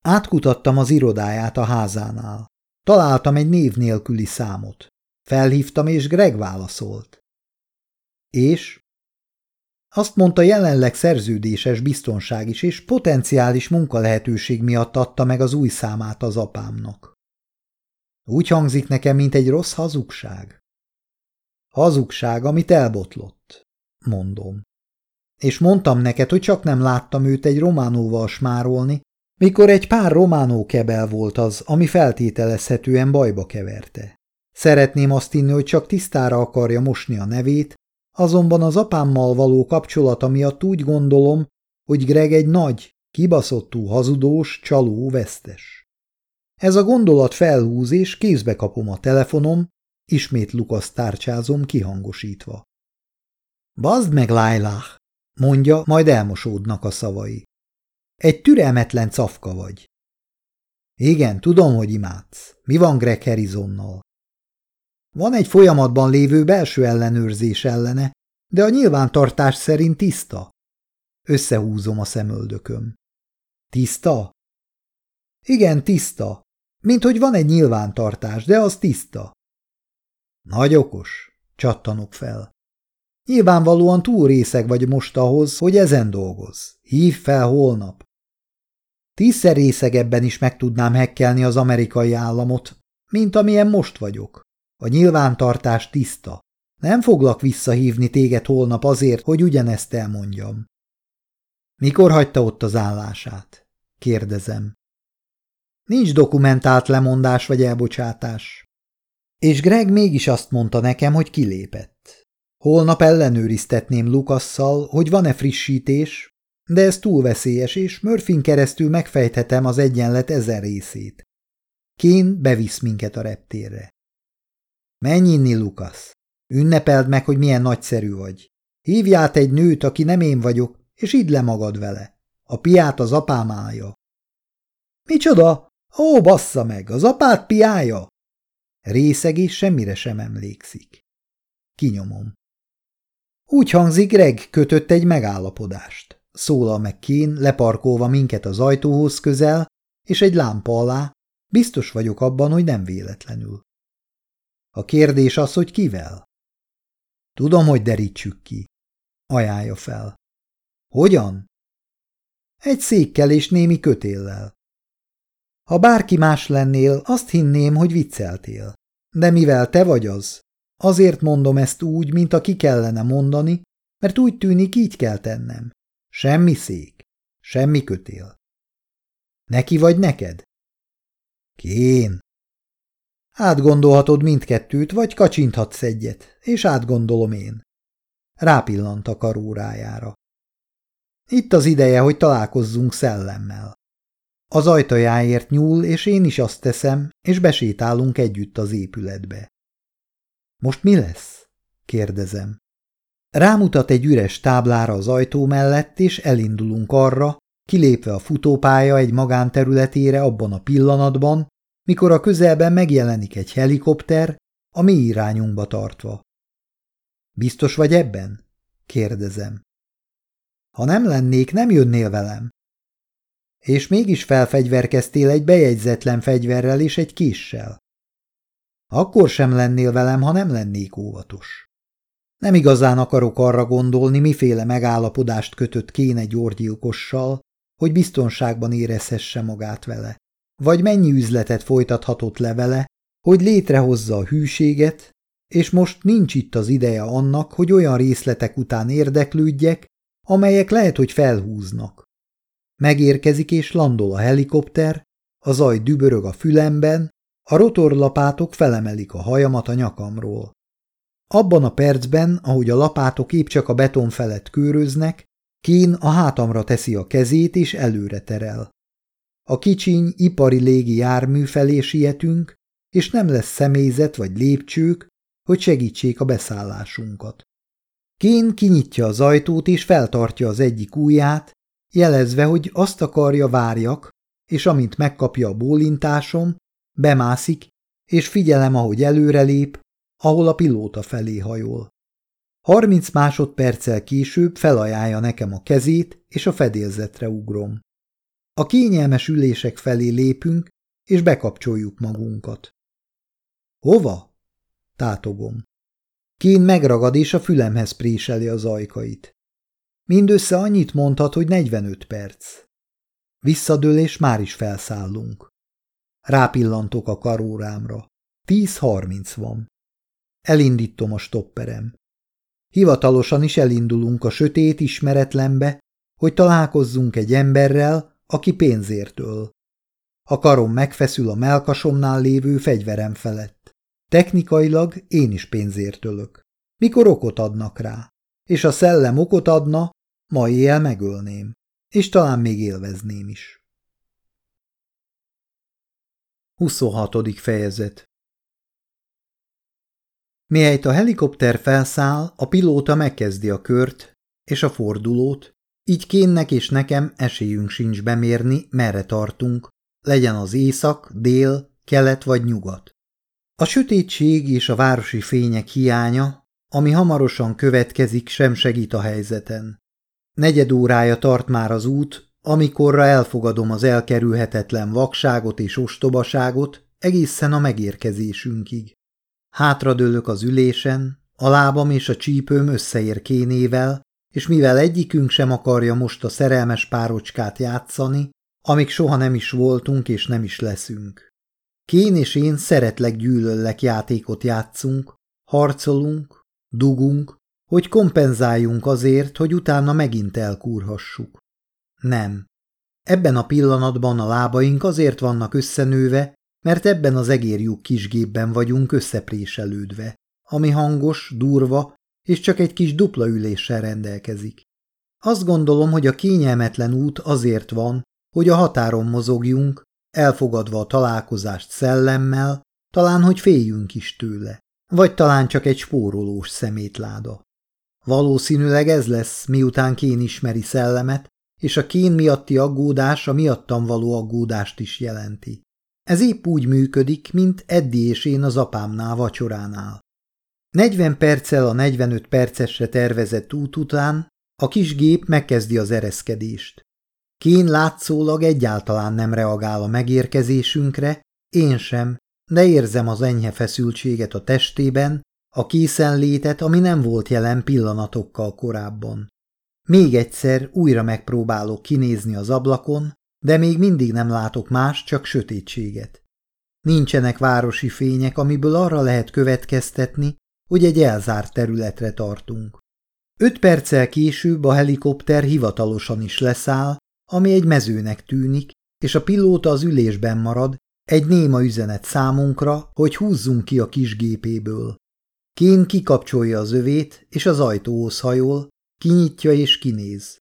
Átkutattam az irodáját a házánál. Találtam egy név nélküli számot. Felhívtam, és Greg válaszolt. És? Azt mondta, jelenleg szerződéses biztonság is, és potenciális munkalehetőség miatt adta meg az új számát az apámnak. Úgy hangzik nekem, mint egy rossz hazugság. Hazugság, amit elbotlott, mondom. És mondtam neked, hogy csak nem láttam őt egy románóval smárolni, mikor egy pár románó kebel volt az, ami feltételezhetően bajba keverte. Szeretném azt inni, hogy csak tisztára akarja mosni a nevét, Azonban az apámmal való kapcsolata miatt úgy gondolom, hogy Greg egy nagy, kibaszottú hazudós, csaló, vesztes. Ez a gondolat felhúz, és kézbe kapom a telefonom, ismét Lukasz tárcsázom kihangosítva. Bazd meg, Lailah! Mondja, majd elmosódnak a szavai. Egy türelmetlen cafka vagy. Igen, tudom, hogy imádsz. Mi van Greg Harrisonnal? Van egy folyamatban lévő belső ellenőrzés ellene, de a nyilvántartás szerint tiszta. Összehúzom a szemöldököm. Tiszta? Igen, tiszta. Mint hogy van egy nyilvántartás, de az tiszta. Nagy okos, csattanok fel. Nyilvánvalóan túl részeg vagy most ahhoz, hogy ezen dolgoz. Hív fel holnap. Tízszer részegebben is meg tudnám hekkelni az amerikai államot, mint amilyen most vagyok. A nyilvántartás tiszta. Nem foglak visszahívni téged holnap azért, hogy ugyanezt elmondjam. Mikor hagyta ott az állását? Kérdezem. Nincs dokumentált lemondás vagy elbocsátás. És Greg mégis azt mondta nekem, hogy kilépett. Holnap ellenőriztetném Lukasszal, hogy van-e frissítés, de ez túl veszélyes, és Murphyn keresztül megfejthetem az egyenlet ezer részét. Kén bevisz minket a reptérre. Menj inni, Lukasz! Ünnepeld meg, hogy milyen nagyszerű vagy. Hívját egy nőt, aki nem én vagyok, és idd le magad vele. A piát az apám állja. Micsoda? Ó, bassza meg, az apát piája? Részeg és semmire sem emlékszik. Kinyomom. Úgy hangzik, Greg kötött egy megállapodást. Szólal meg Kén, leparkolva minket az ajtóhoz közel, és egy lámpa alá. Biztos vagyok abban, hogy nem véletlenül. A kérdés az, hogy kivel? Tudom, hogy derítsük ki. Ajánlja fel. Hogyan? Egy székkel és némi kötéllel. Ha bárki más lennél, azt hinném, hogy vicceltél. De mivel te vagy az, azért mondom ezt úgy, mint aki kellene mondani, mert úgy tűnik, így kell tennem. Semmi szék, semmi kötél. Neki vagy neked? Kén. Átgondolhatod mindkettőt, vagy kacsinthatsz egyet, és átgondolom én. Rápillant a karórájára. Itt az ideje, hogy találkozzunk szellemmel. Az ajtajáért nyúl, és én is azt teszem, és besétálunk együtt az épületbe. Most mi lesz? kérdezem. Rámutat egy üres táblára az ajtó mellett, és elindulunk arra, kilépve a futópálya egy magánterületére abban a pillanatban, mikor a közelben megjelenik egy helikopter, a mi irányunkba tartva. Biztos vagy ebben? kérdezem. Ha nem lennék, nem jönnél velem. És mégis felfegyverkeztél egy bejegyzetlen fegyverrel és egy késsel. Akkor sem lennél velem, ha nem lennék óvatos. Nem igazán akarok arra gondolni, miféle megállapodást kötött kéne gyógygyilkossal, hogy biztonságban érezhesse magát vele. Vagy mennyi üzletet folytathatott le vele, hogy létrehozza a hűséget, és most nincs itt az ideje annak, hogy olyan részletek után érdeklődjek, amelyek lehet, hogy felhúznak. Megérkezik és landol a helikopter, a zaj dübörög a fülemben, a rotorlapátok felemelik a hajamat a nyakamról. Abban a percben, ahogy a lapátok épp csak a beton felett kőröznek, Kén a hátamra teszi a kezét és előre terel. A kicsiny, ipari légi jármű felé sietünk, és nem lesz személyzet vagy lépcsők, hogy segítsék a beszállásunkat. Kén kinyitja az ajtót és feltartja az egyik ujját, jelezve, hogy azt akarja várjak, és amint megkapja a bólintásom, bemászik, és figyelem, ahogy előrelép, ahol a pilóta felé hajol. Harminc másodperccel később felajánlja nekem a kezét, és a fedélzetre ugrom. A kényelmes ülések felé lépünk, és bekapcsoljuk magunkat. Hova? Tátogom. Kén megragad, és a fülemhez préseli az ajkait. Mindössze annyit mondhat, hogy 45 perc. Visszadől, és már is felszállunk. Rápillantok a karórámra. 10.30 van. Elindítom a stopperem. Hivatalosan is elindulunk a sötét ismeretlenbe, hogy találkozzunk egy emberrel, aki pénzért öl. A karom megfeszül a melkasomnál lévő fegyverem felett. Technikailag én is pénzért ölök. Mikor okot adnak rá? És a szellem okot adna, ma éjjel megölném. És talán még élvezném is. 26. fejezet Mihelyt a helikopter felszáll, a pilóta megkezdi a kört és a fordulót, így kénnek és nekem esélyünk sincs bemérni, merre tartunk, legyen az észak, dél, kelet vagy nyugat. A sötétség és a városi fények hiánya, ami hamarosan következik, sem segít a helyzeten. Negyed órája tart már az út, amikorra elfogadom az elkerülhetetlen vakságot és ostobaságot egészen a megérkezésünkig. Hátradőlök az ülésen, a lábam és a csípőm összeér kénével, és mivel egyikünk sem akarja most a szerelmes párocskát játszani, amik soha nem is voltunk és nem is leszünk. Kén és én szeretlek gyűlöllek játékot játszunk, harcolunk, dugunk, hogy kompenzáljunk azért, hogy utána megint elkúrhassuk. Nem. Ebben a pillanatban a lábaink azért vannak összenőve, mert ebben az egérjuk kisgépben vagyunk összepréselődve, ami hangos, durva és csak egy kis dupla üléssel rendelkezik. Azt gondolom, hogy a kényelmetlen út azért van, hogy a határon mozogjunk, elfogadva a találkozást szellemmel, talán, hogy féljünk is tőle, vagy talán csak egy spórolós szemétláda. Valószínűleg ez lesz, miután Kén ismeri szellemet, és a Kén miatti aggódás a miattam való aggódást is jelenti. Ez épp úgy működik, mint Eddi és én az apámnál vacsoránál. 40 perccel a 45 percesre tervezett út után a kis gép megkezdi az ereszkedést. Kén látszólag egyáltalán nem reagál a megérkezésünkre, én sem, de érzem az enyhe feszültséget a testében, a készenlétet, ami nem volt jelen pillanatokkal korábban. Még egyszer újra megpróbálok kinézni az ablakon, de még mindig nem látok más, csak sötétséget. Nincsenek városi fények, amiből arra lehet következtetni, hogy egy elzárt területre tartunk. Öt perccel később a helikopter hivatalosan is leszáll, ami egy mezőnek tűnik, és a pilóta az ülésben marad, egy néma üzenet számunkra, hogy húzzunk ki a kis gépéből. Kén kikapcsolja az övét, és az ajtóhoz hajol, kinyitja és kinéz.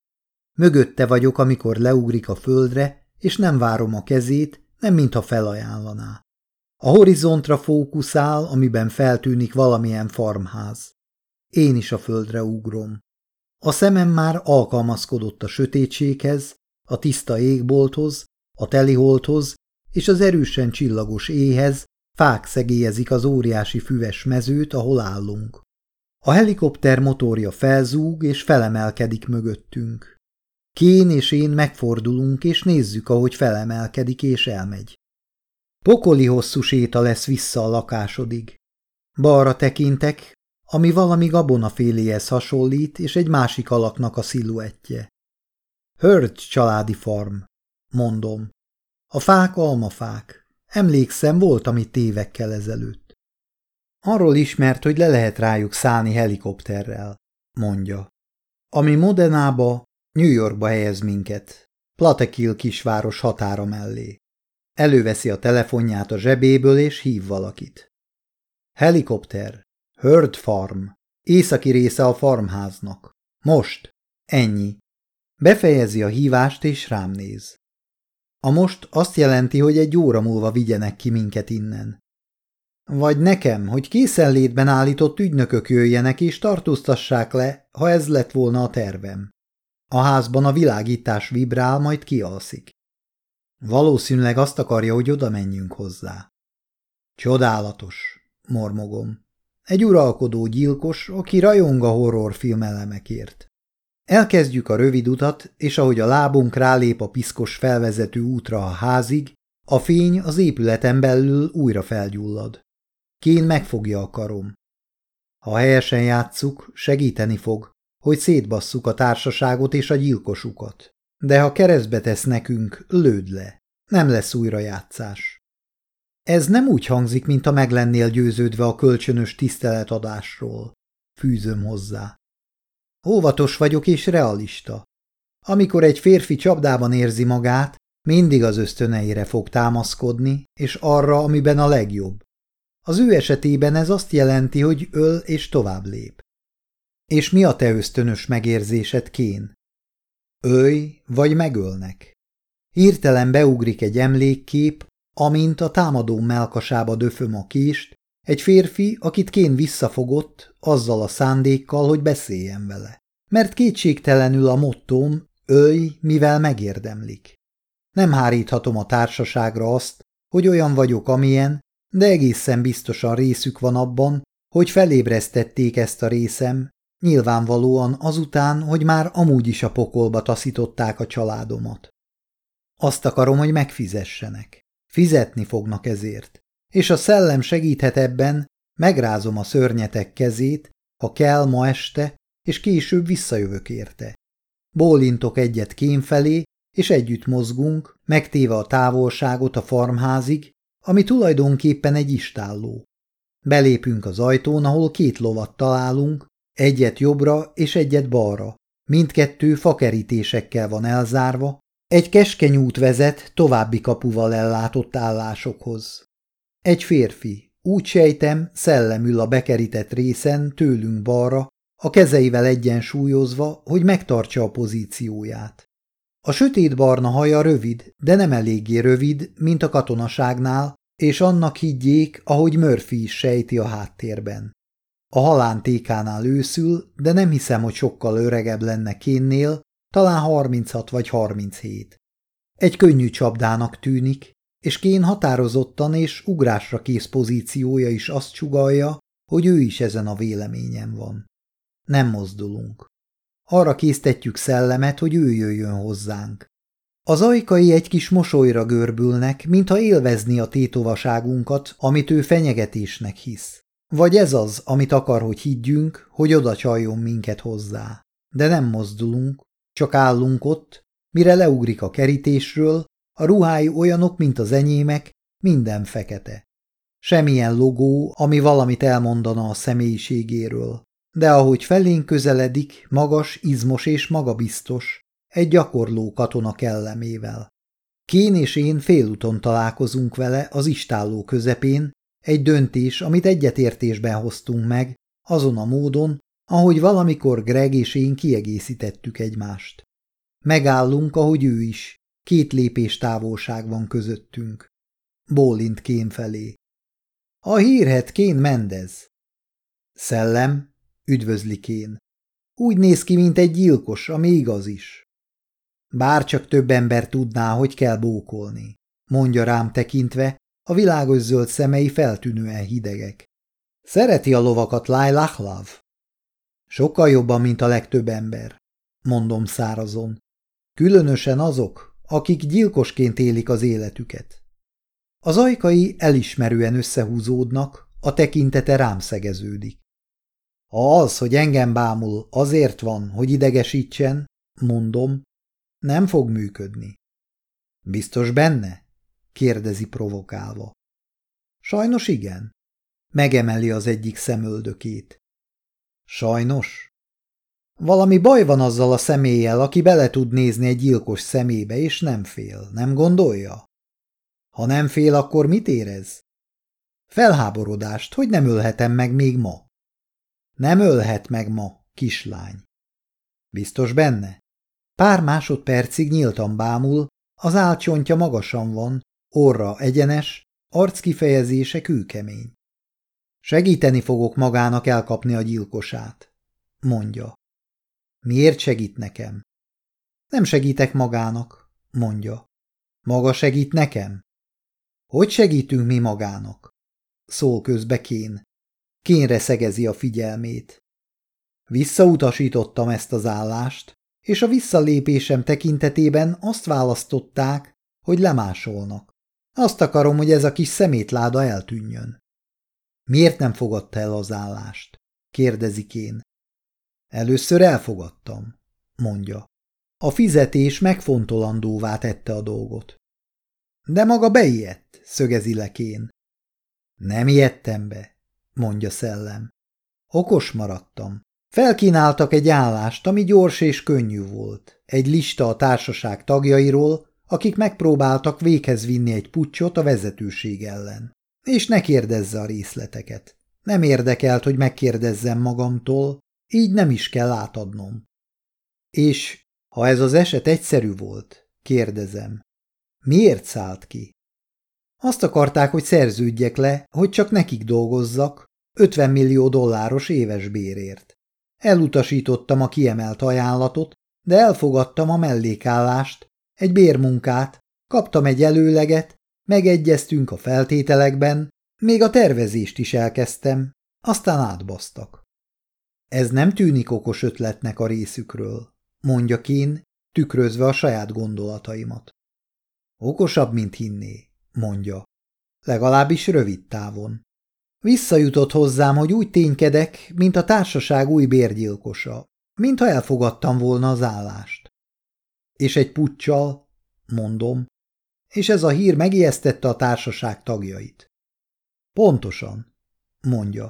Mögötte vagyok, amikor leugrik a földre, és nem várom a kezét, nem mintha felajánlaná. A horizontra fókuszál, amiben feltűnik valamilyen farmház. Én is a földre ugrom. A szemem már alkalmazkodott a sötétséghez, a tiszta égbolthoz, a teliholthoz és az erősen csillagos éhez, fák szegélyezik az óriási füves mezőt, ahol állunk. A helikopter motorja felzúg és felemelkedik mögöttünk. Kén és én megfordulunk, és nézzük, ahogy felemelkedik és elmegy. Pokoli hosszú séta lesz vissza a lakásodig. Balra tekintek, ami valami gabonaféléhez hasonlít, és egy másik alaknak a sziluettje. Hörd családi farm, mondom. A fák almafák. Emlékszem, voltam itt évekkel ezelőtt. Arról ismert, hogy le lehet rájuk szállni helikopterrel, mondja. Ami Modenába, New Yorkba helyez minket, Platekil kisváros határa mellé. Előveszi a telefonját a zsebéből és hív valakit. Helikopter, Hörd Farm, északi része a farmháznak. Most, ennyi. Befejezi a hívást és rám néz. A most azt jelenti, hogy egy óra múlva vigyenek ki minket innen. Vagy nekem, hogy készenlétben állított ügynökök jöjjenek és tartóztassák le, ha ez lett volna a tervem. A házban a világítás vibrál, majd kialszik. Valószínűleg azt akarja, hogy oda menjünk hozzá. Csodálatos, mormogom. Egy uralkodó gyilkos, aki rajong a horrorfilm elemekért. Elkezdjük a rövid utat, és ahogy a lábunk rálép a piszkos felvezető útra a házig, a fény az épületen belül újra felgyullad. Kén megfogja a karom. Ha helyesen játsszuk, segíteni fog, hogy szétbasszuk a társaságot és a gyilkosukat. De ha keresztbe tesz nekünk, lőd le. Nem lesz újrajátszás. Ez nem úgy hangzik, mint a meg lennél győződve a kölcsönös tiszteletadásról. Fűzöm hozzá. Óvatos vagyok és realista. Amikor egy férfi csapdában érzi magát, mindig az ösztöneire fog támaszkodni, és arra, amiben a legjobb. Az ő esetében ez azt jelenti, hogy öl és tovább lép. És mi a te ösztönös megérzésed, Kén? Ölj, vagy megölnek. Hirtelen beugrik egy emlékkép, amint a támadó melkasába döföm a kést, egy férfi, akit Kén visszafogott, azzal a szándékkal, hogy beszéljen vele. Mert kétségtelenül a mottóm, ölj, mivel megérdemlik. Nem háríthatom a társaságra azt, hogy olyan vagyok, amilyen, de egészen biztosan részük van abban, hogy felébresztették ezt a részem, nyilvánvalóan azután, hogy már amúgy is a pokolba taszították a családomat. Azt akarom, hogy megfizessenek. Fizetni fognak ezért. És a szellem segíthet ebben, megrázom a szörnyetek kezét, ha kell ma este, és később visszajövök érte. Bólintok egyet kém felé, és együtt mozgunk, megtéve a távolságot a farmházig, ami tulajdonképpen egy istálló. Belépünk az ajtón, ahol két lovat találunk, egyet jobbra és egyet balra. Mindkettő fakerítésekkel van elzárva, egy keskeny út vezet további kapuval ellátott állásokhoz. Egy férfi, úgy sejtem, szellemül a bekerített részen tőlünk balra, a kezeivel egyensúlyozva, hogy megtartsa a pozícióját. A sötétbarna haja rövid, de nem eléggé rövid, mint a katonaságnál, és annak higgyék, ahogy Murphy is sejti a háttérben. A halántékánál őszül, de nem hiszem, hogy sokkal öregebb lenne kénnél, talán 36 vagy 37. Egy könnyű csapdának tűnik, és Kén határozottan és ugrásra kész pozíciója is azt csugalja, hogy ő is ezen a véleményen van. Nem mozdulunk. Arra késztetjük szellemet, hogy ő jöjjön hozzánk. Az ajkai egy kis mosolyra görbülnek, mintha élvezni a tétovaságunkat, amit ő fenyegetésnek hisz. Vagy ez az, amit akar, hogy higgyünk, hogy oda csaljon minket hozzá. De nem mozdulunk, csak állunk ott, mire leugrik a kerítésről, a ruhái olyanok, mint az enyémek, minden fekete. Semmilyen logó, ami valamit elmondana a személyiségéről. De ahogy felénk közeledik, magas, izmos és magabiztos, egy gyakorló katona kellemével. Kén és én félúton találkozunk vele az istálló közepén, egy döntés, amit egyetértésben hoztunk meg, azon a módon, ahogy valamikor Greg és én kiegészítettük egymást. Megállunk, ahogy ő is, két lépés távolság van közöttünk. Bólint Kén felé. A hírhet Kén Mendez. Szellem, üdvözli Kén. Úgy néz ki, mint egy gyilkos, ami igaz is. Bár csak több ember tudná, hogy kell bókolni, mondja rám tekintve, a világos zöld szemei feltűnően hidegek. Szereti a lovakat Lailahlav? Sokkal jobban, mint a legtöbb ember, mondom szárazon. Különösen azok, akik gyilkosként élik az életüket. Az ajkai elismerően összehúzódnak, a tekintete rám szegeződik. Ha az, hogy engem bámul, azért van, hogy idegesítsen, mondom, nem fog működni. Biztos benne? kérdezi provokálva. Sajnos igen. Megemeli az egyik szemöldökét. Sajnos? Valami baj van azzal a személlyel, aki bele tud nézni egy gyilkos szemébe, és nem fél, nem gondolja? Ha nem fél, akkor mit érez? Felháborodást, hogy nem ölhetem meg még ma. Nem ölhet meg ma, kislány. Biztos benne? Pár másodpercig nyíltan bámul, az álcsontja magasan van, orra egyenes, arckifejezése kőkemény. Segíteni fogok magának elkapni a gyilkosát, mondja. Miért segít nekem? Nem segítek magának, mondja. Maga segít nekem? Hogy segítünk mi magának? Szól közbe Kén. Kénre szegezi a figyelmét. Visszautasítottam ezt az állást, és a visszalépésem tekintetében azt választották, hogy lemásolnak. Azt akarom, hogy ez a kis szemétláda eltűnjön. Miért nem fogadta el az állást? kérdezik én. Először elfogadtam, mondja. A fizetés megfontolandóvá tette a dolgot. De maga beijedt, szögezi lekén. Nem ijedtem be, mondja szellem. Okos maradtam. Felkínáltak egy állást, ami gyors és könnyű volt. Egy lista a társaság tagjairól, akik megpróbáltak véghez vinni egy puccsot a vezetőség ellen. És ne kérdezze a részleteket. Nem érdekelt, hogy megkérdezzem magamtól, így nem is kell átadnom. És ha ez az eset egyszerű volt, kérdezem, miért szállt ki? Azt akarták, hogy szerződjek le, hogy csak nekik dolgozzak, 50 millió dolláros éves bérért. Elutasítottam a kiemelt ajánlatot, de elfogadtam a mellékállást, egy bérmunkát, kaptam egy előleget, megegyeztünk a feltételekben, még a tervezést is elkezdtem, aztán átbasztak. Ez nem tűnik okos ötletnek a részükről, mondja Kén, tükrözve a saját gondolataimat. Okosabb, mint hinné, mondja. Legalábbis rövid távon. Visszajutott hozzám, hogy úgy ténykedek, mint a társaság új bérgyilkosa, mintha elfogadtam volna az állást. És egy puccsal, mondom, és ez a hír megijesztette a társaság tagjait. Pontosan, mondja.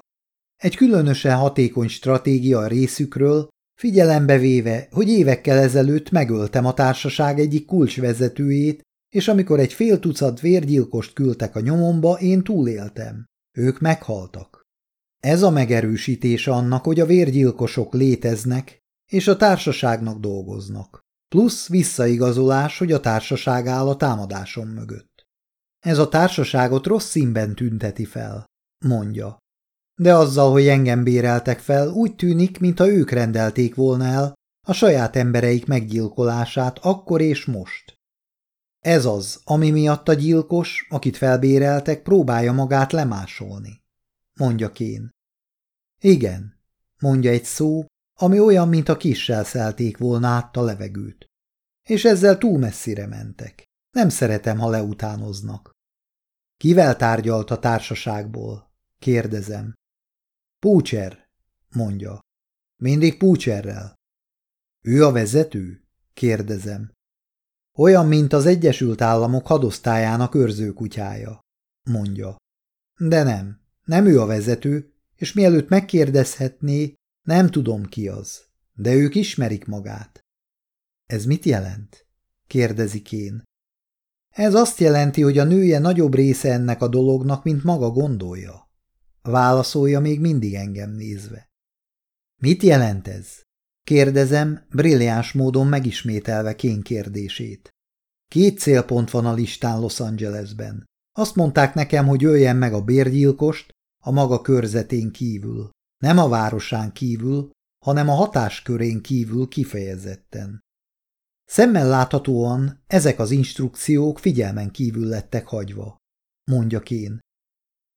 Egy különösen hatékony stratégia a részükről, figyelembe véve, hogy évekkel ezelőtt megöltem a társaság egyik kulcsvezetőjét, és amikor egy fél tucat vérgyilkost küldtek a nyomomba, én túléltem. Ők meghaltak. Ez a megerősítése annak, hogy a vérgyilkosok léteznek, és a társaságnak dolgoznak. Plusz visszaigazolás, hogy a társaság áll a támadásom mögött. Ez a társaságot rossz színben tünteti fel, mondja. De azzal, hogy engem béreltek fel, úgy tűnik, mintha ők rendelték volna el a saját embereik meggyilkolását akkor és most. Ez az, ami miatt a gyilkos, akit felbéreltek, próbálja magát lemásolni, mondja Kén. Igen, mondja egy szó, ami olyan, mint a kissel szelték volna át a levegőt. És ezzel túl messzire mentek. Nem szeretem, ha leutánoznak. Kivel tárgyalt a társaságból? Kérdezem. Púcser, mondja. Mindig Púcserrel. Ő a vezető? Kérdezem. Olyan, mint az Egyesült Államok hadosztályának őrzőkutyája, mondja. De nem, nem ő a vezető, és mielőtt megkérdezhetné, nem tudom ki az, de ők ismerik magát. Ez mit jelent? kérdezik én. Ez azt jelenti, hogy a nője nagyobb része ennek a dolognak, mint maga gondolja. Válaszolja még mindig engem nézve. Mit jelent ez? Kérdezem, brilliáns módon megismételve Kén kérdését. Két célpont van a listán Los Angelesben. Azt mondták nekem, hogy öljen meg a bérgyilkost a maga körzetén kívül. Nem a városán kívül, hanem a hatáskörén kívül kifejezetten. Szemmel láthatóan ezek az instrukciók figyelmen kívül lettek hagyva, mondja Kén.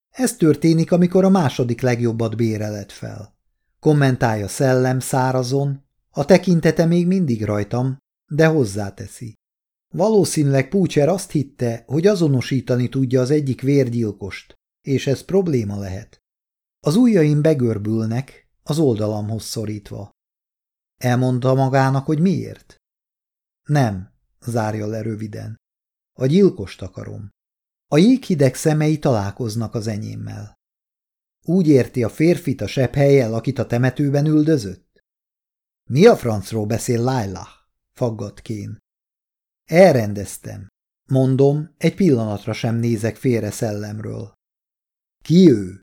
Ez történik, amikor a második legjobbat bérelet fel. Kommentálja szellem szárazon, a tekintete még mindig rajtam, de hozzáteszi. Valószínűleg Púcser azt hitte, hogy azonosítani tudja az egyik vérgyilkost, és ez probléma lehet. Az ujjaim begörbülnek, az oldalamhoz szorítva. Elmondta magának, hogy miért? Nem, zárja le röviden. A gyilkost akarom. A jéghideg szemei találkoznak az enyémmel. Úgy érti a férfit a sebb helyel, akit a temetőben üldözött? Mi a francról beszél Laila? faggat Kén. Elrendeztem. Mondom, egy pillanatra sem nézek félre szellemről. Ki ő?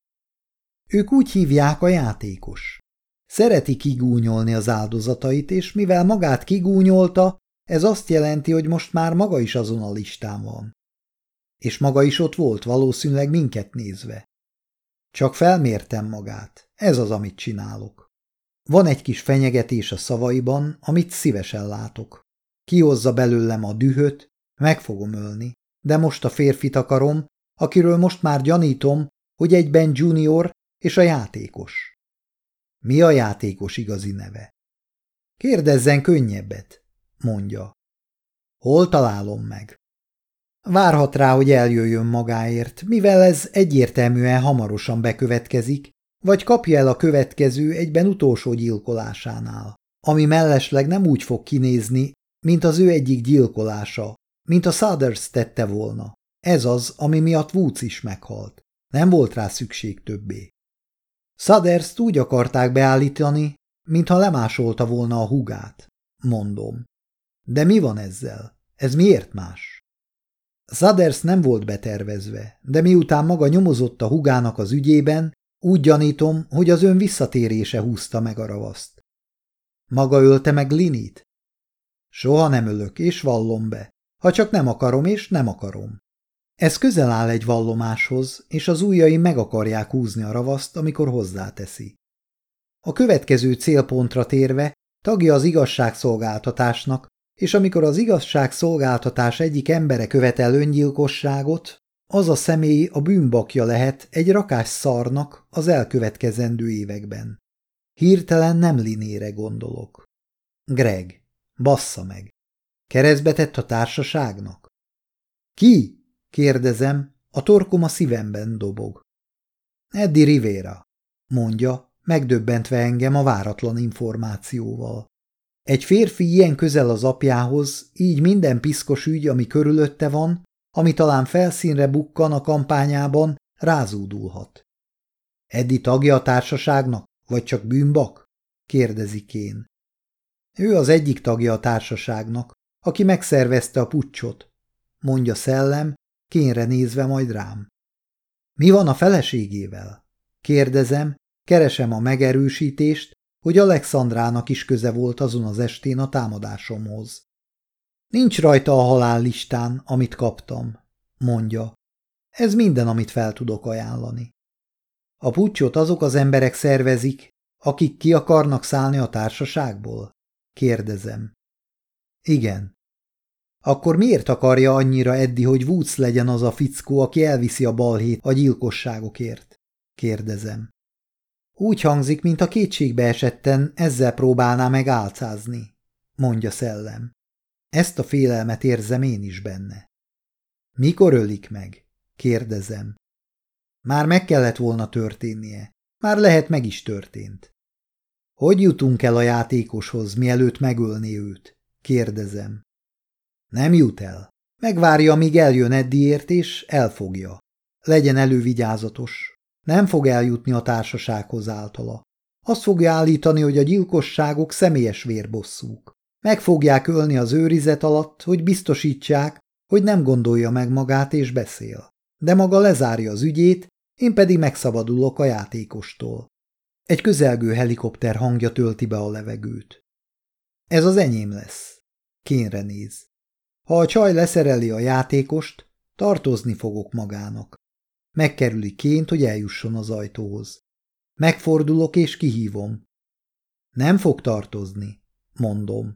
Ők úgy hívják a játékos. Szereti kigúnyolni az áldozatait, és mivel magát kigúnyolta, ez azt jelenti, hogy most már maga is azon a listán van. És maga is ott volt, valószínűleg minket nézve. Csak felmértem magát. Ez az, amit csinálok. Van egy kis fenyegetés a szavaiban, amit szívesen látok. Kihozza belőlem a dühöt, meg fogom ölni, de most a férfit akarom, akiről most már gyanítom, hogy egyben junior és a játékos. Mi a játékos igazi neve? Kérdezzen könnyebbet, mondja. Hol találom meg? Várhat rá, hogy eljöjjön magáért, mivel ez egyértelműen hamarosan bekövetkezik, vagy kapja el a következő egyben utolsó gyilkolásánál, ami mellesleg nem úgy fog kinézni, mint az ő egyik gyilkolása, mint a Sudders tette volna. Ez az, ami miatt Woods is meghalt. Nem volt rá szükség többé. Sudders úgy akarták beállítani, mintha lemásolta volna a hugát, mondom. De mi van ezzel? Ez miért más? Sudders nem volt betervezve, de miután maga nyomozott a hugának az ügyében, úgy gyanítom, hogy az ön visszatérése húzta meg a ravaszt. Maga ölte meg Linit? Soha nem ölök, és vallom be. Ha csak nem akarom, és nem akarom. Ez közel áll egy vallomáshoz, és az ujjai meg akarják húzni a ravaszt, amikor hozzáteszi. A következő célpontra térve tagja az igazságszolgáltatásnak, és amikor az igazságszolgáltatás egyik embere követel öngyilkosságot, az a személy a bűnbakja lehet egy rakás szarnak az elkövetkezendő években. Hirtelen nem linére gondolok. Greg, bassza meg. Keresztbe tett a társaságnak? Ki? kérdezem, a torkom a szívemben dobog. Eddie Rivera, mondja, megdöbbentve engem a váratlan információval. Egy férfi ilyen közel az apjához, így minden piszkos ügy, ami körülötte van, ami talán felszínre bukkan a kampányában, rázúdulhat. Eddi tagja a társaságnak, vagy csak bűnbak? kérdezik én. Ő az egyik tagja a társaságnak, aki megszervezte a puccsot, mondja szellem, kénre nézve majd rám. Mi van a feleségével? Kérdezem, keresem a megerősítést, hogy Alexandrának is köze volt azon az estén a támadásomhoz. Nincs rajta a halál listán, amit kaptam, mondja. Ez minden, amit fel tudok ajánlani. A pucsot azok az emberek szervezik, akik ki akarnak szállni a társaságból? Kérdezem. Igen. Akkor miért akarja annyira Eddi, hogy Woods legyen az a fickó, aki elviszi a balhét a gyilkosságokért? Kérdezem. Úgy hangzik, mint a kétségbe esetten ezzel próbálná meg álcázni, mondja szellem. Ezt a félelmet érzem én is benne. Mikor ölik meg? kérdezem. Már meg kellett volna történnie. Már lehet meg is történt. Hogy jutunk el a játékoshoz, mielőtt megölni őt? kérdezem. Nem jut el. Megvárja, míg eljön Eddiért, és elfogja. Legyen elővigyázatos. Nem fog eljutni a társasághoz általa. Azt fogja állítani, hogy a gyilkosságok személyes vérbosszúk. Meg fogják ölni az őrizet alatt, hogy biztosítsák, hogy nem gondolja meg magát és beszél. De maga lezárja az ügyét, én pedig megszabadulok a játékostól. Egy közelgő helikopter hangja tölti be a levegőt. Ez az enyém lesz. Kénre néz. Ha a csaj leszereli a játékost, tartozni fogok magának. Megkerüli ként, hogy eljusson az ajtóhoz. Megfordulok és kihívom. Nem fog tartozni, mondom.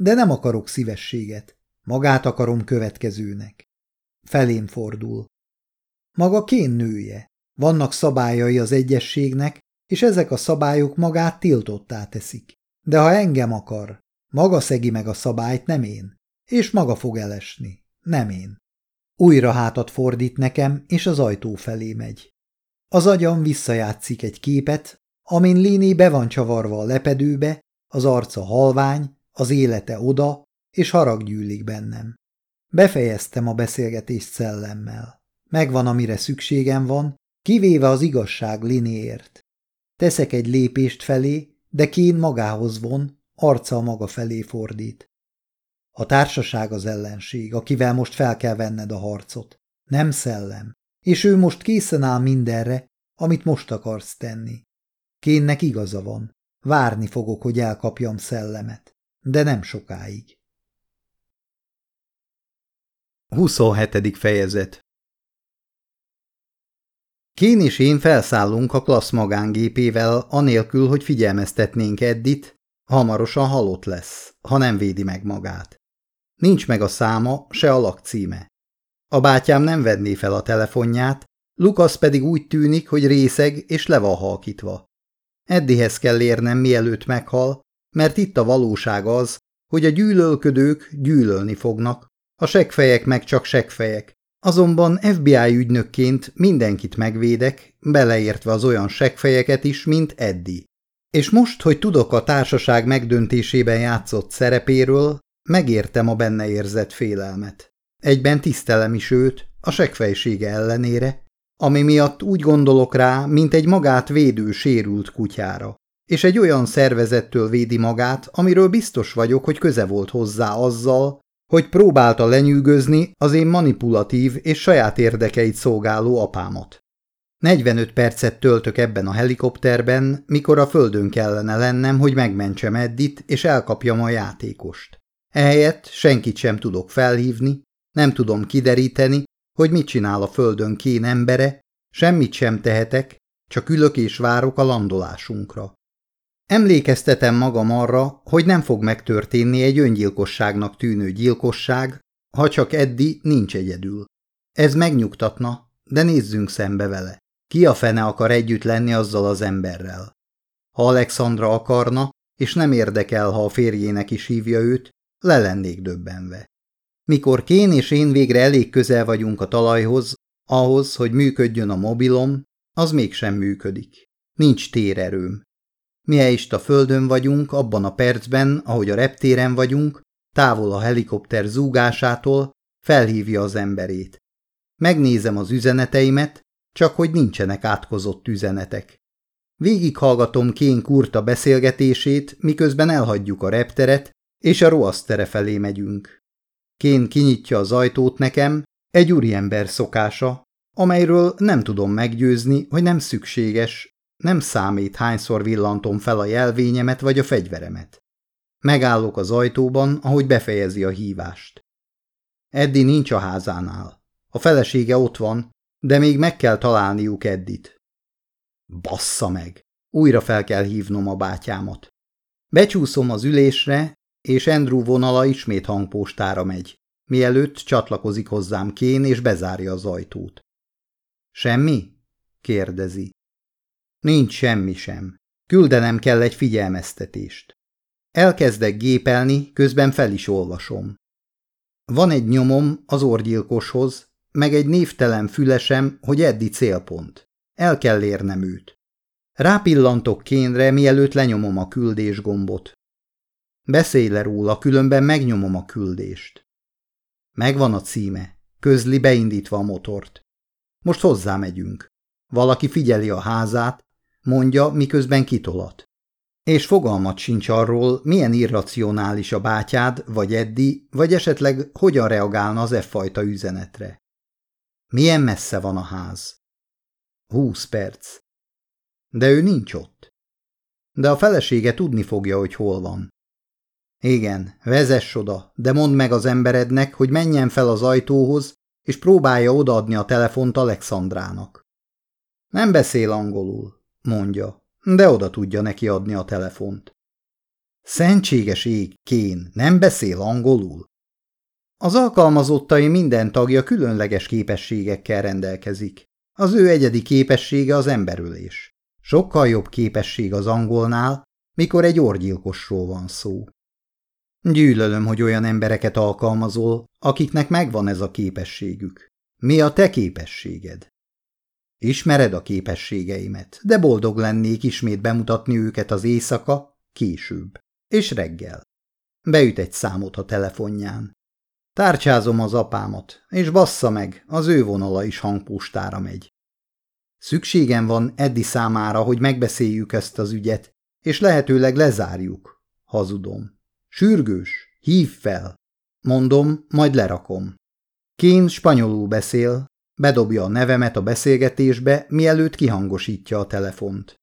De nem akarok szívességet. Magát akarom következőnek. Felém fordul. Maga kén nője. Vannak szabályai az egyességnek, és ezek a szabályok magát tiltottá teszik. De ha engem akar, maga szegi meg a szabályt, nem én. És maga fog elesni, nem én. Újra hátat fordít nekem, és az ajtó felé megy. Az agyam visszajátszik egy képet, amin Lini be van csavarva a lepedőbe, az arca halvány, az élete oda, és harag gyűlik bennem. Befejeztem a beszélgetést szellemmel. Megvan, amire szükségem van, kivéve az igazság Liniért. Teszek egy lépést felé, de Kén magához von, arca maga felé fordít. A társaság az ellenség, akivel most fel kell venned a harcot. Nem szellem. És ő most készen áll mindenre, amit most akarsz tenni. Kénnek igaza van. Várni fogok, hogy elkapjam szellemet. De nem sokáig. 27. fejezet Kén és én felszállunk a klassz magángépével, anélkül, hogy figyelmeztetnénk Eddit, hamarosan halott lesz, ha nem védi meg magát. Nincs meg a száma, se a lakcíme. A bátyám nem venné fel a telefonját, Lukasz pedig úgy tűnik, hogy részeg és le van halkítva. Eddihez kell érnem, mielőtt meghal, mert itt a valóság az, hogy a gyűlölködők gyűlölni fognak, a segfejek meg csak segfejek. Azonban FBI ügynökként mindenkit megvédek, beleértve az olyan segfejeket is, mint Eddi. És most, hogy tudok a társaság megdöntésében játszott szerepéről, Megértem a benne érzett félelmet. Egyben tisztelem is őt, a segfejsége ellenére, ami miatt úgy gondolok rá, mint egy magát védő sérült kutyára. És egy olyan szervezettől védi magát, amiről biztos vagyok, hogy köze volt hozzá azzal, hogy próbálta lenyűgözni az én manipulatív és saját érdekeit szolgáló apámat. 45 percet töltök ebben a helikopterben, mikor a földön kellene lennem, hogy megmentsem Eddit és elkapjam a játékost. Ehelyett senkit sem tudok felhívni, nem tudom kideríteni, hogy mit csinál a földön kén embere, semmit sem tehetek, csak ülök és várok a landolásunkra. Emlékeztetem magam arra, hogy nem fog megtörténni egy öngyilkosságnak tűnő gyilkosság, ha csak Eddi nincs egyedül. Ez megnyugtatna, de nézzünk szembe vele. Ki a fene akar együtt lenni azzal az emberrel? Ha Alexandra akarna, és nem érdekel, ha a férjének is hívja őt, le lennék döbbenve. Mikor Kén és én végre elég közel vagyunk a talajhoz, ahhoz, hogy működjön a mobilom, az mégsem működik. Nincs térerőm. Mielyist a földön vagyunk, abban a percben, ahogy a reptéren vagyunk, távol a helikopter zúgásától, felhívja az emberét. Megnézem az üzeneteimet, csak hogy nincsenek átkozott üzenetek. Végighallgatom Kén kurta beszélgetését, miközben elhagyjuk a repteret, és a roasztere felé megyünk. Kén kinyitja az ajtót nekem, egy úriember szokása, amelyről nem tudom meggyőzni, hogy nem szükséges, nem számít, hányszor villantom fel a jelvényemet vagy a fegyveremet. Megállok az ajtóban, ahogy befejezi a hívást. Eddi nincs a házánál. A felesége ott van, de még meg kell találniuk Eddit. Bassza meg! Újra fel kell hívnom a bátyámat. Becsúszom az ülésre, és Andrew vonala ismét hangpostára megy, mielőtt csatlakozik hozzám Kén és bezárja az ajtót. Semmi? kérdezi. Nincs semmi sem. Küldenem kell egy figyelmeztetést. Elkezdek gépelni, közben fel is olvasom. Van egy nyomom az orgyilkoshoz, meg egy névtelen fülesem, hogy Eddi célpont. El kell érnem őt. Rápillantok kénre, mielőtt lenyomom a küldés gombot. Beszélj le róla, különben megnyomom a küldést. Megvan a címe, közli beindítva a motort. Most hozzámegyünk. Valaki figyeli a házát, mondja, miközben kitolat. És fogalmat sincs arról, milyen irracionális a bátyád, vagy Eddi, vagy esetleg hogyan reagálna az e fajta üzenetre. Milyen messze van a ház? Húsz perc. De ő nincs ott. De a felesége tudni fogja, hogy hol van. Igen, vezess oda, de mondd meg az emberednek, hogy menjen fel az ajtóhoz, és próbálja odaadni a telefont Alexandrának. Nem beszél angolul, mondja, de oda tudja neki adni a telefont. Szentséges ég, Kén, nem beszél angolul? Az alkalmazottai minden tagja különleges képességekkel rendelkezik. Az ő egyedi képessége az emberölés. Sokkal jobb képesség az angolnál, mikor egy orgyilkosról van szó. Gyűlölöm, hogy olyan embereket alkalmazol, akiknek megvan ez a képességük. Mi a te képességed? Ismered a képességeimet, de boldog lennék ismét bemutatni őket az éjszaka, később, és reggel. Beüt egy számot a telefonján. Tárcsázom az apámat, és bassza meg, az ő vonala is hangpostára megy. Szükségem van Eddi számára, hogy megbeszéljük ezt az ügyet, és lehetőleg lezárjuk. Hazudom. Sürgős, hív fel. Mondom, majd lerakom. Kén spanyolul beszél, bedobja a nevemet a beszélgetésbe, mielőtt kihangosítja a telefont.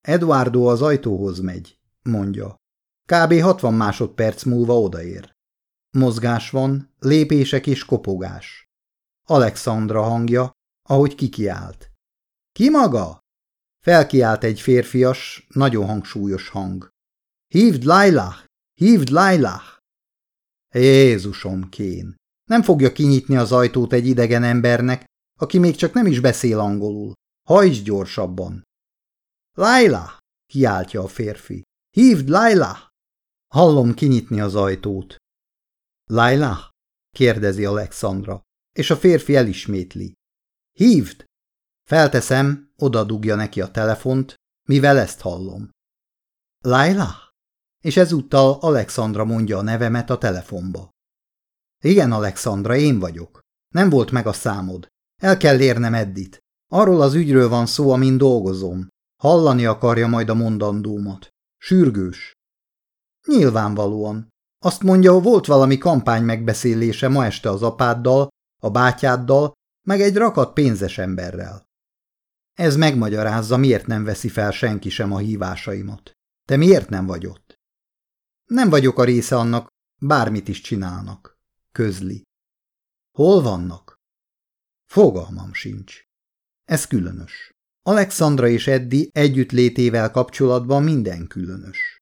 Eduardo az ajtóhoz megy, mondja. Kb. 60 másodperc múlva odaér. Mozgás van, lépések és kopogás. Alexandra hangja, ahogy kikiált. Ki maga? Felkiált egy férfias, nagyon hangsúlyos hang. Hívd Lailah! Hívd Lailah! Jézusom, Kén! Nem fogja kinyitni az ajtót egy idegen embernek, aki még csak nem is beszél angolul. Hajtsd gyorsabban! Lailah! kiáltja a férfi. Hívd Lailah! Hallom kinyitni az ajtót. Lailah? kérdezi Alexandra, és a férfi elismétli. Hívd! Felteszem, oda dugja neki a telefont, mivel ezt hallom. Lailah? És ezúttal Alexandra mondja a nevemet a telefonba. Igen, Alexandra, én vagyok. Nem volt meg a számod. El kell érnem Eddit. Arról az ügyről van szó, amin dolgozom. Hallani akarja majd a mondandómat. Sürgős. Nyilvánvalóan. Azt mondja, volt valami kampány megbeszélése ma este az apáddal, a bátyáddal, meg egy rakat pénzes emberrel. Ez megmagyarázza, miért nem veszi fel senki sem a hívásaimat. Te miért nem vagy ott? Nem vagyok a része annak, bármit is csinálnak. Közli. Hol vannak? Fogalmam sincs. Ez különös. Alexandra és Eddi együttlétével kapcsolatban minden különös.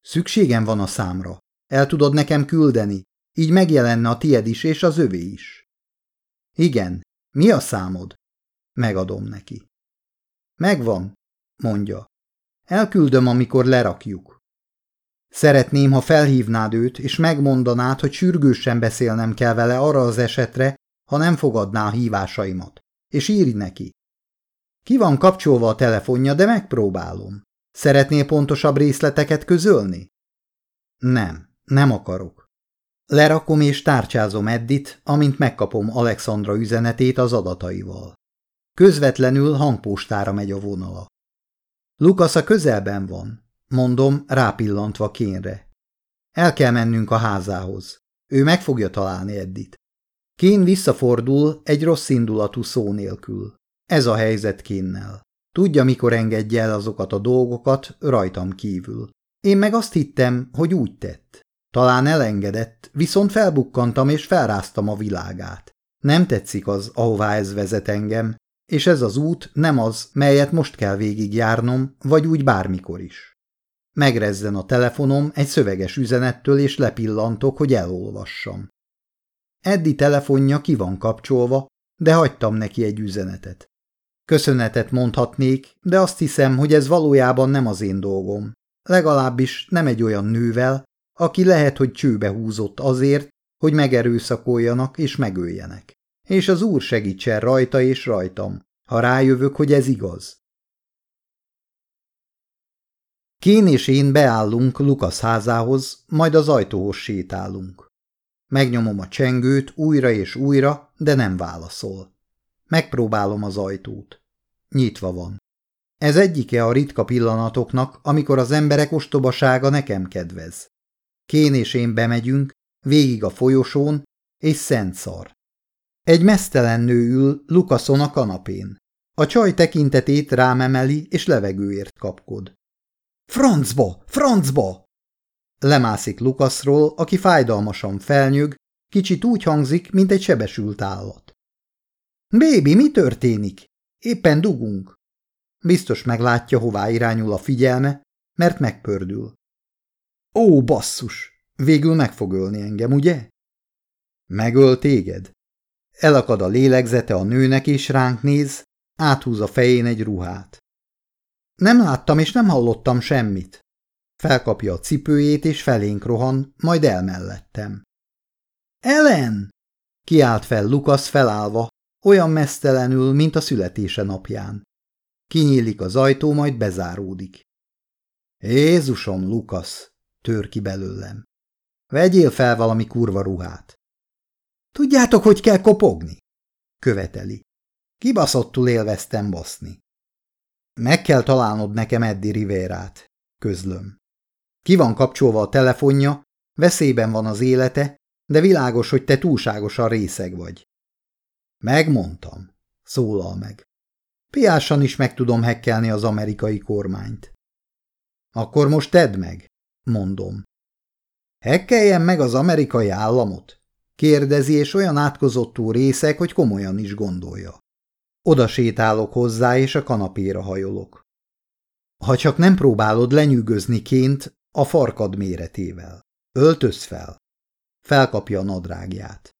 Szükségem van a számra. El tudod nekem küldeni, így megjelenne a tied is és az övé is. Igen, mi a számod? Megadom neki. Megvan, mondja. Elküldöm, amikor lerakjuk. Szeretném, ha felhívnád őt, és megmondanád, hogy sürgősen beszélnem kell vele arra az esetre, ha nem fogadná a hívásaimat. És írj neki. Ki van kapcsolva a telefonja, de megpróbálom. Szeretnél pontosabb részleteket közölni? Nem, nem akarok. Lerakom és tárcsázom Eddit, amint megkapom Alexandra üzenetét az adataival. Közvetlenül hangpostára megy a vonala. Lukasz a közelben van, mondom, rápillantva Kénre. El kell mennünk a házához. Ő meg fogja találni Eddit. Kén visszafordul egy rossz indulatú szó nélkül. Ez a helyzet Kénnel. Tudja, mikor engedje el azokat a dolgokat rajtam kívül. Én meg azt hittem, hogy úgy tett. Talán elengedett, viszont felbukkantam és felráztam a világát. Nem tetszik az, ahová ez vezet engem, és ez az út nem az, melyet most kell végigjárnom, vagy úgy bármikor is. Megrezzen a telefonom egy szöveges üzenettől, és lepillantok, hogy elolvassam. Eddi telefonja ki van kapcsolva, de hagytam neki egy üzenetet. Köszönetet mondhatnék, de azt hiszem, hogy ez valójában nem az én dolgom. Legalábbis nem egy olyan nővel, aki lehet, hogy csőbe húzott azért, hogy megerőszakoljanak és megöljenek. És az úr segítsen rajta és rajtam, ha rájövök, hogy ez igaz. Kén és én beállunk Lukasz házához, majd az ajtóhoz sétálunk. Megnyomom a csengőt újra és újra, de nem válaszol. Megpróbálom az ajtót. Nyitva van. Ez egyike a ritka pillanatoknak, amikor az emberek ostobasága nekem kedvez. Kén és én bemegyünk, végig a folyosón, és szent szar. Egy mesztelen nő ül Lukaszon a kanapén. A csaj tekintetét rám emeli, és levegőért kapkod. Francba! Francba! Lemászik Lukaszról, aki fájdalmasan felnyög, kicsit úgy hangzik, mint egy sebesült állat. Bébi, mi történik? Éppen dugunk. Biztos meglátja, hová irányul a figyelme, mert megpördül. Ó, basszus! Végül meg fog ölni engem, ugye? Megöl téged? Elakad a lélegzete a nőnek, és ránk néz, áthúz a fején egy ruhát. Nem láttam és nem hallottam semmit. Felkapja a cipőjét, és felénk rohan, majd elmellettem. Ellen! Kiált fel Lukasz felállva, olyan mesztelenül, mint a születése napján. Kinyílik az ajtó, majd bezáródik. Jézusom, Lukasz, tör ki belőlem. Vegyél fel valami kurva ruhát. Tudjátok, hogy kell kopogni? Követeli. Kibaszottul élveztem baszni. Meg kell találnod nekem Eddi Rivérát, közlöm. Ki van kapcsolva a telefonja, veszélyben van az élete, de világos, hogy te túlságosan részeg vagy. Megmondtam, szólal meg. Piásan is meg tudom hekkelni az amerikai kormányt. Akkor most tedd meg, mondom. Hekkeljen meg az amerikai államot? Kérdezi, és olyan átkozottú részek, hogy komolyan is gondolja. Oda sétálok hozzá, és a kanapéra hajolok. Ha csak nem próbálod lenyűgözni ként a farkad méretével. Öltöz fel. Felkapja a nadrágját.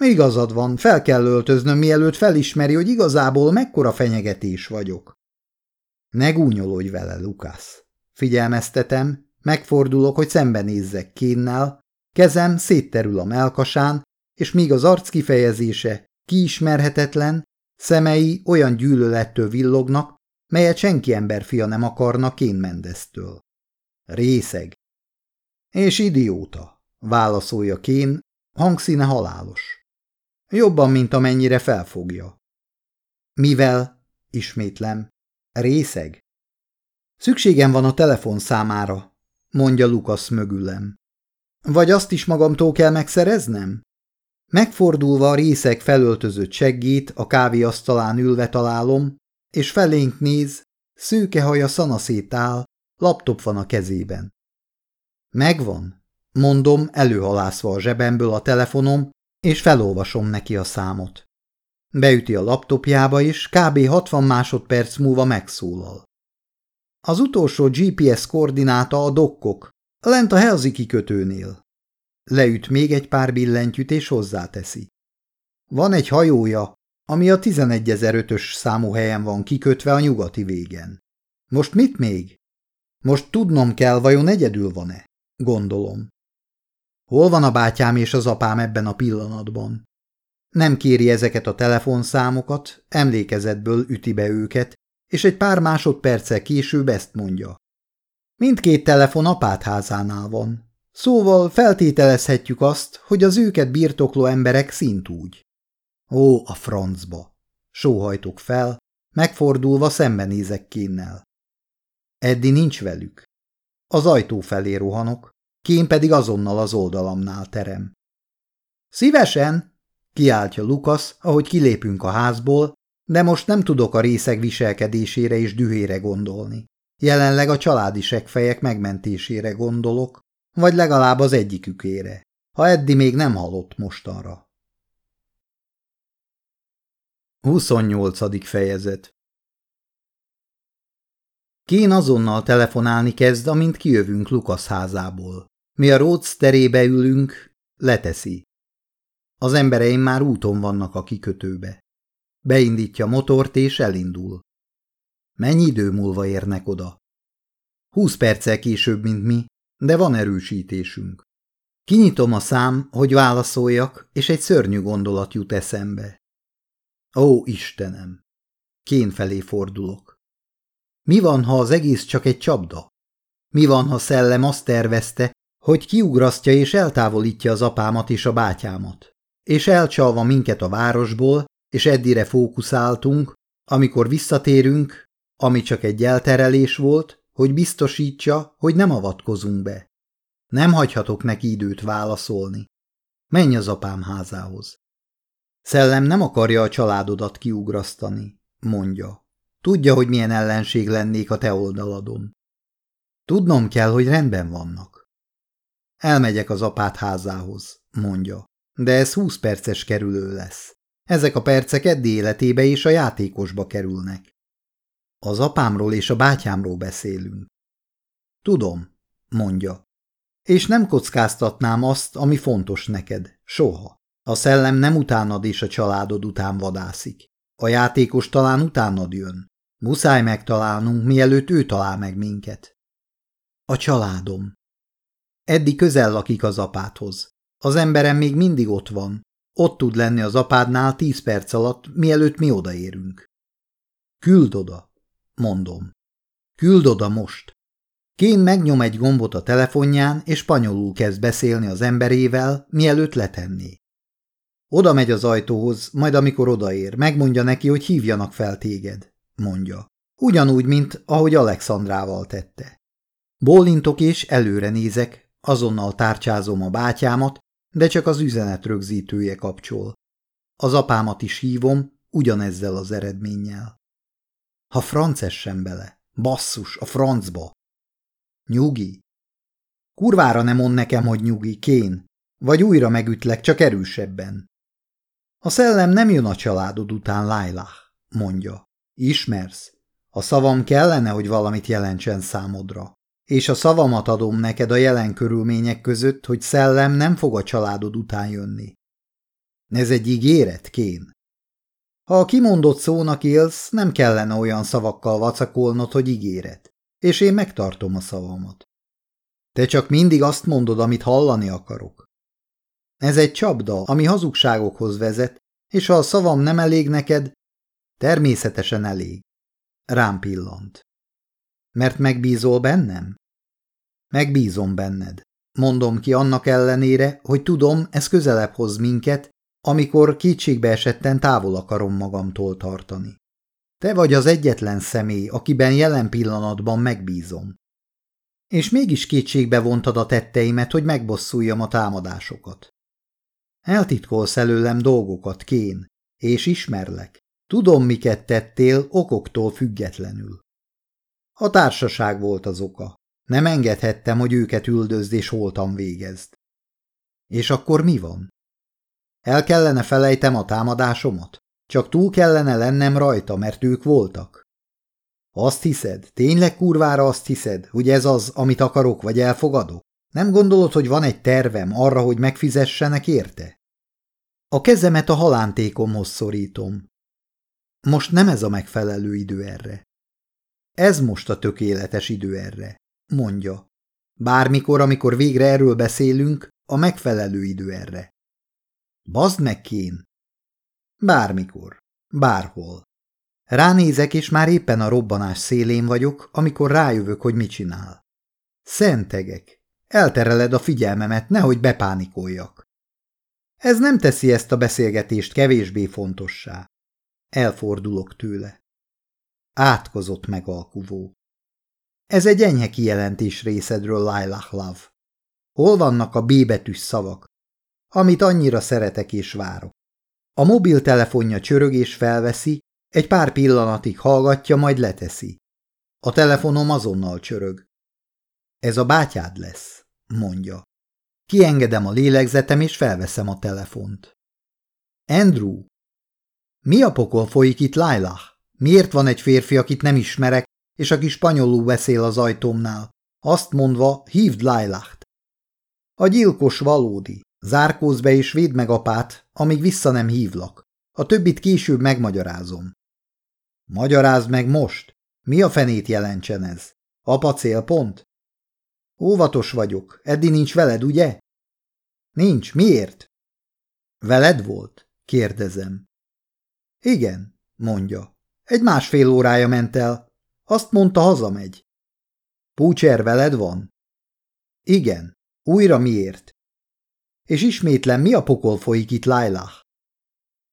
Igazad van, fel kell öltöznöm, mielőtt felismeri, hogy igazából mekkora fenyegetés vagyok. Ne gúnyolódj vele, Lukász. Figyelmeztetem, megfordulok, hogy szembenézzek kénnel, kezem szétterül a melkasán, és míg az arc kifejezése kiismerhetetlen, szemei olyan gyűlölettől villognak, melyet senki emberfia nem akarna Kén Mendeztől. Részeg. És idióta, válaszolja Kén, hangszíne halálos. Jobban, mint amennyire felfogja. Mivel, ismétlem, részeg? Szükségem van a telefonszámára, mondja Lukasz mögülem. Vagy azt is magamtól kell megszereznem? Megfordulva a részek felöltözött seggét a kávéasztalán ülve találom, és felénk néz, szőke haja szanaszét áll, laptop van a kezében. Megvan, mondom, előhalászva a zsebemből a telefonom, és felolvasom neki a számot. Beüti a laptopjába, és kb. 60 másodperc múlva megszólal. Az utolsó GPS koordináta a dokkok, lent a Helzi kikötőnél. Leüt még egy pár billentyűt, és hozzáteszi. Van egy hajója, ami a 11005-ös számú helyen van kikötve a nyugati végen. Most mit még? Most tudnom kell, vajon egyedül van-e? Gondolom. Hol van a bátyám és az apám ebben a pillanatban? Nem kéri ezeket a telefonszámokat, emlékezetből üti be őket, és egy pár másodperccel később ezt mondja. Mindkét telefon apát házánál van. Szóval feltételezhetjük azt, hogy az őket birtokló emberek szintúgy. Ó, a francba! Sóhajtok fel, megfordulva szembenézek kénnel. Eddi nincs velük. Az ajtó felé rohanok, Kén pedig azonnal az oldalamnál terem. Szívesen! kiáltja Lukasz, ahogy kilépünk a házból, de most nem tudok a részeg viselkedésére és dühére gondolni. Jelenleg a családi segfejek megmentésére gondolok, vagy legalább az egyikükére, ha Eddi még nem halott mostanra. 28. fejezet Kén azonnal telefonálni kezd, amint kijövünk Lukasz házából. Mi a Rhodes terébe ülünk, leteszi. Az embereim már úton vannak a kikötőbe. beindítja motort és elindul. Mennyi idő múlva érnek oda? Húsz perccel később, mint mi, de van erősítésünk. Kinyitom a szám, hogy válaszoljak, és egy szörnyű gondolat jut eszembe. Ó, Istenem! Kén felé fordulok. Mi van, ha az egész csak egy csapda? Mi van, ha szellem azt tervezte, hogy kiugrasztja és eltávolítja az apámat és a bátyámat, és elcsalva minket a városból, és eddire fókuszáltunk, amikor visszatérünk, ami csak egy elterelés volt, hogy biztosítsa, hogy nem avatkozunk be. Nem hagyhatok neki időt válaszolni. Menj az apám házához. Szellem nem akarja a családodat kiugrasztani, mondja. Tudja, hogy milyen ellenség lennék a te oldaladon. Tudnom kell, hogy rendben vannak. Elmegyek az apát házához, mondja, de ez húsz perces kerülő lesz. Ezek a percek Eddi életébe és a játékosba kerülnek. Az apámról és a bátyámról beszélünk. Tudom, mondja. És nem kockáztatnám azt, ami fontos neked. Soha. A szellem nem utánad és a családod után vadászik. A játékos talán utánad jön. Muszáj megtalálnunk, mielőtt ő talál meg minket. A családom. Eddig közel lakik az apádhoz. Az emberem még mindig ott van. Ott tud lenni az apádnál tíz perc alatt, mielőtt mi odaérünk. Küld oda, mondom. Küld oda most. Kén megnyom egy gombot a telefonján, és spanyolul kezd beszélni az emberével, mielőtt letenné. Oda megy az ajtóhoz, majd amikor odaér, megmondja neki, hogy hívjanak fel téged, mondja. Ugyanúgy, mint ahogy Alexandrával tette. Bólintok és előre nézek, azonnal tárcsázom a bátyámat, de csak az üzenet rögzítője kapcsol. Az apámat is hívom, ugyanezzel az eredménnyel. Ha franc essen bele, basszus, a francba. Nyugi. Kurvára nem mond nekem, hogy nyugi, kén, vagy újra megütlek, csak erősebben. A szellem nem jön a családod után, Lailah, mondja. Ismersz? A szavam kellene, hogy valamit jelentsen számodra. És a szavamat adom neked a jelen körülmények között, hogy szellem nem fog a családod után jönni. Ez egy ígéret, Kén. Ha a kimondott szónak élsz, nem kellene olyan szavakkal vacakolnod, hogy ígéret, és én megtartom a szavamat. Te csak mindig azt mondod, amit hallani akarok. Ez egy csapda, ami hazugságokhoz vezet, és ha a szavam nem elég neked, természetesen elég. Rám pillant. Mert megbízol bennem? Megbízom benned. Mondom ki annak ellenére, hogy tudom, ez közelebb hoz minket, amikor kétségbe esetten távol akarom magamtól tartani. Te vagy az egyetlen személy, akiben jelen pillanatban megbízom. És mégis kétségbe vontad a tetteimet, hogy megbosszuljam a támadásokat. Eltitkolsz előlem dolgokat, Kén, és ismerlek. Tudom, miket tettél okoktól függetlenül. A társaság volt az oka. Nem engedhettem, hogy őket üldözd és holtan végezd. És akkor mi van? El kellene felejtem a támadásomat? Csak túl kellene lennem rajta, mert ők voltak? Azt hiszed? Tényleg kurvára azt hiszed, hogy ez az, amit akarok vagy elfogadok? Nem gondolod, hogy van egy tervem arra, hogy megfizessenek érte? A kezemet a halántékomhoz szorítom. Most nem ez a megfelelő idő erre. Ez most a tökéletes idő erre, mondja. Bármikor, amikor végre erről beszélünk, a megfelelő idő erre. Bazd meg, Kén! Bármikor, bárhol. Ránézek, és már éppen a robbanás szélén vagyok, amikor rájövök, hogy mit csinál. Szentegek, eltereled a figyelmemet, nehogy bepánikoljak. Ez nem teszi ezt a beszélgetést kevésbé fontossá. Elfordulok tőle. Átkozott megalkuvó. Ez egy enyhe kijelentés részedről, Lailah Love. Hol vannak a B betűs szavak, amit annyira szeretek és várok? A mobiltelefonja csörög és felveszi, egy pár pillanatig hallgatja, majd leteszi. A telefonom azonnal csörög. Ez a bátyád lesz, mondja. Kiengedem a lélegzetem, és felveszem a telefont. Andrew! Mi a pokol folyik itt, Lailah? Miért van egy férfi, akit nem ismerek, és aki spanyolul beszél az ajtómnál? Azt mondva, hívd Lailaht. A gyilkos valódi. Zárkózz be és védd meg apát, amíg vissza nem hívlak. A többit később megmagyarázom. Magyarázd meg most. Mi a fenét jelentsen ez? Apa célpont? Óvatos vagyok. Eddi nincs veled, ugye? Nincs. Miért? Veled volt? Kérdezem. Igen, mondja. Egy másfél órája ment el. Azt mondta, hazamegy. Púcser veled van? Igen. Újra miért? És ismétlen mi a pokol folyik itt, Lailah?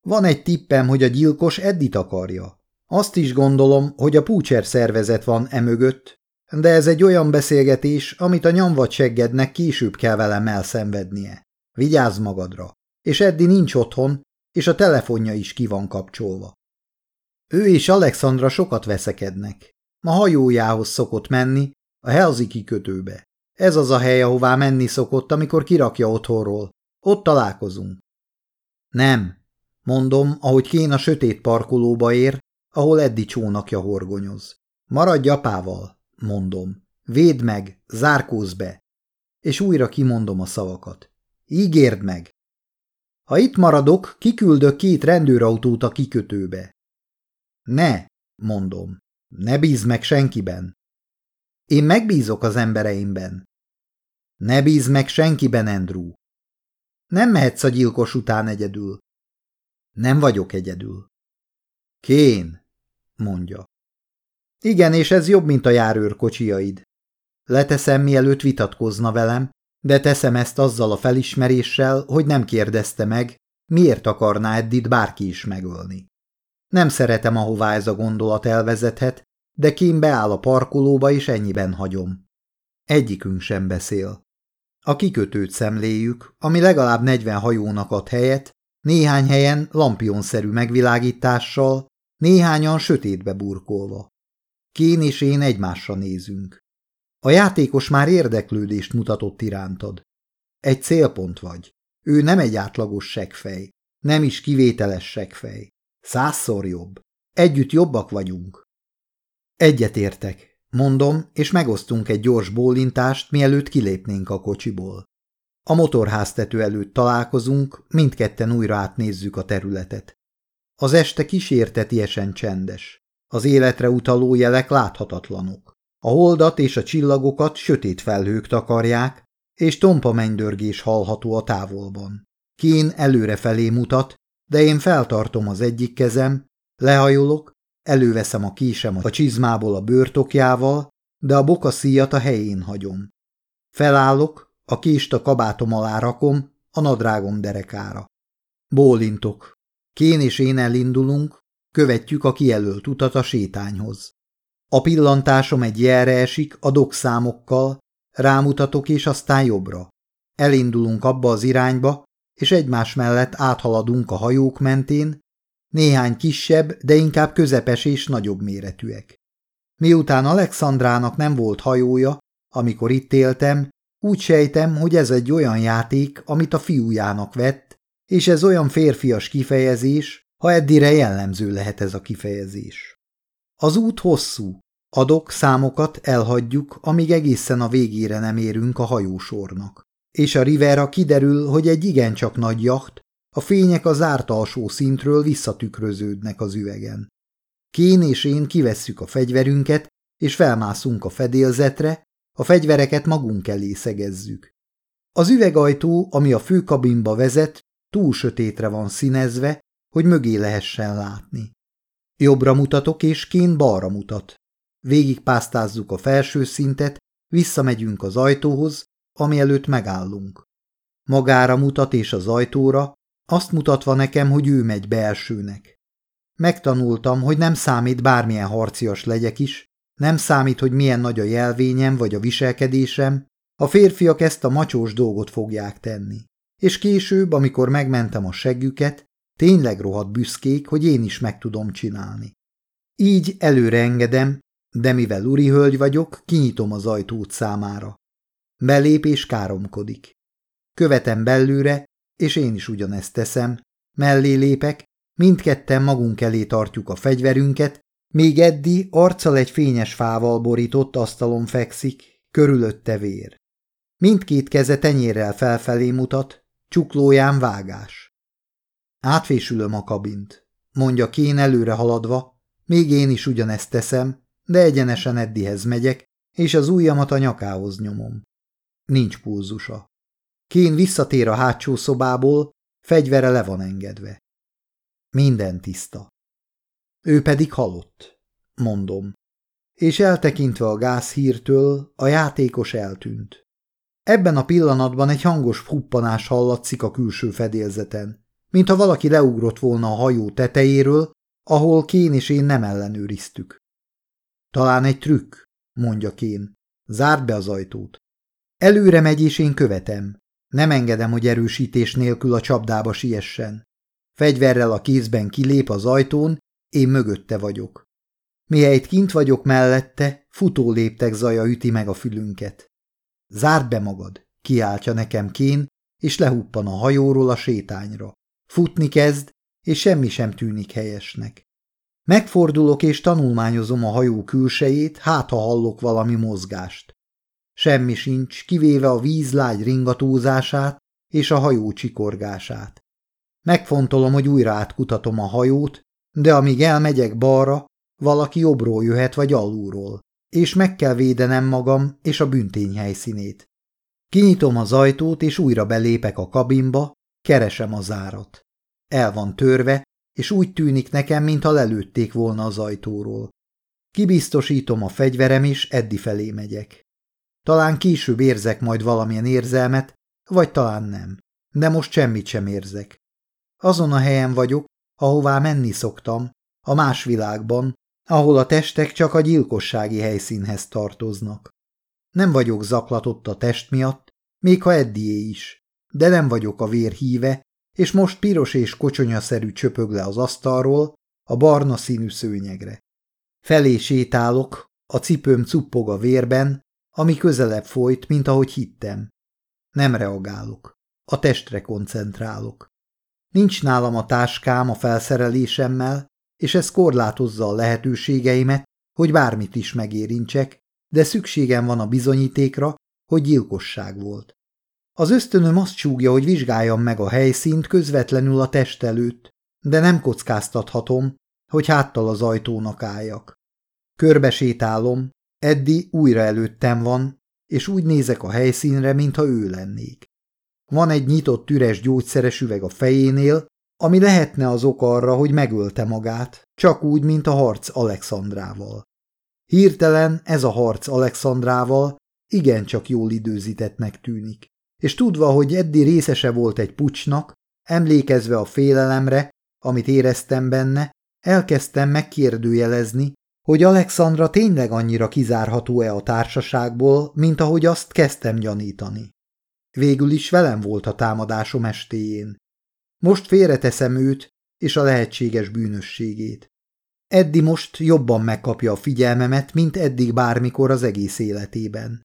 Van egy tippem, hogy a gyilkos Eddit akarja. Azt is gondolom, hogy a púcser szervezet van emögött, de ez egy olyan beszélgetés, amit a nyomvat seggednek később kell velem elszenvednie. Vigyázz magadra. És Eddi nincs otthon, és a telefonja is ki van kapcsolva. Ő és Alexandra sokat veszekednek. Ma hajójához szokott menni, a Helzi kikötőbe. Ez az a hely, ahová menni szokott, amikor kirakja otthonról. Ott találkozunk. Nem, mondom, ahogy Kén a sötét parkolóba ér, ahol Eddi csónakja horgonyoz. Maradj apával, mondom. Védd meg, zárkózz be. És újra kimondom a szavakat. Ígérd meg. Ha itt maradok, kiküldök két rendőrautót a kikötőbe. Ne, mondom. Ne bízz meg senkiben. Én megbízok az embereimben. Ne bízz meg senkiben, Andrew. Nem mehetsz a gyilkos után egyedül. Nem vagyok egyedül. Kén, mondja. Igen, és ez jobb, mint a járőrkocsiaid. Leteszem, mielőtt vitatkozna velem, de teszem ezt azzal a felismeréssel, hogy nem kérdezte meg, miért akarná Eddit bárki is megölni. Nem szeretem, ahová ez a gondolat elvezethet, de Kim beáll a parkolóba, és ennyiben hagyom. Egyikünk sem beszél. A kikötőt szemléljük, ami legalább 40 hajónak ad helyet, néhány helyen lampionszerű megvilágítással, néhányan sötétbe burkolva. Kén és én egymásra nézünk. A játékos már érdeklődést mutatott irántad. Egy célpont vagy. Ő nem egy átlagos segfej, nem is kivételes segfej. Százszor jobb. Együtt jobbak vagyunk. Egyetértek, mondom, és megosztunk egy gyors bólintást, mielőtt kilépnénk a kocsiból. A motorháztető előtt találkozunk, mindketten újra átnézzük a területet. Az este kísértetiesen csendes. Az életre utaló jelek láthatatlanok. A holdat és a csillagokat sötét felhők takarják, és tompa mennydörgés hallható a távolban. Kén előrefelé mutat, de én feltartom az egyik kezem, lehajolok, előveszem a késem a csizmából a bőrtokjával, de a bokaszíjat a helyén hagyom. Felállok, a kést a kabátom alá rakom, a nadrágom derekára. Bólintok. Kén és én elindulunk, követjük a kijelölt utat a sétányhoz. A pillantásom egy jelre esik a dokszámokkal, rámutatok és aztán jobbra. Elindulunk abba az irányba, és egymás mellett áthaladunk a hajók mentén, néhány kisebb, de inkább közepes és nagyobb méretűek. Miután Alexandrának nem volt hajója, amikor itt éltem, úgy sejtem, hogy ez egy olyan játék, amit a fiújának vett, és ez olyan férfias kifejezés, ha eddire jellemző lehet ez a kifejezés. Az út hosszú, adok számokat elhagyjuk, amíg egészen a végére nem érünk a hajósornak. És a Rivera kiderül, hogy egy igencsak nagy jacht, a fények a zárt alsó szintről visszatükröződnek az üvegen. Kén és én kivesszük a fegyverünket, és felmászunk a fedélzetre, a fegyvereket magunk elé szegezzük. Az üvegajtó, ami a főkabinba vezet, túl sötétre van színezve, hogy mögé lehessen látni. Jobbra mutatok, és Kén balra mutat. Végig pásztázzuk a felső szintet, visszamegyünk az ajtóhoz, ami előtt megállunk. Magára mutat és az ajtóra, azt mutatva nekem, hogy ő megy belsőnek. Megtanultam, hogy nem számít bármilyen harcias legyek is, nem számít, hogy milyen nagy a jelvényem vagy a viselkedésem, a férfiak ezt a macsós dolgot fogják tenni. És később, amikor megmentem a seggüket, tényleg rohadt büszkék, hogy én is meg tudom csinálni. Így előre engedem, de mivel uri hölgy vagyok, kinyitom az ajtót számára. Belép és káromkodik. Követem belőre, és én is ugyanezt teszem, mellé lépek, mindketten magunk elé tartjuk a fegyverünket, még Eddi arccal egy fényes fával borított asztalon fekszik, körülötte vér. Mindkét keze tenyérrel felfelé mutat, csuklóján vágás. Átfésülöm a kabint, mondja Kén előre haladva, még én is ugyanezt teszem, de egyenesen Eddihez megyek, és az ujjamat a nyakához nyomom. Nincs pulzusa. Kén visszatér a hátsó szobából, fegyvere le van engedve. Minden tiszta. Ő pedig halott, mondom. És eltekintve a gázhírtől, a játékos eltűnt. Ebben a pillanatban egy hangos huppanás hallatszik a külső fedélzeten, mintha valaki leugrott volna a hajó tetejéről, ahol Kén és én nem ellenőriztük. Talán egy trükk, mondja Kén. Zárd be az ajtót. Előre megy, és én követem. Nem engedem, hogy erősítés nélkül a csapdába siessen. Fegyverrel a kézben kilép az ajtón, én mögötte vagyok. Mihelyt kint vagyok mellette, futó léptek zaja üti meg a fülünket. Zárd be magad, kiáltja nekem Kén, és lehuppan a hajóról a sétányra. Futni kezd, és semmi sem tűnik helyesnek. Megfordulok és tanulmányozom a hajó külsejét, hát ha hallok valami mozgást. Semmi sincs, kivéve a víz lágy ringatózását és a hajó csikorgását. Megfontolom, hogy újra átkutatom a hajót, de amíg elmegyek balra, valaki jobbról jöhet vagy alulról, és meg kell védenem magam és a büntény helyszínét. Kinyitom az ajtót, és újra belépek a kabinba, keresem a zárat. El van törve, és úgy tűnik nekem, mintha lelőtték volna az ajtóról. Kibiztosítom a fegyverem, és Eddi felé megyek. Talán később érzek majd valamilyen érzelmet, vagy talán nem, de most semmit sem érzek. Azon a helyen vagyok, ahová menni szoktam, a más világban, ahol a testek csak a gyilkossági helyszínhez tartoznak. Nem vagyok zaklatott a test miatt, még ha Eddié is, de nem vagyok a vér híve, és most piros és kocsonyaszerű csöpög le az asztalról a barna színű szőnyegre. Felé sétálok, a cipőm cuppog a vérben, ami közelebb folyt, mint ahogy hittem. Nem reagálok. A testre koncentrálok. Nincs nálam a táskám a felszerelésemmel, és ez korlátozza a lehetőségeimet, hogy bármit is megérintsek, de szükségem van a bizonyítékra, hogy gyilkosság volt. Az ösztönöm azt csúgja, hogy vizsgáljam meg a helyszínt közvetlenül a test előtt, de nem kockáztathatom, hogy háttal az ajtónak álljak. Körbesétálom, Eddi újra előttem van, és úgy nézek a helyszínre, mintha ő lennék. Van egy nyitott üres gyógyszeres üveg a fejénél, ami lehetne az ok arra, hogy megölte magát, csak úgy, mint a harc Alexandrával. Hirtelen ez a harc Alexandrával igencsak jól időzítettnek tűnik és tudva, hogy Eddi részese volt egy pucsnak, emlékezve a félelemre, amit éreztem benne, elkezdtem megkérdőjelezni, hogy Alexandra tényleg annyira kizárható-e a társaságból, mint ahogy azt kezdtem gyanítani. Végül is velem volt a támadásom estéjén. Most félreteszem őt és a lehetséges bűnösségét. Eddi most jobban megkapja a figyelmemet, mint eddig bármikor az egész életében.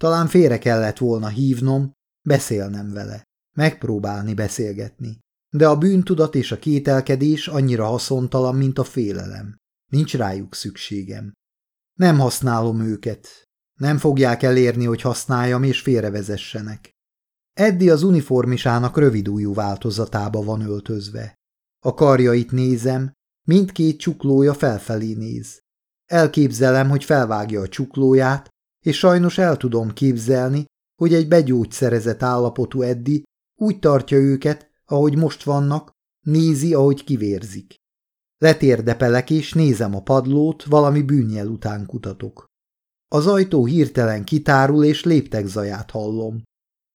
Talán félre kellett volna hívnom, Beszélnem vele, megpróbálni beszélgetni. De a bűntudat és a kételkedés annyira haszontalan, mint a félelem. Nincs rájuk szükségem. Nem használom őket. Nem fogják elérni, hogy használjam és félrevezessenek. Eddi az uniformisának rövidújú változatába van öltözve. A karjait nézem, mindkét csuklója felfelé néz. Elképzelem, hogy felvágja a csuklóját, és sajnos el tudom képzelni, hogy egy begyógyszerezett állapotú Eddi úgy tartja őket, ahogy most vannak, nézi, ahogy kivérzik. Letérdepelek és nézem a padlót, valami bűnjel után kutatok. Az ajtó hirtelen kitárul, és léptek zaját hallom.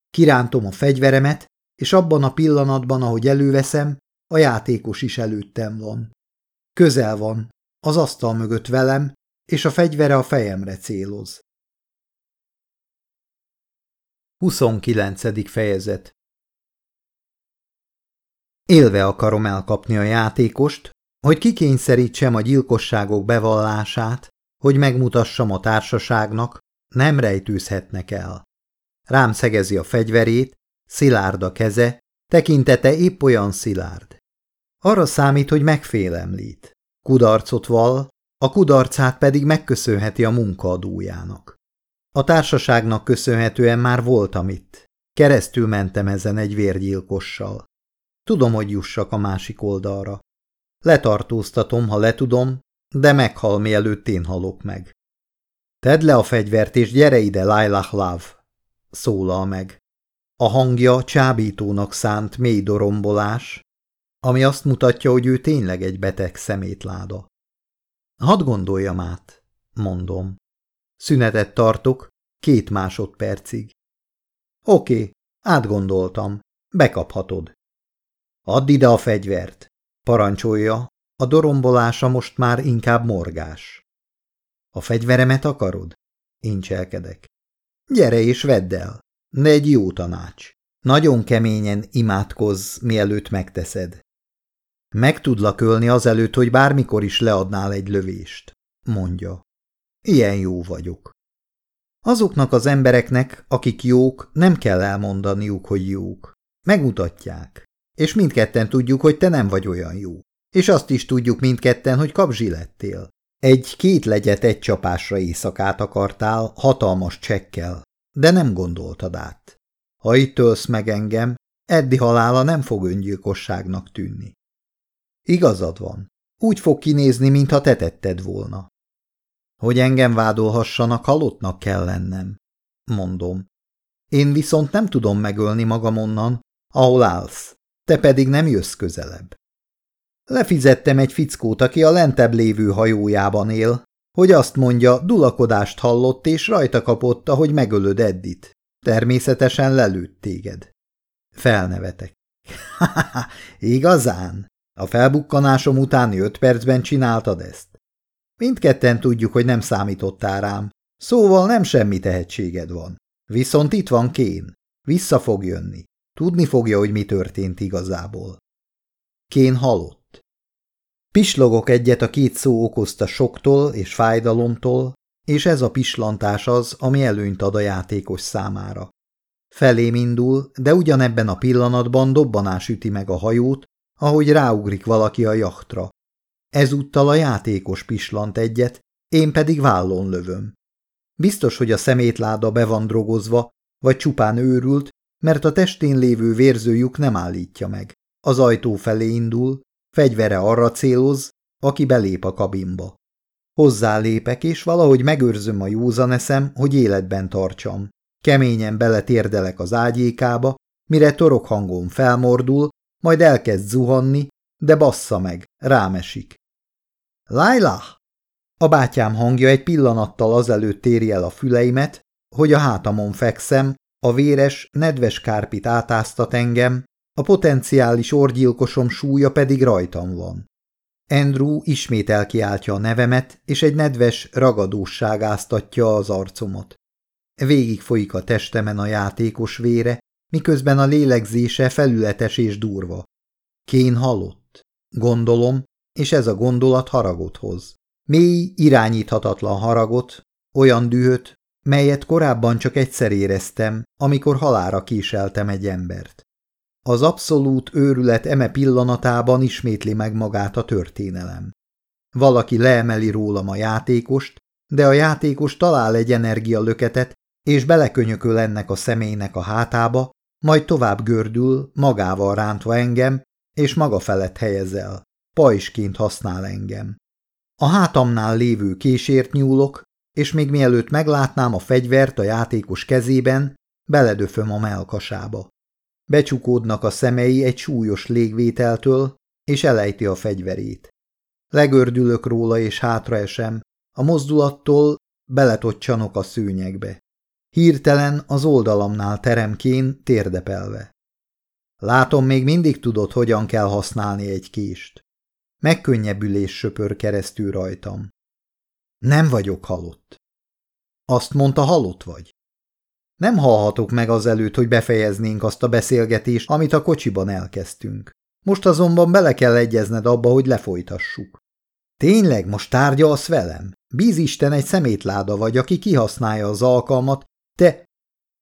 Kirántom a fegyveremet, és abban a pillanatban, ahogy előveszem, a játékos is előttem van. Közel van, az asztal mögött velem, és a fegyvere a fejemre céloz. 29. fejezet Élve akarom elkapni a játékost, hogy kikényszerítsem a gyilkosságok bevallását, hogy megmutassam a társaságnak, nem rejtőzhetnek el. Rám szegezi a fegyverét, szilárd a keze, tekintete épp olyan szilárd. Arra számít, hogy megfélemlít. Kudarcot val, a kudarcát pedig megköszönheti a munkaadójának. A társaságnak köszönhetően már voltam itt. Keresztül mentem ezen egy vérgyilkossal. Tudom, hogy jussak a másik oldalra. Letartóztatom, ha letudom, de meghal, mielőtt én halok meg. Tedd le a fegyvert, és gyere ide, Lailah Love, szólal meg. A hangja csábítónak szánt mély dorombolás, ami azt mutatja, hogy ő tényleg egy beteg szemétláda. Hadd gondoljam át, mondom. Szünetet tartok, két másodpercig. Oké, átgondoltam, bekaphatod. Add ide a fegyvert, parancsolja, a dorombolása most már inkább morgás. A fegyveremet akarod? Incselkedek. Gyere és vedd el. Ne egy jó tanács. Nagyon keményen imádkozz, mielőtt megteszed. Meg tudlak ölni azelőtt, hogy bármikor is leadnál egy lövést, mondja. Ilyen jó vagyok. Azoknak az embereknek, akik jók, nem kell elmondaniuk, hogy jók. Megmutatják. És mindketten tudjuk, hogy te nem vagy olyan jó. És azt is tudjuk mindketten, hogy kapzsi lettél. Egy két legyet egy csapásra éjszakát akartál, hatalmas csekkel, de nem gondoltad át. Ha itt ölsz meg engem, Eddi halála nem fog öngyilkosságnak tűnni. Igazad van. Úgy fog kinézni, mintha te tetted volna. Hogy engem vádolhassanak, halottnak kell lennem, mondom. Én viszont nem tudom megölni magam onnan, ahol állsz, te pedig nem jössz közelebb. Lefizettem egy fickót, aki a lentebb lévő hajójában él, hogy azt mondja, dulakodást hallott és rajta kapott, ahogy megölöd Eddit. Természetesen lelőtt téged. Felnevetek. Ha, igazán? A felbukkanásom utáni öt percben csináltad ezt? Mindketten tudjuk, hogy nem számítottál rám, szóval nem semmi tehetséged van. Viszont itt van Kén. Vissza fog jönni. Tudni fogja, hogy mi történt igazából. Kén halott. Pislogok egyet a két szó okozta soktól és fájdalomtól, és ez a pislantás az, ami előnyt ad a játékos számára. Felém indul, de ugyanebben a pillanatban dobbanás üti meg a hajót, ahogy ráugrik valaki a jachtra. Ezúttal a játékos pislant egyet, én pedig vállon lövöm. Biztos, hogy a szemétláda be van drogozva, vagy csupán őrült, mert a testén lévő vérzőjük nem állítja meg. Az ajtó felé indul, fegyvere arra céloz, aki belép a kabinba. Hozzálépek, és valahogy megőrzöm a józaneszem, hogy életben tartsam. Keményen beletérdelek az ágyékába, mire torok hangon felmordul, majd elkezd zuhanni, de bassza meg, rámesik. Laila! A bátyám hangja egy pillanattal azelőtt éri el a füleimet, hogy a hátamon fekszem, a véres, nedves kárpit átáztat engem, a potenciális orgyilkosom súlya pedig rajtam van. Andrew ismét elkiáltja a nevemet, és egy nedves ragadóság áztatja az arcomat. Végig folyik a testemen a játékos vére, miközben a lélegzése felületes és durva. Kén halott. Gondolom, és ez a gondolat haragot hoz. Mély, irányíthatatlan haragot, olyan dühöt, melyet korábban csak egyszer éreztem, amikor halára kíseltem egy embert. Az abszolút őrület eme pillanatában ismétli meg magát a történelem. Valaki leemeli rólam a játékost, de a játékos talál egy energialöketet, és belekönyököl ennek a személynek a hátába, majd tovább gördül, magával rántva engem, és maga felett helyezel. Pajsként használ engem. A hátamnál lévő késért nyúlok, és még mielőtt meglátnám a fegyvert a játékos kezében, beledöföm a melkasába. Becsukódnak a szemei egy súlyos légvételtől, és elejti a fegyverét. Legördülök róla és hátraesem, a mozdulattól beletoccsanok a szőnyegbe. Hirtelen az oldalamnál teremkén térdepelve. Látom, még mindig tudod, hogyan kell használni egy kést. Megkönnyebbülés söpör keresztül rajtam. Nem vagyok halott. Azt mondta, halott vagy. Nem hallhatok meg azelőtt, hogy befejeznénk azt a beszélgetést, amit a kocsiban elkezdtünk. Most azonban bele kell egyezned abba, hogy lefolytassuk. Tényleg most tárgyalsz velem? Bízisten egy szemétláda vagy, aki kihasználja az alkalmat, te...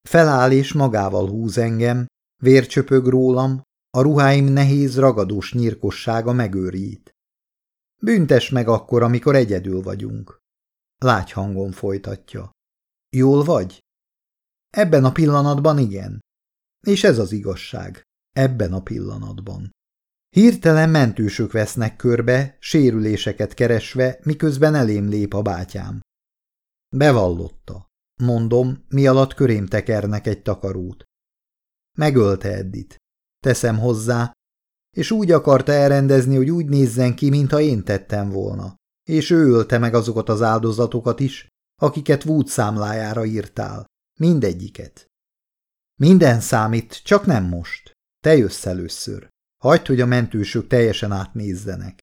Feláll és magával húz engem, vércsöpög rólam, a ruháim nehéz, ragadós nyírkossága megőrít. Büntes meg akkor, amikor egyedül vagyunk. Lágy hangon folytatja. Jól vagy? Ebben a pillanatban igen. És ez az igazság. Ebben a pillanatban. Hirtelen mentősök vesznek körbe, sérüléseket keresve, miközben elém lép a bátyám. Bevallotta. Mondom, mi alatt körém tekernek egy takarót. Megölte Eddit. Teszem hozzá, és úgy akarta elrendezni, hogy úgy nézzen ki, mintha én tettem volna. És ő ölte meg azokat az áldozatokat is, akiket Wood számlájára írtál. Mindegyiket. Minden számít, csak nem most. Te jössz először. Hagyd, hogy a mentősök teljesen átnézzenek.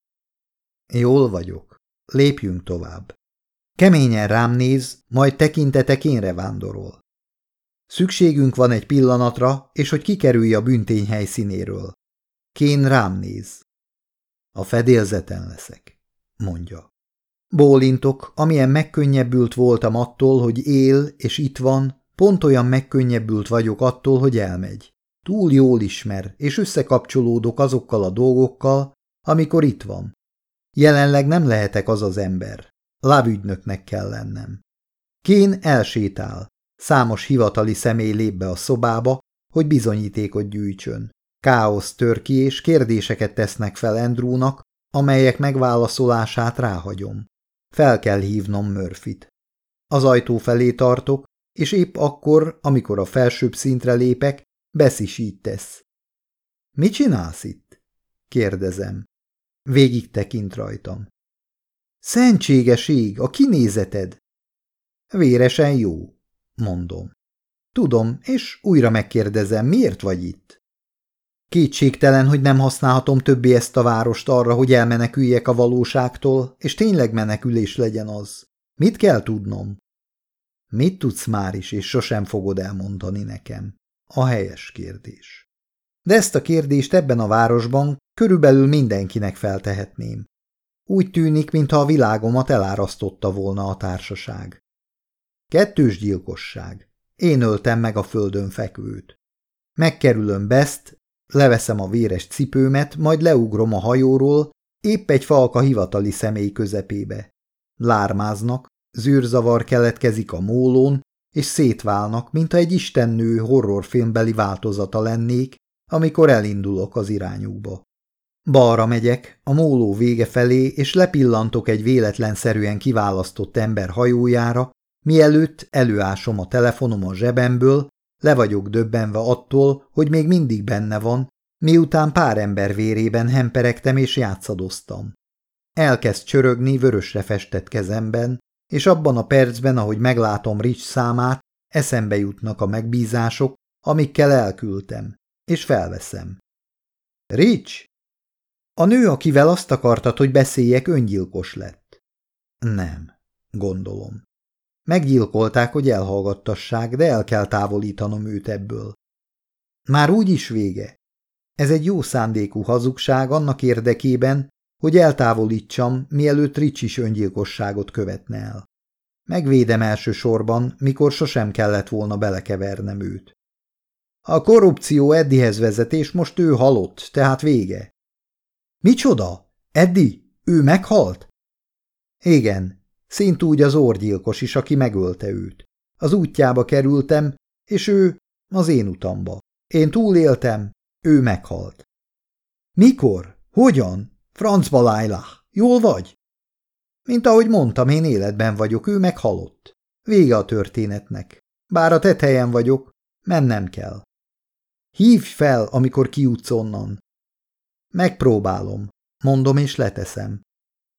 Jól vagyok. Lépjünk tovább. Keményen rám néz, majd tekintetek énre vándorol. Szükségünk van egy pillanatra, és hogy kikerülj a büntény helyszínéről. Kén rám néz. A fedélzeten leszek, mondja. Bólintok, amilyen megkönnyebbült voltam attól, hogy él és itt van, pont olyan megkönnyebbült vagyok attól, hogy elmegy. Túl jól ismer, és összekapcsolódok azokkal a dolgokkal, amikor itt van. Jelenleg nem lehetek az az ember. Lávügynöknek kell lennem. Kén elsétál. Számos hivatali személy lép be a szobába, hogy bizonyítékot gyűjtsön. Káosz tör ki, és kérdéseket tesznek fel Andrewnak, amelyek megválaszolását ráhagyom. Fel kell hívnom Murphyt. Az ajtó felé tartok, és épp akkor, amikor a felsőbb szintre lépek, Besz is tesz. – Mit csinálsz itt? – kérdezem. Végig tekint rajtam. – Szentséges ég, a kinézeted! – Véresen jó – mondom. – Tudom, és újra megkérdezem, miért vagy itt? Kétségtelen, hogy nem használhatom többé ezt a várost arra, hogy elmeneküljek a valóságtól, és tényleg menekülés legyen az. Mit kell tudnom? Mit tudsz már is, és sosem fogod elmondani nekem? A helyes kérdés. De ezt a kérdést ebben a városban körülbelül mindenkinek feltehetném. Úgy tűnik, mintha a világomat elárasztotta volna a társaság. Kettős gyilkosság. Én öltem meg a földön fekvőt. Megkerülöm Best, leveszem a véres cipőmet, majd leugrom a hajóról, épp egy falka hivatali személy közepébe. Lármáznak, zűrzavar keletkezik a mólón, és szétválnak, mintha egy istennő horrorfilmbeli változata lennék, amikor elindulok az irányukba. Balra megyek, a móló vége felé, és lepillantok egy véletlenszerűen kiválasztott ember hajójára, mielőtt előásom a telefonom a zsebemből, le vagyok döbbenve attól, hogy még mindig benne van, miután pár ember vérében hemperegtem és játszadoztam. Elkezd csörögni vörösre festett kezemben, és abban a percben, ahogy meglátom Rich számát, eszembe jutnak a megbízások, amikkel elküldtem, és felveszem. Rich? A nő, akivel azt akartad, hogy beszéljek, öngyilkos lett. Nem, gondolom. Meggyilkolták, hogy elhallgattassák, de el kell távolítanom őt ebből. Már úgy is vége. Ez egy jó szándékú hazugság annak érdekében, hogy eltávolítsam, mielőtt Rich is öngyilkosságot követne el. Megvédem elsősorban, mikor sosem kellett volna belekevernem őt. A korrupció Eddihez vezet, és most ő halott, tehát vége. Micsoda? Eddi? Ő meghalt? Igen, szint úgy az orgyilkos is, aki megölte őt. Az útjába kerültem, és ő az én utamba. Én túléltem, ő meghalt. Mikor? Hogyan? Francba Laila, jól vagy? Mint ahogy mondtam, én életben vagyok, ő meg halott. Vége a történetnek. Bár a tetejen vagyok, mennem kell. Hívj fel, amikor kijutsz onnan. Megpróbálom, mondom és leteszem.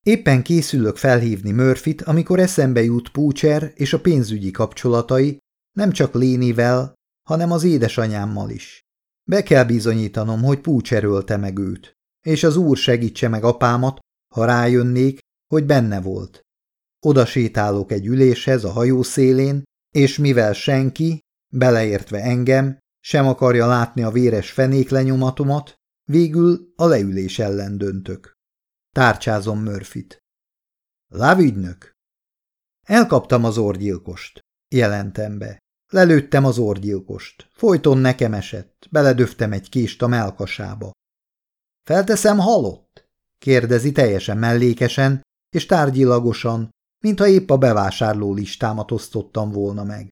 Éppen készülök felhívni Murphyt, amikor eszembe jut Púcser és a pénzügyi kapcsolatai, nem csak Lénivel, hanem az édesanyámmal is. Be kell bizonyítanom, hogy Púcser ölte meg őt és az úr segítse meg apámat, ha rájönnék, hogy benne volt. Oda sétálok egy üléshez a hajó szélén, és mivel senki, beleértve engem, sem akarja látni a véres fenéklenyomatomat, végül a leülés ellen döntök. Tárcsázom Murphyt. Lávügynök? Elkaptam az orgyilkost, jelentem be. Lelőttem az orgyilkost. Folyton nekem esett, beledöftem egy kést a melkasába. Felteszem halott? kérdezi teljesen mellékesen és tárgyilagosan, mintha épp a bevásárló listámat osztottam volna meg.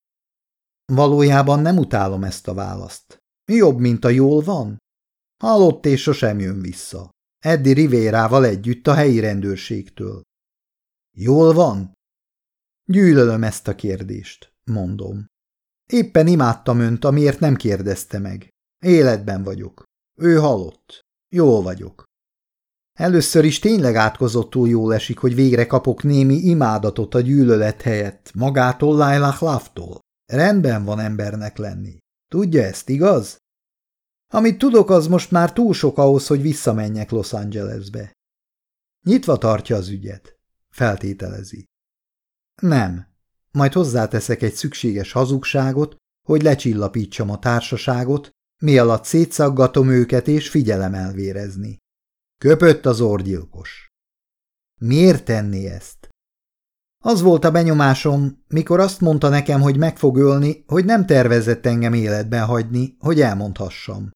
Valójában nem utálom ezt a választ. Jobb, mint a jól van? Halott és sosem jön vissza. Eddi Rivérával együtt a helyi rendőrségtől. Jól van? Gyűlölöm ezt a kérdést, mondom. Éppen imádtam önt, amiért nem kérdezte meg. Életben vagyok. Ő halott. Jól vagyok. Először is tényleg átkozottul jól esik, hogy végre kapok némi imádatot a gyűlölet helyett, magától Lailah Love-tól. Rendben van embernek lenni. Tudja ezt, igaz? Amit tudok, az most már túl sok ahhoz, hogy visszamenjek Los Angelesbe. Nyitva tartja az ügyet. Feltételezi. Nem. Majd hozzáteszek egy szükséges hazugságot, hogy lecsillapítsam a társaságot, mi alatt szétszaggatom őket és figyelem elvérezni. Köpött az orgyilkos. Miért tenni ezt? Az volt a benyomásom, mikor azt mondta nekem, hogy meg fog ölni, hogy nem tervezett engem életben hagyni, hogy elmondhassam.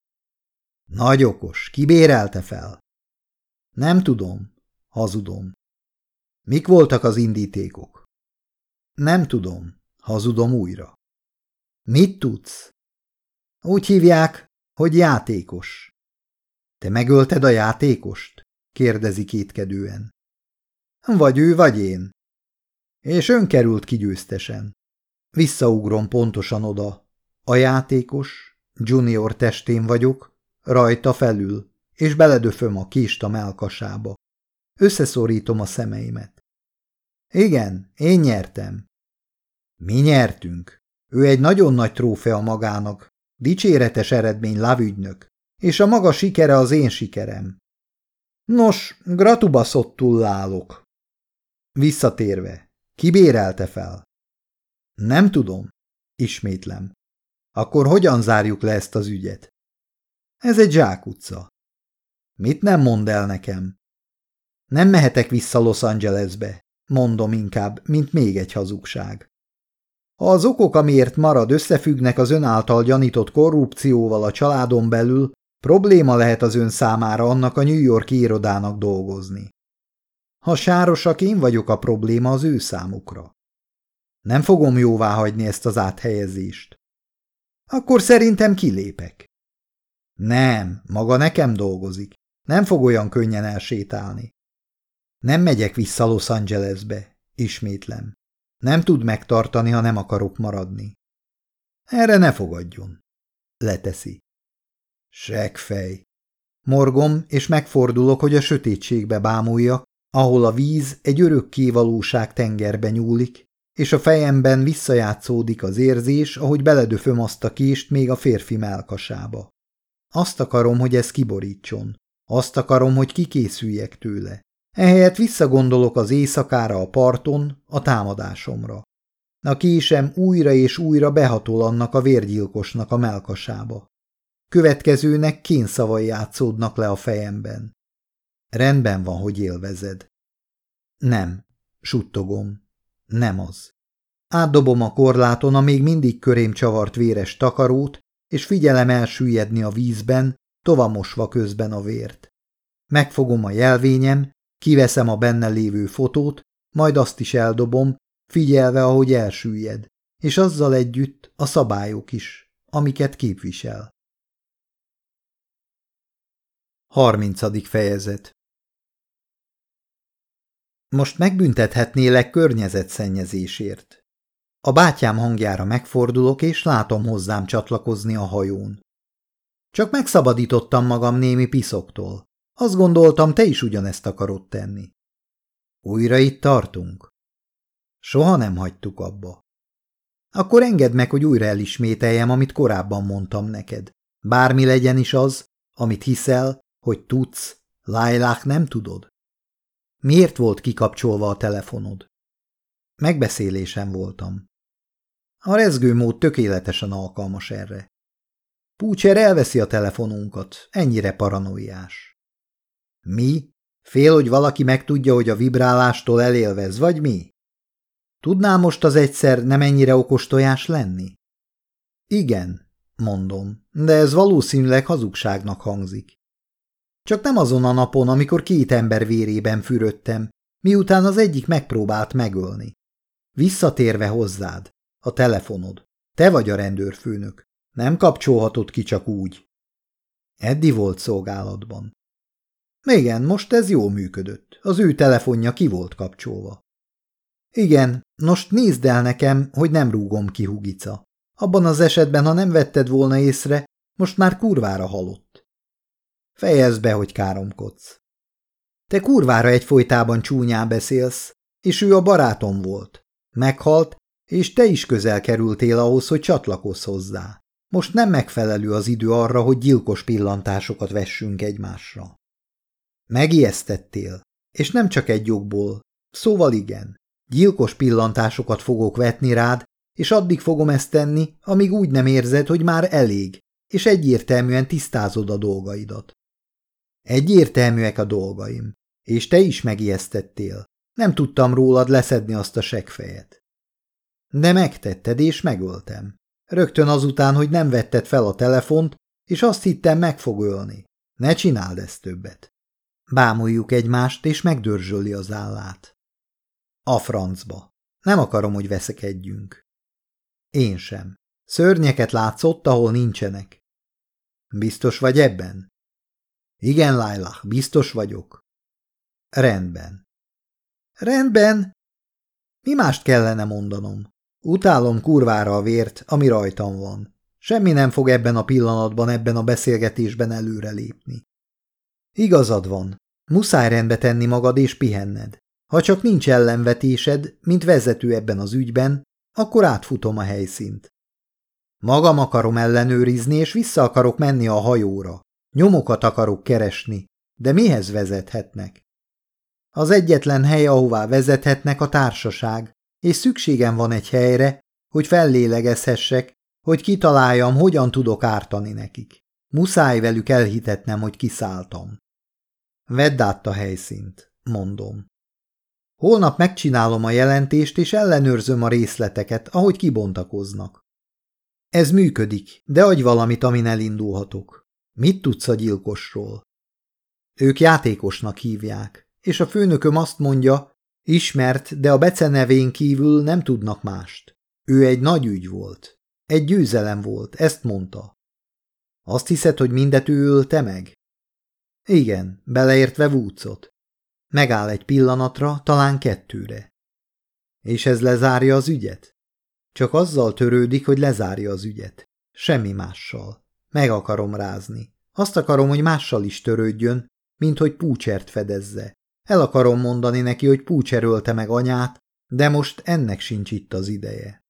Nagy okos, kibérelte fel? Nem tudom, hazudom. Mik voltak az indítékok? Nem tudom, hazudom újra. Mit tudsz? Úgy hívják, hogy játékos. Te megölted a játékost? kérdezi kétkedően. Vagy ő, vagy én. És ön került ki győztesen. Visszaugrom pontosan oda. A játékos, junior testén vagyok, rajta felül, és beledöföm a kist a melkasába. Összeszorítom a szemeimet. Igen, én nyertem. Mi nyertünk. Ő egy nagyon nagy trófea magának, dicséretes eredmény lavügynök, és a maga sikere az én sikerem. Nos, gratubaszottul állok. Visszatérve, kibérelte fel? Nem tudom, ismétlem. Akkor hogyan zárjuk le ezt az ügyet? Ez egy zsákutca. Mit nem mond el nekem? Nem mehetek vissza Los Angelesbe, mondom inkább, mint még egy hazugság. Ha az okok, amiért marad, összefüggnek az ön által gyanított korrupcióval a családon belül, probléma lehet az ön számára annak a New Yorki irodának dolgozni. Ha sárosak, én vagyok a probléma az ő számukra. Nem fogom jóvá hagyni ezt az áthelyezést. Akkor szerintem kilépek. Nem, maga nekem dolgozik. Nem fog olyan könnyen elsétálni. Nem megyek vissza Los Angelesbe, ismétlem. Nem tud megtartani, ha nem akarok maradni. Erre ne fogadjon. Leteszi. Segfej. Morgom, és megfordulok, hogy a sötétségbe bámuljak, ahol a víz egy örökké valóság tengerbe nyúlik, és a fejemben visszajátszódik az érzés, ahogy beledöföm azt a kést még a férfi melkasába. Azt akarom, hogy ez kiborítson. Azt akarom, hogy kikészüljek tőle. Ehelyett visszagondolok az éjszakára a parton, a támadásomra. A késem újra és újra behatol annak a vérgyilkosnak a melkasába. Következőnek kénszavai játszódnak le a fejemben. Rendben van, hogy élvezed. Nem, suttogom. Nem az. Átdobom a korláton a még mindig körém csavart véres takarót, és figyelem elsüllyedni a vízben, tovamosva közben a vért. Megfogom a jelvényem, Kiveszem a benne lévő fotót, majd azt is eldobom, figyelve, ahogy elsüllyed, és azzal együtt a szabályok is, amiket képvisel. 30. fejezet Most megbüntethetnélek környezetszennyezésért. A bátyám hangjára megfordulok, és látom hozzám csatlakozni a hajón. Csak megszabadítottam magam némi piszoktól. Azt gondoltam, te is ugyanezt akarod tenni. Újra itt tartunk? Soha nem hagytuk abba. Akkor engedd meg, hogy újra elismételjem, amit korábban mondtam neked. Bármi legyen is az, amit hiszel, hogy tudsz, Lailák nem tudod. Miért volt kikapcsolva a telefonod? Megbeszélésen voltam. A rezgőmód tökéletesen alkalmas erre. Púcser elveszi a telefonunkat, ennyire paranoiás. Mi? Fél, hogy valaki megtudja, hogy a vibrálástól elélvez, vagy mi? Tudná most az egyszer nem ennyire okos tojás lenni? Igen, mondom, de ez valószínűleg hazugságnak hangzik. Csak nem azon a napon, amikor két ember vérében fürödtem, miután az egyik megpróbált megölni. Visszatérve hozzád, a telefonod. Te vagy a rendőrfőnök. Nem kapcsolhatod ki csak úgy. Eddi volt szolgálatban. Igen, most ez jól működött. Az ő telefonja ki volt kapcsolva. Igen, most nézd el nekem, hogy nem rúgom ki, Hugica. Abban az esetben, ha nem vetted volna észre, most már kurvára halott. Fejezd be, hogy káromkodsz. Te kurvára egyfolytában csúnyán beszélsz, és ő a barátom volt. Meghalt, és te is közel kerültél ahhoz, hogy csatlakozz hozzá. Most nem megfelelő az idő arra, hogy gyilkos pillantásokat vessünk egymásra. Megijesztettél, és nem csak egy jogból, szóval igen, gyilkos pillantásokat fogok vetni rád, és addig fogom ezt tenni, amíg úgy nem érzed, hogy már elég, és egyértelműen tisztázod a dolgaidat. Egyértelműek a dolgaim, és te is megijesztettél. Nem tudtam rólad leszedni azt a segfejet. De megtetted, és megöltem. Rögtön azután, hogy nem vetted fel a telefont, és azt hittem meg fog ölni. Ne csináld ezt többet. Bámuljuk egymást, és megdörzsöli az állát. A francba. Nem akarom, hogy veszekedjünk. Én sem. Szörnyeket látsz ott, ahol nincsenek. Biztos vagy ebben? Igen, Laila, biztos vagyok. Rendben. Rendben? Mi mást kellene mondanom? Utálom kurvára a vért, ami rajtam van. Semmi nem fog ebben a pillanatban, ebben a beszélgetésben előrelépni. Igazad van. Muszáj rendbe tenni magad és pihenned. Ha csak nincs ellenvetésed, mint vezető ebben az ügyben, akkor átfutom a helyszínt. Magam akarom ellenőrizni, és vissza akarok menni a hajóra. Nyomokat akarok keresni, de mihez vezethetnek? Az egyetlen hely, ahová vezethetnek a társaság, és szükségem van egy helyre, hogy fellélegezhessek, hogy kitaláljam, hogyan tudok ártani nekik. Muszáj velük elhitetnem, hogy kiszálltam. Vedd át a helyszínt, mondom. Holnap megcsinálom a jelentést, és ellenőrzöm a részleteket, ahogy kibontakoznak. Ez működik, de adj valamit, amin elindulhatok. Mit tudsz a gyilkosról? Ők játékosnak hívják, és a főnököm azt mondja, ismert, de a becenevén kívül nem tudnak mást. Ő egy nagy ügy volt. Egy győzelem volt, ezt mondta. Azt hiszed, hogy mindet ő ölte meg? Igen, beleértve Woodsot. Megáll egy pillanatra, talán kettőre. És ez lezárja az ügyet? Csak azzal törődik, hogy lezárja az ügyet. Semmi mással. Meg akarom rázni. Azt akarom, hogy mással is törődjön, mint hogy púcsert fedezze. El akarom mondani neki, hogy púcser ölte meg anyát, de most ennek sincs itt az ideje.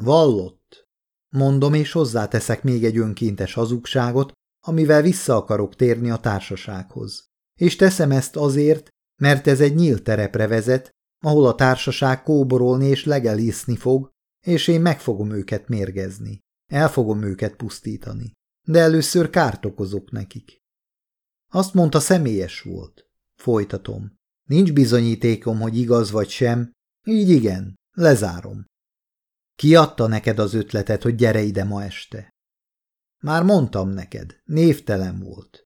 Vallott. Mondom, és hozzáteszek még egy önkéntes hazugságot, amivel vissza akarok térni a társasághoz. És teszem ezt azért, mert ez egy nyílt terepre vezet, ahol a társaság kóborolni és legelészni fog, és én meg fogom őket mérgezni. El fogom őket pusztítani. De először kárt okozok nekik. Azt mondta, személyes volt. Folytatom. Nincs bizonyítékom, hogy igaz vagy sem, így igen, lezárom. Ki adta neked az ötletet, hogy gyere ide ma este? Már mondtam neked, névtelen volt.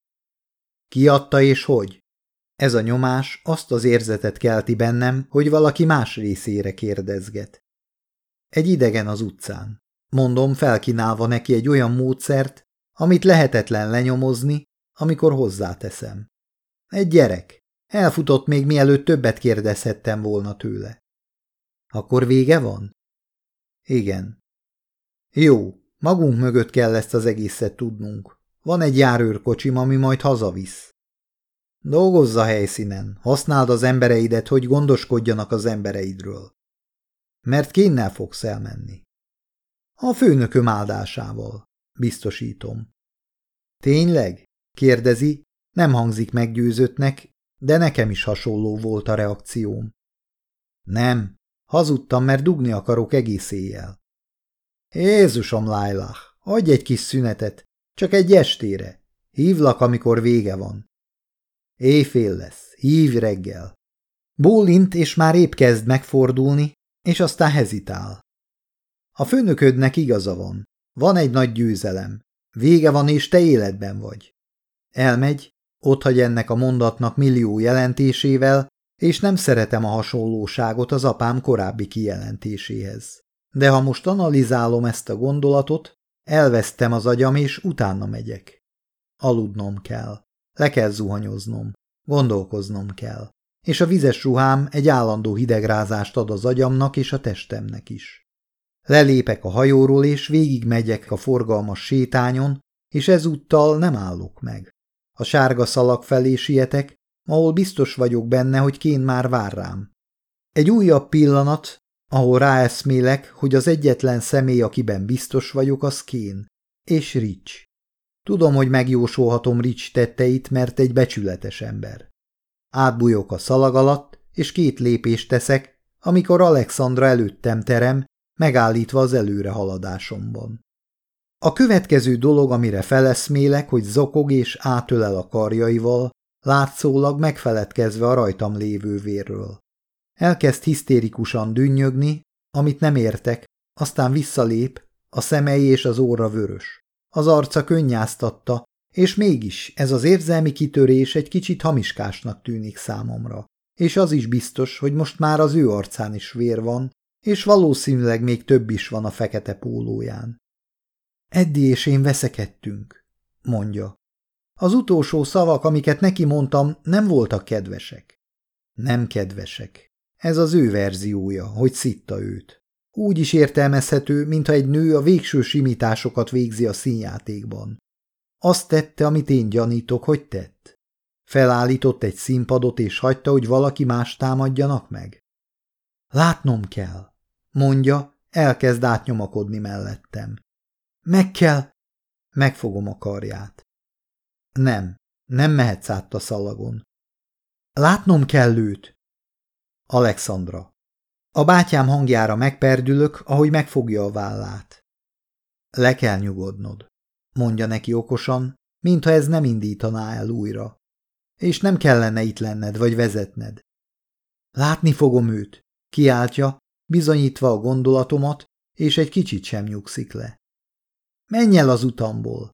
Ki adta és hogy? Ez a nyomás azt az érzetet kelti bennem, hogy valaki más részére kérdezget. Egy idegen az utcán. Mondom, felkínálva neki egy olyan módszert, amit lehetetlen lenyomozni, amikor hozzáteszem. Egy gyerek. Elfutott még mielőtt többet kérdezhettem volna tőle. Akkor vége van? Igen. Jó, magunk mögött kell ezt az egészet tudnunk. Van egy járőrkocsim, ami majd hazavisz. Dolgozz a helyszínen, használd az embereidet, hogy gondoskodjanak az embereidről. Mert kénnel fogsz elmenni. A főnököm áldásával, biztosítom. Tényleg? kérdezi, nem hangzik meggyőzöttnek, de nekem is hasonló volt a reakcióm. Nem, hazudtam, mert dugni akarok egész éjjel. Jézusom, Lailah, adj egy kis szünetet, csak egy estére. Hívlak, amikor vége van. Éjfél lesz, hívj reggel. Bólint, és már épp kezd megfordulni, és aztán hezitál. A főnöködnek igaza van. Van egy nagy győzelem. Vége van, és te életben vagy. Elmegy, hagy ennek a mondatnak millió jelentésével, és nem szeretem a hasonlóságot az apám korábbi kijelentéséhez. De ha most analizálom ezt a gondolatot, elvesztem az agyam, és utána megyek. Aludnom kell. Le kell zuhanyoznom. Gondolkoznom kell. És a vizes ruhám egy állandó hidegrázást ad az agyamnak és a testemnek is. Lelépek a hajóról, és végig megyek a forgalmas sétányon, és ezúttal nem állok meg. A sárga szalag felé sietek, ahol biztos vagyok benne, hogy Kén már vár rám. Egy újabb pillanat, ahol ráeszmélek, hogy az egyetlen személy, akiben biztos vagyok, az Kén, és Rich. Tudom, hogy megjósolhatom Rich tetteit, mert egy becsületes ember. Átbújok a szalag alatt, és két lépést teszek, amikor Alexandra előttem terem, megállítva az előre haladásomban. A következő dolog, amire feleszmélek, hogy zokog és átölel a karjaival, látszólag megfeledkezve a rajtam lévő vérről. Elkezd hisztérikusan dünnyögni, amit nem értek, aztán visszalép, a szemei és az óra vörös. Az arca könnyáztatta, és mégis ez az érzelmi kitörés egy kicsit hamiskásnak tűnik számomra. És az is biztos, hogy most már az ő arcán is vér van, és valószínűleg még több is van a fekete pólóján. Eddi és én veszekedtünk, mondja. Az utolsó szavak, amiket neki mondtam, nem voltak kedvesek. Nem kedvesek. Ez az ő verziója, hogy szitta őt. Úgy is értelmezhető, mintha egy nő a végső simításokat végzi a színjátékban. Azt tette, amit én gyanítok, hogy tett. Felállított egy színpadot, és hagyta, hogy valaki más támadjanak meg. Látnom kell, mondja, elkezd átnyomakodni mellettem. Meg kell! Megfogom a karját. Nem, nem mehetsz át a szalagon. Látnom kell őt! Alexandra. A bátyám hangjára megperdülök, ahogy megfogja a vállát. Le kell nyugodnod, mondja neki okosan, mintha ez nem indítaná el újra. És nem kellene itt lenned vagy vezetned. Látni fogom őt, kiáltja, bizonyítva a gondolatomat, és egy kicsit sem nyugszik le. Menj el az utamból!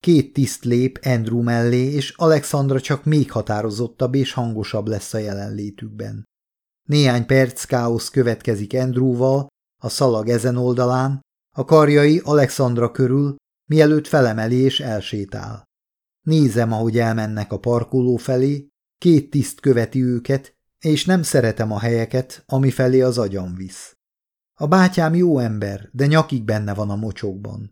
Két tiszt lép Andrew mellé, és Alexandra csak még határozottabb és hangosabb lesz a jelenlétükben. Néhány perc káosz következik Andrewval, a szalag ezen oldalán, a karjai Alexandra körül, mielőtt felemeli és elsétál. Nézem, ahogy elmennek a parkoló felé, két tiszt követi őket, és nem szeretem a helyeket, ami felé az agyam visz. A bátyám jó ember, de nyakig benne van a mocsokban.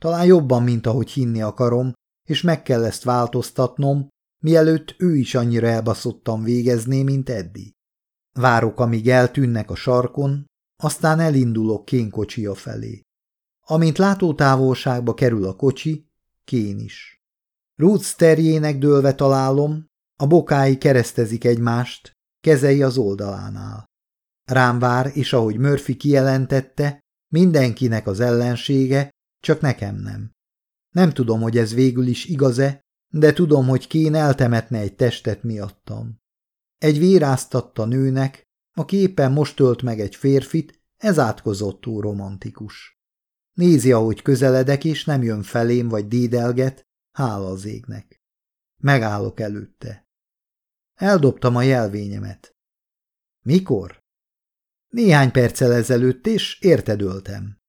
Talán jobban, mint ahogy hinni akarom, és meg kell ezt változtatnom, mielőtt ő is annyira elbaszottan végezné, mint Eddi. Várok, amíg eltűnnek a sarkon, aztán elindulok Kén kocsia felé. Amint látótávolságba kerül a kocsi, Kén is. Roots terjének dőlve találom, a bokái keresztezik egymást, kezei az oldalánál. Rám vár, és ahogy Murphy kijelentette, mindenkinek az ellensége, csak nekem nem. Nem tudom, hogy ez végül is igaz-e, de tudom, hogy Kén eltemetne egy testet miattam. Egy véráztatta nőnek, aki éppen most tölt meg egy férfit, ez átkozottú romantikus. Nézi, ahogy közeledek, és nem jön felém, vagy dédelget, hála az égnek. Megállok előtte. Eldobtam a jelvényemet. Mikor? Néhány perccel ezelőtt, és értedöltem.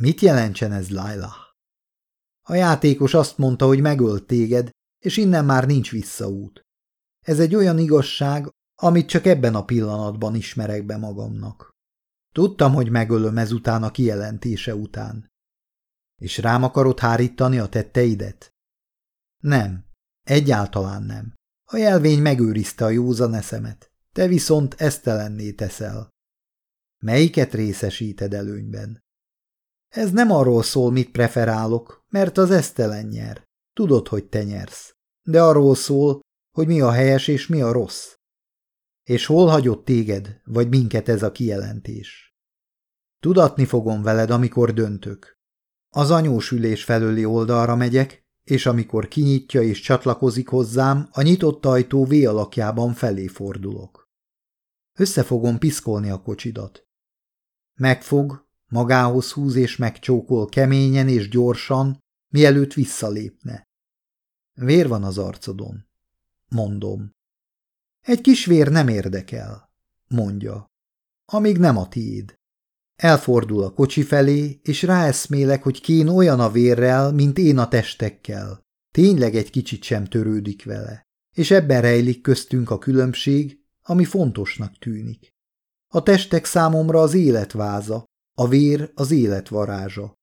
Mit jelentsen ez, Laila? A játékos azt mondta, hogy megölt téged, és innen már nincs visszaút. Ez egy olyan igazság, amit csak ebben a pillanatban ismerek be magamnak. Tudtam, hogy megölöm ezután a kijelentése után. És rám akarod hárítani a tetteidet? Nem, egyáltalán nem. A jelvény megőrizte a józan eszemet, te viszont esztelenné teszel. Melyiket részesíted előnyben? Ez nem arról szól, mit preferálok, mert az esztelen nyer. Tudod, hogy te nyersz. De arról szól, hogy mi a helyes és mi a rossz. És hol hagyott téged, vagy minket ez a kijelentés? Tudatni fogom veled, amikor döntök. Az anyós ülés felőli oldalra megyek, és amikor kinyitja és csatlakozik hozzám, a nyitott ajtó V alakjában felé fordulok. Össze fogom piszkolni a kocsidat. Megfog, magához húz és megcsókol keményen és gyorsan, mielőtt visszalépne. Vér van az arcodon, mondom. Egy kis vér nem érdekel, mondja, amíg nem a tiéd. Elfordul a kocsi felé, és ráeszmélek, hogy Kén olyan a vérrel, mint én a testekkel. Tényleg egy kicsit sem törődik vele, és ebben rejlik köztünk a különbség, ami fontosnak tűnik. A testek számomra az életváza, a vér az élet varázsa.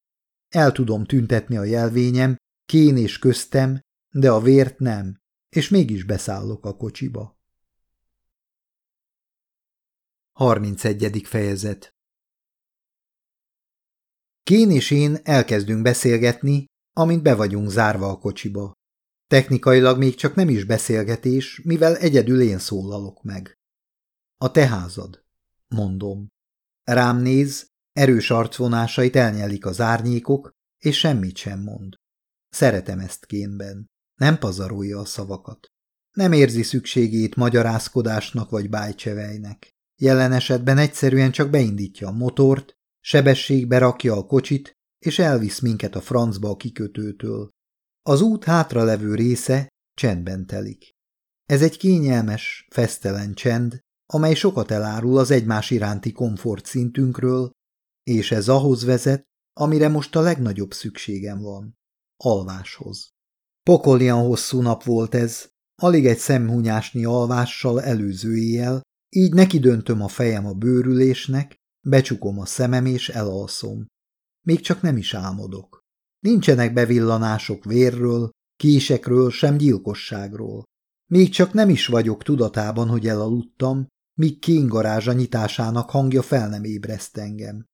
El tudom tüntetni a jelvényem, kén és köztem, de a vért nem, és mégis beszállok a kocsiba. 31. fejezet Kén és én elkezdünk beszélgetni, amint be vagyunk zárva a kocsiba. Technikailag még csak nem is beszélgetés, mivel egyedül én szólalok meg. A te házad, mondom. Rám néz, erős arcvonásait elnyelik az árnyékok, és semmit sem mond. Szeretem ezt kénben. Nem pazarolja a szavakat. Nem érzi szükségét magyarázkodásnak vagy bájcsevejnek. Jelen esetben egyszerűen csak beindítja a motort, sebességbe rakja a kocsit, és elvisz minket a francba a kikötőtől. Az út hátra levő része csendben telik. Ez egy kényelmes, fesztelen csend, amely sokat elárul az egymás iránti komfort szintünkről, és ez ahhoz vezet, amire most a legnagyobb szükségem van. Alváshoz. Pokolian hosszú nap volt ez, alig egy szemhunyásnyi alvással előző éjjel, így neki döntöm a fejem a bőrülésnek, becsukom a szemem és elalszom. Még csak nem is álmodok. Nincsenek bevillanások vérről, késekről, sem gyilkosságról. Még csak nem is vagyok tudatában, hogy elaludtam, míg kéngarázsa nyitásának hangja fel nem ébreszt engem.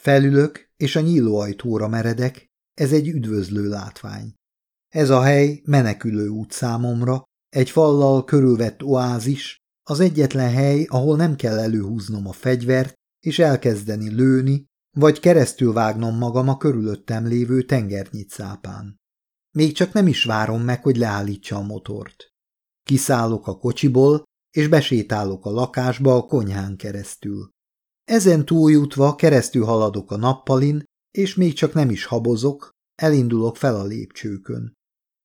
Felülök, és a nyílóajtóra meredek, ez egy üdvözlő látvány. Ez a hely menekülő út számomra, egy fallal körülvett oázis, az egyetlen hely, ahol nem kell előhúznom a fegyvert, és elkezdeni lőni, vagy keresztül vágnom magam a körülöttem lévő tengernyit szápán. Még csak nem is várom meg, hogy leállítsa a motort. Kiszállok a kocsiból, és besétálok a lakásba a konyhán keresztül. Ezen túljutva keresztül haladok a nappalin, és még csak nem is habozok, elindulok fel a lépcsőkön.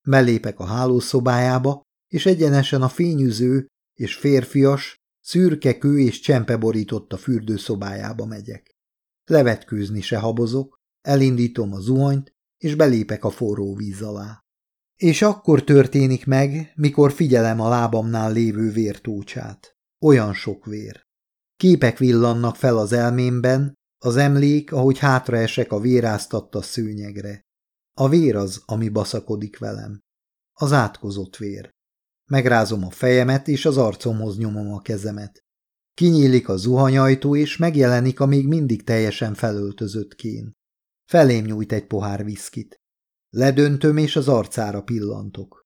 Belépek a hálószobájába, és egyenesen a fényűző és férfias, szürke kő és csempe borított a fürdőszobájába megyek. Levetkőzni se habozok, elindítom a zuhanyt, és belépek a forró víz alá. És akkor történik meg, mikor figyelem a lábamnál lévő vértócsát. Olyan sok vér. Képek villannak fel az elmémben, az emlék, ahogy hátraesek a véráztatta szőnyegre. A vér az, ami baszakodik velem. Az átkozott vér. Megrázom a fejemet, és az arcomhoz nyomom a kezemet. Kinyílik a zuhanyajtó, és megjelenik a még mindig teljesen felöltözött kén. Felém nyújt egy pohár viszkit. Ledöntöm, és az arcára pillantok.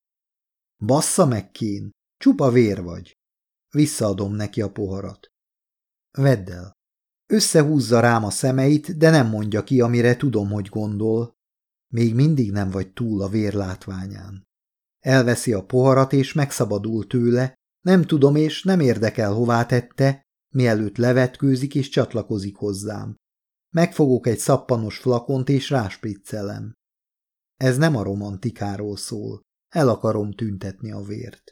Bassza meg, kén, csupa vér vagy. Visszaadom neki a poharat. Vedd el. Összehúzza rám a szemeit, de nem mondja ki, amire tudom, hogy gondol. Még mindig nem vagy túl a vérlátványán. Elveszi a poharat, és megszabadul tőle, nem tudom, és nem érdekel, hová tette, mielőtt levetkőzik és csatlakozik hozzám. Megfogok egy szappanos flakont, és ráspriccelem. Ez nem a romantikáról szól, el akarom tüntetni a vért.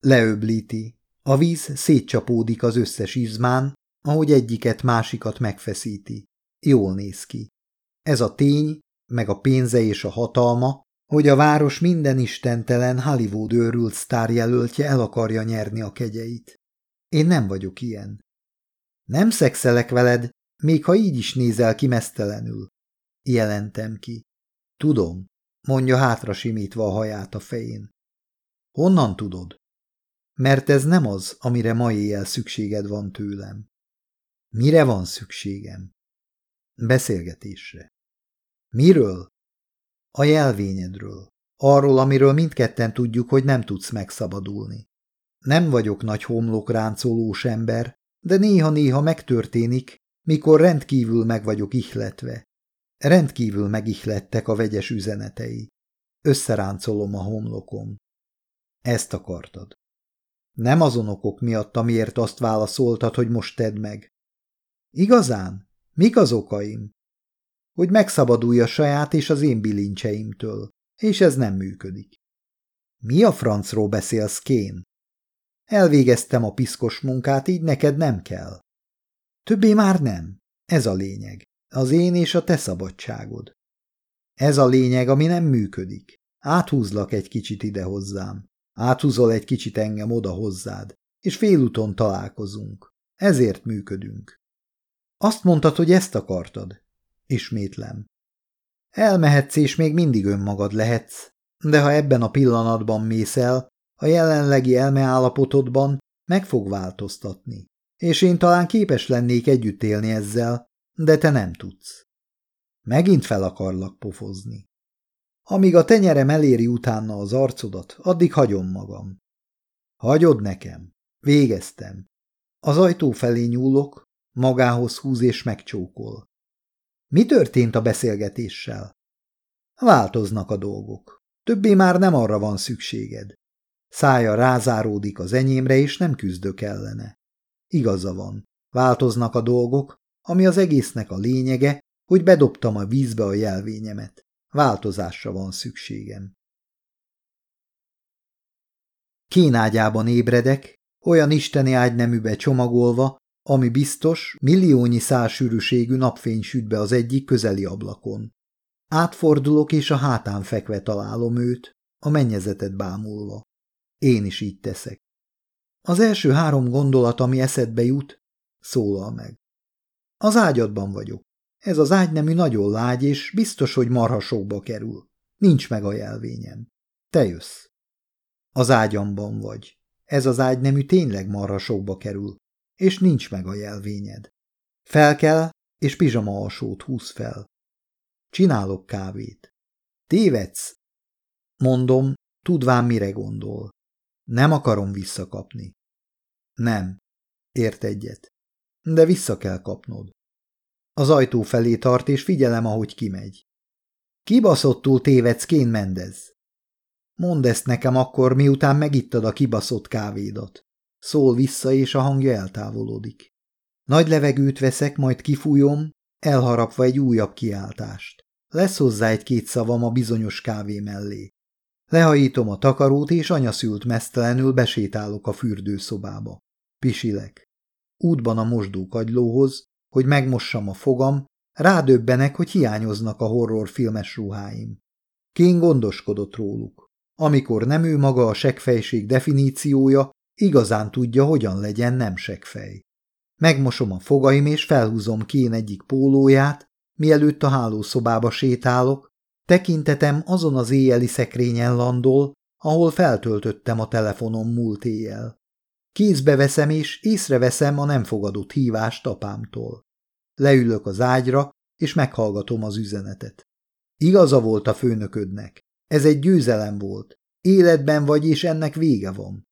Leöblíti. A víz szétcsapódik az összes izmán, ahogy egyiket másikat megfeszíti. Jól néz ki. Ez a tény, meg a pénze és a hatalma, hogy a város minden istentelen Hollywood őrült sztárjelöltje el akarja nyerni a kegyeit. Én nem vagyok ilyen. Nem szexelek veled, még ha így is nézel ki mesztelenül. Jelentem ki. Tudom, mondja hátra simítva a haját a fején. Honnan tudod? Mert ez nem az, amire ma éjjel szükséged van tőlem. Mire van szükségem? Beszélgetésre. Miről? A jelvényedről. Arról, amiről mindketten tudjuk, hogy nem tudsz megszabadulni. Nem vagyok nagy homlok ráncolós ember, de néha-néha megtörténik, mikor rendkívül meg vagyok ihletve. Rendkívül megihlettek a vegyes üzenetei. Összeráncolom a homlokom. Ezt akartad. Nem azon okok miatt, amiért azt válaszoltad, hogy most tedd meg. Igazán? Mik az okaim? Hogy megszabadulj a saját és az én bilincseimtől, és ez nem működik. Mi a francról beszélsz, Kén? Elvégeztem a piszkos munkát, így neked nem kell. Többé már nem. Ez a lényeg. Az én és a te szabadságod. Ez a lényeg, ami nem működik. Áthúzlak egy kicsit ide hozzám. Áthúzol egy kicsit engem oda hozzád, és félúton találkozunk. Ezért működünk. Azt mondtad, hogy ezt akartad. Ismétlem. Elmehetsz, és még mindig önmagad lehetsz, de ha ebben a pillanatban mész el, a jelenlegi elmeállapotodban meg fog változtatni, és én talán képes lennék együtt élni ezzel, de te nem tudsz. Megint fel akarlak pofozni. Amíg a tenyerem eléri utána az arcodat, addig hagyom magam. Hagyod nekem. Végeztem. Az ajtó felé nyúlok, magához húz és megcsókol. Mi történt a beszélgetéssel? Változnak a dolgok. Többé már nem arra van szükséged. Szája rázáródik az enyémre, és nem küzdök ellene. Igaza van. Változnak a dolgok, ami az egésznek a lényege, hogy bedobtam a vízbe a jelvényemet. Változásra van szükségem. Kénágyában ébredek, olyan isteni ágyneműbe csomagolva, ami biztos, milliónyi szál sűrűségű napfény süt be az egyik közeli ablakon. Átfordulok, és a hátán fekve találom őt, a mennyezetet bámulva. Én is így teszek. Az első három gondolat, ami eszedbe jut, szólal meg. Az ágyadban vagyok. Ez az ágynemű nagyon lágy, és biztos, hogy marhasokba kerül. Nincs meg a jelvényem. Te jössz. Az ágyamban vagy. Ez az ágynemű tényleg marhasokba kerül, és nincs meg a jelvényed. Fel kell, és pizsama alsót húz fel. Csinálok kávét. Tévedsz? Mondom, tudván mire gondol. Nem akarom visszakapni. Nem. Ért egyet. De vissza kell kapnod. Az ajtó felé tart, és figyelem, ahogy kimegy. Kibaszottul tévedsz, Kén Mendez. Mondd ezt nekem akkor, miután megittad a kibaszott kávédat. Szól vissza, és a hangja eltávolodik. Nagy levegőt veszek, majd kifújom, elharapva egy újabb kiáltást. Lesz hozzá egy-két szavam a bizonyos kávé mellé. Lehajítom a takarót, és anyaszült mesztelenül besétálok a fürdőszobába. Pisilek. Útban a mosdókagylóhoz, hogy megmossam a fogam, rádöbbenek, hogy hiányoznak a horrorfilmes ruháim. Kén gondoskodott róluk. Amikor nem ő maga a segfejség definíciója, igazán tudja, hogyan legyen nem segfej. Megmosom a fogaim, és felhúzom Kén egyik pólóját, mielőtt a hálószobába sétálok, tekintetem azon az éjjeli szekrényen landol, ahol feltöltöttem a telefonom múlt éjjel. Kézbe veszem, és észreveszem a nem fogadott hívást apámtól. Leülök az ágyra, és meghallgatom az üzenetet. Igaza volt a főnöködnek. Ez egy győzelem volt. Életben vagy, és ennek vége van.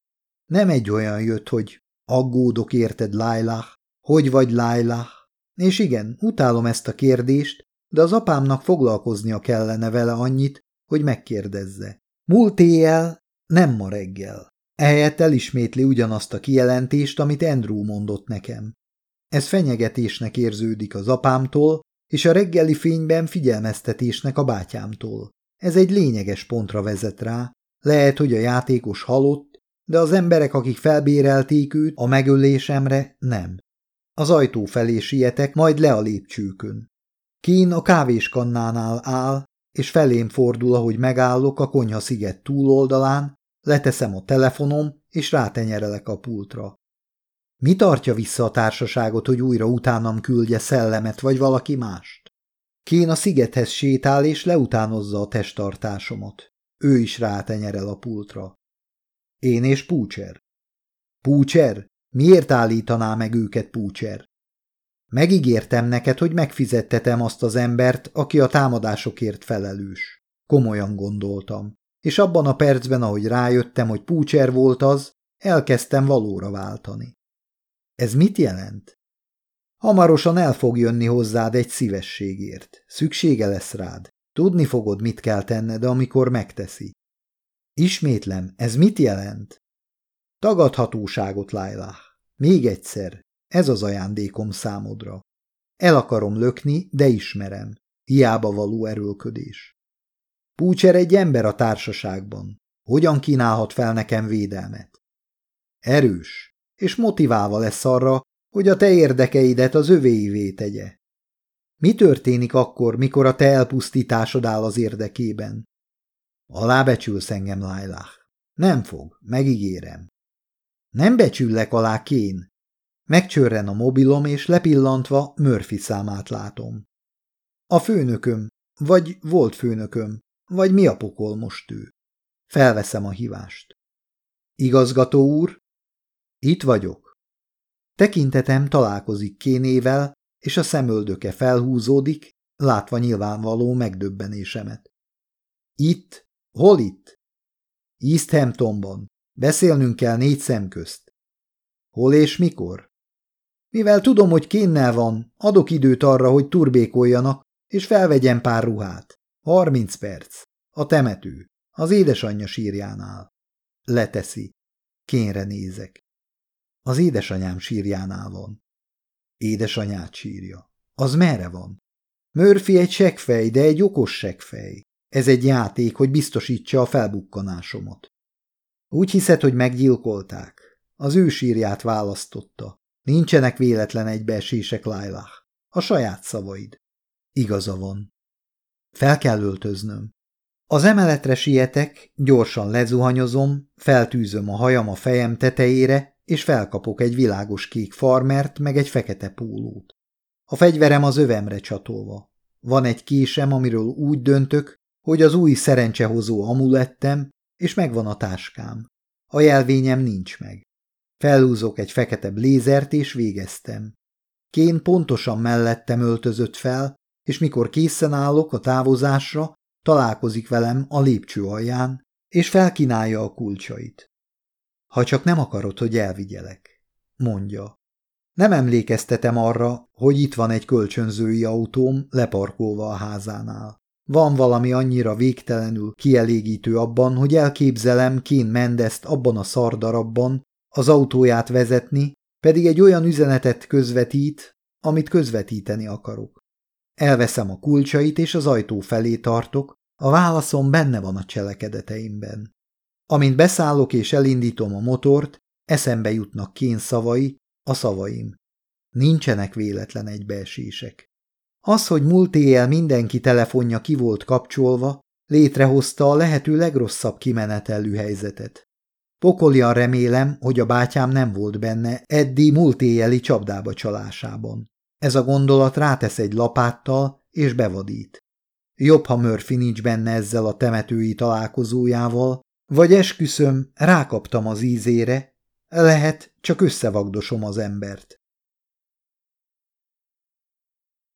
Nem egy olyan jött, hogy aggódok érted, Lailah, hogy vagy Lailah. És igen, utálom ezt a kérdést, de az apámnak foglalkoznia kellene vele annyit, hogy megkérdezze. Múlt éjjel, nem ma reggel. Ehelyett elismétli ugyanazt a kijelentést, amit Andrew mondott nekem. Ez fenyegetésnek érződik az apámtól, és a reggeli fényben figyelmeztetésnek a bátyámtól. Ez egy lényeges pontra vezet rá. Lehet, hogy a játékos halott, de az emberek, akik felbérelték őt a megölésemre, nem. Az ajtó felé sietek, majd le a lépcsőkön. Kín a kávéskannánál áll, és felém fordul, ahogy megállok a konyha sziget túloldalán, leteszem a telefonom, és rátenyerelek a pultra. Mi tartja vissza a társaságot, hogy újra utánam küldje szellemet vagy valaki mást? Kén a szigethez sétál és leutánozza a testtartásomat. Ő is rátenyerel a pultra. Én és Púcser. Púcser? Miért állítaná meg őket Púcser? Megígértem neked, hogy megfizettetem azt az embert, aki a támadásokért felelős. Komolyan gondoltam. És abban a percben, ahogy rájöttem, hogy Púcser volt az, elkezdtem valóra váltani. Ez mit jelent? Hamarosan el fog jönni hozzád egy szívességért. Szüksége lesz rád. Tudni fogod, mit kell tenned, amikor megteszi. Ismétlem, ez mit jelent? Tagadhatóságot, Lailah. Még egyszer, ez az ajándékom számodra. El akarom lökni, de ismerem. Hiába való erőlködés. Púcser egy ember a társaságban. Hogyan kínálhat fel nekem védelmet? Erős, és motiválva lesz arra, hogy a te érdekeidet az övéivé tegye. Mi történik akkor, mikor a te elpusztításod áll az érdekében? Alábecsülsz engem, Lailah. Nem fog, megígérem. Nem becsüllek alá, Kén. Megcsörren a mobilom, és lepillantva Murphy számát látom. A főnököm, vagy volt főnököm, vagy mi a pokol most ő? Felveszem a hívást. Igazgató úr? Itt vagyok. Tekintetem találkozik Kénével, és a szemöldöke felhúzódik, látva nyilvánvaló megdöbbenésemet. Itt? Hol itt? East Hamptonban. Beszélnünk kell négy szem közt. Hol és mikor? Mivel tudom, hogy kénnel van, adok időt arra, hogy turbékoljanak, és felvegyen pár ruhát. Harminc perc. A temető. Az édesanyja sírjánál. Leteszi. Kénre nézek. Az édesanyám sírjánál van. Édesanyát sírja. Az merre van? Murphy egy seggfej, de egy okos seggfej. Ez egy játék, hogy biztosítsa a felbukkanásomat. Úgy hiszed, hogy meggyilkolták? Az ő sírját választotta. Nincsenek véletlen egybeesések, Lailah. A saját szavaid. Igaza van. Fel kell öltöznöm. Az emeletre sietek, gyorsan lezuhanyozom, feltűzöm a hajam a fejem tetejére, és felkapok egy világos kék farmert, meg egy fekete pólót. A fegyverem az övemre csatolva. Van egy késem, amiről úgy döntök, hogy az új szerencsehozó amulettem, és megvan a táskám. A jelvényem nincs meg. Felhúzok egy fekete blézert, és végeztem. Kén pontosan mellettem öltözött fel, és mikor készen állok a távozásra, találkozik velem a lépcső alján, és felkínálja a kulcsait. Ha csak nem akarod, hogy elvigyelek, mondja. Nem emlékeztetem arra, hogy itt van egy kölcsönzői autóm leparkolva a házánál. Van valami annyira végtelenül kielégítő abban, hogy elképzelem Kén Mendezt abban a szardarabban, az autóját vezetni, pedig egy olyan üzenetet közvetít, amit közvetíteni akarok. Elveszem a kulcsait, és az ajtó felé tartok, a válaszom benne van a cselekedeteimben. Amint beszállok és elindítom a motort, eszembe jutnak kén szavai, a szavaim. Nincsenek véletlen egybeesések. Az, hogy múlt éjjel mindenki telefonja ki volt kapcsolva, létrehozta a lehető legrosszabb kimenetelű helyzetet. Pokolian remélem, hogy a bátyám nem volt benne Eddi múlt éjjeli csapdába csalásában. Ez a gondolat rátesz egy lapáttal, és bevadít. Jobb, ha Murphy nincs benne ezzel a temetői találkozójával, vagy esküszöm, rákaptam az ízére, lehet, csak összevagdosom az embert.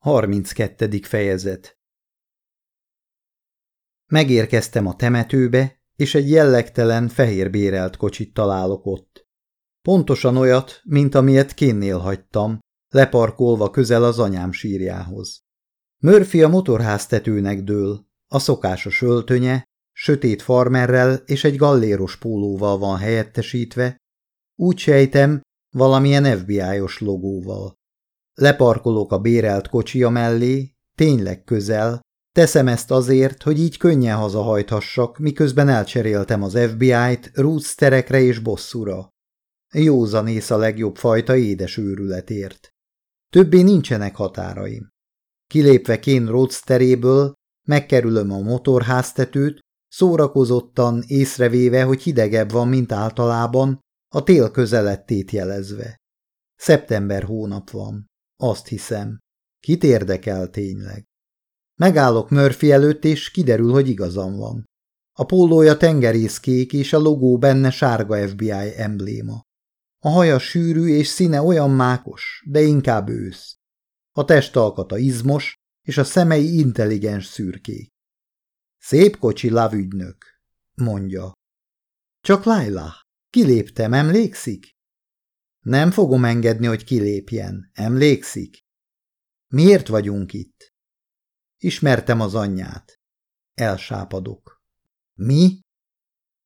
32. fejezet Megérkeztem a temetőbe, és egy jellegtelen, fehérbérelt kocsit találok ott. Pontosan olyat, mint amilyet kénnél hagytam, leparkolva közel az anyám sírjához. Murphy a motorháztetőnek dől, a szokásos öltönye, sötét farmerrel és egy galléros pólóval van helyettesítve, úgy sejtem, valamilyen FBI-os logóval. Leparkolok a bérelt kocsia mellé, tényleg közel, teszem ezt azért, hogy így könnyen hazahajthassak, miközben elcseréltem az FBI-t rúzterekre és bosszúra. Józanész a legjobb fajta édes őrületért. Többé nincsenek határaim. Kilépve Kén roadsteréből, megkerülöm a motorháztetőt, szórakozottan észrevéve, hogy hidegebb van, mint általában, a tél közelettét jelezve. Szeptember hónap van. Azt hiszem. Kit érdekel tényleg? Megállok Murphy előtt, és kiderül, hogy igazam van. A pólója tengerészkék, és a logó benne sárga FBI embléma. A haja sűrű és színe olyan mákos, de inkább ősz. A testalkata izmos, és a szemei intelligens szürkék. Szép kocsi, lavügynök, mondja. Csak Laila, kiléptem, emlékszik? Nem fogom engedni, hogy kilépjen, emlékszik? Miért vagyunk itt? Ismertem az anyját. Elsápadok. Mi?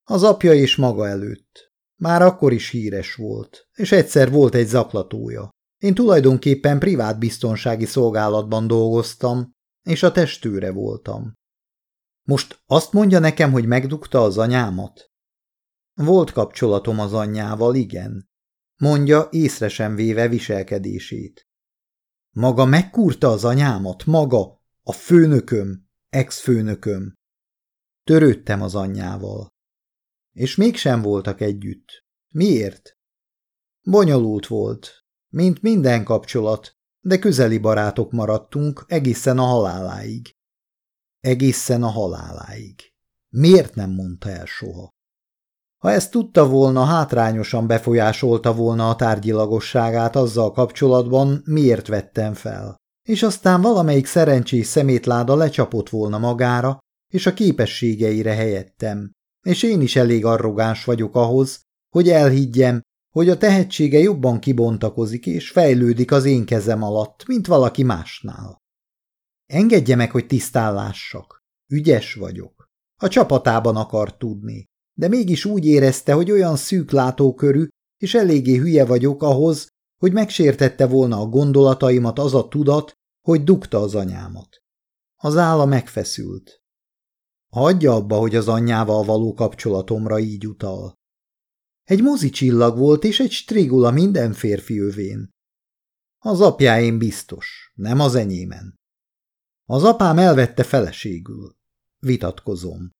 Az apja és maga előtt. Már akkor is híres volt, és egyszer volt egy zaklatója. Én tulajdonképpen privát biztonsági szolgálatban dolgoztam, és a testőre voltam. Most azt mondja nekem, hogy megdugta az anyámat? Volt kapcsolatom az anyjával, igen. Mondja, észre sem véve viselkedését. Maga megkúrta az anyámat, maga, a főnököm, ex-főnököm. Törődtem az anyjával. És mégsem voltak együtt. Miért? Bonyolult volt, mint minden kapcsolat, de közeli barátok maradtunk egészen a haláláig. Egészen a haláláig. Miért nem mondta el soha? Ha ezt tudta volna, hátrányosan befolyásolta volna a tárgyilagosságát azzal kapcsolatban, miért vettem fel. És aztán valamelyik szerencsés szemétláda lecsapott volna magára, és a képességeire helyettem. És én is elég arrogáns vagyok ahhoz, hogy elhiggyem, hogy a tehetsége jobban kibontakozik és fejlődik az én kezem alatt, mint valaki másnál. Engedje meg, hogy tisztállássak. Ügyes vagyok. A csapatában akar tudni, de mégis úgy érezte, hogy olyan szűk látókörű, és eléggé hülye vagyok ahhoz, hogy megsértette volna a gondolataimat az a tudat, hogy dugta az anyámat. Az álla megfeszült. Hagyja abba, hogy az anyjával való kapcsolatomra így utal. Egy mozicsillag volt, és egy strigula minden férfi övén. Az apjáim biztos, nem az enyémen. Az apám elvette feleségül. Vitatkozom.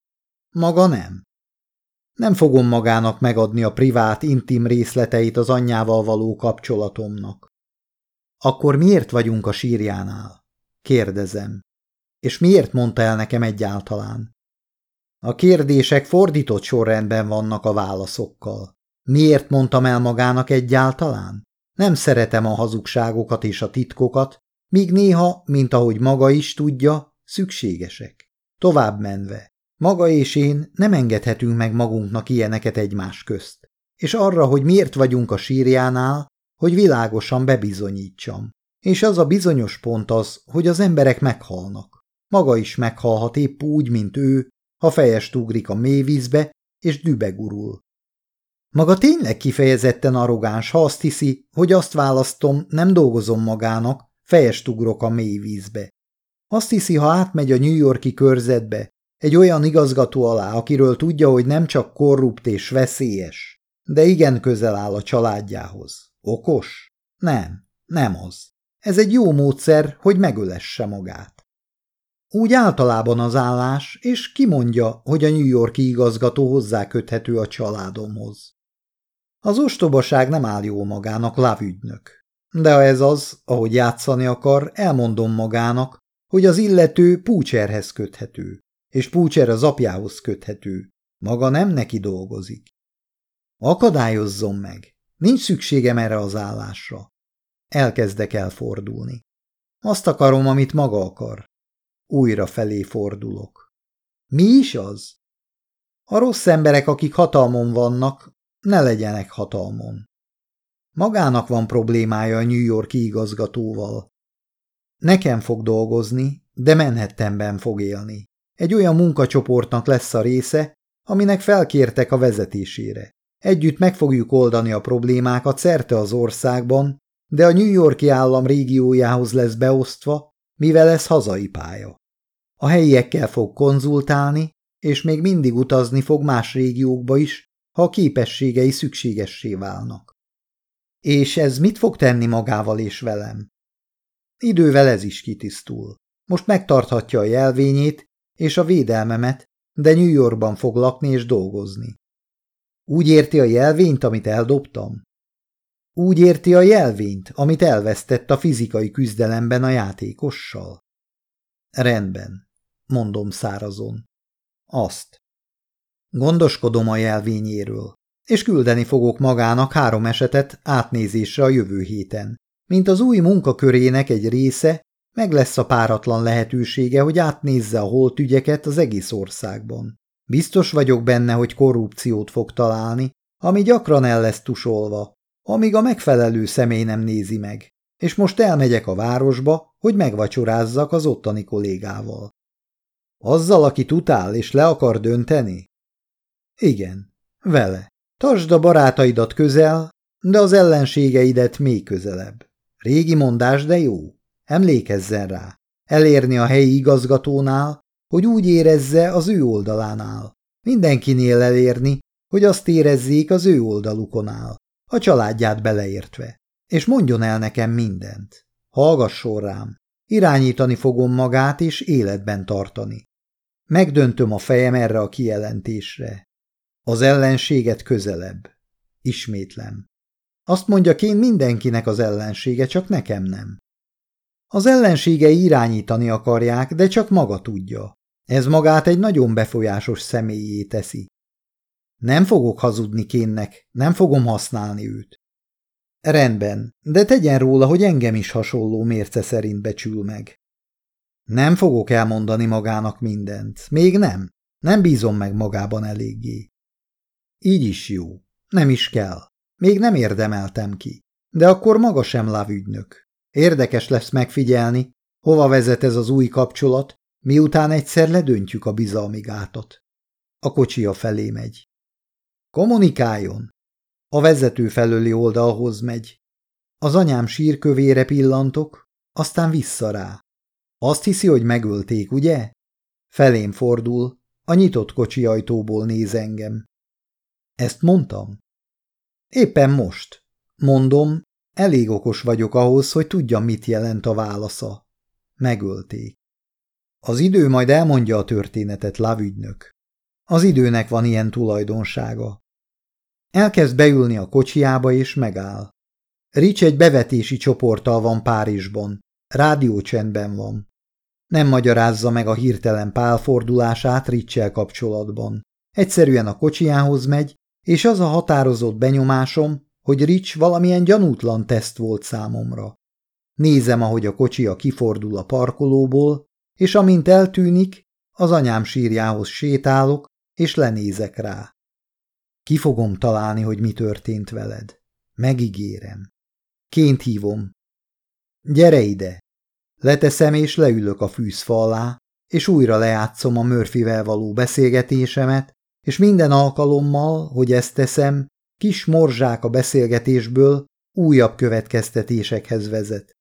Maga nem. Nem fogom magának megadni a privát, intim részleteit az anyjával való kapcsolatomnak. Akkor miért vagyunk a sírjánál? Kérdezem. És miért mondta el nekem egyáltalán? A kérdések fordított sorrendben vannak a válaszokkal. Miért mondtam el magának egyáltalán? Nem szeretem a hazugságokat és a titkokat, míg néha, mint ahogy maga is tudja, szükségesek. Tovább menve, maga és én nem engedhetünk meg magunknak ilyeneket egymás közt. És arra, hogy miért vagyunk a sírjánál, hogy világosan bebizonyítsam. És az a bizonyos pont az, hogy az emberek meghalnak. Maga is meghalhat épp úgy, mint ő, ha fejest ugrik a mélyvízbe, és dübegurul. Maga tényleg kifejezetten arrogáns, ha azt hiszi, hogy azt választom, nem dolgozom magának, fejest ugrok a mélyvízbe. Azt hiszi, ha átmegy a New Yorki körzetbe, egy olyan igazgató alá, akiről tudja, hogy nem csak korrupt és veszélyes, de igen közel áll a családjához. Okos? Nem, nem az. Ez egy jó módszer, hogy megölesse magát. Úgy általában az állás, és kimondja, hogy a New Yorki igazgató hozzáköthető a családomhoz. Az ostobaság nem áll jó magának, lávügynök. De ha ez az, ahogy játszani akar, elmondom magának, hogy az illető Púcserhez köthető, és Púcser az apjához köthető. Maga nem neki dolgozik. Akadályozzon meg. Nincs szükségem erre az állásra. Elkezdek elfordulni. Azt akarom, amit maga akar. Újra felé fordulok. Mi is az? A rossz emberek, akik hatalmon vannak, ne legyenek hatalmon. Magának van problémája a New Yorki igazgatóval. Nekem fog dolgozni, de Manhattanben fog élni. Egy olyan munkacsoportnak lesz a része, aminek felkértek a vezetésére. Együtt meg fogjuk oldani a problémákat szerte az országban, de a New Yorki állam régiójához lesz beosztva, mivel ez hazai pálya. A helyiekkel fog konzultálni, és még mindig utazni fog más régiókba is, ha a képességei szükségessé válnak. És ez mit fog tenni magával és velem? Idővel ez is kitisztul. Most megtarthatja a jelvényét és a védelmemet, de New Yorkban fog lakni és dolgozni. Úgy érti a jelvényt, amit eldobtam? Úgy érti a jelvényt, amit elvesztett a fizikai küzdelemben a játékossal? Rendben, mondom szárazon. Azt. Gondoskodom a jelvényéről, és küldeni fogok magának három esetet átnézésre a jövő héten. Mint az új munkakörének egy része, meg lesz a páratlan lehetősége, hogy átnézze a holtügyeket az egész országban. Biztos vagyok benne, hogy korrupciót fog találni, ami gyakran el lesz tusolva, amíg a megfelelő személy nem nézi meg, és most elmegyek a városba, hogy megvacsorázzak az ottani kollégával. Azzal, aki tutál és le akar dönteni? Igen, vele. Tartsd a barátaidat közel, de az ellenségeidet még közelebb. Régi mondás, de jó. Emlékezzen rá. Elérni a helyi igazgatónál, hogy úgy érezze az ő oldalánál. Mindenkinél elérni, hogy azt érezzék az ő oldalukon áll, a családját beleértve. És mondjon el nekem mindent. Hallgasson rám. Irányítani fogom magát és életben tartani. Megdöntöm a fejem erre a kijelentésre. Az ellenséget közelebb. Ismétlem. Azt mondja én mindenkinek az ellensége, csak nekem nem. Az ellenségei irányítani akarják, de csak maga tudja. Ez magát egy nagyon befolyásos személyé teszi. Nem fogok hazudni kénnek, nem fogom használni őt. Rendben, de tegyen róla, hogy engem is hasonló mérce szerint becsül meg. Nem fogok elmondani magának mindent, még nem. Nem bízom meg magában eléggé. Így is jó. Nem is kell. Még nem érdemeltem ki. De akkor maga sem lávügynök. Érdekes lesz megfigyelni, hova vezet ez az új kapcsolat, miután egyszer ledöntjük a bizalmi gátot. A kocsia felé megy. Kommunikáljon! A vezető felőli oldalhoz megy. Az anyám sírkövére pillantok, aztán vissza rá. Azt hiszi, hogy megölték, ugye? Felém fordul, a nyitott kocsi ajtóból néz engem. Ezt mondtam? Éppen most. Mondom, elég okos vagyok ahhoz, hogy tudjam, mit jelent a válasza. Megölték. Az idő majd elmondja a történetet, lavügynök. Az időnek van ilyen tulajdonsága. Elkezd beülni a kocsiába és megáll. Rich egy bevetési csoporttal van Párizsban. Rádiócsendben van. Nem magyarázza meg a hirtelen pálfordulását Ricsel kapcsolatban. Egyszerűen a kocsiához megy, és az a határozott benyomásom, hogy Rich valamilyen gyanútlan teszt volt számomra. Nézem, ahogy a kocsia kifordul a parkolóból, és amint eltűnik, az anyám sírjához sétálok, és lenézek rá. Ki fogom találni, hogy mi történt veled. Megígérem. Ként hívom. Gyere ide! Leteszem és leülök a fűzfa alá, és újra lejátszom a Murphyvel való beszélgetésemet, és minden alkalommal, hogy ezt teszem, kis morzsák a beszélgetésből újabb következtetésekhez vezet.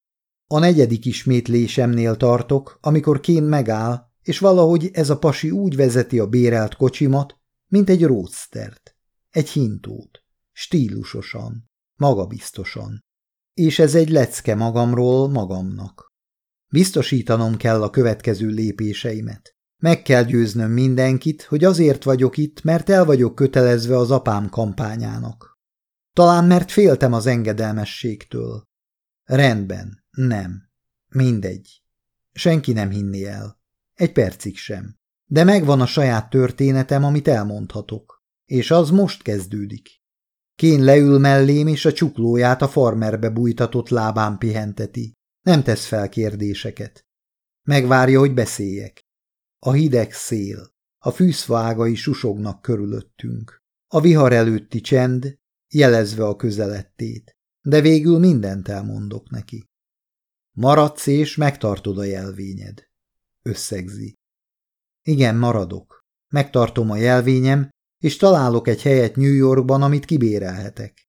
A negyedik ismétlésemnél tartok, amikor Kén megáll, és valahogy ez a pasi úgy vezeti a bérelt kocsimat, mint egy ródsztert, egy hintót, stílusosan, magabiztosan. És ez egy lecke magamról magamnak. Biztosítanom kell a következő lépéseimet. Meg kell győznöm mindenkit, hogy azért vagyok itt, mert el vagyok kötelezve az apám kampányának. Talán mert féltem az engedelmességtől. Rendben, nem. Mindegy. Senki nem hinni el. Egy percig sem. De megvan a saját történetem, amit elmondhatok. És az most kezdődik. Kén leül mellém, és a csuklóját a farmerbe bújtatott lábán pihenteti. Nem tesz fel kérdéseket. Megvárja, hogy beszéljek. A hideg szél, a fűszvágai susognak körülöttünk. A vihar előtti csend, jelezve a közelettét, de végül mindent elmondok neki. Maradsz és megtartod a jelvényed. Összegzi. Igen, maradok. Megtartom a jelvényem, és találok egy helyet New Yorkban, amit kibérelhetek.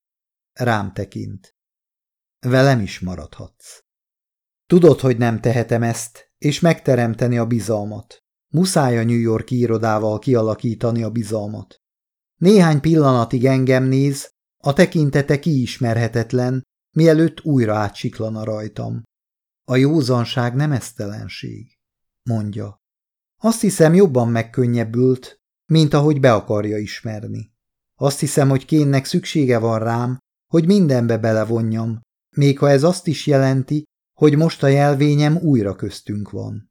Rám tekint. Velem is maradhatsz. Tudod, hogy nem tehetem ezt, és megteremteni a bizalmat. Muszáj a New York irodával kialakítani a bizalmat. Néhány pillanatig engem néz, a tekintete kiismerhetetlen, mielőtt újra átsiklana rajtam. A józanság nem esztelenség, mondja. Azt hiszem jobban megkönnyebbült, mint ahogy be akarja ismerni. Azt hiszem, hogy kénnek szüksége van rám, hogy mindenbe belevonjam, még ha ez azt is jelenti, hogy most a jelvényem újra köztünk van.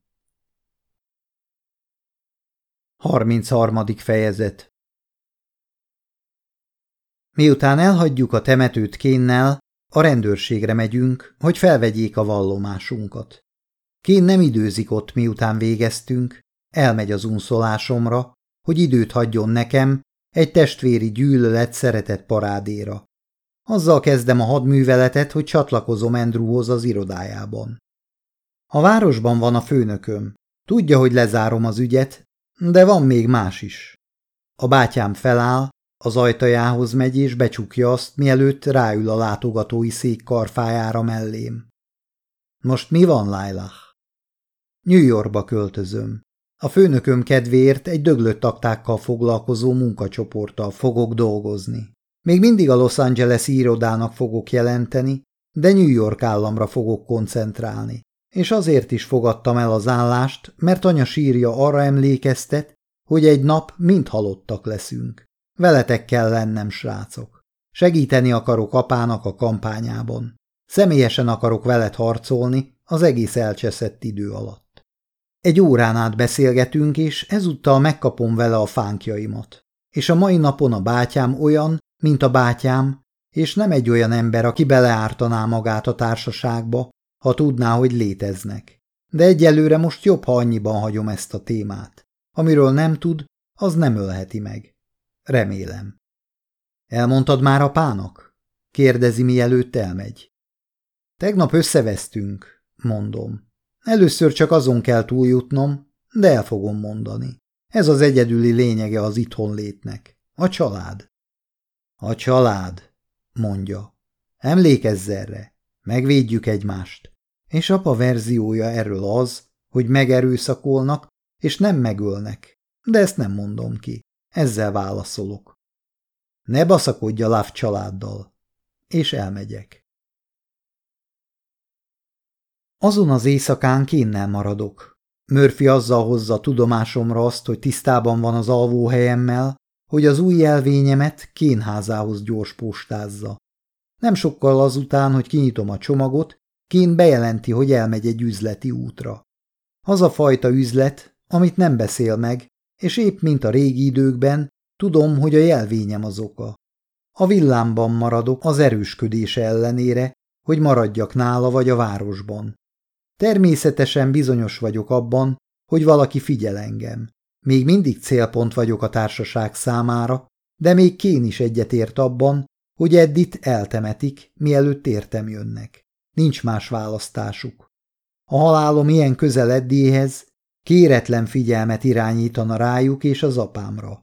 33. fejezet Miután elhagyjuk a temetőt kénnel, a rendőrségre megyünk, hogy felvegyék a vallomásunkat. Kén nem időzik ott, miután végeztünk, elmegy az unszolásomra, hogy időt hagyjon nekem egy testvéri gyűlölet szeretett parádéra. Azzal kezdem a hadműveletet, hogy csatlakozom Andrewhoz az irodájában. A városban van a főnököm. Tudja, hogy lezárom az ügyet, de van még más is. A bátyám feláll, az ajtajához megy és becsukja azt, mielőtt ráül a látogatói szék karfájára mellém. Most mi van, Lailah? New Yorkba költözöm. A főnököm kedvéért egy döglött aktákkal foglalkozó munkacsoporttal fogok dolgozni. Még mindig a Los Angeles irodának fogok jelenteni, de New York államra fogok koncentrálni. És azért is fogadtam el az állást, mert anya sírja arra emlékeztet, hogy egy nap mind halottak leszünk. Veletek kell lennem, srácok. Segíteni akarok apának a kampányában. Személyesen akarok veled harcolni az egész elcseszett idő alatt. Egy órán át beszélgetünk, és ezúttal megkapom vele a fánkjaimat. És a mai napon a bátyám olyan, mint a bátyám, és nem egy olyan ember, aki beleártaná magát a társaságba, ha tudná, hogy léteznek. De egyelőre most jobb, ha annyiban hagyom ezt a témát. Amiről nem tud, az nem ölheti meg. Remélem. Elmondtad már apának? Kérdezi, mielőtt elmegy. Tegnap összevesztünk, mondom. Először csak azon kell túljutnom, de el fogom mondani. Ez az egyedüli lényege az itthon létnek. A család. A család, mondja. Emlékezz erre, megvédjük egymást. És apa verziója erről az, hogy megerőszakolnak, és nem megölnek. De ezt nem mondom ki. Ezzel válaszolok. Ne baszakodj a Láv családdal. És elmegyek. Azon az éjszakán kénnel maradok. Murphy azzal hozza tudomásomra azt, hogy tisztában van az alvóhelyemmel, hogy az új jelvényemet kénházához gyors postázza. Nem sokkal azután, hogy kinyitom a csomagot, Kén bejelenti, hogy elmegy egy üzleti útra. Az a fajta üzlet, amit nem beszél meg, és épp mint a régi időkben, tudom, hogy a jelvényem az oka. A villámban maradok az erősködése ellenére, hogy maradjak nála vagy a városban. Természetesen bizonyos vagyok abban, hogy valaki figyel engem. Még mindig célpont vagyok a társaság számára, de még Kén is egyetért abban, hogy Eddit eltemetik, mielőtt értem jönnek. Nincs más választásuk. A halálom ilyen közel Eddéhez kéretlen figyelmet irányítana rájuk és az apámra.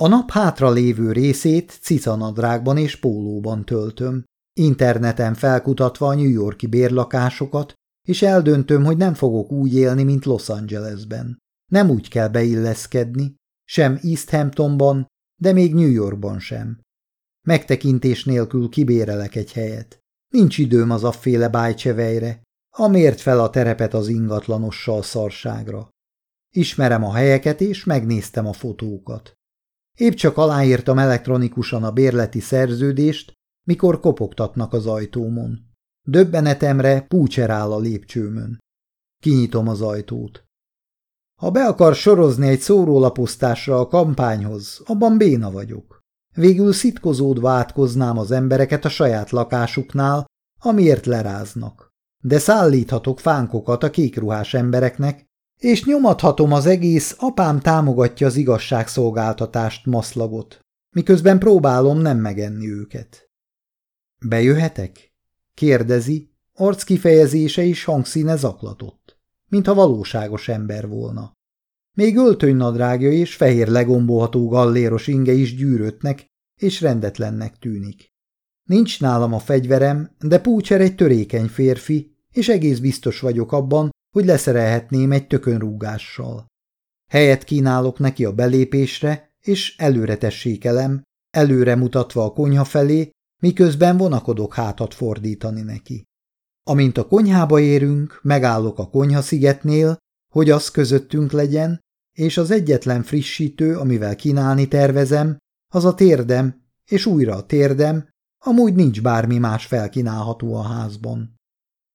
A nap hátra lévő részét cicanadrágban és pólóban töltöm, interneten felkutatva a New Yorki bérlakásokat, és eldöntöm, hogy nem fogok úgy élni, mint Los Angelesben. Nem úgy kell beilleszkedni, sem East Hamptonban, de még New Yorkban sem. Megtekintés nélkül kibérelek egy helyet. Nincs időm az afféle bájcsevejre, amért fel a terepet az ingatlanossal szarságra. Ismerem a helyeket, és megnéztem a fotókat. Épp csak aláírtam elektronikusan a bérleti szerződést, mikor kopogtatnak az ajtómon. Döbbenetemre púcser áll a lépcsőmön. Kinyitom az ajtót. Ha be akar sorozni egy szórólaposztásra a kampányhoz, abban béna vagyok. Végül szitkozódva átkoznám az embereket a saját lakásuknál, amiért leráznak. De szállíthatok fánkokat a kékruhás embereknek, és nyomathatom az egész apám támogatja az igazságszolgáltatást maszlagot, miközben próbálom nem megenni őket. Bejöhetek? kérdezi, arc kifejezése is hangszíne zaklatott, mintha valóságos ember volna. Még öltönynadrágja és fehér legombolható galléros inge is gyűrötnek és rendetlennek tűnik. Nincs nálam a fegyverem, de Púcser egy törékeny férfi, és egész biztos vagyok abban, hogy leszerelhetném egy tökönrúgással. Helyet kínálok neki a belépésre, és előre tessékelem, előre mutatva a konyha felé, miközben vonakodok hátat fordítani neki. Amint a konyhába érünk, megállok a konyhaszigetnél, hogy az közöttünk legyen, és az egyetlen frissítő, amivel kínálni tervezem, az a térdem, és újra a térdem, amúgy nincs bármi más felkínálható a házban.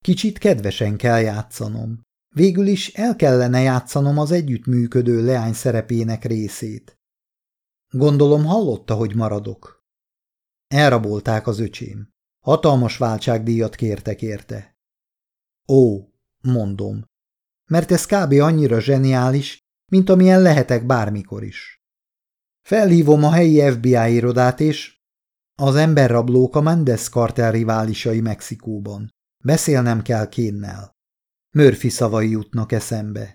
Kicsit kedvesen kell játszanom. Végül is el kellene játszanom az együttműködő leány szerepének részét. Gondolom hallotta, hogy maradok. Elrabolták az öcsém. Hatalmas váltságdíjat kértek érte. Ó, mondom, mert ez kb. annyira zseniális, mint amilyen lehetek bármikor is. Felhívom a helyi FBI irodát, és az emberrablók a Mendes kartel riválisai Mexikóban. Beszélnem kell Kénnel. Murphy szavai jutnak eszembe.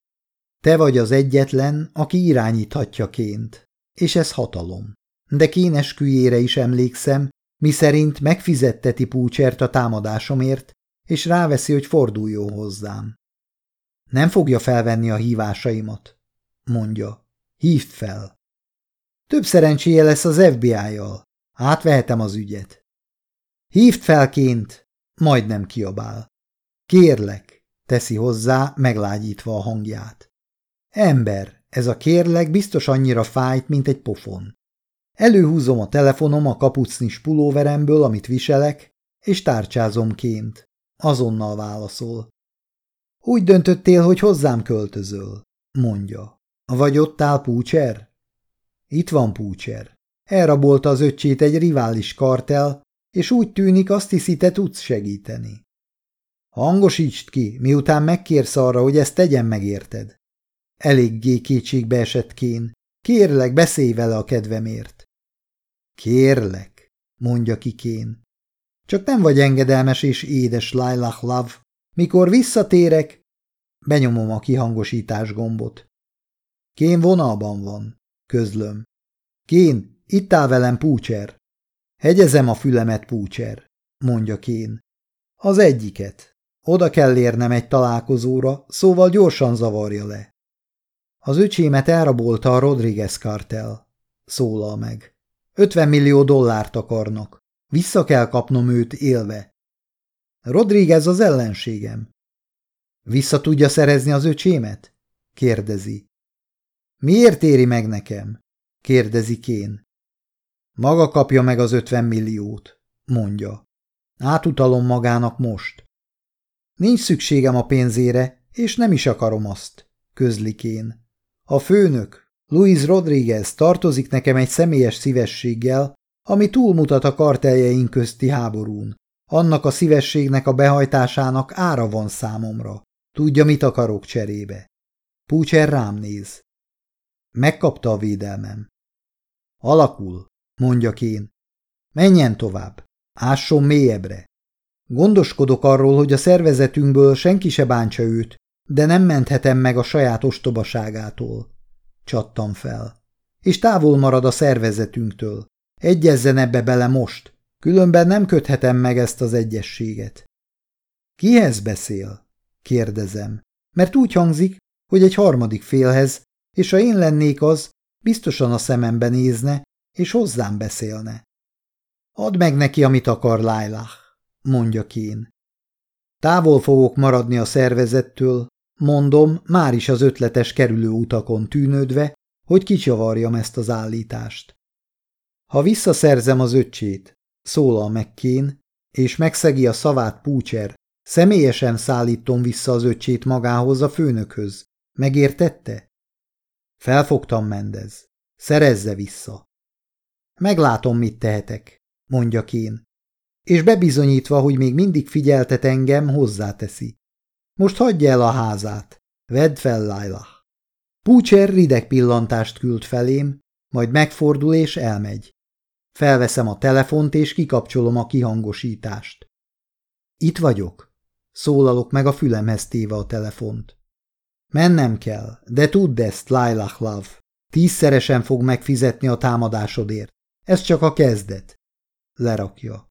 Te vagy az egyetlen, aki irányíthatja Ként, és ez hatalom. De Kén esküjére is emlékszem, miszerint megfizetteti Púcsert a támadásomért, és ráveszi, hogy forduljon hozzám. Nem fogja felvenni a hívásaimat, mondja. Hívd fel. Több szerencséje lesz az FBI-jal. Átvehetem az ügyet. Hívd fel ként, majdnem kiabál. Kérlek, teszi hozzá, meglágyítva a hangját. Ember, ez a kérleg biztos annyira fájt, mint egy pofon. Előhúzom a telefonom a kapucnis pulóveremből, amit viselek, és tárcsázom ként. Azonnal válaszol. Úgy döntöttél, hogy hozzám költözöl, mondja. Vagy ott áll Púcser? Itt van Púcser. Elrabolta az öccsét egy rivális kartel, és úgy tűnik, azt hiszi, te tudsz segíteni. Hangosítsd ki, miután megkérsz arra, hogy ezt tegyen megérted. Eléggé kétségbe esett Kén. Kérlek, beszélj vele a kedvemért. Kérlek, mondja ki Kén. Csak nem vagy engedelmes és édes Lailah Love. Mikor visszatérek, benyomom a kihangosítás gombot. Kén vonalban van, közlöm. Kén, itt áll velem Púcser. Hegyezem a fülemet, Púcser, mondja Kén. Az egyiket. Oda kell érnem egy találkozóra, szóval gyorsan zavarja le. Az öcsémet elrabolta a Rodriguez kartel, szólal meg. 50 millió dollárt akarnak. Vissza kell kapnom őt élve. Rodriguez az ellenségem. Vissza tudja szerezni az öcsémet? kérdezi. Miért éri meg nekem? kérdezi Kén. Maga kapja meg az 50 milliót, mondja. Átutalom magának most. Nincs szükségem a pénzére, és nem is akarom azt, közli Kén. A főnök, Luis Rodriguez tartozik nekem egy személyes szívességgel, ami túlmutat a karteljeink közti háborún. Annak a szívességnek a behajtásának ára van számomra. Tudja, mit akarok cserébe. Púcser rám néz. Megkapta a védelmem. Alakul, mondja én. Menjen tovább. Ásson mélyebbre. Gondoskodok arról, hogy a szervezetünkből senki se bántsa őt, de nem menthetem meg a saját ostobaságától. Csattam fel. És távol marad a szervezetünktől. Egyezzen ebbe bele most, különben nem köthetem meg ezt az egyességet. Kihez beszél? kérdezem, mert úgy hangzik, hogy egy harmadik félhez, és ha én lennék az, biztosan a szemembe nézne, és hozzám beszélne. Add meg neki, amit akar Lailah, mondja Kén. Távol fogok maradni a szervezettől, mondom, már is az ötletes kerülő utakon tűnődve, hogy kicsavarjam ezt az állítást. Ha visszaszerzem az öccsét, szólal meg Kén, és megszegi a szavát Púcser, személyesen szállítom vissza az öccsét magához a főnökhöz. Megértette? Felfogtam Mendez. Szerezze vissza. Meglátom, mit tehetek, mondja Kén. És bebizonyítva, hogy még mindig figyeltet engem, hozzáteszi. Most hagyja el a házát. Vedd fel, Lailah. Púcser rideg pillantást küld felém, majd megfordul és elmegy. Felveszem a telefont és kikapcsolom a kihangosítást. Itt vagyok, szólalok meg a fülemhez téve a telefont. Mennem kell, de tudd ezt, Lailah Love. Tízszeresen fog megfizetni a támadásodért. Ez csak a kezdet. Lerakja.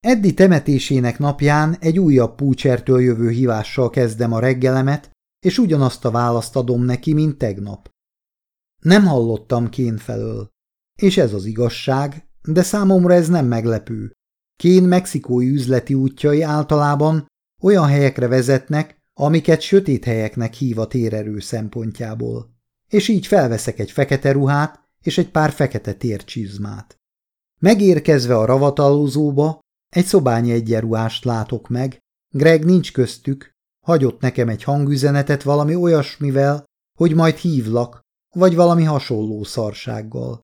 Eddi temetésének napján egy újabb púcsertől jövő hívással kezdem a reggelemet, és ugyanazt a választ adom neki, mint tegnap. Nem hallottam Kén felől. És ez az igazság, de számomra ez nem meglepő. Kén mexikói üzleti útjai általában olyan helyekre vezetnek, amiket sötét helyeknek hív a térerő szempontjából. És így felveszek egy fekete ruhát és egy pár fekete tércsizmát. Megérkezve a ravatalózóba, egy szobányi egyenruhást látok meg, Greg nincs köztük, hagyott nekem egy hangüzenetet valami olyasmivel, hogy majd hívlak, vagy valami hasonló szarsággal.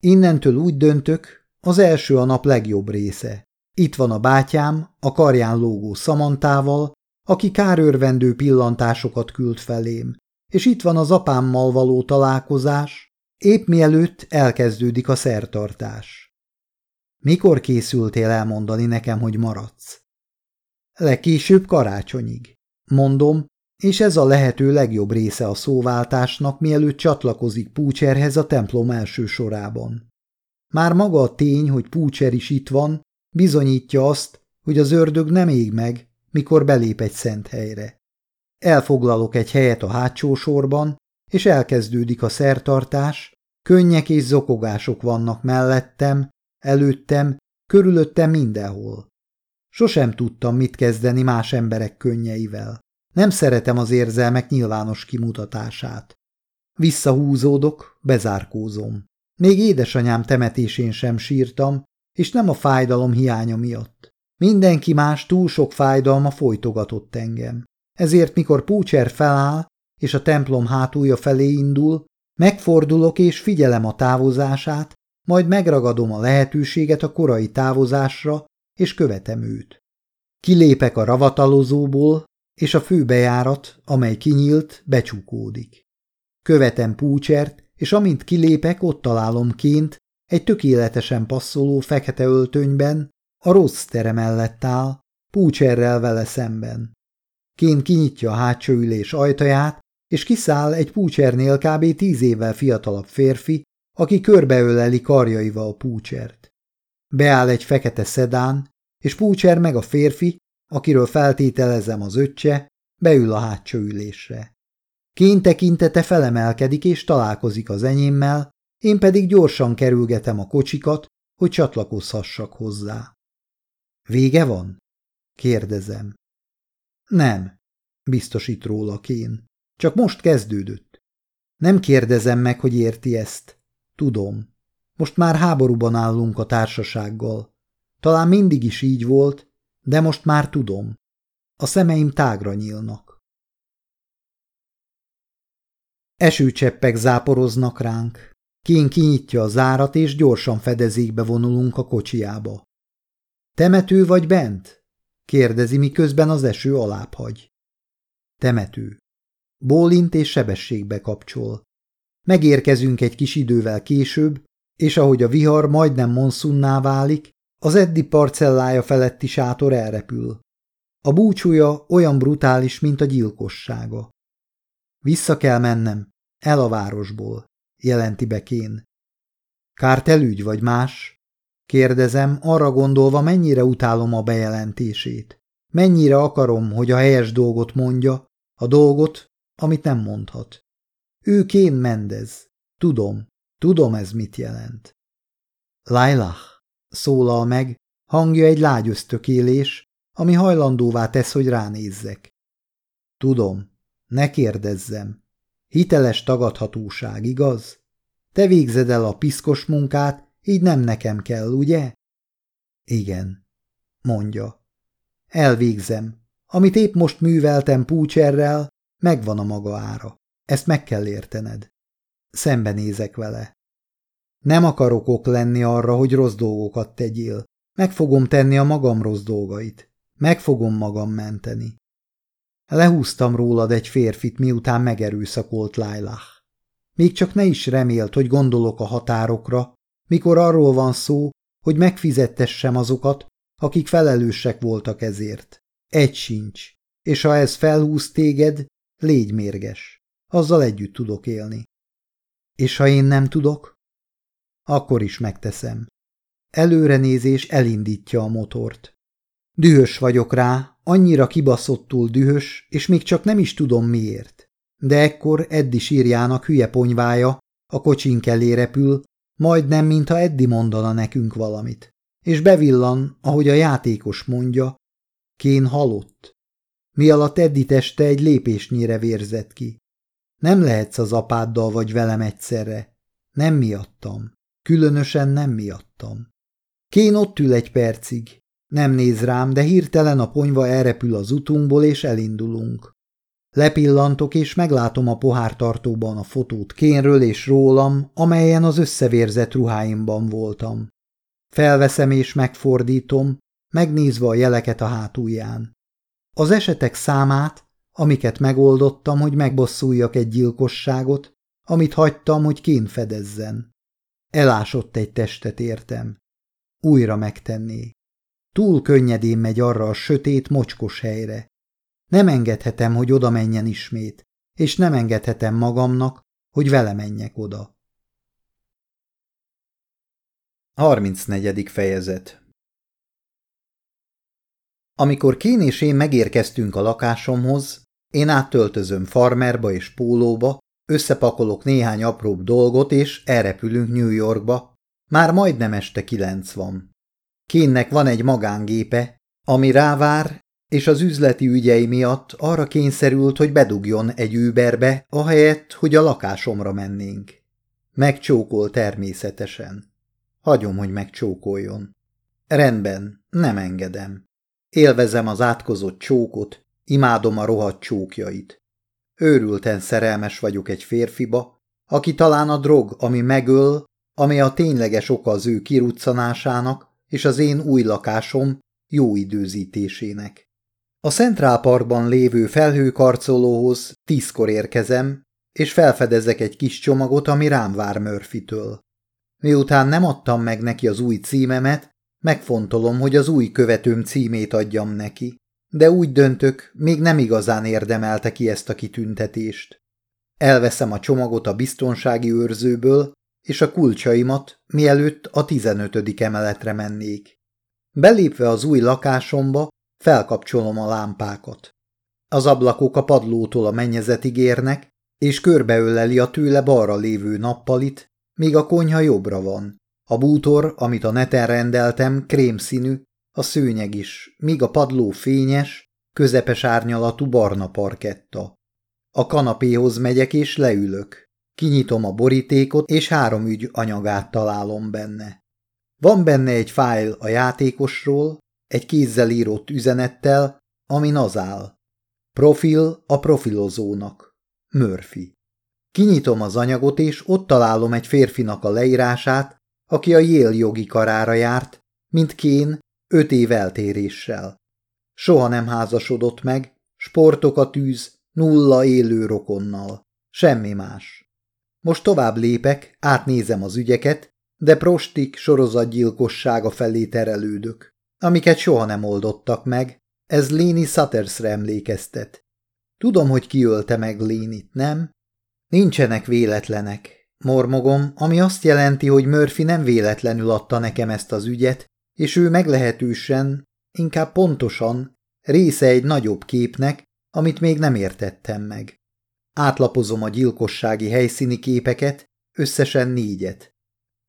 Innentől úgy döntök, az első a nap legjobb része. Itt van a bátyám, a karján lógó szamantával, aki kárőrvendő pillantásokat küld felém, és itt van az apámmal való találkozás, épp mielőtt elkezdődik a szertartás. Mikor készültél elmondani nekem, hogy maradsz? Legkésőbb karácsonyig. Mondom, és ez a lehető legjobb része a szóváltásnak, mielőtt csatlakozik Púcserhez a templom első sorában. Már maga a tény, hogy Púcser is itt van, bizonyítja azt, hogy az ördög nem ég meg, mikor belép egy szent helyre. Elfoglalok egy helyet a hátsó sorban, és elkezdődik a szertartás, könnyek és zokogások vannak mellettem, előttem, körülöttem mindenhol. Sosem tudtam, mit kezdeni más emberek könnyeivel. Nem szeretem az érzelmek nyilvános kimutatását. Visszahúzódok, bezárkózom. Még édesanyám temetésén sem sírtam, és nem a fájdalom hiánya miatt. Mindenki más túl sok fájdalma folytogatott engem. Ezért, mikor Púcser feláll, és a templom hátulja felé indul, megfordulok és figyelem a távozását, majd megragadom a lehetőséget a korai távozásra, és követem őt. Kilépek a ravatalozóból, és a főbejárat, amely kinyílt, becsukódik. Követem Púcsert, és amint kilépek, ott találom ként, egy tökéletesen passzoló fekete öltönyben, a rossz tere mellett áll, Púcserrel vele szemben. Kén kinyitja a hátsó ülés ajtaját, és kiszáll egy Púcsernél kb. tíz évvel fiatalabb férfi, aki körbeöleli karjaival Púcsert. Beáll egy fekete szedán, és Púcser meg a férfi, akiről feltételezem az öccse, beül a hátsó ülésre. Kén tekintete felemelkedik és találkozik az enyémmel, én pedig gyorsan kerülgetem a kocsikat, hogy csatlakozhassak hozzá. Vége van? kérdezem. Nem, biztosít róla Kén. Csak most kezdődött. Nem kérdezem meg, hogy érti ezt. Tudom. Most már háborúban állunk a társasággal. Talán mindig is így volt, de most már tudom. A szemeim tágra nyílnak. Esőcseppek záporoznak ránk. Kén kinyitja a zárat, és gyorsan fedezékbe vonulunk a kocsiába. Temető vagy bent? kérdezi, miközben az eső alább hagy. Temető. Bólint és sebességbe kapcsol. Megérkezünk egy kis idővel később, és ahogy a vihar majdnem monszunná válik, az Eddi parcellája feletti sátor elrepül. A búcsúja olyan brutális, mint a gyilkossága. Vissza kell mennem, el a városból, jelenti Bekén. Kártelügy vagy más? Kérdezem, arra gondolva, mennyire utálom a bejelentését. Mennyire akarom, hogy a helyes dolgot mondja, a dolgot, amit nem mondhat. Ő Kén Mendez. Tudom, tudom ez mit jelent. Lailah, szólal meg, hangja egy lágy ösztökélés, ami hajlandóvá tesz, hogy ránézzek. Tudom, ne kérdezzem. Hiteles tagadhatóság, igaz? Te végzed el a piszkos munkát, így nem nekem kell, ugye? Igen, mondja. Elvégzem. Amit épp most műveltem Púcserrel, megvan a maga ára. Ezt meg kell értened. Szembenézek vele. Nem akarok ok lenni arra, hogy rossz dolgokat tegyél. Meg fogom tenni a magam rossz dolgait. Meg fogom magam menteni. Lehúztam rólad egy férfit, miután megerőszakolt Lailah. Még csak ne is remélt, hogy gondolok a határokra, mikor arról van szó, hogy megfizettessem azokat, akik felelősek voltak ezért. Egy sincs, és ha ez felhúz téged, légy mérges. Azzal együtt tudok élni. És ha én nem tudok? Akkor is megteszem. Előrenézés elindítja a motort. Dühös vagyok rá, annyira kibaszottul dühös, és még csak nem is tudom miért. De ekkor Eddi sírjának hülye ponyvája a kocsink elé repül, majdnem, mintha Eddi mondana nekünk valamit. És bevillan, ahogy a játékos mondja, Kén halott. Mi alatt Eddi teste egy lépésnyire vérzett ki. Nem lehetsz az apáddal vagy velem egyszerre. Nem miattam. Különösen nem miattam. Kén ott ül egy percig. Nem néz rám, de hirtelen a ponyva elrepül az utunkból, és elindulunk. Lepillantok, és meglátom a pohártartóban a fotót Kénről és rólam, amelyen az összevérzett ruháimban voltam. Felveszem és megfordítom, megnézve a jeleket a hátulján. Az esetek számát, amiket megoldottam, hogy megbosszuljak egy gyilkosságot, amit hagytam, hogy kén fedezzen. Elásott egy testet értem. Újra megtenné. Túl könnyedén megy arra a sötét, mocskos helyre. Nem engedhetem, hogy oda menjen ismét, és nem engedhetem magamnak, hogy vele menjek oda. 34. fejezet Amikor Kén és én megérkeztünk a lakásomhoz, én áttöltözöm farmerba és pólóba, összepakolok néhány apróbb dolgot, és elrepülünk New Yorkba. Már majdnem este kilenc van. Kénnek van egy magángépe, Ami rávár, és az üzleti ügyei miatt arra kényszerült, hogy bedugjon egy Uberbe, ahelyett, hogy a lakásomra mennénk. Megcsókol természetesen. Hagyom, hogy megcsókoljon. Rendben, nem engedem. Élvezem az átkozott csókot, imádom a rohadt csókjait. Őrülten szerelmes vagyok egy férfiba, aki talán a drog, ami megöl, ami a tényleges oka az ő kiruccanásának és az én új lakásom jó időzítésének. A Central Parkban lévő felhőkarcolóhoz tízkor érkezem, és felfedezek egy kis csomagot, ami rám vár Murphy-től. Miután nem adtam meg neki az új címemet, megfontolom, hogy az új követőm címét adjam neki, de úgy döntök, még nem igazán érdemelte ki ezt a kitüntetést. Elveszem a csomagot a biztonsági őrzőből, és a kulcsaimat, mielőtt a tizenötödik emeletre mennék. Belépve az új lakásomba, felkapcsolom a lámpákat. Az ablakok a padlótól a mennyezetig érnek, és körbeöleli a tőle balra lévő nappalit, míg a konyha jobbra van. A bútor, amit a neten rendeltem, krémszínű, a szőnyeg is, míg a padló fényes, közepes árnyalatú barna parketta. A kanapéhoz megyek és leülök. Kinyitom a borítékot, és három ügy anyagát találom benne. Van benne egy fájl a játékosról, egy kézzel írott üzenettel, amin az áll. Profil a profilozónak. Murphy. Kinyitom az anyagot, és ott találom egy férfinak a leírását, aki a Yale jogi karára járt, mint Kén, öt év eltéréssel. Soha nem házasodott meg, sportokat űz, nulla élő rokonnal. Semmi más. Most tovább lépek, átnézem az ügyeket, de prostik sorozatgyilkossága felé terelődök amiket soha nem oldottak meg, ez Léni Suttersre emlékeztet. Tudom, hogy kiölte meg Lénit, nem? Nincsenek véletlenek, mormogom, ami azt jelenti, hogy Murphy nem véletlenül adta nekem ezt az ügyet, és ő meglehetősen, inkább pontosan, része egy nagyobb képnek, amit még nem értettem meg. Átlapozom a gyilkossági helyszíni képeket, összesen négyet.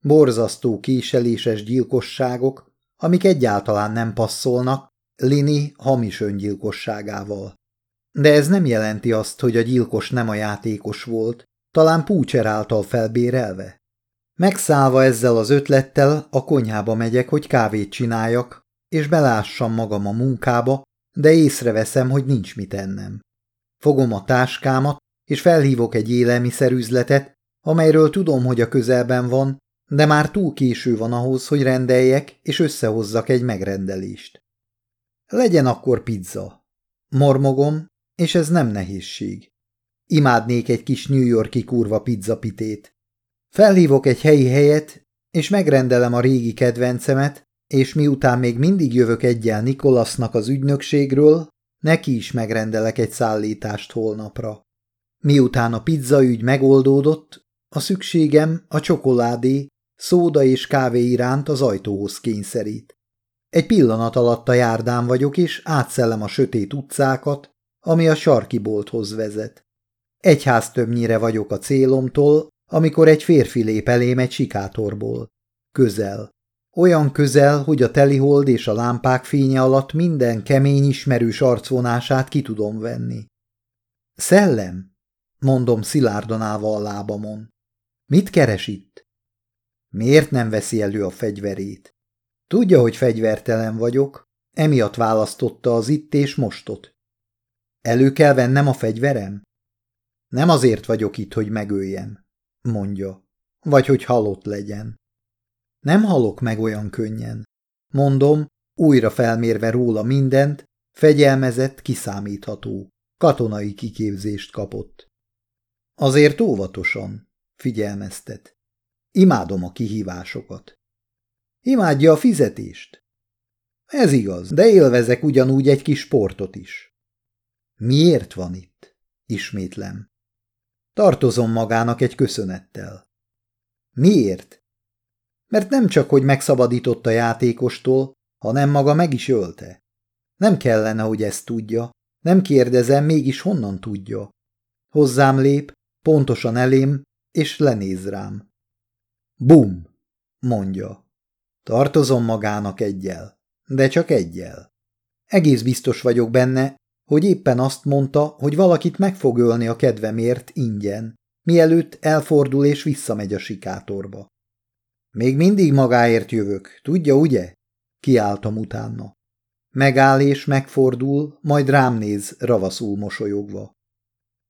Borzasztó késeléses gyilkosságok, amik egyáltalán nem passzolnak Lini hamis öngyilkosságával. De ez nem jelenti azt, hogy a gyilkos nem a játékos volt, talán Púcser által felbérelve. Megszállva ezzel az ötlettel a konyhába megyek, hogy kávét csináljak, és belássam magam a munkába, de észreveszem, hogy nincs mit ennem. Fogom a táskámat, és felhívok egy élelmiszerüzletet, amelyről tudom, hogy a közelben van, de már túl késő van ahhoz, hogy rendeljek és összehozzak egy megrendelést. Legyen akkor pizza. Mormogom, és ez nem nehézség. Imádnék egy kis New Yorki kurva pizzapitét. Felhívok egy helyi helyet, és megrendelem a régi kedvencemet, és miután még mindig jövök egyel Nikolasznak az ügynökségről, neki is megrendelek egy szállítást holnapra. Miután a pizzaügy megoldódott, a szükségem a csokoládé szóda és kávé iránt az ajtóhoz kényszerít. Egy pillanat alatt a járdán vagyok, és átszellem a sötét utcákat, ami a sarki bolthoz vezet. Egy ház többnyire vagyok a célomtól, amikor egy férfi lép elém egy sikátorból. Közel. Olyan közel, hogy a telihold és a lámpák fénye alatt minden kemény ismerős arcvonását ki tudom venni. Szellem? mondom szilárdan állva a lábamon. Mit keres itt? Miért nem veszi elő a fegyverét? Tudja, hogy fegyvertelen vagyok, emiatt választotta az itt és mostot. Elő kell vennem a fegyverem? Nem azért vagyok itt, hogy megöljem, mondja, vagy hogy halott legyen. Nem halok meg olyan könnyen. Mondom, újra felmérve róla mindent, fegyelmezett, kiszámítható, katonai kiképzést kapott. Azért óvatosan, figyelmeztet. Imádom a kihívásokat. Imádja a fizetést. Ez igaz, de élvezek ugyanúgy egy kis sportot is. Miért van itt? Ismétlem. Tartozom magának egy köszönettel. Miért? Mert nem csak, hogy megszabadított a játékostól, hanem maga meg is ölte. Nem kellene, hogy ezt tudja. Nem kérdezem, mégis honnan tudja. Hozzám lép, pontosan elém, és lenéz rám. Bum, mondja. Tartozom magának egyel, de csak egyel. Egész biztos vagyok benne, hogy éppen azt mondta, hogy valakit meg fog ölni a kedvemért ingyen, mielőtt elfordul és visszamegy a sikátorba. Még mindig magáért jövök, tudja, ugye? Kiálltam utána. Megáll és megfordul, majd rám néz, ravaszul mosolyogva.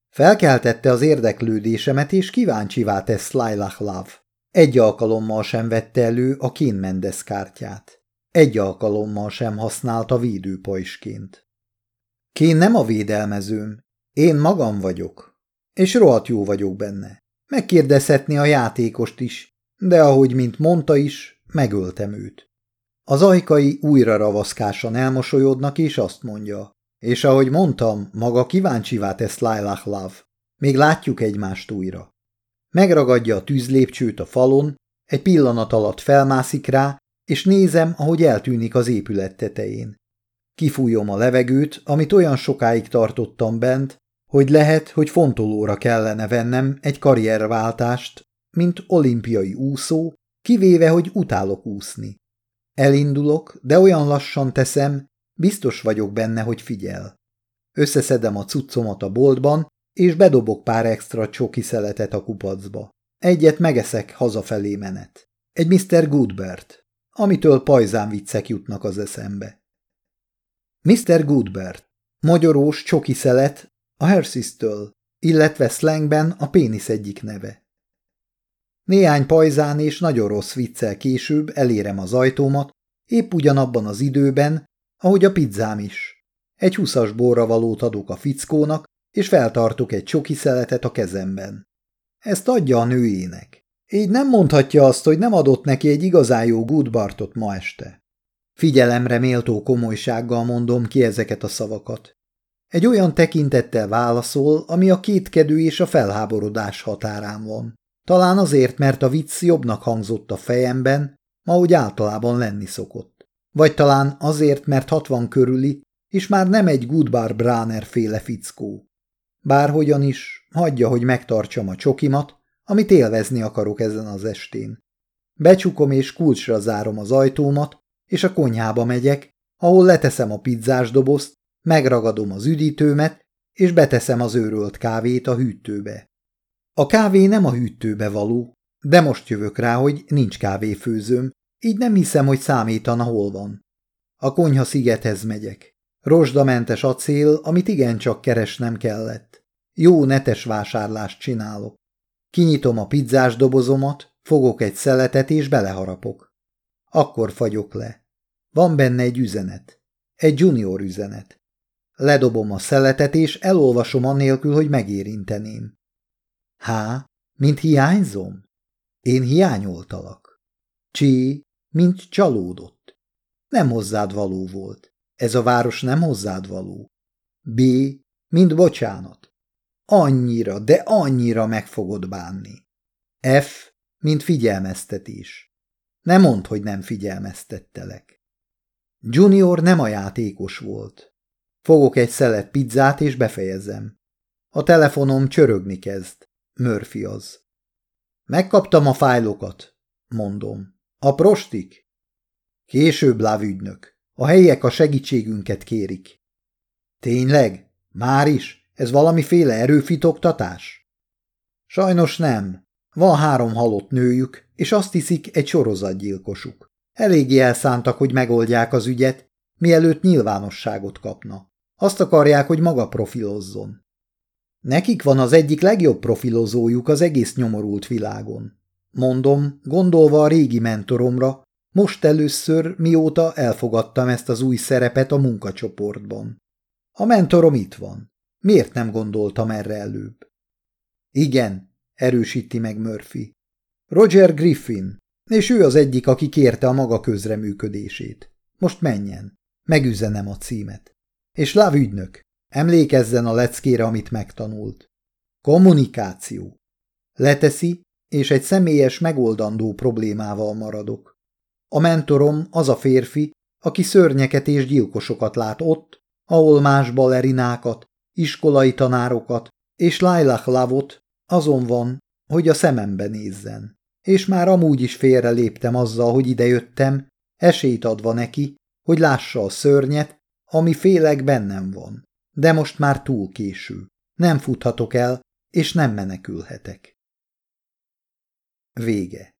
Felkeltette az érdeklődésemet, és kíváncsivá tesz Lailah Love. Egy alkalommal sem vette elő a Kén Mendes kártyát. Egy alkalommal sem használta védőpajsként. Kén nem a védelmezőm, én magam vagyok, és rohadt jó vagyok benne. Megkérdezhetni a játékost is, de ahogy mint mondta is, megöltem őt. Az ajkai újra ravaszkásan elmosolyodnak, és azt mondja, és ahogy mondtam, maga kíváncsivá tesz Lailah Love. Még látjuk egymást újra. Megragadja a tűzlépcsőt a falon, egy pillanat alatt felmászik rá, és nézem, ahogy eltűnik az épület tetején. Kifújom a levegőt, amit olyan sokáig tartottam bent, hogy lehet, hogy fontolóra kellene vennem egy karrierváltást, mint olimpiai úszó, kivéve, hogy utálok úszni. Elindulok, de olyan lassan teszem, biztos vagyok benne, hogy figyel. Összeszedem a cuccomat a boltban, és bedobok pár extra csoki szeletet a kupacba. Egyet megeszek hazafelé menet. Egy Mr. Goodbert, amitől pajzán viccek jutnak az eszembe. Mr. Goodbert, magyarós csoki szelet a Hersis-től, illetve slangben a pénisz egyik neve. Néhány pajzán és nagyon rossz viccel később elérem az ajtómat, épp ugyanabban az időben, ahogy a pizzám is. Egy huszas borra valót adok a fickónak, és feltartok egy csoki szeletet a kezemben. Ezt adja a nőjének. Így nem mondhatja azt, hogy nem adott neki egy igazán jó Goodbartot ma este. Figyelemre méltó komolysággal mondom ki ezeket a szavakat. Egy olyan tekintettel válaszol, ami a kétkedő és a felháborodás határán van. Talán azért, mert a vicc jobbnak hangzott a fejemben, ahogy általában lenni szokott. Vagy talán azért, mert hatvan körüli, és már nem egy Goodbar Bráner féle fickó. Bárhogyan is, hagyja, hogy megtartsam a csokimat, amit élvezni akarok ezen az estén. Becsukom és kulcsra zárom az ajtómat, és a konyhába megyek, ahol leteszem a pizzás dobozt, megragadom az üdítőmet, és beteszem az őrölt kávét a hűtőbe. A kávé nem a hűtőbe való, de most jövök rá, hogy nincs kávéfőzőm, így nem hiszem, hogy számítana hol van. A konyha szigethez megyek. Rozsdamentes acél, amit igencsak keresnem kellett. Jó netes vásárlást csinálok. Kinyitom a pizzás dobozomat, fogok egy szeletet és beleharapok. Akkor fagyok le. Van benne egy üzenet. Egy junior üzenet. Ledobom a szeletet és elolvasom annélkül, hogy megérinteném. Há, mint hiányzom? Én hiányoltalak. Csí, mint csalódott. Nem hozzád való volt. Ez a város nem hozzád való. B, mint bocsánat. Annyira, de annyira meg fogod bánni. F, mint figyelmeztetés. Ne mondd, hogy nem figyelmeztettelek. Junior nem a játékos volt. Fogok egy szelet pizzát és befejezem. A telefonom csörögni kezd. Murphy az. Megkaptam a fájlokat, mondom. A prostik? Később, lávügynök. A helyiek a segítségünket kérik. Tényleg? Már is? Ez valamiféle erőfitoktatás? Sajnos nem. Van három halott nőjük, és azt hiszik egy sorozatgyilkosuk. Eléggé elszántak, hogy megoldják az ügyet, mielőtt nyilvánosságot kapna. Azt akarják, hogy maga profilozzon. Nekik van az egyik legjobb profilozójuk az egész nyomorult világon. Mondom, gondolva a régi mentoromra, most először, mióta elfogadtam ezt az új szerepet a munkacsoportban. A mentorom itt van. Miért nem gondoltam erre előbb? Igen, erősíti meg Murphy. Roger Griffin, és ő az egyik, aki kérte a maga közreműködését. Most menjen, megüzenem a címet. És Láv ügynök, emlékezzen a leckére, amit megtanult. Kommunikáció. Leteszi, és egy személyes megoldandó problémával maradok. A mentorom az a férfi, aki szörnyeket és gyilkosokat lát ott, ahol más balerinákat, iskolai tanárokat és Lailah Lavot azon van, hogy a szemembe nézzen. És már amúgy is félre léptem azzal, hogy idejöttem, esélyt adva neki, hogy lássa a szörnyet, Ami félek bennem van, de most már túl késő. Nem futhatok el, és nem menekülhetek. Vége